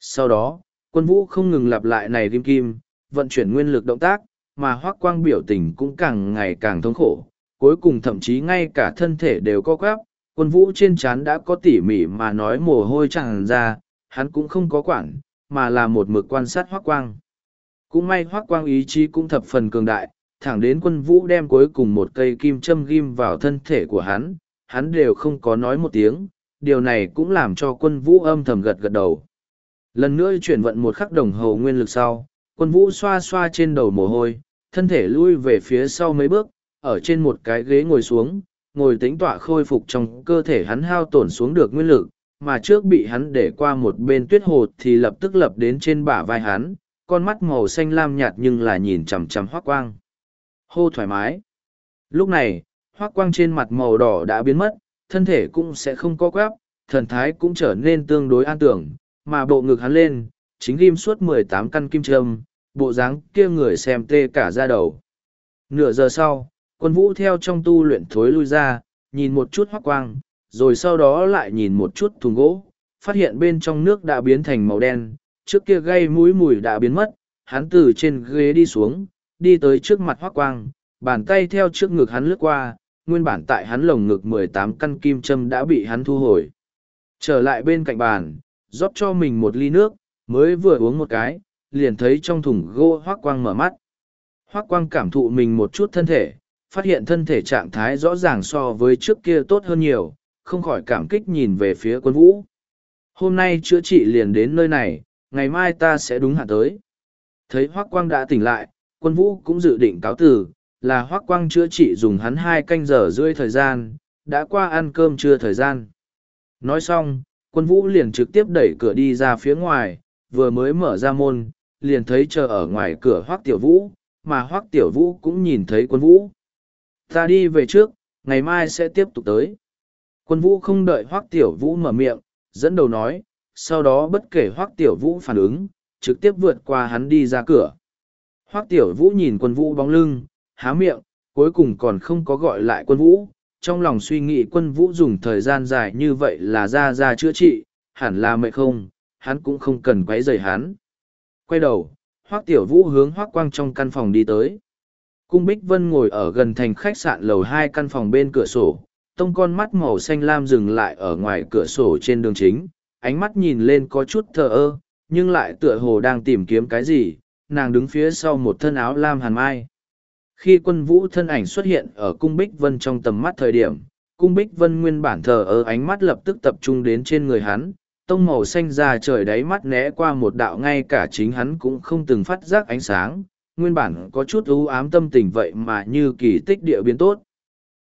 Sau đó, quân vũ không ngừng lặp lại này kim kim, vận chuyển nguyên lực động tác, mà hoác quang biểu tình cũng càng ngày càng thống khổ, cuối cùng thậm chí ngay cả thân thể đều co quắp, quân vũ trên trán đã có tỉ mỉ mà nói mồ hôi tràn ra, hắn cũng không có quản, mà là một mực quan sát hoác quang. Cũng may hoác quang ý chí cũng thập phần cường đại, thẳng đến quân vũ đem cuối cùng một cây kim châm ghim vào thân thể của hắn, hắn đều không có nói một tiếng, điều này cũng làm cho quân vũ âm thầm gật gật đầu. Lần nữa chuyển vận một khắc đồng hồ nguyên lực sau, quân vũ xoa xoa trên đầu mồ hôi, thân thể lui về phía sau mấy bước, ở trên một cái ghế ngồi xuống, ngồi tính tọa khôi phục trong cơ thể hắn hao tổn xuống được nguyên lực, mà trước bị hắn để qua một bên tuyết hồ thì lập tức lập đến trên bả vai hắn, con mắt màu xanh lam nhạt nhưng là nhìn chằm chằm hoác quang. Hô thoải mái. Lúc này, hoác quang trên mặt màu đỏ đã biến mất, thân thể cũng sẽ không có quáp, thần thái cũng trở nên tương đối an tưởng, mà bộ ngực hắn lên, chính ghim suốt mười tám căn kim trâm, bộ dáng kia người xem tê cả ra đầu. Nửa giờ sau, quân vũ theo trong tu luyện thối lui ra, nhìn một chút hoác quang, rồi sau đó lại nhìn một chút thùng gỗ, phát hiện bên trong nước đã biến thành màu đen, trước kia gây mũi mùi đã biến mất, hắn từ trên ghế đi xuống, đi tới trước mặt hoác quang, bàn tay theo trước ngực hắn lướt qua, nguyên bản tại hắn lồng ngực mười tám căn kim châm đã bị hắn thu hồi. Trở lại bên cạnh bàn, rót cho mình một ly nước, mới vừa uống một cái, liền thấy trong thùng gỗ hoác quang mở mắt. Hoác quang cảm thụ mình một chút thân thể, phát hiện thân thể trạng thái rõ ràng so với trước kia tốt hơn nhiều, không khỏi cảm kích nhìn về phía quân vũ. Hôm nay chữa trị liền đến nơi này, ngày mai ta sẽ đúng hạn tới. Thấy Hoác Quang đã tỉnh lại, quân vũ cũng dự định cáo từ, là Hoác Quang chữa trị dùng hắn hai canh giờ rưỡi thời gian, đã qua ăn cơm trưa thời gian. Nói xong, quân vũ liền trực tiếp đẩy cửa đi ra phía ngoài, vừa mới mở ra môn, liền thấy chờ ở ngoài cửa Hoác Tiểu Vũ, mà Hoác Tiểu Vũ cũng nhìn thấy quân vũ. Ta đi về trước, ngày mai sẽ tiếp tục tới. Quân vũ không đợi Hoác Tiểu Vũ mở miệng, dẫn đầu nói, sau đó bất kể Hoác Tiểu Vũ phản ứng, trực tiếp vượt qua hắn đi ra cửa. Hoác Tiểu Vũ nhìn quân vũ bóng lưng, há miệng, cuối cùng còn không có gọi lại quân vũ. Trong lòng suy nghĩ quân vũ dùng thời gian dài như vậy là ra ra chữa trị, hẳn là mệt không, hắn cũng không cần quấy rầy hắn. Quay đầu, Hoắc Tiểu Vũ hướng Hoắc Quang trong căn phòng đi tới. Cung Bích Vân ngồi ở gần thành khách sạn lầu hai căn phòng bên cửa sổ, tông con mắt màu xanh lam dừng lại ở ngoài cửa sổ trên đường chính, ánh mắt nhìn lên có chút thờ ơ, nhưng lại tựa hồ đang tìm kiếm cái gì, nàng đứng phía sau một thân áo lam hàn mai. Khi quân vũ thân ảnh xuất hiện ở cung Bích Vân trong tầm mắt thời điểm, cung Bích Vân nguyên bản thờ ơ ánh mắt lập tức tập trung đến trên người hắn, tông màu xanh ra trời đáy mắt né qua một đạo ngay cả chính hắn cũng không từng phát giác ánh sáng, nguyên bản có chút ưu ám tâm tình vậy mà như kỳ tích địa biến tốt.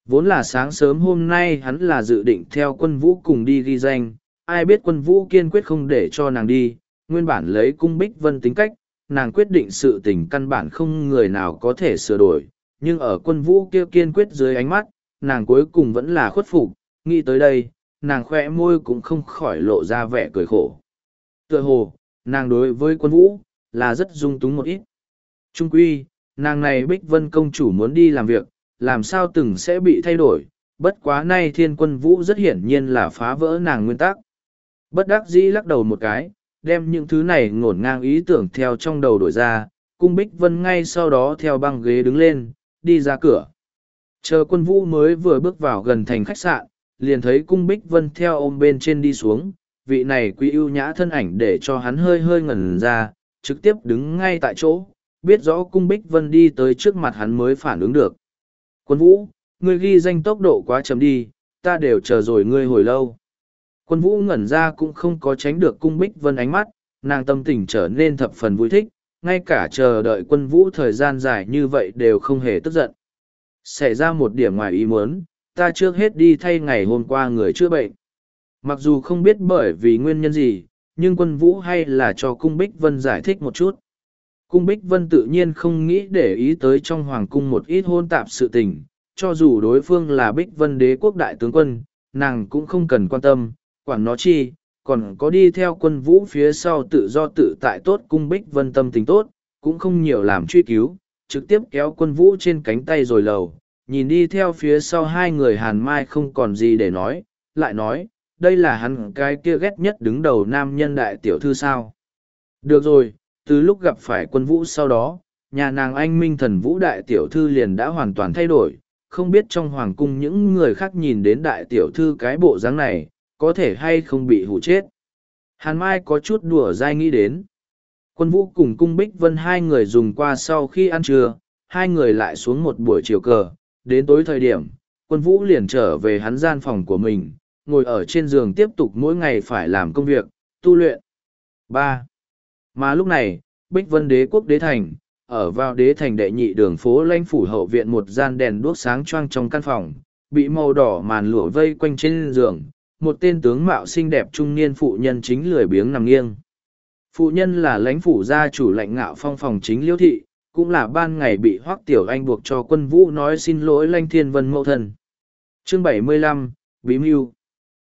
Vốn là sáng sớm hôm nay hắn là dự định theo quân vũ cùng đi ghi danh, ai biết quân vũ kiên quyết không để cho nàng đi, nguyên bản lấy cung bích vân tính cách, nàng quyết định sự tình căn bản không người nào có thể sửa đổi, nhưng ở quân vũ kia kiên quyết dưới ánh mắt, nàng cuối cùng vẫn là khuất phục, nghĩ tới đây, nàng khẽ môi cũng không khỏi lộ ra vẻ cười khổ. Tựa hồ, nàng đối với quân vũ, là rất dung túng một ít. Trung quy, nàng này Bích Vân công chủ muốn đi làm việc, làm sao từng sẽ bị thay đổi, bất quá nay thiên quân vũ rất hiển nhiên là phá vỡ nàng nguyên tắc. Bất đắc dĩ lắc đầu một cái, đem những thứ này ngổn ngang ý tưởng theo trong đầu đổi ra, cung Bích Vân ngay sau đó theo băng ghế đứng lên, đi ra cửa. Chờ quân vũ mới vừa bước vào gần thành khách sạn, liền thấy cung Bích Vân theo ôm bên trên đi xuống, vị này quý ưu nhã thân ảnh để cho hắn hơi hơi ngẩn ra, trực tiếp đứng ngay tại chỗ, biết rõ cung Bích Vân đi tới trước mặt hắn mới phản ứng được. Quân vũ, ngươi ghi danh tốc độ quá chậm đi, ta đều chờ rồi ngươi hồi lâu. Quân vũ ngẩn ra cũng không có tránh được cung Bích Vân ánh mắt, nàng tâm tình trở nên thập phần vui thích, ngay cả chờ đợi quân vũ thời gian dài như vậy đều không hề tức giận. Xảy ra một điểm ngoài ý muốn, ta trước hết đi thay ngày hôm qua người chữa bệnh. Mặc dù không biết bởi vì nguyên nhân gì, nhưng quân vũ hay là cho cung Bích Vân giải thích một chút. Cung Bích Vân tự nhiên không nghĩ để ý tới trong hoàng cung một ít hôn tạp sự tình, cho dù đối phương là Bích Vân đế quốc đại tướng quân, nàng cũng không cần quan tâm, quản nó chi, còn có đi theo quân vũ phía sau tự do tự tại tốt cung Bích Vân tâm tình tốt, cũng không nhiều làm truy cứu, trực tiếp kéo quân vũ trên cánh tay rồi lầu, nhìn đi theo phía sau hai người hàn mai không còn gì để nói, lại nói, đây là hắn cái kia ghét nhất đứng đầu nam nhân đại tiểu thư sao. Được rồi, từ lúc gặp phải quân vũ sau đó, nhà nàng anh minh thần vũ đại tiểu thư liền đã hoàn toàn thay đổi, không biết trong hoàng cung những người khác nhìn đến đại tiểu thư cái bộ dáng này, có thể hay không bị hủ chết. Hàn Mai có chút đùa dai nghĩ đến. Quân vũ cùng cung Bích Vân hai người dùng qua sau khi ăn trưa, hai người lại xuống một buổi chiều cờ, đến tối thời điểm, quân vũ liền trở về hắn gian phòng của mình, ngồi ở trên giường tiếp tục mỗi ngày phải làm công việc, tu luyện. ba mà lúc này, Bích Vân đế quốc đế thành, ở vào đế thành đệ nhị đường phố lãnh phủ hậu viện một gian đèn đuốc sáng choang trong căn phòng, bị màu đỏ màn lụa vây quanh trên giường, một tên tướng mạo xinh đẹp trung niên phụ nhân chính lười biếng nằm nghiêng. Phụ nhân là lãnh phủ gia chủ lãnh ngạo phong phòng chính liêu thị, cũng là ban ngày bị hoắc tiểu anh buộc cho quân vũ nói xin lỗi lãnh thiên vân mẫu thân. Chương bảy mươi lăm Bí Mưu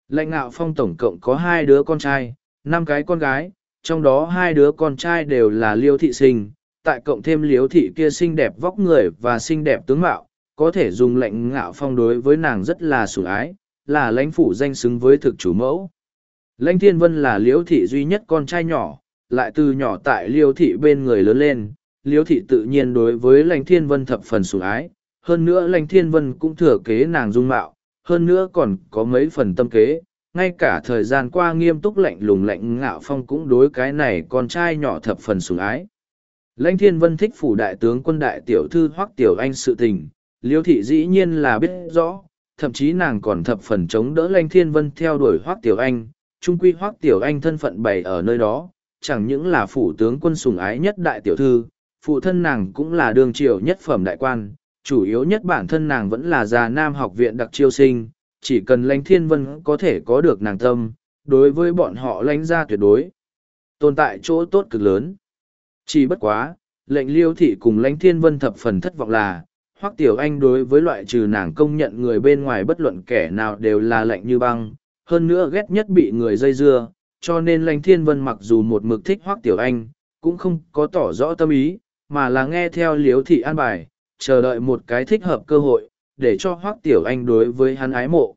Lãnh ngạo phong tổng cộng có hai đứa con trai, năm cái con gái, trong đó hai đứa con trai đều là liêu thị sinh, tại cộng thêm liêu thị kia xinh đẹp vóc người và xinh đẹp tướng mạo, có thể dùng lệnh ngạo phong đối với nàng rất là sủng ái, là lãnh phủ danh xứng với thực chủ mẫu. Lãnh thiên vân là liêu thị duy nhất con trai nhỏ, lại từ nhỏ tại liêu thị bên người lớn lên, liêu thị tự nhiên đối với lãnh thiên vân thập phần sủng ái, hơn nữa lãnh thiên vân cũng thừa kế nàng dung mạo, hơn nữa còn có mấy phần tâm kế, ngay cả thời gian qua nghiêm túc lạnh lùng lạnh ngạo phong cũng đối cái này con trai nhỏ thập phần sủng ái. Lãnh thiên vân thích phủ đại tướng quân đại tiểu thư hoắc tiểu anh sự tình, liêu thị dĩ nhiên là biết rõ, thậm chí nàng còn thập phần chống đỡ lãnh thiên vân theo đuổi hoắc tiểu anh, trung quy hoắc tiểu anh thân phận bày ở nơi đó, chẳng những là phủ tướng quân sủng ái nhất đại tiểu thư, phụ thân nàng cũng là đường triều nhất phẩm đại quan, chủ yếu nhất bản thân nàng vẫn là già nam học viện đặc chiêu sinh, chỉ cần lãnh thiên vân có thể có được nàng tâm, đối với bọn họ lãnh ra tuyệt đối. Tồn tại chỗ tốt cực lớn. Chỉ bất quá, lệnh liêu thị cùng lãnh thiên vân thập phần thất vọng là, hoắc tiểu anh đối với loại trừ nàng công nhận người bên ngoài bất luận kẻ nào đều là lệnh như băng, hơn nữa ghét nhất bị người dây dưa, cho nên lãnh thiên vân mặc dù một mực thích hoắc tiểu anh, cũng không có tỏ rõ tâm ý, mà là nghe theo liếu thị an bài, chờ đợi một cái thích hợp cơ hội, để cho hoắc tiểu anh đối với hắn ái mộ.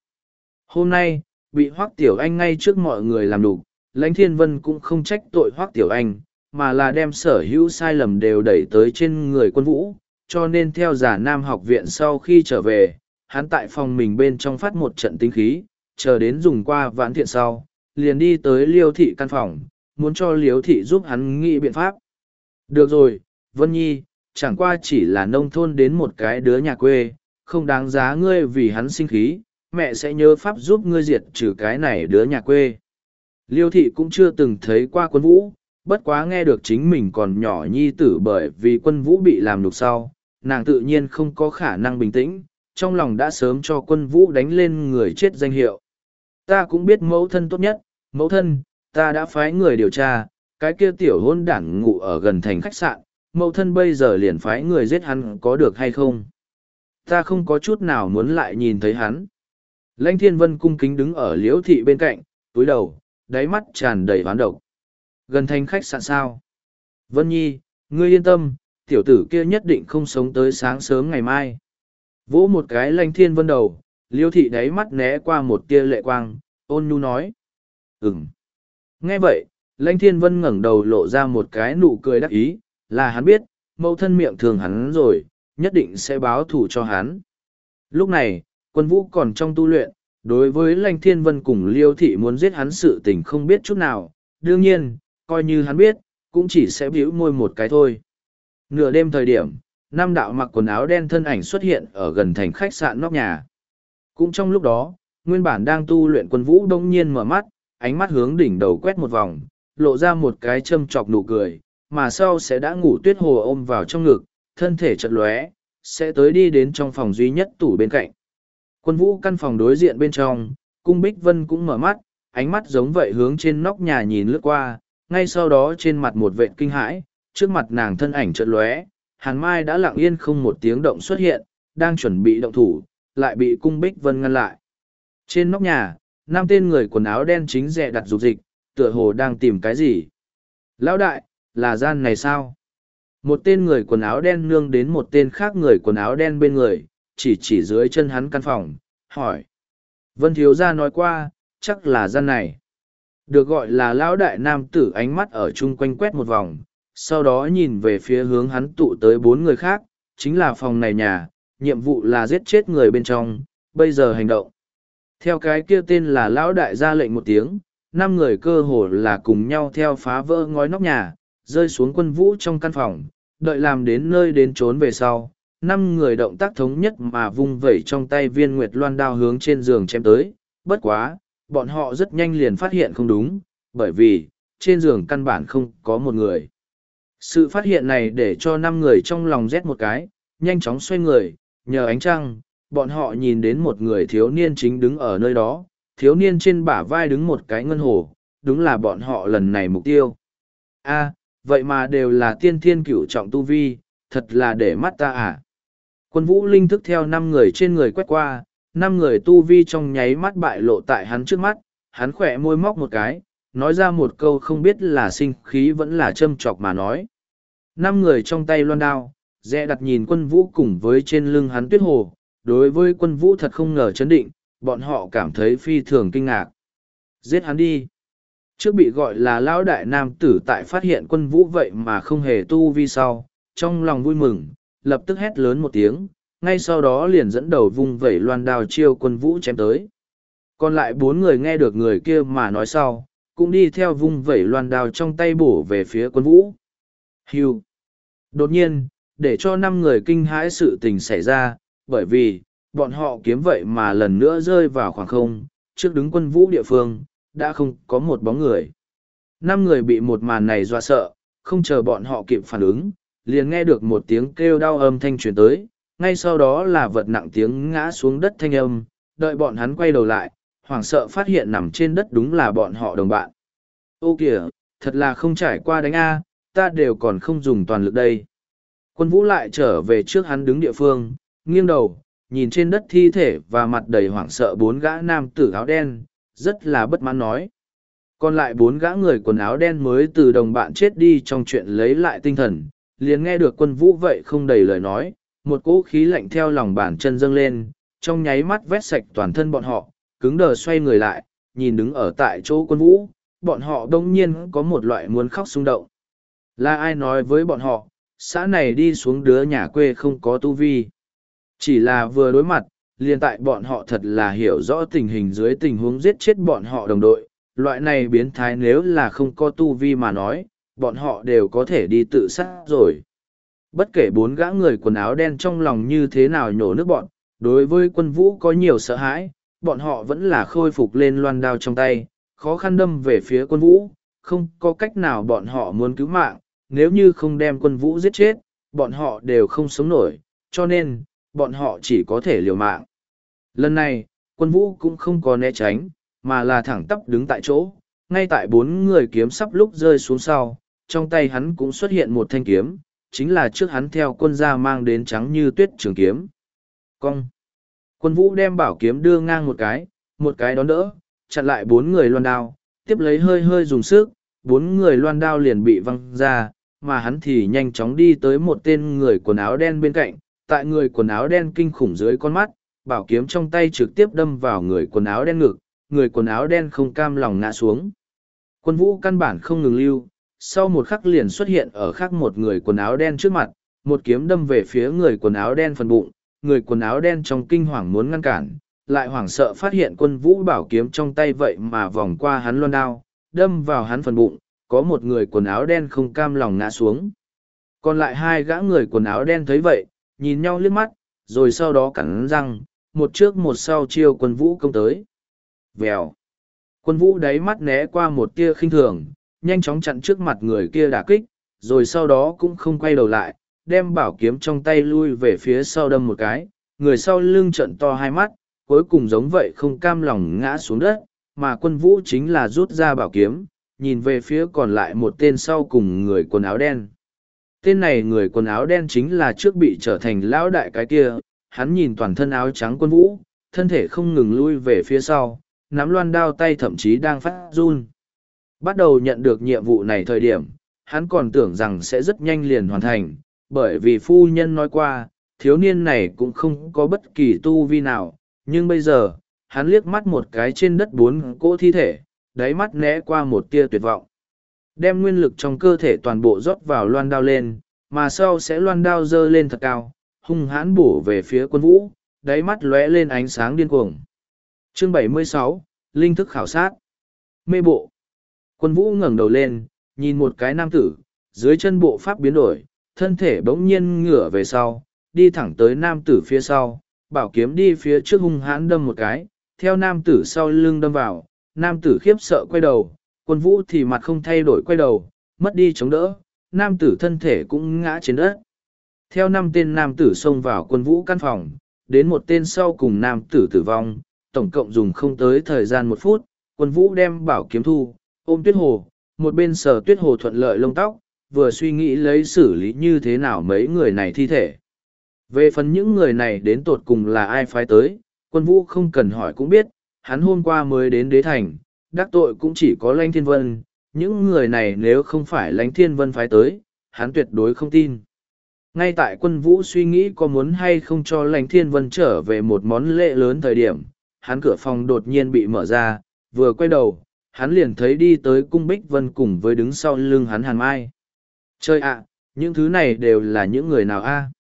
Hôm nay, bị hoắc tiểu anh ngay trước mọi người làm đủ, lãnh thiên vân cũng không trách tội hoắc tiểu anh, mà là đem sở hữu sai lầm đều đẩy tới trên người quân vũ, cho nên theo giả nam học viện sau khi trở về, hắn tại phòng mình bên trong phát một trận tinh khí, chờ đến dùng qua vãn thiện sau, liền đi tới liêu thị căn phòng, muốn cho liêu thị giúp hắn nghĩ biện pháp. Được rồi, Vân Nhi, chẳng qua chỉ là nông thôn đến một cái đứa nhà quê, không đáng giá ngươi vì hắn sinh khí, mẹ sẽ nhớ pháp giúp ngươi diệt trừ cái này đứa nhà quê. Liêu thị cũng chưa từng thấy qua quân vũ, bất quá nghe được chính mình còn nhỏ nhi tử bởi vì quân vũ bị làm nhục sau, nàng tự nhiên không có khả năng bình tĩnh, trong lòng đã sớm cho quân vũ đánh lên người chết danh hiệu. Ta cũng biết mẫu thân tốt nhất, mẫu thân, ta đã phái người điều tra, cái kia tiểu hôn đảng ngủ ở gần thành khách sạn, mẫu thân bây giờ liền phái người giết hắn có được hay không? Ta không có chút nào muốn lại nhìn thấy hắn. Lãnh thiên vân cung kính đứng ở liễu thị bên cạnh, túi đầu, đáy mắt tràn đầy hoán độc. Gần thành khách sạn sao? Vân Nhi, ngươi yên tâm, tiểu tử kia nhất định không sống tới sáng sớm ngày mai. Vỗ một cái lãnh thiên vân đầu, Liễu thị đáy mắt né qua một tia lệ quang, ôn nhu nói. Ừm. Nghe vậy, lãnh thiên vân ngẩng đầu lộ ra một cái nụ cười đắc ý, là hắn biết, mẫu thân miệng thường hắn rồi, nhất định sẽ báo thù cho hắn. Lúc này, quân vũ còn trong tu luyện, đối với lanh thiên vân cùng liêu thị muốn giết hắn sự tình không biết chút nào, đương nhiên, coi như hắn biết, cũng chỉ sẽ bĩu môi một cái thôi. Nửa đêm thời điểm, nam đạo mặc quần áo đen thân ảnh xuất hiện ở gần thành khách sạn nóc nhà. Cũng trong lúc đó, nguyên bản đang tu luyện quân vũ đông nhiên mở mắt, ánh mắt hướng đỉnh đầu quét một vòng, lộ ra một cái châm chọc nụ cười, mà sau sẽ đã ngủ tuyết hồ ôm vào trong ngực, thân thể chật lóe, sẽ tới đi đến trong phòng duy nhất tủ bên cạnh. Quân vũ căn phòng đối diện bên trong, cung Bích Vân cũng mở mắt, ánh mắt giống vậy hướng trên nóc nhà nhìn lướt qua, ngay sau đó trên mặt một vệt kinh hãi, trước mặt nàng thân ảnh chợt lóe, Hàn Mai đã lặng yên không một tiếng động xuất hiện, đang chuẩn bị động thủ, lại bị cung Bích Vân ngăn lại. Trên nóc nhà, năm tên người quần áo đen chính rẻ đặt dục dịch, tựa hồ đang tìm cái gì. Lão đại, là gian này sao? Một tên người quần áo đen nương đến một tên khác người quần áo đen bên người, chỉ chỉ dưới chân hắn căn phòng, hỏi. Vân Thiếu Gia nói qua, chắc là gian này. Được gọi là lão đại nam tử ánh mắt ở chung quanh quét một vòng, sau đó nhìn về phía hướng hắn tụ tới bốn người khác, chính là phòng này nhà, nhiệm vụ là giết chết người bên trong, bây giờ hành động. Theo cái kia tên là lão đại ra lệnh một tiếng, năm người cơ hồ là cùng nhau theo phá vỡ ngói nóc nhà, rơi xuống quân vũ trong căn phòng, đợi làm đến nơi đến trốn về sau. Năm người động tác thống nhất mà vung vẩy trong tay viên nguyệt loan đao hướng trên giường chém tới, bất quá, bọn họ rất nhanh liền phát hiện không đúng, bởi vì, trên giường căn bản không có một người. Sự phát hiện này để cho năm người trong lòng rét một cái, nhanh chóng xoay người, nhờ ánh trăng, bọn họ nhìn đến một người thiếu niên chính đứng ở nơi đó, thiếu niên trên bả vai đứng một cái ngân hồ, đúng là bọn họ lần này mục tiêu. a vậy mà đều là tiên thiên cửu trọng tu vi, thật là để mắt ta à. Quân vũ linh thức theo năm người trên người quét qua, năm người tu vi trong nháy mắt bại lộ tại hắn trước mắt, hắn khỏe môi móc một cái, nói ra một câu không biết là sinh khí vẫn là châm chọc mà nói. Năm người trong tay loan đao, dẹ đặt nhìn quân vũ cùng với trên lưng hắn tuyết hồ, đối với quân vũ thật không ngờ chấn định, bọn họ cảm thấy phi thường kinh ngạc. Giết hắn đi. Trước bị gọi là lão đại nam tử tại phát hiện quân vũ vậy mà không hề tu vi sau, trong lòng vui mừng, lập tức hét lớn một tiếng, ngay sau đó liền dẫn đầu vung vẩy loan đao chiêu quân vũ chém tới. Còn lại bốn người nghe được người kia mà nói sau, cũng đi theo vung vẩy loan đao trong tay bổ về phía quân vũ. Hưu. Đột nhiên, để cho năm người kinh hãi sự tình xảy ra, bởi vì, bọn họ kiếm vậy mà lần nữa rơi vào khoảng không, trước đứng quân vũ địa phương, đã không có một bóng người. Năm người bị một màn này dọa sợ, không chờ bọn họ kịp phản ứng, liền nghe được một tiếng kêu đau âm thanh truyền tới, ngay sau đó là vật nặng tiếng ngã xuống đất thanh âm, đợi bọn hắn quay đầu lại, hoảng sợ phát hiện nằm trên đất đúng là bọn họ đồng bạn. Ô kìa, thật là không trải qua đánh A, ta đều còn không dùng toàn lực đây. Quân vũ lại trở về trước hắn đứng địa phương, nghiêng đầu, nhìn trên đất thi thể và mặt đầy hoảng sợ bốn gã nam tử áo đen, rất là bất mãn nói. Còn lại bốn gã người quần áo đen mới từ đồng bạn chết đi trong chuyện lấy lại tinh thần, liền nghe được quân vũ vậy không đầy lời nói, một cỗ khí lạnh theo lòng bàn chân dâng lên, trong nháy mắt vét sạch toàn thân bọn họ, cứng đờ xoay người lại, nhìn đứng ở tại chỗ quân vũ, bọn họ đông nhiên có một loại muốn khóc xung động. Là ai nói với bọn họ, xã này đi xuống đứa nhà quê không có tu vi. Chỉ là vừa đối mặt, liền tại bọn họ thật là hiểu rõ tình hình dưới tình huống giết chết bọn họ đồng đội, loại này biến thái nếu là không có tu vi mà nói, bọn họ đều có thể đi tự sát rồi. Bất kể bốn gã người quần áo đen trong lòng như thế nào nhổ nước bọn, đối với quân vũ có nhiều sợ hãi, bọn họ vẫn là khôi phục lên loan đao trong tay, khó khăn đâm về phía quân vũ, không có cách nào bọn họ muốn cứu mạng, nếu như không đem quân vũ giết chết, bọn họ đều không sống nổi, cho nên, bọn họ chỉ có thể liều mạng. Lần này, quân vũ cũng không có né tránh, mà là thẳng tắp đứng tại chỗ, ngay tại bốn người kiếm sắp lúc rơi xuống sau, trong tay hắn cũng xuất hiện một thanh kiếm, chính là trước hắn theo quân gia mang đến trắng như tuyết trường kiếm. Cong! Quân vũ đem bảo kiếm đưa ngang một cái, một cái đón đỡ, chặn lại bốn người loan đao, tiếp lấy hơi hơi dùng sức, bốn người loan đao liền bị văng ra, mà hắn thì nhanh chóng đi tới một tên người quần áo đen bên cạnh, tại người quần áo đen kinh khủng dưới con mắt, bảo kiếm trong tay trực tiếp đâm vào người quần áo đen ngực, người quần áo đen không cam lòng ngã xuống. Quân vũ căn bản không ngừng lưu, sau một khắc liền xuất hiện ở khác một người quần áo đen trước mặt, một kiếm đâm về phía người quần áo đen phần bụng, người quần áo đen trong kinh hoàng muốn ngăn cản, lại hoảng sợ phát hiện quân vũ bảo kiếm trong tay vậy mà vòng qua hắn loan đao, đâm vào hắn phần bụng, có một người quần áo đen không cam lòng ngã xuống. Còn lại hai gã người quần áo đen thấy vậy, nhìn nhau liếc mắt, rồi sau đó cắn răng, một trước một sau chiêu quân vũ công tới. Vèo. Quân vũ đáy mắt né qua một tia khinh thường, nhanh chóng chặn trước mặt người kia đả kích, rồi sau đó cũng không quay đầu lại, đem bảo kiếm trong tay lui về phía sau đâm một cái, người sau lưng trận to hai mắt, cuối cùng giống vậy không cam lòng ngã xuống đất, mà quân vũ chính là rút ra bảo kiếm, nhìn về phía còn lại một tên sau cùng người quần áo đen. Tên này người quần áo đen chính là trước bị trở thành lão đại cái kia, hắn nhìn toàn thân áo trắng quân vũ, thân thể không ngừng lui về phía sau, nắm loan đao tay thậm chí đang phát run. Bắt đầu nhận được nhiệm vụ này thời điểm, hắn còn tưởng rằng sẽ rất nhanh liền hoàn thành, bởi vì phu nhân nói qua, thiếu niên này cũng không có bất kỳ tu vi nào, nhưng bây giờ, hắn liếc mắt một cái trên đất bốn cỗ thi thể, đáy mắt né qua một tia tuyệt vọng. Đem nguyên lực trong cơ thể toàn bộ rót vào loan đao lên, mà sau sẽ loan đao dơ lên thật cao, hung hãn bổ về phía quân vũ, đáy mắt lóe lên ánh sáng điên cuồng. Chương 76, Linh thức khảo sát. Mê bộ. Quân vũ ngẩng đầu lên, nhìn một cái nam tử, dưới chân bộ pháp biến đổi, thân thể bỗng nhiên ngửa về sau, đi thẳng tới nam tử phía sau, bảo kiếm đi phía trước hung hãn đâm một cái, theo nam tử sau lưng đâm vào, nam tử khiếp sợ quay đầu, quân vũ thì mặt không thay đổi quay đầu, mất đi chống đỡ, nam tử thân thể cũng ngã trên đất. Theo năm tên nam tử xông vào quân vũ căn phòng, đến một tên sau cùng nam tử tử vong, tổng cộng dùng không tới thời gian một phút, quân vũ đem bảo kiếm thu, ôm tuyết hồ, một bên sờ tuyết hồ thuận lợi lông tóc, vừa suy nghĩ lấy xử lý như thế nào mấy người này thi thể. Về phần những người này đến tột cùng là ai phái tới, quân vũ không cần hỏi cũng biết, hắn hôm qua mới đến đế thành, đắc tội cũng chỉ có lãnh thiên vân, những người này nếu không phải lãnh thiên vân phái tới, hắn tuyệt đối không tin. Ngay tại quân vũ suy nghĩ có muốn hay không cho lãnh thiên vân trở về một món lễ lớn thời điểm, hắn cửa phòng đột nhiên bị mở ra, vừa quay đầu, hắn liền thấy đi tới cung bích vân cùng với đứng sau lưng hắn hàn mai. Chơi ạ, những thứ này đều là những người nào a?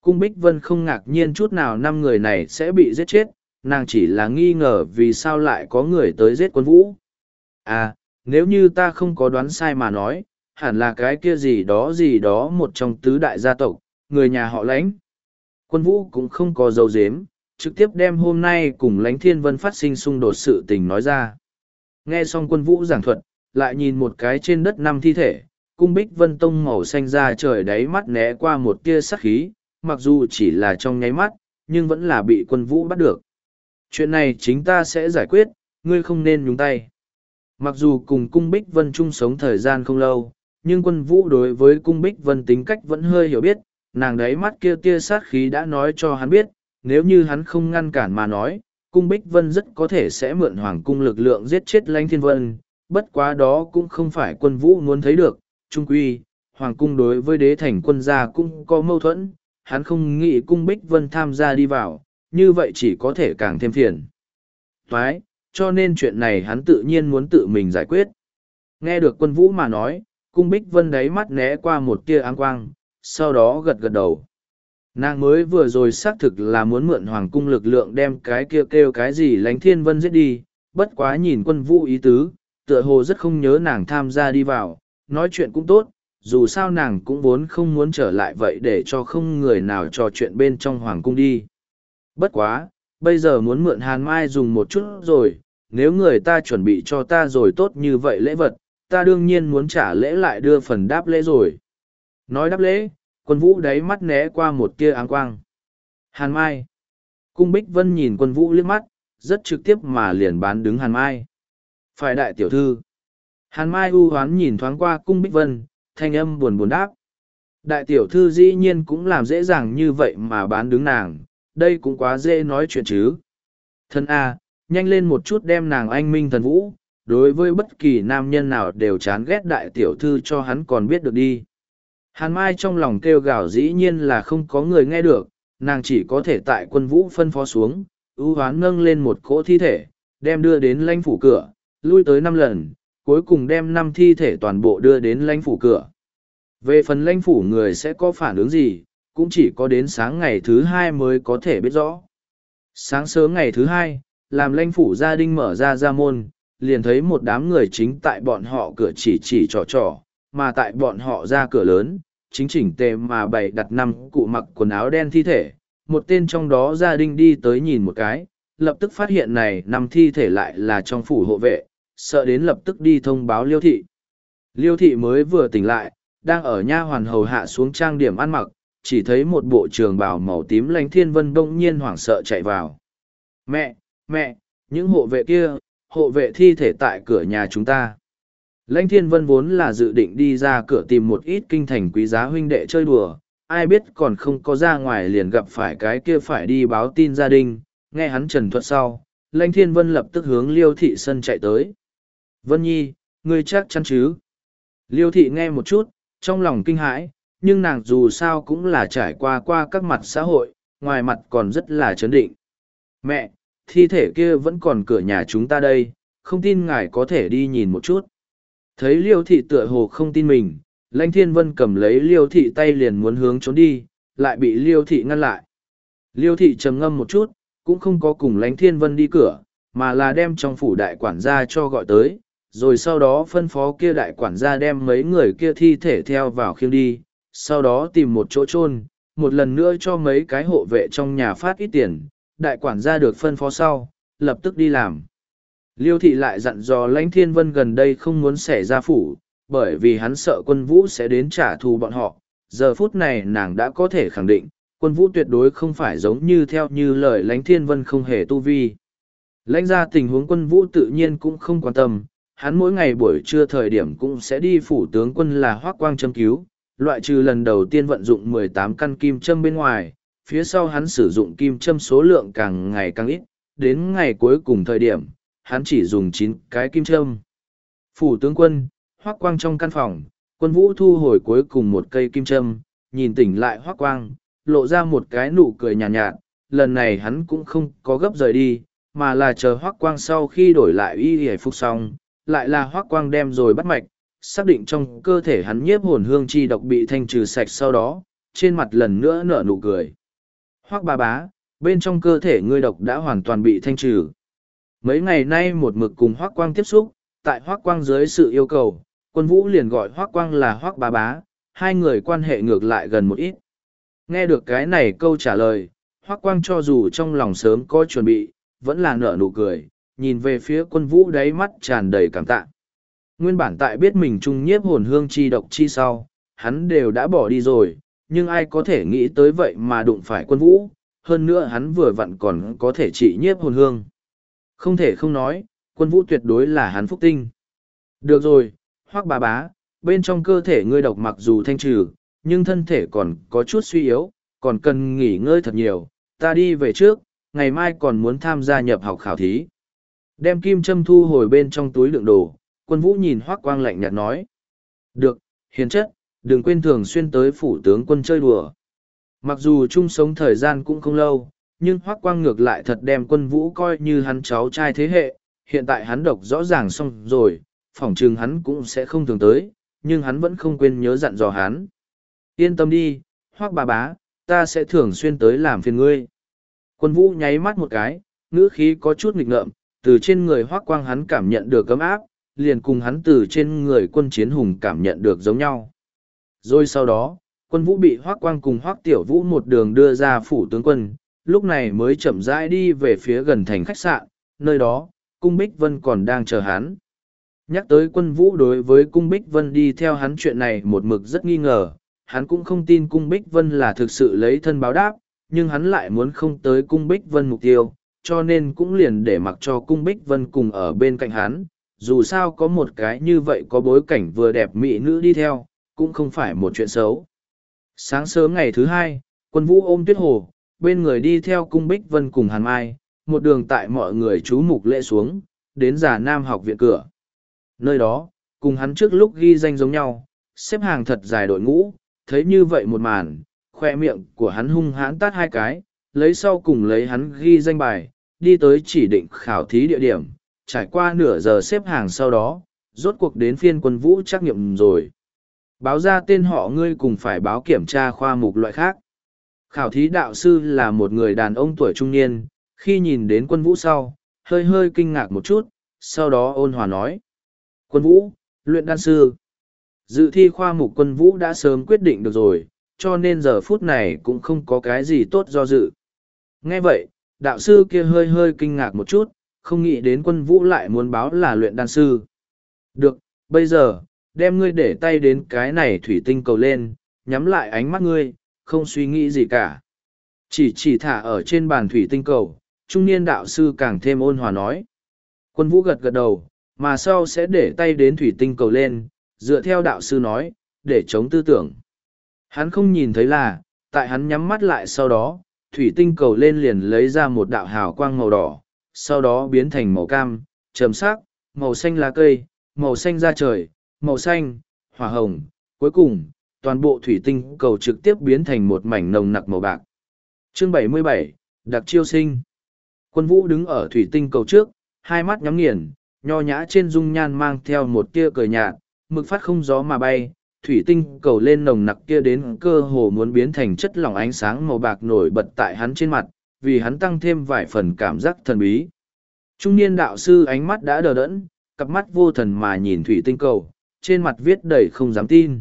Cung bích vân không ngạc nhiên chút nào năm người này sẽ bị giết chết, nàng chỉ là nghi ngờ vì sao lại có người tới giết quân vũ. À, nếu như ta không có đoán sai mà nói, hẳn là cái kia gì đó gì đó một trong tứ đại gia tộc, người nhà họ lãnh. Quân vũ cũng không có dấu dếm, trực tiếp đem hôm nay cùng lãnh thiên vân phát sinh xung đột sự tình nói ra. Nghe xong quân vũ giảng thuật, lại nhìn một cái trên đất năm thi thể, cung bích vân tông màu xanh ra trời đáy mắt né qua một tia sắc khí, mặc dù chỉ là trong nháy mắt, nhưng vẫn là bị quân vũ bắt được. Chuyện này chính ta sẽ giải quyết, ngươi không nên nhúng tay. Mặc dù cùng cung bích vân chung sống thời gian không lâu, nhưng quân vũ đối với cung bích vân tính cách vẫn hơi hiểu biết, nàng đáy mắt kia tia sát khí đã nói cho hắn biết, nếu như hắn không ngăn cản mà nói, cung bích vân rất có thể sẽ mượn hoàng cung lực lượng giết chết lãnh thiên vân, bất quá đó cũng không phải quân vũ muốn thấy được, trung quy, hoàng cung đối với đế thành quân gia cũng có mâu thuẫn, hắn không nghĩ cung bích vân tham gia đi vào, như vậy chỉ có thể càng thêm phiền. Toái, cho nên chuyện này hắn tự nhiên muốn tự mình giải quyết. Nghe được quân vũ mà nói, cung bích vân đáy mắt né qua một tia áng quang, sau đó gật gật đầu. Nàng mới vừa rồi xác thực là muốn mượn hoàng cung lực lượng đem cái kia kêu, kêu cái gì lánh thiên vân giết đi, bất quá nhìn quân vũ ý tứ, tựa hồ rất không nhớ nàng tham gia đi vào, nói chuyện cũng tốt, dù sao nàng cũng vốn không muốn trở lại vậy để cho không người nào trò chuyện bên trong hoàng cung đi. Bất quá, bây giờ muốn mượn hàn mai dùng một chút rồi, nếu người ta chuẩn bị cho ta rồi tốt như vậy lễ vật, ta đương nhiên muốn trả lễ lại đưa phần đáp lễ rồi. Nói đáp lễ, quân vũ đáy mắt né qua một tia áng quang. Hàn mai. Cung Bích Vân nhìn quân vũ liếc mắt, rất trực tiếp mà liền bán đứng Hàn mai. Phải đại tiểu thư. Hàn mai u hoán nhìn thoáng qua cung Bích Vân, thanh âm buồn buồn đáp. Đại tiểu thư dĩ nhiên cũng làm dễ dàng như vậy mà bán đứng nàng, đây cũng quá dễ nói chuyện chứ. Thân A, nhanh lên một chút đem nàng anh minh thần vũ, đối với bất kỳ nam nhân nào đều chán ghét đại tiểu thư cho hắn còn biết được đi. Hàn Mai trong lòng kêu gào dĩ nhiên là không có người nghe được, nàng chỉ có thể tại quân vũ phân phó xuống, ưu hoán nâng lên một cỗ thi thể, đem đưa đến lãnh phủ cửa, lui tới năm lần, cuối cùng đem năm thi thể toàn bộ đưa đến lãnh phủ cửa. Về phần lãnh phủ người sẽ có phản ứng gì, cũng chỉ có đến sáng ngày thứ hai mới có thể biết rõ. Sáng sớm ngày thứ hai, làm lãnh phủ gia đình mở ra ra môn, liền thấy một đám người chính tại bọn họ cửa chỉ chỉ trò trò, mà tại bọn họ ra cửa lớn, chính chỉnh tề mà bày đặt năm cụ mặc quần áo đen thi thể. Một tên trong đó gia đình đi tới nhìn một cái, lập tức phát hiện này năm thi thể lại là trong phủ hộ vệ, sợ đến lập tức đi thông báo liêu thị. Liêu thị mới vừa tỉnh lại, đang ở nha hoàn hầu hạ xuống trang điểm ăn mặc, chỉ thấy một bộ trường bào màu tím lánh thiên vân bỗng nhiên hoảng sợ chạy vào. Mẹ, mẹ, những hộ vệ kia, hộ vệ thi thể tại cửa nhà chúng ta. Lãnh thiên vân vốn là dự định đi ra cửa tìm một ít kinh thành quý giá huynh đệ chơi đùa, ai biết còn không có ra ngoài liền gặp phải cái kia phải đi báo tin gia đình, nghe hắn trần thuật sau, lãnh thiên vân lập tức hướng liêu thị sân chạy tới. Vân nhi, ngươi chắc chắn chứ? Liêu thị nghe một chút, trong lòng kinh hãi, nhưng nàng dù sao cũng là trải qua qua các mặt xã hội, ngoài mặt còn rất là chấn định. Mẹ, thi thể kia vẫn còn cửa nhà chúng ta đây, không tin ngài có thể đi nhìn một chút. Thấy liêu thị tựa hồ không tin mình, lãnh thiên vân cầm lấy liêu thị tay liền muốn hướng trốn đi, lại bị liêu thị ngăn lại. Liêu thị trầm ngâm một chút, cũng không có cùng lãnh thiên vân đi cửa, mà là đem trong phủ đại quản gia cho gọi tới, rồi sau đó phân phó kia đại quản gia đem mấy người kia thi thể theo vào khiêng đi, sau đó tìm một chỗ chôn một lần nữa cho mấy cái hộ vệ trong nhà phát ít tiền, đại quản gia được phân phó sau, lập tức đi làm. Liêu thị lại dặn dò lãnh thiên vân gần đây không muốn xẻ ra phủ, bởi vì hắn sợ quân vũ sẽ đến trả thù bọn họ. Giờ phút này nàng đã có thể khẳng định, quân vũ tuyệt đối không phải giống như theo như lời lãnh thiên vân không hề tu vi. Lãnh ra tình huống quân vũ tự nhiên cũng không quan tâm, hắn mỗi ngày buổi trưa thời điểm cũng sẽ đi phủ tướng quân là hoác quang châm cứu, loại trừ lần đầu tiên vận dụng 18 căn kim châm bên ngoài, phía sau hắn sử dụng kim châm số lượng càng ngày càng ít, đến ngày cuối cùng thời điểm, hắn chỉ dùng chín cái kim châm. Phủ tướng quân, hoác quang trong căn phòng, quân vũ thu hồi cuối cùng một cây kim châm, nhìn tỉnh lại hoác quang, lộ ra một cái nụ cười nhàn nhạt, nhạt, lần này hắn cũng không có gấp rời đi, mà là chờ hoác quang sau khi đổi lại y hề phục xong, lại là hoác quang đem rồi bắt mạch, xác định trong cơ thể hắn nhiếp hồn hương chi độc bị thanh trừ sạch sau đó, trên mặt lần nữa nở nụ cười. Hoác bà bá, bên trong cơ thể ngươi độc đã hoàn toàn bị thanh trừ. Mấy ngày nay một mực cùng Hoác Quang tiếp xúc, tại Hoác Quang dưới sự yêu cầu, quân vũ liền gọi Hoác Quang là Hoác bà bá, hai người quan hệ ngược lại gần một ít. Nghe được cái này câu trả lời, Hoác Quang cho dù trong lòng sớm có chuẩn bị, vẫn là nở nụ cười, nhìn về phía quân vũ đáy mắt tràn đầy cảm tạ. Nguyên bản tại biết mình trung nhiếp hồn hương chi độc chi sau, hắn đều đã bỏ đi rồi, nhưng ai có thể nghĩ tới vậy mà đụng phải quân vũ, hơn nữa hắn vừa vặn còn có thể trị nhiếp hồn hương. Không thể không nói, quân vũ tuyệt đối là hắn phúc tinh. Được rồi, hoắc bà bá, bên trong cơ thể ngươi độc mặc dù thanh trừ, nhưng thân thể còn có chút suy yếu, còn cần nghỉ ngơi thật nhiều, ta đi về trước, ngày mai còn muốn tham gia nhập học khảo thí. Đem kim châm thu hồi bên trong túi đựng đồ, quân vũ nhìn hoác quang lạnh nhạt nói. Được, hiền chất, đừng quên thường xuyên tới phủ tướng quân chơi đùa. Mặc dù chung sống thời gian cũng không lâu, nhưng hoác quang ngược lại thật đem quân vũ coi như hắn cháu trai thế hệ, hiện tại hắn độc rõ ràng xong rồi, phỏng chừng hắn cũng sẽ không thường tới, nhưng hắn vẫn không quên nhớ dặn dò hắn. Yên tâm đi, hoác bà bá, ta sẽ thường xuyên tới làm phiền ngươi. Quân vũ nháy mắt một cái, ngữ khí có chút nghịch ngợm, từ trên người hoác quang hắn cảm nhận được cấm áp, liền cùng hắn từ trên người quân chiến hùng cảm nhận được giống nhau. Rồi sau đó, quân vũ bị hoác quang cùng hoác tiểu vũ một đường đưa ra phủ tướng quân, lúc này mới chậm rãi đi về phía gần thành khách sạn, nơi đó, cung Bích Vân còn đang chờ hắn. Nhắc tới quân vũ đối với cung Bích Vân đi theo hắn chuyện này một mực rất nghi ngờ, hắn cũng không tin cung Bích Vân là thực sự lấy thân báo đáp, nhưng hắn lại muốn không tới cung Bích Vân mục tiêu, cho nên cũng liền để mặc cho cung Bích Vân cùng ở bên cạnh hắn. Dù sao có một cái như vậy có bối cảnh vừa đẹp mỹ nữ đi theo, cũng không phải một chuyện xấu. Sáng sớm ngày thứ hai, quân vũ ôm tuyết hồ, bên người đi theo cung Bích Vân cùng Hàn Mai, một đường tại mọi người chú mục lễ xuống, đến giả nam học viện cửa. Nơi đó, cùng hắn trước lúc ghi danh giống nhau, xếp hàng thật dài đội ngũ, thấy như vậy một màn, khoe miệng của hắn hung hãn tát hai cái, lấy sau cùng lấy hắn ghi danh bài, đi tới chỉ định khảo thí địa điểm, trải qua nửa giờ xếp hàng sau đó, rốt cuộc đến phiên quân vũ trắc nghiệm rồi. Báo ra tên họ ngươi cùng phải báo kiểm tra khoa mục loại khác. Khảo thí đạo sư là một người đàn ông tuổi trung niên, khi nhìn đến quân vũ sau, hơi hơi kinh ngạc một chút, sau đó ôn hòa nói. Quân vũ, luyện đan sư. Dự thi khoa mục quân vũ đã sớm quyết định được rồi, cho nên giờ phút này cũng không có cái gì tốt do dự. Nghe vậy, đạo sư kia hơi hơi kinh ngạc một chút, không nghĩ đến quân vũ lại muốn báo là luyện đan sư. Được, bây giờ, đem ngươi để tay đến cái này thủy tinh cầu lên, nhắm lại ánh mắt ngươi, không suy nghĩ gì cả. Chỉ chỉ thả ở trên bàn thủy tinh cầu, trung niên đạo sư càng thêm ôn hòa nói. Quân vũ gật gật đầu, mà sau sẽ để tay đến thủy tinh cầu lên, dựa theo đạo sư nói, để chống tư tưởng. Hắn không nhìn thấy là, tại hắn nhắm mắt lại sau đó, thủy tinh cầu lên liền lấy ra một đạo hào quang màu đỏ, sau đó biến thành màu cam, trầm sắc, màu xanh lá cây, màu xanh da trời, màu xanh, hỏa hồng, cuối cùng, toàn bộ thủy tinh cầu trực tiếp biến thành một mảnh nồng nặc màu bạc. Chương 77, Đặc chiêu sinh. Quân vũ đứng ở thủy tinh cầu trước, hai mắt nhắm nghiền, nho nhã trên dung nhan mang theo một tia cười nhạt, mực phát không gió mà bay, thủy tinh cầu lên nồng nặc kia đến cơ hồ muốn biến thành chất lỏng ánh sáng màu bạc nổi bật tại hắn trên mặt, vì hắn tăng thêm vài phần cảm giác thần bí. Trung niên đạo sư ánh mắt đã đờ đẫn, cặp mắt vô thần mà nhìn thủy tinh cầu, trên mặt viết đầy không dám tin.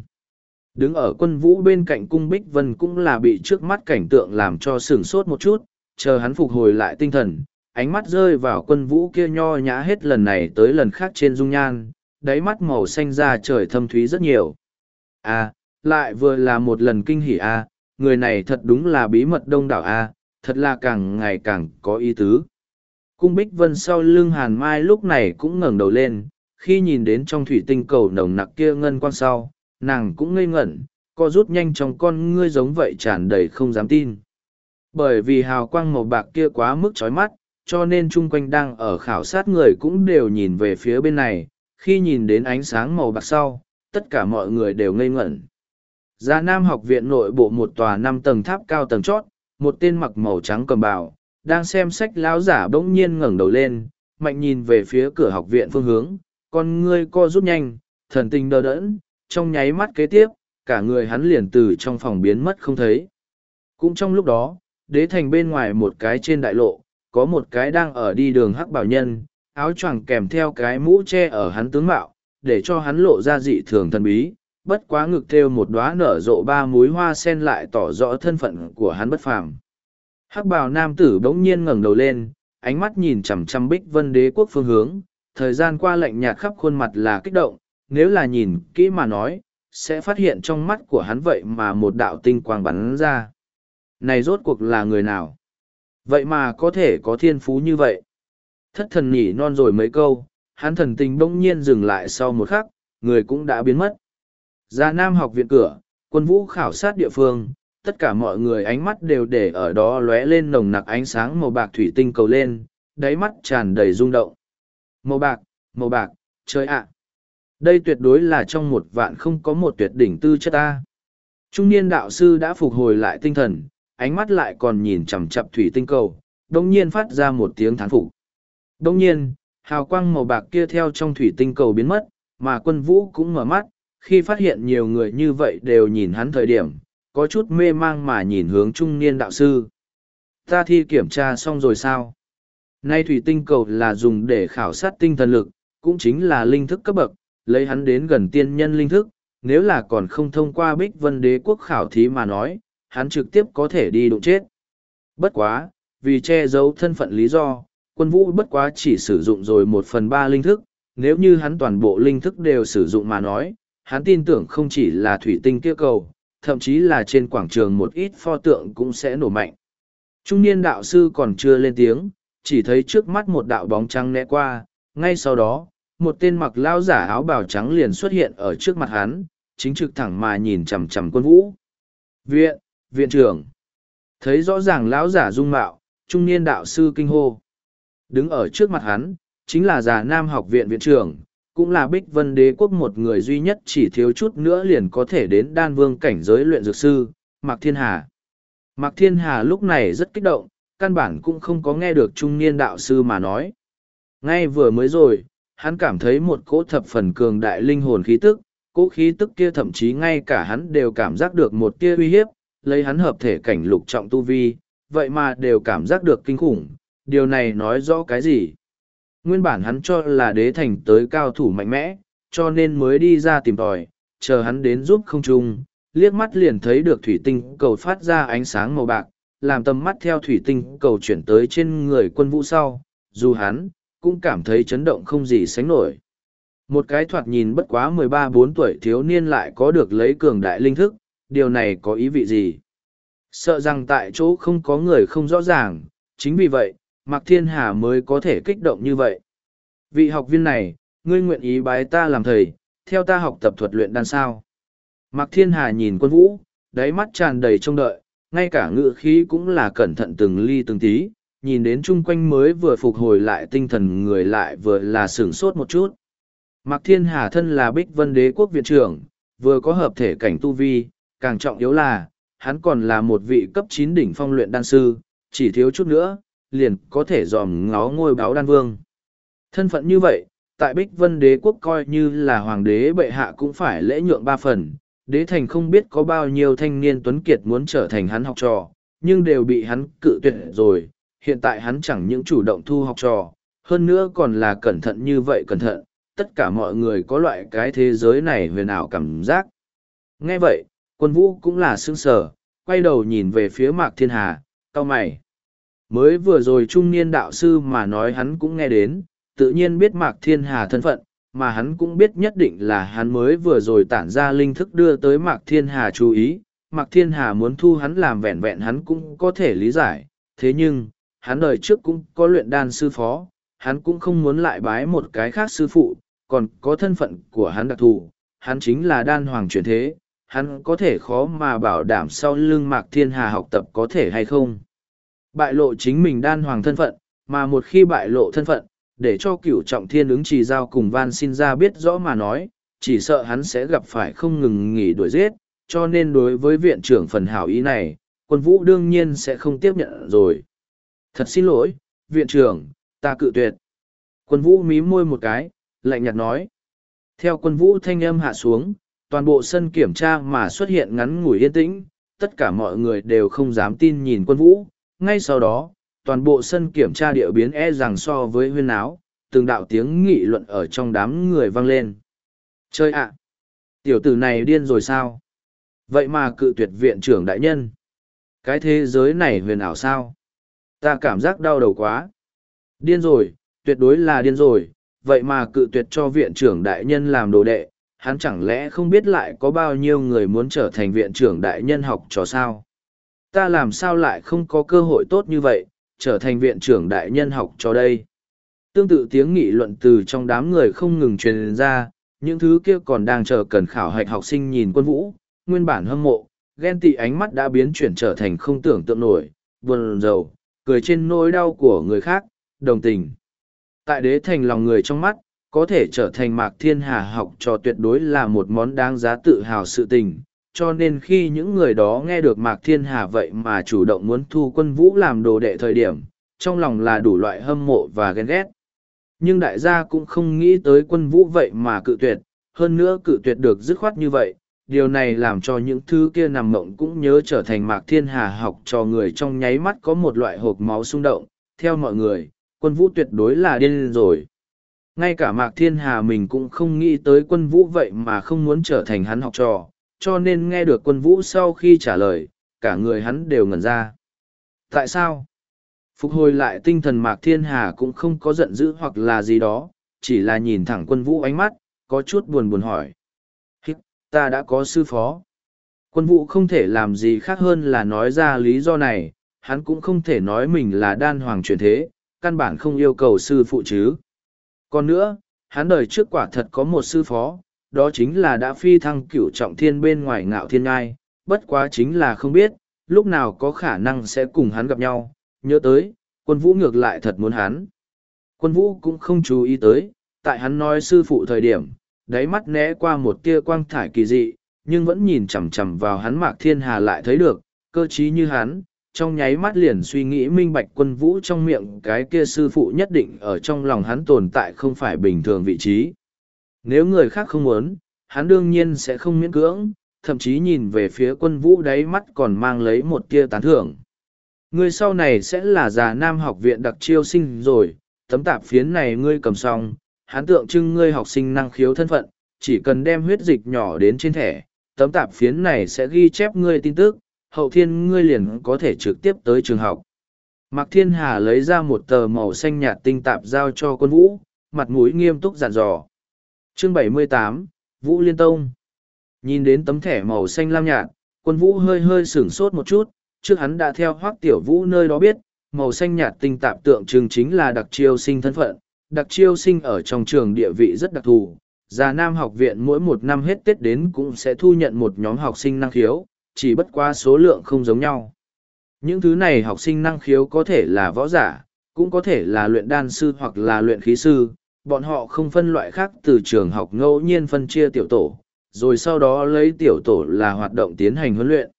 Đứng ở quân vũ bên cạnh cung Bích Vân cũng là bị trước mắt cảnh tượng làm cho sửng sốt một chút, chờ hắn phục hồi lại tinh thần, ánh mắt rơi vào quân vũ kia nho nhã hết lần này tới lần khác trên dung nhan, đáy mắt màu xanh da trời thâm thúy rất nhiều. À, lại vừa là một lần kinh hỉ à, người này thật đúng là bí mật đông đảo à, thật là càng ngày càng có ý tứ. Cung Bích Vân sau lưng Hàn Mai lúc này cũng ngẩng đầu lên, khi nhìn đến trong thủy tinh cầu nồng nặc kia ngân quang sau, nàng cũng ngây ngẩn, co rút nhanh trong con ngươi giống vậy tràn đầy không dám tin. Bởi vì hào quang màu bạc kia quá mức chói mắt, cho nên chung quanh đang ở khảo sát người cũng đều nhìn về phía bên này, khi nhìn đến ánh sáng màu bạc sau, tất cả mọi người đều ngây ngẩn. Gia Nam học viện nội bộ một tòa năm tầng tháp cao tầng chót, một tên mặc màu trắng cầm bào, đang xem sách lão giả bỗng nhiên ngẩng đầu lên, mạnh nhìn về phía cửa học viện phương hướng, con ngươi co rút nhanh, thần tình đờ đẫn, trong nháy mắt kế tiếp, cả người hắn liền từ trong phòng biến mất không thấy. Cũng trong lúc đó, đế thành bên ngoài một cái trên đại lộ, có một cái đang ở đi đường hắc bảo nhân, áo choàng kèm theo cái mũ che ở hắn tướng mạo, để cho hắn lộ ra dị thường thần bí, bất quá ngực thêu một đóa nở rộ ba múi hoa sen lại tỏ rõ thân phận của hắn bất phàm. Hắc bào nam tử bỗng nhiên ngẩng đầu lên, ánh mắt nhìn chằm chằm bích vân đế quốc phương hướng, thời gian qua lạnh nhạt khắp khuôn mặt là kích động, nếu là nhìn kỹ mà nói, sẽ phát hiện trong mắt của hắn vậy mà một đạo tinh quang bắn ra. Này rốt cuộc là người nào? Vậy mà có thể có thiên phú như vậy? Thất thần nhỉ non rồi mấy câu, hắn thần tình bỗng nhiên dừng lại sau một khắc, người cũng đã biến mất. Ra Nam học viện cửa, quân vũ khảo sát địa phương, tất cả mọi người ánh mắt đều để ở đó lóe lên nồng nặc ánh sáng màu bạc thủy tinh cầu lên, đáy mắt tràn đầy rung động. Màu bạc, màu bạc, trời ạ! Đây tuyệt đối là trong một vạn không có một tuyệt đỉnh tư chất ta. Trung niên đạo sư đã phục hồi lại tinh thần, ánh mắt lại còn nhìn chằm chặp thủy tinh cầu, đồng nhiên phát ra một tiếng thán phục. Đồng nhiên, hào quang màu bạc kia theo trong thủy tinh cầu biến mất, mà quân vũ cũng mở mắt, khi phát hiện nhiều người như vậy đều nhìn hắn thời điểm, có chút mê mang mà nhìn hướng trung niên đạo sư. Ta thi kiểm tra xong rồi sao? Nay thủy tinh cầu là dùng để khảo sát tinh thần lực, cũng chính là linh thức cấp bậc, lấy hắn đến gần tiên nhân linh thức, nếu là còn không thông qua bích vân đế quốc khảo thí mà nói, hắn trực tiếp có thể đi đụng chết. Bất quá, vì che giấu thân phận lý do, quân vũ bất quá chỉ sử dụng rồi một phần ba linh thức, nếu như hắn toàn bộ linh thức đều sử dụng mà nói, hắn tin tưởng không chỉ là thủy tinh kia cầu, thậm chí là trên quảng trường một ít pho tượng cũng sẽ nổ mạnh. Trung niên đạo sư còn chưa lên tiếng, chỉ thấy trước mắt một đạo bóng trắng né qua, ngay sau đó, một tên mặc lao giả áo bào trắng liền xuất hiện ở trước mặt hắn, chính trực thẳng mà nhìn chằm chằm quân vũ. Viện, viện trưởng. Thấy rõ ràng lão giả dung mạo, trung niên đạo sư kinh hô. Đứng ở trước mặt hắn, chính là già nam học viện viện trưởng, cũng là bích vân đế quốc một người duy nhất chỉ thiếu chút nữa liền có thể đến đan vương cảnh giới luyện dược sư, Mạc Thiên Hà. Mạc Thiên Hà lúc này rất kích động, căn bản cũng không có nghe được trung niên đạo sư mà nói. Ngay vừa mới rồi, hắn cảm thấy một cỗ thập phần cường đại linh hồn khí tức, cỗ khí tức kia thậm chí ngay cả hắn đều cảm giác được một tia uy hiếp, lấy hắn hợp thể cảnh lục trọng tu vi, vậy mà đều cảm giác được kinh khủng, điều này nói rõ cái gì? Nguyên bản hắn cho là đế thành tới cao thủ mạnh mẽ, cho nên mới đi ra tìm tòi, chờ hắn đến giúp không trung, liếc mắt liền thấy được thủy tinh cầu phát ra ánh sáng màu bạc, làm tầm mắt theo thủy tinh cầu chuyển tới trên người quân vũ sau, dù hắn, cũng cảm thấy chấn động không gì sánh nổi. Một cái thoạt nhìn bất quá mười ba bốn tuổi thiếu niên lại có được lấy cường đại linh thức, điều này có ý vị gì? Sợ rằng tại chỗ không có người không rõ ràng, chính vì vậy, Mạc Thiên Hà mới có thể kích động như vậy. Vị học viên này, ngươi nguyện ý bái ta làm thầy, theo ta học tập thuật luyện đan sao. Mạc Thiên Hà nhìn quân vũ, đáy mắt tràn đầy trông đợi, ngay cả ngựa khí cũng là cẩn thận từng ly từng tí, nhìn đến chung quanh mới vừa phục hồi lại tinh thần người lại vừa là sửng sốt một chút. Mạc Thiên Hà thân là Bích Vân Đế quốc viện trưởng, vừa có hợp thể cảnh tu vi, càng trọng yếu là, hắn còn là một vị cấp chín đỉnh phong luyện đan sư, chỉ thiếu chút nữa, liền có thể dòm ngó ngôi báo đan vương. Thân phận như vậy, tại Bích Vân Đế quốc coi như là hoàng đế bệ hạ cũng phải lễ nhượng ba phần, đế thành không biết có bao nhiêu thanh niên tuấn kiệt muốn trở thành hắn học trò, nhưng đều bị hắn cự tuyệt rồi, hiện tại hắn chẳng những chủ động thu học trò, hơn nữa còn là cẩn thận như vậy cẩn thận, tất cả mọi người có loại cái thế giới này huyền ảo cảm giác. Nghe vậy, quân vũ cũng là sững sờ, quay đầu nhìn về phía Mạc Thiên Hà, cao mày. Mới vừa rồi trung niên đạo sư mà nói hắn cũng nghe đến, tự nhiên biết Mạc Thiên Hà thân phận, mà hắn cũng biết nhất định là hắn mới vừa rồi tản ra linh thức đưa tới Mạc Thiên Hà chú ý. Mạc Thiên Hà muốn thu hắn làm vẹn vẹn hắn cũng có thể lý giải, thế nhưng, hắn đời trước cũng có luyện đan sư phó, hắn cũng không muốn lại bái một cái khác sư phụ, còn có thân phận của hắn đặc thù, hắn chính là đan hoàng chuyển thế, hắn có thể khó mà bảo đảm sau lưng Mạc Thiên Hà học tập có thể hay không. Bại lộ chính mình đan hoàng thân phận, mà một khi bại lộ thân phận, để cho cửu trọng thiên ứng trì giao cùng van xin ra biết rõ mà nói, chỉ sợ hắn sẽ gặp phải không ngừng nghỉ đuổi giết, cho nên đối với viện trưởng phần hảo ý này, quân vũ đương nhiên sẽ không tiếp nhận rồi. Thật xin lỗi, viện trưởng, ta cự tuyệt. Quân vũ mím môi một cái, lạnh nhạt nói. Theo quân vũ thanh âm hạ xuống, toàn bộ sân kiểm tra mà xuất hiện ngắn ngủi yên tĩnh, tất cả mọi người đều không dám tin nhìn quân vũ. Ngay sau đó, toàn bộ sân kiểm tra địa biến e rằng so với huyên áo, từng đạo tiếng nghị luận ở trong đám người vang lên. Chơi ạ! tiểu tử này điên rồi sao? Vậy mà cự tuyệt viện trưởng đại nhân. Cái thế giới này huyền ảo sao? Ta cảm giác đau đầu quá. Điên rồi, tuyệt đối là điên rồi, vậy mà cự tuyệt cho viện trưởng đại nhân làm đồ đệ, hắn chẳng lẽ không biết lại có bao nhiêu người muốn trở thành viện trưởng đại nhân học trò sao? Ta làm sao lại không có cơ hội tốt như vậy, trở thành viện trưởng đại nhân học cho đây. Tương tự tiếng nghị luận từ trong đám người không ngừng truyền ra, những thứ kia còn đang chờ cần khảo hạch học sinh nhìn quân vũ, nguyên bản hâm mộ, ghen tị ánh mắt đã biến chuyển trở thành không tưởng tượng nổi, buồn rầu, cười trên nỗi đau của người khác, đồng tình. Tại đế thành lòng người trong mắt, có thể trở thành mạc thiên hà học trò tuyệt đối là một món đáng giá tự hào sự tình, cho nên khi những người đó nghe được Mạc Thiên Hà vậy mà chủ động muốn thu quân vũ làm đồ đệ thời điểm, trong lòng là đủ loại hâm mộ và ghen ghét. Nhưng đại gia cũng không nghĩ tới quân vũ vậy mà cự tuyệt, hơn nữa cự tuyệt được dứt khoát như vậy. Điều này làm cho những thứ kia nằm mộng cũng nhớ trở thành Mạc Thiên Hà học cho người trong nháy mắt có một loại hộp máu xung động. Theo mọi người, quân vũ tuyệt đối là điên rồi. ngay cả mạc thiên hà mình cũng không nghĩ tới quân vũ vậy mà không muốn trở thành hắn học trò cho nên nghe được quân vũ sau khi trả lời, cả người hắn đều ngẩn ra. Tại sao? Phục hồi lại tinh thần mạc thiên hà cũng không có giận dữ hoặc là gì đó, chỉ là nhìn thẳng quân vũ ánh mắt, có chút buồn buồn hỏi. Hít, ta đã có sư phó. Quân vũ không thể làm gì khác hơn là nói ra lý do này, hắn cũng không thể nói mình là đan hoàng truyền thế, căn bản không yêu cầu sư phụ chứ. Còn nữa, hắn đời trước quả thật có một sư phó đó chính là đã phi thăng cửu trọng thiên bên ngoài ngạo thiên ngai bất quá chính là không biết lúc nào có khả năng sẽ cùng hắn gặp nhau nhớ tới, quân vũ ngược lại thật muốn hắn. Quân vũ cũng không chú ý tới, tại hắn nói sư phụ thời điểm, đáy mắt né qua một tia quang thải kỳ dị, nhưng vẫn nhìn chằm chằm vào hắn mạc thiên hà lại thấy được, cơ trí như hắn, trong nháy mắt liền suy nghĩ minh bạch quân vũ trong miệng cái kia sư phụ nhất định ở trong lòng hắn tồn tại không phải bình thường vị trí. Nếu người khác không muốn, hắn đương nhiên sẽ không miễn cưỡng, thậm chí nhìn về phía quân vũ đáy mắt còn mang lấy một tia tán thưởng. Ngươi sau này sẽ là già nam học viện đặc chiêu sinh rồi, tấm tạp phiến này ngươi cầm xong, hắn tượng trưng ngươi học sinh năng khiếu thân phận, chỉ cần đem huyết dịch nhỏ đến trên thẻ, tấm tạp phiến này sẽ ghi chép ngươi tin tức, hậu thiên ngươi liền có thể trực tiếp tới trường học. Mạc Thiên Hà lấy ra một tờ màu xanh nhạt tinh tạp giao cho quân vũ, mặt mũi nghiêm túc dặn dò. Chương 78, Vũ Liên Tông Nhìn đến tấm thẻ màu xanh lam nhạt, quân vũ hơi hơi sửng sốt một chút, trước hắn đã theo hoác tiểu vũ nơi đó biết, màu xanh nhạt tinh tạp tượng trưng chính là đặc chiêu sinh thân phận. Đặc chiêu sinh ở trong trường địa vị rất đặc thù. Già Nam học viện mỗi một năm hết Tết đến cũng sẽ thu nhận một nhóm học sinh năng khiếu, chỉ bất qua số lượng không giống nhau. Những thứ này học sinh năng khiếu có thể là võ giả, cũng có thể là luyện đan sư hoặc là luyện khí sư, bọn họ không phân loại khác từ trường học ngẫu nhiên phân chia tiểu tổ, rồi sau đó lấy tiểu tổ là hoạt động tiến hành huấn luyện.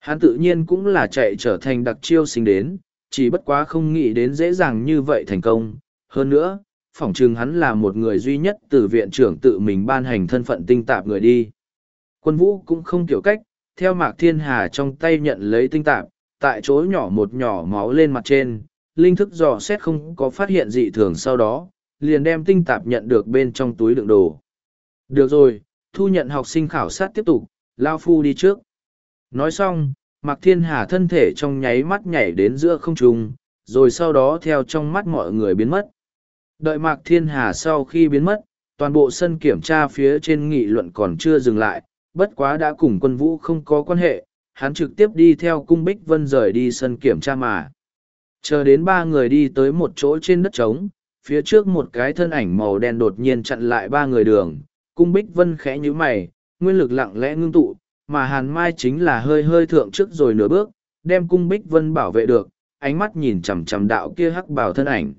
Hắn tự nhiên cũng là chạy trở thành đặc chiêu sinh đến, chỉ bất quá không nghĩ đến dễ dàng như vậy thành công. Hơn nữa, phỏng chừng hắn là một người duy nhất từ viện trưởng tự mình ban hành thân phận tinh tạp người đi. Quân vũ cũng không kiểu cách, theo Mạc Thiên Hà trong tay nhận lấy tinh tạp, tại chỗ nhỏ một nhỏ máu lên mặt trên, linh thức dò xét không có phát hiện dị thường sau đó, liền đem tinh tạp nhận được bên trong túi đựng đồ. Được rồi, thu nhận học sinh khảo sát tiếp tục, Lao Phu đi trước. Nói xong, Mạc Thiên Hà thân thể trong nháy mắt nhảy đến giữa không trung, rồi sau đó theo trong mắt mọi người biến mất. Đợi Mạc Thiên Hà sau khi biến mất, toàn bộ sân kiểm tra phía trên nghị luận còn chưa dừng lại, bất quá đã cùng quân vũ không có quan hệ, hắn trực tiếp đi theo cung Bích Vân rời đi sân kiểm tra mà. Chờ đến ba người đi tới một chỗ trên đất trống, phía trước một cái thân ảnh màu đen đột nhiên chặn lại ba người đường, cung Bích Vân khẽ nhíu mày, nguyên lực lặng lẽ ngưng tụ, mà hàn mai chính là hơi hơi thượng trước rồi nửa bước đem cung bích vân bảo vệ được ánh mắt nhìn chằm chằm đạo kia hắc bảo thân ảnh.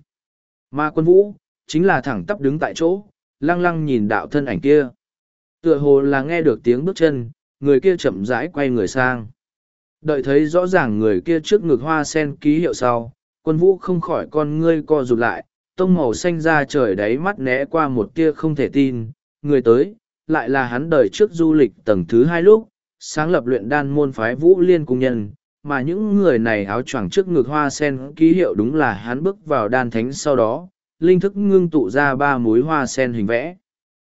Mà quân vũ chính là thẳng tắp đứng tại chỗ lăng lăng nhìn đạo thân ảnh kia. Tựa hồ là nghe được tiếng bước chân người kia chậm rãi quay người sang. Đợi thấy rõ ràng người kia trước ngực hoa sen ký hiệu sau quân vũ không khỏi con ngươi co rụt lại tông màu xanh ra trời đáy mắt né qua một tia không thể tin. Người tới lại là hắn đời trước du lịch tầng thứ hai lúc sáng lập luyện đan môn phái vũ liên cung nhân, mà những người này áo choàng trước ngực hoa sen ký hiệu đúng là hắn bước vào đan thánh sau đó, linh thức ngưng tụ ra ba múi hoa sen hình vẽ.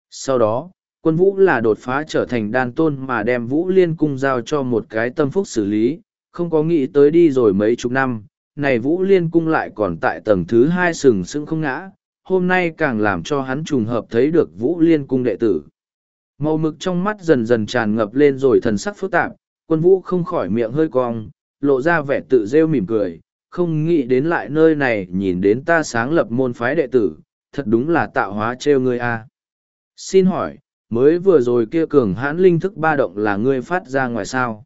Sau đó, quân vũ là đột phá trở thành đan tôn mà đem vũ liên cung giao cho một cái tâm phúc xử lý, không có nghĩ tới đi rồi mấy chục năm, này vũ liên cung lại còn tại tầng thứ hai sừng sững không ngã, hôm nay càng làm cho hắn trùng hợp thấy được vũ liên cung đệ tử. Màu mực trong mắt dần dần tràn ngập lên rồi thần sắc phức tạp, quân vũ không khỏi miệng hơi cong, lộ ra vẻ tự rêu mỉm cười, không nghĩ đến lại nơi này nhìn đến ta sáng lập môn phái đệ tử, thật đúng là tạo hóa trêu ngươi a. Xin hỏi, mới vừa rồi kia cường hãn linh thức ba động là ngươi phát ra ngoài sao?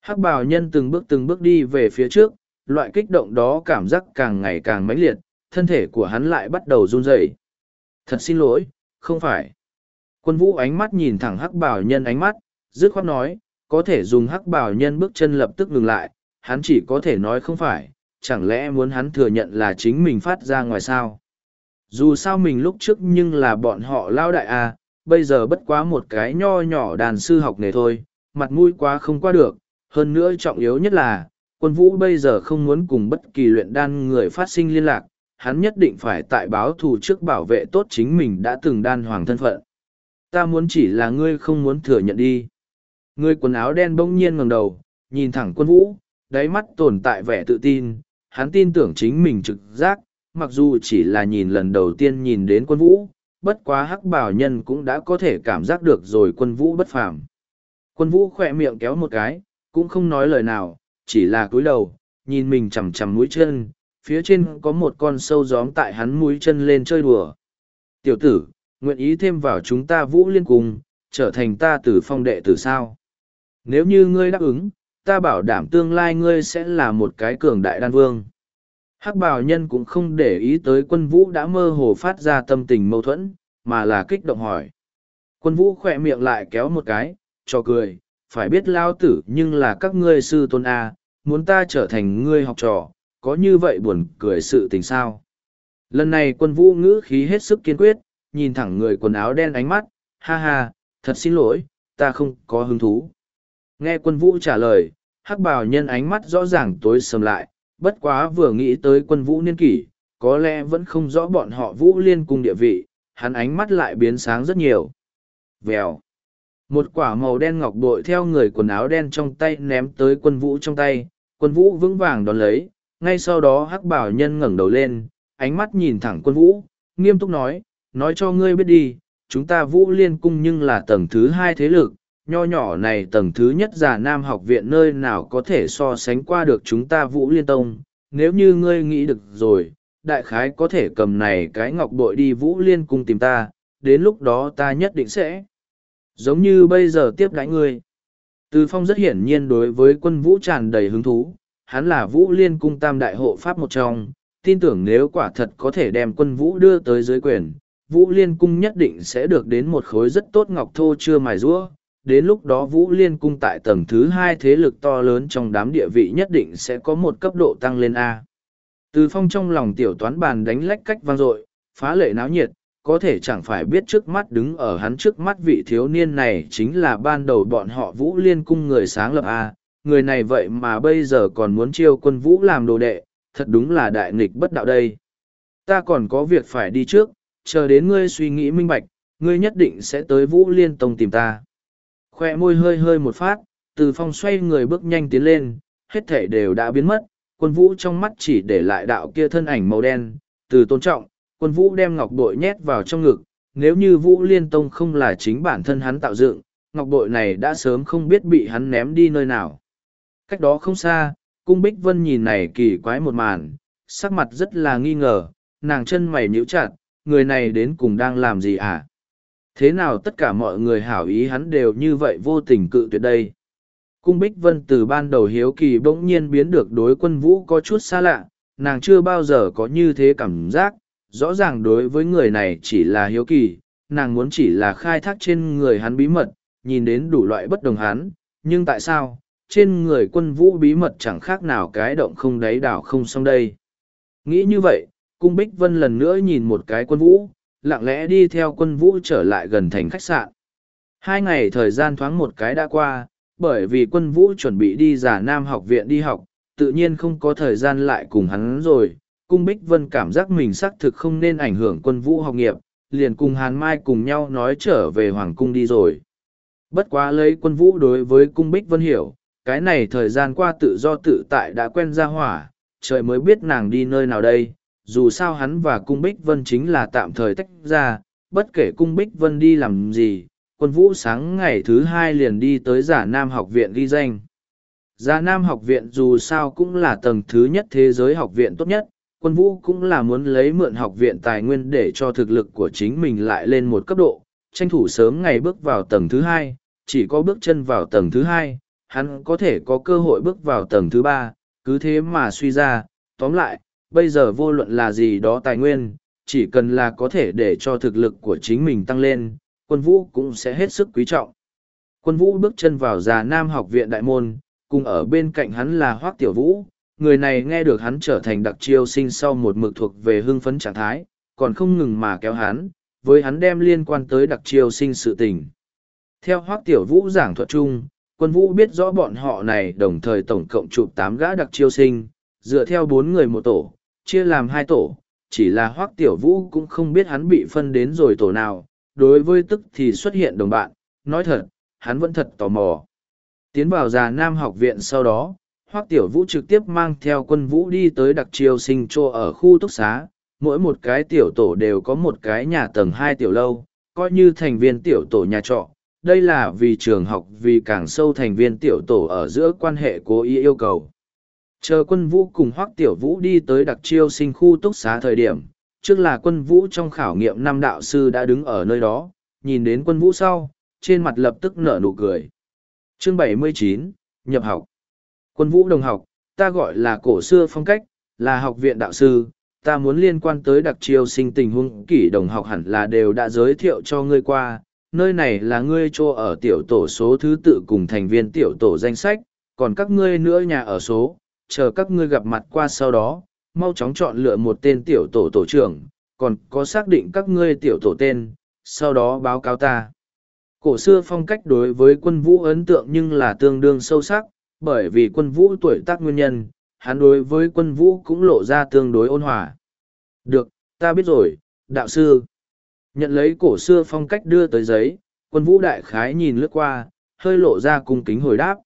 Hắc bào nhân từng bước từng bước đi về phía trước, loại kích động đó cảm giác càng ngày càng mãnh liệt, thân thể của hắn lại bắt đầu run rẩy. Thật xin lỗi, không phải. Quân vũ ánh mắt nhìn thẳng hắc bảo nhân ánh mắt, dứt khoát nói, có thể dùng hắc bảo nhân bước chân lập tức ngừng lại, hắn chỉ có thể nói không phải, chẳng lẽ muốn hắn thừa nhận là chính mình phát ra ngoài sao. Dù sao mình lúc trước nhưng là bọn họ lao đại à, bây giờ bất quá một cái nho nhỏ đàn sư học nghề thôi, mặt mũi quá không qua được, hơn nữa trọng yếu nhất là, quân vũ bây giờ không muốn cùng bất kỳ luyện đan người phát sinh liên lạc, hắn nhất định phải tại báo thù trước bảo vệ tốt chính mình đã từng đan hoàng thân phận. Ta muốn chỉ là ngươi không muốn thừa nhận đi. Ngươi quần áo đen bỗng nhiên ngẩng đầu, nhìn thẳng quân vũ, đáy mắt tồn tại vẻ tự tin, hắn tin tưởng chính mình trực giác, mặc dù chỉ là nhìn lần đầu tiên nhìn đến quân vũ, bất quá hắc bảo nhân cũng đã có thể cảm giác được rồi quân vũ bất phàm. Quân vũ khỏe miệng kéo một cái, cũng không nói lời nào, chỉ là cúi đầu, nhìn mình chằm chằm mũi chân, phía trên có một con sâu gióm tại hắn mũi chân lên chơi đùa. Tiểu tử, nguyện ý thêm vào chúng ta vũ liên cùng, trở thành ta tử phong đệ tử sao. Nếu như ngươi đáp ứng, ta bảo đảm tương lai ngươi sẽ là một cái cường đại đan vương. Hắc bào nhân cũng không để ý tới quân vũ đã mơ hồ phát ra tâm tình mâu thuẫn, mà là kích động hỏi. Quân vũ khỏe miệng lại kéo một cái, cho cười, phải biết lao tử nhưng là các ngươi sư tôn A, muốn ta trở thành ngươi học trò, có như vậy buồn cười sự tình sao. Lần này quân vũ ngữ khí hết sức kiên quyết, nhìn thẳng người quần áo đen ánh mắt, ha ha, thật xin lỗi, ta không có hứng thú. Nghe quân vũ trả lời, hắc bào nhân ánh mắt rõ ràng tối sầm lại, bất quá vừa nghĩ tới quân vũ niên kỷ, có lẽ vẫn không rõ bọn họ vũ liên cung địa vị, hắn ánh mắt lại biến sáng rất nhiều. Vèo. Một quả màu đen ngọc bội theo người quần áo đen trong tay ném tới quân vũ trong tay, quân vũ vững vàng đón lấy, ngay sau đó hắc bảo nhân ngẩng đầu lên, ánh mắt nhìn thẳng quân vũ, nghiêm túc nói, nói cho ngươi biết đi, chúng ta vũ liên cung nhưng là tầng thứ hai thế lực, nho nhỏ này tầng thứ nhất giả nam học viện nơi nào có thể so sánh qua được chúng ta vũ liên tông, nếu như ngươi nghĩ được rồi, đại khái có thể cầm này cái ngọc bội đi vũ liên cung tìm ta, đến lúc đó ta nhất định sẽ giống như bây giờ tiếp đãi ngươi. Từ phong rất hiển nhiên đối với quân vũ tràn đầy hứng thú, hắn là vũ liên cung tam đại hộ pháp một trong, tin tưởng nếu quả thật có thể đem quân vũ đưa tới dưới quyền, vũ liên cung nhất định sẽ được đến một khối rất tốt ngọc thô chưa mài rũa. Đến lúc đó Vũ Liên Cung tại tầng thứ hai thế lực to lớn trong đám địa vị nhất định sẽ có một cấp độ tăng lên A. Từ phong trong lòng tiểu toán bàn đánh lách cách vang dội, phá lệ náo nhiệt, có thể chẳng phải biết trước mắt đứng ở hắn trước mắt vị thiếu niên này chính là ban đầu bọn họ Vũ Liên Cung người sáng lập A, người này vậy mà bây giờ còn muốn chiêu quân Vũ làm đồ đệ, thật đúng là đại nghịch bất đạo đây. Ta còn có việc phải đi trước, chờ đến ngươi suy nghĩ minh bạch, ngươi nhất định sẽ tới Vũ Liên Tông tìm ta. Khoe môi hơi hơi một phát, từ phong xoay người bước nhanh tiến lên, hết thể đều đã biến mất, quân vũ trong mắt chỉ để lại đạo kia thân ảnh màu đen, từ tôn trọng, quân vũ đem ngọc bội nhét vào trong ngực, nếu như vũ liên tông không là chính bản thân hắn tạo dựng, ngọc bội này đã sớm không biết bị hắn ném đi nơi nào. Cách đó không xa, cung bích vân nhìn này kỳ quái một màn, sắc mặt rất là nghi ngờ, nàng chân mày nhíu chặt, người này đến cùng đang làm gì à? Thế nào tất cả mọi người hảo ý hắn đều như vậy vô tình cự tuyệt đây? Cung Bích Vân từ ban đầu hiếu kỳ bỗng nhiên biến được đối quân vũ có chút xa lạ, nàng chưa bao giờ có như thế cảm giác, rõ ràng đối với người này chỉ là hiếu kỳ, nàng muốn chỉ là khai thác trên người hắn bí mật, nhìn đến đủ loại bất đồng hắn, nhưng tại sao, trên người quân vũ bí mật chẳng khác nào cái động không đáy đảo không xong đây. Nghĩ như vậy, cung Bích Vân lần nữa nhìn một cái quân vũ, lặng lẽ đi theo quân vũ trở lại gần thành khách sạn. Hai ngày thời gian thoáng một cái đã qua, bởi vì quân vũ chuẩn bị đi giả nam học viện đi học, tự nhiên không có thời gian lại cùng hắn rồi. Cung Bích Vân cảm giác mình xác thực không nên ảnh hưởng quân vũ học nghiệp, liền cùng Hàn Mai cùng nhau nói trở về Hoàng Cung đi rồi. Bất quá lấy quân vũ đối với Cung Bích Vân hiểu, cái này thời gian qua tự do tự tại đã quen ra hỏa, trời mới biết nàng đi nơi nào đây. Dù sao hắn và Cung Bích Vân chính là tạm thời tách ra, bất kể Cung Bích Vân đi làm gì, quân vũ sáng ngày thứ hai liền đi tới giả nam học viện ghi danh. Giả nam học viện dù sao cũng là tầng thứ nhất thế giới học viện tốt nhất, quân vũ cũng là muốn lấy mượn học viện tài nguyên để cho thực lực của chính mình lại lên một cấp độ, tranh thủ sớm ngày bước vào tầng thứ hai, chỉ có bước chân vào tầng thứ hai, hắn có thể có cơ hội bước vào tầng thứ ba, cứ thế mà suy ra, tóm lại, bây giờ vô luận là gì đó tài nguyên, chỉ cần là có thể để cho thực lực của chính mình tăng lên, quân vũ cũng sẽ hết sức quý trọng. Quân vũ bước chân vào già nam học viện đại môn, cùng ở bên cạnh hắn là Hoắc Tiểu Vũ, người này nghe được hắn trở thành đặc chiêu sinh sau một mực thuộc về hưng phấn trạng thái, còn không ngừng mà kéo hắn, với hắn đem liên quan tới đặc chiêu sinh sự tình. Theo Hoắc Tiểu Vũ giảng thuật chung, quân vũ biết rõ bọn họ này đồng thời tổng cộng chụp tám gã đặc chiêu sinh, dựa theo bốn người một tổ, chia làm hai tổ, chỉ là hoác tiểu vũ cũng không biết hắn bị phân đến rồi tổ nào, đối với tức thì xuất hiện đồng bạn, nói thật, hắn vẫn thật tò mò. Tiến vào già Nam học viện sau đó, Hoắc Tiểu Vũ trực tiếp mang theo quân vũ đi tới đặc triều sinh trô ở khu túc xá, mỗi một cái tiểu tổ đều có một cái nhà tầng hai tiểu lâu, coi như thành viên tiểu tổ nhà trọ. Đây là vì trường học vì càng sâu thành viên tiểu tổ ở giữa quan hệ cố ý yêu cầu. Chờ quân vũ cùng Hoắc Tiểu Vũ đi tới đặc chiêu sinh khu túc xá thời điểm, trước là quân vũ trong khảo nghiệm năm đạo sư đã đứng ở nơi đó, nhìn đến quân vũ sau, trên mặt lập tức nở nụ cười. Chương 79, nhập học. Quân vũ đồng học, ta gọi là cổ xưa phong cách, là học viện đạo sư, ta muốn liên quan tới đặc chiêu sinh tình huống kỷ đồng học hẳn là đều đã giới thiệu cho ngươi qua, nơi này là ngươi cho ở tiểu tổ số thứ tự cùng thành viên tiểu tổ danh sách, còn các ngươi nữa nhà ở số, chờ các ngươi gặp mặt qua sau đó, mau chóng chọn lựa một tên tiểu tổ tổ trưởng, còn có xác định các ngươi tiểu tổ tên, sau đó báo cáo ta. Cổ xưa phong cách đối với quân vũ ấn tượng nhưng là tương đương sâu sắc, bởi vì quân vũ tuổi tác nguyên nhân, hắn đối với quân vũ cũng lộ ra tương đối ôn hòa. Được, ta biết rồi, đạo sư. Nhận lấy cổ xưa phong cách đưa tới giấy, quân vũ đại khái nhìn lướt qua, hơi lộ ra cung kính hồi đáp.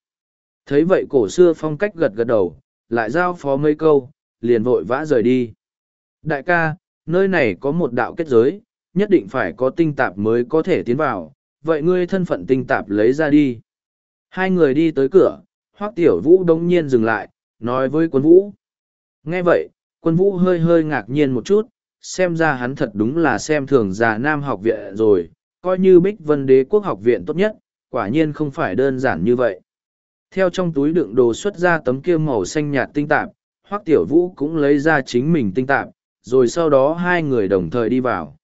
Thấy vậy cổ xưa phong cách gật gật đầu, lại giao phó mấy câu, liền vội vã rời đi. Đại ca, nơi này có một đạo kết giới, nhất định phải có tinh tạp mới có thể tiến vào, vậy ngươi thân phận tinh tạp lấy ra đi. Hai người đi tới cửa, hoác tiểu vũ đông nhiên dừng lại, nói với quân vũ. Nghe vậy, quân vũ hơi hơi ngạc nhiên một chút, xem ra hắn thật đúng là xem thường già nam học viện rồi, coi như bích vân đế quốc học viện tốt nhất, quả nhiên không phải đơn giản như vậy. Theo trong túi đựng đồ xuất ra tấm kia màu xanh nhạt tinh tạp, hoác tiểu vũ cũng lấy ra chính mình tinh tạp, rồi sau đó hai người đồng thời đi vào.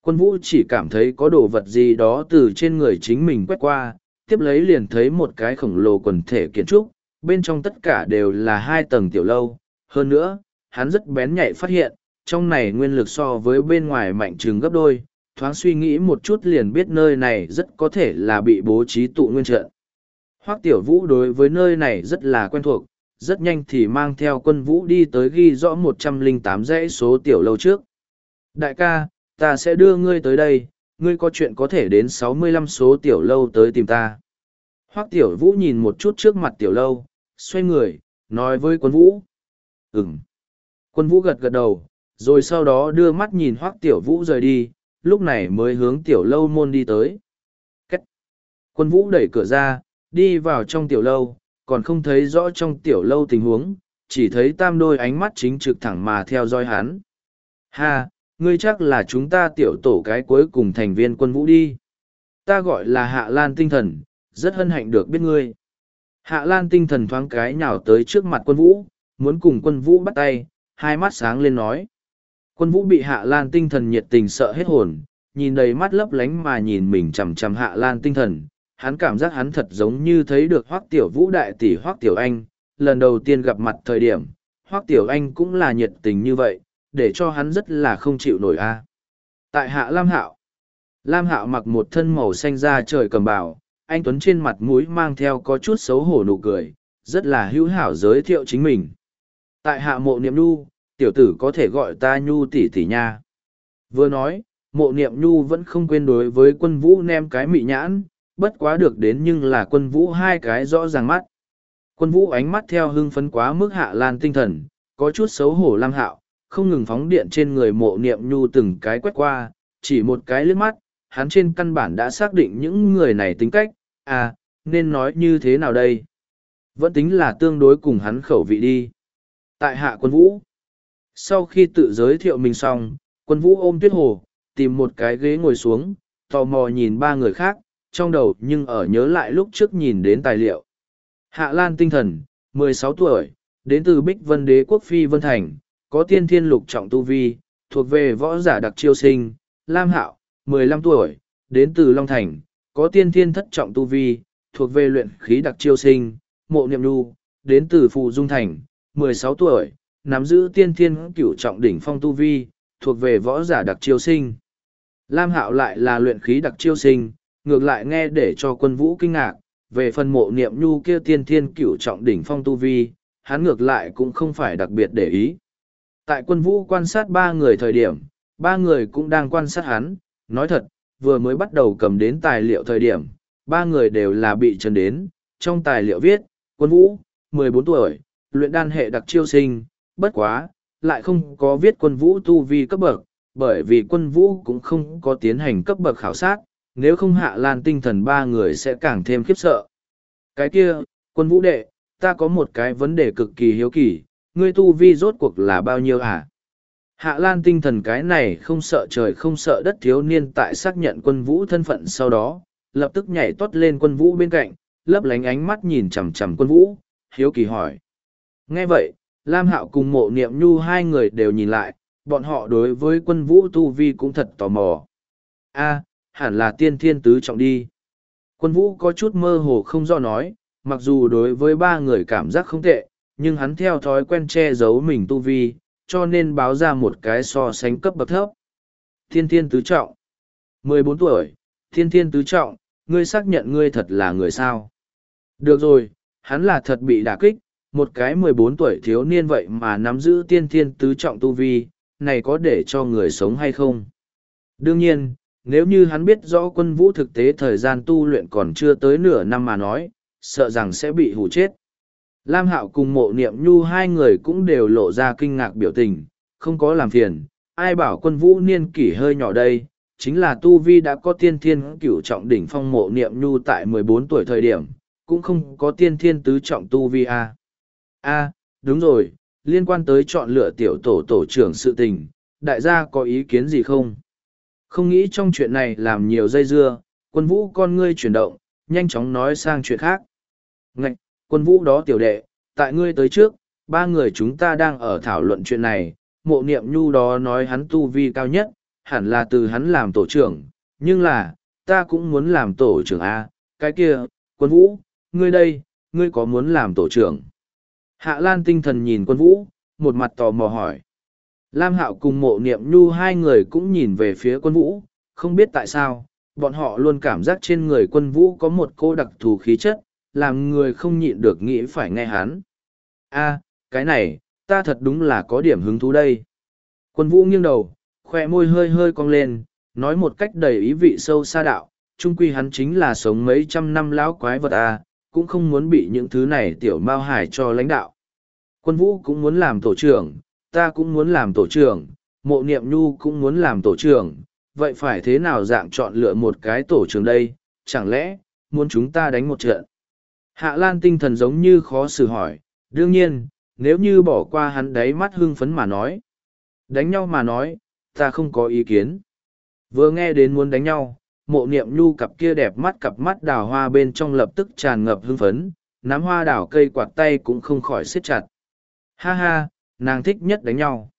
Quân vũ chỉ cảm thấy có đồ vật gì đó từ trên người chính mình quét qua, tiếp lấy liền thấy một cái khổng lồ quần thể kiến trúc, bên trong tất cả đều là hai tầng tiểu lâu. Hơn nữa, hắn rất bén nhạy phát hiện, trong này nguyên lực so với bên ngoài mạnh trừng gấp đôi, thoáng suy nghĩ một chút liền biết nơi này rất có thể là bị bố trí tụ nguyên trận. Hoắc Tiểu Vũ đối với nơi này rất là quen thuộc, rất nhanh thì mang theo quân vũ đi tới ghi rõ một trăm linh tám dãy số tiểu lâu trước. Đại ca, ta sẽ đưa ngươi tới đây, ngươi có chuyện có thể đến sáu mươi lăm số tiểu lâu tới tìm ta. Hoắc Tiểu Vũ nhìn một chút trước mặt tiểu lâu, xoay người, nói với quân vũ. Ừm. Quân vũ gật gật đầu, rồi sau đó đưa mắt nhìn Hoắc Tiểu Vũ rời đi, lúc này mới hướng tiểu lâu môn đi tới. Cách. Quân vũ đẩy cửa ra, đi vào trong tiểu lâu, còn không thấy rõ trong tiểu lâu tình huống, chỉ thấy tam đôi ánh mắt chính trực thẳng mà theo dõi hắn. Ha, ngươi chắc là chúng ta tiểu tổ cái cuối cùng thành viên quân vũ đi. Ta gọi là Hạ Lan tinh thần, rất hân hạnh được biết ngươi. Hạ Lan tinh thần thoáng cái nhào tới trước mặt quân vũ, muốn cùng quân vũ bắt tay, hai mắt sáng lên nói. Quân vũ bị Hạ Lan tinh thần nhiệt tình sợ hết hồn, nhìn đầy mắt lấp lánh mà nhìn mình chằm chằm Hạ Lan tinh thần, hắn cảm giác hắn thật giống như thấy được hoác tiểu vũ đại tỷ hoác tiểu anh lần đầu tiên gặp mặt thời điểm hoác tiểu anh cũng là nhiệt tình như vậy để cho hắn rất là không chịu nổi a. Tại hạ lam hạo lam hạo mặc một thân màu xanh da trời cầm bảo anh tuấn trên mặt mũi mang theo có chút xấu hổ nụ cười rất là hữu hảo giới thiệu chính mình. Tại hạ mộ niệm nhu tiểu tử có thể gọi ta nhu tỷ tỷ nha. Vừa nói mộ niệm nhu vẫn không quên đối với quân vũ nem cái mị nhãn bất quá được đến nhưng là quân vũ hai cái rõ ràng mắt. Quân vũ ánh mắt theo hưng phấn quá mức hạ lan tinh thần, có chút xấu hổ lam hạo, không ngừng phóng điện trên người mộ niệm nhu từng cái quét qua, chỉ một cái lướt mắt, hắn trên căn bản đã xác định những người này tính cách, à, nên nói như thế nào đây? Vẫn tính là tương đối cùng hắn khẩu vị đi. Tại hạ quân vũ, sau khi tự giới thiệu mình xong, quân vũ ôm tuyết hồ, tìm một cái ghế ngồi xuống, tò mò nhìn ba người khác, trong đầu nhưng ở nhớ lại lúc trước nhìn đến tài liệu. Hạ Lan tinh thần, 16 tuổi, đến từ Bích Vân Đế quốc Phi Vân Thành, có tiên thiên lục trọng tu vi, thuộc về võ giả đặc chiêu sinh, Lam Hạo, 15 tuổi, đến từ Long Thành, có tiên thiên thất trọng tu vi, thuộc về luyện khí đặc chiêu sinh, Mộ Niệm Nhu, đến từ phụ Dung Thành, 16 tuổi, nắm giữ tiên thiên cửu trọng đỉnh phong tu vi, thuộc về võ giả đặc chiêu sinh. Lam Hạo lại là luyện khí đặc chiêu sinh, ngược lại nghe để cho quân vũ kinh ngạc, về phần mộ niệm nhu kia tiên thiên cửu trọng đỉnh phong tu vi, hắn ngược lại cũng không phải đặc biệt để ý. Tại quân vũ quan sát ba người thời điểm, ba người cũng đang quan sát hắn, nói thật, vừa mới bắt đầu cầm đến tài liệu thời điểm, ba người đều là bị trần đến, trong tài liệu viết, quân vũ, 14 tuổi, luyện đan hệ đặc chiêu sinh, bất quá, lại không có viết quân vũ tu vi cấp bậc, bởi vì quân vũ cũng không có tiến hành cấp bậc khảo sát, nếu không hạ lan tinh thần ba người sẽ càng thêm khiếp sợ. Cái kia, quân vũ đệ, ta có một cái vấn đề cực kỳ hiếu kỳ, ngươi tu vi rốt cuộc là bao nhiêu à? Hạ Lan tinh thần cái này không sợ trời không sợ đất thiếu niên tại xác nhận quân vũ thân phận sau đó, lập tức nhảy tót lên quân vũ bên cạnh, lấp lánh ánh mắt nhìn chằm chằm quân vũ, hiếu kỳ hỏi. Nghe vậy, Lam Hạo cùng mộ niệm nhu hai người đều nhìn lại, bọn họ đối với quân vũ tu vi cũng thật tò mò. A, hẳn là tiên thiên tứ trọng đi. Quân vũ có chút mơ hồ không do nói, mặc dù đối với ba người cảm giác không tệ, nhưng hắn theo thói quen che giấu mình tu vi, cho nên báo ra một cái so sánh cấp bậc thấp. Thiên thiên tứ trọng. mười bốn tuổi, thiên thiên tứ trọng, ngươi xác nhận ngươi thật là người sao. Được rồi, hắn là thật bị đả kích, một cái mười bốn tuổi thiếu niên vậy mà nắm giữ tiên thiên tứ trọng tu vi, này có để cho người sống hay không? Đương nhiên, nếu như hắn biết rõ quân vũ thực tế thời gian tu luyện còn chưa tới nửa năm mà nói, sợ rằng sẽ bị hủ chết. Lam Hạo cùng mộ niệm nhu hai người cũng đều lộ ra kinh ngạc biểu tình, không có làm phiền, ai bảo quân vũ niên kỷ hơi nhỏ đây, chính là Tu Vi đã có tiên thiên cửu trọng đỉnh phong mộ niệm nhu tại mười bốn tuổi thời điểm, cũng không có tiên thiên tứ trọng Tu Vi A. A, đúng rồi, liên quan tới chọn lựa tiểu tổ tổ trưởng sự tình, đại gia có ý kiến gì không? Không nghĩ trong chuyện này làm nhiều dây dưa, quân vũ con ngươi chuyển động, nhanh chóng nói sang chuyện khác. Ngạch, quân vũ đó tiểu đệ, tại ngươi tới trước, ba người chúng ta đang ở thảo luận chuyện này, mộ niệm nhu đó nói hắn tu vi cao nhất, hẳn là từ hắn làm tổ trưởng, nhưng là, ta cũng muốn làm tổ trưởng A, cái kia, quân vũ, ngươi đây, ngươi có muốn làm tổ trưởng? Hạ Lan tinh thần nhìn quân vũ, một mặt tò mò hỏi. Lam Hạo cùng mộ niệm nhu hai người cũng nhìn về phía quân vũ, không biết tại sao, bọn họ luôn cảm giác trên người quân vũ có một cô đặc thù khí chất, làm người không nhịn được nghĩ phải nghe hắn. A, cái này, ta thật đúng là có điểm hứng thú đây. Quân vũ nghiêng đầu, khoe môi hơi hơi cong lên, nói một cách đầy ý vị sâu xa đạo, chung quy hắn chính là sống mấy trăm năm lão quái vật a, cũng không muốn bị những thứ này tiểu mao hải cho lãnh đạo. Quân vũ cũng muốn làm tổ trưởng, ta cũng muốn làm tổ trưởng, mộ niệm nhu cũng muốn làm tổ trưởng, vậy phải thế nào dạng chọn lựa một cái tổ trưởng đây, chẳng lẽ, muốn chúng ta đánh một trận? Hạ Lan tinh thần giống như khó xử hỏi, đương nhiên, nếu như bỏ qua hắn đáy mắt hưng phấn mà nói. Đánh nhau mà nói, ta không có ý kiến. Vừa nghe đến muốn đánh nhau, mộ niệm nhu cặp kia đẹp mắt cặp mắt đào hoa bên trong lập tức tràn ngập hưng phấn, nắm hoa đào cây quạt tay cũng không khỏi siết chặt. Ha ha, nàng thích nhất đánh nhau.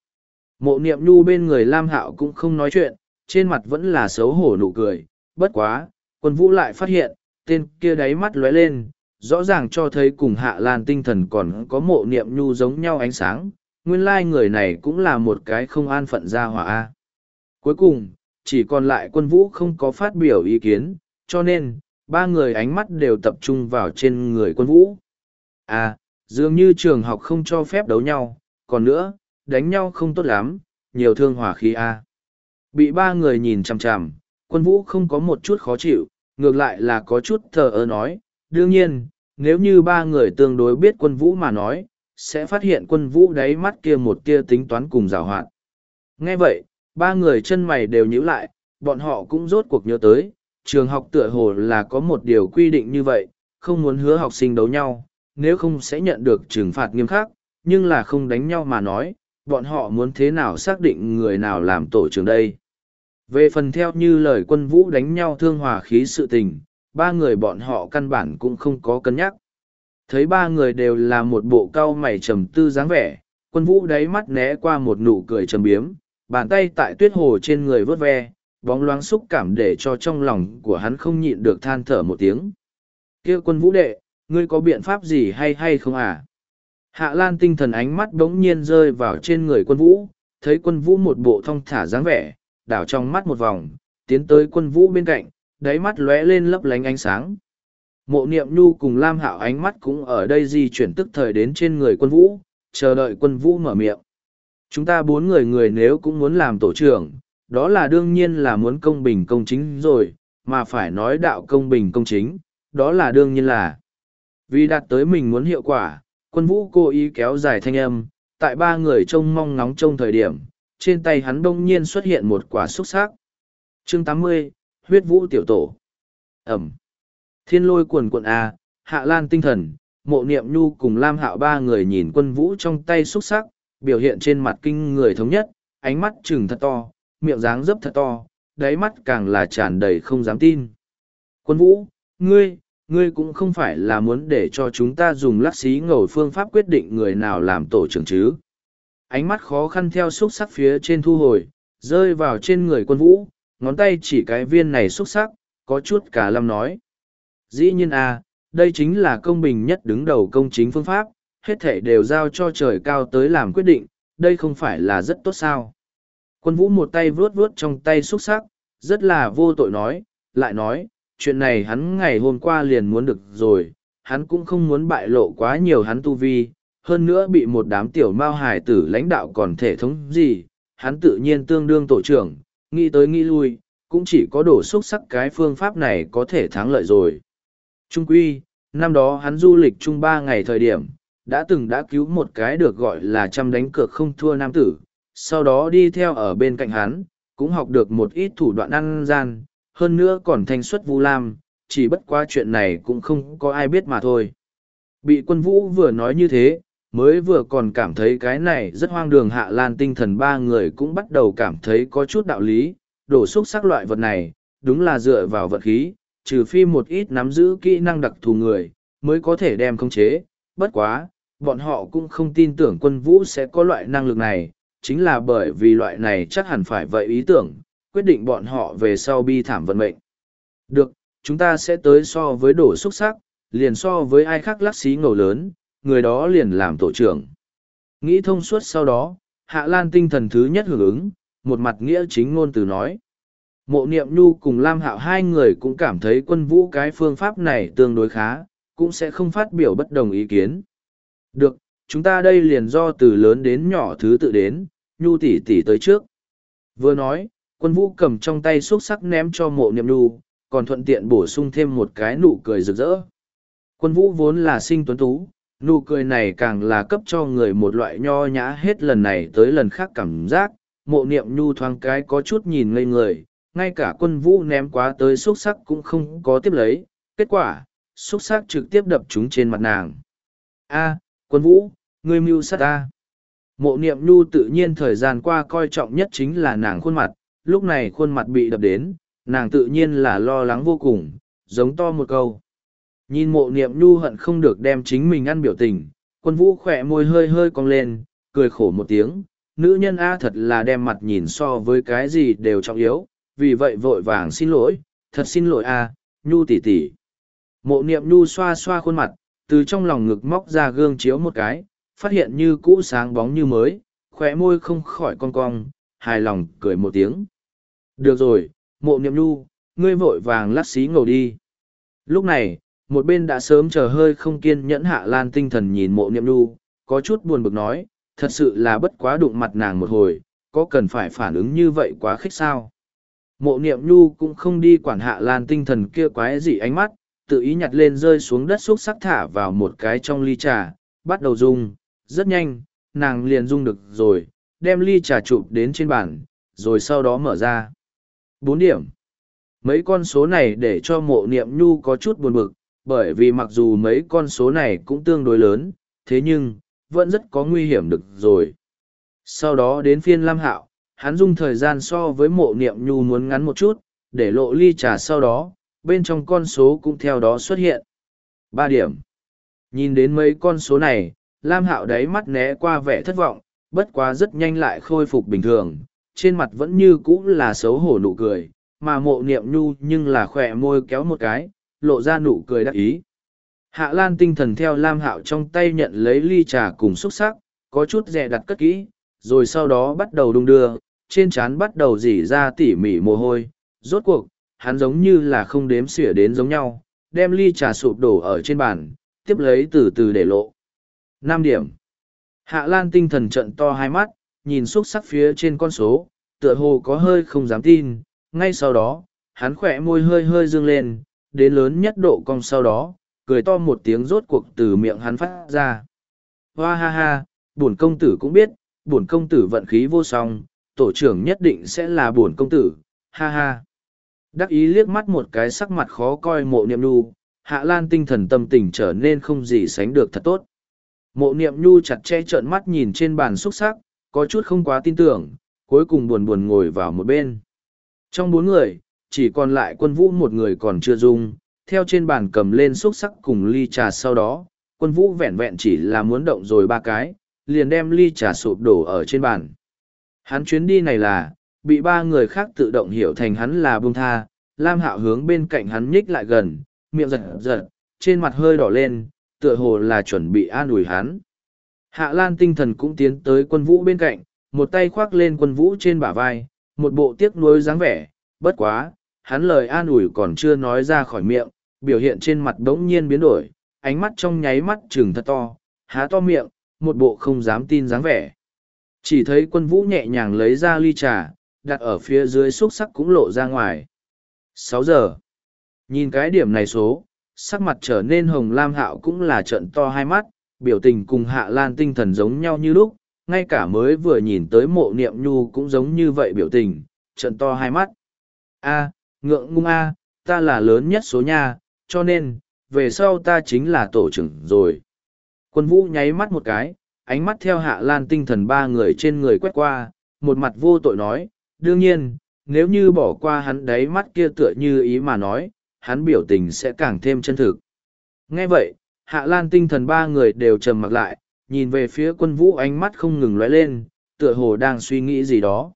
Mộ niệm nhu bên người Lam Hạo cũng không nói chuyện, trên mặt vẫn là xấu hổ nụ cười. Bất quá, quân vũ lại phát hiện, tên kia đáy mắt lóe lên, rõ ràng cho thấy cùng hạ lan tinh thần còn có mộ niệm nhu giống nhau ánh sáng. Nguyên lai người này cũng là một cái không an phận gia hỏa A. Cuối cùng, chỉ còn lại quân vũ không có phát biểu ý kiến, cho nên, ba người ánh mắt đều tập trung vào trên người quân vũ. À, dường như trường học không cho phép đấu nhau, còn nữa, đánh nhau không tốt lắm, nhiều thương hỏa khí a. Bị ba người nhìn chằm chằm, quân vũ không có một chút khó chịu, ngược lại là có chút thờ ơ nói, đương nhiên, nếu như ba người tương đối biết quân vũ mà nói, sẽ phát hiện quân vũ đáy mắt kia một tia tính toán cùng rào hoạn Nghe vậy, ba người chân mày đều nhíu lại, bọn họ cũng rốt cuộc nhớ tới, trường học tựa hồ là có một điều quy định như vậy, không muốn hứa học sinh đấu nhau, nếu không sẽ nhận được trừng phạt nghiêm khắc, nhưng là không đánh nhau mà nói, bọn họ muốn thế nào xác định người nào làm tổ trưởng đây. Về phần theo như lời quân vũ đánh nhau thương hòa khí sự tình, ba người bọn họ căn bản cũng không có cân nhắc. Thấy ba người đều là một bộ cao mày trầm tư dáng vẻ, quân vũ đáy mắt né qua một nụ cười trầm biếm, bàn tay tại tuyết hồ trên người vớt ve, bóng loáng xúc cảm để cho trong lòng của hắn không nhịn được than thở một tiếng. kia quân vũ đệ, ngươi có biện pháp gì hay hay không à? Hạ Lan tinh thần ánh mắt đống nhiên rơi vào trên người quân vũ, thấy quân vũ một bộ thong thả dáng vẻ, đảo trong mắt một vòng, tiến tới quân vũ bên cạnh, đáy mắt lóe lên lấp lánh ánh sáng. Mộ niệm nhu cùng Lam Hạo ánh mắt cũng ở đây di chuyển tức thời đến trên người quân vũ, chờ đợi quân vũ mở miệng. Chúng ta bốn người người nếu cũng muốn làm tổ trưởng, đó là đương nhiên là muốn công bình công chính rồi, mà phải nói đạo công bình công chính, đó là đương nhiên là. Vì đạt tới mình muốn hiệu quả, quân vũ cố ý kéo dài thanh âm, tại ba người trông mong ngóng trông thời điểm, trên tay hắn đông nhiên xuất hiện một quả xúc sắc. Chương tám mươi huyết vũ tiểu tổ. Ẩm. Thiên lôi cuồn cuộn A, hạ lan tinh thần, mộ niệm nhu cùng lam hạo ba người nhìn quân vũ trong tay xuất sắc, biểu hiện trên mặt kinh người thống nhất, ánh mắt trừng thật to, miệng dáng dấp thật to, đáy mắt càng là tràn đầy không dám tin. Quân vũ, ngươi, ngươi cũng không phải là muốn để cho chúng ta dùng lắc xí ngầu phương pháp quyết định người nào làm tổ trưởng chứ. Ánh mắt khó khăn theo xúc sắc phía trên thu hồi, rơi vào trên người quân vũ, ngón tay chỉ cái viên này xuất sắc, có chút cả lâm nói. Dĩ nhiên à, đây chính là công bình nhất đứng đầu công chính phương pháp, hết thể đều giao cho trời cao tới làm quyết định, đây không phải là rất tốt sao. Quân vũ một tay vướt vướt trong tay xuất sắc, rất là vô tội nói, lại nói, chuyện này hắn ngày hôm qua liền muốn được rồi, hắn cũng không muốn bại lộ quá nhiều hắn tu vi, hơn nữa bị một đám tiểu mao hải tử lãnh đạo còn thể thống gì, hắn tự nhiên tương đương tổ trưởng, nghĩ tới nghĩ lui, cũng chỉ có đổ xúc sắc cái phương pháp này có thể thắng lợi rồi. Trung quy, năm đó hắn du lịch chung ba ngày thời điểm, đã từng đã cứu một cái được gọi là trăm đánh cược không thua nam tử, sau đó đi theo ở bên cạnh hắn, cũng học được một ít thủ đoạn ăn gian, hơn nữa còn thanh xuất vu lam, chỉ bất qua chuyện này cũng không có ai biết mà thôi. Bị quân vũ vừa nói như thế, mới vừa còn cảm thấy cái này rất hoang đường hạ lan tinh thần ba người cũng bắt đầu cảm thấy có chút đạo lý, đổ xúc sắc loại vật này, đúng là dựa vào vật khí, trừ phi một ít nắm giữ kỹ năng đặc thù người, mới có thể đem khống chế, bất quá, bọn họ cũng không tin tưởng quân vũ sẽ có loại năng lực này, chính là bởi vì loại này chắc hẳn phải vậy ý tưởng, quyết định bọn họ về sau bi thảm vận mệnh. Được, chúng ta sẽ tới so với đổ xúc sắc, liền so với ai khác lắc xí ngầu lớn, người đó liền làm tổ trưởng. Nghĩ thông suốt sau đó, Hạ Lan tinh thần thứ nhất hưởng ứng, một mặt nghĩa chính ngôn từ nói. Mộ niệm nhu cùng Lam Hạo hai người cũng cảm thấy quân vũ cái phương pháp này tương đối khá, cũng sẽ không phát biểu bất đồng ý kiến. Được, chúng ta đây liền do từ lớn đến nhỏ thứ tự đến, nhu tỷ tỷ tới trước. Vừa nói, quân vũ cầm trong tay xúc sắc ném cho mộ niệm nhu, còn thuận tiện bổ sung thêm một cái nụ cười rực rỡ. Quân vũ vốn là sinh tuấn tú, nụ cười này càng là cấp cho người một loại nho nhã hết lần này tới lần khác cảm giác, mộ niệm nhu thoáng cái có chút nhìn ngây người, ngay cả quân vũ ném quá tới xúc sắc cũng không có tiếp lấy, kết quả, xúc sắc trực tiếp đập chúng trên mặt nàng. A, quân vũ, ngươi mưu sát ta. Mộ niệm nhu tự nhiên thời gian qua coi trọng nhất chính là nàng khuôn mặt, lúc này khuôn mặt bị đập đến, nàng tự nhiên là lo lắng vô cùng, giống to một câu. Nhìn mộ niệm nhu hận không được đem chính mình ăn biểu tình, quân vũ khỏe môi hơi hơi cong lên, cười khổ một tiếng, nữ nhân A thật là đem mặt nhìn so với cái gì đều trọng yếu, vì vậy vội vàng xin lỗi, thật xin lỗi A, nhu tỷ tỷ. Mộ niệm nhu xoa xoa khuôn mặt, từ trong lòng ngực móc ra gương chiếu một cái, phát hiện như cũ sáng bóng như mới, khỏe môi không khỏi cong cong, hài lòng cười một tiếng. Được rồi, mộ niệm nhu, ngươi vội vàng lắc xí ngầu đi. Lúc này, một bên đã sớm chờ hơi không kiên nhẫn hạ lan tinh thần nhìn mộ niệm nhu, có chút buồn bực nói, thật sự là bất quá đụng mặt nàng một hồi, có cần phải phản ứng như vậy quá khích sao? Mộ niệm nhu cũng không đi quản hạ lan tinh thần kia quái gì ánh mắt, tự ý nhặt lên rơi xuống đất xúc sắc thả vào một cái trong ly trà, bắt đầu rung rất nhanh, nàng liền dung được rồi, đem ly trà chụp đến trên bàn, rồi sau đó mở ra. bốn điểm. Mấy con số này để cho mộ niệm nhu có chút buồn bực, bởi vì mặc dù mấy con số này cũng tương đối lớn, thế nhưng, vẫn rất có nguy hiểm được rồi. Sau đó đến phiên Lam Hạo, hắn dùng thời gian so với mộ niệm nhu muốn ngắn một chút, để lộ ly trà sau đó, bên trong con số cũng theo đó xuất hiện. ba điểm. Nhìn đến mấy con số này, Lam Hạo đáy mắt né qua vẻ thất vọng, bất quá rất nhanh lại khôi phục bình thường, trên mặt vẫn như cũ là xấu hổ nụ cười, mà mộ niệm nhu nhưng là khỏe môi kéo một cái, lộ ra nụ cười đắc ý. Hạ Lan tinh thần theo Lam Hạo trong tay nhận lấy ly trà cùng xúc sắc, có chút dè đặt cất kỹ, rồi sau đó bắt đầu đung đưa, trên trán bắt đầu dỉ ra tỉ mỉ mồ hôi. Rốt cuộc, hắn giống như là không đếm xỉa đến giống nhau, đem ly trà sụp đổ ở trên bàn, tiếp lấy từ từ để lộ. năm điểm. Hạ Lan tinh thần trận to hai mắt, nhìn xúc sắc phía trên con số, tựa hồ có hơi không dám tin, ngay sau đó, hắn khỏe môi hơi hơi dương lên, đến lớn nhất độ cong sau đó, cười to một tiếng rốt cuộc từ miệng hắn phát ra. Hoa ha ha, bổn công tử cũng biết, bổn công tử vận khí vô song, tổ trưởng nhất định sẽ là bổn công tử, ha ha. Đắc ý liếc mắt một cái sắc mặt khó coi mộ niệm nu, hạ lan tinh thần tâm tình trở nên không gì sánh được thật tốt. Mộ niệm nhu chặt che trợn mắt nhìn trên bàn xúc sắc, có chút không quá tin tưởng, cuối cùng buồn buồn ngồi vào một bên. Trong bốn người, chỉ còn lại quân vũ một người còn chưa dung, theo trên bàn cầm lên xúc sắc cùng ly trà sau đó, quân vũ vẹn vẹn chỉ là muốn động rồi ba cái, liền đem ly trà sụp đổ ở trên bàn. Hắn chuyến đi này là, bị ba người khác tự động hiểu thành hắn là buông tha, Lam Hạo hướng bên cạnh hắn nhích lại gần, miệng giật giật, trên mặt hơi đỏ lên, tựa hồ là chuẩn bị an ủi hắn. Hạ Lan tinh thần cũng tiến tới quân vũ bên cạnh, một tay khoác lên quân vũ trên bả vai, một bộ tiếc nuối dáng vẻ, bất quá, hắn lời an ủi còn chưa nói ra khỏi miệng, biểu hiện trên mặt đống nhiên biến đổi, ánh mắt trong nháy mắt trừng thật to, há to miệng, một bộ không dám tin dáng vẻ. Chỉ thấy quân vũ nhẹ nhàng lấy ra ly trà, đặt ở phía dưới xúc sắc cũng lộ ra ngoài. sáu giờ. Nhìn cái điểm này số, sắc mặt trở nên hồng lam hạo cũng là trận to hai mắt, biểu tình cùng hạ lan tinh thần giống nhau như lúc, ngay cả mới vừa nhìn tới mộ niệm nhu cũng giống như vậy biểu tình, trận to hai mắt. A, ngượng ngung A, ta là lớn nhất số nha, cho nên, về sau ta chính là tổ trưởng rồi. Quân vũ nháy mắt một cái, ánh mắt theo hạ lan tinh thần ba người trên người quét qua, một mặt vô tội nói, đương nhiên, nếu như bỏ qua hắn đáy mắt kia tựa như ý mà nói, hắn biểu tình sẽ càng thêm chân thực. Nghe vậy, hạ lan tinh thần ba người đều trầm mặc lại, nhìn về phía quân vũ ánh mắt không ngừng lóe lên, tựa hồ đang suy nghĩ gì đó.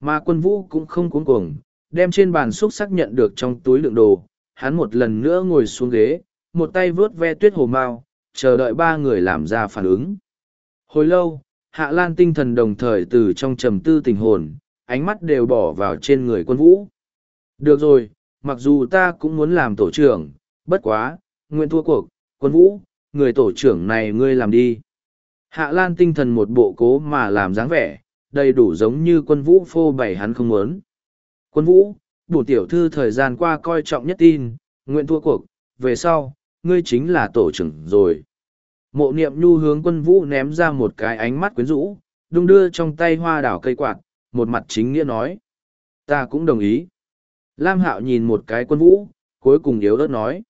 Mà quân vũ cũng không cuống cuồng, đem trên bàn xúc xác nhận được trong túi lượng đồ, hắn một lần nữa ngồi xuống ghế, một tay vướt ve tuyết hồ mao, chờ đợi ba người làm ra phản ứng. Hồi lâu, Hạ Lan tinh thần đồng thời từ trong trầm tư tình hồn, ánh mắt đều bỏ vào trên người quân vũ. Được rồi, mặc dù ta cũng muốn làm tổ trưởng, bất quá, nguyện thua cuộc, quân vũ, người tổ trưởng này ngươi làm đi. Hạ Lan tinh thần một bộ cố mà làm dáng vẻ, đầy đủ giống như quân vũ phô bày hắn không muốn. Quân vũ, bổ tiểu thư thời gian qua coi trọng nhất tin, nguyện thua cuộc, về sau, ngươi chính là tổ trưởng rồi. Mộ niệm nhu hướng quân vũ ném ra một cái ánh mắt quyến rũ, đung đưa trong tay hoa đảo cây quạt, một mặt chính nghĩa nói. Ta cũng đồng ý. Lam hạo nhìn một cái quân vũ, cuối cùng yếu ớt nói.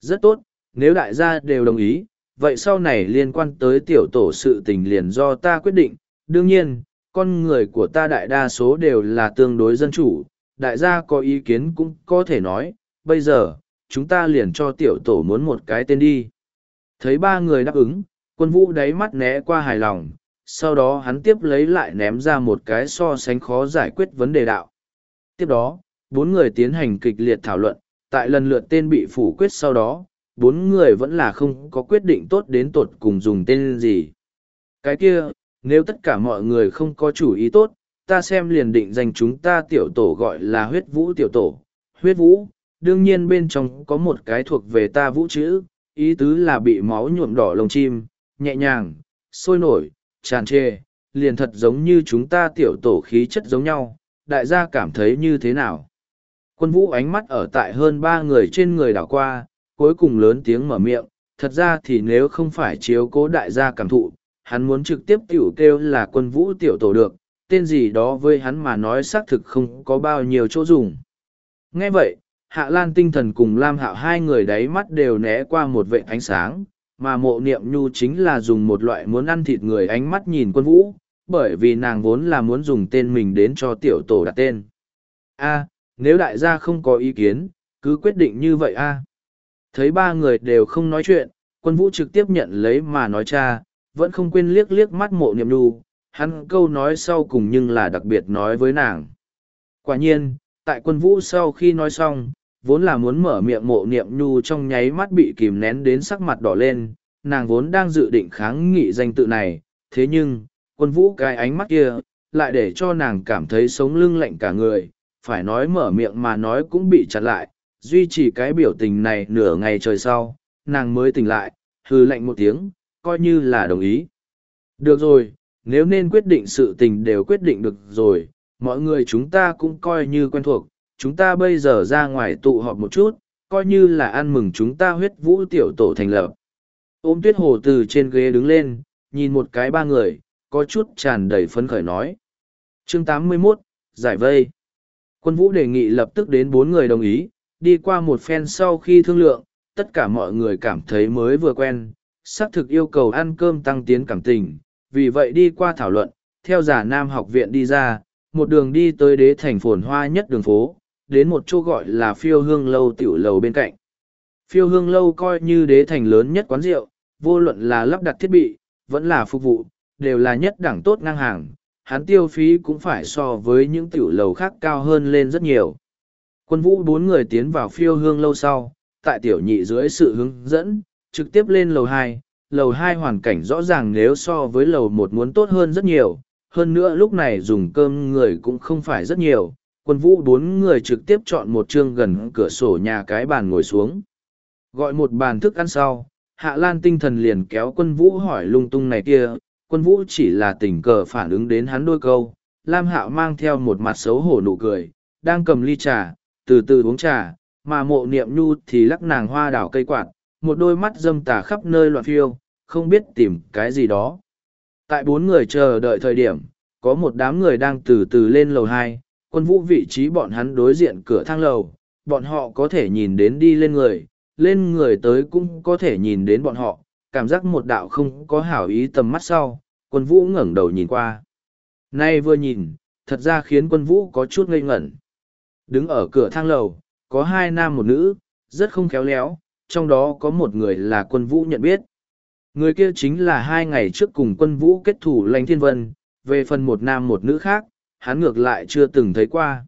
Rất tốt, nếu đại gia đều đồng ý, vậy sau này liên quan tới tiểu tổ sự tình liền do ta quyết định. Đương nhiên, con người của ta đại đa số đều là tương đối dân chủ, đại gia có ý kiến cũng có thể nói, bây giờ, chúng ta liền cho tiểu tổ muốn một cái tên đi. Thấy ba người đáp ứng, quân vũ đáy mắt né qua hài lòng, sau đó hắn tiếp lấy lại ném ra một cái so sánh khó giải quyết vấn đề đạo. Tiếp đó, bốn người tiến hành kịch liệt thảo luận, tại lần lượt tên bị phủ quyết sau đó, bốn người vẫn là không có quyết định tốt đến tột cùng dùng tên gì. Cái kia, nếu tất cả mọi người không có chủ ý tốt, ta xem liền định dành chúng ta tiểu tổ gọi là huyết vũ tiểu tổ. Huyết vũ, đương nhiên bên trong có một cái thuộc về ta vũ chữ, ý tứ là bị máu nhuộm đỏ lồng chim, nhẹ nhàng, sôi nổi, tràn trề, liền thật giống như chúng ta tiểu tổ khí chất giống nhau, đại gia cảm thấy như thế nào. Quân vũ ánh mắt ở tại hơn ba người trên người đảo qua, cuối cùng lớn tiếng mở miệng, thật ra thì nếu không phải chiếu cố đại gia cảm thụ, hắn muốn trực tiếp tiểu kêu là quân vũ tiểu tổ được, tên gì đó với hắn mà nói xác thực không có bao nhiêu chỗ dùng. Nghe vậy, Hạ Lan tinh thần cùng Lam Hạo hai người đáy mắt đều né qua một vệ ánh sáng, mà mộ niệm nhu chính là dùng một loại muốn ăn thịt người ánh mắt nhìn quân vũ, bởi vì nàng vốn là muốn dùng tên mình đến cho tiểu tổ đặt tên. A, nếu đại gia không có ý kiến, cứ quyết định như vậy a. Thấy ba người đều không nói chuyện, quân vũ trực tiếp nhận lấy mà nói cha, vẫn không quên liếc liếc mắt mộ niệm nhu, hắn câu nói sau cùng nhưng là đặc biệt nói với nàng. Quả nhiên, tại quân vũ sau khi nói xong, vốn là muốn mở miệng mộ niệm nhu trong nháy mắt bị kìm nén đến sắc mặt đỏ lên, nàng vốn đang dự định kháng nghị danh tự này, thế nhưng, quân vũ cái ánh mắt kia, lại để cho nàng cảm thấy sống lưng lạnh cả người, phải nói mở miệng mà nói cũng bị chặt lại, duy trì cái biểu tình này nửa ngày trời sau, nàng mới tỉnh lại, hừ lạnh một tiếng, coi như là đồng ý. Được rồi, nếu nên quyết định sự tình đều quyết định được rồi, mọi người chúng ta cũng coi như quen thuộc, chúng ta bây giờ ra ngoài tụ họp một chút, coi như là ăn mừng chúng ta huyết vũ tiểu tổ thành lập. Ôm tuyết hồ từ trên ghế đứng lên, nhìn một cái ba người, có chút tràn đầy phấn khởi nói. Chương 81, Giải vây. Quân vũ đề nghị lập tức đến bốn người đồng ý, đi qua một phen sau khi thương lượng, tất cả mọi người cảm thấy mới vừa quen, xác thực yêu cầu ăn cơm tăng tiến cảm tình, vì vậy đi qua thảo luận, theo giả nam học viện đi ra, một đường đi tới đế thành phồn hoa nhất đường phố, đến một chỗ gọi là phiêu hương lâu tiểu lầu bên cạnh. Phiêu hương lâu coi như đế thành lớn nhất quán rượu, vô luận là lắp đặt thiết bị, vẫn là phục vụ, đều là nhất đẳng tốt ngang hàng, hắn tiêu phí cũng phải so với những tiểu lầu khác cao hơn lên rất nhiều. Quân vũ bốn người tiến vào phiêu hương lâu sau, tại tiểu nhị dưới sự hướng dẫn, trực tiếp lên lầu hai. lầu hai hoàn cảnh rõ ràng nếu so với lầu một muốn tốt hơn rất nhiều, hơn nữa lúc này dùng cơm người cũng không phải rất nhiều, quân vũ bốn người trực tiếp chọn một chương gần cửa sổ nhà cái bàn ngồi xuống. Gọi một bàn thức ăn sau, Hạ Lan tinh thần liền kéo quân vũ hỏi lung tung này kia, quân vũ chỉ là tình cờ phản ứng đến hắn đôi câu. Lam Hạo mang theo một mặt xấu hổ nụ cười, đang cầm ly trà, từ từ uống trà, mà mộ niệm nhu thì lắc nàng hoa đảo cây quạt, một đôi mắt dâm tà khắp nơi loạn phiêu, không biết tìm cái gì đó. Tại bốn người chờ đợi thời điểm, có một đám người đang từ từ lên lầu hai, quân vũ vị trí bọn hắn đối diện cửa thang lầu, bọn họ có thể nhìn đến đi lên người, lên người tới cũng có thể nhìn đến bọn họ, cảm giác một đạo không có hảo ý tầm mắt sau, quân vũ ngẩng đầu nhìn qua. Nay vừa nhìn, thật ra khiến quân vũ có chút ngây ngẩn. Đứng ở cửa thang lầu, có hai nam một nữ, rất không khéo léo, trong đó có một người là quân vũ nhận biết. Người kia chính là hai ngày trước cùng quân vũ kết thủ lãnh thiên vân, về phần một nam một nữ khác, hắn ngược lại chưa từng thấy qua.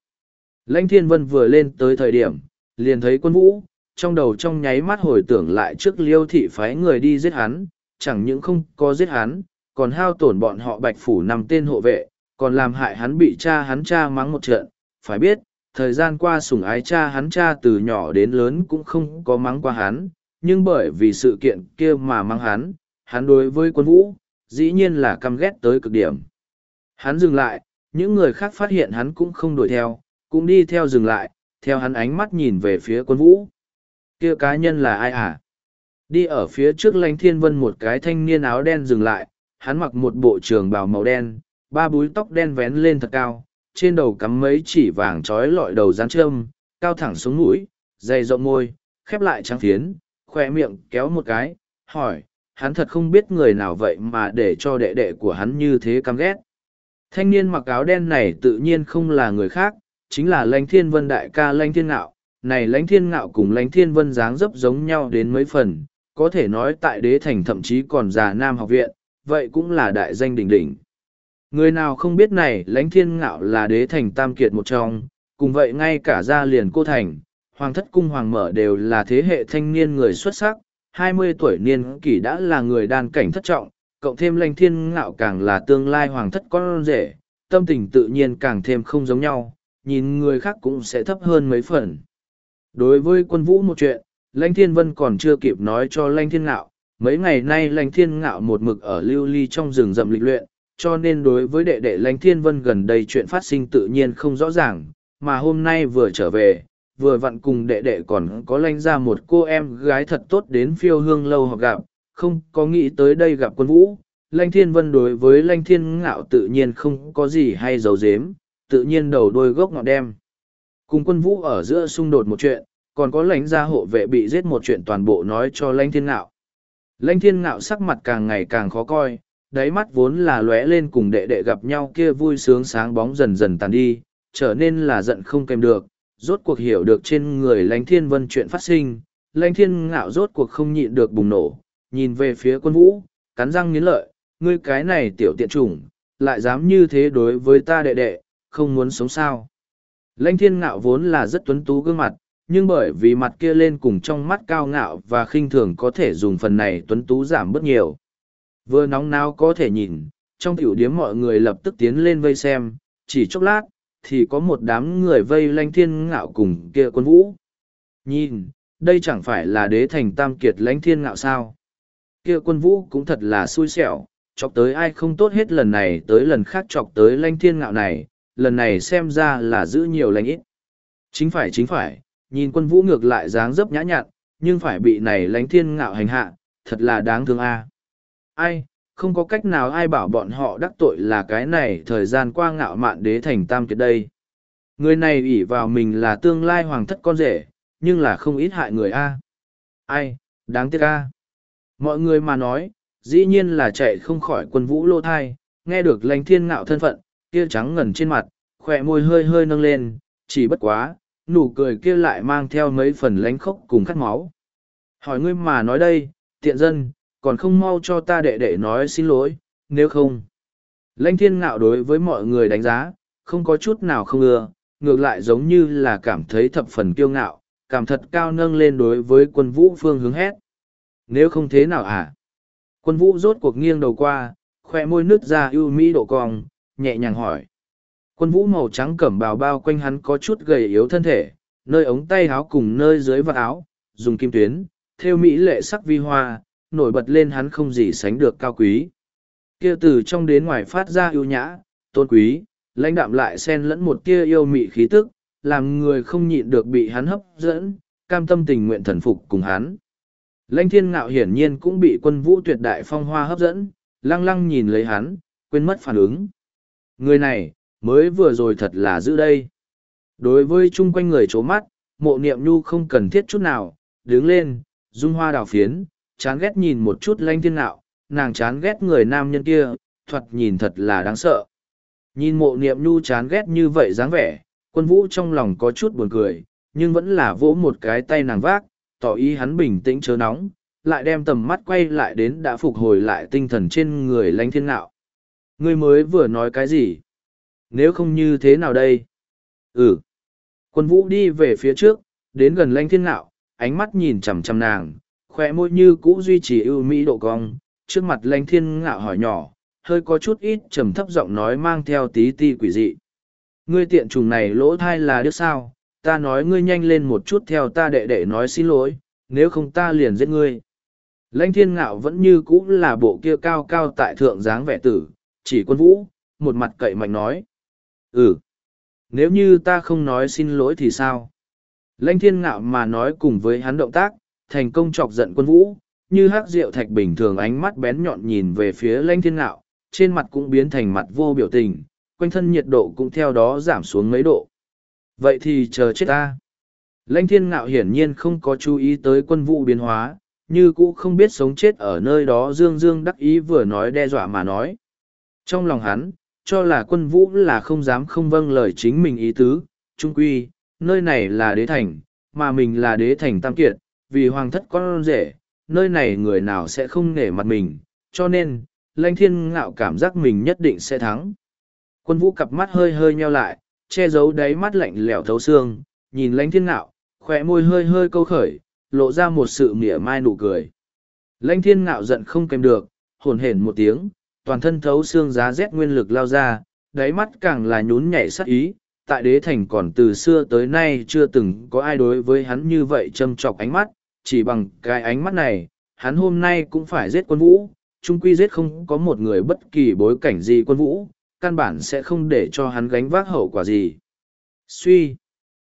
Lãnh thiên vân vừa lên tới thời điểm, liền thấy quân vũ, trong đầu trong nháy mắt hồi tưởng lại trước liêu thị phái người đi giết hắn, chẳng những không có giết hắn, còn hao tổn bọn họ bạch phủ nằm tên hộ vệ, còn làm hại hắn bị cha hắn cha mắng một trận. Phải biết, thời gian qua sủng ái cha hắn cha từ nhỏ đến lớn cũng không có mắng qua hắn, nhưng bởi vì sự kiện kia mà mắng hắn, hắn đối với quân vũ, dĩ nhiên là căm ghét tới cực điểm. Hắn dừng lại, những người khác phát hiện hắn cũng không đuổi theo, cũng đi theo dừng lại, theo hắn ánh mắt nhìn về phía quân vũ. kia cá nhân là ai à? Đi ở phía trước lãnh thiên vân một cái thanh niên áo đen dừng lại, hắn mặc một bộ trường bào màu đen, ba búi tóc đen vén lên thật cao, trên đầu cắm mấy chỉ vàng trói lọi đầu rán trơm, cao thẳng xuống mũi, dày rộng môi, khép lại trắng phiến, khoe miệng kéo một cái, hỏi, hắn thật không biết người nào vậy mà để cho đệ đệ của hắn như thế căm ghét. Thanh niên mặc áo đen này tự nhiên không là người khác, chính là lãnh thiên vân đại ca lãnh thiên ngạo. Này lãnh thiên ngạo cùng lãnh thiên vân dáng dấp giống nhau đến mấy phần, có thể nói tại đế thành thậm chí còn già nam học viện, vậy cũng là đại danh đỉnh đỉnh. Người nào không biết này lãnh thiên ngạo là đế thành tam kiệt một trong, cùng vậy ngay cả gia liền cô thành, hoàng thất cung hoàng mở đều là thế hệ thanh niên người xuất sắc, hai mươi tuổi niên kỷ đã là người đàn cảnh thất trọng, cộng thêm lãnh thiên ngạo càng là tương lai hoàng thất con rể, tâm tình tự nhiên càng thêm không giống nhau, nhìn người khác cũng sẽ thấp hơn mấy phần. Đối với quân vũ một chuyện, lãnh thiên vân còn chưa kịp nói cho lãnh thiên ngạo, mấy ngày nay lãnh thiên ngạo một mực ở lưu ly trong rừng rậm lịch luyện, cho nên đối với đệ đệ lãnh thiên vân gần đây chuyện phát sinh tự nhiên không rõ ràng, mà hôm nay vừa trở về, vừa vặn cùng đệ đệ còn có lãnh ra một cô em gái thật tốt đến phiêu hương lâu họ gặp, không có nghĩ tới đây gặp quân vũ. Lãnh thiên vân đối với lãnh thiên ngạo tự nhiên không có gì hay giấu giếm, tự nhiên đầu đôi gốc ngọn đem. Cùng quân vũ ở giữa xung đột một chuyện, còn có lãnh gia hộ vệ bị giết một chuyện toàn bộ nói cho lãnh thiên ngạo. Lãnh thiên ngạo sắc mặt càng ngày càng khó coi, đáy mắt vốn là lóe lên cùng đệ đệ gặp nhau kia vui sướng sáng bóng dần dần tàn đi, trở nên là giận không kèm được, rốt cuộc hiểu được trên người lãnh thiên vân chuyện phát sinh, lãnh thiên ngạo rốt cuộc không nhịn được bùng nổ, nhìn về phía quân vũ, cắn răng nghiến lợi, ngươi cái này tiểu tiện chủng, lại dám như thế đối với ta đệ đệ, không muốn sống sao. Lãnh thiên ngạo vốn là rất tuấn tú gương mặt, nhưng bởi vì mặt kia lên cùng trong mắt cao ngạo và khinh thường có thể dùng phần này tuấn tú giảm bớt nhiều. Vừa nóng náo có thể nhìn, trong tiểu điếm mọi người lập tức tiến lên vây xem, chỉ chốc lát, thì có một đám người vây lanh thiên ngạo cùng kia quân vũ. Nhìn, đây chẳng phải là đế thành tam kiệt lãnh thiên ngạo sao. Kia quân vũ cũng thật là xui xẻo, chọc tới ai không tốt hết lần này tới lần khác chọc tới lanh thiên ngạo này, lần này xem ra là giữ nhiều lãnh ít. Chính phải chính phải, nhìn quân vũ ngược lại dáng dấp nhã nhặn, nhưng phải bị này lánh thiên ngạo hành hạ, thật là đáng thương a. Ai, không có cách nào ai bảo bọn họ đắc tội là cái này thời gian qua ngạo mạn đế thành tam kiệt đây. Người này ủy vào mình là tương lai hoàng thất con rể, nhưng là không ít hại người a. Ai, đáng tiếc a. Mọi người mà nói, dĩ nhiên là chạy không khỏi quân vũ lô thai, nghe được lãnh thiên ngạo thân phận, kia trắng ngần trên mặt, khỏe môi hơi hơi nâng lên, chỉ bất quá, nụ cười kia lại mang theo mấy phần lánh khốc cùng khát máu. Hỏi ngươi mà nói đây, tiện dân, còn không mau cho ta đệ đệ nói xin lỗi, nếu không. Lãnh thiên ngạo đối với mọi người đánh giá, không có chút nào không ưa, ngược lại giống như là cảm thấy thập phần kiêu ngạo, cảm thật cao nâng lên đối với quân vũ phương hướng hét. Nếu không thế nào à? Quân vũ rốt cuộc nghiêng đầu qua, khoe môi nứt ra ưu mỹ độ cong, nhẹ nhàng hỏi. Quân vũ màu trắng cẩm bào bao quanh hắn có chút gầy yếu thân thể, nơi ống tay áo cùng nơi dưới vạt áo, dùng kim tuyến, theo mỹ lệ sắc vi hoa, nổi bật lên hắn không gì sánh được cao quý. Kia từ trong đến ngoài phát ra ưu nhã, tôn quý, lãnh đạm lại xen lẫn một tia yêu mị khí tức, làm người không nhịn được bị hắn hấp dẫn, cam tâm tình nguyện thần phục cùng hắn. Lãnh thiên ngạo hiển nhiên cũng bị quân vũ tuyệt đại phong hoa hấp dẫn, lăng lăng nhìn lấy hắn, quên mất phản ứng. Người này, mới vừa rồi thật là giữ đây. Đối với chung quanh người chố mắt, mộ niệm nhu không cần thiết chút nào, đứng lên, dung hoa đào phiến, chán ghét nhìn một chút lanh thiên nạo, nàng chán ghét người nam nhân kia, thuật nhìn thật là đáng sợ. Nhìn mộ niệm nhu chán ghét như vậy dáng vẻ, quân vũ trong lòng có chút buồn cười, nhưng vẫn là vỗ một cái tay nàng vác, tỏ ý hắn bình tĩnh chớ nóng, lại đem tầm mắt quay lại đến đã phục hồi lại tinh thần trên người lanh thiên nạo. Ngươi mới vừa nói cái gì? Nếu không như thế nào đây? Ừ. Quân vũ đi về phía trước, đến gần lanh thiên nạo, ánh mắt nhìn chằm chằm nàng, khoe môi như cũ duy trì ưu mỹ độ cong, trước mặt lanh thiên ngạo hỏi nhỏ, hơi có chút ít trầm thấp giọng nói mang theo tí ti quỷ dị. Ngươi tiện trùng này lỗ thai là đứa sao, ta nói ngươi nhanh lên một chút theo ta đệ đệ nói xin lỗi, nếu không ta liền giết ngươi. Lãnh thiên ngạo vẫn như cũ là bộ kia cao cao tại thượng dáng vẻ tử, chỉ quân vũ, một mặt cậy mạnh nói. Ừ, nếu như ta không nói xin lỗi thì sao? Lãnh thiên ngạo mà nói cùng với hắn động tác, thành công chọc giận quân vũ, như hắc rượu thạch bình thường ánh mắt bén nhọn nhìn về phía lãnh thiên ngạo, trên mặt cũng biến thành mặt vô biểu tình, quanh thân nhiệt độ cũng theo đó giảm xuống mấy độ. Vậy thì chờ chết ta. Lãnh thiên ngạo hiển nhiên không có chú ý tới quân vũ biến hóa, như cũ không biết sống chết ở nơi đó dương dương đắc ý vừa nói đe dọa mà nói. Trong lòng hắn, cho là quân vũ là không dám không vâng lời chính mình ý tứ, trung quy, nơi này là đế thành, mà mình là đế thành tam kiệt, vì hoàng thất con rể, nơi này người nào sẽ không nể mặt mình, cho nên, lãnh thiên ngạo cảm giác mình nhất định sẽ thắng. Quân vũ cặp mắt hơi hơi nheo lại, che giấu đáy mắt lạnh lẽo thấu xương, nhìn lãnh thiên ngạo, khỏe môi hơi hơi câu khởi, lộ ra một sự mỉa mai nụ cười. Lãnh thiên ngạo giận không kèm được, hồn hển một tiếng, toàn thân thấu xương giá rét nguyên lực lao ra, đáy mắt càng là nhún nhảy sắc ý, tại đế thành còn từ xưa tới nay chưa từng có ai đối với hắn như vậy châm chọc ánh mắt, chỉ bằng cái ánh mắt này, hắn hôm nay cũng phải giết quân vũ, chung quy giết không có một người bất kỳ bối cảnh gì quân vũ, căn bản sẽ không để cho hắn gánh vác hậu quả gì. Suy.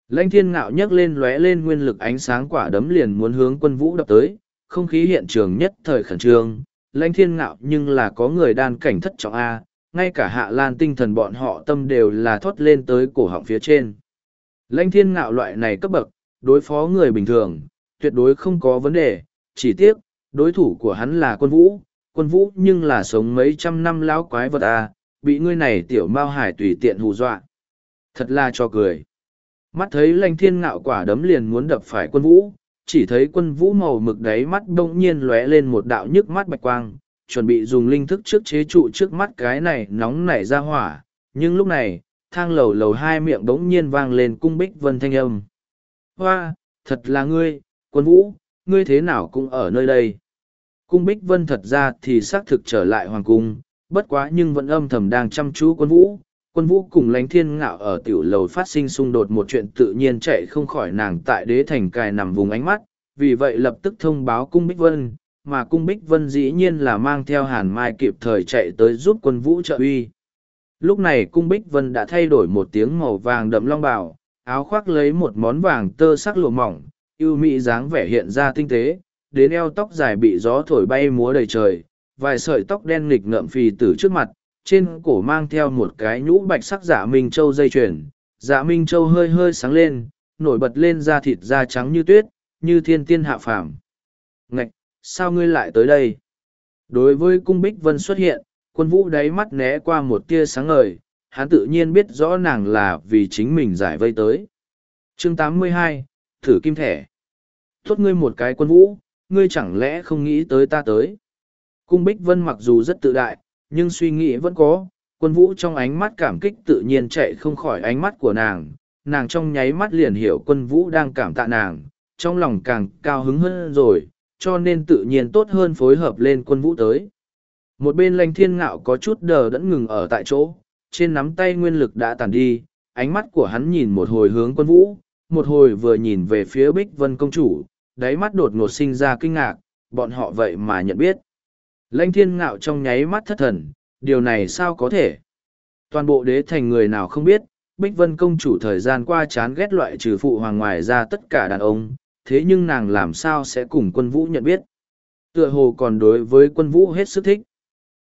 Lãnh thiên ngạo nhấc lên lóe lên nguyên lực ánh sáng quả đấm liền muốn hướng quân vũ đập tới, không khí hiện trường nhất thời khẩn trương, lãnh thiên ngạo nhưng là có người đan cảnh thất trọng A, ngay cả hạ lan tinh thần bọn họ tâm đều là thoát lên tới cổ họng phía trên. Lãnh thiên ngạo loại này cấp bậc, đối phó người bình thường, tuyệt đối không có vấn đề, chỉ tiếc, đối thủ của hắn là quân vũ, quân vũ nhưng là sống mấy trăm năm lão quái vật à, bị ngươi này tiểu mao hải tùy tiện hù dọa. Thật là cho cười. Mắt thấy lanh thiên ngạo quả đấm liền muốn đập phải quân vũ, chỉ thấy quân vũ màu mực đáy mắt đông nhiên lóe lên một đạo nhức mắt bạch quang, chuẩn bị dùng linh thức trước chế trụ trước mắt cái này nóng nảy ra hỏa. Nhưng lúc này, thang lầu lầu hai miệng đống nhiên vang lên cung bích vân thanh âm. Hoa, thật là ngươi, quân vũ, ngươi thế nào cũng ở nơi đây. Cung bích vân thật ra thì xác thực trở lại hoàng cung, bất quá nhưng vẫn âm thầm đang chăm chú quân vũ, quân vũ cùng lánh thiên ngạo ở tiểu lầu phát sinh xung đột một chuyện tự nhiên chạy không khỏi nàng tại đế thành cài nằm vùng ánh mắt, vì vậy lập tức thông báo cung Bích Vân, mà cung Bích Vân dĩ nhiên là mang theo hàn mai kịp thời chạy tới giúp quân vũ trợ uy. Lúc này cung Bích Vân đã thay đổi một tiếng màu vàng đậm long bào, áo khoác lấy một món vàng tơ sắc lụa mỏng, ưu mỹ dáng vẻ hiện ra tinh tế, đến eo tóc dài bị gió thổi bay múa đầy trời, vài sợi tóc đen nghịch ngợm phì từ trước mặt, trên cổ mang theo một cái nhũ bạch sắc dạ minh châu dây chuyền, dạ minh châu hơi hơi sáng lên, nổi bật lên da thịt da trắng như tuyết, như thiên tiên hạ phàm. Ngạch, sao ngươi lại tới đây? Đối với cung Bích Vân xuất hiện, quân vũ đáy mắt né qua một tia sáng ngời, hắn tự nhiên biết rõ nàng là vì chính mình giải vây tới. Chương 82, Thử Kim Thẻ Tốt ngươi một cái quân vũ, ngươi chẳng lẽ không nghĩ tới ta tới. Cung Bích Vân mặc dù rất tự đại, nhưng suy nghĩ vẫn có, quân vũ trong ánh mắt cảm kích tự nhiên chạy không khỏi ánh mắt của nàng, nàng trong nháy mắt liền hiểu quân vũ đang cảm tạ nàng, trong lòng càng cao hứng hơn rồi, cho nên tự nhiên tốt hơn phối hợp lên quân vũ tới. Một bên lành thiên ngạo có chút đờ đẫn ngừng ở tại chỗ, trên nắm tay nguyên lực đã tàn đi, ánh mắt của hắn nhìn một hồi hướng quân vũ, một hồi vừa nhìn về phía Bích Vân Công Chủ, đáy mắt đột ngột sinh ra kinh ngạc, bọn họ vậy mà nhận biết. Lãnh thiên ngạo trong nháy mắt thất thần, điều này sao có thể? Toàn bộ đế thành người nào không biết, Bích Vân Công Chủ thời gian qua chán ghét loại trừ phụ hoàng ngoài ra tất cả đàn ông, thế nhưng nàng làm sao sẽ cùng quân vũ nhận biết? Tựa hồ còn đối với quân vũ hết sức thích.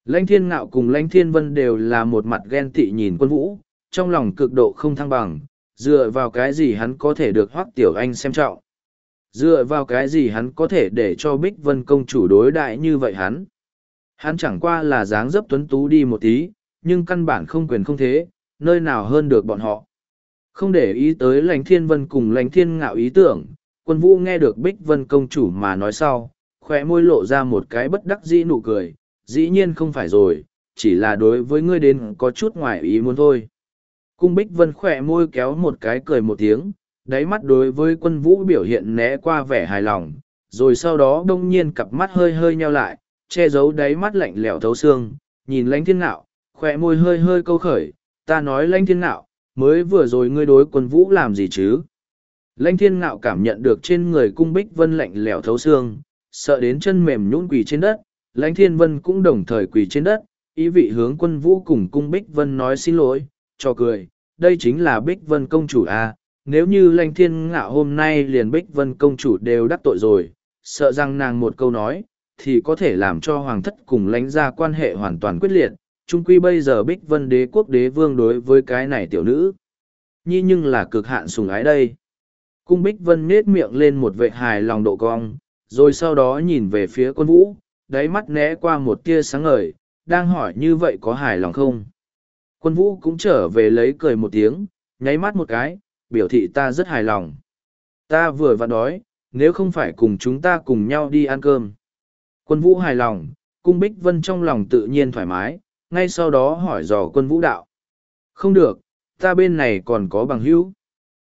Lãnh thiên ngạo cùng lãnh thiên vân đều là một mặt ghen tị nhìn quân vũ, trong lòng cực độ không thăng bằng, dựa vào cái gì hắn có thể được hoác tiểu anh xem trọng. Dựa vào cái gì hắn có thể để cho Bích Vân công chủ đối đại như vậy hắn. Hắn chẳng qua là dáng dấp tuấn tú đi một tí, nhưng căn bản không quyền không thế, nơi nào hơn được bọn họ. Không để ý tới lãnh thiên vân cùng lãnh thiên ngạo ý tưởng, quân vũ nghe được Bích Vân công chủ mà nói sau, khoe môi lộ ra một cái bất đắc dĩ nụ cười, dĩ nhiên không phải rồi, chỉ là đối với ngươi đến có chút ngoài ý muốn thôi. Cung Bích Vân khỏe môi kéo một cái cười một tiếng, đáy mắt đối với quân vũ biểu hiện né qua vẻ hài lòng, rồi sau đó đông nhiên cặp mắt hơi hơi nheo lại, che giấu đáy mắt lạnh lẽo thấu xương, nhìn lãnh thiên nạo, khỏe môi hơi hơi câu khởi, ta nói lãnh thiên nạo, mới vừa rồi ngươi đối quân vũ làm gì chứ? Lãnh thiên nạo cảm nhận được trên người cung Bích Vân lạnh lẽo thấu xương, sợ đến chân mềm nhũn quỳ trên đất, lãnh thiên vân cũng đồng thời quỳ trên đất ý vị hướng quân vũ cùng cung bích vân nói xin lỗi cho cười đây chính là bích vân công chủ à, nếu như Lanh thiên ngạo hôm nay liền bích vân công chủ đều đắc tội rồi sợ rằng nàng một câu nói thì có thể làm cho hoàng thất cùng lãnh gia quan hệ hoàn toàn quyết liệt trung quy bây giờ bích vân đế quốc đế vương đối với cái này tiểu nữ nhi nhưng là cực hạn sùng ái đây cung bích vân nết miệng lên một vệ hài lòng độ cong rồi sau đó nhìn về phía quân vũ đáy mắt né qua một tia sáng ngời, đang hỏi như vậy có hài lòng không? Quân vũ cũng trở về lấy cười một tiếng, nháy mắt một cái, biểu thị ta rất hài lòng. Ta vừa vặn đói, nếu không phải cùng chúng ta cùng nhau đi ăn cơm. Quân vũ hài lòng, cung bích vân trong lòng tự nhiên thoải mái, ngay sau đó hỏi dò quân vũ đạo. Không được, ta bên này còn có bằng hữu.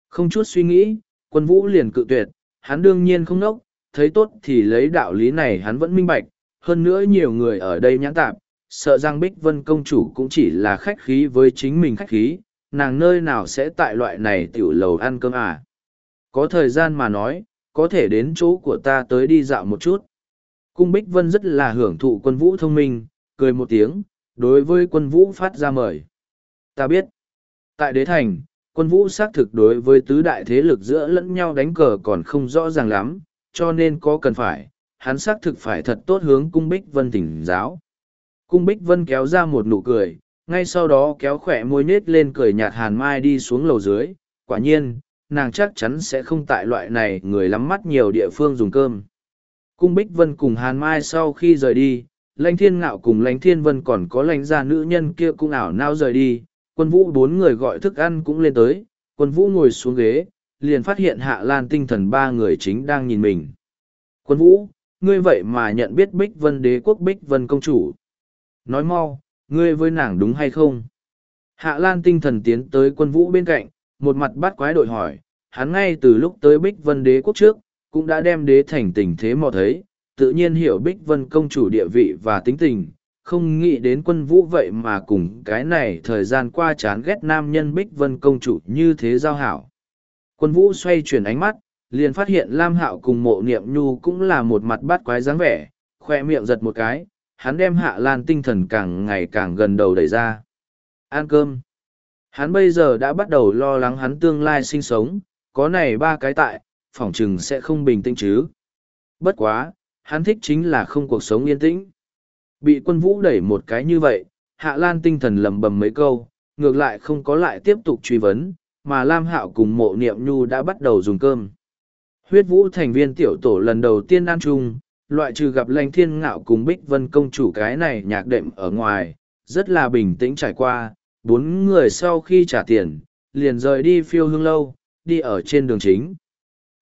Không chút suy nghĩ, quân vũ liền cự tuyệt, hắn đương nhiên không nốc, thấy tốt thì lấy đạo lý này hắn vẫn minh bạch, hơn nữa nhiều người ở đây nhãn tạp, sợ rằng Bích Vân công chủ cũng chỉ là khách khí với chính mình khách khí, nàng nơi nào sẽ tại loại này tiểu lầu ăn cơm à. Có thời gian mà nói, có thể đến chỗ của ta tới đi dạo một chút. Cung Bích Vân rất là hưởng thụ quân vũ thông minh, cười một tiếng, đối với quân vũ phát ra mời. Ta biết, tại đế thành, quân vũ xác thực đối với tứ đại thế lực giữa lẫn nhau đánh cờ còn không rõ ràng lắm, cho nên có cần phải, hắn xác thực phải thật tốt hướng cung bích vân tỉnh giáo cung bích vân kéo ra một nụ cười, ngay sau đó kéo khỏe môi nết lên cười nhạt hàn mai đi xuống lầu dưới. Quả nhiên, nàng chắc chắn sẽ không tại loại này người lắm mắt nhiều địa phương dùng cơm. Cung bích vân cùng hàn mai sau khi rời đi, lãnh thiên ngạo cùng lãnh thiên vân còn có lãnh gia nữ nhân kia cũng ảo nao rời đi. Quân vũ bốn người gọi thức ăn cũng lên tới. Quân vũ ngồi xuống ghế, liền phát hiện hạ lan tinh thần ba người chính đang nhìn mình. Quân vũ, ngươi vậy mà nhận biết Bích Vân đế quốc Bích Vân công chủ. Nói mau, ngươi với nàng đúng hay không? Hạ Lan tinh thần tiến tới quân vũ bên cạnh, một mặt bắt quái đội hỏi, hắn ngay từ lúc tới Bích Vân đế quốc trước, cũng đã đem đế thành tình thế mò thấy, tự nhiên hiểu Bích Vân công chủ địa vị và tính tình, không nghĩ đến quân vũ vậy mà cùng cái này thời gian qua chán ghét nam nhân Bích Vân công chủ như thế giao hảo. Quân vũ xoay chuyển ánh mắt, liền phát hiện Lam Hạo cùng mộ niệm nhu cũng là một mặt bát quái dáng vẻ, khoe miệng giật một cái, hắn đem hạ lan tinh thần càng ngày càng gần đầu đẩy ra. Ăn cơm. Hắn bây giờ đã bắt đầu lo lắng hắn tương lai sinh sống, có này ba cái tại, phỏng chừng sẽ không bình tĩnh chứ. Bất quá, hắn thích chính là không cuộc sống yên tĩnh. Bị quân vũ đẩy một cái như vậy, hạ lan tinh thần lầm bầm mấy câu, ngược lại không có lại tiếp tục truy vấn, mà Lam Hạo cùng mộ niệm nhu đã bắt đầu dùng cơm. Huyết vũ thành viên tiểu tổ lần đầu tiên ăn chung, loại trừ gặp Lanh thiên ngạo cùng bích vân công chủ cái này nhạc đệm ở ngoài, rất là bình tĩnh trải qua, bốn người sau khi trả tiền, liền rời đi phiêu hương lâu, đi ở trên đường chính.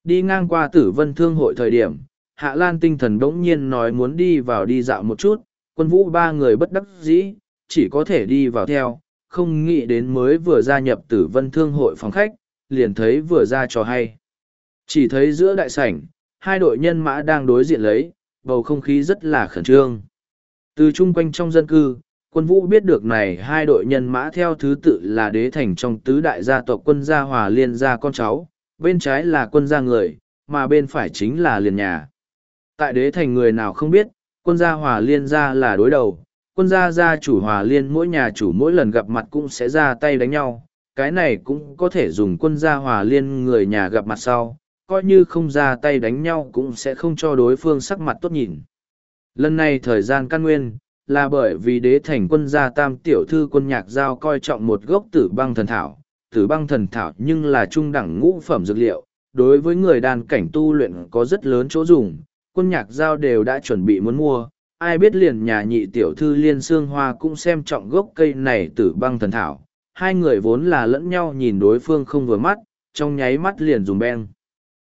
Đi ngang qua tử vân thương hội thời điểm, Hạ Lan tinh thần đống nhiên nói muốn đi vào đi dạo một chút, quân vũ ba người bất đắc dĩ, chỉ có thể đi vào theo, không nghĩ đến mới vừa gia nhập tử vân thương hội phòng khách, liền thấy vừa ra trò hay. Chỉ thấy giữa đại sảnh, hai đội nhân mã đang đối diện lấy, bầu không khí rất là khẩn trương. Từ chung quanh trong dân cư, quân vũ biết được này hai đội nhân mã theo thứ tự là đế thành trong tứ đại gia tộc quân gia hòa liên gia con cháu, bên trái là quân gia người, mà bên phải chính là liền nhà. Tại đế thành người nào không biết, quân gia hòa liên gia là đối đầu, quân gia gia chủ hòa liên mỗi nhà chủ mỗi lần gặp mặt cũng sẽ ra tay đánh nhau, cái này cũng có thể dùng quân gia hòa liên người nhà gặp mặt sau, coi như không ra tay đánh nhau cũng sẽ không cho đối phương sắc mặt tốt nhìn. Lần này thời gian căn nguyên, là bởi vì đế thành quân gia tam tiểu thư quân nhạc giao coi trọng một gốc tử băng thần thảo, tử băng thần thảo nhưng là trung đẳng ngũ phẩm dược liệu, đối với người đàn cảnh tu luyện có rất lớn chỗ dùng, quân nhạc giao đều đã chuẩn bị muốn mua, ai biết liền nhà nhị tiểu thư liên xương hoa cũng xem trọng gốc cây này tử băng thần thảo, hai người vốn là lẫn nhau nhìn đối phương không vừa mắt, trong nháy mắt liền dùng beng.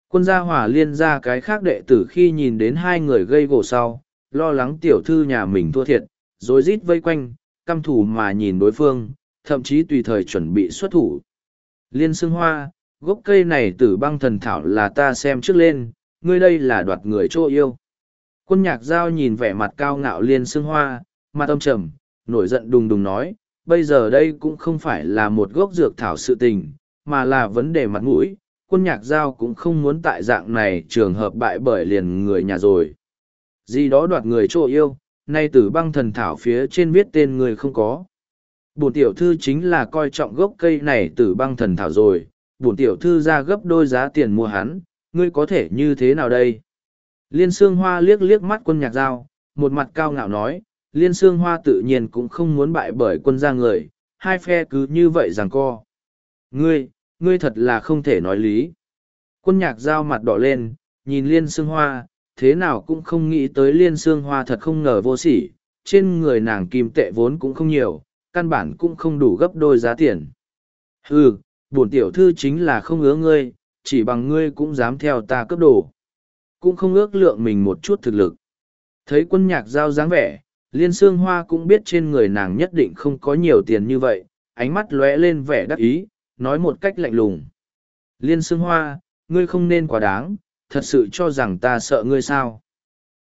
Quân gia hỏa liên ra cái khác đệ tử khi nhìn đến hai người gây gỗ sau, lo lắng tiểu thư nhà mình thua thiệt, rồi rít vây quanh, căm thủ mà nhìn đối phương, thậm chí tùy thời chuẩn bị xuất thủ. Liên xương hoa, gốc cây này tử băng thần thảo là ta xem trước lên, ngươi đây là đoạt người chỗ yêu. Quân nhạc giao nhìn vẻ mặt cao ngạo liên xương hoa, mặt âm trầm, nổi giận đùng đùng nói, bây giờ đây cũng không phải là một gốc dược thảo sự tình, mà là vấn đề mặt mũi, quân nhạc giao cũng không muốn tại dạng này trường hợp bại bởi liền người nhà rồi. Gì đó đoạt người chỗ yêu, nay tử băng thần thảo phía trên viết tên người không có. Bổn tiểu thư chính là coi trọng gốc cây này tử băng thần thảo rồi, bổn tiểu thư ra gấp đôi giá tiền mua hắn, ngươi có thể như thế nào đây? Liên Sương Hoa liếc liếc mắt quân nhạc giao, một mặt cao ngạo nói, Liên Sương Hoa tự nhiên cũng không muốn bại bởi quân gia người, hai phe cứ như vậy rằng co. Ngươi, ngươi thật là không thể nói lý. Quân nhạc giao mặt đỏ lên, nhìn Liên Sương Hoa, thế nào cũng không nghĩ tới Liên Sương Hoa thật không ngờ vô sỉ, trên người nàng kim tệ vốn cũng không nhiều, căn bản cũng không đủ gấp đôi giá tiền. Ừ, bổn tiểu thư chính là không ứa ngươi, chỉ bằng ngươi cũng dám theo ta cấp đồ. Cũng không ước lượng mình một chút thực lực. Thấy quân nhạc giao dáng vẻ, liên xương hoa cũng biết trên người nàng nhất định không có nhiều tiền như vậy, ánh mắt lóe lên vẻ đắc ý, nói một cách lạnh lùng. Liên Sương hoa, ngươi không nên quá đáng, thật sự cho rằng ta sợ ngươi sao.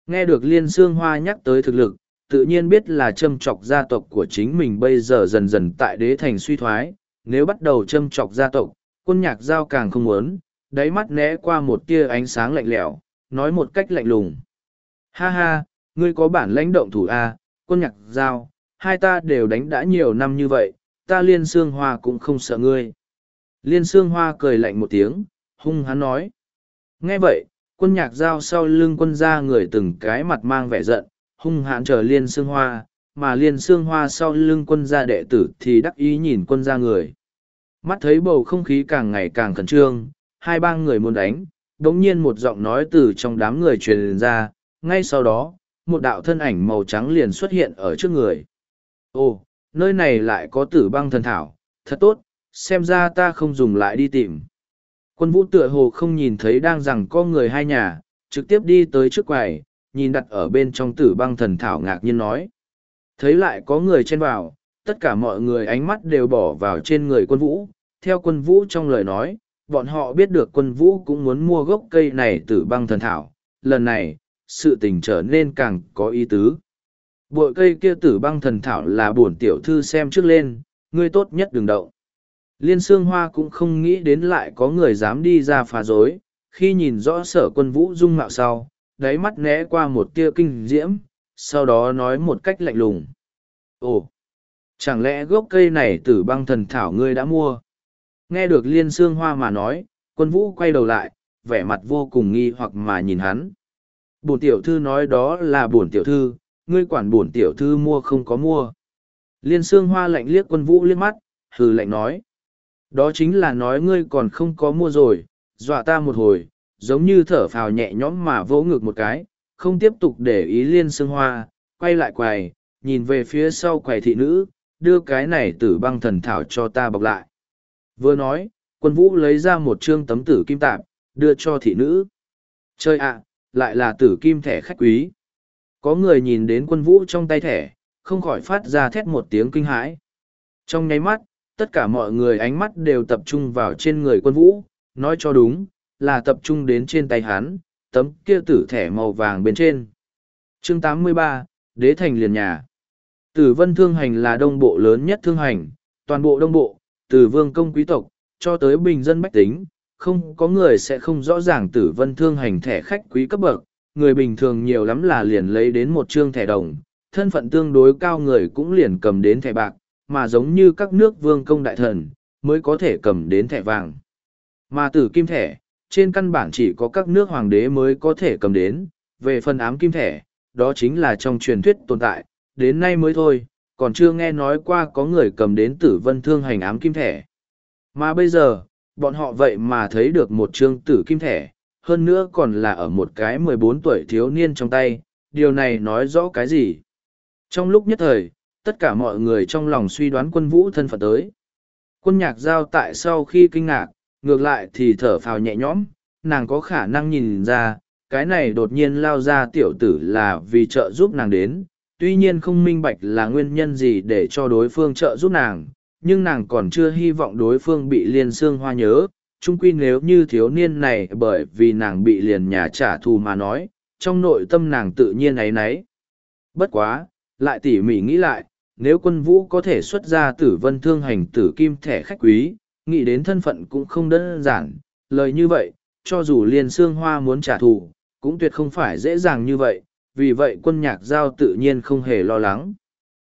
Nghe được liên Sương hoa nhắc tới thực lực, tự nhiên biết là châm chọc gia tộc của chính mình bây giờ dần dần tại đế thành suy thoái, nếu bắt đầu châm chọc gia tộc, quân nhạc giao càng không muốn, đáy mắt né qua một tia ánh sáng lạnh lẽo, nói một cách lạnh lùng. Ha ha, ngươi có bản lãnh động thủ A, quân nhạc giao, hai ta đều đánh đã nhiều năm như vậy, ta liên xương hoa cũng không sợ ngươi. Liên xương hoa cười lạnh một tiếng, hung hắn nói. Nghe vậy, quân nhạc giao sau lưng quân ra người từng cái mặt mang vẻ giận, hung hãn chờ liên xương hoa, mà liên xương hoa sau lưng quân gia đệ tử thì đắc ý nhìn quân gia người. Mắt thấy bầu không khí càng ngày càng khẩn trương, hai ba người muốn đánh, đống nhiên một giọng nói từ trong đám người truyền ra, ngay sau đó, một đạo thân ảnh màu trắng liền xuất hiện ở trước người. Ồ, nơi này lại có tử băng thần thảo, thật tốt, xem ra ta không dùng lại đi tìm. Quân vũ tựa hồ không nhìn thấy đang rằng có người hai nhà, trực tiếp đi tới trước quầy, nhìn đặt ở bên trong tử băng thần thảo ngạc nhiên nói. Thấy lại có người chen vào, tất cả mọi người ánh mắt đều bỏ vào trên người quân vũ, theo quân vũ trong lời nói, bọn họ biết được quân vũ cũng muốn mua gốc cây này tử băng thần thảo, lần này, sự tình trở nên càng có ý tứ. Bội cây kia tử băng thần thảo là buồn tiểu thư xem trước lên, ngươi tốt nhất đừng động. Liên Sương Hoa cũng không nghĩ đến lại có người dám đi ra phá rối, khi nhìn rõ sở quân vũ dung mạo sau, đáy mắt né qua một tia kinh diễm, sau đó nói một cách lạnh lùng. Ồ, chẳng lẽ gốc cây này tử băng thần thảo ngươi đã mua? Nghe được liên xương hoa mà nói, quân vũ quay đầu lại, vẻ mặt vô cùng nghi hoặc mà nhìn hắn. Bổn tiểu thư nói đó là bổn tiểu thư, ngươi quản bổn tiểu thư mua không có mua. Liên xương hoa lạnh liếc quân vũ liếc mắt, hừ lạnh nói. Đó chính là nói ngươi còn không có mua rồi, dọa ta một hồi, giống như thở phào nhẹ nhõm mà vỗ ngực một cái, không tiếp tục để ý liên sương hoa, quay lại quầy, nhìn về phía sau quầy thị nữ, đưa cái này tử băng thần thảo cho ta bọc lại. Vừa nói, quân vũ lấy ra một trương tấm tử kim tạp, đưa cho thị nữ. Chơi ạ, lại là tử kim thẻ khách quý. Có người nhìn đến quân vũ trong tay thẻ, không khỏi phát ra thét một tiếng kinh hãi. Trong nháy mắt, tất cả mọi người ánh mắt đều tập trung vào trên người quân vũ, nói cho đúng, là tập trung đến trên tay hắn, tấm kia tử thẻ màu vàng bên trên. Chương 83, Đế thành liền nhà. Tử vân thương hành là đông bộ lớn nhất thương hành, toàn bộ đông bộ, từ vương công quý tộc, cho tới bình dân bách tính, không có người sẽ không rõ ràng tử vân thương hành thẻ khách quý cấp bậc, người bình thường nhiều lắm là liền lấy đến một chương thẻ đồng, thân phận tương đối cao người cũng liền cầm đến thẻ bạc, mà giống như các nước vương công đại thần, mới có thể cầm đến thẻ vàng. Mà tử kim thẻ, trên căn bản chỉ có các nước hoàng đế mới có thể cầm đến, về phần ám kim thẻ, đó chính là trong truyền thuyết tồn tại, đến nay mới thôi, còn chưa nghe nói qua có người cầm đến tử vân thương hành ám kim thẻ. Mà bây giờ, bọn họ vậy mà thấy được một trương tử kim thẻ, hơn nữa còn là ở một cái mười bốn tuổi thiếu niên trong tay, điều này nói rõ cái gì? Trong lúc nhất thời, tất cả mọi người trong lòng suy đoán quân vũ thân phận tới. Quân nhạc giao tại sau khi kinh ngạc, ngược lại thì thở phào nhẹ nhõm, nàng có khả năng nhìn ra, cái này đột nhiên lao ra tiểu tử là vì trợ giúp nàng đến, tuy nhiên không minh bạch là nguyên nhân gì để cho đối phương trợ giúp nàng, nhưng nàng còn chưa hy vọng đối phương bị liên xương hoa nhớ, chung quy nếu như thiếu niên này bởi vì nàng bị liền nhà trả thù mà nói, trong nội tâm nàng tự nhiên ấy nấy. Bất quá, lại tỉ mỉ nghĩ lại, nếu quân vũ có thể xuất ra tử vân thương hành tử kim thẻ khách quý, nghĩ đến thân phận cũng không đơn giản, lời như vậy, cho dù liên xương hoa muốn trả thù, cũng tuyệt không phải dễ dàng như vậy, vì vậy quân nhạc giao tự nhiên không hề lo lắng.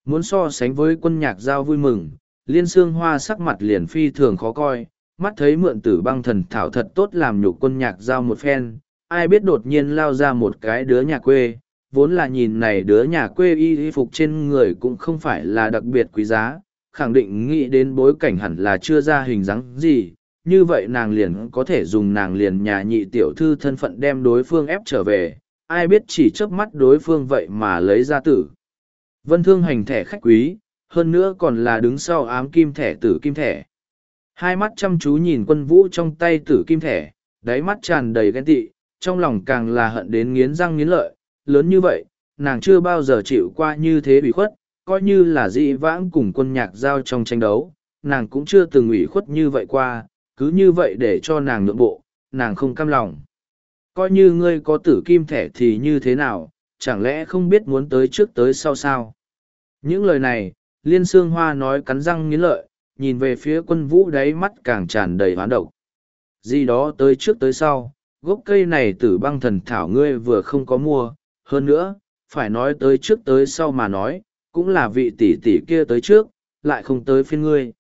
Muốn so sánh với quân nhạc giao vui mừng, liên xương hoa sắc mặt liền phi thường khó coi, mắt thấy mượn tử băng thần thảo thật tốt làm nhục quân nhạc giao một phen, ai biết đột nhiên lao ra một cái đứa nhà quê, vốn là nhìn này đứa nhà quê y phục trên người cũng không phải là đặc biệt quý giá, khẳng định nghĩ đến bối cảnh hẳn là chưa ra hình dáng gì, như vậy nàng liền có thể dùng nàng liền nhà nhị tiểu thư thân phận đem đối phương ép trở về, ai biết chỉ chớp mắt đối phương vậy mà lấy ra tử. Vân thương hành thẻ khách quý, hơn nữa còn là đứng sau ám kim thẻ tử kim thẻ. Hai mắt chăm chú nhìn quân vũ trong tay tử kim thẻ, đáy mắt tràn đầy ghen tị, trong lòng càng là hận đến nghiến răng nghiến lợi, lớn như vậy, nàng chưa bao giờ chịu qua như thế bị khuất, coi như là dị vãng cùng quân nhạc giao trong tranh đấu, nàng cũng chưa từng ủy khuất như vậy qua, cứ như vậy để cho nàng nhượng bộ, nàng không cam lòng. Coi như ngươi có tử kim thẻ thì như thế nào, chẳng lẽ không biết muốn tới trước tới sau sao? Những lời này, Liên Sương Hoa nói cắn răng nghiến lợi, nhìn về phía quân vũ đáy mắt càng tràn đầy hoán độc. Gì đó tới trước tới sau, gốc cây này tử băng thần thảo ngươi vừa không có mua, hơn nữa, phải nói tới trước tới sau mà nói, cũng là vị tỷ tỷ kia tới trước, lại không tới phiên ngươi.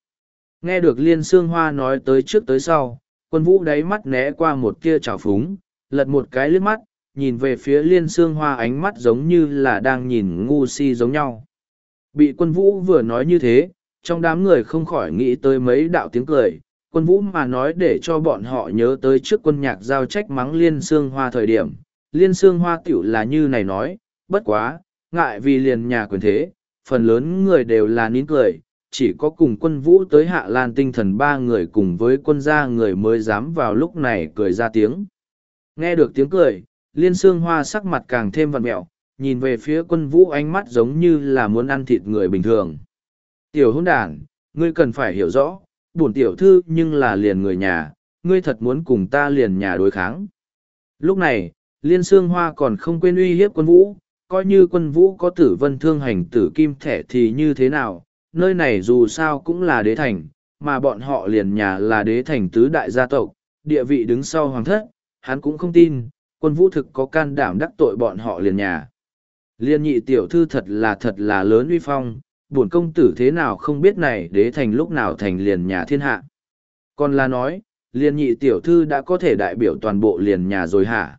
Nghe được Liên Sương Hoa nói tới trước tới sau, quân vũ đáy mắt né qua một tia trào phúng, lật một cái liếc mắt, nhìn về phía Liên Sương Hoa ánh mắt giống như là đang nhìn ngu si giống nhau. Bị quân vũ vừa nói như thế, trong đám người không khỏi nghĩ tới mấy đạo tiếng cười, quân vũ mà nói để cho bọn họ nhớ tới trước quân nhạc giao trách mắng Liên Sương Hoa thời điểm. Liên xương Hoa tiểu là như này nói, bất quá, ngại vì liền nhà quyền thế, phần lớn người đều là nín cười, chỉ có cùng quân vũ tới hạ lan tinh thần ba người cùng với quân gia người mới dám vào lúc này cười ra tiếng. Nghe được tiếng cười, liên xương hoa sắc mặt càng thêm vặn mẹo, nhìn về phía quân vũ ánh mắt giống như là muốn ăn thịt người bình thường. Tiểu hôn đàn, ngươi cần phải hiểu rõ, bổn tiểu thư nhưng là liền người nhà, ngươi thật muốn cùng ta liền nhà đối kháng. Lúc này, liên xương hoa còn không quên uy hiếp quân vũ, coi như quân vũ có tử vân thương hành tử kim thẻ thì như thế nào, nơi này dù sao cũng là đế thành, mà bọn họ liền nhà là đế thành tứ đại gia tộc, địa vị đứng sau hoàng thất, hắn cũng không tin, quân vũ thực có can đảm đắc tội bọn họ liền nhà. Liên nhị tiểu thư thật là thật là lớn uy phong, buồn công tử thế nào không biết này đế thành lúc nào thành liền nhà thiên hạ. Còn là nói, liên nhị tiểu thư đã có thể đại biểu toàn bộ liền nhà rồi hả?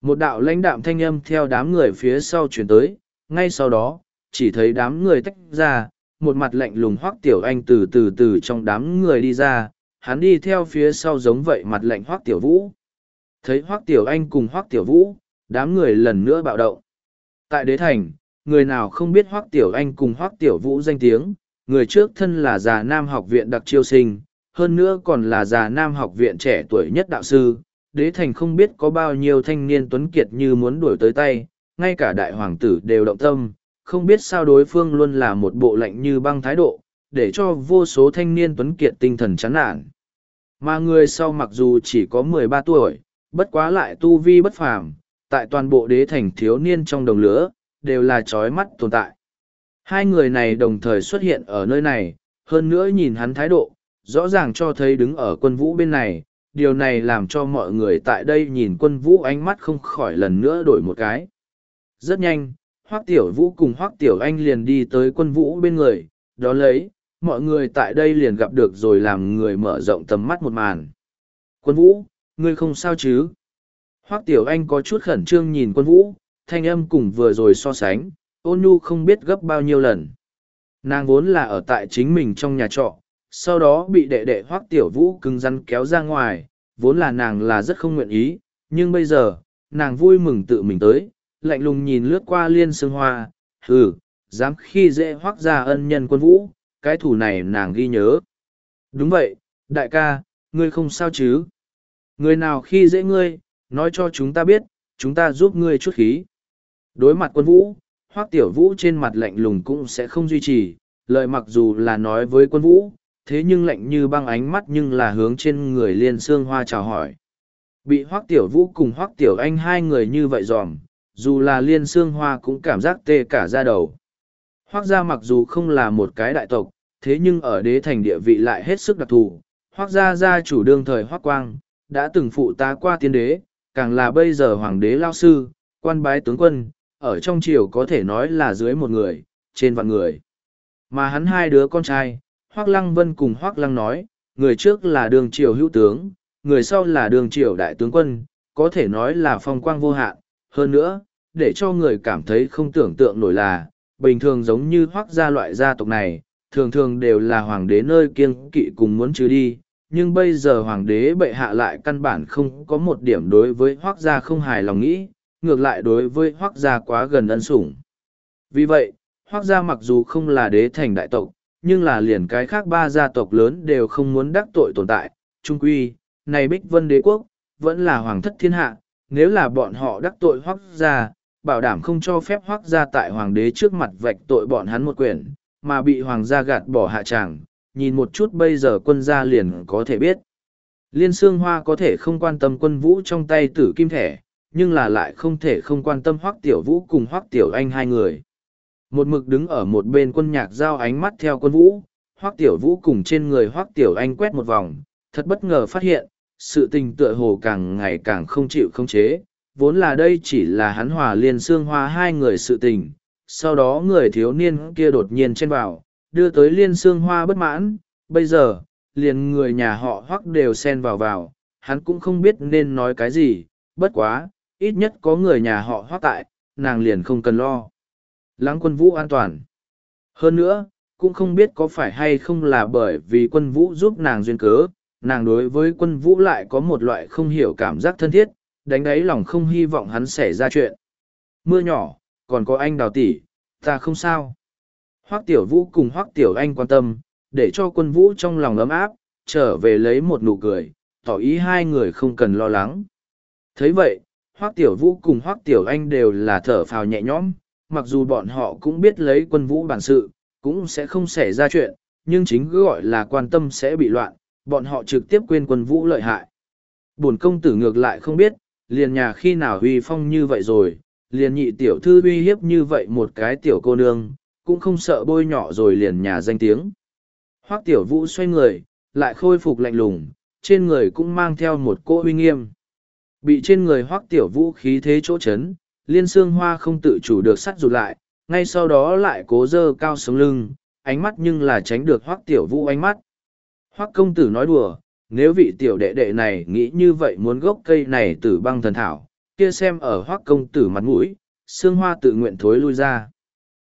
Một đạo lãnh đạm thanh âm theo đám người phía sau chuyển tới, ngay sau đó, chỉ thấy đám người tách ra, một mặt lạnh lùng hoác tiểu anh từ từ từ trong đám người đi ra, hắn đi theo phía sau giống vậy mặt lạnh hoác tiểu vũ. Thấy hoác tiểu anh cùng hoác tiểu vũ, đám người lần nữa bạo động. Tại đế thành, người nào không biết hoác tiểu anh cùng hoác tiểu vũ danh tiếng, người trước thân là già nam học viện đặc chiêu sinh, hơn nữa còn là già nam học viện trẻ tuổi nhất đạo sư. Đế thành không biết có bao nhiêu thanh niên tuấn kiệt như muốn đuổi tới tay, ngay cả đại hoàng tử đều động tâm, không biết sao đối phương luôn là một bộ lạnh như băng thái độ, để cho vô số thanh niên tuấn kiệt tinh thần chán nản. Mà người sau mặc dù chỉ có mười ba tuổi, bất quá lại tu vi bất phàm, tại toàn bộ đế thành thiếu niên trong đồng lửa, đều là trói mắt tồn tại. Hai người này đồng thời xuất hiện ở nơi này, hơn nữa nhìn hắn thái độ, rõ ràng cho thấy đứng ở quân vũ bên này, điều này làm cho mọi người tại đây nhìn quân vũ ánh mắt không khỏi lần nữa đổi một cái. Rất nhanh, Hoắc Tiểu Vũ cùng Hoắc Tiểu Anh liền đi tới quân vũ bên người, đó lấy, mọi người tại đây liền gặp được rồi làm người mở rộng tầm mắt một màn. Quân vũ, ngươi không sao chứ? Hoắc Tiểu Anh có chút khẩn trương nhìn quân vũ, thanh âm cùng vừa rồi so sánh, ôn nhu không biết gấp bao nhiêu lần. Nàng vốn là ở tại chính mình trong nhà trọ, sau đó bị đệ đệ Hoắc Tiểu Vũ cứng rắn kéo ra ngoài, vốn là nàng là rất không nguyện ý, nhưng bây giờ, nàng vui mừng tự mình tới, lạnh lùng nhìn lướt qua liên sương hoa, hừ, dám khi dễ hoác ra ân nhân quân vũ, cái thủ này nàng ghi nhớ. Đúng vậy, đại ca, ngươi không sao chứ? Người nào khi dễ ngươi, nói cho chúng ta biết, chúng ta giúp ngươi chút khí. Đối mặt quân vũ, hoác tiểu vũ trên mặt lạnh lùng cũng sẽ không duy trì, lời mặc dù là nói với quân vũ, thế nhưng lạnh như băng ánh mắt nhưng là hướng trên người liên xương hoa chào hỏi. Bị hoác tiểu vũ cùng hoác tiểu anh hai người như vậy dòm, dù là liên xương hoa cũng cảm giác tê cả ra đầu. Hoác gia mặc dù không là một cái đại tộc, thế nhưng ở đế thành địa vị lại hết sức đặc thù. Hoác gia gia chủ đương thời Hoác Quang, đã từng phụ tá qua tiên đế, càng là bây giờ hoàng đế lao sư, quan bái tướng quân, ở trong triều có thể nói là dưới một người, trên vạn người. Mà hắn hai đứa con trai, Hoác Lăng Vân cùng Hoác Lăng nói, người trước là đường triều hữu tướng, người sau là đường triều đại tướng quân, có thể nói là phong quang vô hạn. Hơn nữa, để cho người cảm thấy không tưởng tượng nổi là, bình thường giống như hoác gia loại gia tộc này, thường thường đều là hoàng đế nơi kiêng kỵ cùng muốn trừ đi, nhưng bây giờ hoàng đế bệ hạ lại căn bản không có một điểm đối với hoác gia không hài lòng nghĩ, ngược lại đối với hoác gia quá gần ân sủng. Vì vậy, hoác gia mặc dù không là đế thành đại tộc, nhưng là liền cái khác ba gia tộc lớn đều không muốn đắc tội tồn tại, trung quy, này bích vân đế quốc, vẫn là hoàng thất thiên hạ, nếu là bọn họ đắc tội hoác gia, bảo đảm không cho phép hoác gia tại hoàng đế trước mặt vạch tội bọn hắn một quyển, mà bị hoàng gia gạt bỏ hạ tràng, nhìn một chút bây giờ quân gia liền có thể biết. Liên Sương Hoa có thể không quan tâm quân vũ trong tay tử kim thẻ, nhưng là lại không thể không quan tâm hoác tiểu vũ cùng hoác tiểu anh hai người. Một mực đứng ở một bên quân nhạc giao ánh mắt theo quân vũ, hoác tiểu vũ cùng trên người hoác tiểu anh quét một vòng, thật bất ngờ phát hiện, sự tình tựa hồ càng ngày càng không chịu không chế, vốn là đây chỉ là hắn hòa liên xương hoa hai người sự tình, sau đó người thiếu niên kia đột nhiên chen vào, đưa tới liên xương hoa bất mãn, bây giờ, liền người nhà họ hoắc đều xen vào vào, hắn cũng không biết nên nói cái gì, bất quá, ít nhất có người nhà họ hoắc tại, nàng liền không cần lo. Lắng quân vũ an toàn. Hơn nữa, cũng không biết có phải hay không là bởi vì quân vũ giúp nàng duyên cớ, nàng đối với quân vũ lại có một loại không hiểu cảm giác thân thiết, đánh đáy lòng không hy vọng hắn xảy ra chuyện. Mưa nhỏ, còn có anh đào tỷ, ta không sao. hoắc tiểu vũ cùng hoắc tiểu anh quan tâm, để cho quân vũ trong lòng ấm áp, trở về lấy một nụ cười, tỏ ý hai người không cần lo lắng. thấy vậy, hoắc tiểu vũ cùng hoắc tiểu anh đều là thở phào nhẹ nhõm, mặc dù bọn họ cũng biết lấy quân vũ bản sự, cũng sẽ không xảy ra chuyện, nhưng chính cứ gọi là quan tâm sẽ bị loạn, bọn họ trực tiếp quên quân vũ lợi hại. Bổn công tử ngược lại không biết, liền nhà khi nào huy phong như vậy rồi, liền nhị tiểu thư uy hiếp như vậy một cái tiểu cô nương, cũng không sợ bôi nhỏ rồi liền nhà danh tiếng. hoắc tiểu vũ xoay người, lại khôi phục lạnh lùng, trên người cũng mang theo một cỗ uy nghiêm. Bị trên người hoắc tiểu vũ khí thế chỗ chấn, liên xương hoa không tự chủ được sắt rụt lại, ngay sau đó lại cố dơ cao sống lưng, ánh mắt nhưng là tránh được hoác tiểu vũ ánh mắt. Hoác công tử nói đùa, nếu vị tiểu đệ đệ này nghĩ như vậy muốn gốc cây này tử băng thần thảo, kia xem ở hoác công tử mặt mũi, xương hoa tự nguyện thối lui ra.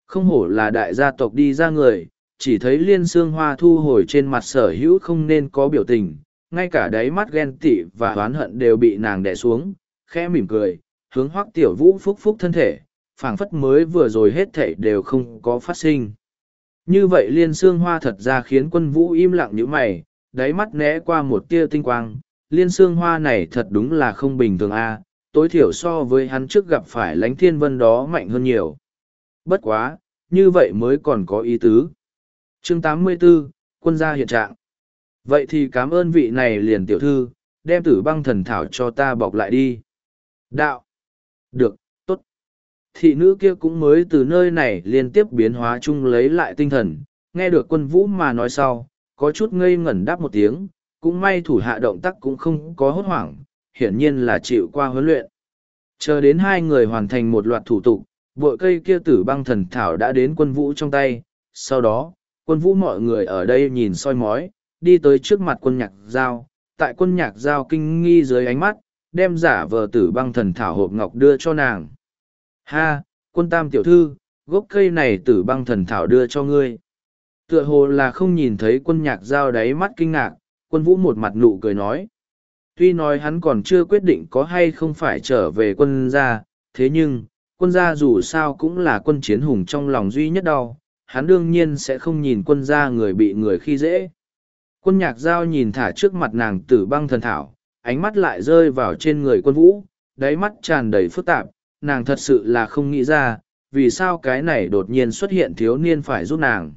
Không hổ là đại gia tộc đi ra người, chỉ thấy liên xương hoa thu hồi trên mặt sở hữu không nên có biểu tình, ngay cả đáy mắt ghen tị và oán hận đều bị nàng đè xuống, khẽ mỉm cười, hướng hoác tiểu vũ phúc phúc thân thể, phảng phất mới vừa rồi hết thể đều không có phát sinh. Như vậy liên xương hoa thật ra khiến quân vũ im lặng như mày, đáy mắt né qua một tia tinh quang, liên xương hoa này thật đúng là không bình thường a tối thiểu so với hắn trước gặp phải lánh thiên vân đó mạnh hơn nhiều. Bất quá, như vậy mới còn có ý tứ. Chương 84, quân gia hiện trạng. Vậy thì cảm ơn vị này liền tiểu thư, đem tử băng thần thảo cho ta bọc lại đi. Đạo. Được, tốt. Thị nữ kia cũng mới từ nơi này liên tiếp biến hóa chung lấy lại tinh thần, nghe được quân vũ mà nói sau, có chút ngây ngẩn đáp một tiếng, cũng may thủ hạ động tác cũng không có hốt hoảng, hiển nhiên là chịu qua huấn luyện. Chờ đến hai người hoàn thành một loạt thủ tục, bội cây kia tử băng thần thảo đã đến quân vũ trong tay, sau đó, quân vũ mọi người ở đây nhìn soi mói, đi tới trước mặt quân nhạc giao, tại quân nhạc giao kinh nghi dưới ánh mắt, đem giả vờ tử băng thần thảo hộp ngọc đưa cho nàng. Ha, quân tam tiểu thư, gốc cây này tử băng thần thảo đưa cho ngươi. Tựa hồ là không nhìn thấy quân nhạc giao đáy mắt kinh ngạc, quân vũ một mặt nụ cười nói. Tuy nói hắn còn chưa quyết định có hay không phải trở về quân gia, thế nhưng, quân gia dù sao cũng là quân chiến hùng trong lòng duy nhất đau, hắn đương nhiên sẽ không nhìn quân gia người bị người khi dễ. Quân nhạc giao nhìn thả trước mặt nàng tử băng thần thảo, ánh mắt lại rơi vào trên người quân vũ, đáy mắt tràn đầy phức tạp, nàng thật sự là không nghĩ ra, vì sao cái này đột nhiên xuất hiện thiếu niên phải giúp nàng.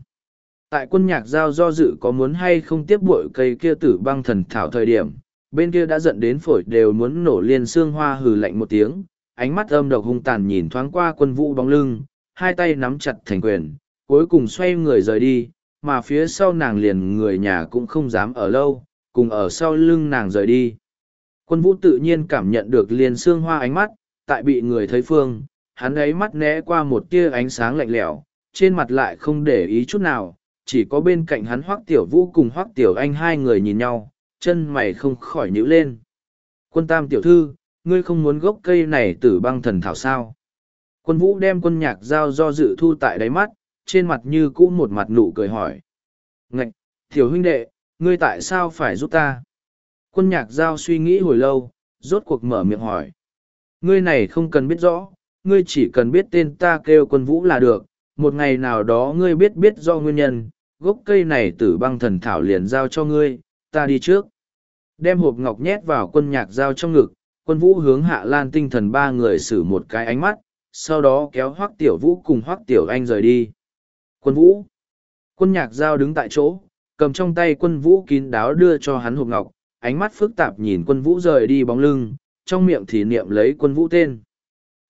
Tại quân nhạc giao do dự có muốn hay không tiếp bội cây kia tử băng thần thảo thời điểm, bên kia đã giận đến phổi đều muốn nổ liên xương hoa hừ lạnh một tiếng, ánh mắt âm độc hung tàn nhìn thoáng qua quân vũ bóng lưng, hai tay nắm chặt thành quyền, cuối cùng xoay người rời đi, mà phía sau nàng liền người nhà cũng không dám ở lâu, cùng ở sau lưng nàng rời đi. Quân vũ tự nhiên cảm nhận được liền xương hoa ánh mắt, tại bị người thấy phương, hắn ấy mắt né qua một tia ánh sáng lạnh lẽo, trên mặt lại không để ý chút nào, chỉ có bên cạnh hắn hoắc tiểu vũ cùng hoắc tiểu anh hai người nhìn nhau, chân mày không khỏi nhíu lên. Quân tam tiểu thư, ngươi không muốn gốc cây này tử băng thần thảo sao? Quân vũ đem quân nhạc giao do dự thu tại đáy mắt, trên mặt như cũ một mặt nụ cười hỏi. Ngạch, tiểu huynh đệ, ngươi tại sao phải giúp ta? Quân nhạc giao suy nghĩ hồi lâu, rốt cuộc mở miệng hỏi. Ngươi này không cần biết rõ, ngươi chỉ cần biết tên ta kêu quân vũ là được, một ngày nào đó ngươi biết biết do nguyên nhân, gốc cây này tử băng thần thảo liền giao cho ngươi, ta đi trước. Đem hộp ngọc nhét vào quân nhạc giao trong ngực, quân vũ hướng hạ lan tinh thần ba người xử một cái ánh mắt, sau đó kéo hoác tiểu vũ cùng hoác tiểu anh rời đi. Quân vũ. Quân nhạc giao đứng tại chỗ, cầm trong tay quân vũ kín đáo đưa cho hắn hộp ngọc, ánh mắt phức tạp nhìn quân vũ rời đi bóng lưng, trong miệng thì niệm lấy quân vũ tên.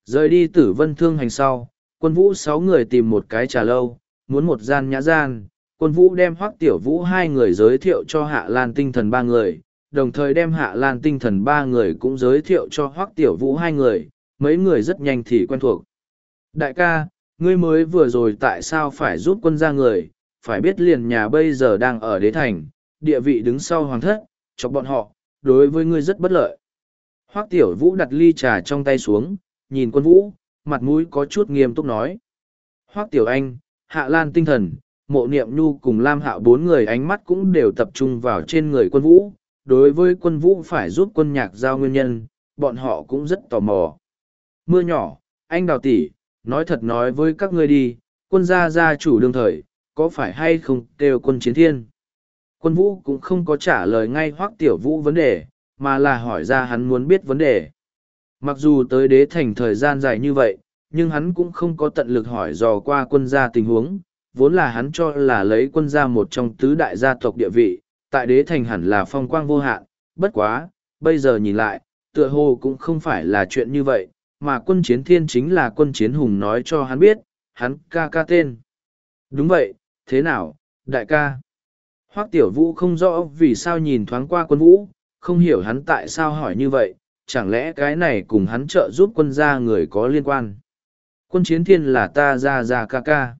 Rời đi tử vân thương hành sau, quân vũ sáu người tìm một cái trà lâu, muốn một gian nhã gian, quân vũ đem hoắc tiểu vũ hai người giới thiệu cho hạ lan tinh thần ba người, đồng thời đem hạ lan tinh thần ba người cũng giới thiệu cho hoắc tiểu vũ hai người, mấy người rất nhanh thì quen thuộc. Đại ca, ngươi mới vừa rồi tại sao phải giúp quân ra người, phải biết liền nhà bây giờ đang ở đế thành, địa vị đứng sau hoàng thất, cho bọn họ, đối với ngươi rất bất lợi. Hoác tiểu vũ đặt ly trà trong tay xuống, nhìn quân vũ, mặt mũi có chút nghiêm túc nói. Hoác tiểu anh, hạ lan tinh thần, mộ niệm nhu cùng lam hạo bốn người ánh mắt cũng đều tập trung vào trên người quân vũ. Đối với quân vũ phải giúp quân nhạc giao nguyên nhân, bọn họ cũng rất tò mò. Mưa nhỏ, anh đào tỷ, nói thật nói với các ngươi đi, quân gia gia chủ đương thời, có phải hay không kêu quân chiến thiên? Quân vũ cũng không có trả lời ngay hoác tiểu vũ vấn đề, mà là hỏi ra hắn muốn biết vấn đề. Mặc dù tới đế thành thời gian dài như vậy, nhưng hắn cũng không có tận lực hỏi dò qua quân gia tình huống, vốn là hắn cho là lấy quân gia một trong tứ đại gia tộc địa vị, tại đế thành hẳn là phong quang vô hạn, bất quá, bây giờ nhìn lại, tựa hồ cũng không phải là chuyện như vậy, mà quân chiến thiên chính là quân chiến hùng nói cho hắn biết, hắn ca ca tên. Đúng vậy, thế nào, đại ca? Hoắc tiểu vũ không rõ vì sao nhìn thoáng qua quân vũ, không hiểu hắn tại sao hỏi như vậy, chẳng lẽ cái này cùng hắn trợ giúp quân gia người có liên quan. Quân chiến thiên là ta ra ra ca ca.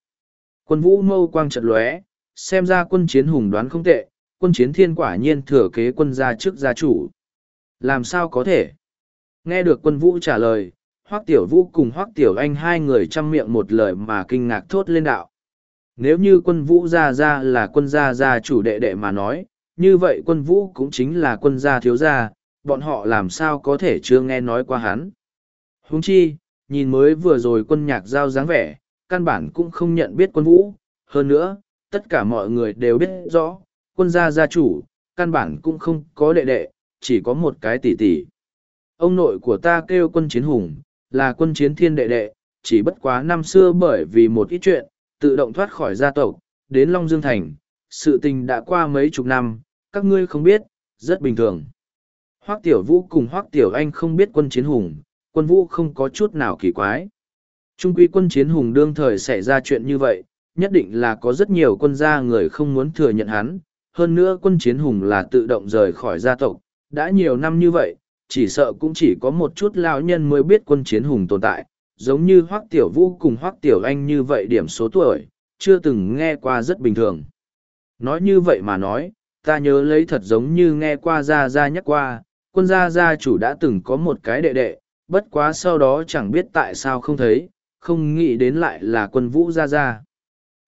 Quân vũ mâu quang trận lóe, xem ra quân chiến hùng đoán không tệ, quân chiến thiên quả nhiên thừa kế quân gia trước gia chủ. Làm sao có thể? Nghe được quân vũ trả lời, Hoắc Tiểu Vũ cùng Hoắc Tiểu Anh hai người chăm miệng một lời mà kinh ngạc thốt lên đạo. Nếu như quân vũ gia gia là quân gia gia chủ đệ đệ mà nói, như vậy quân vũ cũng chính là quân gia thiếu gia, bọn họ làm sao có thể chưa nghe nói qua hắn. Huống chi, nhìn mới vừa rồi quân nhạc giao dáng vẻ, căn bản cũng không nhận biết quân vũ, hơn nữa, tất cả mọi người đều biết rõ, quân gia gia chủ, căn bản cũng không có đệ đệ, chỉ có một cái tỷ tỷ. Ông nội của ta kêu quân chiến hùng, là quân chiến thiên đệ đệ, chỉ bất quá năm xưa bởi vì một ít chuyện, tự động thoát khỏi gia tộc, đến Long Dương Thành, sự tình đã qua mấy chục năm, các ngươi không biết, rất bình thường. Hoác Tiểu Vũ cùng Hoác Tiểu Anh không biết quân chiến hùng, quân vũ không có chút nào kỳ quái. Trung quy quân chiến hùng đương thời xảy ra chuyện như vậy, nhất định là có rất nhiều quân gia người không muốn thừa nhận hắn. Hơn nữa quân chiến hùng là tự động rời khỏi gia tộc, đã nhiều năm như vậy, chỉ sợ cũng chỉ có một chút lão nhân mới biết quân chiến hùng tồn tại, giống như Hoác Tiểu Vũ cùng Hoác Tiểu Anh như vậy điểm số tuổi, chưa từng nghe qua rất bình thường. Nói như vậy mà nói, ta nhớ lấy thật giống như nghe qua Gia Gia nhắc qua, quân gia gia chủ đã từng có một cái đệ đệ, bất quá sau đó chẳng biết tại sao không thấy, không nghĩ đến lại là quân vũ gia gia.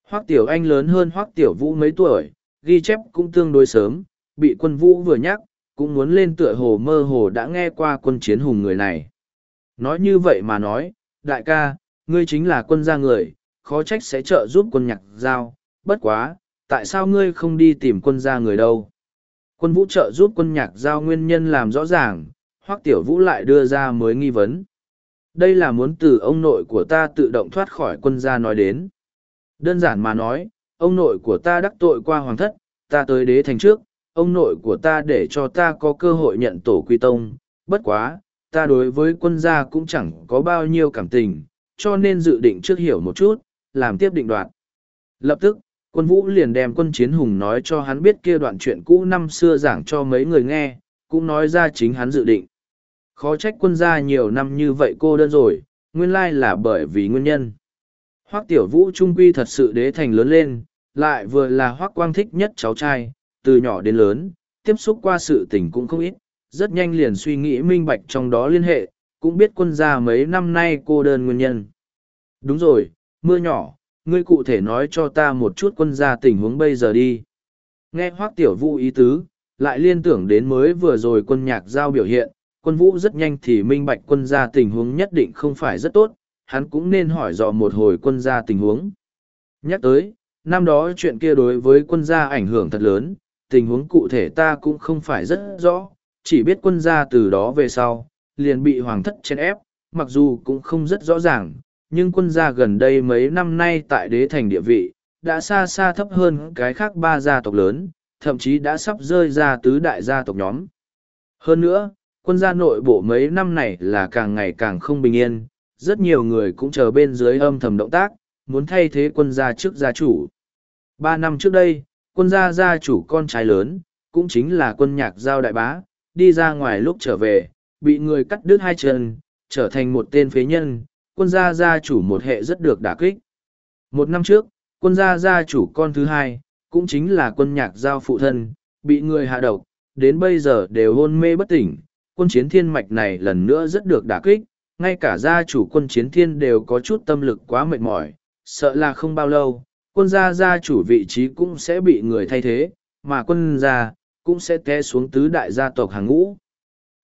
Hoắc Tiểu Anh lớn hơn Hoắc Tiểu Vũ mấy tuổi, ghi chép cũng tương đối sớm, bị quân vũ vừa nhắc, cũng muốn lên tựa hồ mơ hồ đã nghe qua quân chiến hùng người này. Nói như vậy mà nói, đại ca, ngươi chính là quân gia người, khó trách sẽ trợ giúp quân nhạc giao, bất quá, tại sao ngươi không đi tìm quân gia người đâu? Quân vũ trợ giúp quân nhạc giao nguyên nhân làm rõ ràng, hoắc tiểu vũ lại đưa ra mới nghi vấn. Đây là muốn từ ông nội của ta tự động thoát khỏi quân gia nói đến. Đơn giản mà nói, ông nội của ta đắc tội qua hoàng thất, ta tới đế thành trước, ông nội của ta để cho ta có cơ hội nhận tổ quy tông, bất quá, ta đối với quân gia cũng chẳng có bao nhiêu cảm tình, cho nên dự định trước hiểu một chút, làm tiếp định đoạn. Lập tức, quân vũ liền đem quân chiến hùng nói cho hắn biết kia đoạn chuyện cũ năm xưa giảng cho mấy người nghe, cũng nói ra chính hắn dự định. Khó trách quân gia nhiều năm như vậy cô đơn rồi, nguyên lai là bởi vì nguyên nhân. Hoắc tiểu vũ trung quy thật sự đế thành lớn lên, lại vừa là Hoắc quang thích nhất cháu trai, từ nhỏ đến lớn, tiếp xúc qua sự tình cũng không ít, rất nhanh liền suy nghĩ minh bạch trong đó liên hệ, cũng biết quân gia mấy năm nay cô đơn nguyên nhân. Đúng rồi, mưa nhỏ, ngươi cụ thể nói cho ta một chút quân gia tình huống bây giờ đi. Nghe hoác tiểu vũ ý tứ, lại liên tưởng đến mới vừa rồi quân nhạc giao biểu hiện, quân vũ rất nhanh thì minh bạch quân gia tình huống nhất định không phải rất tốt, hắn cũng nên hỏi dò một hồi quân gia tình huống. Nhắc tới, năm đó chuyện kia đối với quân gia ảnh hưởng thật lớn, tình huống cụ thể ta cũng không phải rất rõ, chỉ biết quân gia từ đó về sau, liền bị hoàng thất chen ép, mặc dù cũng không rất rõ ràng, nhưng quân gia gần đây mấy năm nay tại đế thành địa vị, đã xa xa thấp hơn cái khác ba gia tộc lớn, thậm chí đã sắp rơi ra tứ đại gia tộc nhóm. Hơn nữa, quân gia nội bộ mấy năm này là càng ngày càng không bình yên, rất nhiều người cũng chờ bên dưới âm thầm động tác, muốn thay thế quân gia trước gia chủ. Ba năm trước đây, quân gia gia chủ con trai lớn, cũng chính là quân nhạc giao đại bá, đi ra ngoài lúc trở về, bị người cắt đứt hai chân, trở thành một tên phế nhân, quân gia gia chủ một hệ rất được đả kích. Một năm trước, quân gia gia chủ con thứ hai, cũng chính là quân nhạc giao phụ thân, bị người hạ độc, đến bây giờ đều hôn mê bất tỉnh. Quân chiến thiên mạch này lần nữa rất được đả kích, ngay cả gia chủ quân chiến thiên đều có chút tâm lực quá mệt mỏi, sợ là không bao lâu, quân gia gia chủ vị trí cũng sẽ bị người thay thế, mà quân gia cũng sẽ té xuống tứ đại gia tộc hàng ngũ.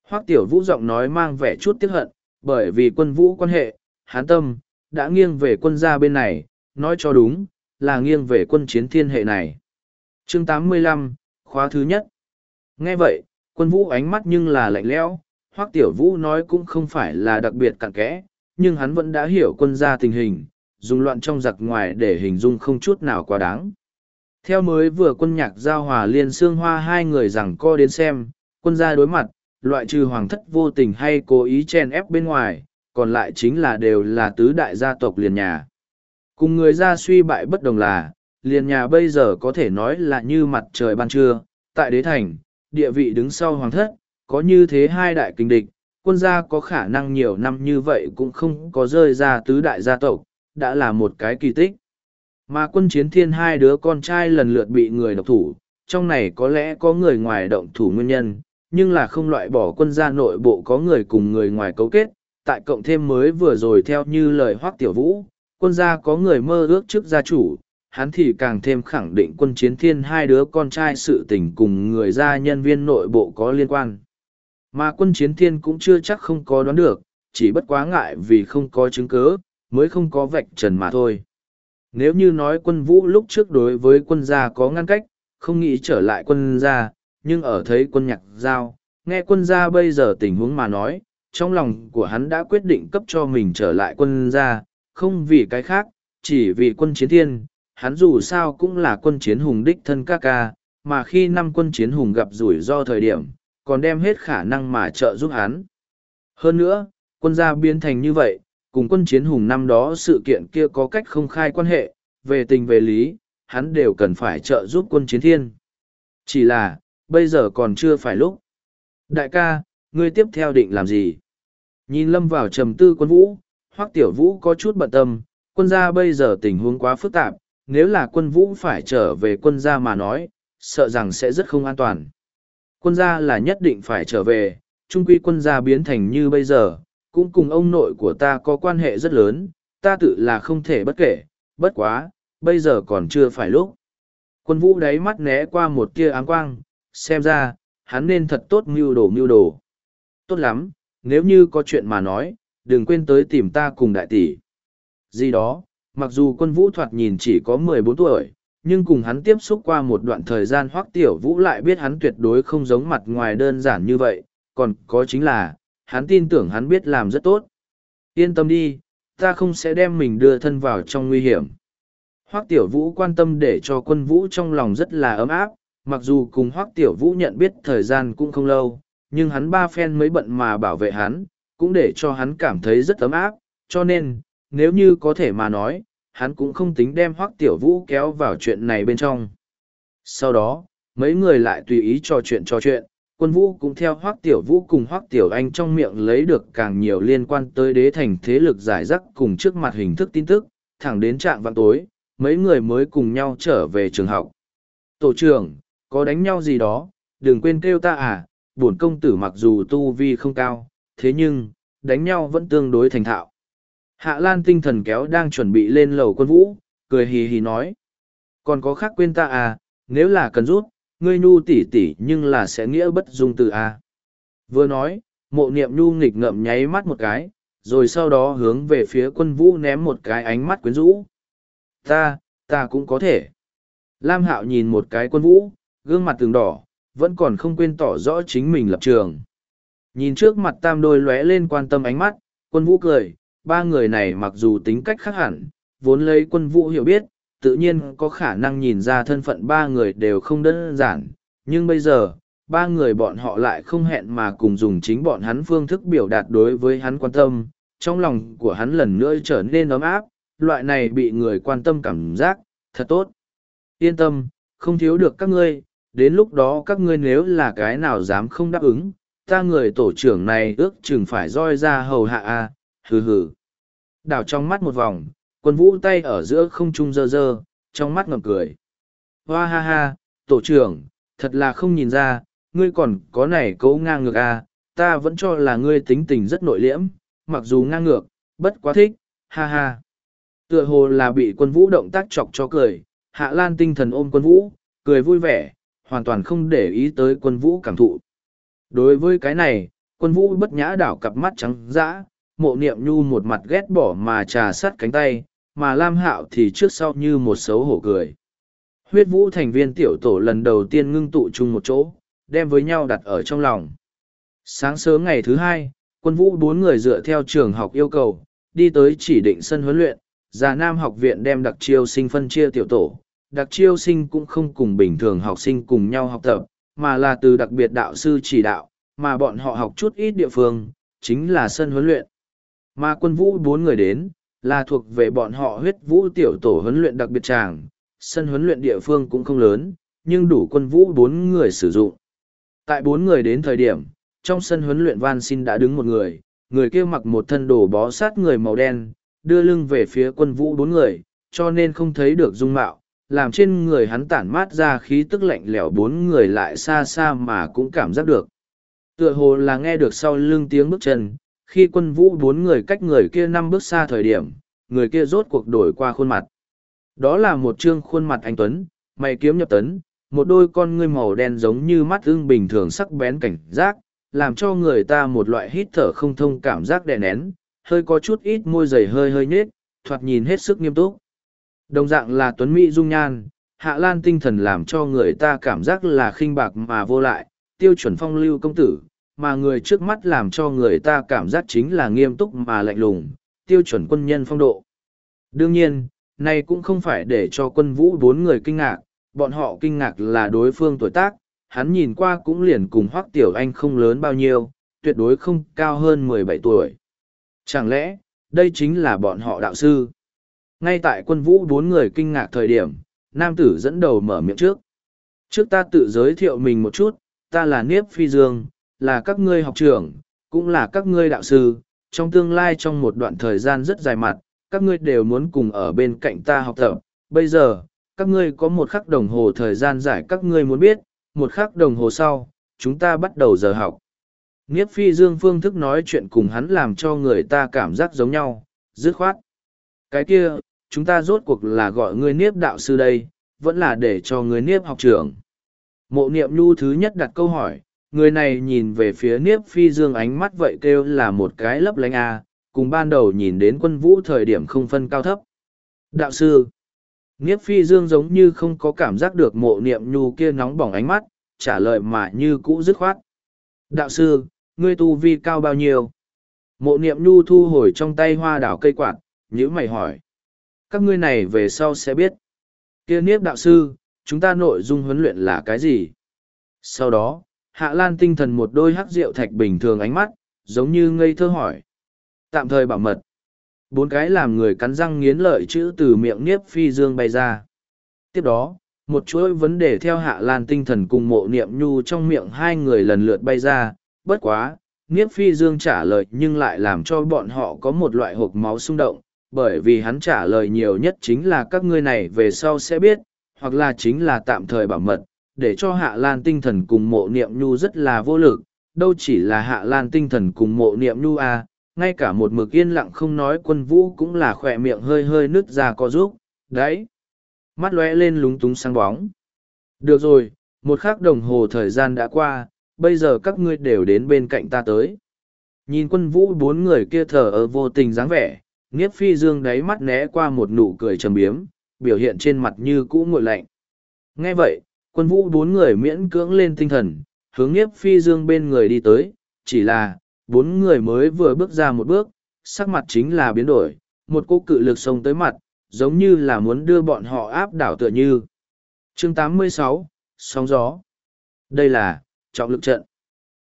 Hoắc tiểu vũ giọng nói mang vẻ chút tiếc hận, bởi vì quân vũ quan hệ, hán tâm, đã nghiêng về quân gia bên này, nói cho đúng, là nghiêng về quân chiến thiên hệ này. chương 85, khóa thứ nhất. Nghe vậy, quân vũ ánh mắt nhưng là lạnh lẽo, hoắc tiểu vũ nói cũng không phải là đặc biệt cặn kẽ, nhưng hắn vẫn đã hiểu quân gia tình hình, dùng loạn trong giặc ngoài để hình dung không chút nào quá đáng. Theo mới vừa quân nhạc giao hòa liên xương hoa hai người rằng co đến xem, quân gia đối mặt, loại trừ hoàng thất vô tình hay cố ý chen ép bên ngoài, còn lại chính là đều là tứ đại gia tộc liền nhà. Cùng người gia suy bại bất đồng là, liền nhà bây giờ có thể nói là như mặt trời ban trưa, tại đế thành, địa vị đứng sau hoàng thất, có như thế hai đại kinh địch, quân gia có khả năng nhiều năm như vậy cũng không có rơi ra tứ đại gia tộc, đã là một cái kỳ tích. Mà quân chiến thiên hai đứa con trai lần lượt bị người độc thủ, trong này có lẽ có người ngoài động thủ nguyên nhân, nhưng là không loại bỏ quân gia nội bộ có người cùng người ngoài cấu kết, tại cộng thêm mới vừa rồi theo như lời hoác tiểu vũ, quân gia có người mơ ước trước gia chủ, hắn thì càng thêm khẳng định quân chiến thiên hai đứa con trai sự tình cùng người gia nhân viên nội bộ có liên quan. Mà quân chiến thiên cũng chưa chắc không có đoán được, chỉ bất quá ngại vì không có chứng cứ, mới không có vạch trần mà thôi. Nếu như nói quân vũ lúc trước đối với quân gia có ngăn cách, không nghĩ trở lại quân gia, nhưng ở thấy quân nhạc giao, nghe quân gia bây giờ tình huống mà nói, trong lòng của hắn đã quyết định cấp cho mình trở lại quân gia, không vì cái khác, chỉ vì quân chiến thiên, hắn dù sao cũng là quân chiến hùng đích thân ca ca, mà khi năm quân chiến hùng gặp rủi ro thời điểm, còn đem hết khả năng mà trợ giúp hắn. Hơn nữa, quân gia biến thành như vậy, cùng quân chiến hùng năm đó sự kiện kia có cách không khai quan hệ, về tình về lý, hắn đều cần phải trợ giúp quân chiến thiên. Chỉ là, bây giờ còn chưa phải lúc. Đại ca, ngươi tiếp theo định làm gì? Nhìn lâm vào trầm tư quân vũ, hoắc tiểu vũ có chút bận tâm, quân gia bây giờ tình huống quá phức tạp, nếu là quân vũ phải trở về quân gia mà nói, sợ rằng sẽ rất không an toàn. Quân gia là nhất định phải trở về, trung quy quân gia biến thành như bây giờ, cũng cùng ông nội của ta có quan hệ rất lớn, ta tự là không thể bất kể, bất quá, bây giờ còn chưa phải lúc. Quân vũ đáy mắt né qua một tia áng quang, xem ra, hắn nên thật tốt mưu đồ mưu đồ. Tốt lắm, nếu như có chuyện mà nói, đừng quên tới tìm ta cùng đại tỷ. Gì đó, mặc dù quân vũ thoạt nhìn chỉ có mười bốn tuổi, nhưng cùng hắn tiếp xúc qua một đoạn thời gian hoắc tiểu vũ lại biết hắn tuyệt đối không giống mặt ngoài đơn giản như vậy, còn có chính là, hắn tin tưởng hắn biết làm rất tốt. Yên tâm đi, ta không sẽ đem mình đưa thân vào trong nguy hiểm. Hoắc Tiểu Vũ quan tâm để cho quân vũ trong lòng rất là ấm áp, mặc dù cùng Hoắc Tiểu Vũ nhận biết thời gian cũng không lâu, nhưng hắn ba phen mới bận mà bảo vệ hắn, cũng để cho hắn cảm thấy rất ấm áp, cho nên, nếu như có thể mà nói, hắn cũng không tính đem Hoắc Tiểu Vũ kéo vào chuyện này bên trong. Sau đó, mấy người lại tùy ý trò chuyện trò chuyện, quân vũ cũng theo hoác tiểu vũ cùng hoác tiểu anh trong miệng lấy được càng nhiều liên quan tới đế thành thế lực giải rắc cùng trước mặt hình thức tin tức, thẳng đến trạng vạn tối, mấy người mới cùng nhau trở về trường học. Tổ trưởng, có đánh nhau gì đó, đừng quên kêu ta à, bổn công tử mặc dù tu vi không cao, thế nhưng, đánh nhau vẫn tương đối thành thạo. Hạ Lan tinh thần kéo đang chuẩn bị lên lầu quân vũ, cười hì hì nói. Còn có khác quên ta à, nếu là cần rút, ngươi nhu tỉ tỉ nhưng là sẽ nghĩa bất dung từ a. Vừa nói, mộ niệm nhu nghịch ngậm nháy mắt một cái, rồi sau đó hướng về phía quân vũ ném một cái ánh mắt quyến rũ. Ta ta cũng có thể. Lam hạo nhìn một cái quân vũ, gương mặt tường đỏ, vẫn còn không quên tỏ rõ chính mình lập trường. Nhìn trước mặt tam đôi lóe lên quan tâm ánh mắt, quân vũ cười, ba người này mặc dù tính cách khác hẳn, vốn lấy quân vũ hiểu biết tự nhiên có khả năng nhìn ra thân phận ba người đều không đơn giản, nhưng bây giờ, ba người bọn họ lại không hẹn mà cùng dùng chính bọn hắn phương thức biểu đạt đối với hắn quan tâm, trong lòng của hắn lần nữa trở nên ấm áp, loại này bị người quan tâm cảm giác, thật tốt. Yên tâm, không thiếu được các ngươi, đến lúc đó các ngươi nếu là cái nào dám không đáp ứng, ta người tổ trưởng này ước chừng phải roi ra hầu hạ a hừ hừ. Đảo trong mắt một vòng, quân vũ tay ở giữa không trung dơ dơ, trong mắt ngầm cười. Hoa ha ha, tổ trưởng, thật là không nhìn ra, ngươi còn có này cố ngang ngược à, ta vẫn cho là ngươi tính tình rất nội liễm, mặc dù ngang ngược, bất quá thích, ha ha. Tựa hồ là bị quân vũ động tác chọc cho cười, hạ lan tinh thần ôm quân vũ, cười vui vẻ, hoàn toàn không để ý tới quân vũ cảm thụ. Đối với cái này, quân vũ bất nhã đảo cặp mắt trắng dã, mộ niệm nhu một mặt ghét bỏ mà trà sát cánh tay, mà Lam Hạo thì trước sau như một xấu hổ cười. Huyết vũ thành viên tiểu tổ lần đầu tiên ngưng tụ chung một chỗ, đem với nhau đặt ở trong lòng. Sáng sớm ngày thứ hai, quân vũ bốn người dựa theo trường học yêu cầu, đi tới chỉ định sân huấn luyện, già nam học viện đem đặc chiêu sinh phân chia tiểu tổ. Đặc chiêu sinh cũng không cùng bình thường học sinh cùng nhau học tập, mà là từ đặc biệt đạo sư chỉ đạo, mà bọn họ học chút ít địa phương, chính là sân huấn luyện. Mà quân vũ bốn người đến, là thuộc về bọn họ huyết vũ tiểu tổ huấn luyện đặc biệt tràng, sân huấn luyện địa phương cũng không lớn, nhưng đủ quân vũ bốn người sử dụng. Tại bốn người đến thời điểm, trong sân huấn luyện van xin đã đứng một người, người kia mặc một thân đồ bó sát người màu đen, đưa lưng về phía quân vũ bốn người, cho nên không thấy được dung mạo, làm trên người hắn tản mát ra khí tức lạnh lẽo bốn người lại xa xa mà cũng cảm giác được. Tựa hồ là nghe được sau lưng tiếng bước chân, khi quân vũ bốn người cách người kia năm bước xa thời điểm, người kia rốt cuộc đổi qua khuôn mặt. Đó là một trương khuôn mặt anh Tuấn, mày kiếm nhập tấn, một đôi con ngươi màu đen giống như mắt ưng bình thường sắc bén cảnh giác, làm cho người ta một loại hít thở không thông cảm giác đè nén, hơi có chút ít môi dày hơi hơi nhết, thoạt nhìn hết sức nghiêm túc. Đồng dạng là Tuấn Mỹ dung nhan, Hạ Lan tinh thần làm cho người ta cảm giác là khinh bạc mà vô lại, tiêu chuẩn phong lưu công tử, mà người trước mắt làm cho người ta cảm giác chính là nghiêm túc mà lạnh lùng, tiêu chuẩn quân nhân phong độ. Đương nhiên, này cũng không phải để cho quân vũ bốn người kinh ngạc, bọn họ kinh ngạc là đối phương tuổi tác, hắn nhìn qua cũng liền cùng Hoắc Tiểu Anh không lớn bao nhiêu, tuyệt đối không cao hơn mười bảy tuổi. Chẳng lẽ, đây chính là bọn họ đạo sư? Ngay tại quân vũ bốn người kinh ngạc thời điểm, nam tử dẫn đầu mở miệng trước. Trước ta tự giới thiệu mình một chút, ta là Niếp Phi Dương, là các ngươi học trưởng, cũng là các ngươi đạo sư, trong tương lai trong một đoạn thời gian rất dài mặt, các ngươi đều muốn cùng ở bên cạnh ta học tập. Bây giờ, các ngươi có một khắc đồng hồ thời gian giải các ngươi muốn biết, một khắc đồng hồ sau, chúng ta bắt đầu giờ học. Nghiếp phi dương phương thức nói chuyện cùng hắn làm cho người ta cảm giác giống nhau, dứt khoát. Cái kia, chúng ta rốt cuộc là gọi ngươi niếp đạo sư đây, vẫn là để cho ngươi niếp học trưởng. Mộ niệm nhu thứ nhất đặt câu hỏi, người này nhìn về phía niếp phi dương ánh mắt vậy kêu là một cái lấp lánh a cùng ban đầu nhìn đến quân vũ thời điểm không phân cao thấp. Đạo sư, niếp phi dương giống như không có cảm giác được mộ niệm nhu kia nóng bỏng ánh mắt, trả lời mà như cũ dứt khoát. Đạo sư, ngươi tu vi cao bao nhiêu? Mộ niệm nhu thu hồi trong tay hoa đảo cây quạt, nhữ mày hỏi. Các ngươi này về sau sẽ biết. Kia niếp đạo sư, chúng ta nội dung huấn luyện là cái gì? Sau đó, Hạ Lan tinh thần một đôi hắc rượu thạch bình thường ánh mắt, giống như ngây thơ hỏi. Tạm thời bảo mật. Bốn cái làm người cắn răng nghiến lợi chữ từ miệng Niếp Phi Dương bay ra. Tiếp đó, một chuỗi vấn đề theo Hạ Lan tinh thần cùng mộ niệm nhu trong miệng hai người lần lượt bay ra, bất quá, Niếp Phi Dương trả lời nhưng lại làm cho bọn họ có một loại hộp máu xung động, bởi vì hắn trả lời nhiều nhất chính là các ngươi này về sau sẽ biết, hoặc là chính là tạm thời bảo mật, để cho hạ lan tinh thần cùng mộ niệm nhu rất là vô lực đâu chỉ là hạ lan tinh thần cùng mộ niệm nhu à, ngay cả một mực yên lặng không nói quân vũ cũng là khỏe miệng hơi hơi nứt ra có giúp đấy. Mắt lóe lên lúng túng sáng bóng. Được rồi một khắc đồng hồ thời gian đã qua bây giờ các ngươi đều đến bên cạnh ta tới. Nhìn quân vũ bốn người kia thở ở vô tình dáng vẻ nghiếp phi dương đáy mắt né qua một nụ cười trầm biếm biểu hiện trên mặt như cũ nguội lạnh. Nghe vậy quân vũ bốn người miễn cưỡng lên tinh thần, hướng nhiếp phi dương bên người đi tới, chỉ là, bốn người mới vừa bước ra một bước, sắc mặt chính là biến đổi, một cô cự lực xông tới mặt, giống như là muốn đưa bọn họ áp đảo tựa như. Chương 86, Sóng gió. Đây là, trọng lực trận.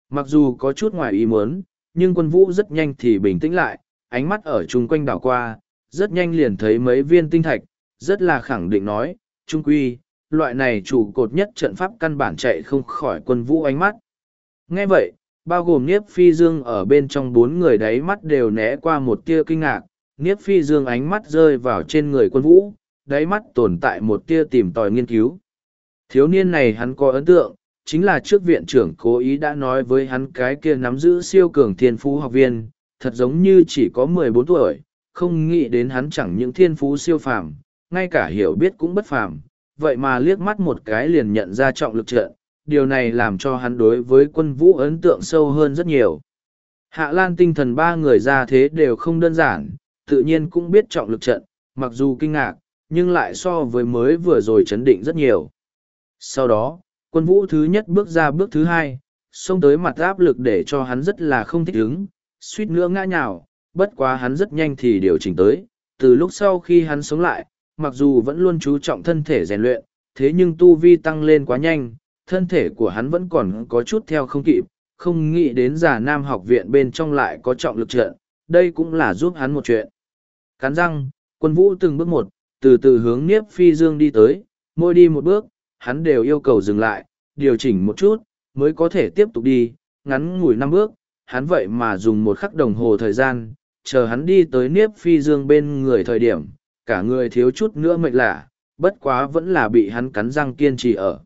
Mặc dù có chút ngoài ý muốn, nhưng quân vũ rất nhanh thì bình tĩnh lại, ánh mắt ở chung quanh đảo qua, rất nhanh liền thấy mấy viên tinh thạch, rất là khẳng định nói, trung quy, loại này chủ cột nhất trận pháp căn bản chạy không khỏi quân vũ ánh mắt. Nghe vậy, bao gồm Niếp Phi Dương ở bên trong bốn người đáy mắt đều né qua một tia kinh ngạc, Niếp Phi Dương ánh mắt rơi vào trên người quân vũ, đáy mắt tồn tại một tia tìm tòi nghiên cứu. Thiếu niên này hắn có ấn tượng, chính là trước viện trưởng cố ý đã nói với hắn cái kia nắm giữ siêu cường thiên phú học viên, thật giống như chỉ có mười bốn tuổi, không nghĩ đến hắn chẳng những thiên phú siêu phàm, ngay cả hiểu biết cũng bất phàm, vậy mà liếc mắt một cái liền nhận ra trọng lực trận, điều này làm cho hắn đối với quân vũ ấn tượng sâu hơn rất nhiều. Hạ Lan tinh thần ba người ra thế đều không đơn giản, tự nhiên cũng biết trọng lực trận, mặc dù kinh ngạc, nhưng lại so với mới vừa rồi chấn định rất nhiều. Sau đó, quân vũ thứ nhất bước ra bước thứ hai, xông tới mặt áp lực để cho hắn rất là không thích ứng, suýt nữa ngã nhào, bất quá hắn rất nhanh thì điều chỉnh tới, từ lúc sau khi hắn sống lại, mặc dù vẫn luôn chú trọng thân thể rèn luyện, thế nhưng tu vi tăng lên quá nhanh, thân thể của hắn vẫn còn có chút theo không kịp, không nghĩ đến giả nam học viện bên trong lại có trọng lực trận, đây cũng là giúp hắn một chuyện. Cắn răng, quân vũ từng bước một, từ từ hướng Niếp Phi Dương đi tới, mỗi đi một bước, hắn đều yêu cầu dừng lại, điều chỉnh một chút, mới có thể tiếp tục đi, ngắn ngủi năm bước, hắn vậy mà dùng một khắc đồng hồ thời gian, chờ hắn đi tới Niếp Phi Dương bên người thời điểm, cả người thiếu chút nữa mệt lạ, bất quá vẫn là bị hắn cắn răng kiên trì ở.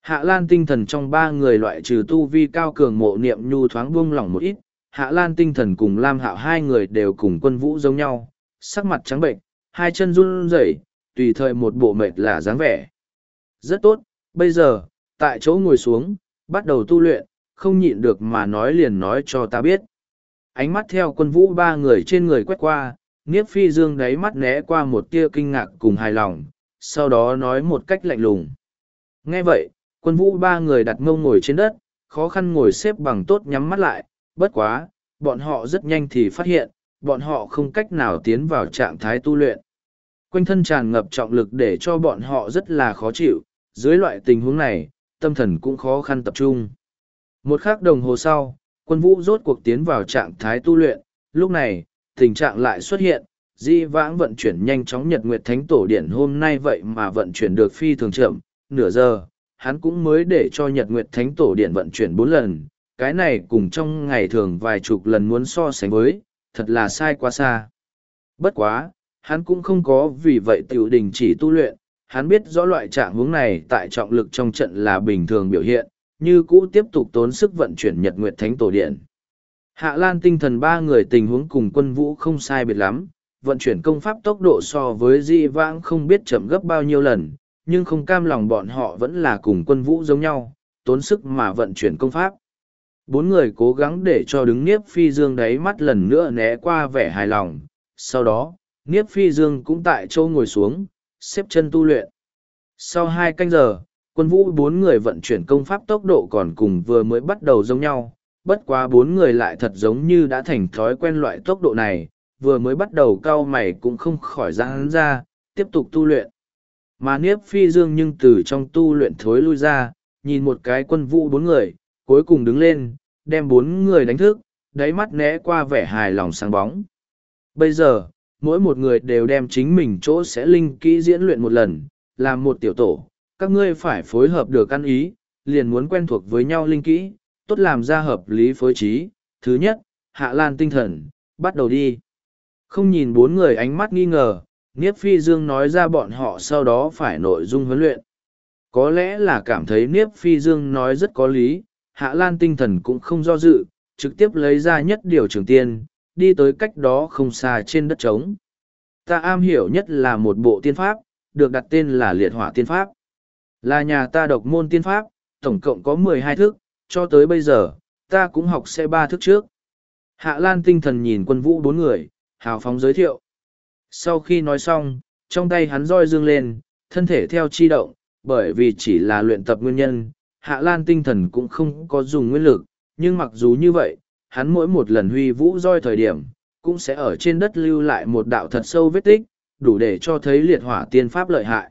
Hạ Lan tinh thần trong ba người loại trừ tu vi cao cường mộ niệm nhu thoáng buông lỏng một ít, Hạ Lan tinh thần cùng Lam Hạo hai người đều cùng quân vũ giống nhau, sắc mặt trắng bệnh, hai chân run rẩy, tùy thời một bộ mệt là dáng vẻ. Rất tốt, bây giờ, tại chỗ ngồi xuống, bắt đầu tu luyện, không nhịn được mà nói liền nói cho ta biết. Ánh mắt theo quân vũ ba người trên người quét qua, Niếp Phi Dương đáy mắt né qua một tia kinh ngạc cùng hài lòng, sau đó nói một cách lạnh lùng. Nghe vậy, quân vũ ba người đặt mông ngồi trên đất, khó khăn ngồi xếp bằng tốt nhắm mắt lại, bất quá, bọn họ rất nhanh thì phát hiện, bọn họ không cách nào tiến vào trạng thái tu luyện. Quanh thân tràn ngập trọng lực để cho bọn họ rất là khó chịu, dưới loại tình huống này, tâm thần cũng khó khăn tập trung. Một khắc đồng hồ sau, quân vũ rốt cuộc tiến vào trạng thái tu luyện, lúc này, tình trạng lại xuất hiện, di vãng vận chuyển nhanh chóng nhật nguyệt thánh tổ điện hôm nay vậy mà vận chuyển được phi thường chậm, nửa giờ, hắn cũng mới để cho nhật nguyệt thánh tổ điện vận chuyển bốn lần, cái này cùng trong ngày thường vài chục lần muốn so sánh với, thật là sai quá xa. Bất quá, hắn cũng không có vì vậy tiểu đình chỉ tu luyện, hắn biết rõ loại trạng hướng này tại trọng lực trong trận là bình thường biểu hiện, như cũ tiếp tục tốn sức vận chuyển nhật nguyệt thánh tổ điện. Hạ Lan tinh thần ba người tình huống cùng quân vũ không sai biệt lắm, vận chuyển công pháp tốc độ so với di vãng không biết chậm gấp bao nhiêu lần, nhưng không cam lòng bọn họ vẫn là cùng quân vũ giống nhau, tốn sức mà vận chuyển công pháp. Bốn người cố gắng để cho đứng Niếp Phi Dương đáy mắt lần nữa né qua vẻ hài lòng, sau đó, Niếp Phi Dương cũng tại chỗ ngồi xuống, xếp chân tu luyện. Sau hai canh giờ, quân vũ bốn người vận chuyển công pháp tốc độ còn cùng vừa mới bắt đầu giống nhau, bất quá bốn người lại thật giống như đã thành thói quen loại tốc độ này, vừa mới bắt đầu cao mày cũng không khỏi giãn ra, tiếp tục tu luyện. Mà Niếp Phi Dương nhưng từ trong tu luyện thối lui ra, nhìn một cái quân vũ bốn người, cuối cùng đứng lên, đem bốn người đánh thức, đáy mắt né qua vẻ hài lòng sáng bóng. Bây giờ, mỗi một người đều đem chính mình chỗ sẽ linh kỹ diễn luyện một lần, làm một tiểu tổ, các ngươi phải phối hợp được ăn ý, liền muốn quen thuộc với nhau linh kỹ, tốt làm ra hợp lý phối trí. Thứ nhất, hạ lan tinh thần, bắt đầu đi. Không nhìn bốn người ánh mắt nghi ngờ, Niếp Phi Dương nói ra bọn họ sau đó phải nội dung huấn luyện. Có lẽ là cảm thấy Niếp Phi Dương nói rất có lý, Hạ Lan tinh thần cũng không do dự, trực tiếp lấy ra nhất điều trường tiên, đi tới cách đó không xa trên đất trống. Ta am hiểu nhất là một bộ tiên pháp, được đặt tên là liệt hỏa tiên pháp. Là nhà ta độc môn tiên pháp, tổng cộng có mười hai thức, cho tới bây giờ, ta cũng học xe ba thức trước. Hạ Lan tinh thần nhìn quân vũ bốn người, hào phóng giới thiệu. Sau khi nói xong, trong tay hắn roi dương lên, thân thể theo chi động, bởi vì chỉ là luyện tập nguyên nhân, Hạ Lan tinh thần cũng không có dùng nguyên lực, nhưng mặc dù như vậy, hắn mỗi một lần huy vũ roi thời điểm, cũng sẽ ở trên đất lưu lại một đạo thật sâu vết tích, đủ để cho thấy liệt hỏa tiên pháp lợi hại.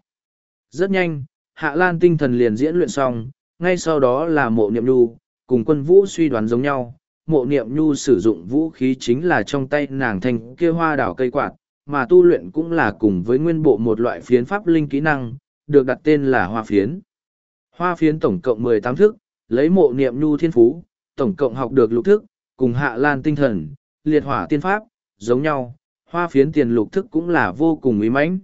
Rất nhanh, Hạ Lan tinh thần liền diễn luyện xong, ngay sau đó là mộ niệm nhu, cùng quân vũ suy đoán giống nhau. Mộ niệm nhu sử dụng vũ khí chính là trong tay nàng thành kia hoa đảo cây quạt, mà tu luyện cũng là cùng với nguyên bộ một loại phiến pháp linh kỹ năng, được đặt tên là hoa phiến. Hoa phiến tổng cộng mười tám thức, lấy mộ niệm nhu thiên phú, tổng cộng học được lục thức, cùng hạ lan tinh thần, liệt hỏa tiên pháp, giống nhau, hoa phiến tiền lục thức cũng là vô cùng ý mãnh.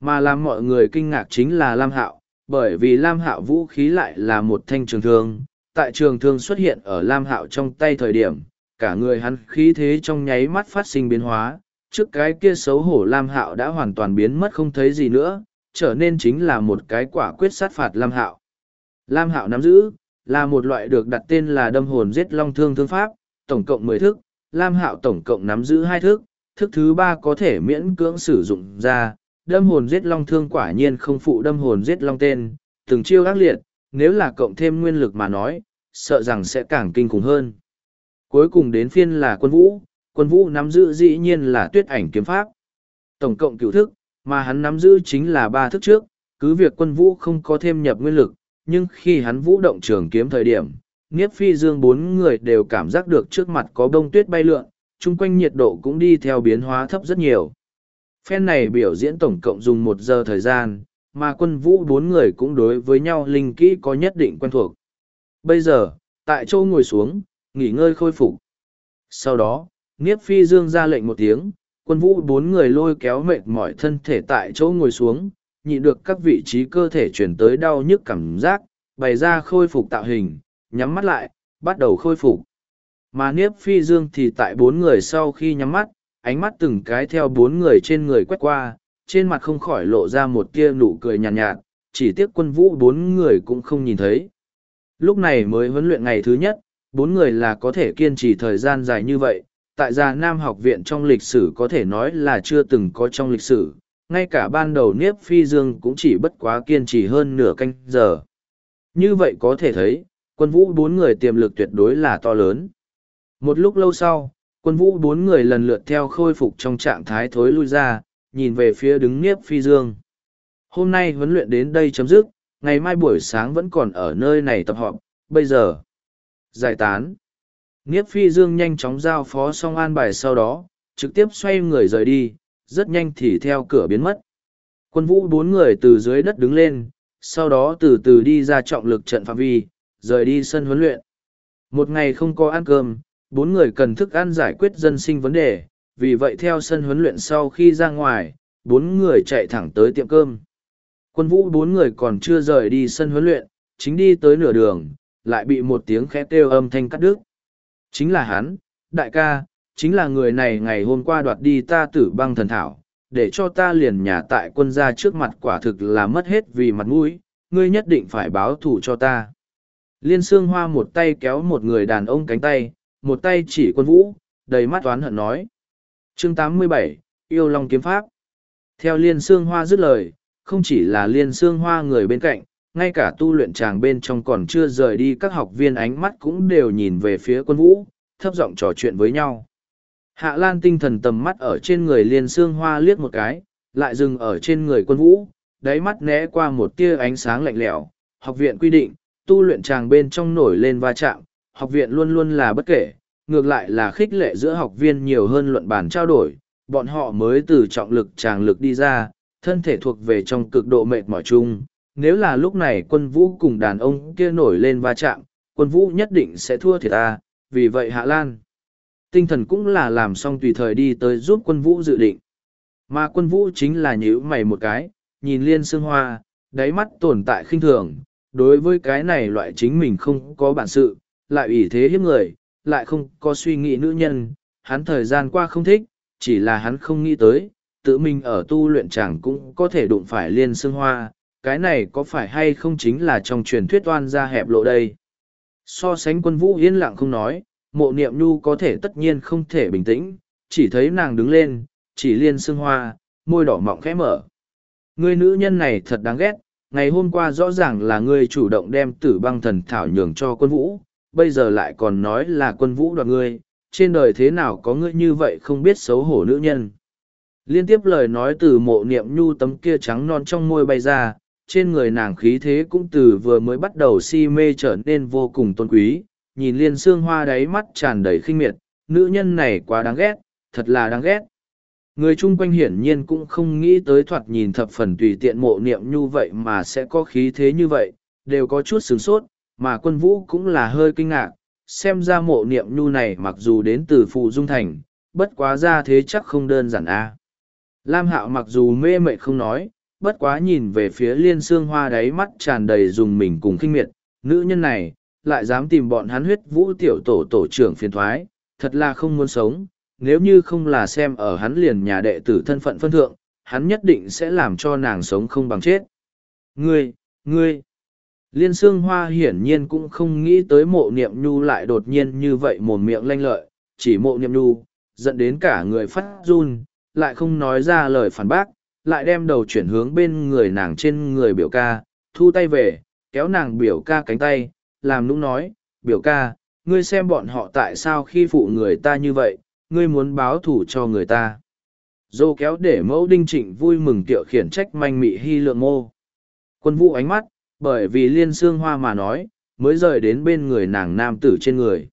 Mà làm mọi người kinh ngạc chính là Lam Hạo, bởi vì Lam Hạo vũ khí lại là một thanh trường thương, tại trường thương xuất hiện ở Lam Hạo trong tay thời điểm, cả người hắn khí thế trong nháy mắt phát sinh biến hóa, trước cái kia xấu hổ Lam Hạo đã hoàn toàn biến mất không thấy gì nữa, trở nên chính là một cái quả quyết sát phạt Lam Hạo. Lam Hạo nắm giữ, là một loại được đặt tên là đâm hồn giết long thương thương pháp, tổng cộng mười thức, Lam Hạo tổng cộng nắm giữ hai thức, thức thứ ba có thể miễn cưỡng sử dụng ra, đâm hồn giết long thương quả nhiên không phụ đâm hồn giết long tên, từng chiêu ác liệt, nếu là cộng thêm nguyên lực mà nói, sợ rằng sẽ càng kinh khủng hơn. Cuối cùng đến phiên là quân vũ, quân vũ nắm giữ dĩ nhiên là tuyết ảnh kiếm pháp. Tổng cộng cửu thức, mà hắn nắm giữ chính là ba thức trước, cứ việc quân vũ không có thêm nhập nguyên lực, nhưng khi hắn vũ động trường kiếm thời điểm, Niếp Phi Dương bốn người đều cảm giác được trước mặt có bông tuyết bay lượn, chung quanh nhiệt độ cũng đi theo biến hóa thấp rất nhiều. Phen này biểu diễn tổng cộng dùng một giờ thời gian, mà quân vũ bốn người cũng đối với nhau linh kỹ có nhất định quen thuộc. Bây giờ, Tại châu ngồi xuống, nghỉ ngơi khôi phục. Sau đó, Niếp Phi Dương ra lệnh một tiếng, quân vũ bốn người lôi kéo mệt mỏi thân thể tại chỗ ngồi xuống, nhịn được các vị trí cơ thể chuyển tới đau nhức cảm giác, bày ra khôi phục tạo hình, nhắm mắt lại, bắt đầu khôi phục. Mà Niếp Phi Dương thì tại bốn người sau khi nhắm mắt, ánh mắt từng cái theo bốn người trên người quét qua, trên mặt không khỏi lộ ra một tia nụ cười nhàn nhạt, nhạt, chỉ tiếc quân vũ bốn người cũng không nhìn thấy. Lúc này mới huấn luyện ngày thứ nhất, bốn người là có thể kiên trì thời gian dài như vậy, tại gia Nam học viện trong lịch sử có thể nói là chưa từng có trong lịch sử, ngay cả ban đầu Niếp Phi Dương cũng chỉ bất quá kiên trì hơn nửa canh giờ. Như vậy có thể thấy, quân vũ bốn người tiềm lực tuyệt đối là to lớn. Một lúc lâu sau, quân vũ bốn người lần lượt theo khôi phục trong trạng thái thối lui ra, nhìn về phía đứng nghiếp Phi Dương. Hôm nay huấn luyện đến đây chấm dứt, ngày mai buổi sáng vẫn còn ở nơi này tập họp, bây giờ. Giải tán. Nghiếp Phi Dương nhanh chóng giao phó xong an bài sau đó, trực tiếp xoay người rời đi, rất nhanh thì theo cửa biến mất. Quân vũ bốn người từ dưới đất đứng lên, sau đó từ từ đi ra trọng lực trận phạm vi, rời đi sân huấn luyện. Một ngày không có ăn cơm, bốn người cần thức ăn giải quyết dân sinh vấn đề, vì vậy theo sân huấn luyện sau khi ra ngoài, bốn người chạy thẳng tới tiệm cơm. Quân vũ bốn người còn chưa rời đi sân huấn luyện, chính đi tới nửa đường, lại bị một tiếng khẽ kêu âm thanh cắt đứt. Chính là hắn, đại ca, chính là người này ngày hôm qua đoạt đi ta tử băng thần thảo, để cho ta liền nhà tại quân gia trước mặt quả thực là mất hết vì mặt mũi, ngươi nhất định phải báo thù cho ta. Liên Sương Hoa một tay kéo một người đàn ông cánh tay, một tay chỉ quân vũ, đầy mắt toán hận nói. Chương 87, Yêu Long Kiếm Pháp Theo Liên Sương Hoa dứt lời, không chỉ là Liên Sương Hoa người bên cạnh, ngay cả tu luyện tràng bên trong còn chưa rời đi các học viên ánh mắt cũng đều nhìn về phía quân vũ, thấp giọng trò chuyện với nhau. Hạ Lan tinh thần tầm mắt ở trên người Liên Sương Hoa liếc một cái, lại dừng ở trên người quân vũ, đáy mắt né qua một tia ánh sáng lạnh lẽo. Học viện quy định, tu luyện tràng bên trong nổi lên va chạm, học viện luôn luôn là bất kể, ngược lại là khích lệ giữa học viên nhiều hơn luận bàn trao đổi, bọn họ mới từ trọng lực tràng lực đi ra, thân thể thuộc về trong cực độ mệt mỏi chung. Nếu là lúc này quân vũ cùng đàn ông kia nổi lên va chạm, quân vũ nhất định sẽ thua thiệt ta, vì vậy Hạ Lan. Tinh thần cũng là làm xong tùy thời đi tới giúp quân vũ dự định. Mà quân vũ chính là nhíu mày một cái, nhìn liên sương hoa, đáy mắt tồn tại khinh thường, đối với cái này loại chính mình không có bản sự, lại ủy thế hiếp người, lại không có suy nghĩ nữ nhân, hắn thời gian qua không thích, chỉ là hắn không nghĩ tới, tự mình ở tu luyện chẳng cũng có thể đụng phải liên sương hoa, cái này có phải hay không chính là trong truyền thuyết oan ra hẹp lộ đây. So sánh quân vũ yên lặng không nói, mộ niệm nhu có thể tất nhiên không thể bình tĩnh, chỉ thấy nàng đứng lên, chỉ liên sương hoa, môi đỏ mọng khẽ mở. Người nữ nhân này thật đáng ghét, ngày hôm qua rõ ràng là ngươi chủ động đem tử băng thần thảo nhường cho quân vũ, bây giờ lại còn nói là quân vũ đoạt ngươi, trên đời thế nào có ngươi như vậy không biết xấu hổ nữ nhân. Liên tiếp lời nói từ mộ niệm nhu tấm kia trắng non trong môi bay ra, trên người nàng khí thế cũng từ vừa mới bắt đầu si mê trở nên vô cùng tôn quý, nhìn liên xương hoa đáy mắt tràn đầy khinh miệt, nữ nhân này quá đáng ghét, thật là đáng ghét. Người chung quanh hiển nhiên cũng không nghĩ tới thoạt nhìn thập phần tùy tiện mộ niệm nhu vậy mà sẽ có khí thế như vậy, đều có chút sướng sốt, mà quân vũ cũng là hơi kinh ngạc, xem ra mộ niệm nhu này mặc dù đến từ phụ dung thành, bất quá ra thế chắc không đơn giản a. Lam hạo mặc dù mê mệ không nói, bất quá nhìn về phía liên xương hoa đáy mắt tràn đầy dùng mình cùng kinh miệt, nữ nhân này, lại dám tìm bọn hắn huyết vũ tiểu tổ tổ trưởng phiền thoái, thật là không muốn sống, nếu như không là xem ở hắn liền nhà đệ tử thân phận phân thượng, hắn nhất định sẽ làm cho nàng sống không bằng chết. Ngươi, ngươi, liên xương hoa hiển nhiên cũng không nghĩ tới mộ niệm nhu lại đột nhiên như vậy mồm miệng lanh lợi, chỉ mộ niệm nhu, dẫn đến cả người phát run, lại không nói ra lời phản bác, lại đem đầu chuyển hướng bên người nàng trên người biểu ca, thu tay về, kéo nàng biểu ca cánh tay, làm nũng nói, biểu ca, ngươi xem bọn họ tại sao khi phụ người ta như vậy, ngươi muốn báo thủ cho người ta. Dô kéo để mẫu đinh trịnh vui mừng tiệu khiển trách manh mị hy lượng mô. Quân vũ ánh mắt, bởi vì liên xương hoa mà nói, mới rời đến bên người nàng nam tử trên người.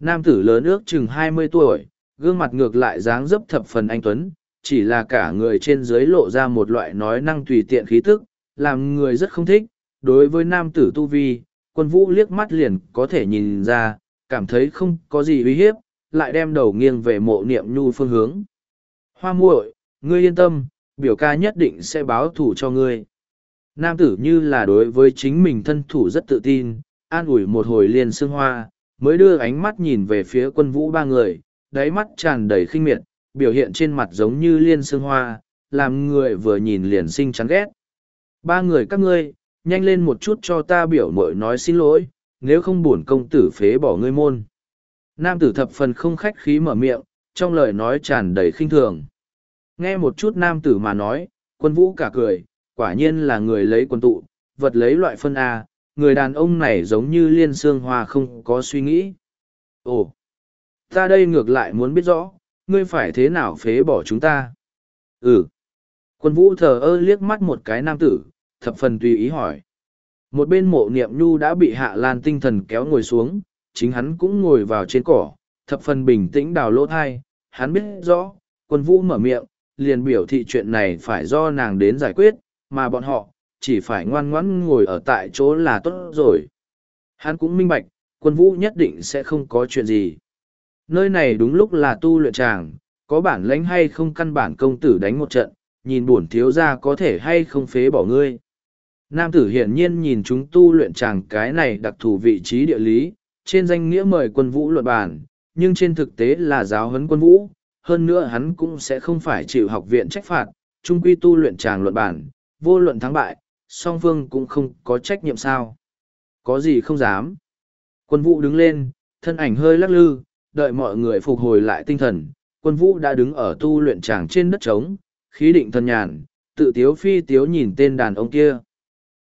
Nam tử lớn ước chừng hai mươi tuổi, gương mặt ngược lại dáng dấp thập phần anh Tuấn, chỉ là cả người trên dưới lộ ra một loại nói năng tùy tiện khí tức, làm người rất không thích. Đối với nam tử tu vi, quân vũ liếc mắt liền có thể nhìn ra, cảm thấy không có gì uy hiếp, lại đem đầu nghiêng về mộ niệm nhu phương hướng. Hoa muội, ngươi yên tâm, biểu ca nhất định sẽ báo thù cho ngươi. Nam tử như là đối với chính mình thân thủ rất tự tin, an ủi một hồi liền sương hoa, mới đưa ánh mắt nhìn về phía quân vũ ba người, đáy mắt tràn đầy khinh miệt, biểu hiện trên mặt giống như liên sương hoa, làm người vừa nhìn liền sinh chán ghét. Ba người các ngươi, nhanh lên một chút cho ta biểu mội nói xin lỗi, nếu không buồn công tử phế bỏ ngươi môn. Nam tử thập phần không khách khí mở miệng, trong lời nói tràn đầy khinh thường. Nghe một chút nam tử mà nói, quân vũ cả cười, quả nhiên là người lấy quân tụ, vật lấy loại phân A, người đàn ông này giống như liên xương hoa không có suy nghĩ. Ồ, ta đây ngược lại muốn biết rõ, ngươi phải thế nào phế bỏ chúng ta? Ừ. Quân vũ thờ ơ liếc mắt một cái nam tử, thập phần tùy ý hỏi. Một bên mộ niệm nhu đã bị hạ lan tinh thần kéo ngồi xuống, chính hắn cũng ngồi vào trên cỏ, thập phần bình tĩnh đào lỗ thai, hắn biết rõ, quân vũ mở miệng, liền biểu thị chuyện này phải do nàng đến giải quyết, mà bọn họ, chỉ phải ngoan ngoãn ngồi ở tại chỗ là tốt rồi. Hắn cũng minh bạch, quân vũ nhất định sẽ không có chuyện gì. Nơi này đúng lúc là tu luyện tràng, có bản lãnh hay không căn bản công tử đánh một trận, nhìn buồn thiếu gia có thể hay không phế bỏ ngươi. Nam tử hiển nhiên nhìn chúng tu luyện tràng cái này đặc thù vị trí địa lý, trên danh nghĩa mời quân vũ luận bản, nhưng trên thực tế là giáo huấn quân vũ, hơn nữa hắn cũng sẽ không phải chịu học viện trách phạt, trung quy tu luyện tràng luận bản, vô luận thắng bại, song phương cũng không có trách nhiệm sao. Có gì không dám. Quân vũ đứng lên, thân ảnh hơi lắc lư, đợi mọi người phục hồi lại tinh thần, quân vũ đã đứng ở tu luyện tràng trên đất trống, khí định thần nhàn, tự tiếu phi tiếu nhìn tên đàn ông kia.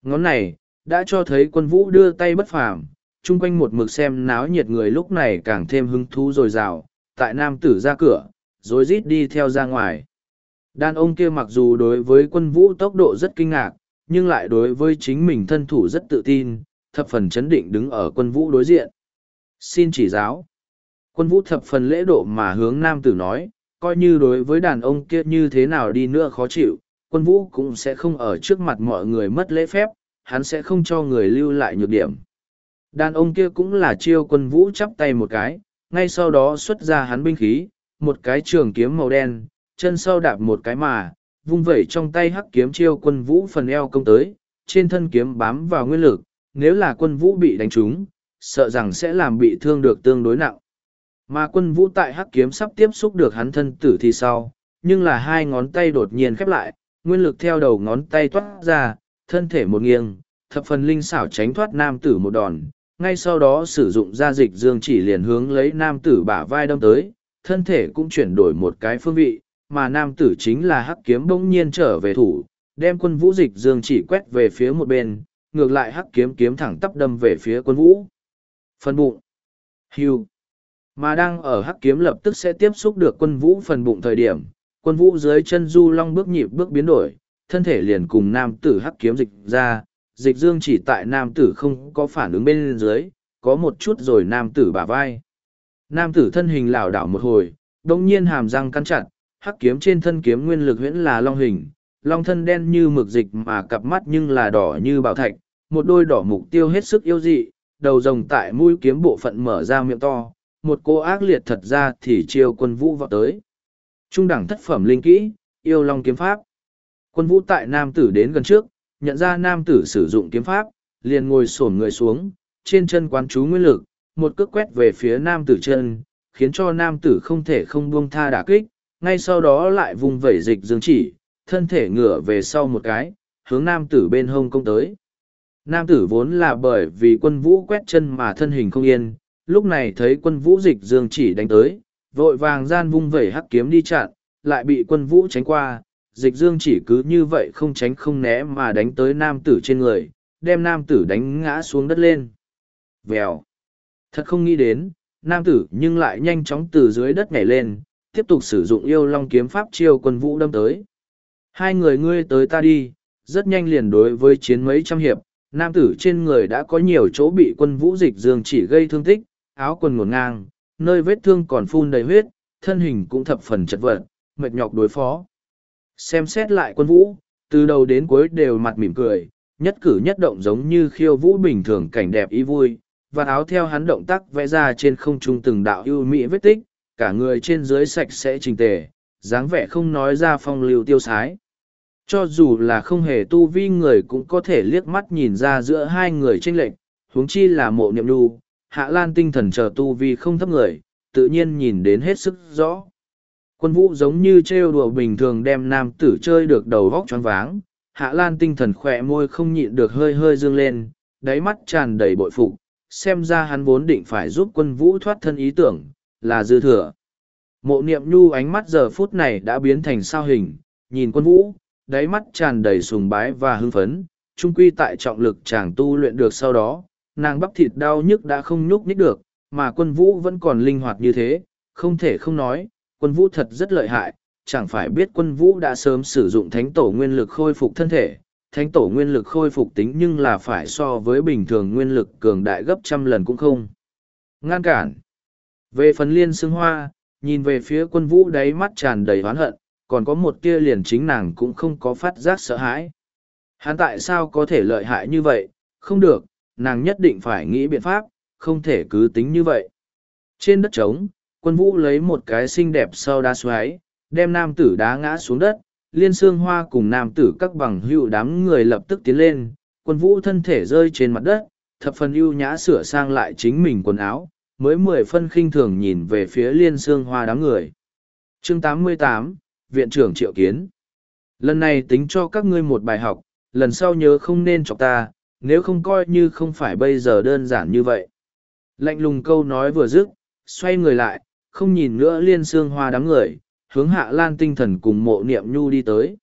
Ngón này, đã cho thấy quân vũ đưa tay bất phàm, chung quanh một mực xem náo nhiệt người lúc này càng thêm hứng thú rồi rào, tại nam tử ra cửa, rồi rít đi theo ra ngoài. Đàn ông kia mặc dù đối với quân vũ tốc độ rất kinh ngạc, nhưng lại đối với chính mình thân thủ rất tự tin, thập phần chấn định đứng ở quân vũ đối diện. Xin chỉ giáo. Quân vũ thập phần lễ độ mà hướng nam tử nói, coi như đối với đàn ông kia như thế nào đi nữa khó chịu, quân vũ cũng sẽ không ở trước mặt mọi người mất lễ phép, hắn sẽ không cho người lưu lại nhược điểm. Đàn ông kia cũng là chiêu quân vũ chắp tay một cái, ngay sau đó xuất ra hắn binh khí, một cái trường kiếm màu đen, chân sau đạp một cái mà, vung vẩy trong tay hắc kiếm chiêu quân vũ phần eo công tới, trên thân kiếm bám vào nguyên lực, nếu là quân vũ bị đánh trúng, sợ rằng sẽ làm bị thương được tương đối nặng. Mà quân vũ tại hắc kiếm sắp tiếp xúc được hắn thân tử thì sau, nhưng là hai ngón tay đột nhiên khép lại, nguyên lực theo đầu ngón tay toát ra, thân thể một nghiêng, thập phần linh xảo tránh thoát nam tử một đòn, ngay sau đó sử dụng gia dịch dương chỉ liền hướng lấy nam tử bả vai đâm tới, thân thể cũng chuyển đổi một cái phương vị, mà nam tử chính là hắc kiếm bỗng nhiên trở về thủ, đem quân vũ dịch dương chỉ quét về phía một bên, ngược lại hắc kiếm kiếm thẳng tắp đâm về phía quân vũ. Phần bụng. Hưu. Mà đang ở hắc kiếm lập tức sẽ tiếp xúc được quân vũ phần bụng thời điểm, quân vũ dưới chân du long bước nhịp bước biến đổi, thân thể liền cùng nam tử hắc kiếm dịch ra, dịch dương chỉ tại nam tử không có phản ứng bên dưới, có một chút rồi nam tử bả vai. Nam tử thân hình lảo đảo một hồi, đồng nhiên hàm răng cắn chặt, hắc kiếm trên thân kiếm nguyên lực huyễn là long hình, long thân đen như mực dịch mà cặp mắt nhưng là đỏ như bảo thạch, một đôi đỏ mục tiêu hết sức yêu dị, đầu rồng tại mũi kiếm bộ phận mở ra miệng to, một cô ác liệt thật ra thì chiêu quân vũ vọt tới. Trung đẳng thất phẩm linh kỹ, yêu long kiếm pháp. Quân vũ tại nam tử đến gần trước, nhận ra nam tử sử dụng kiếm pháp, liền ngồi xổm người xuống, trên chân quán chú nguyên lực, một cước quét về phía nam tử chân, khiến cho nam tử không thể không buông tha đả kích, ngay sau đó lại vùng vẩy dịch dương chỉ, thân thể ngửa về sau một cái, hướng nam tử bên hông công tới. Nam tử vốn là bởi vì quân vũ quét chân mà thân hình không yên, lúc này thấy quân vũ dịch dương chỉ đánh tới, vội vàng gian vung vẩy hắc kiếm đi chặn, lại bị quân vũ tránh qua, dịch dương chỉ cứ như vậy không tránh không né mà đánh tới nam tử trên người, đem nam tử đánh ngã xuống đất lên. Vèo. Thật không nghĩ đến, nam tử nhưng lại nhanh chóng từ dưới đất nhảy lên, tiếp tục sử dụng yêu long kiếm pháp chiêu quân vũ đâm tới. Hai người ngươi tới ta đi, rất nhanh liền đối với chiến mấy trăm hiệp, nam tử trên người đã có nhiều chỗ bị quân vũ dịch dương chỉ gây thương tích, áo quần ngổn ngang, nơi vết thương còn phun đầy huyết, thân hình cũng thập phần chật vật, mệt nhọc đối phó. Xem xét lại quân vũ, từ đầu đến cuối đều mặt mỉm cười, nhất cử nhất động giống như khiêu vũ bình thường cảnh đẹp ý vui, và áo theo hắn động tác vẽ ra trên không trung từng đạo ưu mỹ vết tích, cả người trên dưới sạch sẽ trình tề, dáng vẻ không nói ra phong lưu tiêu sái. Cho dù là không hề tu vi người cũng có thể liếc mắt nhìn ra giữa hai người tranh lệch, huống chi là mộ niệm đu, hạ lan tinh thần chờ tu vi không thấp người, tự nhiên nhìn đến hết sức rõ. Quân vũ giống như trêu đùa bình thường đem nam tử chơi được đầu vóc choáng váng, hạ lan tinh thần khỏe môi không nhịn được hơi hơi dương lên, đáy mắt tràn đầy bội phục, xem ra hắn vốn định phải giúp quân vũ thoát thân ý tưởng, là dư thừa. Mộ niệm nhu ánh mắt giờ phút này đã biến thành sao hình, nhìn quân vũ, đáy mắt tràn đầy sùng bái và hưng phấn, trung quy tại trọng lực chàng tu luyện được sau đó, nàng bắp thịt đau nhức đã không nhúc nhích được, mà quân vũ vẫn còn linh hoạt như thế, không thể không nói, quân vũ thật rất lợi hại, chẳng phải biết quân vũ đã sớm sử dụng thánh tổ nguyên lực khôi phục thân thể, thánh tổ nguyên lực khôi phục tính nhưng là phải so với bình thường nguyên lực cường đại gấp trăm lần cũng không. Ngăn cản. Về phần liên xương hoa, nhìn về phía quân vũ đáy mắt tràn đầy oán hận, còn có một tia liền chính nàng cũng không có phát giác sợ hãi. Hắn tại sao có thể lợi hại như vậy? Không được, nàng nhất định phải nghĩ biện pháp, không thể cứ tính như vậy. Trên đất trống, quân vũ lấy một cái xinh đẹp sau đá xoáy, đem nam tử đá ngã xuống đất, liên xương hoa cùng nam tử các bằng hữu đám người lập tức tiến lên, quân vũ thân thể rơi trên mặt đất, thập phần ưu nhã sửa sang lại chính mình quần áo, mới mười phân khinh thường nhìn về phía liên xương hoa đám người. Chương 88, Viện trưởng Triệu Kiến Lần này tính cho các ngươi một bài học, lần sau nhớ không nên chọc ta, nếu không coi như không phải bây giờ đơn giản như vậy. Lạnh lùng câu nói vừa dứt, xoay người lại, không nhìn nữa liên xương hoa đám người, hướng hạ lan tinh thần cùng mộ niệm nhu đi tới.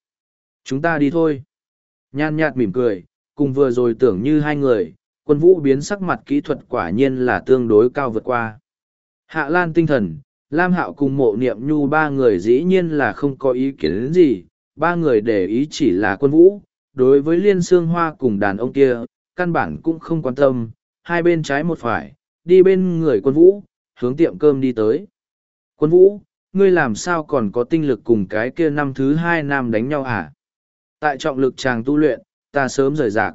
Chúng ta đi thôi. Nhan nhạt mỉm cười, cùng vừa rồi tưởng như hai người, quân vũ biến sắc mặt kỹ thuật quả nhiên là tương đối cao vượt qua. Hạ lan tinh thần, Lam Hạo cùng mộ niệm nhu ba người dĩ nhiên là không có ý kiến gì, ba người để ý chỉ là quân vũ, đối với liên xương hoa cùng đàn ông kia, căn bản cũng không quan tâm, hai bên trái một phải, đi bên người quân vũ, hướng tiệm cơm đi tới. Quân vũ, ngươi làm sao còn có tinh lực cùng cái kia năm thứ hai nam đánh nhau hả? Tại trọng lực chàng tu luyện, ta sớm rời rạc.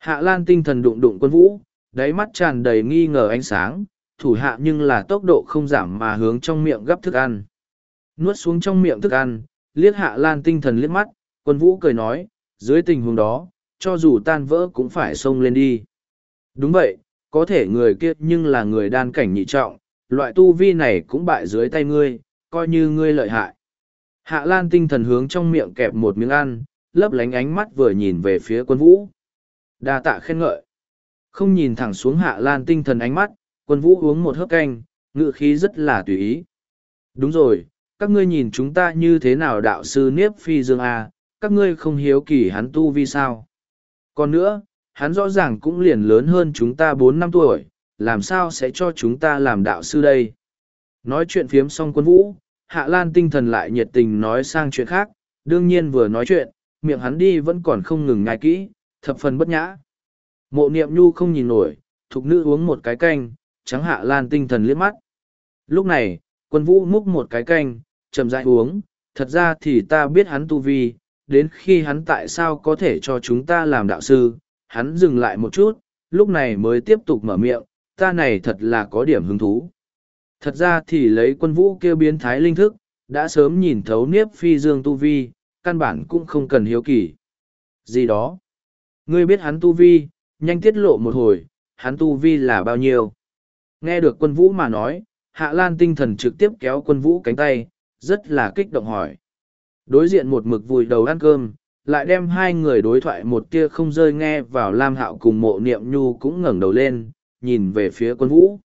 Hạ Lan tinh thần đụng đụng quân vũ, đáy mắt tràn đầy nghi ngờ ánh sáng, thủ hạ nhưng là tốc độ không giảm mà hướng trong miệng gấp thức ăn. Nuốt xuống trong miệng thức ăn, liếc Hạ Lan tinh thần liếc mắt, quân vũ cười nói, dưới tình huống đó, cho dù tan vỡ cũng phải xông lên đi. Đúng vậy, có thể người kia nhưng là người đan cảnh nhị trọng, loại tu vi này cũng bại dưới tay ngươi, coi như ngươi lợi hại. Hạ Lan tinh thần hướng trong miệng kẹp một miếng ăn, lấp lánh ánh mắt vừa nhìn về phía quân vũ. Đa tạ khen ngợi. Không nhìn thẳng xuống Hạ Lan tinh thần ánh mắt, quân vũ uống một hớp canh, ngự khí rất là tùy ý. Đúng rồi, các ngươi nhìn chúng ta như thế nào đạo sư Niếp Phi Dương A, các ngươi không hiếu kỳ hắn tu vi sao. Còn nữa, hắn rõ ràng cũng liền lớn hơn chúng ta bốn năm tuổi, làm sao sẽ cho chúng ta làm đạo sư đây? Nói chuyện phiếm xong quân vũ, Hạ Lan tinh thần lại nhiệt tình nói sang chuyện khác, đương nhiên vừa nói chuyện, miệng hắn đi vẫn còn không ngừng ngại kỹ, thập phần bất nhã. Mộ niệm nhu không nhìn nổi, thục nữ uống một cái canh, trắng Hạ Lan tinh thần liếc mắt. Lúc này, quân vũ múc một cái canh, chậm rãi uống, thật ra thì ta biết hắn tu vi, đến khi hắn tại sao có thể cho chúng ta làm đạo sư, hắn dừng lại một chút, lúc này mới tiếp tục mở miệng, ta này thật là có điểm hứng thú. Thật ra thì lấy quân vũ kêu biến thái linh thức, đã sớm nhìn thấu niếp phi dương tu vi, căn bản cũng không cần hiếu kỳ. Gì đó? Ngươi biết hắn tu vi, nhanh tiết lộ một hồi, hắn tu vi là bao nhiêu? Nghe được quân vũ mà nói, Hạ Lan tinh thần trực tiếp kéo quân vũ cánh tay, rất là kích động hỏi. Đối diện một mực vùi đầu ăn cơm, lại đem hai người đối thoại một tia không rơi nghe vào Lam Hạo cùng mộ niệm nhu cũng ngẩng đầu lên, nhìn về phía quân vũ.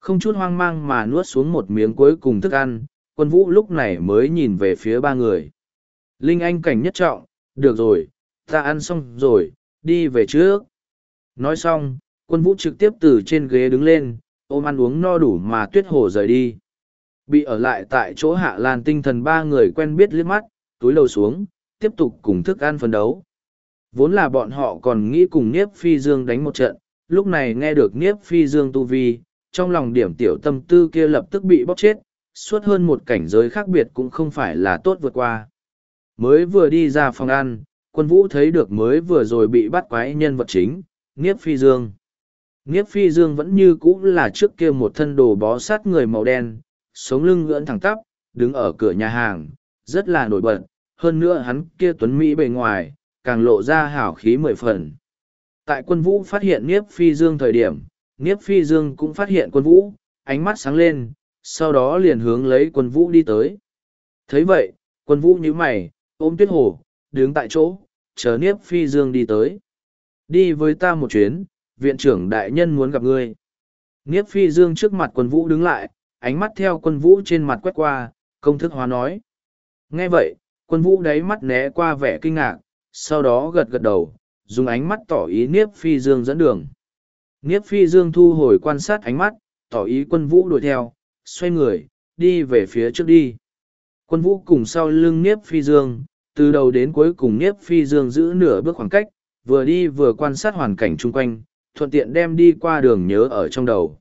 Không chút hoang mang mà nuốt xuống một miếng cuối cùng thức ăn, quân vũ lúc này mới nhìn về phía ba người. Linh Anh cảnh nhất trọng, được rồi, ta ăn xong rồi, đi về trước. Nói xong, quân vũ trực tiếp từ trên ghế đứng lên, ôm ăn uống no đủ mà tuyết hồ rời đi. Bị ở lại tại chỗ hạ lan tinh thần ba người quen biết liếc mắt, túi lầu xuống, tiếp tục cùng thức ăn phân đấu. Vốn là bọn họ còn nghĩ cùng Niếp Phi Dương đánh một trận, lúc này nghe được Niếp Phi Dương tu vi, trong lòng điểm tiểu tâm tư kia lập tức bị bóc chết, suốt hơn một cảnh giới khác biệt cũng không phải là tốt vượt qua. Mới vừa đi ra phòng ăn, quân vũ thấy được mới vừa rồi bị bắt quái nhân vật chính, Niếp Phi Dương. Niếp Phi Dương vẫn như cũ là trước kia một thân đồ bó sát người màu đen, sống lưng ngưỡng thẳng tắp, đứng ở cửa nhà hàng, rất là nổi bật, hơn nữa hắn kia tuấn Mỹ bề ngoài, càng lộ ra hảo khí mười phần. Tại quân vũ phát hiện Niếp Phi Dương thời điểm, Niếp Phi Dương cũng phát hiện quân vũ, ánh mắt sáng lên, sau đó liền hướng lấy quân vũ đi tới. thấy vậy, quân vũ nhíu mày, ôm tuyết hồ, đứng tại chỗ, chờ Niếp Phi Dương đi tới. Đi với ta một chuyến, viện trưởng đại nhân muốn gặp ngươi. Niếp Phi Dương trước mặt quân vũ đứng lại, ánh mắt theo quân vũ trên mặt quét qua, công thức hóa nói. Nghe vậy, quân vũ đáy mắt né qua vẻ kinh ngạc, sau đó gật gật đầu, dùng ánh mắt tỏ ý Niếp Phi Dương dẫn đường. Niếp Phi Dương thu hồi quan sát ánh mắt, tỏ ý quân vũ đuổi theo, xoay người, đi về phía trước đi. Quân vũ cùng sau lưng Niếp Phi Dương, từ đầu đến cuối cùng Niếp Phi Dương giữ nửa bước khoảng cách, vừa đi vừa quan sát hoàn cảnh chung quanh, thuận tiện đem đi qua đường nhớ ở trong đầu.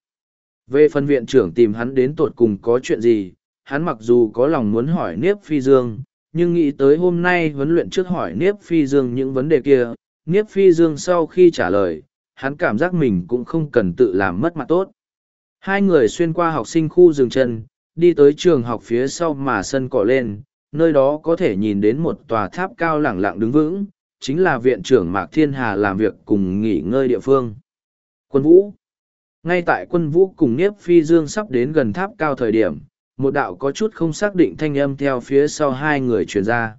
Về phần viện trưởng tìm hắn đến tột cùng có chuyện gì, hắn mặc dù có lòng muốn hỏi Niếp Phi Dương, nhưng nghĩ tới hôm nay huấn luyện trước hỏi Niếp Phi Dương những vấn đề kia, Niếp Phi Dương sau khi trả lời, hắn cảm giác mình cũng không cần tự làm mất mặt tốt. Hai người xuyên qua học sinh khu rừng chân, đi tới trường học phía sau mà sân cỏ lên, nơi đó có thể nhìn đến một tòa tháp cao lẳng lặng đứng vững, chính là viện trưởng Mạc Thiên Hà làm việc cùng nghỉ ngơi địa phương. Quân Vũ Ngay tại quân Vũ cùng Niếp Phi Dương sắp đến gần tháp cao thời điểm, một đạo có chút không xác định thanh âm theo phía sau hai người truyền ra.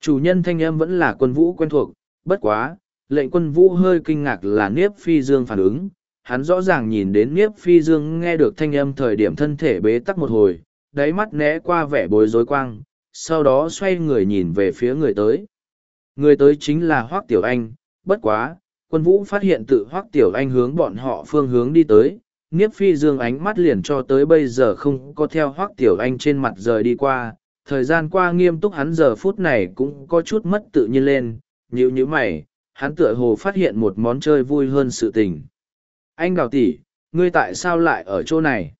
Chủ nhân thanh âm vẫn là quân Vũ quen thuộc, bất quá, lệnh quân Vũ hơi kinh ngạc là Niếp Phi Dương phản ứng. Hắn rõ ràng nhìn đến Niếp Phi Dương nghe được thanh âm thời điểm thân thể bế tắc một hồi, đáy mắt né qua vẻ bối rối quang, sau đó xoay người nhìn về phía người tới. Người tới chính là Hoác Tiểu Anh, bất quá, quân vũ phát hiện tự Hoác Tiểu Anh hướng bọn họ phương hướng đi tới, Niếp Phi Dương ánh mắt liền cho tới bây giờ không có theo Hoác Tiểu Anh trên mặt rời đi qua, thời gian qua nghiêm túc hắn giờ phút này cũng có chút mất tự nhiên lên, nhíu nhíu mày, hắn tựa hồ phát hiện một món chơi vui hơn sự tình. Anh đào tỷ, ngươi tại sao lại ở chỗ này?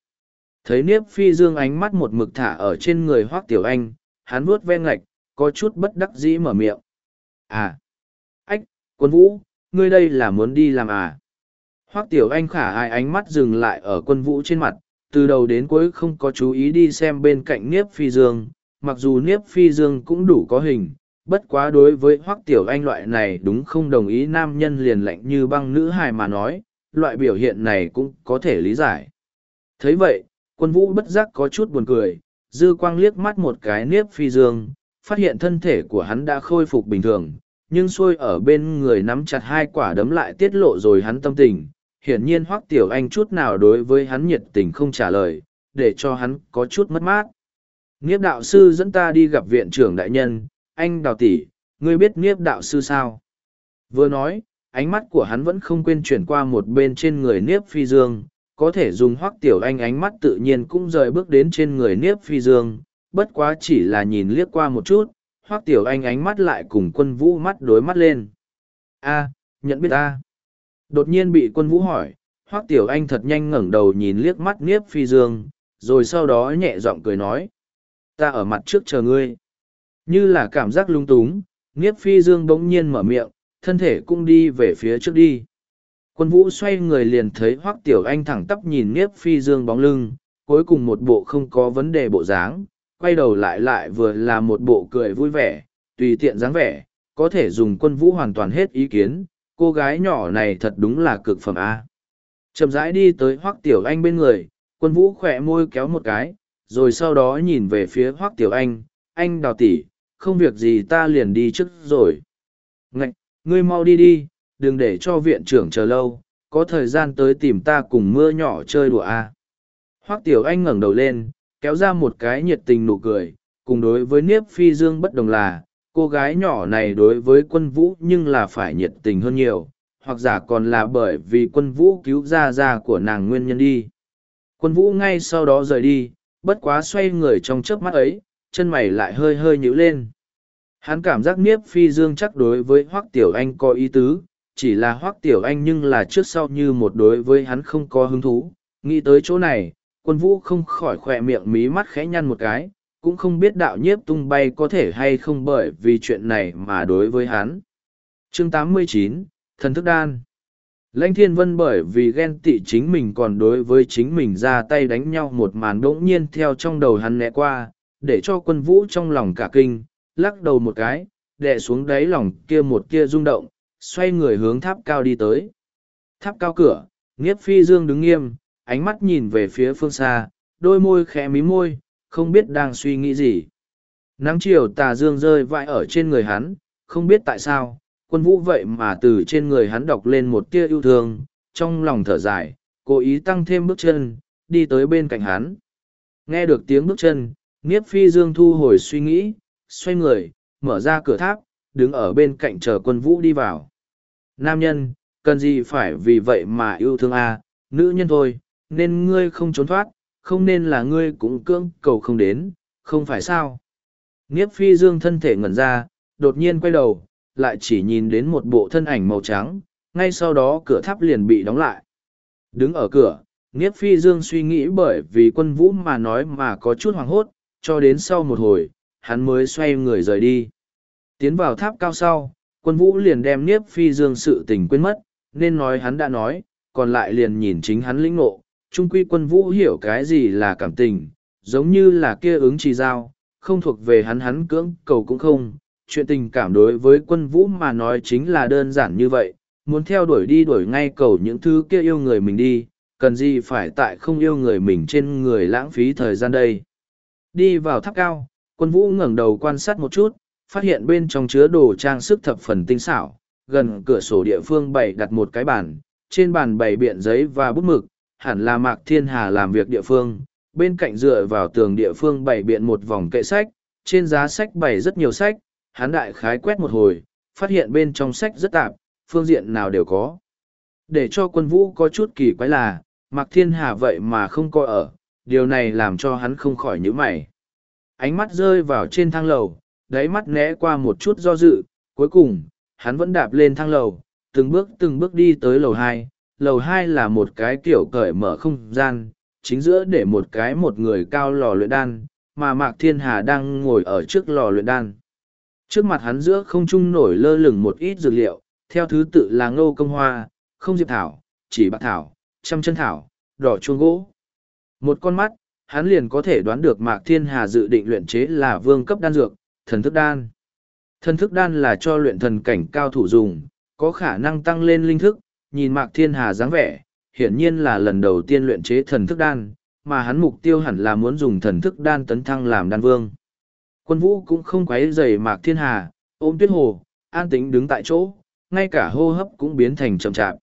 Thấy Niếp Phi Dương ánh mắt một mực thả ở trên người Hoác Tiểu Anh, hắn vuốt ven ngạch, có chút bất đắc dĩ mở miệng. À! Ách, quân vũ, ngươi đây là muốn đi làm à? Hoắc Tiểu Anh khả ai ánh mắt dừng lại ở quân vũ trên mặt, từ đầu đến cuối không có chú ý đi xem bên cạnh Niếp Phi Dương, mặc dù Niếp Phi Dương cũng đủ có hình, bất quá đối với Hoắc Tiểu Anh loại này đúng không đồng ý nam nhân liền lạnh như băng nữ hài mà nói, loại biểu hiện này cũng có thể lý giải. thấy vậy, quân vũ bất giác có chút buồn cười, dư quang liếc mắt một cái Niếp Phi Dương, phát hiện thân thể của hắn đã khôi phục bình thường, nhưng xuôi ở bên người nắm chặt hai quả đấm lại tiết lộ rồi hắn tâm tình. Hiển nhiên Hoắc Tiểu Anh chút nào đối với hắn nhiệt tình không trả lời, để cho hắn có chút mất mát. Niếp đạo sư dẫn ta đi gặp viện trưởng đại nhân, anh đào tỷ, ngươi biết Niếp đạo sư sao? Vừa nói, ánh mắt của hắn vẫn không quên chuyển qua một bên trên người Niếp Phi Dương, có thể dùng Hoắc Tiểu Anh ánh mắt tự nhiên cũng rời bước đến trên người Niếp Phi Dương, bất quá chỉ là nhìn liếc qua một chút, hoác tiểu anh ánh mắt lại cùng quân vũ mắt đối mắt lên. a nhận biết a Đột nhiên bị quân vũ hỏi, hoác tiểu anh thật nhanh ngẩng đầu nhìn liếc mắt niếp phi dương, rồi sau đó nhẹ giọng cười nói. Ta ở mặt trước chờ ngươi. Như là cảm giác lung túng, niếp phi dương bỗng nhiên mở miệng, thân thể cũng đi về phía trước đi. Quân vũ xoay người liền thấy Hoắc tiểu anh thẳng tắp nhìn niếp phi dương bóng lưng, cuối cùng một bộ không có vấn đề bộ dáng, quay đầu lại lại vừa là một bộ cười vui vẻ, tùy tiện dáng vẻ, có thể dùng quân vũ hoàn toàn hết ý kiến, cô gái nhỏ này thật đúng là cực phẩm A. Chậm rãi đi tới Hoắc Tiểu Anh bên người, quân vũ khỏe môi kéo một cái, rồi sau đó nhìn về phía Hoắc Tiểu Anh, anh đào tỷ, không việc gì ta liền đi trước rồi. Ngạch, ngươi mau đi đi, đừng để cho viện trưởng chờ lâu, có thời gian tới tìm ta cùng mưa nhỏ chơi đùa a. Hoắc Tiểu Anh ngẩng đầu lên, kéo ra một cái nhiệt tình nụ cười, cùng đối với Niếp Phi Dương bất đồng là, cô gái nhỏ này đối với quân vũ nhưng là phải nhiệt tình hơn nhiều, hoặc giả còn là bởi vì quân vũ cứu ra ra của nàng nguyên nhân đi. Quân vũ ngay sau đó rời đi, bất quá xoay người trong chớp mắt ấy, chân mày lại hơi hơi nhíu lên. Hắn cảm giác Niếp Phi Dương chắc đối với Hoắc Tiểu Anh có ý tứ, chỉ là hoác Tiểu Anh nhưng là trước sau như một đối với hắn không có hứng thú, nghĩ tới chỗ này, quân vũ không khỏi khỏe miệng mí mắt khẽ nhăn một cái, cũng không biết đạo nhiếp tung bay có thể hay không bởi vì chuyện này mà đối với hắn. Chương 89, Thần Thức Đan Lãnh thiên vân bởi vì ghen tị chính mình còn đối với chính mình ra tay đánh nhau một màn đỗng nhiên theo trong đầu hắn né qua để cho quân vũ trong lòng cả kinh lắc đầu một cái đè xuống đáy lòng kia một kia rung động xoay người hướng tháp cao đi tới tháp cao cửa nghiếp phi dương đứng nghiêm ánh mắt nhìn về phía phương xa đôi môi khẽ mí môi không biết đang suy nghĩ gì nắng chiều tà dương rơi vãi ở trên người hắn không biết tại sao quân vũ vậy mà từ trên người hắn đọc lên một tia yêu thương, trong lòng thở dài, cố ý tăng thêm bước chân, đi tới bên cạnh hắn. Nghe được tiếng bước chân, Niếp Phi Dương thu hồi suy nghĩ, xoay người, mở ra cửa tháp, đứng ở bên cạnh chờ quân vũ đi vào. Nam nhân, cần gì phải vì vậy mà yêu thương a? À? nữ nhân thôi, nên ngươi không trốn thoát, không nên là ngươi cũng cưỡng cầu không đến, không phải sao? Niếp Phi Dương thân thể ngẩn ra, đột nhiên quay đầu, lại chỉ nhìn đến một bộ thân ảnh màu trắng, ngay sau đó cửa tháp liền bị đóng lại. Đứng ở cửa, Niếp Phi Dương suy nghĩ bởi vì quân vũ mà nói mà có chút hoàng hốt, cho đến sau một hồi, hắn mới xoay người rời đi. Tiến vào tháp cao sau, quân vũ liền đem Niếp Phi Dương sự tình quên mất, nên nói hắn đã nói, còn lại liền nhìn chính hắn lĩnh ngộ. Trung quy quân vũ hiểu cái gì là cảm tình, giống như là kia ứng trì giao, không thuộc về hắn hắn cưỡng cầu cũng không, chuyện tình cảm đối với quân vũ mà nói chính là đơn giản như vậy, muốn theo đuổi đi đuổi ngay cầu những thứ kia yêu người mình đi, cần gì phải tại không yêu người mình trên người lãng phí thời gian đây. Đi vào tháp cao, quân vũ ngẩng đầu quan sát một chút, phát hiện bên trong chứa đồ trang sức thập phần tinh xảo, gần cửa sổ địa phương bày đặt một cái bàn, trên bàn bày biện giấy và bút mực, hẳn là Mạc Thiên Hà làm việc địa phương, bên cạnh dựa vào tường địa phương bày biện một vòng kệ sách, trên giá sách bày rất nhiều sách, hắn đại khái quét một hồi, phát hiện bên trong sách rất tạp, phương diện nào đều có. Để cho quân vũ có chút kỳ quái là, Mạc Thiên Hà vậy mà không coi ở, điều này làm cho hắn không khỏi nhíu mày. Ánh mắt rơi vào trên thang lầu, đáy mắt né qua một chút do dự, cuối cùng, hắn vẫn đạp lên thang lầu, từng bước từng bước đi tới lầu hai. Lầu hai là một cái kiểu cởi mở không gian, chính giữa để một cái một người cao lò luyện đan, mà Mạc Thiên Hà đang ngồi ở trước lò luyện đan. Trước mặt hắn giữa không trung nổi lơ lửng một ít dược liệu, theo thứ tự là ngô công hoa, không diệp thảo, chỉ bạc thảo, trăm chân thảo, đỏ chuông gỗ. Một con mắt, hắn liền có thể đoán được Mạc Thiên Hà dự định luyện chế là vương cấp đan dược, thần thức đan. Thần thức đan là cho luyện thần cảnh cao thủ dùng, có khả năng tăng lên linh thức, nhìn Mạc Thiên Hà dáng vẻ, hiển nhiên là lần đầu tiên luyện chế thần thức đan, mà hắn mục tiêu hẳn là muốn dùng thần thức đan tấn thăng làm đan vương. Quân vũ cũng không quấy rầy mạc thiên hà, ôm tuyết hồ, an tĩnh đứng tại chỗ, ngay cả hô hấp cũng biến thành chậm chạp.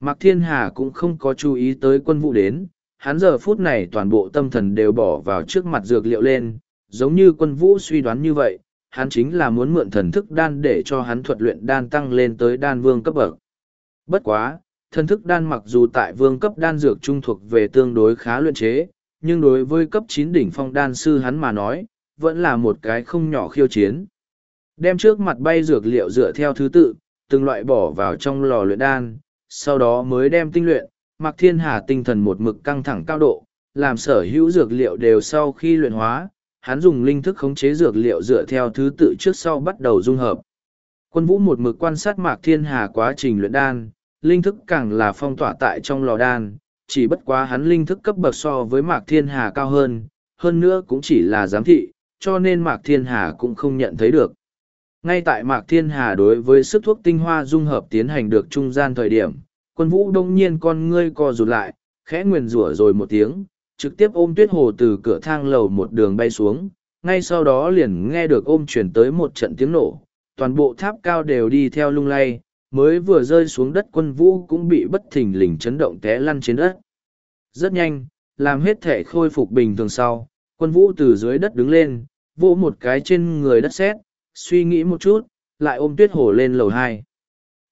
Mạc thiên hà cũng không có chú ý tới quân vũ đến, hắn giờ phút này toàn bộ tâm thần đều bỏ vào trước mặt dược liệu lên, giống như quân vũ suy đoán như vậy, hắn chính là muốn mượn thần thức đan để cho hắn thuật luyện đan tăng lên tới đan vương cấp bậc. Bất quá, thần thức đan mặc dù tại vương cấp đan dược trung thuộc về tương đối khá luyện chế, nhưng đối với cấp chín đỉnh phong đan sư hắn mà nói, vẫn là một cái không nhỏ khiêu chiến. Đem trước mặt bay dược liệu dựa theo thứ tự, từng loại bỏ vào trong lò luyện đan, sau đó mới đem tinh luyện, mặc thiên hà tinh thần một mực căng thẳng cao độ, làm sở hữu dược liệu đều sau khi luyện hóa, hắn dùng linh thức khống chế dược liệu dựa theo thứ tự trước sau bắt đầu dung hợp. Quân vũ một mực quan sát mạc thiên hà quá trình luyện đan, linh thức càng là phong tỏa tại trong lò đan, chỉ bất quá hắn linh thức cấp bậc so với mạc thiên hà cao hơn, hơn nữa cũng chỉ là giám thị, cho nên Mạc Thiên Hà cũng không nhận thấy được. Ngay tại Mạc Thiên Hà đối với sức thuốc tinh hoa dung hợp tiến hành được trung gian thời điểm, quân vũ đông nhiên con ngươi co rụt lại, khẽ nguyền rủa rồi một tiếng, trực tiếp ôm tuyết hồ từ cửa thang lầu một đường bay xuống, ngay sau đó liền nghe được ôm chuyển tới một trận tiếng nổ, toàn bộ tháp cao đều đi theo lung lay, mới vừa rơi xuống đất quân vũ cũng bị bất thình lình chấn động té lăn trên đất. Rất nhanh, làm hết thể khôi phục bình thường sau, quân vũ từ dưới đất đứng lên, vỗ một cái trên người đất sét, suy nghĩ một chút, lại ôm tuyết hồ lên lầu hai.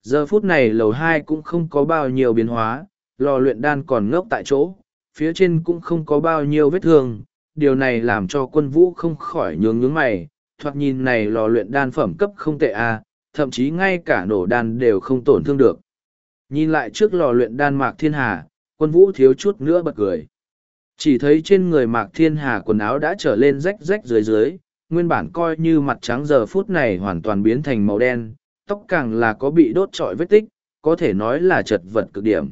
Giờ phút này lầu hai cũng không có bao nhiêu biến hóa, lò luyện đan còn ngốc tại chỗ, phía trên cũng không có bao nhiêu vết thương, điều này làm cho quân vũ không khỏi nhướng nhướng mày, thoạt nhìn này lò luyện đan phẩm cấp không tệ à, thậm chí ngay cả nổ đan đều không tổn thương được. Nhìn lại trước lò luyện đan mạc thiên hà, quân vũ thiếu chút nữa bật cười. Chỉ thấy trên người Mạc Thiên Hà quần áo đã trở lên rách rách dưới dưới, nguyên bản coi như mặt trắng giờ phút này hoàn toàn biến thành màu đen, tóc càng là có bị đốt trọi vết tích, có thể nói là chật vật cực điểm.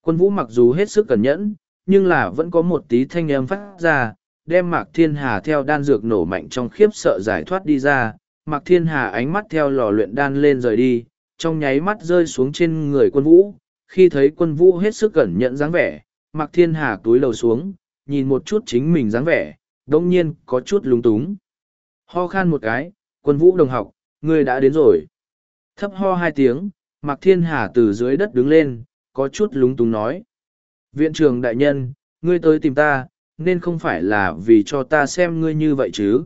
Quân vũ mặc dù hết sức cẩn nhẫn, nhưng là vẫn có một tí thanh âm phát ra, đem Mạc Thiên Hà theo đan dược nổ mạnh trong khiếp sợ giải thoát đi ra. Mạc Thiên Hà ánh mắt theo lò luyện đan lên rời đi, trong nháy mắt rơi xuống trên người quân vũ. Khi thấy quân vũ hết sức cẩn nhận dáng vẻ, Mạc Thiên Hà túi lầu xuống, nhìn một chút chính mình dáng vẻ, đồng nhiên có chút lúng túng. Ho khan một cái, quân vũ đồng học, ngươi đã đến rồi. Thấp ho hai tiếng, Mạc Thiên Hà từ dưới đất đứng lên, có chút lúng túng nói. Viện trưởng đại nhân, ngươi tới tìm ta, nên không phải là vì cho ta xem ngươi như vậy chứ.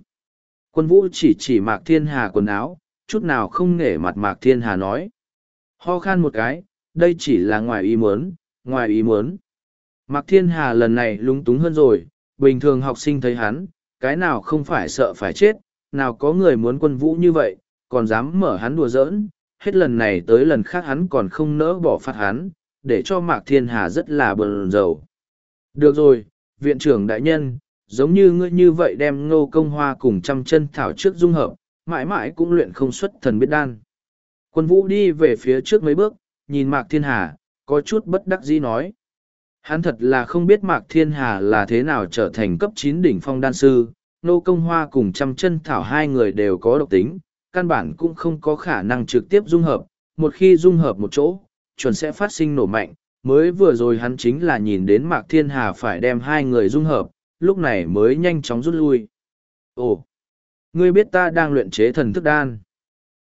Quân vũ chỉ chỉ Mạc Thiên Hà quần áo, chút nào không nể mặt Mạc Thiên Hà nói. Ho khan một cái, đây chỉ là ngoài ý muốn, ngoài ý muốn. Mạc Thiên Hà lần này lúng túng hơn rồi, bình thường học sinh thấy hắn, cái nào không phải sợ phải chết, nào có người muốn quân vũ như vậy, còn dám mở hắn đùa giỡn, hết lần này tới lần khác hắn còn không nỡ bỏ phạt hắn, để cho Mạc Thiên Hà rất là bờn dầu. Được rồi, viện trưởng đại nhân, giống như ngươi như vậy đem ngô công hoa cùng trăm chân thảo trước dung hợp, mãi mãi cũng luyện không xuất thần biết đan. Quân vũ đi về phía trước mấy bước, nhìn Mạc Thiên Hà, có chút bất đắc dĩ nói. Hắn thật là không biết Mạc Thiên Hà là thế nào trở thành cấp chín đỉnh phong đan sư, Nô Công Hoa cùng trăm chân thảo hai người đều có độc tính, căn bản cũng không có khả năng trực tiếp dung hợp, một khi dung hợp một chỗ, chuẩn sẽ phát sinh nổ mạnh, mới vừa rồi hắn chính là nhìn đến Mạc Thiên Hà phải đem hai người dung hợp, lúc này mới nhanh chóng rút lui. Ồ, ngươi biết ta đang luyện chế thần thức đan.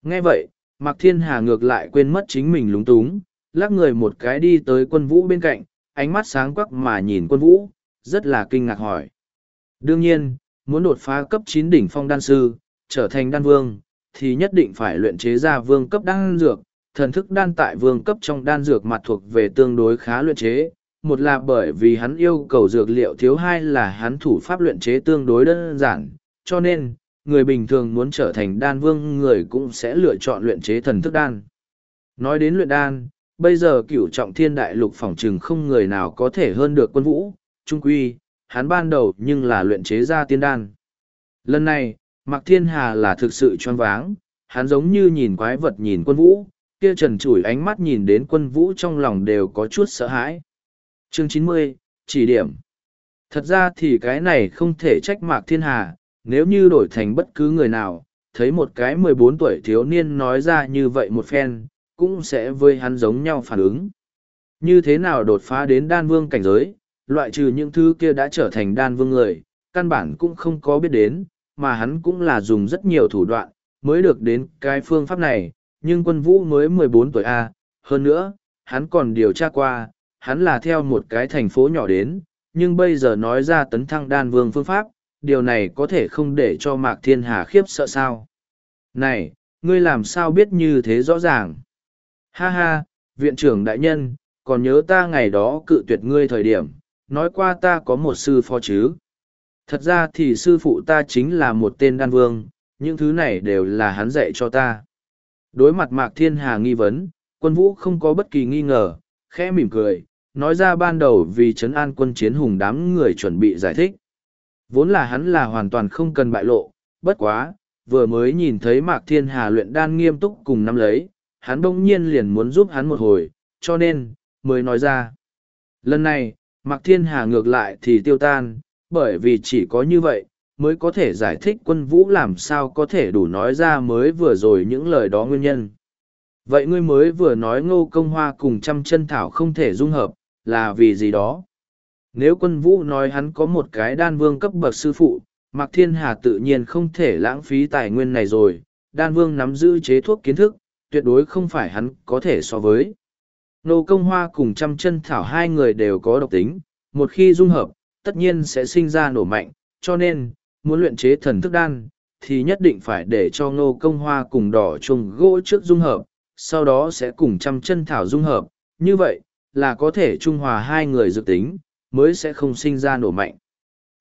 Nghe vậy, Mạc Thiên Hà ngược lại quên mất chính mình lúng túng, lắc người một cái đi tới quân vũ bên cạnh, ánh mắt sáng quắc mà nhìn quân vũ, rất là kinh ngạc hỏi. Đương nhiên, muốn đột phá cấp chín đỉnh phong đan sư, trở thành đan vương, thì nhất định phải luyện chế ra vương cấp đan dược, thần thức đan tại vương cấp trong đan dược mặt thuộc về tương đối khá luyện chế. Một là bởi vì hắn yêu cầu dược liệu thiếu hai là hắn thủ pháp luyện chế tương đối đơn giản, cho nên, người bình thường muốn trở thành đan vương người cũng sẽ lựa chọn luyện chế thần thức đan. Nói đến luyện đan, bây giờ cửu trọng thiên đại lục phỏng trừng không người nào có thể hơn được quân vũ, trung quy, hắn ban đầu nhưng là luyện chế ra tiên đan. Lần này, Mạc Thiên Hà là thực sự choáng váng, hắn giống như nhìn quái vật nhìn quân vũ, kia trần trụi ánh mắt nhìn đến quân vũ trong lòng đều có chút sợ hãi. Chương chín mươi chỉ điểm. Thật ra thì cái này không thể trách Mạc Thiên Hà, nếu như đổi thành bất cứ người nào, thấy một cái mười bốn tuổi thiếu niên nói ra như vậy một phen, cũng sẽ với hắn giống nhau phản ứng. Như thế nào đột phá đến đan vương cảnh giới, loại trừ những thứ kia đã trở thành đan vương người, căn bản cũng không có biết đến, mà hắn cũng là dùng rất nhiều thủ đoạn, mới được đến cái phương pháp này, nhưng quân vũ mới mười bốn tuổi A, hơn nữa, hắn còn điều tra qua, hắn là theo một cái thành phố nhỏ đến, nhưng bây giờ nói ra tấn thăng đan vương phương pháp, điều này có thể không để cho Mạc Thiên Hà khiếp sợ sao. Này, ngươi làm sao biết như thế rõ ràng? Ha ha, viện trưởng đại nhân, còn nhớ ta ngày đó cự tuyệt ngươi thời điểm, nói qua ta có một sư phó chứ. Thật ra thì sư phụ ta chính là một tên đan vương, những thứ này đều là hắn dạy cho ta. Đối mặt Mạc Thiên Hà nghi vấn, quân vũ không có bất kỳ nghi ngờ, khẽ mỉm cười, nói ra ban đầu vì chấn an quân chiến hùng đám người chuẩn bị giải thích. Vốn là hắn là hoàn toàn không cần bại lộ, bất quá, vừa mới nhìn thấy Mạc Thiên Hà luyện đan nghiêm túc cùng nắm lấy, hắn bỗng nhiên liền muốn giúp hắn một hồi, cho nên, mới nói ra. Lần này, Mạc Thiên Hà ngược lại thì tiêu tan, bởi vì chỉ có như vậy, mới có thể giải thích quân vũ làm sao có thể đủ nói ra mới vừa rồi những lời đó nguyên nhân. Vậy ngươi mới vừa nói ngô công hoa cùng trăm chân thảo không thể dung hợp, là vì gì đó? Nếu quân vũ nói hắn có một cái đan vương cấp bậc sư phụ, Mạc Thiên Hà tự nhiên không thể lãng phí tài nguyên này rồi, đan vương nắm giữ chế thuốc kiến thức, tuyệt đối không phải hắn có thể so với. Nô công hoa cùng trăm chân thảo hai người đều có độc tính, một khi dung hợp, tất nhiên sẽ sinh ra nổ mạnh, cho nên, muốn luyện chế thần thức đan, thì nhất định phải để cho ngô công hoa cùng đỏ chuồng gỗ trước dung hợp, sau đó sẽ cùng trăm chân thảo dung hợp, như vậy, là có thể trung hòa hai người dự tính, mới sẽ không sinh ra nổ mạnh.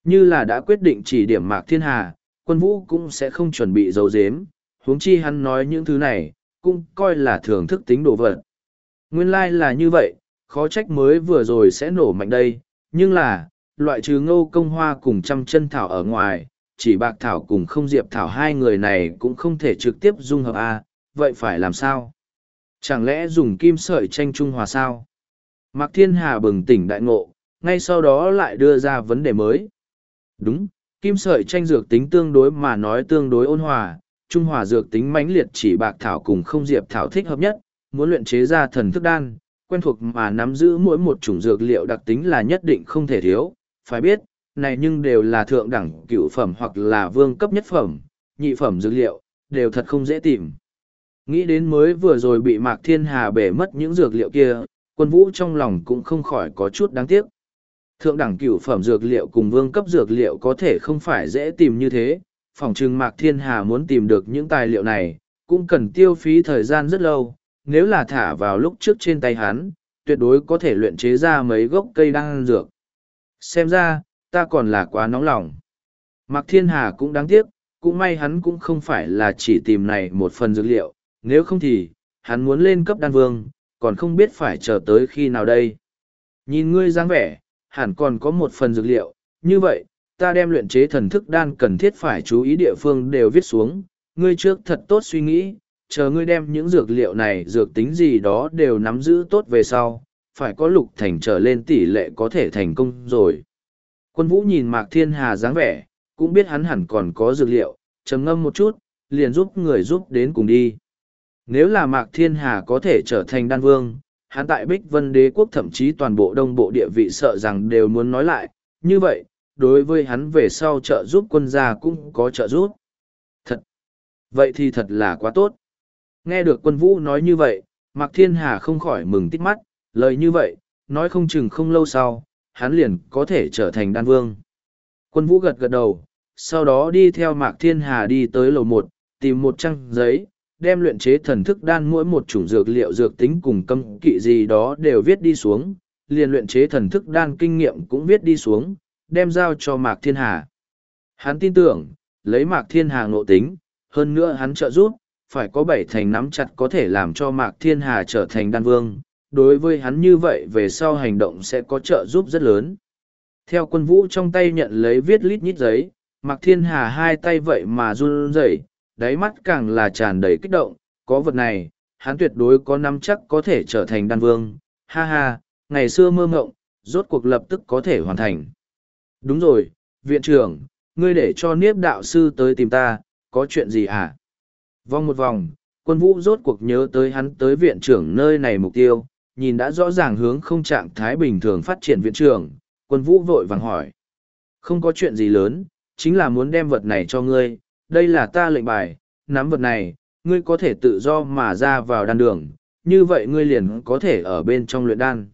Như là đã quyết định chỉ điểm mạc thiên hà, quân vũ cũng sẽ không chuẩn bị dấu dếm, huống chi hắn nói những thứ này, cũng coi là thưởng thức tính đồ vật. Nguyên lai like là như vậy, khó trách mới vừa rồi sẽ nổ mạnh đây, nhưng là, loại trừ ngô công hoa cùng trăm chân thảo ở ngoài, chỉ bạc thảo cùng không diệp thảo hai người này cũng không thể trực tiếp dung hợp a vậy phải làm sao? Chẳng lẽ dùng kim sợi tranh trung hòa sao? Mạc Thiên Hà bừng tỉnh đại ngộ, ngay sau đó lại đưa ra vấn đề mới. Đúng, kim sợi tranh dược tính tương đối mà nói tương đối ôn hòa, trung hòa dược tính mãnh liệt chỉ bạc thảo cùng không diệp thảo thích hợp nhất, muốn luyện chế ra thần thức đan, quen thuộc mà nắm giữ mỗi một chủng dược liệu đặc tính là nhất định không thể thiếu, phải biết, này nhưng đều là thượng đẳng cựu phẩm hoặc là vương cấp nhất phẩm, nhị phẩm dược liệu, đều thật không dễ tìm. Nghĩ đến mới vừa rồi bị Mạc Thiên Hà bể mất những dược liệu kia, quân vũ trong lòng cũng không khỏi có chút đáng tiếc. Thượng đẳng cửu phẩm dược liệu cùng vương cấp dược liệu có thể không phải dễ tìm như thế, phòng chừng Mạc Thiên Hà muốn tìm được những tài liệu này, cũng cần tiêu phí thời gian rất lâu, nếu là thả vào lúc trước trên tay hắn, tuyệt đối có thể luyện chế ra mấy gốc cây đan dược. Xem ra, ta còn là quá nóng lòng. Mạc Thiên Hà cũng đáng tiếc, cũng may hắn cũng không phải là chỉ tìm này một phần dược liệu, nếu không thì, hắn muốn lên cấp đan vương, còn không biết phải chờ tới khi nào đây. Nhìn ngươi dáng vẻ, hẳn còn có một phần dược liệu, như vậy, ta đem luyện chế thần thức đan cần thiết phải chú ý địa phương đều viết xuống, ngươi trước thật tốt suy nghĩ, chờ ngươi đem những dược liệu này dược tính gì đó đều nắm giữ tốt về sau, phải có lục thành trở lên tỷ lệ có thể thành công rồi. Quân vũ nhìn Mạc Thiên Hà dáng vẻ, cũng biết hắn hẳn còn có dược liệu, trầm ngâm một chút, liền giúp người giúp đến cùng đi. Nếu là Mạc Thiên Hà có thể trở thành đan vương, hắn tại Bích Vân Đế quốc thậm chí toàn bộ đông bộ địa vị sợ rằng đều muốn nói lại, như vậy, đối với hắn về sau trợ giúp quân gia cũng có trợ giúp. Thật! Vậy thì thật là quá tốt. Nghe được quân vũ nói như vậy, Mạc Thiên Hà không khỏi mừng tít mắt, lời như vậy, nói không chừng không lâu sau, hắn liền có thể trở thành đan vương. Quân vũ gật gật đầu, sau đó đi theo Mạc Thiên Hà đi tới lầu một, tìm một trang giấy, đem luyện chế thần thức đan mỗi một chủng dược liệu dược tính cùng cấm kỵ gì đó đều viết đi xuống, liền luyện chế thần thức đan kinh nghiệm cũng viết đi xuống, đem giao cho Mạc Thiên Hà. Hắn tin tưởng, lấy Mạc Thiên Hà ngộ tính, hơn nữa hắn trợ giúp, phải có bảy thành nắm chặt có thể làm cho Mạc Thiên Hà trở thành đan vương. Đối với hắn như vậy về sau hành động sẽ có trợ giúp rất lớn. Theo quân vũ trong tay nhận lấy viết lít nhít giấy, Mạc Thiên Hà hai tay vậy mà run rẩy, đáy mắt càng là tràn đầy kích động, có vật này, hắn tuyệt đối có nắm chắc có thể trở thành đan vương, ha ha, ngày xưa mơ ngộng, rốt cuộc lập tức có thể hoàn thành. Đúng rồi, viện trưởng, ngươi để cho niếp đạo sư tới tìm ta, có chuyện gì hả? Vòng một vòng, quân vũ rốt cuộc nhớ tới hắn tới viện trưởng nơi này mục tiêu, nhìn đã rõ ràng hướng không trạng thái bình thường phát triển viện trưởng, quân vũ vội vàng hỏi. Không có chuyện gì lớn, chính là muốn đem vật này cho ngươi, đây là ta lệnh bài, nắm vật này, ngươi có thể tự do mà ra vào đan đường, như vậy ngươi liền có thể ở bên trong luyện đan.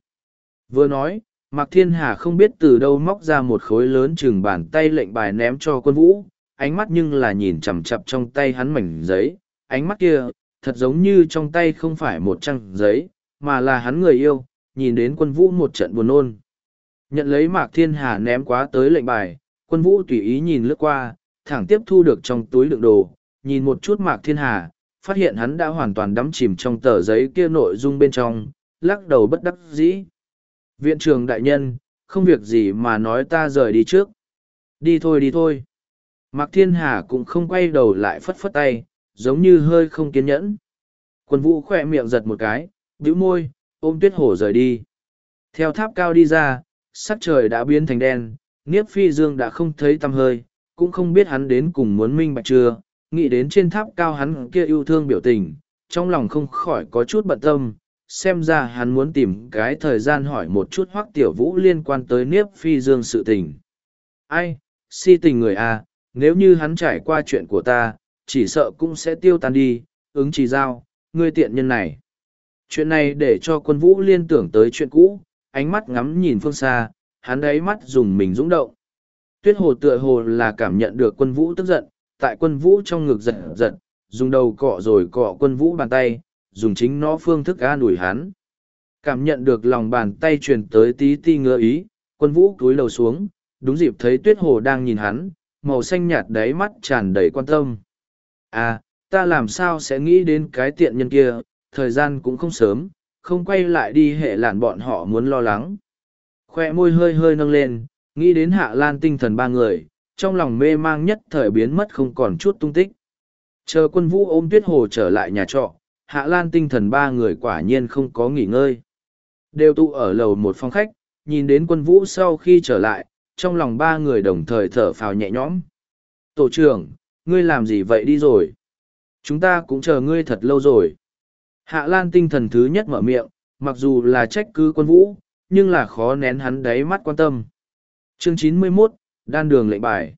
Vừa nói, Mạc Thiên Hà không biết từ đâu móc ra một khối lớn chừng bàn tay lệnh bài ném cho quân vũ, ánh mắt nhưng là nhìn chằm chằm trong tay hắn mảnh giấy, ánh mắt kia, thật giống như trong tay không phải một trang giấy, mà là hắn người yêu, nhìn đến quân vũ một trận buồn nôn. Nhận lấy Mạc Thiên Hà ném quá tới lệnh bài, quân vũ tùy ý nhìn lướt qua, thẳng tiếp thu được trong túi đựng đồ, nhìn một chút Mạc Thiên Hà, phát hiện hắn đã hoàn toàn đắm chìm trong tờ giấy kia nội dung bên trong, lắc đầu bất đắc dĩ. Viện trưởng đại nhân, không việc gì mà nói ta rời đi trước. Đi thôi đi thôi. Mạc Thiên Hà cũng không quay đầu lại phất phất tay, giống như hơi không kiên nhẫn. Quân vũ khỏe miệng giật một cái, bĩu môi, ôm tuyết hổ rời đi. Theo tháp cao đi ra, sắc trời đã biến thành đen, Niếp Phi Dương đã không thấy tăm hơi, cũng không biết hắn đến cùng muốn minh bạch chưa, nghĩ đến trên tháp cao hắn kia yêu thương biểu tình, trong lòng không khỏi có chút bận tâm, xem ra hắn muốn tìm cái thời gian hỏi một chút hoắc tiểu vũ liên quan tới Niếp Phi Dương sự tình. Ai, si tình người à, nếu như hắn trải qua chuyện của ta, chỉ sợ cũng sẽ tiêu tan đi, ứng chỉ giao, ngươi tiện nhân này. Chuyện này để cho quân vũ liên tưởng tới chuyện cũ, ánh mắt ngắm nhìn phương xa, hắn đáy mắt dùng mình rung động. Tuyết hồ tựa hồ là cảm nhận được quân vũ tức giận, tại quân vũ trong ngực giật giật, dùng đầu cọ rồi cọ quân vũ bàn tay, dùng chính nó phương thức an ủi hắn. Cảm nhận được lòng bàn tay truyền tới tí ti ngơ ý, quân vũ cúi đầu xuống, đúng dịp thấy tuyết hồ đang nhìn hắn, màu xanh nhạt đáy mắt tràn đầy quan tâm. À, ta làm sao sẽ nghĩ đến cái tiện nhân kia, thời gian cũng không sớm, không quay lại đi hệ lạn bọn họ muốn lo lắng. Khoe môi hơi hơi nâng lên, Nghĩ đến hạ lan tinh thần ba người, trong lòng mê mang nhất thời biến mất không còn chút tung tích. Chờ quân vũ ôm tuyết hồ trở lại nhà trọ, hạ lan tinh thần ba người quả nhiên không có nghỉ ngơi. Đều tụ ở lầu một phòng khách, nhìn đến quân vũ sau khi trở lại, trong lòng ba người đồng thời thở phào nhẹ nhõm. Tổ trưởng, ngươi làm gì vậy đi rồi? Chúng ta cũng chờ ngươi thật lâu rồi. Hạ Lan tinh thần thứ nhất mở miệng, mặc dù là trách cứ quân vũ, nhưng là khó nén hắn đáy mắt quan tâm. Chương chín mươi 91, đan đường lệnh bài.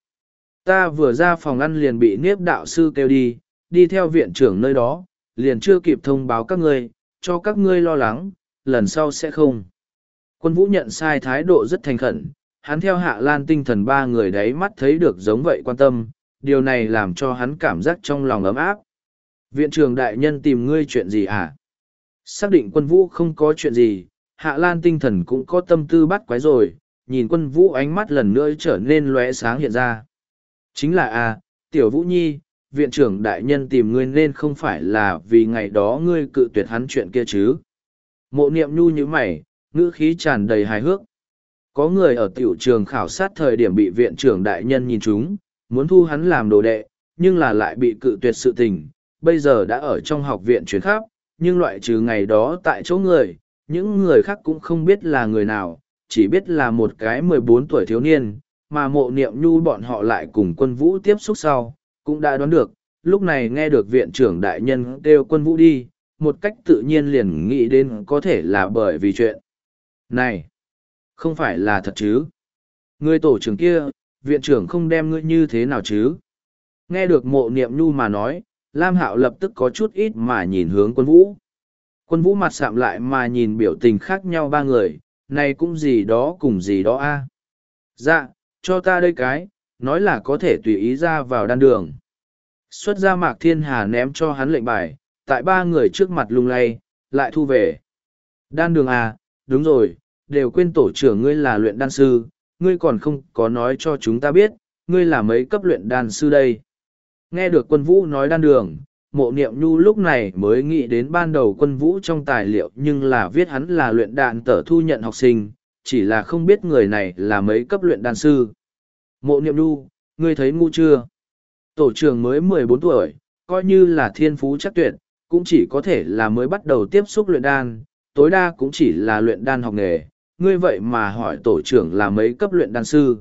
Ta vừa ra phòng ăn liền bị niếp đạo sư kêu đi, đi theo viện trưởng nơi đó, liền chưa kịp thông báo các ngươi, cho các ngươi lo lắng, lần sau sẽ không. Quân vũ nhận sai thái độ rất thành khẩn, hắn theo hạ lan tinh thần ba người đấy mắt thấy được giống vậy quan tâm, điều này làm cho hắn cảm giác trong lòng ấm áp. Viện trưởng đại nhân tìm ngươi chuyện gì hả? Xác định quân vũ không có chuyện gì, hạ lan tinh thần cũng có tâm tư bắt quái rồi, nhìn quân vũ ánh mắt lần nữa trở nên lóe sáng hiện ra. Chính là a, tiểu vũ nhi, viện trưởng đại nhân tìm ngươi nên không phải là vì ngày đó ngươi cự tuyệt hắn chuyện kia chứ. Mộ niệm nhu như mày, ngữ khí tràn đầy hài hước. Có người ở tiểu trường khảo sát thời điểm bị viện trưởng đại nhân nhìn chúng, muốn thu hắn làm đồ đệ, nhưng là lại bị cự tuyệt sự tình, bây giờ đã ở trong học viện chuyến khắp, nhưng loại trừ ngày đó tại chỗ người, những người khác cũng không biết là người nào, chỉ biết là một cái mười bốn tuổi thiếu niên, mà mộ niệm nhu bọn họ lại cùng quân vũ tiếp xúc sau, cũng đã đoán được, lúc này nghe được viện trưởng đại nhân kêu quân vũ đi, một cách tự nhiên liền nghĩ đến có thể là bởi vì chuyện. Này, không phải là thật chứ? Người tổ trưởng kia, viện trưởng không đem ngươi như thế nào chứ? Nghe được mộ niệm nhu mà nói, Lam Hạo lập tức có chút ít mà nhìn hướng quân vũ. Quân vũ mặt sạm lại mà nhìn biểu tình khác nhau ba người, này cũng gì đó cùng gì đó a. Dạ, cho ta đây cái, nói là có thể tùy ý ra vào đan đường. Xuất ra mạc thiên hà ném cho hắn lệnh bài, tại ba người trước mặt lung lay, lại thu về. Đan đường à, đúng rồi, đều quên tổ trưởng ngươi là luyện đan sư, ngươi còn không có nói cho chúng ta biết, ngươi là mấy cấp luyện đan sư đây. Nghe được quân vũ nói đan đường, mộ niệm nhu lúc này mới nghĩ đến ban đầu quân vũ trong tài liệu nhưng là viết hắn là luyện đan tở thu nhận học sinh, chỉ là không biết người này là mấy cấp luyện đan sư. Mộ niệm nhu, ngươi thấy ngu chưa? Tổ trưởng mới mười bốn tuổi, coi như là thiên phú chắc tuyệt, cũng chỉ có thể là mới bắt đầu tiếp xúc luyện đan, tối đa cũng chỉ là luyện đan học nghề, ngươi vậy mà hỏi tổ trưởng là mấy cấp luyện đan sư.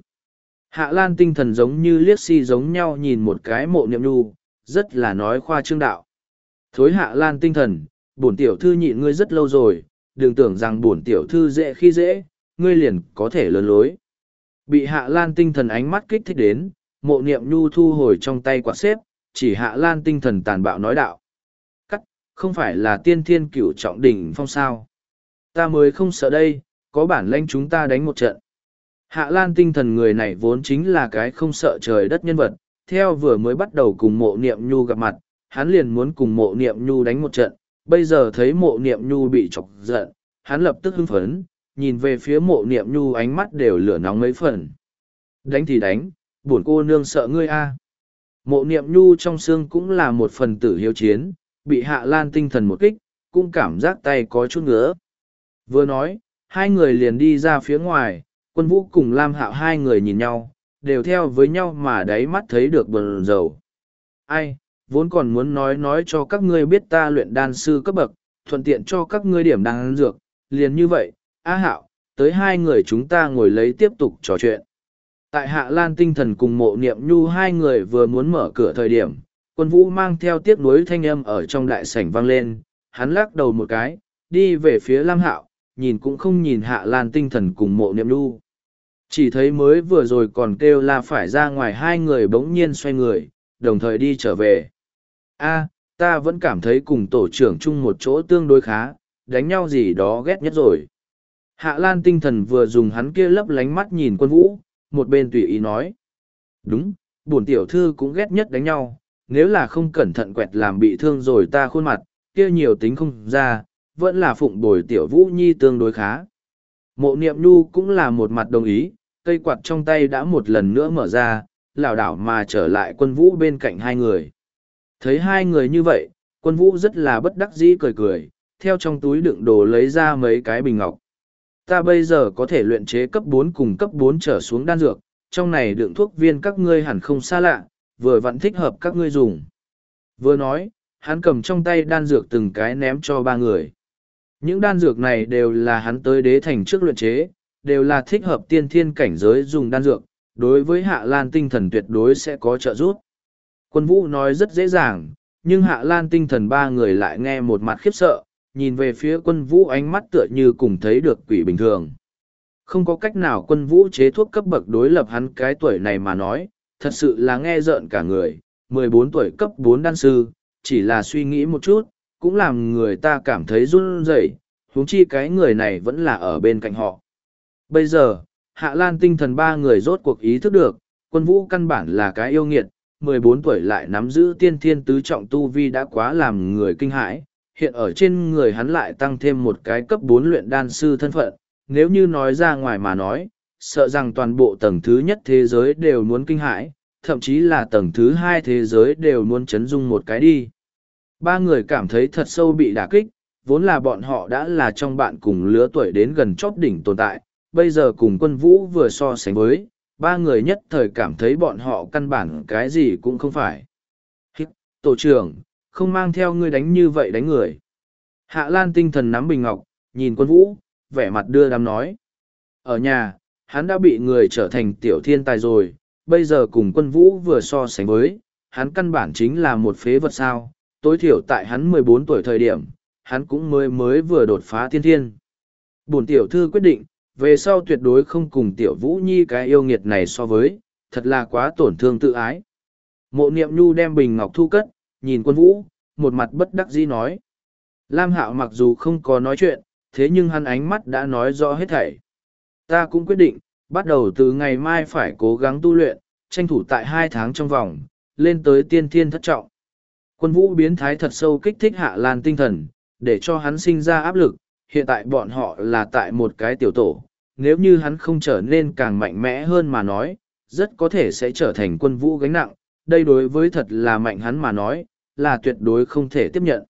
Hạ Lan tinh thần giống như liếc si giống nhau nhìn một cái mộ niệm nhu, rất là nói khoa trương đạo. Thối Hạ Lan tinh thần, bổn tiểu thư nhịn ngươi rất lâu rồi, đừng tưởng rằng bổn tiểu thư dễ khi dễ, ngươi liền có thể lớn lối. Bị Hạ Lan tinh thần ánh mắt kích thích đến, mộ niệm nhu thu hồi trong tay quạt xếp, chỉ Hạ Lan tinh thần tàn bạo nói đạo. Cắt, không phải là tiên thiên cửu trọng đỉnh phong sao. Ta mới không sợ đây, có bản lãnh chúng ta đánh một trận. Hạ Lan tinh thần người này vốn chính là cái không sợ trời đất nhân vật, theo vừa mới bắt đầu cùng mộ niệm nhu gặp mặt, hắn liền muốn cùng mộ niệm nhu đánh một trận, bây giờ thấy mộ niệm nhu bị chọc giận, hắn lập tức hưng phấn, nhìn về phía mộ niệm nhu ánh mắt đều lửa nóng mấy phần. Đánh thì đánh, buồn cô nương sợ ngươi a. Mộ niệm nhu trong xương cũng là một phần tử hiếu chiến, bị hạ lan tinh thần một kích, cũng cảm giác tay có chút ngứa. Vừa nói, hai người liền đi ra phía ngoài, quân vũ cùng Lam Hạo hai người nhìn nhau, đều theo với nhau mà đáy mắt thấy được bần dầu. Ai, vốn còn muốn nói nói cho các ngươi biết ta luyện đan sư cấp bậc, thuận tiện cho các ngươi điểm đan dược, liền như vậy, Á Hạo, tới hai người chúng ta ngồi lấy tiếp tục trò chuyện. Tại Hạ Lan tinh thần cùng mộ niệm nhu hai người vừa muốn mở cửa thời điểm, quân vũ mang theo tiếc nuối thanh âm ở trong đại sảnh vang lên, hắn lắc đầu một cái, đi về phía Lam Hạo, nhìn cũng không nhìn Hạ Lan tinh thần cùng mộ niệm nhu. Chỉ thấy mới vừa rồi còn kêu là phải ra ngoài hai người bỗng nhiên xoay người, đồng thời đi trở về. a ta vẫn cảm thấy cùng tổ trưởng chung một chỗ tương đối khá, đánh nhau gì đó ghét nhất rồi. Hạ Lan tinh thần vừa dùng hắn kia lấp lánh mắt nhìn quân vũ, một bên tùy ý nói. Đúng, bổn tiểu thư cũng ghét nhất đánh nhau, nếu là không cẩn thận quẹt làm bị thương rồi ta khuôn mặt, kia nhiều tính không ra, vẫn là phụng bồi tiểu vũ nhi tương đối khá. Mộ niệm nhu cũng là một mặt đồng ý, cây quạt trong tay đã một lần nữa mở ra, lảo đảo mà trở lại quân vũ bên cạnh hai người. Thấy hai người như vậy, quân vũ rất là bất đắc dĩ cười cười, theo trong túi đựng đồ lấy ra mấy cái bình ngọc. ta bây giờ có thể luyện chế cấp bốn cùng cấp bốn trở xuống đan dược, trong này đựng thuốc viên các ngươi hẳn không xa lạ, vừa vặn thích hợp các ngươi dùng. Vừa nói, hắn cầm trong tay đan dược từng cái ném cho ba người. Những đan dược này đều là hắn tới đế thành trước luyện chế, đều là thích hợp tiên thiên cảnh giới dùng đan dược, đối với Hạ Lan tinh thần tuyệt đối sẽ có trợ giúp. Quân vũ nói rất dễ dàng, nhưng Hạ Lan tinh thần ba người lại nghe một mặt khiếp sợ, nhìn về phía quân vũ ánh mắt tựa như cùng thấy được quỷ bình thường. Không có cách nào quân vũ chế thuốc cấp bậc đối lập hắn cái tuổi này mà nói, thật sự là nghe rợn cả người, 14 tuổi cấp 4 đan sư, chỉ là suy nghĩ một chút, cũng làm người ta cảm thấy run rẩy, huống chi cái người này vẫn là ở bên cạnh họ. Bây giờ, Hạ Lan tinh thần ba người rốt cuộc ý thức được, quân vũ căn bản là cái yêu nghiệt, 14 tuổi lại nắm giữ tiên thiên tứ trọng tu vi đã quá làm người kinh hãi, hiện ở trên người hắn lại tăng thêm một cái cấp bốn luyện đan sư thân phận, nếu như nói ra ngoài mà nói, sợ rằng toàn bộ tầng thứ nhất thế giới đều muốn kinh hãi, thậm chí là tầng thứ hai thế giới đều muốn chấn dung một cái đi. Ba người cảm thấy thật sâu bị đả kích, vốn là bọn họ đã là trong bạn cùng lứa tuổi đến gần chóp đỉnh tồn tại, bây giờ cùng quân vũ vừa so sánh với, ba người nhất thời cảm thấy bọn họ căn bản cái gì cũng không phải. Tổ trưởng, không mang theo ngươi đánh như vậy đánh người. Hạ Lan tinh thần nắm bình ngọc, nhìn quân vũ, vẻ mặt đưa đám nói. Ở nhà, hắn đã bị người trở thành tiểu thiên tài rồi, bây giờ cùng quân vũ vừa so sánh với, hắn căn bản chính là một phế vật sao, tối thiểu tại hắn mười bốn tuổi thời điểm, hắn cũng mới mới vừa đột phá thiên thiên. Bổn tiểu thư quyết định, về sau tuyệt đối không cùng tiểu vũ nhi cái yêu nghiệt này so với, thật là quá tổn thương tự ái. Mộ niệm nhu đem bình ngọc thu cất, nhìn quân vũ, một mặt bất đắc dĩ nói. Lam hạo mặc dù không có nói chuyện, thế nhưng hắn ánh mắt đã nói rõ hết thảy. Ta cũng quyết định, bắt đầu từ ngày mai phải cố gắng tu luyện, tranh thủ tại hai tháng trong vòng, lên tới tiên thiên thất trọng. Quân vũ biến thái thật sâu kích thích hạ lan tinh thần, để cho hắn sinh ra áp lực, hiện tại bọn họ là tại một cái tiểu tổ, nếu như hắn không trở nên càng mạnh mẽ hơn mà nói, rất có thể sẽ trở thành quân vũ gánh nặng, đây đối với thật là mạnh hắn mà nói, là tuyệt đối không thể tiếp nhận.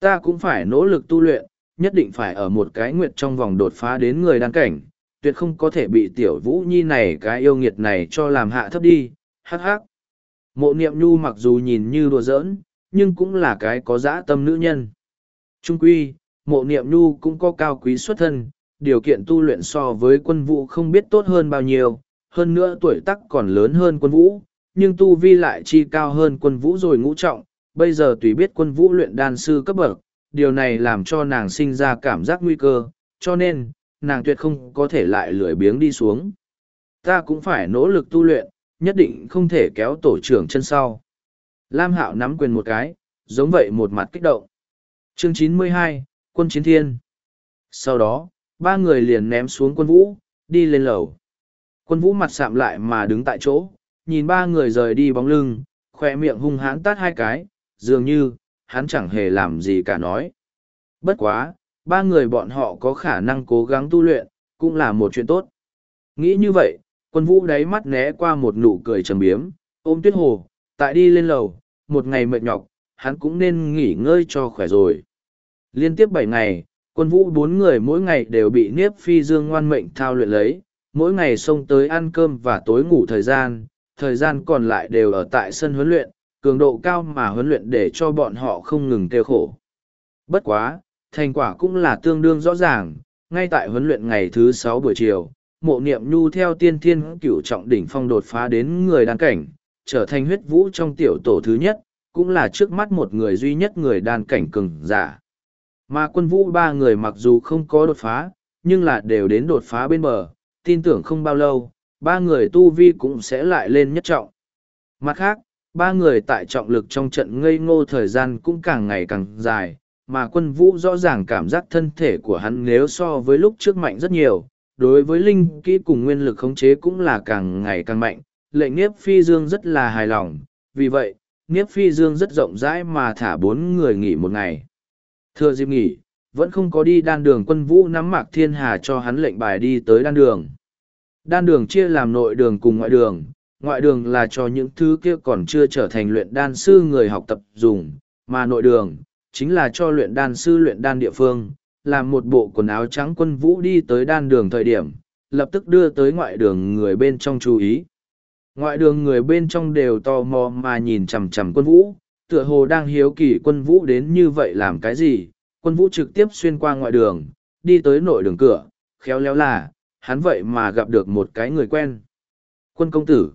Ta cũng phải nỗ lực tu luyện, nhất định phải ở một cái nguyệt trong vòng đột phá đến người đăng cảnh, tuyệt không có thể bị tiểu vũ nhi này cái yêu nghiệt này cho làm hạ thấp đi, hắc hắc. Mộ niệm nhu mặc dù nhìn như đùa giỡn, nhưng cũng là cái có dã tâm nữ nhân. Trung quy, mộ niệm nhu cũng có cao quý xuất thân, điều kiện tu luyện so với quân vũ không biết tốt hơn bao nhiêu, hơn nữa tuổi tác còn lớn hơn quân vũ, nhưng tu vi lại chi cao hơn quân vũ rồi ngũ trọng, bây giờ tùy biết quân vũ luyện đan sư cấp bậc, điều này làm cho nàng sinh ra cảm giác nguy cơ, cho nên, nàng tuyệt không có thể lại lười biếng đi xuống. Ta cũng phải nỗ lực tu luyện, nhất định không thể kéo tổ trưởng chân sau. Lam Hạo nắm quyền một cái, giống vậy một mặt kích động. Chương 92, Quân Chiến Thiên. Sau đó, ba người liền ném xuống quân vũ, đi lên lầu. Quân vũ mặt sạm lại mà đứng tại chỗ, nhìn ba người rời đi bóng lưng, khoe miệng hung hãn tát hai cái, dường như, hắn chẳng hề làm gì cả nói. Bất quá, ba người bọn họ có khả năng cố gắng tu luyện, cũng là một chuyện tốt. Nghĩ như vậy, quân vũ đáy mắt né qua một nụ cười trầm biếm, ôm tuyết hồ, tại đi lên lầu, một ngày mệt nhọc, hắn cũng nên nghỉ ngơi cho khỏe rồi. Liên tiếp bảy ngày, quân vũ bốn người mỗi ngày đều bị Niếp Phi Dương ngoan mệnh thao luyện lấy, mỗi ngày xông tới ăn cơm và tối ngủ thời gian, thời gian còn lại đều ở tại sân huấn luyện, cường độ cao mà huấn luyện để cho bọn họ không ngừng tê khổ. Bất quá, thành quả cũng là tương đương rõ ràng, ngay tại huấn luyện ngày thứ sáu buổi chiều, mộ niệm nhu theo tiên thiên cửu trọng đỉnh phong đột phá đến người đan cảnh, trở thành huyết vũ trong tiểu tổ thứ nhất, cũng là trước mắt một người duy nhất người đan cảnh cường giả. Mà quân vũ ba người mặc dù không có đột phá, nhưng là đều đến đột phá bên bờ, tin tưởng không bao lâu, ba người tu vi cũng sẽ lại lên nhất trọng. Mặt khác, ba người tại trọng lực trong trận ngây ngô thời gian cũng càng ngày càng dài, mà quân vũ rõ ràng cảm giác thân thể của hắn nếu so với lúc trước mạnh rất nhiều, đối với linh kỹ cùng nguyên lực khống chế cũng là càng ngày càng mạnh, lệnh Niếp Phi Dương rất là hài lòng, vì vậy, Niếp Phi Dương rất rộng rãi mà thả bốn người nghỉ một ngày. Thừa dịp nghỉ, vẫn không có đi đan đường quân vũ nắm mạc thiên hà cho hắn lệnh bài đi tới đan đường. Đan đường chia làm nội đường cùng ngoại đường, ngoại đường là cho những thứ kia còn chưa trở thành luyện đan sư người học tập dùng, mà nội đường, chính là cho luyện đan sư luyện đan địa phương, làm một bộ quần áo trắng quân vũ đi tới đan đường thời điểm, lập tức đưa tới ngoại đường người bên trong chú ý. Ngoại đường người bên trong đều tò mò mà nhìn chằm chằm quân vũ, tựa hồ đang hiếu kỳ quân vũ đến như vậy làm cái gì, quân vũ trực tiếp xuyên qua ngoại đường, đi tới nội đường cửa, khéo léo là, hắn vậy mà gặp được một cái người quen. Quân công tử.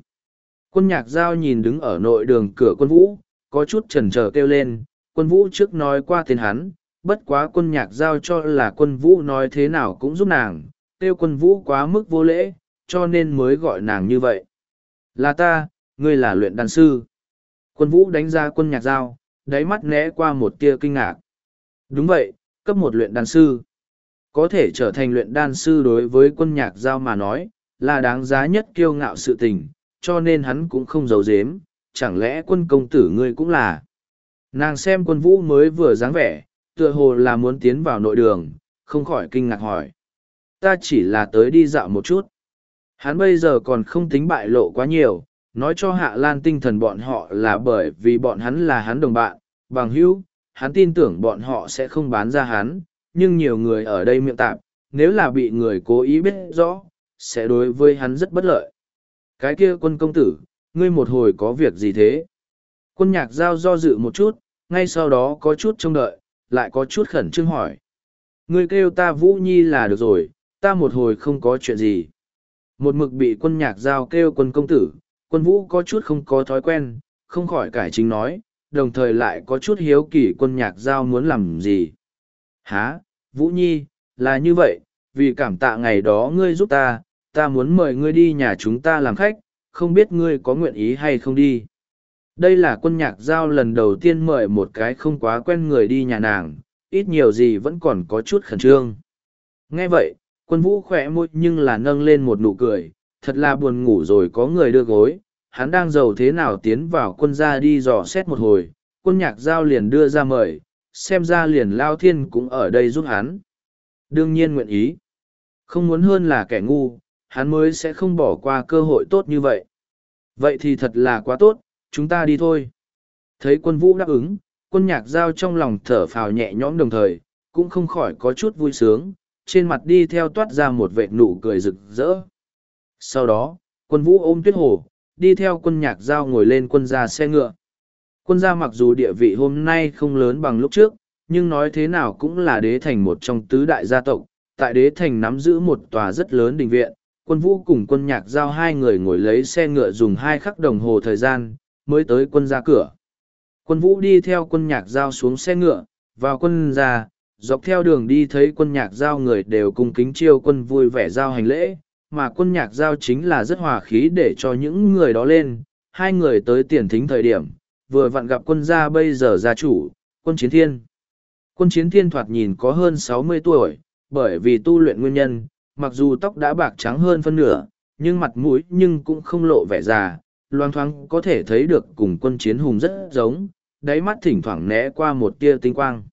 Quân nhạc giao nhìn đứng ở nội đường cửa quân vũ, có chút chần chờ kêu lên, quân vũ trước nói qua tên hắn, bất quá quân nhạc giao cho là quân vũ nói thế nào cũng giúp nàng, kêu quân vũ quá mức vô lễ, cho nên mới gọi nàng như vậy. Là ta, ngươi là luyện đan sư. Quân vũ đánh ra quân nhạc giao, đáy mắt né qua một tia kinh ngạc. Đúng vậy, cấp một luyện đan sư. Có thể trở thành luyện đan sư đối với quân nhạc giao mà nói, là đáng giá nhất kiêu ngạo sự tình, cho nên hắn cũng không giấu giếm, chẳng lẽ quân công tử ngươi cũng là. Nàng xem quân vũ mới vừa dáng vẻ, tựa hồ là muốn tiến vào nội đường, không khỏi kinh ngạc hỏi. Ta chỉ là tới đi dạo một chút. Hắn bây giờ còn không tính bại lộ quá nhiều, nói cho hạ lan tinh thần bọn họ là bởi vì bọn hắn là hắn đồng bạn, bằng hữu, hắn tin tưởng bọn họ sẽ không bán ra hắn, nhưng nhiều người ở đây miệng tạp, nếu là bị người cố ý biết rõ, sẽ đối với hắn rất bất lợi. Cái kia quân công tử, ngươi một hồi có việc gì thế? Quân nhạc giao do dự một chút, ngay sau đó có chút trông đợi, lại có chút khẩn trương hỏi. Ngươi kêu ta Vũ Nhi là được rồi, ta một hồi không có chuyện gì. Một mực bị quân nhạc giao kêu quân công tử, quân vũ có chút không có thói quen, không khỏi cải chính nói, đồng thời lại có chút hiếu kỳ quân nhạc giao muốn làm gì. Hả, Vũ Nhi, là như vậy, vì cảm tạ ngày đó ngươi giúp ta, ta muốn mời ngươi đi nhà chúng ta làm khách, không biết ngươi có nguyện ý hay không đi. Đây là quân nhạc giao lần đầu tiên mời một cái không quá quen người đi nhà nàng, ít nhiều gì vẫn còn có chút khẩn trương. Nghe vậy, quân vũ khỏe môi nhưng là nâng lên một nụ cười, thật là buồn ngủ rồi có người đưa gối, hắn đang giàu thế nào tiến vào quân gia đi dò xét một hồi, quân nhạc giao liền đưa ra mời, xem ra liền lao thiên cũng ở đây giúp hắn. Đương nhiên nguyện ý. Không muốn hơn là kẻ ngu, hắn mới sẽ không bỏ qua cơ hội tốt như vậy. Vậy thì thật là quá tốt, chúng ta đi thôi. Thấy quân vũ đáp ứng, quân nhạc giao trong lòng thở phào nhẹ nhõm đồng thời, cũng không khỏi có chút vui sướng, trên mặt đi theo toát ra một vệ nụ cười rực rỡ. Sau đó, quân vũ ôm tuyết hồ, đi theo quân nhạc giao ngồi lên quân gia xe ngựa. Quân gia mặc dù địa vị hôm nay không lớn bằng lúc trước, nhưng nói thế nào cũng là đế thành một trong tứ đại gia tộc, tại đế thành nắm giữ một tòa rất lớn đình viện, quân vũ cùng quân nhạc giao hai người ngồi lấy xe ngựa dùng hai khắc đồng hồ thời gian, mới tới quân gia cửa. Quân vũ đi theo quân nhạc giao xuống xe ngựa, vào quân gia, dọc theo đường đi thấy quân nhạc giao người đều cung kính chiêu quân vui vẻ giao hành lễ, mà quân nhạc giao chính là rất hòa khí để cho những người đó lên, hai người tới tiền thính thời điểm, vừa vặn gặp quân gia bây giờ gia chủ, quân chiến thiên. Quân chiến thiên thoạt nhìn có hơn sáu mươi tuổi, bởi vì tu luyện nguyên nhân, mặc dù tóc đã bạc trắng hơn phân nửa, nhưng mặt mũi nhưng cũng không lộ vẻ già, loang thoáng có thể thấy được cùng quân chiến hùng rất giống, đáy mắt thỉnh thoảng né qua một tia tinh quang.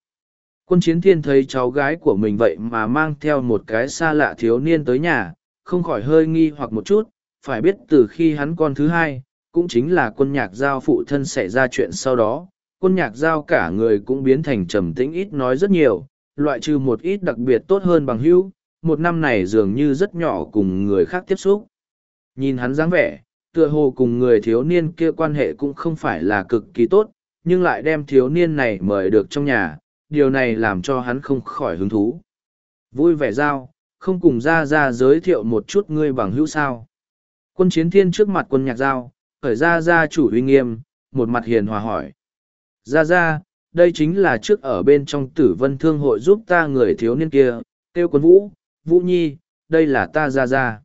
Quân chiến thiên thấy cháu gái của mình vậy mà mang theo một cái xa lạ thiếu niên tới nhà, không khỏi hơi nghi hoặc một chút, phải biết từ khi hắn con thứ hai, cũng chính là quân nhạc giao phụ thân xảy ra chuyện sau đó, quân nhạc giao cả người cũng biến thành trầm tĩnh ít nói rất nhiều, loại trừ một ít đặc biệt tốt hơn bằng hữu, một năm này dường như rất nhỏ cùng người khác tiếp xúc. Nhìn hắn dáng vẻ, tựa hồ cùng người thiếu niên kia quan hệ cũng không phải là cực kỳ tốt, nhưng lại đem thiếu niên này mời được trong nhà, điều này làm cho hắn không khỏi hứng thú. Vui vẻ giao, không cùng ra ra giới thiệu một chút ngươi bằng hữu sao. Quân chiến thiên trước mặt quân nhạc giao, khởi ra ra chủ uy nghiêm, một mặt hiền hòa hỏi. Ra ra, đây chính là trước ở bên trong tử vân thương hội giúp ta người thiếu niên kia, kêu quân vũ, vũ nhi, đây là ta ra ra.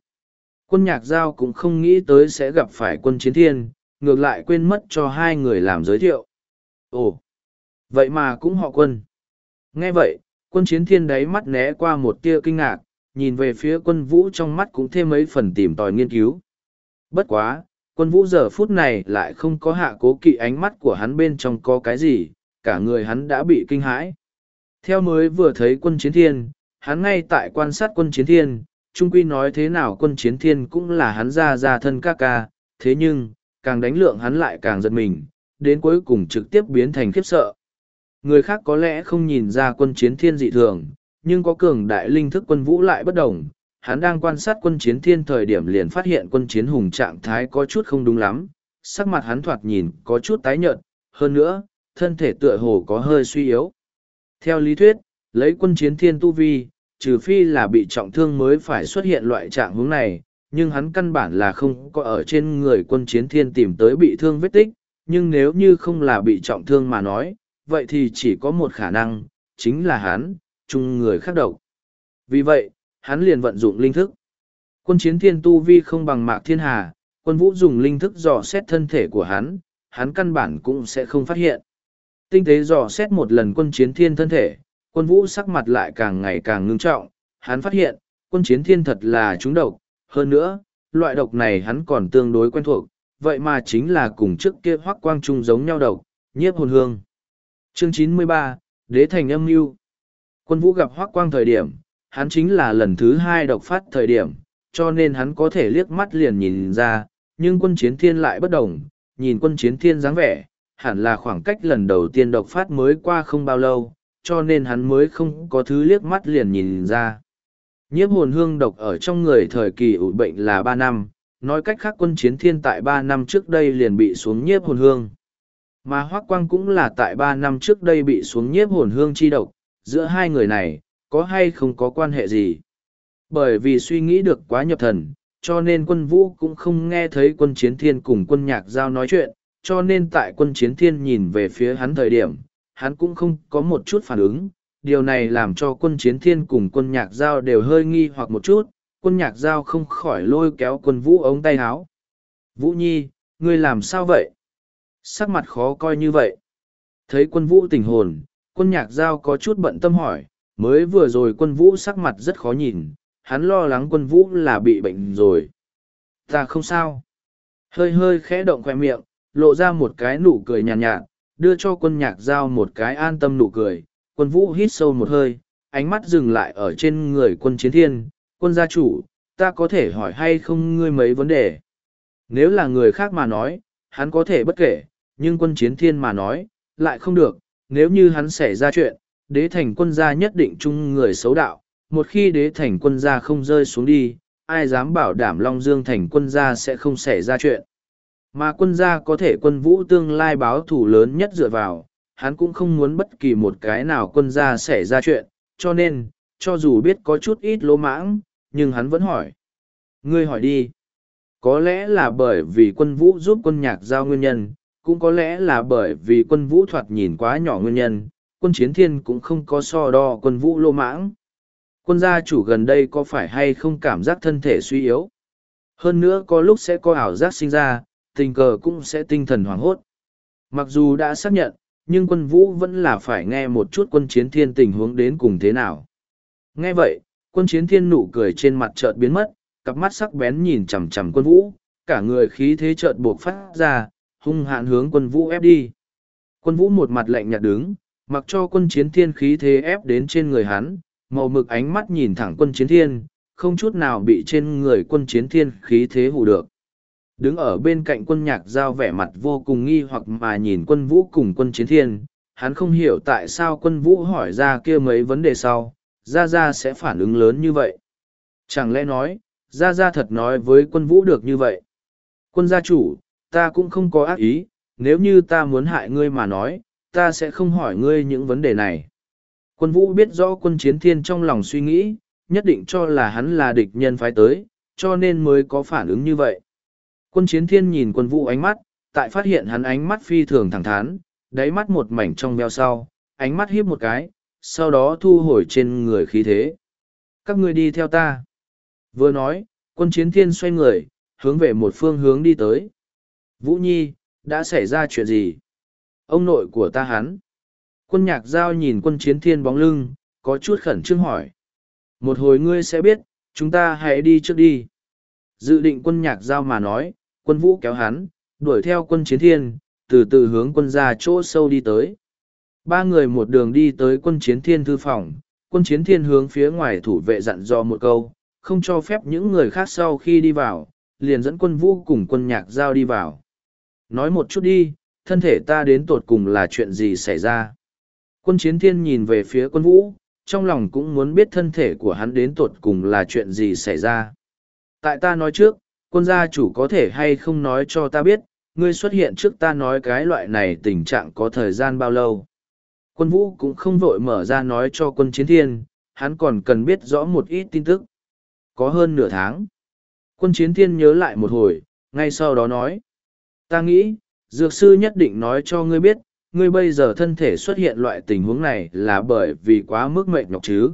Quân nhạc giao cũng không nghĩ tới sẽ gặp phải quân chiến thiên, ngược lại quên mất cho hai người làm giới thiệu. Ồ, vậy mà cũng họ quân. Nghe vậy, quân chiến thiên đáy mắt né qua một tia kinh ngạc, nhìn về phía quân vũ trong mắt cũng thêm mấy phần tìm tòi nghiên cứu. Bất quá, quân vũ giờ phút này lại không có hạ cố kỵ ánh mắt của hắn bên trong có cái gì, cả người hắn đã bị kinh hãi. Theo mới vừa thấy quân chiến thiên, hắn ngay tại quan sát quân chiến thiên, trung quy nói thế nào quân chiến thiên cũng là hắn ra ra thân ca ca, thế nhưng, càng đánh lượng hắn lại càng giật mình, đến cuối cùng trực tiếp biến thành khiếp sợ. Người khác có lẽ không nhìn ra quân chiến thiên dị thường, nhưng có cường đại linh thức quân vũ lại bất đồng. Hắn đang quan sát quân chiến thiên thời điểm liền phát hiện quân chiến hùng trạng thái có chút không đúng lắm, sắc mặt hắn thoạt nhìn có chút tái nhợt, hơn nữa, thân thể tựa hồ có hơi suy yếu. Theo lý thuyết, lấy quân chiến thiên tu vi, trừ phi là bị trọng thương mới phải xuất hiện loại trạng hướng này, nhưng hắn căn bản là không có ở trên người quân chiến thiên tìm tới bị thương vết tích, nhưng nếu như không là bị trọng thương mà nói, vậy thì chỉ có một khả năng, chính là hắn, chung người khác độc. Vì vậy, hắn liền vận dụng linh thức. Quân chiến thiên tu vi không bằng mạc thiên hà, quân vũ dùng linh thức dò xét thân thể của hắn, hắn căn bản cũng sẽ không phát hiện. Tinh tế dò xét một lần quân chiến thiên thân thể, quân vũ sắc mặt lại càng ngày càng ngưng trọng, hắn phát hiện, quân chiến thiên thật là trúng độc, hơn nữa, loại độc này hắn còn tương đối quen thuộc, vậy mà chính là cùng trước kia hoắc quang trung giống nhau độc, nhiếp hồn hương. Chương chín mươi ba Đế thành âm mưu Quân vũ gặp hoác quang thời điểm, hắn chính là lần thứ hai độc phát thời điểm, cho nên hắn có thể liếc mắt liền nhìn ra, nhưng quân chiến thiên lại bất đồng, nhìn quân chiến thiên dáng vẻ, hẳn là khoảng cách lần đầu tiên độc phát mới qua không bao lâu, cho nên hắn mới không có thứ liếc mắt liền nhìn ra. Nhiếp hồn hương độc ở trong người thời kỳ ủ bệnh là ba năm, nói cách khác quân chiến thiên tại ba năm trước đây liền bị xuống nhiếp hồn hương. Mà Hoác Quang cũng là tại ba năm trước đây bị xuống nhiếp hồn hương chi độc, giữa hai người này, có hay không có quan hệ gì? Bởi vì suy nghĩ được quá nhập thần, cho nên quân vũ cũng không nghe thấy quân chiến thiên cùng quân nhạc giao nói chuyện, cho nên tại quân chiến thiên nhìn về phía hắn thời điểm, hắn cũng không có một chút phản ứng. Điều này làm cho quân chiến thiên cùng quân nhạc giao đều hơi nghi hoặc một chút, quân nhạc giao không khỏi lôi kéo quân vũ ống tay áo. Vũ Nhi, ngươi làm sao vậy? Sắc mặt khó coi như vậy. Thấy quân vũ tình hồn, quân nhạc giao có chút bận tâm hỏi, mới vừa rồi quân vũ sắc mặt rất khó nhìn, hắn lo lắng quân vũ là bị bệnh rồi. Ta không sao. Hơi hơi khẽ động khoe miệng, lộ ra một cái nụ cười nhàn nhạt, nhạt, đưa cho quân nhạc giao một cái an tâm nụ cười. Quân vũ hít sâu một hơi, ánh mắt dừng lại ở trên người quân chiến thiên, quân gia chủ, ta có thể hỏi hay không ngươi mấy vấn đề. Nếu là người khác mà nói, hắn có thể bất kể, nhưng quân chiến thiên mà nói, lại không được, nếu như hắn xảy ra chuyện, đế thành quân gia nhất định chung người xấu đạo, một khi đế thành quân gia không rơi xuống đi, ai dám bảo đảm Long Dương thành quân gia sẽ không xảy ra chuyện. Mà quân gia có thể quân vũ tương lai báo thủ lớn nhất dựa vào, hắn cũng không muốn bất kỳ một cái nào quân gia xảy ra chuyện, cho nên, cho dù biết có chút ít lỗ mãng, nhưng hắn vẫn hỏi. Ngươi hỏi đi. Có lẽ là bởi vì quân vũ giúp quân nhạc giao nguyên nhân, cũng có lẽ là bởi vì quân vũ thoạt nhìn quá nhỏ nguyên nhân, quân chiến thiên cũng không có so đo quân vũ lô mãng. Quân gia chủ gần đây có phải hay không cảm giác thân thể suy yếu? Hơn nữa có lúc sẽ có ảo giác sinh ra, tình cờ cũng sẽ tinh thần hoảng hốt. Mặc dù đã xác nhận, nhưng quân vũ vẫn là phải nghe một chút quân chiến thiên tình huống đến cùng thế nào. Nghe vậy, quân chiến thiên nụ cười trên mặt chợt biến mất, cặp mắt sắc bén nhìn chằm chằm quân vũ, cả người khí thế chợt buộc phát ra, hung hạn hướng quân vũ ép đi. Quân vũ một mặt lạnh nhạt đứng, mặc cho quân chiến thiên khí thế ép đến trên người hắn, màu mực ánh mắt nhìn thẳng quân chiến thiên, không chút nào bị trên người quân chiến thiên khí thế hù được. Đứng ở bên cạnh quân nhạc giao vẻ mặt vô cùng nghi hoặc mà nhìn quân vũ cùng quân chiến thiên, hắn không hiểu tại sao quân vũ hỏi ra kia mấy vấn đề sau, Gia Gia sẽ phản ứng lớn như vậy. Chẳng lẽ nói, Gia Gia thật nói với quân vũ được như vậy? Quân gia chủ, ta cũng không có ác ý, nếu như ta muốn hại ngươi mà nói, ta sẽ không hỏi ngươi những vấn đề này. Quân vũ biết rõ quân chiến thiên trong lòng suy nghĩ, nhất định cho là hắn là địch nhân phái tới, cho nên mới có phản ứng như vậy. Quân chiến thiên nhìn quân vũ ánh mắt, tại phát hiện hắn ánh mắt phi thường thẳng thắn, đáy mắt một mảnh trong veo sau, ánh mắt hiếp một cái, sau đó thu hồi trên người khí thế. Các ngươi đi theo ta. Vừa nói, quân chiến thiên xoay người, hướng về một phương hướng đi tới. Vũ Nhi, đã xảy ra chuyện gì? Ông nội của ta hắn. Quân nhạc giao nhìn quân chiến thiên bóng lưng, có chút khẩn trương hỏi. Một hồi ngươi sẽ biết, chúng ta hãy đi trước đi. Dự định quân nhạc giao mà nói, quân vũ kéo hắn, đuổi theo quân chiến thiên, từ từ hướng quân ra chỗ sâu đi tới. Ba người một đường đi tới quân chiến thiên thư phòng, quân chiến thiên hướng phía ngoài thủ vệ dặn dò một câu, không cho phép những người khác sau khi đi vào, liền dẫn quân vũ cùng quân nhạc giao đi vào. Nói một chút đi, thân thể ta đến tột cùng là chuyện gì xảy ra. Quân chiến thiên nhìn về phía quân vũ, trong lòng cũng muốn biết thân thể của hắn đến tột cùng là chuyện gì xảy ra. Tại ta nói trước, quân gia chủ có thể hay không nói cho ta biết, ngươi xuất hiện trước ta nói cái loại này tình trạng có thời gian bao lâu. Quân vũ cũng không vội mở ra nói cho quân chiến thiên, hắn còn cần biết rõ một ít tin tức. Có hơn nửa tháng. Quân chiến thiên nhớ lại một hồi, ngay sau đó nói. Ta nghĩ, dược sư nhất định nói cho ngươi biết, ngươi bây giờ thân thể xuất hiện loại tình huống này là bởi vì quá mức mệt nhọc chứ.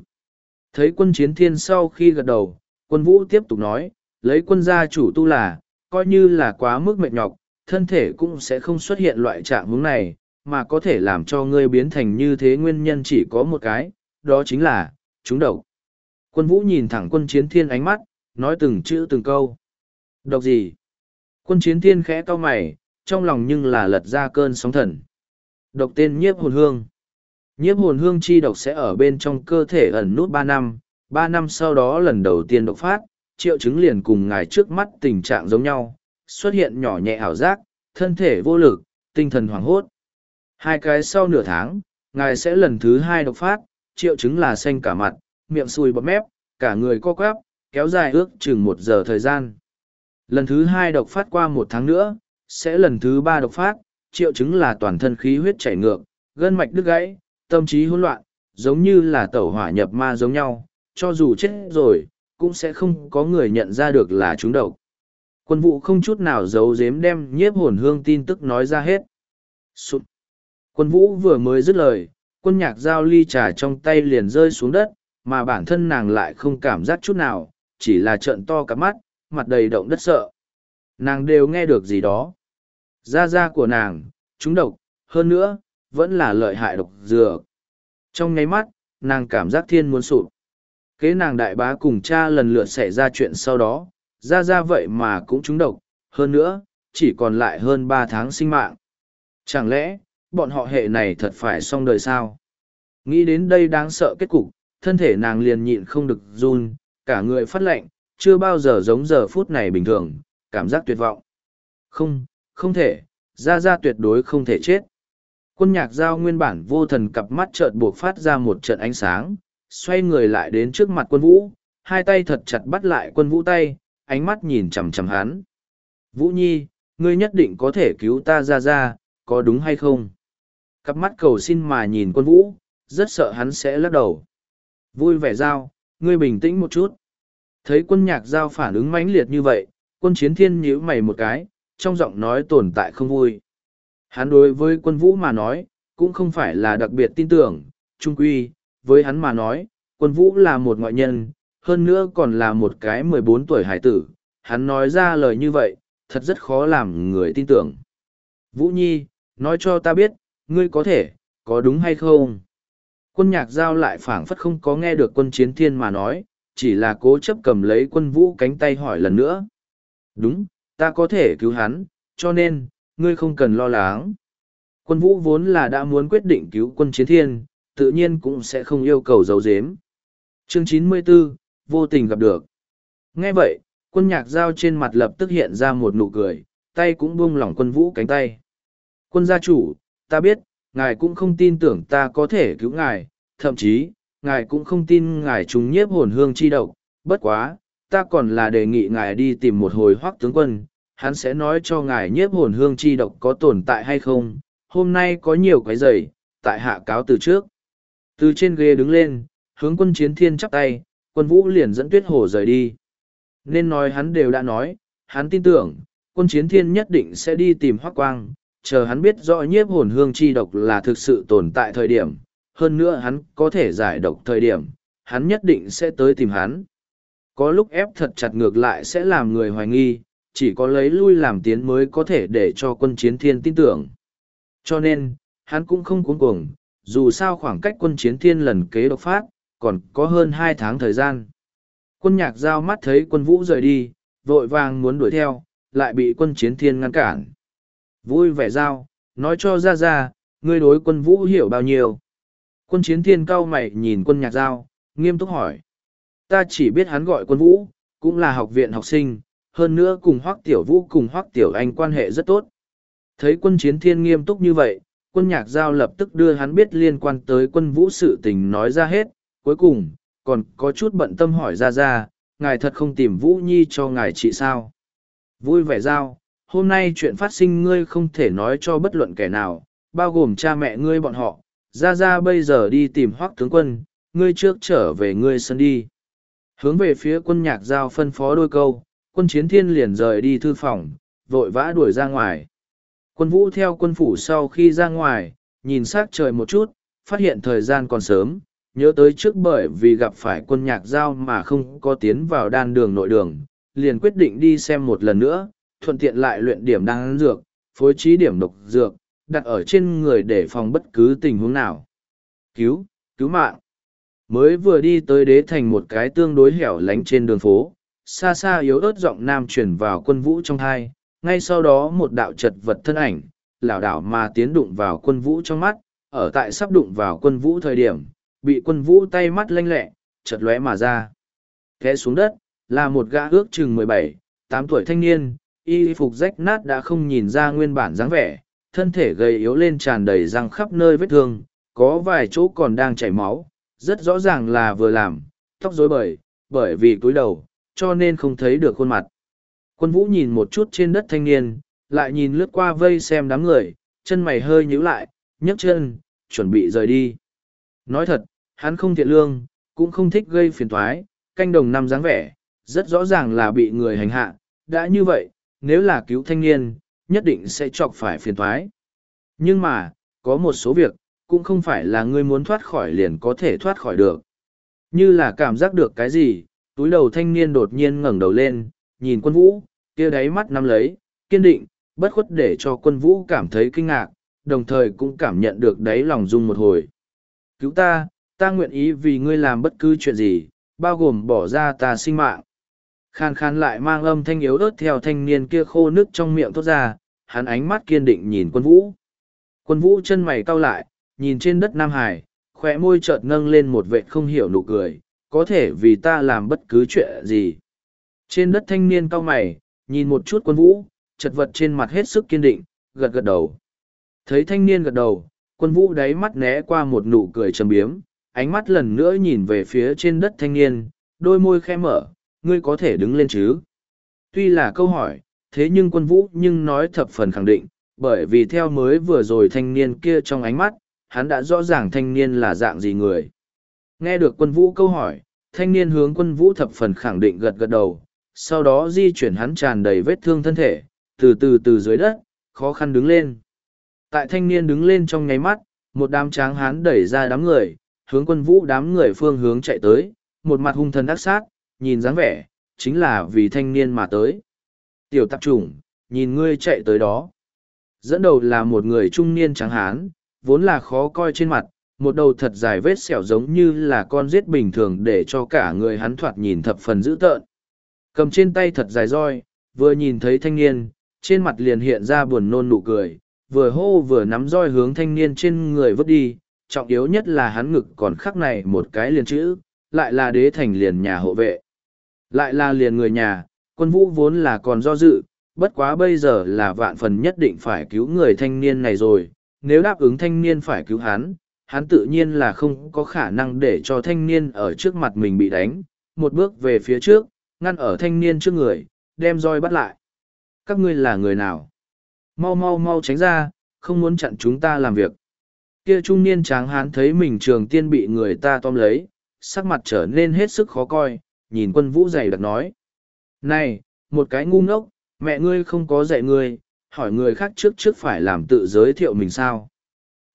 Thấy quân chiến thiên sau khi gật đầu, quân vũ tiếp tục nói, lấy quân gia chủ tu là, coi như là quá mức mệt nhọc, thân thể cũng sẽ không xuất hiện loại trạng huống này, mà có thể làm cho ngươi biến thành như thế nguyên nhân chỉ có một cái, đó chính là, chúng độc. Quân vũ nhìn thẳng quân chiến thiên ánh mắt, nói từng chữ từng câu. Độc gì? Quân chiến thiên khẽ cau mày, trong lòng nhưng là lật ra cơn sóng thần. Độc tên nhiếp hồn hương. Nhiếp hồn hương chi độc sẽ ở bên trong cơ thể ẩn nút ba năm, ba năm sau đó lần đầu tiên độc phát, triệu chứng liền cùng ngài trước mắt tình trạng giống nhau, xuất hiện nhỏ nhẹ ảo giác, thân thể vô lực, tinh thần hoảng hốt. Hai cái sau nửa tháng, ngài sẽ lần thứ hai độc phát, triệu chứng là xanh cả mặt, miệng sùi bọt mép, cả người co quắp, kéo dài ước chừng một giờ thời gian. Lần thứ hai độc phát qua một tháng nữa, sẽ lần thứ ba độc phát, triệu chứng là toàn thân khí huyết chảy ngược, gân mạch đứt gãy, tâm trí hỗn loạn, giống như là tẩu hỏa nhập ma giống nhau, cho dù chết rồi, cũng sẽ không có người nhận ra được là chúng độc. Quân vụ không chút nào giấu giếm đem nhiếp hồn hương tin tức nói ra hết. Sụt. Quân vũ vừa mới dứt lời, quân nhạc giao ly trà trong tay liền rơi xuống đất, mà bản thân nàng lại không cảm giác chút nào, chỉ là trợn to cả mắt, mặt đầy động đất sợ. Nàng đều nghe được gì đó. Da da của nàng, chúng độc, hơn nữa, vẫn là lợi hại độc dược. Trong nháy mắt, nàng cảm giác thiên muốn sụp. Kế nàng đại bá cùng cha lần lượt xảy ra chuyện sau đó, ra ra vậy mà cũng trúng độc, hơn nữa, chỉ còn lại hơn ba tháng sinh mạng. Chẳng lẽ, bọn họ hệ này thật phải xong đời sao? Nghĩ đến đây đáng sợ kết cục, thân thể nàng liền nhịn không được run, cả người phát lệnh, chưa bao giờ giống giờ phút này bình thường, cảm giác tuyệt vọng. Không, không thể, ra ra tuyệt đối không thể chết. Quân nhạc giao nguyên bản vô thần cặp mắt chợt buộc phát ra một trận ánh sáng, xoay người lại đến trước mặt quân vũ, hai tay thật chặt bắt lại quân vũ tay, ánh mắt nhìn chằm chằm hắn. Vũ Nhi, ngươi nhất định có thể cứu ta ra ra, có đúng hay không? Cặp mắt cầu xin mà nhìn quân vũ, rất sợ hắn sẽ lắc đầu. Vui vẻ giao, ngươi bình tĩnh một chút. Thấy quân nhạc giao phản ứng mãnh liệt như vậy, quân chiến thiên nhíu mày một cái, trong giọng nói tồn tại không vui. Hắn đối với quân vũ mà nói, cũng không phải là đặc biệt tin tưởng, trung quy, với hắn mà nói, quân vũ là một ngoại nhân, hơn nữa còn là một cái mười bốn tuổi hải tử, hắn nói ra lời như vậy, thật rất khó làm người tin tưởng. Vũ Nhi, nói cho ta biết, ngươi có thể, có đúng hay không? Quân nhạc giao lại phảng phất không có nghe được quân chiến thiên mà nói, chỉ là cố chấp cầm lấy quân vũ cánh tay hỏi lần nữa. Đúng, ta có thể cứu hắn, cho nên, ngươi không cần lo lắng. Quân vũ vốn là đã muốn quyết định cứu quân chiến thiên, tự nhiên cũng sẽ không yêu cầu giấu giếm. Chương 94, vô tình gặp được. Nghe vậy, quân nhạc giao trên mặt lập tức hiện ra một nụ cười, tay cũng buông lỏng quân vũ cánh tay. Quân gia chủ, ta biết, ngài cũng không tin tưởng ta có thể cứu ngài, thậm chí, ngài cũng không tin ngài trúng nhiếp hồn hương chi độc, bất quá, ta còn là đề nghị ngài đi tìm một hồi hoác tướng quân, hắn sẽ nói cho ngài nhiếp hồn hương chi độc có tồn tại hay không, hôm nay có nhiều cái giày, tại hạ cáo từ trước. Từ trên ghế đứng lên, hướng quân chiến thiên chắp tay, quân vũ liền dẫn tuyết hồ rời đi. Nên nói hắn đều đã nói, hắn tin tưởng, quân chiến thiên nhất định sẽ đi tìm hoác quang, chờ hắn biết rõ nhiếp hồn hương chi độc là thực sự tồn tại thời điểm, hơn nữa hắn có thể giải độc thời điểm, hắn nhất định sẽ tới tìm hắn. Có lúc ép thật chặt ngược lại sẽ làm người hoài nghi, chỉ có lấy lui làm tiến mới có thể để cho quân chiến thiên tin tưởng. Cho nên, hắn cũng không cuống cuồng, dù sao khoảng cách quân chiến thiên lần kế độc phát, còn có hơn hai tháng thời gian. Quân nhạc giao mắt thấy quân vũ rời đi, vội vàng muốn đuổi theo, lại bị quân chiến thiên ngăn cản. Vui vẻ giao, nói cho ra ra, ngươi đối quân vũ hiểu bao nhiêu. Quân chiến thiên cao mày nhìn quân nhạc giao, nghiêm túc hỏi. Ta chỉ biết hắn gọi quân vũ, cũng là học viện học sinh, hơn nữa cùng hoắc tiểu vũ cùng hoắc tiểu anh quan hệ rất tốt. Thấy quân chiến thiên nghiêm túc như vậy, quân nhạc giao lập tức đưa hắn biết liên quan tới quân vũ sự tình nói ra hết, cuối cùng, còn có chút bận tâm hỏi ra ra, ngài thật không tìm Vũ Nhi cho ngài chị sao. Vui vẻ giao, hôm nay chuyện phát sinh ngươi không thể nói cho bất luận kẻ nào, bao gồm cha mẹ ngươi bọn họ, ra ra bây giờ đi tìm hoác tướng quân, ngươi trước trở về ngươi sân đi. Hướng về phía quân nhạc giao phân phó đôi câu, quân chiến thiên liền rời đi thư phòng, vội vã đuổi ra ngoài. Quân vũ theo quân phủ sau khi ra ngoài, nhìn sát trời một chút, phát hiện thời gian còn sớm, nhớ tới trước bởi vì gặp phải quân nhạc giao mà không có tiến vào đan đường nội đường, liền quyết định đi xem một lần nữa, thuận tiện lại luyện điểm đan dược, phối trí điểm độc dược, đặt ở trên người để phòng bất cứ tình huống nào. Cứu, cứu mạng. Mới vừa đi tới đế thành một cái tương đối hẻo lánh trên đường phố, xa xa yếu ớt giọng nam chuyển vào quân vũ trong thai, ngay sau đó một đạo chật vật thân ảnh, lảo đảo mà tiến đụng vào quân vũ trong mắt, ở tại sắp đụng vào quân vũ thời điểm, bị quân vũ tay mắt lanh lẹ, chật lóe mà ra. Kẽ xuống đất, là một gã ước chừng mười bảy, tám tuổi thanh niên, y phục rách nát đã không nhìn ra nguyên bản dáng vẻ, thân thể gầy yếu lên tràn đầy răng khắp nơi vết thương, có vài chỗ còn đang chảy máu, rất rõ ràng là vừa làm, tóc rối bời, bởi vì cúi đầu, cho nên không thấy được khuôn mặt. Quân vũ nhìn một chút trên đất thanh niên, lại nhìn lướt qua vây xem đám người, chân mày hơi nhíu lại, nhấc chân, chuẩn bị rời đi. Nói thật, hắn không thiện lương, cũng không thích gây phiền toái, canh đồng năm dáng vẻ, rất rõ ràng là bị người hành hạ. Đã như vậy, nếu là cứu thanh niên, nhất định sẽ chọc phải phiền toái. Nhưng mà, có một số việc, cũng không phải là ngươi muốn thoát khỏi liền có thể thoát khỏi được. Như là cảm giác được cái gì, túi đầu thanh niên đột nhiên ngẩng đầu lên, nhìn quân vũ, kia đáy mắt nắm lấy, kiên định, bất khuất để cho quân vũ cảm thấy kinh ngạc, đồng thời cũng cảm nhận được đáy lòng rung một hồi. Cứu ta, ta nguyện ý vì ngươi làm bất cứ chuyện gì, bao gồm bỏ ra ta sinh mạng. Khan khan lại mang âm thanh yếu ớt theo thanh niên kia khô nước trong miệng thốt ra, hắn ánh mắt kiên định nhìn quân vũ. Quân vũ chân mày cau lại, nhìn trên đất Nam Hải, khỏe môi chợt nâng lên một vệt không hiểu nụ cười, có thể vì ta làm bất cứ chuyện gì. Trên đất thanh niên cau mày, nhìn một chút quân vũ, chật vật trên mặt hết sức kiên định, gật gật đầu. Thấy thanh niên gật đầu, quân vũ đáy mắt né qua một nụ cười trầm biếm, ánh mắt lần nữa nhìn về phía trên đất thanh niên, đôi môi khẽ mở, ngươi có thể đứng lên chứ? Tuy là câu hỏi, thế nhưng quân vũ nhưng nói thập phần khẳng định, bởi vì theo mới vừa rồi thanh niên kia trong ánh mắt, hắn đã rõ ràng thanh niên là dạng gì người. Nghe được quân vũ câu hỏi, thanh niên hướng quân vũ thập phần khẳng định gật gật đầu, sau đó di chuyển hắn tràn đầy vết thương thân thể, từ từ từ dưới đất, khó khăn đứng lên. Tại thanh niên đứng lên trong nháy mắt, một đám tráng hán đẩy ra đám người, hướng quân vũ đám người phương hướng chạy tới, một mặt hung thần ác sát, nhìn dáng vẻ, chính là vì thanh niên mà tới. Tiểu tạp chủng, nhìn ngươi chạy tới đó. Dẫn đầu là một người trung niên tráng hán, vốn là khó coi trên mặt, một đầu thật dài vết sẹo giống như là con giết bình thường để cho cả người hắn thoạt nhìn thập phần dữ tợn. Cầm trên tay thật dài roi, vừa nhìn thấy thanh niên, trên mặt liền hiện ra buồn nôn nụ cười, vừa hô vừa nắm roi hướng thanh niên trên người vứt đi, trọng yếu nhất là hắn ngực còn khắc này một cái liền chữ, lại là đế thành liền nhà hộ vệ. Lại là liền người nhà, quân vũ vốn là còn do dự, bất quá bây giờ là vạn phần nhất định phải cứu người thanh niên này rồi, nếu đáp ứng thanh niên phải cứu hắn, hắn tự nhiên là không có khả năng để cho thanh niên ở trước mặt mình bị đánh, một bước về phía trước, ngăn ở thanh niên trước người, đem roi bắt lại. Các ngươi là người nào? Mau mau mau tránh ra, không muốn chặn chúng ta làm việc. Kia trung niên tráng hán thấy mình trường tiên bị người ta tóm lấy, sắc mặt trở nên hết sức khó coi, nhìn quân vũ dày đặc nói. Này, một cái ngu ngốc, mẹ ngươi không có dạy ngươi, hỏi người khác trước trước phải làm tự giới thiệu mình sao.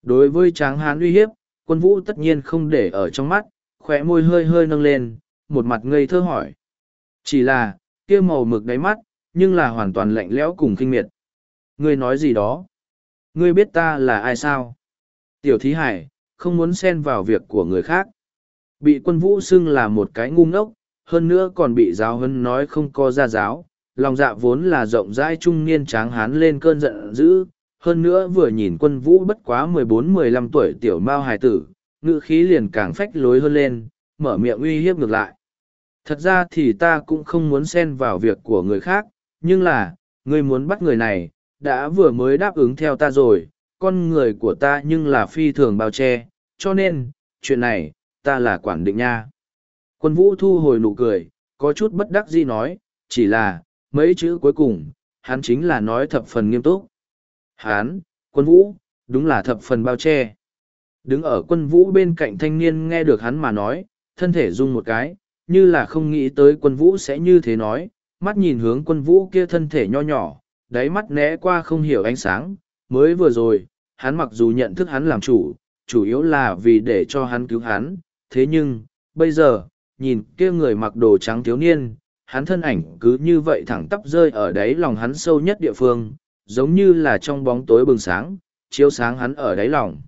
Đối với tráng hán uy hiếp, quân vũ tất nhiên không để ở trong mắt, khỏe môi hơi hơi nâng lên, một mặt ngây thơ hỏi. Chỉ là, kia màu mực đáy mắt, nhưng là hoàn toàn lạnh lẽo cùng kinh miệt. Ngươi nói gì đó? Ngươi biết ta là ai sao? Tiểu thí hải, không muốn xen vào việc của người khác. Bị quân vũ xưng là một cái ngu ngốc, hơn nữa còn bị giáo hân nói không có ra giáo. Lòng dạ vốn là rộng rãi trung niên tráng hán lên cơn giận dữ, hơn nữa vừa nhìn quân vũ bất quá mười bốn mười lăm tuổi tiểu mao hài tử, ngữ khí liền càng phách lối hơn lên, mở miệng uy hiếp ngược lại. Thật ra thì ta cũng không muốn xen vào việc của người khác, nhưng là, ngươi muốn bắt người này, đã vừa mới đáp ứng theo ta rồi, con người của ta nhưng là phi thường bao che, cho nên, chuyện này, ta là quản định nha. Quân vũ thu hồi nụ cười, có chút bất đắc dĩ nói, chỉ là, mấy chữ cuối cùng, hắn chính là nói thập phần nghiêm túc. Hắn, quân vũ, đúng là thập phần bao che. Đứng ở quân vũ bên cạnh thanh niên nghe được hắn mà nói, thân thể rung một cái, như là không nghĩ tới quân vũ sẽ như thế nói, mắt nhìn hướng quân vũ kia thân thể nho nhỏ, đáy mắt né qua không hiểu ánh sáng, mới vừa rồi, hắn mặc dù nhận thức hắn làm chủ, chủ yếu là vì để cho hắn cứu hắn, thế nhưng, bây giờ, nhìn kia người mặc đồ trắng thiếu niên, hắn thân ảnh cứ như vậy thẳng tắp rơi ở đáy lòng hắn sâu nhất địa phương, giống như là trong bóng tối bừng sáng, chiếu sáng hắn ở đáy lòng.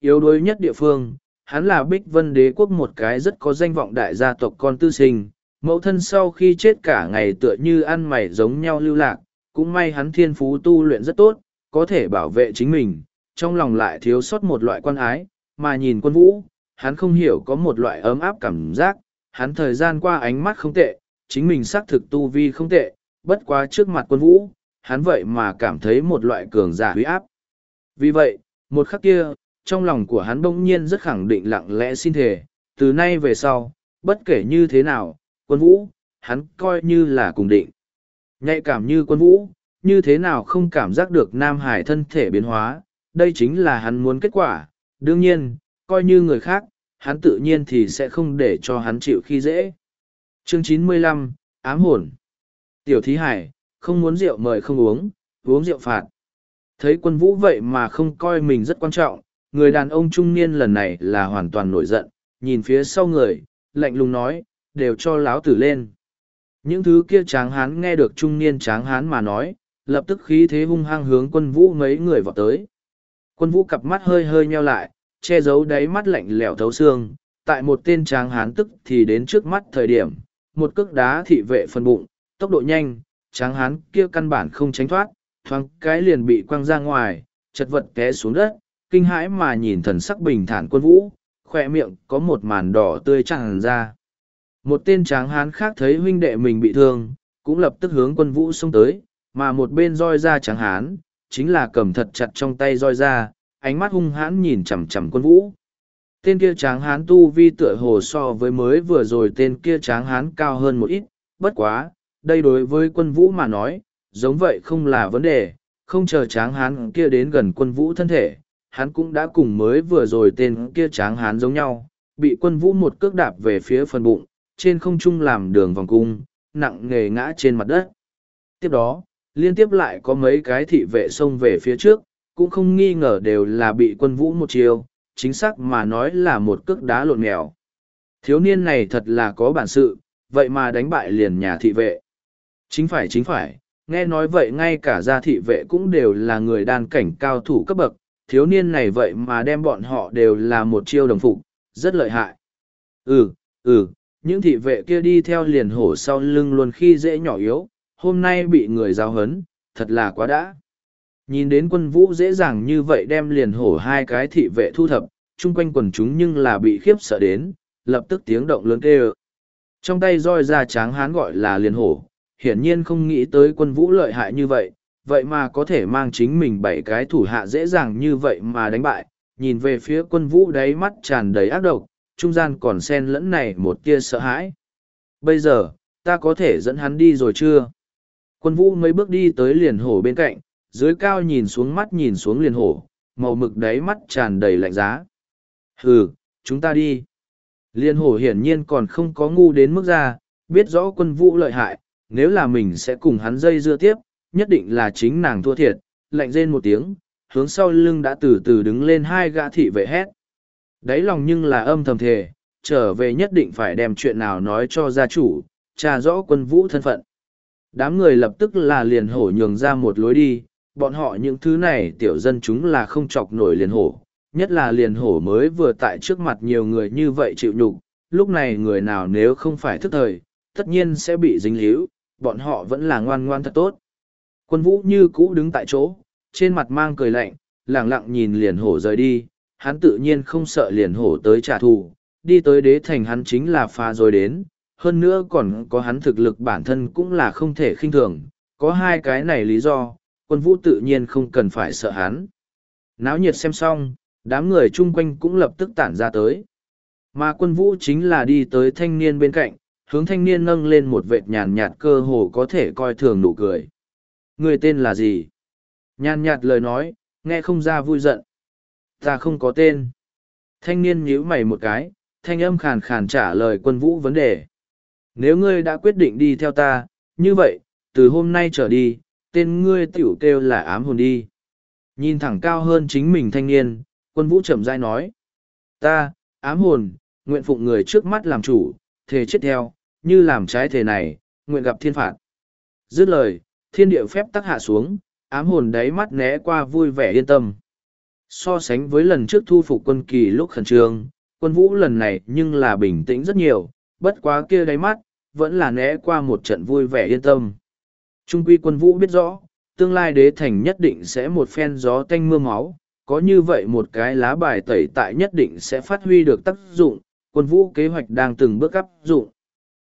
Yếu đuối nhất địa phương, hắn là Bích Vân Đế quốc một cái rất có danh vọng đại gia tộc con tư sinh, mẫu thân sau khi chết cả ngày tựa như ăn mày giống nhau lưu lạc, cũng may hắn thiên phú tu luyện rất tốt, có thể bảo vệ chính mình, trong lòng lại thiếu sót một loại quan ái, mà nhìn quân vũ, hắn không hiểu có một loại ấm áp cảm giác, hắn thời gian qua ánh mắt không tệ, chính mình xác thực tu vi không tệ, bất quá trước mặt quân vũ, hắn vậy mà cảm thấy một loại cường giả huy áp. Vì vậy, một khắc kia, trong lòng của hắn bỗng nhiên rất khẳng định lặng lẽ xin thề, từ nay về sau, bất kể như thế nào, quân vũ, hắn coi như là cùng định. Nhạy cảm như quân vũ, như thế nào không cảm giác được Nam Hải thân thể biến hóa, đây chính là hắn muốn kết quả, đương nhiên, coi như người khác, hắn tự nhiên thì sẽ không để cho hắn chịu khi dễ. Chương chín mươi lăm Ám hồn Tiểu thí hải, không muốn rượu mời không uống, uống rượu phạt. Thấy quân vũ vậy mà không coi mình rất quan trọng, người đàn ông trung niên lần này là hoàn toàn nổi giận, nhìn phía sau người, lạnh lùng nói, đều cho láo tử lên. Những thứ kia tráng hán nghe được trung niên tráng hán mà nói, lập tức khí thế hung hăng hướng quân vũ mấy người vào tới. Quân vũ cặp mắt hơi hơi nheo lại, che giấu đáy mắt lạnh lẽo thấu xương, tại một tên tráng hán tức thì đến trước mắt thời điểm, một cước đá thị vệ phân bụng, tốc độ nhanh, tráng hán kia căn bản không tránh thoát, thoáng cái liền bị quăng ra ngoài, chật vật té xuống đất, kinh hãi mà nhìn thần sắc bình thản quân vũ, khoe miệng có một màn đỏ tươi tràn ra. Một tên tráng hán khác thấy huynh đệ mình bị thương, cũng lập tức hướng quân vũ xông tới, mà một bên roi ra tráng hán, chính là cầm thật chặt trong tay roi ra, ánh mắt hung hãn nhìn chằm chằm quân vũ. Tên kia tráng hán tu vi tựa hồ so với mới vừa rồi tên kia tráng hán cao hơn một ít, bất quá, đây đối với quân vũ mà nói, giống vậy không là vấn đề, không chờ tráng hán kia đến gần quân vũ thân thể, hắn cũng đã cùng mới vừa rồi tên kia tráng hán giống nhau, bị quân vũ một cước đạp về phía phần bụng, trên không trung làm đường vòng cung, nặng nề ngã trên mặt đất. Tiếp đó, liên tiếp lại có mấy cái thị vệ xông về phía trước, cũng không nghi ngờ đều là bị quân vũ một chiều, chính xác mà nói là một cước đá lộn mèo. Thiếu niên này thật là có bản sự, vậy mà đánh bại liền nhà thị vệ. Chính phải chính phải, nghe nói vậy ngay cả gia thị vệ cũng đều là người đàn cảnh cao thủ cấp bậc, thiếu niên này vậy mà đem bọn họ đều là một chiêu đồng phục, rất lợi hại. Ừ, ừ, những thị vệ kia đi theo liền hổ sau lưng luôn khi dễ nhỏ yếu, hôm nay bị người giao hấn, thật là quá đã. Nhìn đến quân vũ dễ dàng như vậy đem liền hổ hai cái thị vệ thu thập, chung quanh quần chúng nhưng là bị khiếp sợ đến, lập tức tiếng động lớn kêu. Trong tay roi ra tráng hán gọi là liền hổ, hiển nhiên không nghĩ tới quân vũ lợi hại như vậy, vậy mà có thể mang chính mình bảy cái thủ hạ dễ dàng như vậy mà đánh bại, nhìn về phía quân vũ đáy mắt tràn đầy ác độc, trung gian còn xen lẫn này một tia sợ hãi. Bây giờ, ta có thể dẫn hắn đi rồi chưa? Quân vũ mấy bước đi tới liền hổ bên cạnh, dưới cao nhìn xuống mắt nhìn xuống liền hổ, màu mực đáy mắt tràn đầy lạnh giá. Hừ, chúng ta đi. Liên hổ hiển nhiên còn không có ngu đến mức ra, biết rõ quân vũ lợi hại, nếu là mình sẽ cùng hắn dây dưa tiếp, nhất định là chính nàng thua thiệt, lạnh rên một tiếng, hướng sau lưng đã từ từ đứng lên hai gã thị vệ hét. Đáy lòng nhưng là âm thầm thề, trở về nhất định phải đem chuyện nào nói cho gia chủ, tra rõ quân vũ thân phận. Đám người lập tức là liền hổ nhường ra một lối đi, bọn họ những thứ này tiểu dân chúng là không chọc nổi liền hổ, nhất là liền hổ mới vừa tại trước mặt nhiều người như vậy chịu nhục, lúc này người nào nếu không phải thức thời, tất nhiên sẽ bị dính líu, bọn họ vẫn là ngoan ngoan thật tốt. Quân vũ như cũ đứng tại chỗ, trên mặt mang cười lạnh, lặng lặng nhìn liền hổ rời đi, hắn tự nhiên không sợ liền hổ tới trả thù, đi tới đế thành hắn chính là pha rồi đến, hơn nữa còn có hắn thực lực bản thân cũng là không thể khinh thường, có hai cái này lý do, quân vũ tự nhiên không cần phải sợ hắn. Náo nhiệt xem xong, đám người chung quanh cũng lập tức tản ra tới. Mà quân vũ chính là đi tới thanh niên bên cạnh, hướng thanh niên nâng lên một vệt nhàn nhạt cơ hồ có thể coi thường nụ cười. Người tên là gì? Nhàn nhạt lời nói, nghe không ra vui giận. Ta không có tên. Thanh niên nhíu mày một cái, thanh âm khàn khàn trả lời quân vũ vấn đề. Nếu ngươi đã quyết định đi theo ta, như vậy, từ hôm nay trở đi, tên ngươi tiểu kêu là ám hồn đi. Nhìn thẳng cao hơn chính mình thanh niên, quân vũ chậm rãi nói. Ta, ám hồn, nguyện phụng người trước mắt làm chủ, thề chết theo, như làm trái thề này, nguyện gặp thiên phạt. Dứt lời, thiên địa phép tắc hạ xuống, ám hồn đáy mắt né qua vui vẻ yên tâm. So sánh với lần trước thu phục quân kỳ lúc khẩn trương, quân vũ lần này nhưng là bình tĩnh rất nhiều, bất quá kia đáy mắt, vẫn là né qua một trận vui vẻ yên tâm. Trung quy quân vũ biết rõ, tương lai đế thành nhất định sẽ một phen gió tanh mưa máu, có như vậy một cái lá bài tẩy tại nhất định sẽ phát huy được tác dụng, quân vũ kế hoạch đang từng bước áp dụng.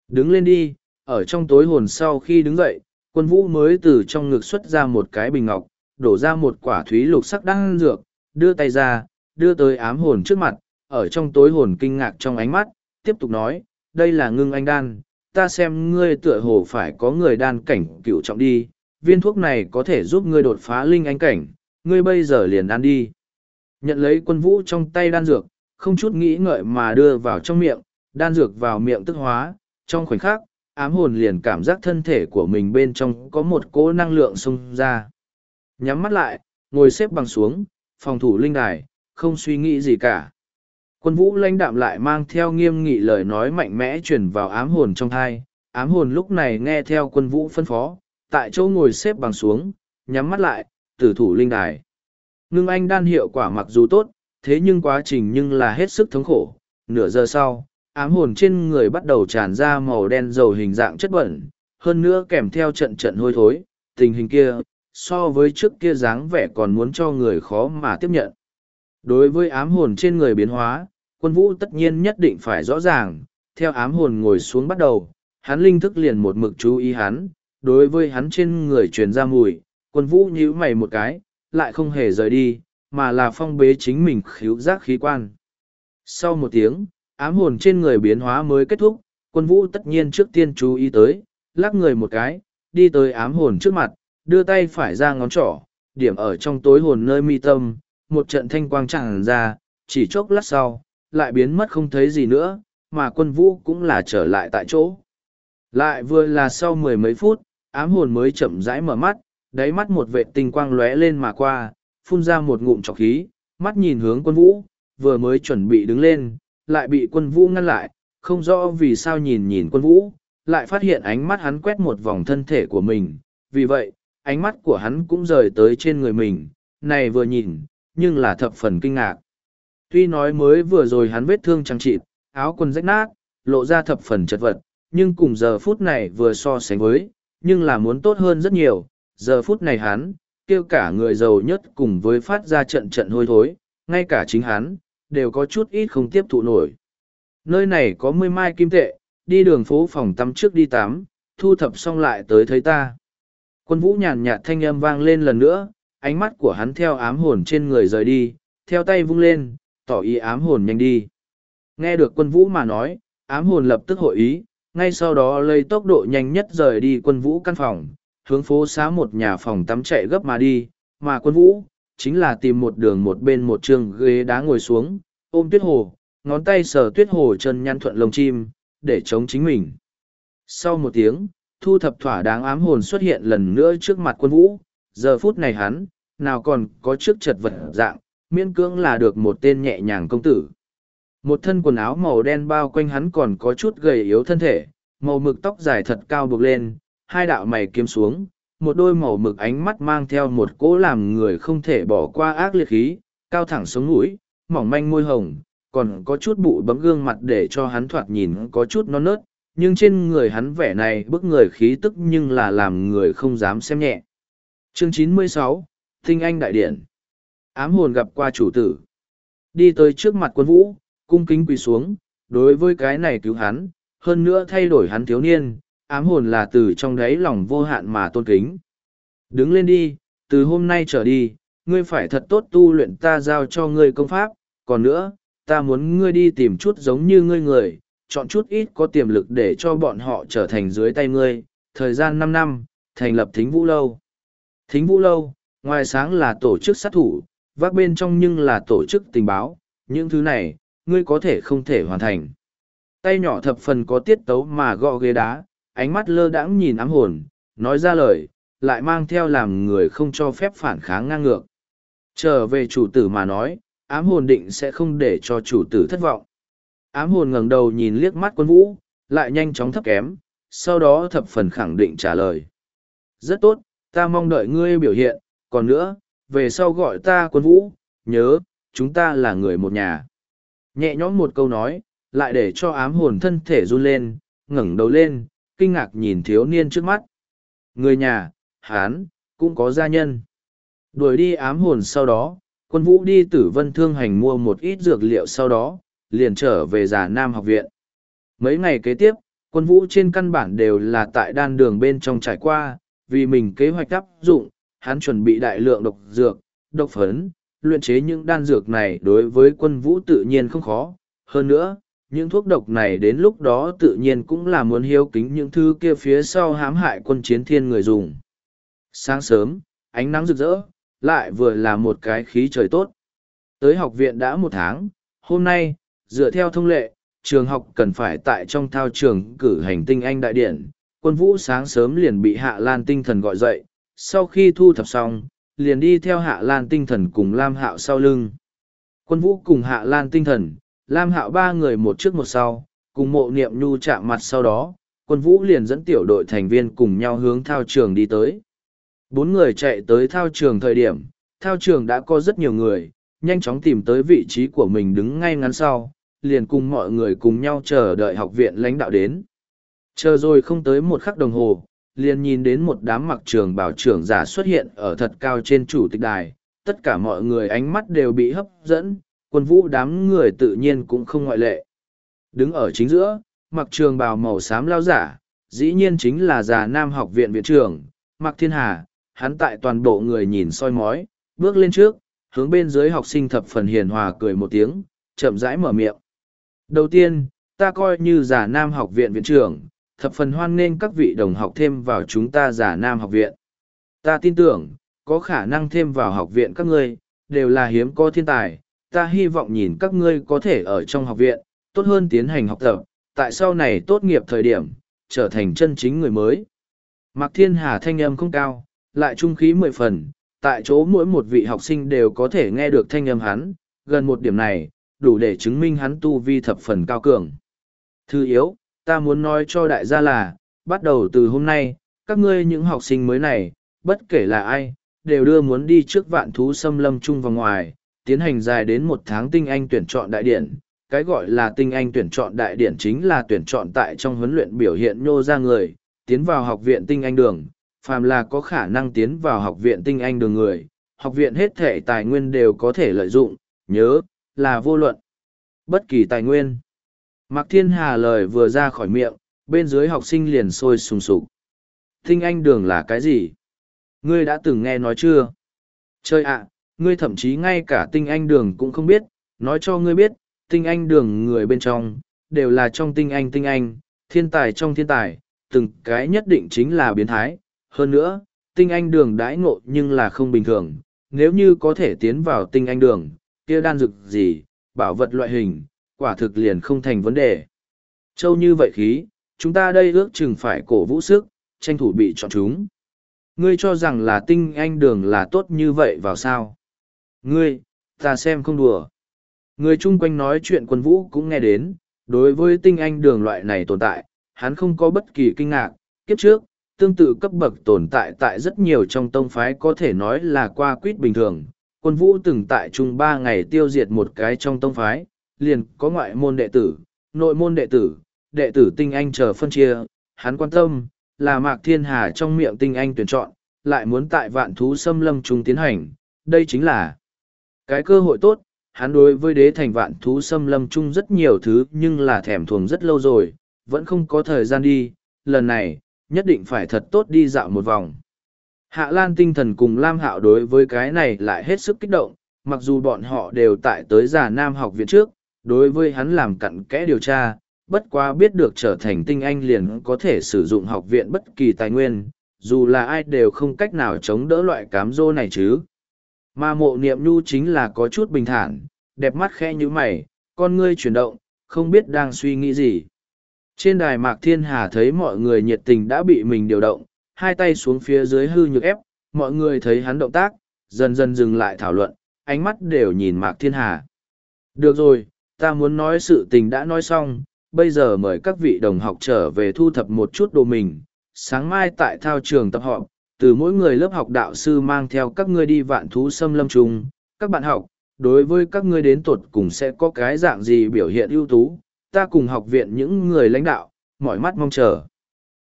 Đứng lên đi, ở trong tối hồn sau khi đứng dậy, quân vũ mới từ trong ngực xuất ra một cái bình ngọc, đổ ra một quả thúy lục sắc đan dược, đưa tay ra, đưa tới ám hồn trước mặt, ở trong tối hồn kinh ngạc trong ánh mắt, tiếp tục nói, đây là ngưng anh đan, ta xem ngươi tựa hồ phải có người đan cảnh cựu trọng đi, viên thuốc này có thể giúp ngươi đột phá linh anh cảnh, ngươi bây giờ liền ăn đi. Nhận lấy quân vũ trong tay đan dược, không chút nghĩ ngợi mà đưa vào trong miệng, đan dược vào miệng tức hóa, trong khoảnh khắc, ám hồn liền cảm giác thân thể của mình bên trong có một cỗ năng lượng xông ra. Nhắm mắt lại, ngồi xếp bằng xuống, phòng thủ linh đài, không suy nghĩ gì cả. Quân vũ lãnh đạm lại mang theo nghiêm nghị lời nói mạnh mẽ truyền vào ám hồn trong thai. Ám hồn lúc này nghe theo quân vũ phân phó, tại chỗ ngồi xếp bằng xuống, nhắm mắt lại, tử thủ linh đài. Ngưng anh đan hiệu quả mặc dù tốt, thế nhưng quá trình nhưng là hết sức thống khổ. Nửa giờ sau, ám hồn trên người bắt đầu tràn ra màu đen dầu hình dạng chất bẩn, hơn nữa kèm theo trận trận hôi thối, tình hình kia, so với trước kia dáng vẻ còn muốn cho người khó mà tiếp nhận. Đối với ám hồn trên người biến hóa, quân vũ tất nhiên nhất định phải rõ ràng, theo ám hồn ngồi xuống bắt đầu, hắn linh thức liền một mực chú ý hắn, đối với hắn trên người truyền ra mùi, quân vũ nhíu mày một cái, lại không hề rời đi, mà là phong bế chính mình khíu giác khí quan. Sau một tiếng, ám hồn trên người biến hóa mới kết thúc, quân vũ tất nhiên trước tiên chú ý tới, lắc người một cái, đi tới ám hồn trước mặt, đưa tay phải ra ngón trỏ, điểm ở trong tối hồn nơi mi tâm, một trận thanh quang chẳng ra, chỉ chốc lát sau, lại biến mất không thấy gì nữa, mà quân vũ cũng là trở lại tại chỗ. Lại vừa là sau mười mấy phút, ám hồn mới chậm rãi mở mắt, đáy mắt một vệ tinh quang lóe lên mà qua, phun ra một ngụm trọc khí, mắt nhìn hướng quân vũ, vừa mới chuẩn bị đứng lên, lại bị quân vũ ngăn lại, không rõ vì sao nhìn nhìn quân vũ, lại phát hiện ánh mắt hắn quét một vòng thân thể của mình, vì vậy, ánh mắt của hắn cũng rời tới trên người mình, này vừa nhìn, nhưng là thập phần kinh ngạc. Tuy nói mới vừa rồi hắn vết thương trăng trịt, áo quần rách nát, lộ ra thập phần chật vật, nhưng cùng giờ phút này vừa so sánh với, nhưng là muốn tốt hơn rất nhiều. Giờ phút này hắn, kêu cả người giàu nhất cùng với phát ra trận trận hôi thối, ngay cả chính hắn, đều có chút ít không tiếp thụ nổi. Nơi này có mươi mai kim tệ, đi đường phố phòng tắm trước đi tắm, thu thập xong lại tới thấy ta. Quân vũ nhàn nhạt thanh âm vang lên lần nữa, ánh mắt của hắn theo ám hồn trên người rời đi, theo tay vung lên, tỏ ý ám hồn nhanh đi. Nghe được quân vũ mà nói, ám hồn lập tức hội ý, ngay sau đó lấy tốc độ nhanh nhất rời đi quân vũ căn phòng, hướng phố xá một nhà phòng tắm chạy gấp mà đi, mà quân vũ, chính là tìm một đường một bên một trường ghế đá ngồi xuống, ôm tuyết hồ, ngón tay sờ tuyết hồ chân nhăn thuận lông chim, để chống chính mình. Sau một tiếng, thu thập thỏa đáng ám hồn xuất hiện lần nữa trước mặt quân vũ, giờ phút này hắn, nào còn có trước chật vật dạng, miễn cưỡng là được một tên nhẹ nhàng công tử. Một thân quần áo màu đen bao quanh hắn còn có chút gầy yếu thân thể, màu mực tóc dài thật cao buộc lên, hai đạo mày kiếm xuống, một đôi màu mực ánh mắt mang theo một cỗ làm người không thể bỏ qua ác liệt khí, cao thẳng sống mũi, mỏng manh môi hồng, còn có chút bụi bấm gương mặt để cho hắn thoạt nhìn có chút non nớt, nhưng trên người hắn vẻ này bức người khí tức nhưng là làm người không dám xem nhẹ. Chương 96, Thinh Anh Đại Điển Ám hồn gặp qua chủ tử. Đi tới trước mặt quân vũ, cung kính quỳ xuống, đối với cái này cứu hắn, hơn nữa thay đổi hắn thiếu niên, ám hồn là từ trong đáy lòng vô hạn mà tôn kính. Đứng lên đi, từ hôm nay trở đi, ngươi phải thật tốt tu luyện ta giao cho ngươi công pháp, còn nữa, ta muốn ngươi đi tìm chút giống như ngươi người, chọn chút ít có tiềm lực để cho bọn họ trở thành dưới tay ngươi, thời gian năm năm, thành lập thính vũ lâu. Thính vũ lâu, ngoài sáng là tổ chức sát thủ, vác bên trong nhưng là tổ chức tình báo, những thứ này, ngươi có thể không thể hoàn thành. Tay nhỏ thập phần có tiết tấu mà gõ ghế đá, ánh mắt lơ đãng nhìn ám hồn, nói ra lời, lại mang theo làm người không cho phép phản kháng ngang ngược. Trở về chủ tử mà nói, ám hồn định sẽ không để cho chủ tử thất vọng. Ám hồn ngẩng đầu nhìn liếc mắt quân vũ, lại nhanh chóng thấp kém, sau đó thập phần khẳng định trả lời. Rất tốt, ta mong đợi ngươi biểu hiện, còn nữa, về sau gọi ta quân vũ, nhớ, chúng ta là người một nhà. Nhẹ nhõm một câu nói, lại để cho ám hồn thân thể run lên, ngẩng đầu lên, kinh ngạc nhìn thiếu niên trước mắt. Người nhà, hán, cũng có gia nhân. Đuổi đi ám hồn sau đó, quân vũ đi tử vân thương hành mua một ít dược liệu sau đó, liền trở về giả nam học viện. Mấy ngày kế tiếp, quân vũ trên căn bản đều là tại đan đường bên trong trải qua, vì mình kế hoạch áp dụng, hắn chuẩn bị đại lượng độc dược, độc phấn, luyện chế những đan dược này đối với quân vũ tự nhiên không khó. Hơn nữa, những thuốc độc này đến lúc đó tự nhiên cũng là muốn hiếu kính những thứ kia phía sau hãm hại quân chiến thiên người dùng. Sáng sớm, ánh nắng rực rỡ, lại vừa là một cái khí trời tốt. Tới học viện đã một tháng, hôm nay, dựa theo thông lệ, trường học cần phải tại trong thao trường cử hành tinh anh đại điển. Quân vũ sáng sớm liền bị Hạ Lan tinh thần gọi dậy, sau khi thu thập xong, liền đi theo Hạ Lan tinh thần cùng Lam Hạo sau lưng. Quân vũ cùng Hạ Lan tinh thần, Lam Hạo ba người một trước một sau, cùng mộ niệm nhu chạm mặt sau đó, quân vũ liền dẫn tiểu đội thành viên cùng nhau hướng thao trường đi tới. Bốn người chạy tới thao trường thời điểm, thao trường đã có rất nhiều người, nhanh chóng tìm tới vị trí của mình đứng ngay ngắn sau, liền cùng mọi người cùng nhau chờ đợi học viện lãnh đạo đến. Chờ rồi không tới một khắc đồng hồ, liền nhìn đến một đám mặc trường bảo trưởng giả xuất hiện ở thật cao trên chủ tịch đài, tất cả mọi người ánh mắt đều bị hấp dẫn, quân vũ đám người tự nhiên cũng không ngoại lệ. Đứng ở chính giữa, mặc trường bào màu xám lao giả, dĩ nhiên chính là già nam học viện viện trưởng, mặc thiên hà, hắn tại toàn bộ người nhìn soi mói, bước lên trước, hướng bên dưới học sinh thập phần hiền hòa cười một tiếng, chậm rãi mở miệng. Đầu tiên, ta coi như già nam học viện viện trưởng, thập phần hoan nghênh các vị đồng học thêm vào chúng ta giả nam học viện. Ta tin tưởng, có khả năng thêm vào học viện các ngươi, đều là hiếm có thiên tài. Ta hy vọng nhìn các ngươi có thể ở trong học viện, tốt hơn tiến hành học tập, tại sau này tốt nghiệp thời điểm, trở thành chân chính người mới. Mạc Thiên Hà thanh âm không cao, lại trung khí mười phần, tại chỗ mỗi một vị học sinh đều có thể nghe được thanh âm hắn, gần một điểm này, đủ để chứng minh hắn tu vi thập phần cao cường. Thư yếu, ta muốn nói cho đại gia là, bắt đầu từ hôm nay, các ngươi những học sinh mới này, bất kể là ai, đều đưa muốn đi trước vạn thú xâm lâm chung vào ngoài, tiến hành dài đến một tháng tinh anh tuyển chọn đại điển. Cái gọi là tinh anh tuyển chọn đại điển chính là tuyển chọn tại trong huấn luyện biểu hiện nhô ra người, tiến vào học viện tinh anh đường, phàm là có khả năng tiến vào học viện tinh anh đường người, học viện hết thể tài nguyên đều có thể lợi dụng, nhớ, là vô luận. Bất kỳ tài nguyên. Mạc Thiên Hà lời vừa ra khỏi miệng, bên dưới học sinh liền sôi sùng sục. Tinh anh đường là cái gì? Ngươi đã từng nghe nói chưa? Chơi ạ, ngươi thậm chí ngay cả tinh anh đường cũng không biết, nói cho ngươi biết, tinh anh đường người bên trong, đều là trong tinh anh tinh anh, thiên tài trong thiên tài, từng cái nhất định chính là biến thái. Hơn nữa, tinh anh đường đãi ngộ nhưng là không bình thường, nếu như có thể tiến vào tinh anh đường, kia đan dược gì, bảo vật loại hình, quả thực liền không thành vấn đề. Châu như vậy khí, chúng ta đây ước chừng phải cổ vũ sức, tranh thủ bị chọn chúng. Ngươi cho rằng là tinh anh đường là tốt như vậy vào sao? Ngươi, ta xem không đùa. Người chung quanh nói chuyện quân vũ cũng nghe đến, đối với tinh anh đường loại này tồn tại, hắn không có bất kỳ kinh ngạc, kiếp trước, tương tự cấp bậc tồn tại tại rất nhiều trong tông phái có thể nói là qua quýt bình thường. Quân vũ từng tại chung ba ngày tiêu diệt một cái trong tông phái, liền có ngoại môn đệ tử, nội môn đệ tử, đệ tử tinh anh chờ phân chia, hắn quan tâm, là Mạc Thiên Hà trong miệng tinh anh tuyển chọn, lại muốn tại vạn thú xâm lâm trung tiến hành, đây chính là cái cơ hội tốt, hắn đối với đế thành vạn thú xâm lâm trung rất nhiều thứ nhưng là thèm thuồng rất lâu rồi, vẫn không có thời gian đi, lần này, nhất định phải thật tốt đi dạo một vòng. Hạ Lan tinh thần cùng Lam Hạo đối với cái này lại hết sức kích động, mặc dù bọn họ đều tại tới Giả Nam học viện trước, đối với hắn làm cặn kẽ điều tra, bất quá biết được trở thành tinh anh liền có thể sử dụng học viện bất kỳ tài nguyên, dù là ai đều không cách nào chống đỡ loại cám dỗ này chứ. Mà mộ niệm nhu chính là có chút bình thản, đẹp mắt khe như mày, con ngươi chuyển động, không biết đang suy nghĩ gì. Trên đài Mạc Thiên Hà thấy mọi người nhiệt tình đã bị mình điều động, hai tay xuống phía dưới hư nhược ép, mọi người thấy hắn động tác, dần dần dừng lại thảo luận, ánh mắt đều nhìn Mạc Thiên Hà. Được rồi, ta muốn nói sự tình đã nói xong, bây giờ mời các vị đồng học trở về thu thập một chút đồ mình. Sáng mai tại thao trường tập họp, từ mỗi người lớp học đạo sư mang theo các ngươi đi vạn thú xâm lâm trùng, các bạn học, đối với các ngươi đến tuột cùng sẽ có cái dạng gì biểu hiện ưu tú, ta cùng học viện những người lãnh đạo, mỏi mắt mong chờ.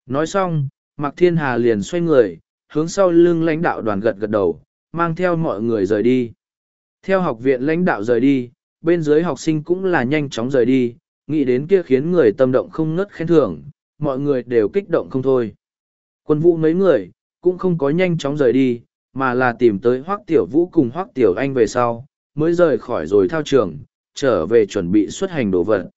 Nói xong, Mạc Thiên Hà liền xoay người, hướng sau lưng lãnh đạo đoàn gật gật đầu, mang theo mọi người rời đi. Theo học viện lãnh đạo rời đi, bên dưới học sinh cũng là nhanh chóng rời đi, nghĩ đến kia khiến người tâm động không ngất khen thưởng, mọi người đều kích động không thôi. Quân vũ mấy người, cũng không có nhanh chóng rời đi, mà là tìm tới Hoắc Tiểu Vũ cùng Hoắc Tiểu Anh về sau, mới rời khỏi rồi thao trường, trở về chuẩn bị xuất hành đồ vật.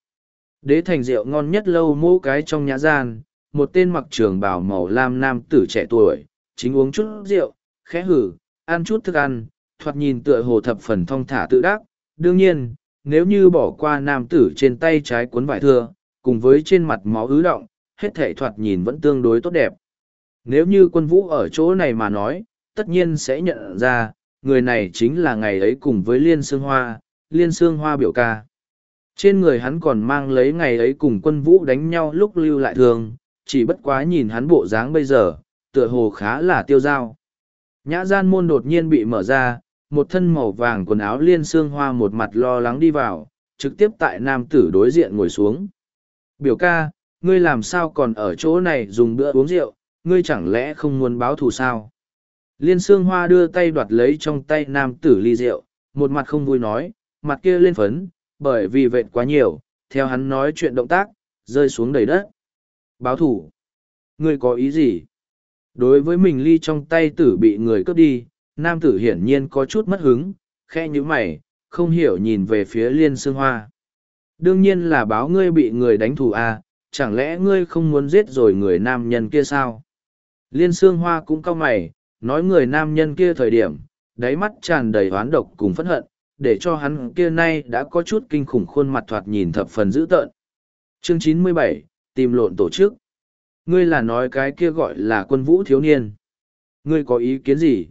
Đế thành rượu ngon nhất lâu mô cái trong nhã gian, một tên mặc trường bào màu lam nam tử trẻ tuổi, chính uống chút rượu, khẽ hử, ăn chút thức ăn, thoạt nhìn tựa hồ thập phần thong thả tự đắc. Đương nhiên, nếu như bỏ qua nam tử trên tay trái cuốn vải thưa, cùng với trên mặt máu ứ động, hết thể thoạt nhìn vẫn tương đối tốt đẹp. Nếu như quân vũ ở chỗ này mà nói, tất nhiên sẽ nhận ra, người này chính là ngày ấy cùng với Liên Sương Hoa, Liên Sương Hoa biểu ca. Trên người hắn còn mang lấy ngày ấy cùng quân vũ đánh nhau lúc lưu lại thường, chỉ bất quá nhìn hắn bộ dáng bây giờ, tựa hồ khá là tiêu dao. Nhã gian môn đột nhiên bị mở ra, một thân màu vàng quần áo liên xương hoa một mặt lo lắng đi vào, trực tiếp tại nam tử đối diện ngồi xuống. Biểu ca, ngươi làm sao còn ở chỗ này dùng bữa uống rượu, ngươi chẳng lẽ không muốn báo thù sao? Liên xương hoa đưa tay đoạt lấy trong tay nam tử ly rượu, một mặt không vui nói, mặt kia lên phấn, bởi vì vệt quá nhiều, theo hắn nói chuyện động tác, rơi xuống đầy đất. Báo thủ. Ngươi có ý gì? Đối với mình ly trong tay tử bị người cướp đi, nam tử hiển nhiên có chút mất hứng, khe như mày, không hiểu nhìn về phía liên xương hoa. Đương nhiên là báo ngươi bị người đánh thù à, chẳng lẽ ngươi không muốn giết rồi người nam nhân kia sao? Liên xương hoa cũng cau mày, nói người nam nhân kia thời điểm, đáy mắt tràn đầy oán độc cùng phẫn hận, để cho hắn kia nay đã có chút kinh khủng khuôn mặt thoạt nhìn thập phần dữ tợn. Chương chín mươi bảy tìm lộn tổ chức. Ngươi là nói cái kia gọi là quân vũ thiếu niên. Ngươi có ý kiến gì?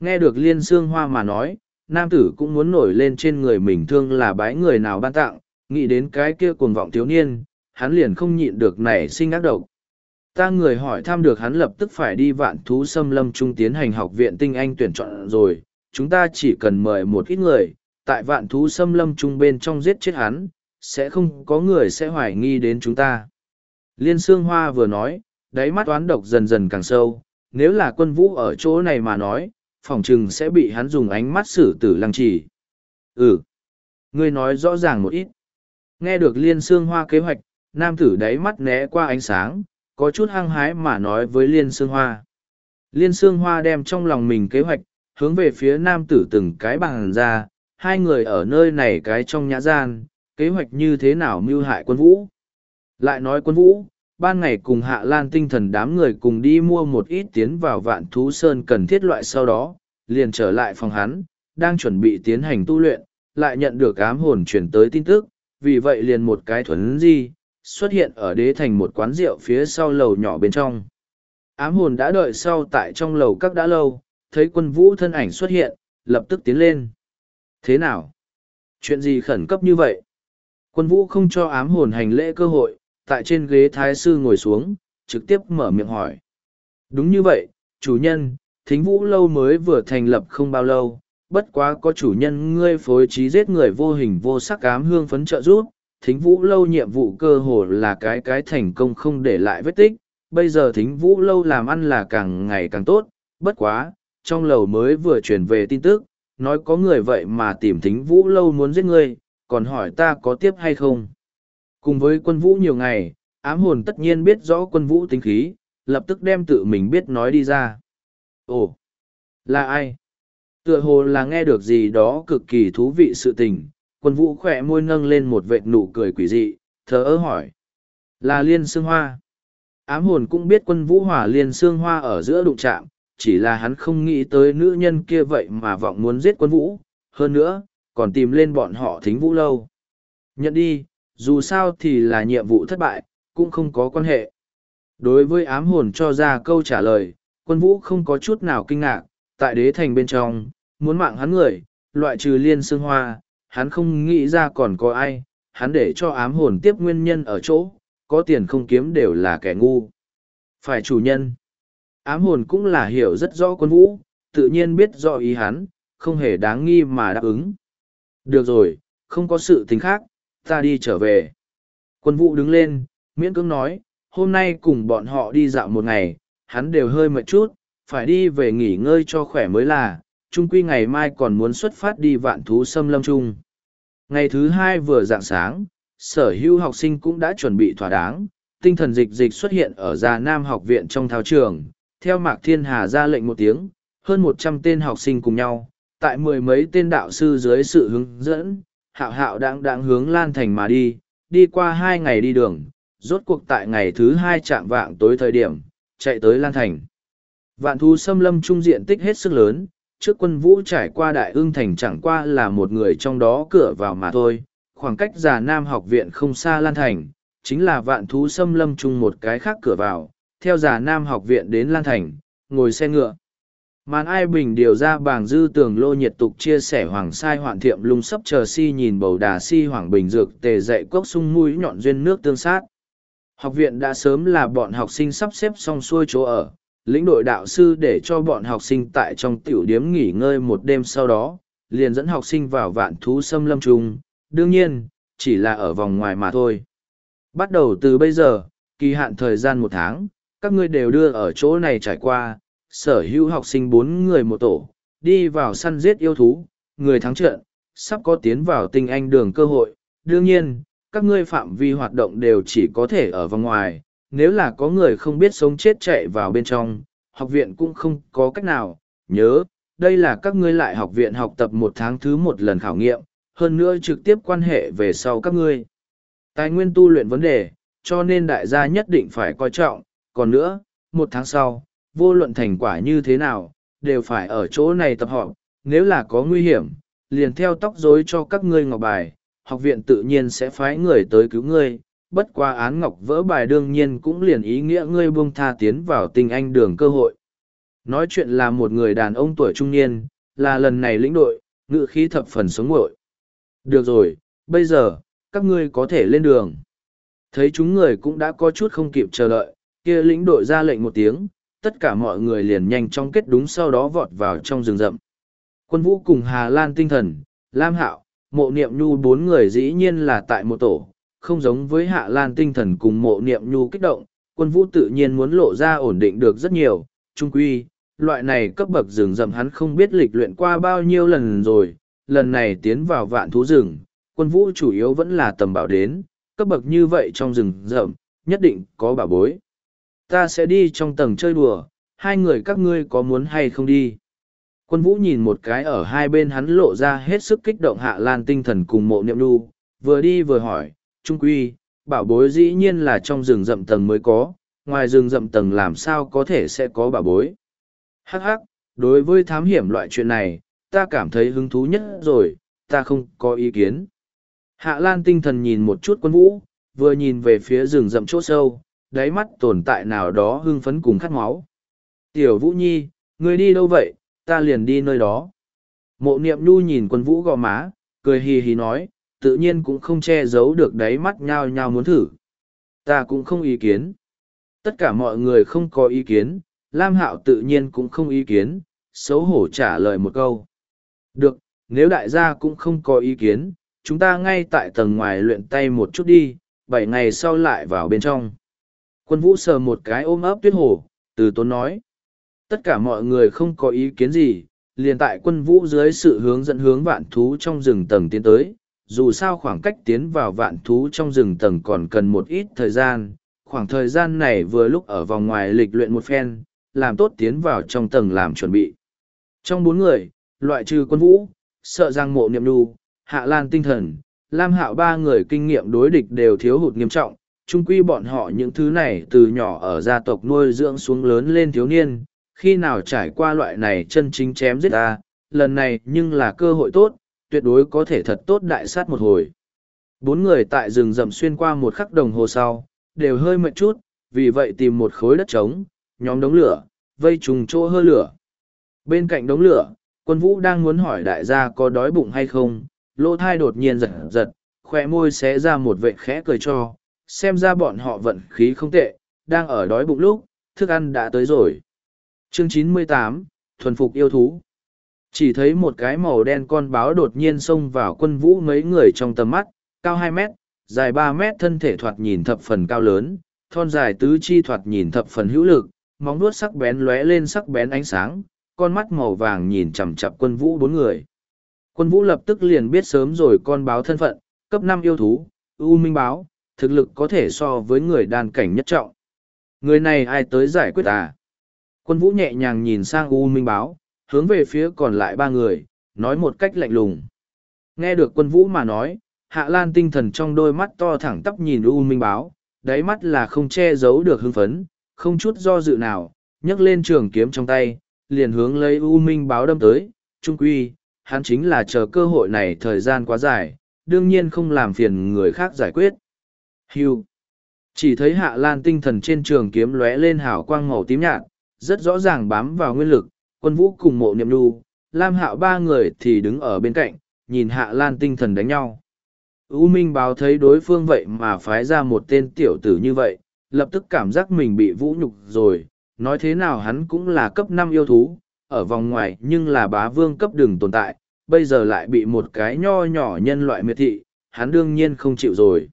Nghe được liên xương hoa mà nói, nam tử cũng muốn nổi lên trên người mình thương là bái người nào ban tặng, nghĩ đến cái kia cuồng vọng thiếu niên, hắn liền không nhịn được nảy sinh ác độc. Ta người hỏi thăm được hắn lập tức phải đi vạn thú xâm lâm trung tiến hành học viện tinh anh tuyển chọn rồi, chúng ta chỉ cần mời một ít người, tại vạn thú xâm lâm trung bên trong giết chết hắn, sẽ không có người sẽ hoài nghi đến chúng ta. Liên Sương Hoa vừa nói, đáy mắt toán độc dần dần càng sâu, nếu là quân vũ ở chỗ này mà nói, Phỏng chừng sẽ bị hắn dùng ánh mắt xử tử lăng trì. Ừ, ngươi nói rõ ràng một ít. Nghe được Liên Sương Hoa kế hoạch, nam tử đáy mắt né qua ánh sáng, có chút hăng hái mà nói với Liên Sương Hoa. Liên Sương Hoa đem trong lòng mình kế hoạch, hướng về phía nam tử từng cái bằng ra, hai người ở nơi này cái trong nhã gian, kế hoạch như thế nào mưu hại quân vũ. Lại nói quân vũ, ban ngày cùng hạ lan tinh thần đám người cùng đi mua một ít tiến vào vạn thú sơn cần thiết loại sau đó, liền trở lại phòng hắn, đang chuẩn bị tiến hành tu luyện, lại nhận được ám hồn chuyển tới tin tức, vì vậy liền một cái thuấn di, xuất hiện ở đế thành một quán rượu phía sau lầu nhỏ bên trong. Ám hồn đã đợi sau tại trong lầu các đã lâu, thấy quân vũ thân ảnh xuất hiện, lập tức tiến lên. Thế nào? Chuyện gì khẩn cấp như vậy? Quân vũ không cho ám hồn hành lễ cơ hội, tại trên ghế thái sư ngồi xuống, trực tiếp mở miệng hỏi. Đúng như vậy, chủ nhân, thính vũ lâu mới vừa thành lập không bao lâu, bất quá có chủ nhân ngươi phối trí giết người vô hình vô sắc ám hương phấn trợ giúp, thính vũ lâu nhiệm vụ cơ hồ là cái cái thành công không để lại vết tích, bây giờ thính vũ lâu làm ăn là càng ngày càng tốt, bất quá, trong lầu mới vừa truyền về tin tức, nói có người vậy mà tìm thính vũ lâu muốn giết ngươi, còn hỏi ta có tiếp hay không. Cùng với quân vũ nhiều ngày, ám hồn tất nhiên biết rõ quân vũ tính khí, lập tức đem tự mình biết nói đi ra. Ồ, là ai? Tựa hồ là nghe được gì đó cực kỳ thú vị sự tình, Quân vũ khỏe môi nâng lên một vệt nụ cười quỷ dị, thở ơ hỏi. Là liên xương hoa. Ám hồn cũng biết quân vũ hỏa liên xương hoa ở giữa đụng chạm, chỉ là hắn không nghĩ tới nữ nhân kia vậy mà vọng muốn giết quân vũ. Hơn nữa, còn tìm lên bọn họ thính vũ lâu. Nhận đi, dù sao thì là nhiệm vụ thất bại, cũng không có quan hệ. Đối với ám hồn cho ra câu trả lời, quân vũ không có chút nào kinh ngạc, tại đế thành bên trong, muốn mạng hắn người, loại trừ liên xương hoa, hắn không nghĩ ra còn có ai, hắn để cho ám hồn tiếp nguyên nhân ở chỗ, có tiền không kiếm đều là kẻ ngu. Phải chủ nhân. Ám hồn cũng là hiểu rất rõ quân vũ, tự nhiên biết rõ ý hắn, không hề đáng nghi mà đáp ứng. Được rồi, không có sự tình khác, ta đi trở về. Quân vụ đứng lên, miễn cưỡng nói, hôm nay cùng bọn họ đi dạo một ngày, hắn đều hơi mệt chút, phải đi về nghỉ ngơi cho khỏe mới là, chung quy ngày mai còn muốn xuất phát đi vạn thú xâm lâm chung. Ngày thứ hai vừa dạng sáng, sở hữu học sinh cũng đã chuẩn bị thỏa đáng, tinh thần dịch dịch xuất hiện ở Già Nam học viện trong thao trường, theo Mạc Thiên Hà ra lệnh một tiếng, hơn một trăm tên học sinh cùng nhau, tại mười mấy tên đạo sư dưới sự hướng dẫn, hạo hạo đang đang hướng Lan Thành mà đi, đi qua hai ngày đi đường, rốt cuộc tại ngày thứ hai chạm vạng tối thời điểm, chạy tới Lan Thành. Vạn thú xâm lâm trung diện tích hết sức lớn, trước quân vũ trải qua đại ương thành chẳng qua là một người trong đó cửa vào mà thôi, khoảng cách già nam học viện không xa Lan Thành, chính là vạn thú xâm lâm chung một cái khác cửa vào, theo già nam học viện đến Lan Thành, ngồi xe ngựa. Màn ai bình điều ra bảng dư tường lô nhiệt tục chia sẻ hoàng sai hoạn thiệm lung sấp chờ si nhìn bầu đà si hoàng bình dược tề dậy cốc sung mũi nhọn duyên nước tương sát. Học viện đã sớm là bọn học sinh sắp xếp xong xuôi chỗ ở, lĩnh đội đạo sư để cho bọn học sinh tại trong tiểu điếm nghỉ ngơi một đêm sau đó, liền dẫn học sinh vào vạn thú xâm lâm trung, đương nhiên, chỉ là ở vòng ngoài mà thôi. Bắt đầu từ bây giờ, kỳ hạn thời gian một tháng, các ngươi đều đưa ở chỗ này trải qua, sở hữu học sinh bốn người một tổ, đi vào săn giết yêu thú, người thắng trận, sắp có tiến vào tinh anh đường cơ hội. Đương nhiên, các ngươi phạm vi hoạt động đều chỉ có thể ở vòng ngoài, nếu là có người không biết sống chết chạy vào bên trong, học viện cũng không có cách nào. Nhớ, đây là các ngươi lại học viện học tập một tháng thứ một lần khảo nghiệm, hơn nữa trực tiếp quan hệ về sau các ngươi. Tài nguyên tu luyện vấn đề, cho nên đại gia nhất định phải coi trọng, còn nữa, một tháng sau, vô luận thành quả như thế nào, đều phải ở chỗ này tập họp, nếu là có nguy hiểm, liền theo tóc rối cho các ngươi ngọc bài, học viện tự nhiên sẽ phái người tới cứu ngươi, bất qua án ngọc vỡ bài đương nhiên cũng liền ý nghĩa ngươi buông tha tiến vào tình anh đường cơ hội. Nói chuyện là một người đàn ông tuổi trung niên, là lần này lĩnh đội, ngự khí thập phần sống ngội. Được rồi, bây giờ, các ngươi có thể lên đường. Thấy chúng người cũng đã có chút không kịp chờ đợi, kia lĩnh đội ra lệnh một tiếng, tất cả mọi người liền nhanh chóng kết đúng sau đó vọt vào trong rừng rậm. Quân vũ cùng Hà Lan tinh thần, Lam Hạo, mộ niệm nhu bốn người dĩ nhiên là tại một tổ, không giống với Hạ Lan tinh thần cùng mộ niệm nhu kích động, quân vũ tự nhiên muốn lộ ra ổn định được rất nhiều, trung quy, loại này cấp bậc rừng rậm hắn không biết lịch luyện qua bao nhiêu lần rồi, lần này tiến vào vạn thú rừng, quân vũ chủ yếu vẫn là tầm bảo đến, cấp bậc như vậy trong rừng rậm, nhất định có bảo bối. Ta sẽ đi trong tầng chơi đùa, hai người các ngươi có muốn hay không đi? Quân vũ nhìn một cái ở hai bên hắn lộ ra hết sức kích động hạ lan tinh thần cùng mộ niệm nu, vừa đi vừa hỏi, trung quy, bảo bối dĩ nhiên là trong rừng rậm tầng mới có, ngoài rừng rậm tầng làm sao có thể sẽ có bảo bối. Hắc hắc, đối với thám hiểm loại chuyện này, ta cảm thấy hứng thú nhất rồi, ta không có ý kiến. Hạ Lan tinh thần nhìn một chút quân vũ, vừa nhìn về phía rừng rậm chỗ sâu, đáy mắt tồn tại nào đó hưng phấn cùng khát máu. Tiểu Vũ Nhi, ngươi đi đâu vậy, ta liền đi nơi đó. Mộ niệm nu nhìn quân vũ gò má, cười hì hì nói, tự nhiên cũng không che giấu được đáy mắt nhao nhao muốn thử. Ta cũng không ý kiến. Tất cả mọi người không có ý kiến, Lam Hạo tự nhiên cũng không ý kiến, xấu hổ trả lời một câu. Được, nếu đại gia cũng không có ý kiến, chúng ta ngay tại tầng ngoài luyện tay một chút đi, bảy ngày sau lại vào bên trong. Quân vũ sờ một cái ôm ấp tuyết hồ, từ tốn nói. Tất cả mọi người không có ý kiến gì, liền tại quân vũ dưới sự hướng dẫn hướng vạn thú trong rừng tầng tiến tới. Dù sao khoảng cách tiến vào vạn thú trong rừng tầng còn cần một ít thời gian, khoảng thời gian này vừa lúc ở vòng ngoài lịch luyện một phen, làm tốt tiến vào trong tầng làm chuẩn bị. Trong bốn người, loại trừ quân vũ, sợ rằng mộ niệm đu, Hạ Lan tinh thần, Lam Hạo ba người kinh nghiệm đối địch đều thiếu hụt nghiêm trọng, chung quy bọn họ những thứ này từ nhỏ ở gia tộc nuôi dưỡng xuống lớn lên thiếu niên, khi nào trải qua loại này chân chính chém giết ta, lần này nhưng là cơ hội tốt, tuyệt đối có thể thật tốt đại sát một hồi. Bốn người tại rừng rậm xuyên qua một khắc đồng hồ sau, đều hơi mệt chút, vì vậy tìm một khối đất trống, nhóm đống lửa, vây trùng chỗ hơ lửa. Bên cạnh đống lửa, quân vũ đang muốn hỏi đại gia có đói bụng hay không, lỗ thai đột nhiên giật giật, khỏe môi xé ra một vệ khẽ cười cho, xem ra bọn họ vận khí không tệ, đang ở đói bụng lúc, thức ăn đã tới rồi. Chương 98, Thuần phục yêu thú. Chỉ thấy một cái màu đen con báo đột nhiên xông vào quân vũ mấy người trong tầm mắt, cao hai mét, dài ba mét thân thể thoạt nhìn thập phần cao lớn, thon dài tứ chi thoạt nhìn thập phần hữu lực, móng vuốt sắc bén lóe lên sắc bén ánh sáng, con mắt màu vàng nhìn chằm chằm quân vũ bốn người. Quân vũ lập tức liền biết sớm rồi con báo thân phận, cấp năm yêu thú, U Minh báo, thực lực có thể so với người đàn cảnh nhất trọng. Người này ai tới giải quyết à? Quân vũ nhẹ nhàng nhìn sang U Minh báo, hướng về phía còn lại ba người, nói một cách lạnh lùng. Nghe được quân vũ mà nói, Hạ Lan tinh thần trong đôi mắt to thẳng tắp nhìn U Minh báo, đáy mắt là không che giấu được hưng phấn, không chút do dự nào, nhấc lên trường kiếm trong tay, liền hướng lấy U Minh báo đâm tới, trung quy, hắn chính là chờ cơ hội này thời gian quá dài, đương nhiên không làm phiền người khác giải quyết. Hưu. Chỉ thấy hạ lan tinh thần trên trường kiếm lóe lên hào quang màu tím nhạt, rất rõ ràng bám vào nguyên lực, quân vũ cùng mộ niệm nu, lam hạo ba người thì đứng ở bên cạnh, nhìn hạ lan tinh thần đánh nhau. U Minh báo thấy đối phương vậy mà phái ra một tên tiểu tử như vậy, lập tức cảm giác mình bị vũ nhục rồi, nói thế nào hắn cũng là cấp năm yêu thú, ở vòng ngoài nhưng là bá vương cấp đường tồn tại, bây giờ lại bị một cái nho nhỏ nhân loại miệt thị, hắn đương nhiên không chịu rồi.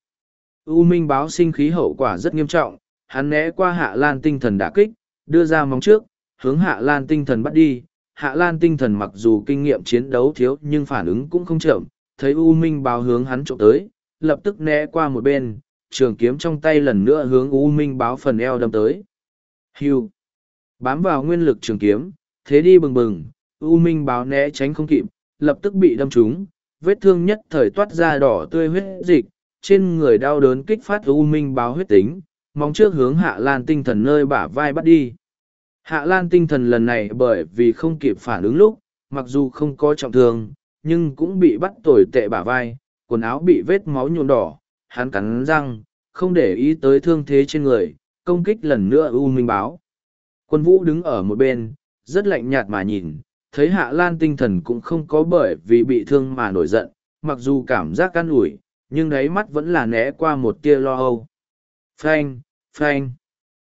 U Minh báo sinh khí hậu quả rất nghiêm trọng, hắn né qua hạ lan tinh thần đả kích, đưa ra móng trước, hướng hạ lan tinh thần bắt đi. Hạ lan tinh thần mặc dù kinh nghiệm chiến đấu thiếu nhưng phản ứng cũng không chậm, thấy U Minh báo hướng hắn trộm tới, lập tức né qua một bên, trường kiếm trong tay lần nữa hướng U Minh báo phần eo đâm tới. Hưu. Bám vào nguyên lực trường kiếm, thế đi bừng bừng, U Minh báo né tránh không kịp, lập tức bị đâm trúng, vết thương nhất thời toát ra đỏ tươi huyết dịch, trên người đau đớn kích phát U Minh báo huyết tính, mong trước hướng Hạ Lan tinh thần nơi bả vai bắt đi. Hạ Lan tinh thần lần này bởi vì không kịp phản ứng lúc, mặc dù không có trọng thương, nhưng cũng bị bắt tồi tệ bả vai, quần áo bị vết máu nhuộm đỏ, hắn cắn răng, không để ý tới thương thế trên người, công kích lần nữa U Minh báo. Quân vũ đứng ở một bên, rất lạnh nhạt mà nhìn, thấy Hạ Lan tinh thần cũng không có bởi vì bị thương mà nổi giận, mặc dù cảm giác can ủi, nhưng đáy mắt vẫn là né qua một tia lo âu. Phanh, phanh.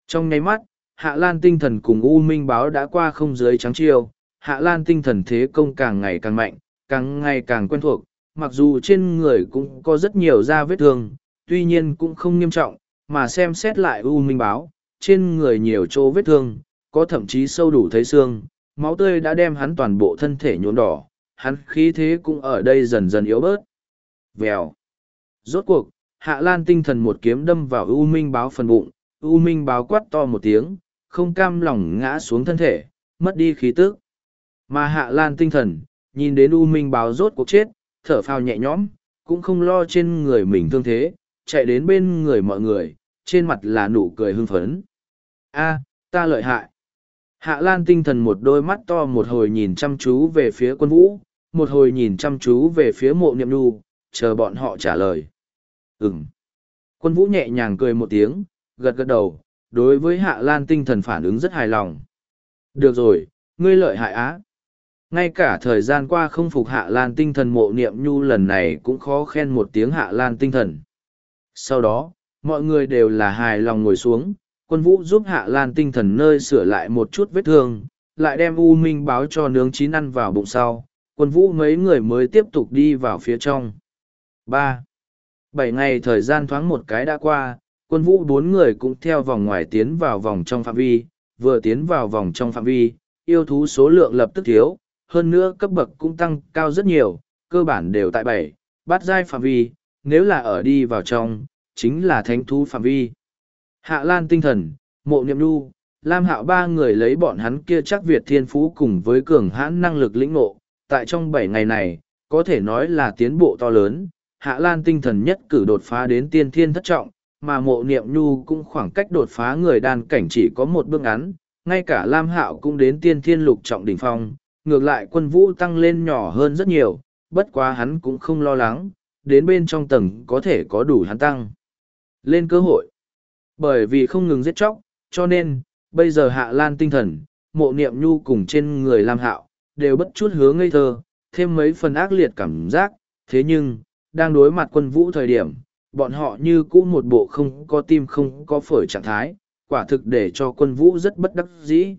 Trong nháy mắt, Hạ Lan tinh thần cùng U Minh báo đã qua không dưới trắng chiêu, Hạ Lan tinh thần thế công càng ngày càng mạnh, càng ngày càng quen thuộc, mặc dù trên người cũng có rất nhiều da vết thương, tuy nhiên cũng không nghiêm trọng, mà xem xét lại U Minh báo, trên người nhiều chỗ vết thương, có thậm chí sâu đủ thấy xương, máu tươi đã đem hắn toàn bộ thân thể nhuộm đỏ, hắn khí thế cũng ở đây dần dần yếu bớt. Vèo. Rốt cuộc, Hạ Lan tinh thần một kiếm đâm vào U Minh báo phần bụng, U Minh báo quát to một tiếng, không cam lòng ngã xuống thân thể, mất đi khí tức. Mà Hạ Lan tinh thần, nhìn đến U Minh báo rốt cuộc chết, thở phào nhẹ nhõm, cũng không lo trên người mình thương thế, chạy đến bên người mọi người, trên mặt là nụ cười hưng phấn. A, ta lợi hại. Hạ Lan tinh thần một đôi mắt to một hồi nhìn chăm chú về phía quân vũ, một hồi nhìn chăm chú về phía mộ niệm nu, chờ bọn họ trả lời. Ừm. Quân vũ nhẹ nhàng cười một tiếng, gật gật đầu, đối với Hạ Lan tinh thần phản ứng rất hài lòng. Được rồi, ngươi lợi hại á. Ngay cả thời gian qua không phục Hạ Lan tinh thần mộ niệm nhu lần này cũng khó khen một tiếng Hạ Lan tinh thần. Sau đó, mọi người đều là hài lòng ngồi xuống, quân vũ giúp Hạ Lan tinh thần nơi sửa lại một chút vết thương, lại đem U Minh báo cho nướng chín ăn vào bụng sau, quân vũ mấy người mới tiếp tục đi vào phía trong. ba bảy ngày thời gian thoáng một cái đã qua, quân vũ bốn người cũng theo vòng ngoài tiến vào vòng trong phạm vi, vừa tiến vào vòng trong phạm vi, yêu thú số lượng lập tức thiếu, hơn nữa cấp bậc cũng tăng cao rất nhiều, cơ bản đều tại bảy, bát giai phạm vi, nếu là ở đi vào trong, chính là thánh thú phạm vi. Hạ Lan tinh thần, mộ niệm nu, Lam Hạo ba người lấy bọn hắn kia chắc Việt thiên phú cùng với cường hãn năng lực lĩnh ngộ, tại trong bảy ngày này, có thể nói là tiến bộ to lớn, Hạ Lan tinh thần nhất cử đột phá đến tiên thiên thất trọng, mà mộ niệm nhu cũng khoảng cách đột phá người đàn cảnh chỉ có một bước ngắn, ngay cả Lam Hạo cũng đến tiên thiên lục trọng đỉnh phong, ngược lại quân vũ tăng lên nhỏ hơn rất nhiều, bất quá hắn cũng không lo lắng, đến bên trong tầng có thể có đủ hắn tăng. Lên cơ hội. Bởi vì không ngừng giết chóc, cho nên, bây giờ Hạ Lan tinh thần, mộ niệm nhu cùng trên người Lam Hạo, đều bất chút hướng ngây thơ, thêm mấy phần ác liệt cảm giác, thế nhưng, đang đối mặt quân vũ thời điểm, bọn họ như cũ một bộ không có tim không có phổi trạng thái, quả thực để cho quân vũ rất bất đắc dĩ.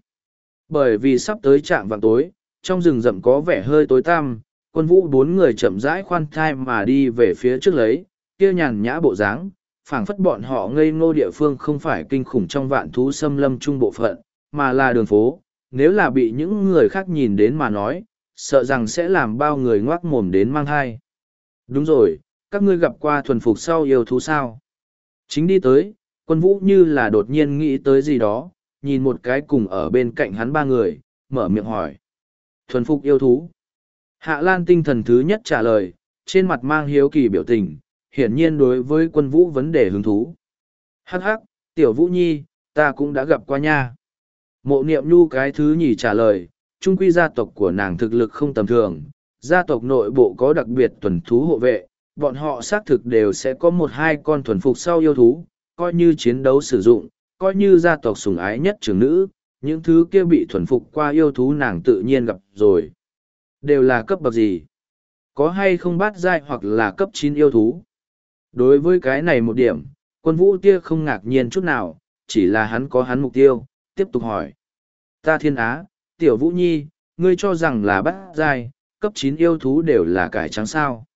Bởi vì sắp tới trạng vàng tối, trong rừng rậm có vẻ hơi tối tăm, quân vũ bốn người chậm rãi khoan thai mà đi về phía trước lấy, kia nhàn nhã bộ dáng, phảng phất bọn họ ngây ngô địa phương không phải kinh khủng trong vạn thú xâm lâm trung bộ phận, mà là đường phố, nếu là bị những người khác nhìn đến mà nói, sợ rằng sẽ làm bao người ngoác mồm đến mang thai. Đúng rồi, các ngươi gặp qua thuần phục sau yêu thú sao? Chính đi tới, quân vũ như là đột nhiên nghĩ tới gì đó, nhìn một cái cùng ở bên cạnh hắn ba người, mở miệng hỏi. Thuần phục yêu thú. Hạ Lan tinh thần thứ nhất trả lời, trên mặt mang hiếu kỳ biểu tình, hiển nhiên đối với quân vũ vấn đề hứng thú. Hắc hắc, tiểu vũ nhi, ta cũng đã gặp qua nha. Mộ niệm nhu cái thứ nhì trả lời, trung quy gia tộc của nàng thực lực không tầm thường, gia tộc nội bộ có đặc biệt tuần thú hộ vệ, bọn họ xác thực đều sẽ có một hai con thuần phục sau yêu thú, coi như chiến đấu sử dụng, coi như gia tộc sủng ái nhất trưởng nữ, những thứ kia bị thuần phục qua yêu thú nàng tự nhiên gặp rồi. Đều là cấp bậc gì? Có hay không bát giai hoặc là cấp chín yêu thú? Đối với cái này một điểm, quân vũ tia không ngạc nhiên chút nào, chỉ là hắn có hắn mục tiêu, tiếp tục hỏi. Ta thiên á, tiểu vũ nhi, ngươi cho rằng là bát giai, cấp chín yêu thú đều là cải trắng sao.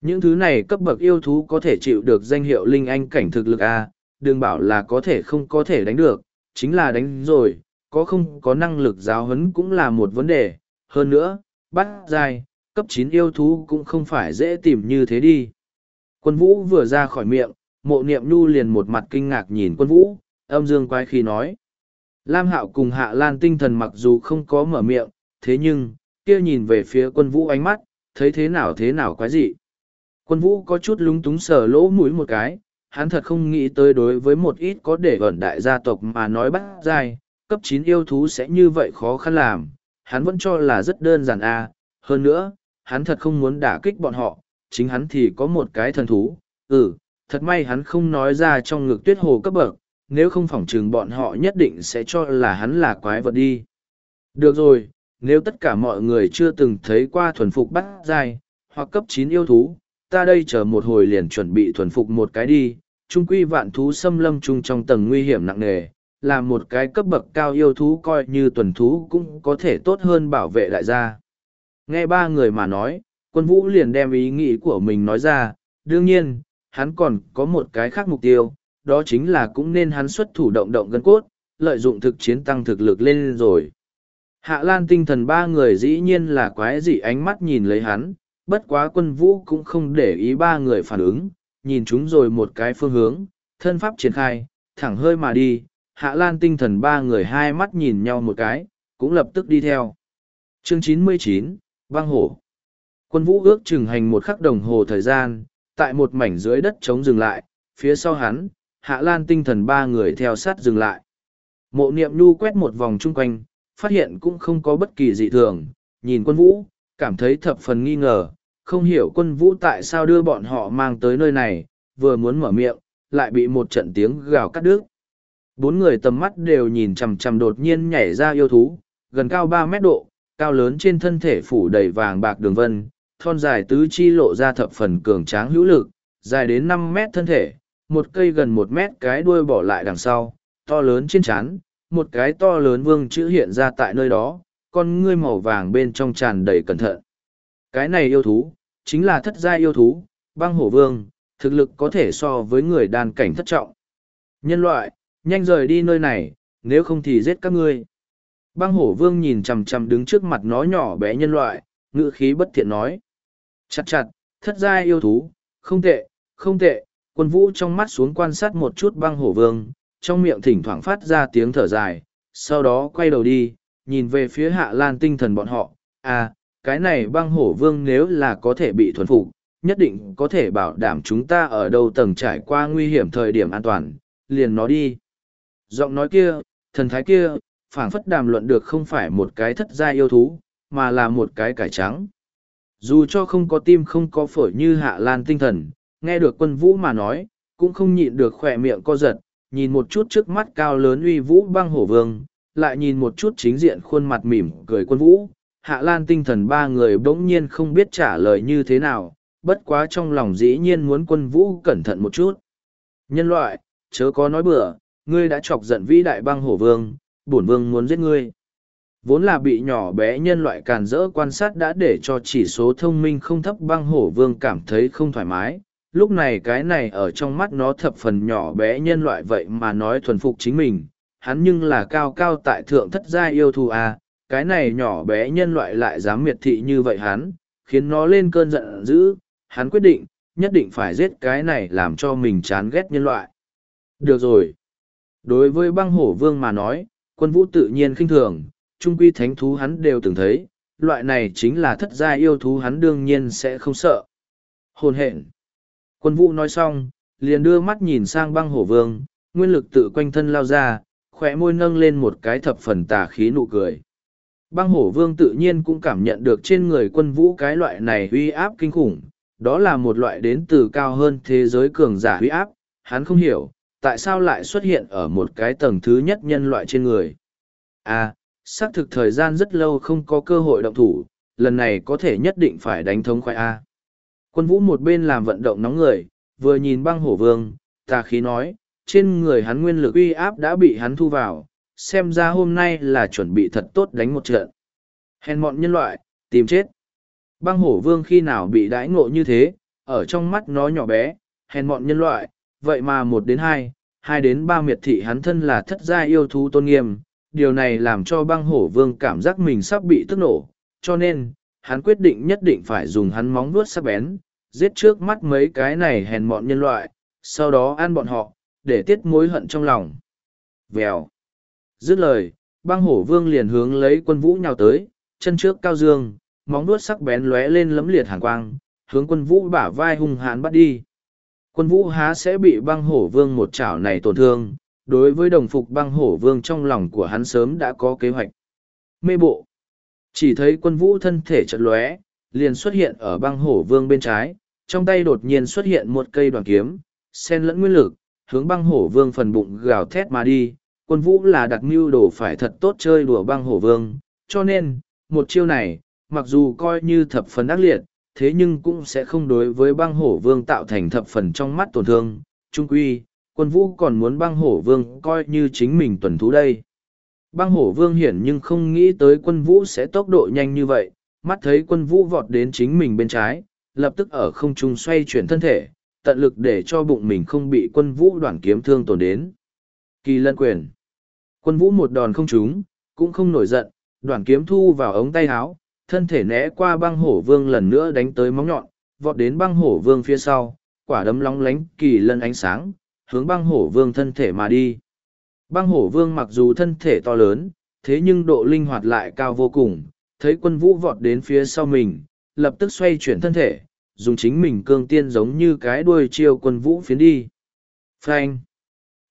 Những thứ này cấp bậc yêu thú có thể chịu được danh hiệu linh anh cảnh thực lực A, đừng bảo là có thể không có thể đánh được, chính là đánh rồi, có không có năng lực giáo huấn cũng là một vấn đề. Hơn nữa, bắt dài, cấp chín yêu thú cũng không phải dễ tìm như thế đi. Quân vũ vừa ra khỏi miệng, mộ niệm nhu liền một mặt kinh ngạc nhìn quân vũ, âm dương quái khi nói. Lam hạo cùng hạ lan tinh thần mặc dù không có mở miệng, thế nhưng, kia nhìn về phía quân vũ ánh mắt, thấy thế nào thế nào quái dị. Quân vũ có chút lúng túng sờ lỗ mũi một cái, hắn thật không nghĩ tới đối với một ít có để ẩn đại gia tộc mà nói bắt dài cấp chín yêu thú sẽ như vậy khó khăn làm, hắn vẫn cho là rất đơn giản a. À. hơn nữa, hắn thật không muốn đả kích bọn họ, chính hắn thì có một cái thần thú, ừ, thật may hắn không nói ra trong ngực tuyết hồ cấp bậc, nếu không phỏng chừng bọn họ nhất định sẽ cho là hắn là quái vật đi. Được rồi, nếu tất cả mọi người chưa từng thấy qua thuần phục bắt dai, hoặc cấp chín yêu thú, ta đây chờ một hồi liền chuẩn bị thuần phục một cái đi, trung quy vạn thú xâm lâm chung trong tầng nguy hiểm nặng nề, là một cái cấp bậc cao yêu thú coi như tuần thú cũng có thể tốt hơn bảo vệ đại gia. Nghe ba người mà nói, quân vũ liền đem ý nghĩ của mình nói ra, đương nhiên, hắn còn có một cái khác mục tiêu, đó chính là cũng nên hắn xuất thủ động động gân cốt, lợi dụng thực chiến tăng thực lực lên rồi. Hạ Lan tinh thần ba người dĩ nhiên là quái dị ánh mắt nhìn lấy hắn, bất quá quân vũ cũng không để ý ba người phản ứng, nhìn chúng rồi một cái phương hướng, thân pháp triển khai, thẳng hơi mà đi, hạ lan tinh thần ba người hai mắt nhìn nhau một cái, cũng lập tức đi theo. Chương 99, băng hổ. Quân vũ ước chừng hành một khắc đồng hồ thời gian, tại một mảnh dưới đất trống dừng lại, phía sau hắn, hạ lan tinh thần ba người theo sát dừng lại. Mộ niệm nu quét một vòng chung quanh, phát hiện cũng không có bất kỳ dị thường, nhìn quân vũ, cảm thấy thập phần nghi ngờ, không hiểu quân vũ tại sao đưa bọn họ mang tới nơi này, vừa muốn mở miệng, lại bị một trận tiếng gào cắt đứt. Bốn người tầm mắt đều nhìn chằm chằm đột nhiên nhảy ra yêu thú, gần cao ba mét độ, cao lớn trên thân thể phủ đầy vàng bạc đường vân, thon dài tứ chi lộ ra thập phần cường tráng hữu lực, dài đến năm mét thân thể, một cây gần một mét cái đuôi bỏ lại đằng sau, to lớn trên trán, một cái to lớn vương chữ hiện ra tại nơi đó, con ngươi màu vàng bên trong tràn đầy cẩn thận. Cái này yêu thú, chính là thất gia yêu thú, băng hổ vương, thực lực có thể so với người đàn cảnh thất trọng. Nhân loại, nhanh rời đi nơi này, nếu không thì giết các ngươi. Băng hổ vương nhìn chằm chằm đứng trước mặt nó nhỏ bé nhân loại, ngữ khí bất thiện nói. Chặt chặt, thất gia yêu thú, không tệ, không tệ, quân vũ trong mắt xuống quan sát một chút băng hổ vương, trong miệng thỉnh thoảng phát ra tiếng thở dài, sau đó quay đầu đi, nhìn về phía hạ lan tinh thần bọn họ, à, cái này băng hổ vương nếu là có thể bị thuần phục, nhất định có thể bảo đảm chúng ta ở đâu tầng trải qua nguy hiểm thời điểm an toàn, liền nó đi. Giọng nói kia, thần thái kia, phảng phất đàm luận được không phải một cái thất gia yêu thú, mà là một cái cải trắng. Dù cho không có tim không có phổi như hạ lan tinh thần, nghe được quân vũ mà nói, cũng không nhịn được khỏe miệng co giật, nhìn một chút trước mắt cao lớn uy vũ băng hổ vương, lại nhìn một chút chính diện khuôn mặt mỉm cười quân vũ. Hạ Lan tinh thần ba người bỗng nhiên không biết trả lời như thế nào, bất quá trong lòng dĩ nhiên muốn quân vũ cẩn thận một chút. Nhân loại, chớ có nói bừa, ngươi đã chọc giận vĩ đại băng hổ vương, bổn vương muốn giết ngươi. Vốn là bị nhỏ bé nhân loại càn rỡ quan sát đã để cho chỉ số thông minh không thấp băng hổ vương cảm thấy không thoải mái. Lúc này cái này ở trong mắt nó thập phần nhỏ bé nhân loại vậy mà nói thuần phục chính mình. Hắn nhưng là cao cao tại thượng thất gia yêu thù à, cái này nhỏ bé nhân loại lại dám miệt thị như vậy hắn, khiến nó lên cơn giận dữ. Hắn quyết định, nhất định phải giết cái này làm cho mình chán ghét nhân loại. Được rồi. Đối với băng hổ vương mà nói, quân vũ tự nhiên khinh thường, trung quy thánh thú hắn đều từng thấy, loại này chính là thất gia yêu thú hắn đương nhiên sẽ không sợ. hôn hện. Quân vũ nói xong, liền đưa mắt nhìn sang băng hổ vương, nguyên lực tự quanh thân lao ra, khỏe môi nâng lên một cái thập phần tà khí nụ cười. Băng hổ vương tự nhiên cũng cảm nhận được trên người quân vũ cái loại này uy áp kinh khủng, đó là một loại đến từ cao hơn thế giới cường giả uy áp, hắn không hiểu, tại sao lại xuất hiện ở một cái tầng thứ nhất nhân loại trên người. À, xác thực thời gian rất lâu không có cơ hội động thủ, lần này có thể nhất định phải đánh thống khoai A. Quân vũ một bên làm vận động nóng người, vừa nhìn băng hổ vương, tà khí nói, trên người hắn nguyên lực uy áp đã bị hắn thu vào, xem ra hôm nay là chuẩn bị thật tốt đánh một trận. Hèn mọn nhân loại, tìm chết. Băng hổ vương khi nào bị đãi ngộ như thế, ở trong mắt nó nhỏ bé, hèn mọn nhân loại, vậy mà một đến hai, hai đến ba miệt thị hắn thân là thất gia yêu thú tôn nghiêm, điều này làm cho băng hổ vương cảm giác mình sắp bị tức nổ, cho nên, hắn quyết định nhất định phải dùng hắn móng vuốt sắc bén, giết trước mắt mấy cái này hèn mọn nhân loại, sau đó ăn bọn họ, để tiết mối hận trong lòng. Vèo. Dứt lời, băng hổ vương liền hướng lấy quân vũ nhào tới, chân trước cao dương, móng vuốt sắc bén lóe lên lấm liệt hàn quang, hướng quân vũ bả vai hung hãn bắt đi. Quân vũ há sẽ bị băng hổ vương một chảo này tổn thương, đối với đồng phục băng hổ vương trong lòng của hắn sớm đã có kế hoạch. Mê bộ. Chỉ thấy quân vũ thân thể chật lóe, liền xuất hiện ở băng hổ vương bên trái, trong tay đột nhiên xuất hiện một cây đoàn kiếm, sen lẫn nguyên lực, hướng băng hổ vương phần bụng gào thét mà đi. Quân vũ là đặt mưu đồ phải thật tốt chơi đùa băng hổ vương, cho nên, một chiêu này, mặc dù coi như thập phần ác liệt, thế nhưng cũng sẽ không đối với băng hổ vương tạo thành thập phần trong mắt tổn thương. Trung quy, quân vũ còn muốn băng hổ vương coi như chính mình tuần thú đây. Băng hổ vương hiển nhưng không nghĩ tới quân vũ sẽ tốc độ nhanh như vậy, mắt thấy quân vũ vọt đến chính mình bên trái, lập tức ở không trung xoay chuyển thân thể, tận lực để cho bụng mình không bị quân vũ đoạn kiếm thương tổn đến. Kỳ lân quyền. Quân vũ một đòn không trúng, cũng không nổi giận, đoạn kiếm thu vào ống tay áo, thân thể né qua băng hổ vương lần nữa đánh tới móng nhọn, vọt đến băng hổ vương phía sau, quả đấm lóng lánh kỳ lân ánh sáng, hướng băng hổ vương thân thể mà đi. Băng hổ vương mặc dù thân thể to lớn, thế nhưng độ linh hoạt lại cao vô cùng, thấy quân vũ vọt đến phía sau mình, lập tức xoay chuyển thân thể, dùng chính mình cương tiên giống như cái đuôi chiêu quân vũ phiến đi. Phanh!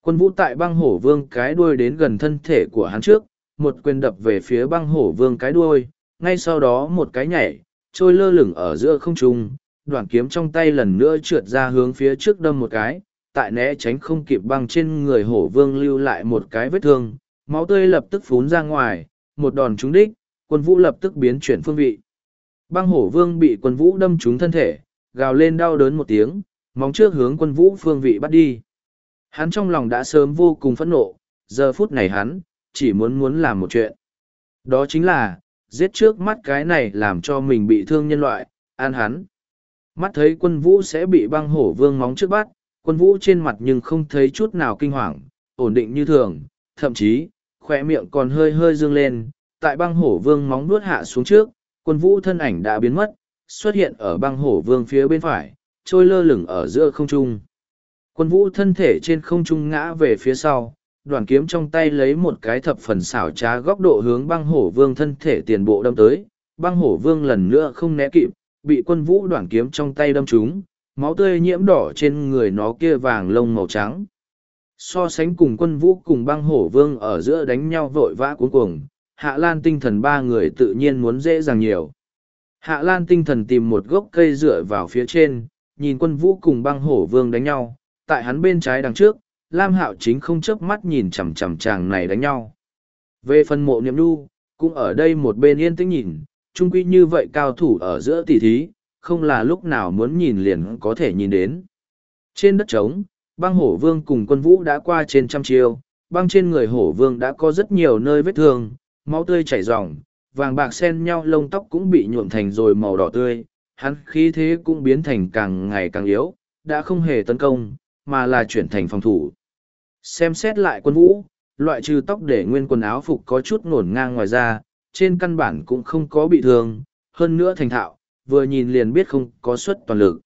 Quân vũ tại băng hổ vương cái đuôi đến gần thân thể của hắn trước, một quyền đập về phía băng hổ vương cái đuôi, ngay sau đó một cái nhảy, trôi lơ lửng ở giữa không trung, đoạn kiếm trong tay lần nữa trượt ra hướng phía trước đâm một cái, tại né tránh không kịp băng trên người hổ vương lưu lại một cái vết thương, máu tươi lập tức phún ra ngoài, một đòn trúng đích, quân vũ lập tức biến chuyển phương vị. Băng hổ vương bị quân vũ đâm trúng thân thể, gào lên đau đớn một tiếng, móng trước hướng quân vũ phương vị bắt đi. Hắn trong lòng đã sớm vô cùng phẫn nộ, giờ phút này hắn, chỉ muốn muốn làm một chuyện. Đó chính là, giết trước mắt cái này làm cho mình bị thương nhân loại, an hắn. Mắt thấy quân vũ sẽ bị băng hổ vương móng trước bắt, quân vũ trên mặt nhưng không thấy chút nào kinh hoàng, ổn định như thường, thậm chí, khỏe miệng còn hơi hơi dương lên, tại băng hổ vương móng nuốt hạ xuống trước, quân vũ thân ảnh đã biến mất, xuất hiện ở băng hổ vương phía bên phải, trôi lơ lửng ở giữa không trung. Quân vũ thân thể trên không trung ngã về phía sau, đoàn kiếm trong tay lấy một cái thập phần xảo trá góc độ hướng băng hổ vương thân thể tiền bộ đâm tới, băng hổ vương lần nữa không né kịp, bị quân vũ đoạn kiếm trong tay đâm trúng, máu tươi nhiễm đỏ trên người nó kia vàng lông màu trắng. So sánh cùng quân vũ cùng băng hổ vương ở giữa đánh nhau vội vã cuống cuồng, hạ lan tinh thần ba người tự nhiên muốn dễ dàng nhiều. Hạ lan tinh thần tìm một gốc cây dựa vào phía trên, nhìn quân vũ cùng băng hổ vương đánh nhau, tại hắn bên trái đằng trước, Lam Hạo chính không chớp mắt nhìn chằm chằm chàng này đánh nhau. Về phần mộ niệm nu, cũng ở đây một bên yên tĩnh nhìn, chung quy như vậy cao thủ ở giữa tỷ thí, không là lúc nào muốn nhìn liền có thể nhìn đến. Trên đất trống, băng hổ vương cùng quân vũ đã qua trên trăm chiêu, băng trên người hổ vương đã có rất nhiều nơi vết thương, máu tươi chảy ròng, vàng bạc xen nhau lông tóc cũng bị nhuộm thành rồi màu đỏ tươi, hắn khí thế cũng biến thành càng ngày càng yếu, đã không hề tấn công, mà là chuyển thành phòng thủ. Xem xét lại quân vũ, loại trừ tóc để nguyên quần áo phục có chút ngổn ngang ngoài ra, trên căn bản cũng không có bị thương, hơn nữa thành thạo, vừa nhìn liền biết không có suất toàn lực.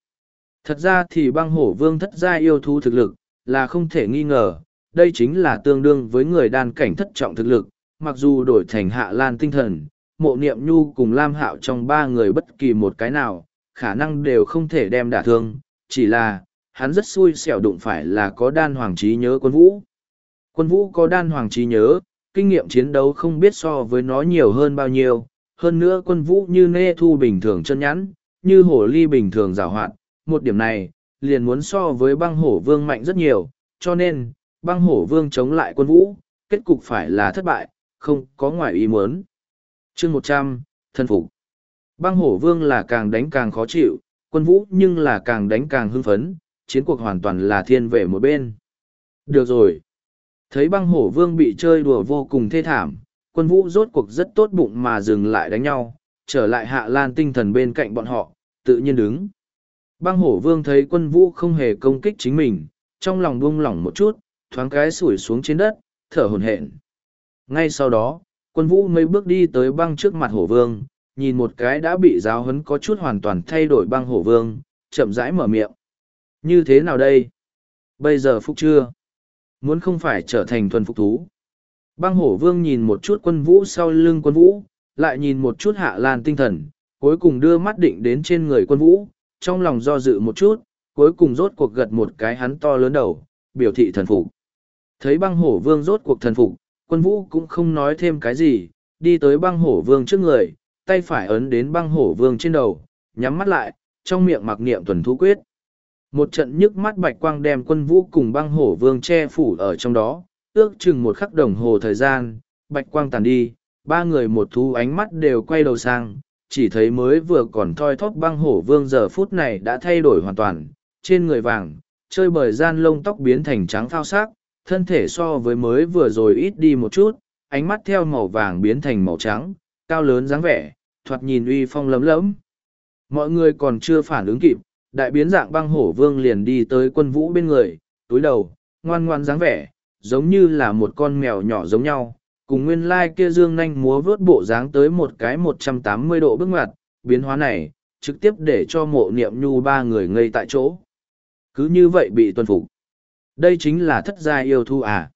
Thật ra thì băng hổ vương thất gia yêu thú thực lực, là không thể nghi ngờ, đây chính là tương đương với người đan cảnh thất trọng thực lực, mặc dù đổi thành hạ lan tinh thần, mộ niệm nhu cùng lam hạo trong ba người bất kỳ một cái nào, khả năng đều không thể đem đả thương, chỉ là, hắn rất xui xẻo đụng phải là có đan hoàng trí nhớ quân vũ. Quân vũ có đan hoàng trí nhớ, kinh nghiệm chiến đấu không biết so với nó nhiều hơn bao nhiêu, hơn nữa quân vũ như nê thu bình thường chân nhắn, như hổ ly bình thường rào hoạt, một điểm này, liền muốn so với băng hổ vương mạnh rất nhiều, cho nên, băng hổ vương chống lại quân vũ, kết cục phải là thất bại, không có ngoài ý muốn. Chương một trăm thân phục. Băng hổ vương là càng đánh càng khó chịu, quân vũ nhưng là càng đánh càng hưng phấn, chiến cuộc hoàn toàn là thiên về một bên. Được rồi. Thấy băng hổ vương bị chơi đùa vô cùng thê thảm, quân vũ rốt cuộc rất tốt bụng mà dừng lại đánh nhau, trở lại hạ lan tinh thần bên cạnh bọn họ, tự nhiên đứng. Băng hổ vương thấy quân vũ không hề công kích chính mình, trong lòng buông lỏng một chút, thoáng cái sủi xuống trên đất, thở hổn hển. Ngay sau đó, quân vũ mấy bước đi tới băng trước mặt hổ vương, nhìn một cái đã bị giáo huấn có chút hoàn toàn thay đổi băng hổ vương, chậm rãi mở miệng. Như thế nào đây? Bây giờ phúc chưa? Muốn không phải trở thành thuần phục thú. Băng hổ vương nhìn một chút quân vũ sau lưng quân vũ, lại nhìn một chút hạ lan tinh thần, cuối cùng đưa mắt định đến trên người quân vũ, trong lòng do dự một chút, cuối cùng rốt cuộc gật một cái hắn to lớn đầu, biểu thị thần phục. Thấy băng hổ vương rốt cuộc thần phục, quân vũ cũng không nói thêm cái gì, đi tới băng hổ vương trước người, tay phải ấn đến băng hổ vương trên đầu, nhắm mắt lại, trong miệng mặc niệm tuần thú quyết. Một trận nhức mắt bạch quang đem quân vũ cùng băng hổ vương che phủ ở trong đó, ước chừng một khắc đồng hồ thời gian, bạch quang tàn đi, ba người một thú ánh mắt đều quay đầu sang, chỉ thấy mới vừa còn thoi thóp băng hổ vương giờ phút này đã thay đổi hoàn toàn, trên người vàng, chơi bời gian lông tóc biến thành trắng phao sắc, thân thể so với mới vừa rồi ít đi một chút, ánh mắt theo màu vàng biến thành màu trắng, cao lớn dáng vẻ, thoạt nhìn uy phong lấm lẫm. Mọi người còn chưa phản ứng kịp, đại biến dạng băng hổ vương liền đi tới quân vũ bên người, túi đầu, ngoan ngoan dáng vẻ, giống như là một con mèo nhỏ giống nhau, cùng nguyên lai kia dương nanh múa vớt bộ dáng tới một cái một trăm tám mươi độ bước ngoặt, biến hóa này, trực tiếp để cho mộ niệm nhu ba người ngây tại chỗ. Cứ như vậy bị tuân phục. Đây chính là thất gia yêu thu à.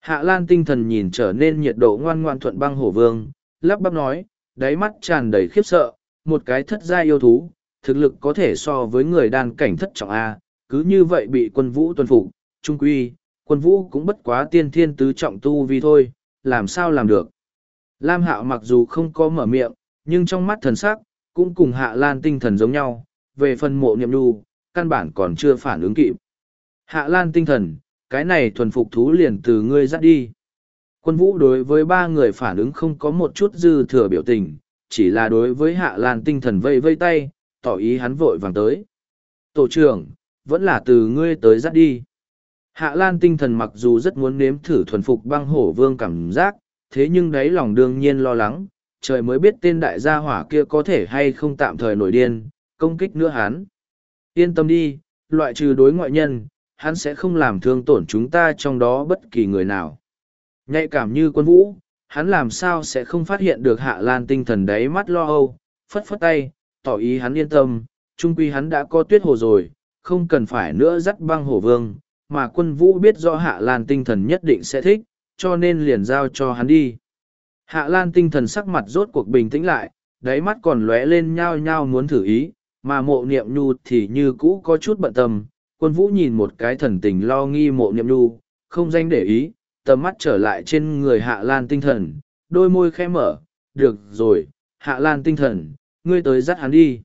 Hạ Lan tinh thần nhìn trở nên nhiệt độ ngoan ngoan thuận băng hổ vương, lắp bắp nói, đáy mắt tràn đầy khiếp sợ, một cái thất gia yêu thú, thực lực có thể so với người đan cảnh thất trọng A, cứ như vậy bị quân vũ tuân phục, trung quy, quân vũ cũng bất quá tiên thiên tứ trọng tu vi thôi, làm sao làm được. Lam hạo mặc dù không có mở miệng, nhưng trong mắt thần sắc, cũng cùng hạ lan tinh thần giống nhau, về phần mộ niệm đu, căn bản còn chưa phản ứng kịp. Hạ lan tinh thần, cái này thuần phục thú liền từ ngươi dắt đi. Quân vũ đối với ba người phản ứng không có một chút dư thừa biểu tình, chỉ là đối với hạ lan tinh thần vây vây tay, tỏ ý hắn vội vàng tới. Tổ trưởng, vẫn là từ ngươi tới dắt đi. Hạ Lan tinh thần mặc dù rất muốn nếm thử thuần phục băng hổ vương cảm giác, thế nhưng đáy lòng đương nhiên lo lắng, trời mới biết tên đại gia hỏa kia có thể hay không tạm thời nổi điên, công kích nữa hắn. Yên tâm đi, loại trừ đối ngoại nhân, hắn sẽ không làm thương tổn chúng ta trong đó bất kỳ người nào. Nhạy cảm như quân vũ, hắn làm sao sẽ không phát hiện được hạ lan tinh thần đáy mắt lo âu, phất phất tay, tỏ ý hắn yên tâm, trung quy hắn đã có tuyết hồ rồi, không cần phải nữa dắt băng hổ vương, mà quân vũ biết rõ hạ lan tinh thần nhất định sẽ thích, cho nên liền giao cho hắn đi. Hạ lan tinh thần sắc mặt rốt cuộc bình tĩnh lại, đáy mắt còn lóe lên nhao nhao muốn thử ý, mà mộ niệm nhu thì như cũ có chút bận tâm. Quân vũ nhìn một cái thần tình lo nghi mộ niệm nhu, không danh để ý, tầm mắt trở lại trên người hạ lan tinh thần, đôi môi khẽ mở, được rồi, hạ lan tinh thần, ngươi tới dắt hắn đi.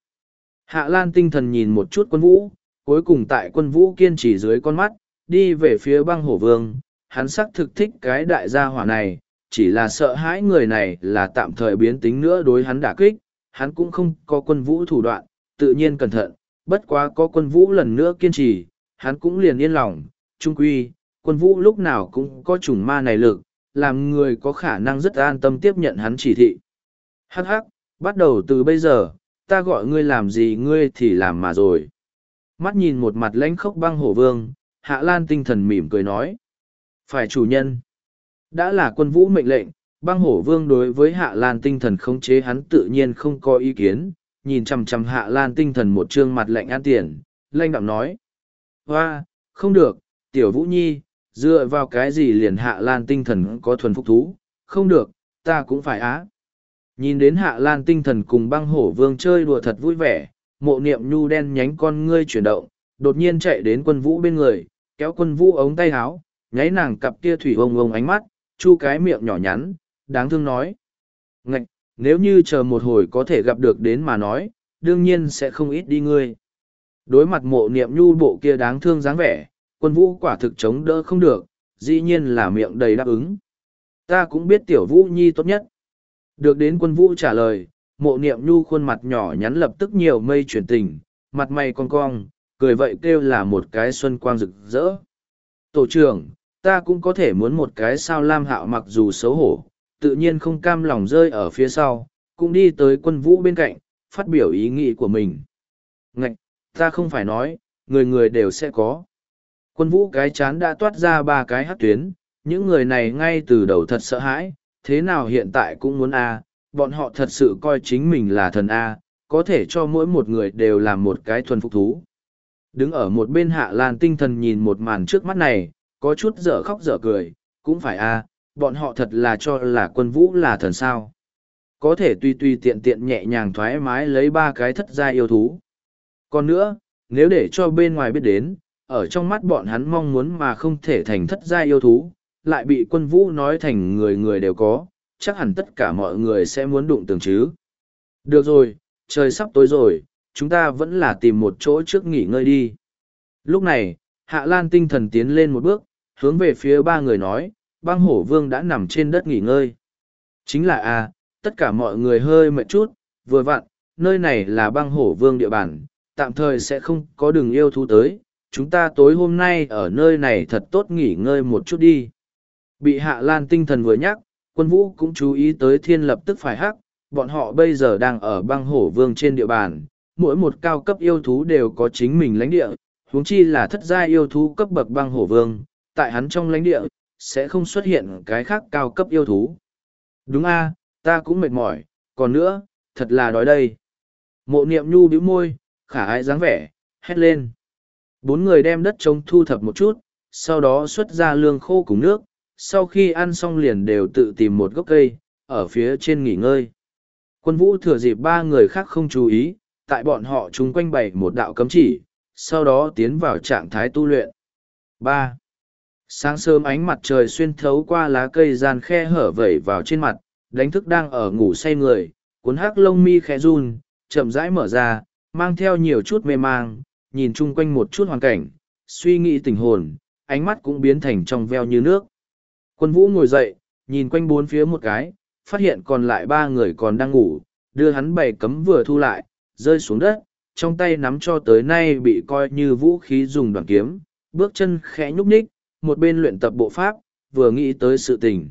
Hạ lan tinh thần nhìn một chút quân vũ, cuối cùng tại quân vũ kiên trì dưới con mắt, đi về phía băng hổ vương, hắn sắc thực thích cái đại gia hỏa này, chỉ là sợ hãi người này là tạm thời biến tính nữa đối hắn đả kích, hắn cũng không có quân vũ thủ đoạn, tự nhiên cẩn thận, bất quá có quân vũ lần nữa kiên trì, hắn cũng liền yên lòng, trung quy, quân vũ lúc nào cũng có chủng ma này lực, làm người có khả năng rất an tâm tiếp nhận hắn chỉ thị. Hắc hắc, bắt đầu từ bây giờ, ta gọi ngươi làm gì ngươi thì làm mà rồi. Mắt nhìn một mặt lãnh khốc băng hổ vương, hạ lan tinh thần mỉm cười nói. Phải chủ nhân. Đã là quân vũ mệnh lệnh, băng hổ vương đối với hạ lan tinh thần khống chế hắn tự nhiên không có ý kiến, nhìn chằm chằm hạ lan tinh thần một trương mặt lệnh an tiền, lanh đạm nói. Hoa, không được, tiểu vũ nhi, dựa vào cái gì liền hạ lan tinh thần có thuần phúc thú, không được, ta cũng phải á. Nhìn đến hạ lan tinh thần cùng băng hổ vương chơi đùa thật vui vẻ, mộ niệm nhu đen nhánh con ngươi chuyển động, đột nhiên chạy đến quân vũ bên người, kéo quân vũ ống tay áo, nháy nàng cặp kia thủy ông ông ánh mắt, chu cái miệng nhỏ nhắn, đáng thương nói. Ngạch, nếu như chờ một hồi có thể gặp được đến mà nói, đương nhiên sẽ không ít đi ngươi. Đối mặt mộ niệm nhu bộ kia đáng thương dáng vẻ, quân vũ quả thực chống đỡ không được, dĩ nhiên là miệng đầy đáp ứng. Ta cũng biết tiểu vũ nhi tốt nhất. Được đến quân vũ trả lời, mộ niệm nhu khuôn mặt nhỏ nhắn lập tức nhiều mây chuyển tình, mặt mày cong cong, cười vậy kêu là một cái xuân quang rực rỡ. Tổ trưởng, ta cũng có thể muốn một cái sao lam hạo mặc dù xấu hổ, tự nhiên không cam lòng rơi ở phía sau, cũng đi tới quân vũ bên cạnh, phát biểu ý nghĩ của mình. Ngạch, ta không phải nói, người người đều sẽ có. Quân vũ cái chán đã toát ra ba cái hát tuyến, những người này ngay từ đầu thật sợ hãi, thế nào hiện tại cũng muốn a bọn họ thật sự coi chính mình là thần a có thể cho mỗi một người đều làm một cái thuần phục thú đứng ở một bên hạ lan tinh thần nhìn một màn trước mắt này có chút dở khóc dở cười cũng phải a bọn họ thật là cho là quân vũ là thần sao có thể tùy tùy tiện tiện nhẹ nhàng thoải mái lấy ba cái thất gia yêu thú còn nữa nếu để cho bên ngoài biết đến ở trong mắt bọn hắn mong muốn mà không thể thành thất gia yêu thú lại bị quân vũ nói thành người người đều có, chắc hẳn tất cả mọi người sẽ muốn đụng tường chứ. Được rồi, trời sắp tối rồi, chúng ta vẫn là tìm một chỗ trước nghỉ ngơi đi. Lúc này, Hạ Lan tinh thần tiến lên một bước, hướng về phía ba người nói, băng hổ vương đã nằm trên đất nghỉ ngơi. Chính là a, à, tất cả mọi người hơi mệt chút, vừa vặn, nơi này là băng hổ vương địa bàn, tạm thời sẽ không có đường yêu thú tới, chúng ta tối hôm nay ở nơi này thật tốt nghỉ ngơi một chút đi. Bị Hạ Lan tinh thần vừa nhắc, quân vũ cũng chú ý tới thiên lập tức phải hắc, bọn họ bây giờ đang ở băng hổ vương trên địa bàn, mỗi một cao cấp yêu thú đều có chính mình lãnh địa, huống chi là thất gia yêu thú cấp bậc băng hổ vương, tại hắn trong lãnh địa, sẽ không xuất hiện cái khác cao cấp yêu thú. Đúng a, ta cũng mệt mỏi, còn nữa, thật là đói đây. Mộ niệm nhu bĩu môi, khả ái dáng vẻ, hét lên. Bốn người đem đất trống thu thập một chút, sau đó xuất ra lương khô cùng nước, sau khi ăn xong liền đều tự tìm một gốc cây, ở phía trên nghỉ ngơi. Quân vũ thừa dịp ba người khác không chú ý, tại bọn họ chung quanh bày một đạo cấm chỉ, sau đó tiến vào trạng thái tu luyện. ba Sáng sớm ánh mặt trời xuyên thấu qua lá cây gian khe hở vẩy vào trên mặt, đánh thức đang ở ngủ say người, cuốn hắc lông mi khẽ run, chậm rãi mở ra, mang theo nhiều chút mê mang, nhìn chung quanh một chút hoàn cảnh, suy nghĩ tình hồn, ánh mắt cũng biến thành trong veo như nước. Quân vũ ngồi dậy, nhìn quanh bốn phía một cái, phát hiện còn lại ba người còn đang ngủ, đưa hắn bày cấm vừa thu lại, rơi xuống đất, trong tay nắm cho tới nay bị coi như vũ khí dùng đoạn kiếm, bước chân khẽ nhúc nhích, một bên luyện tập bộ pháp, vừa nghĩ tới sự tình.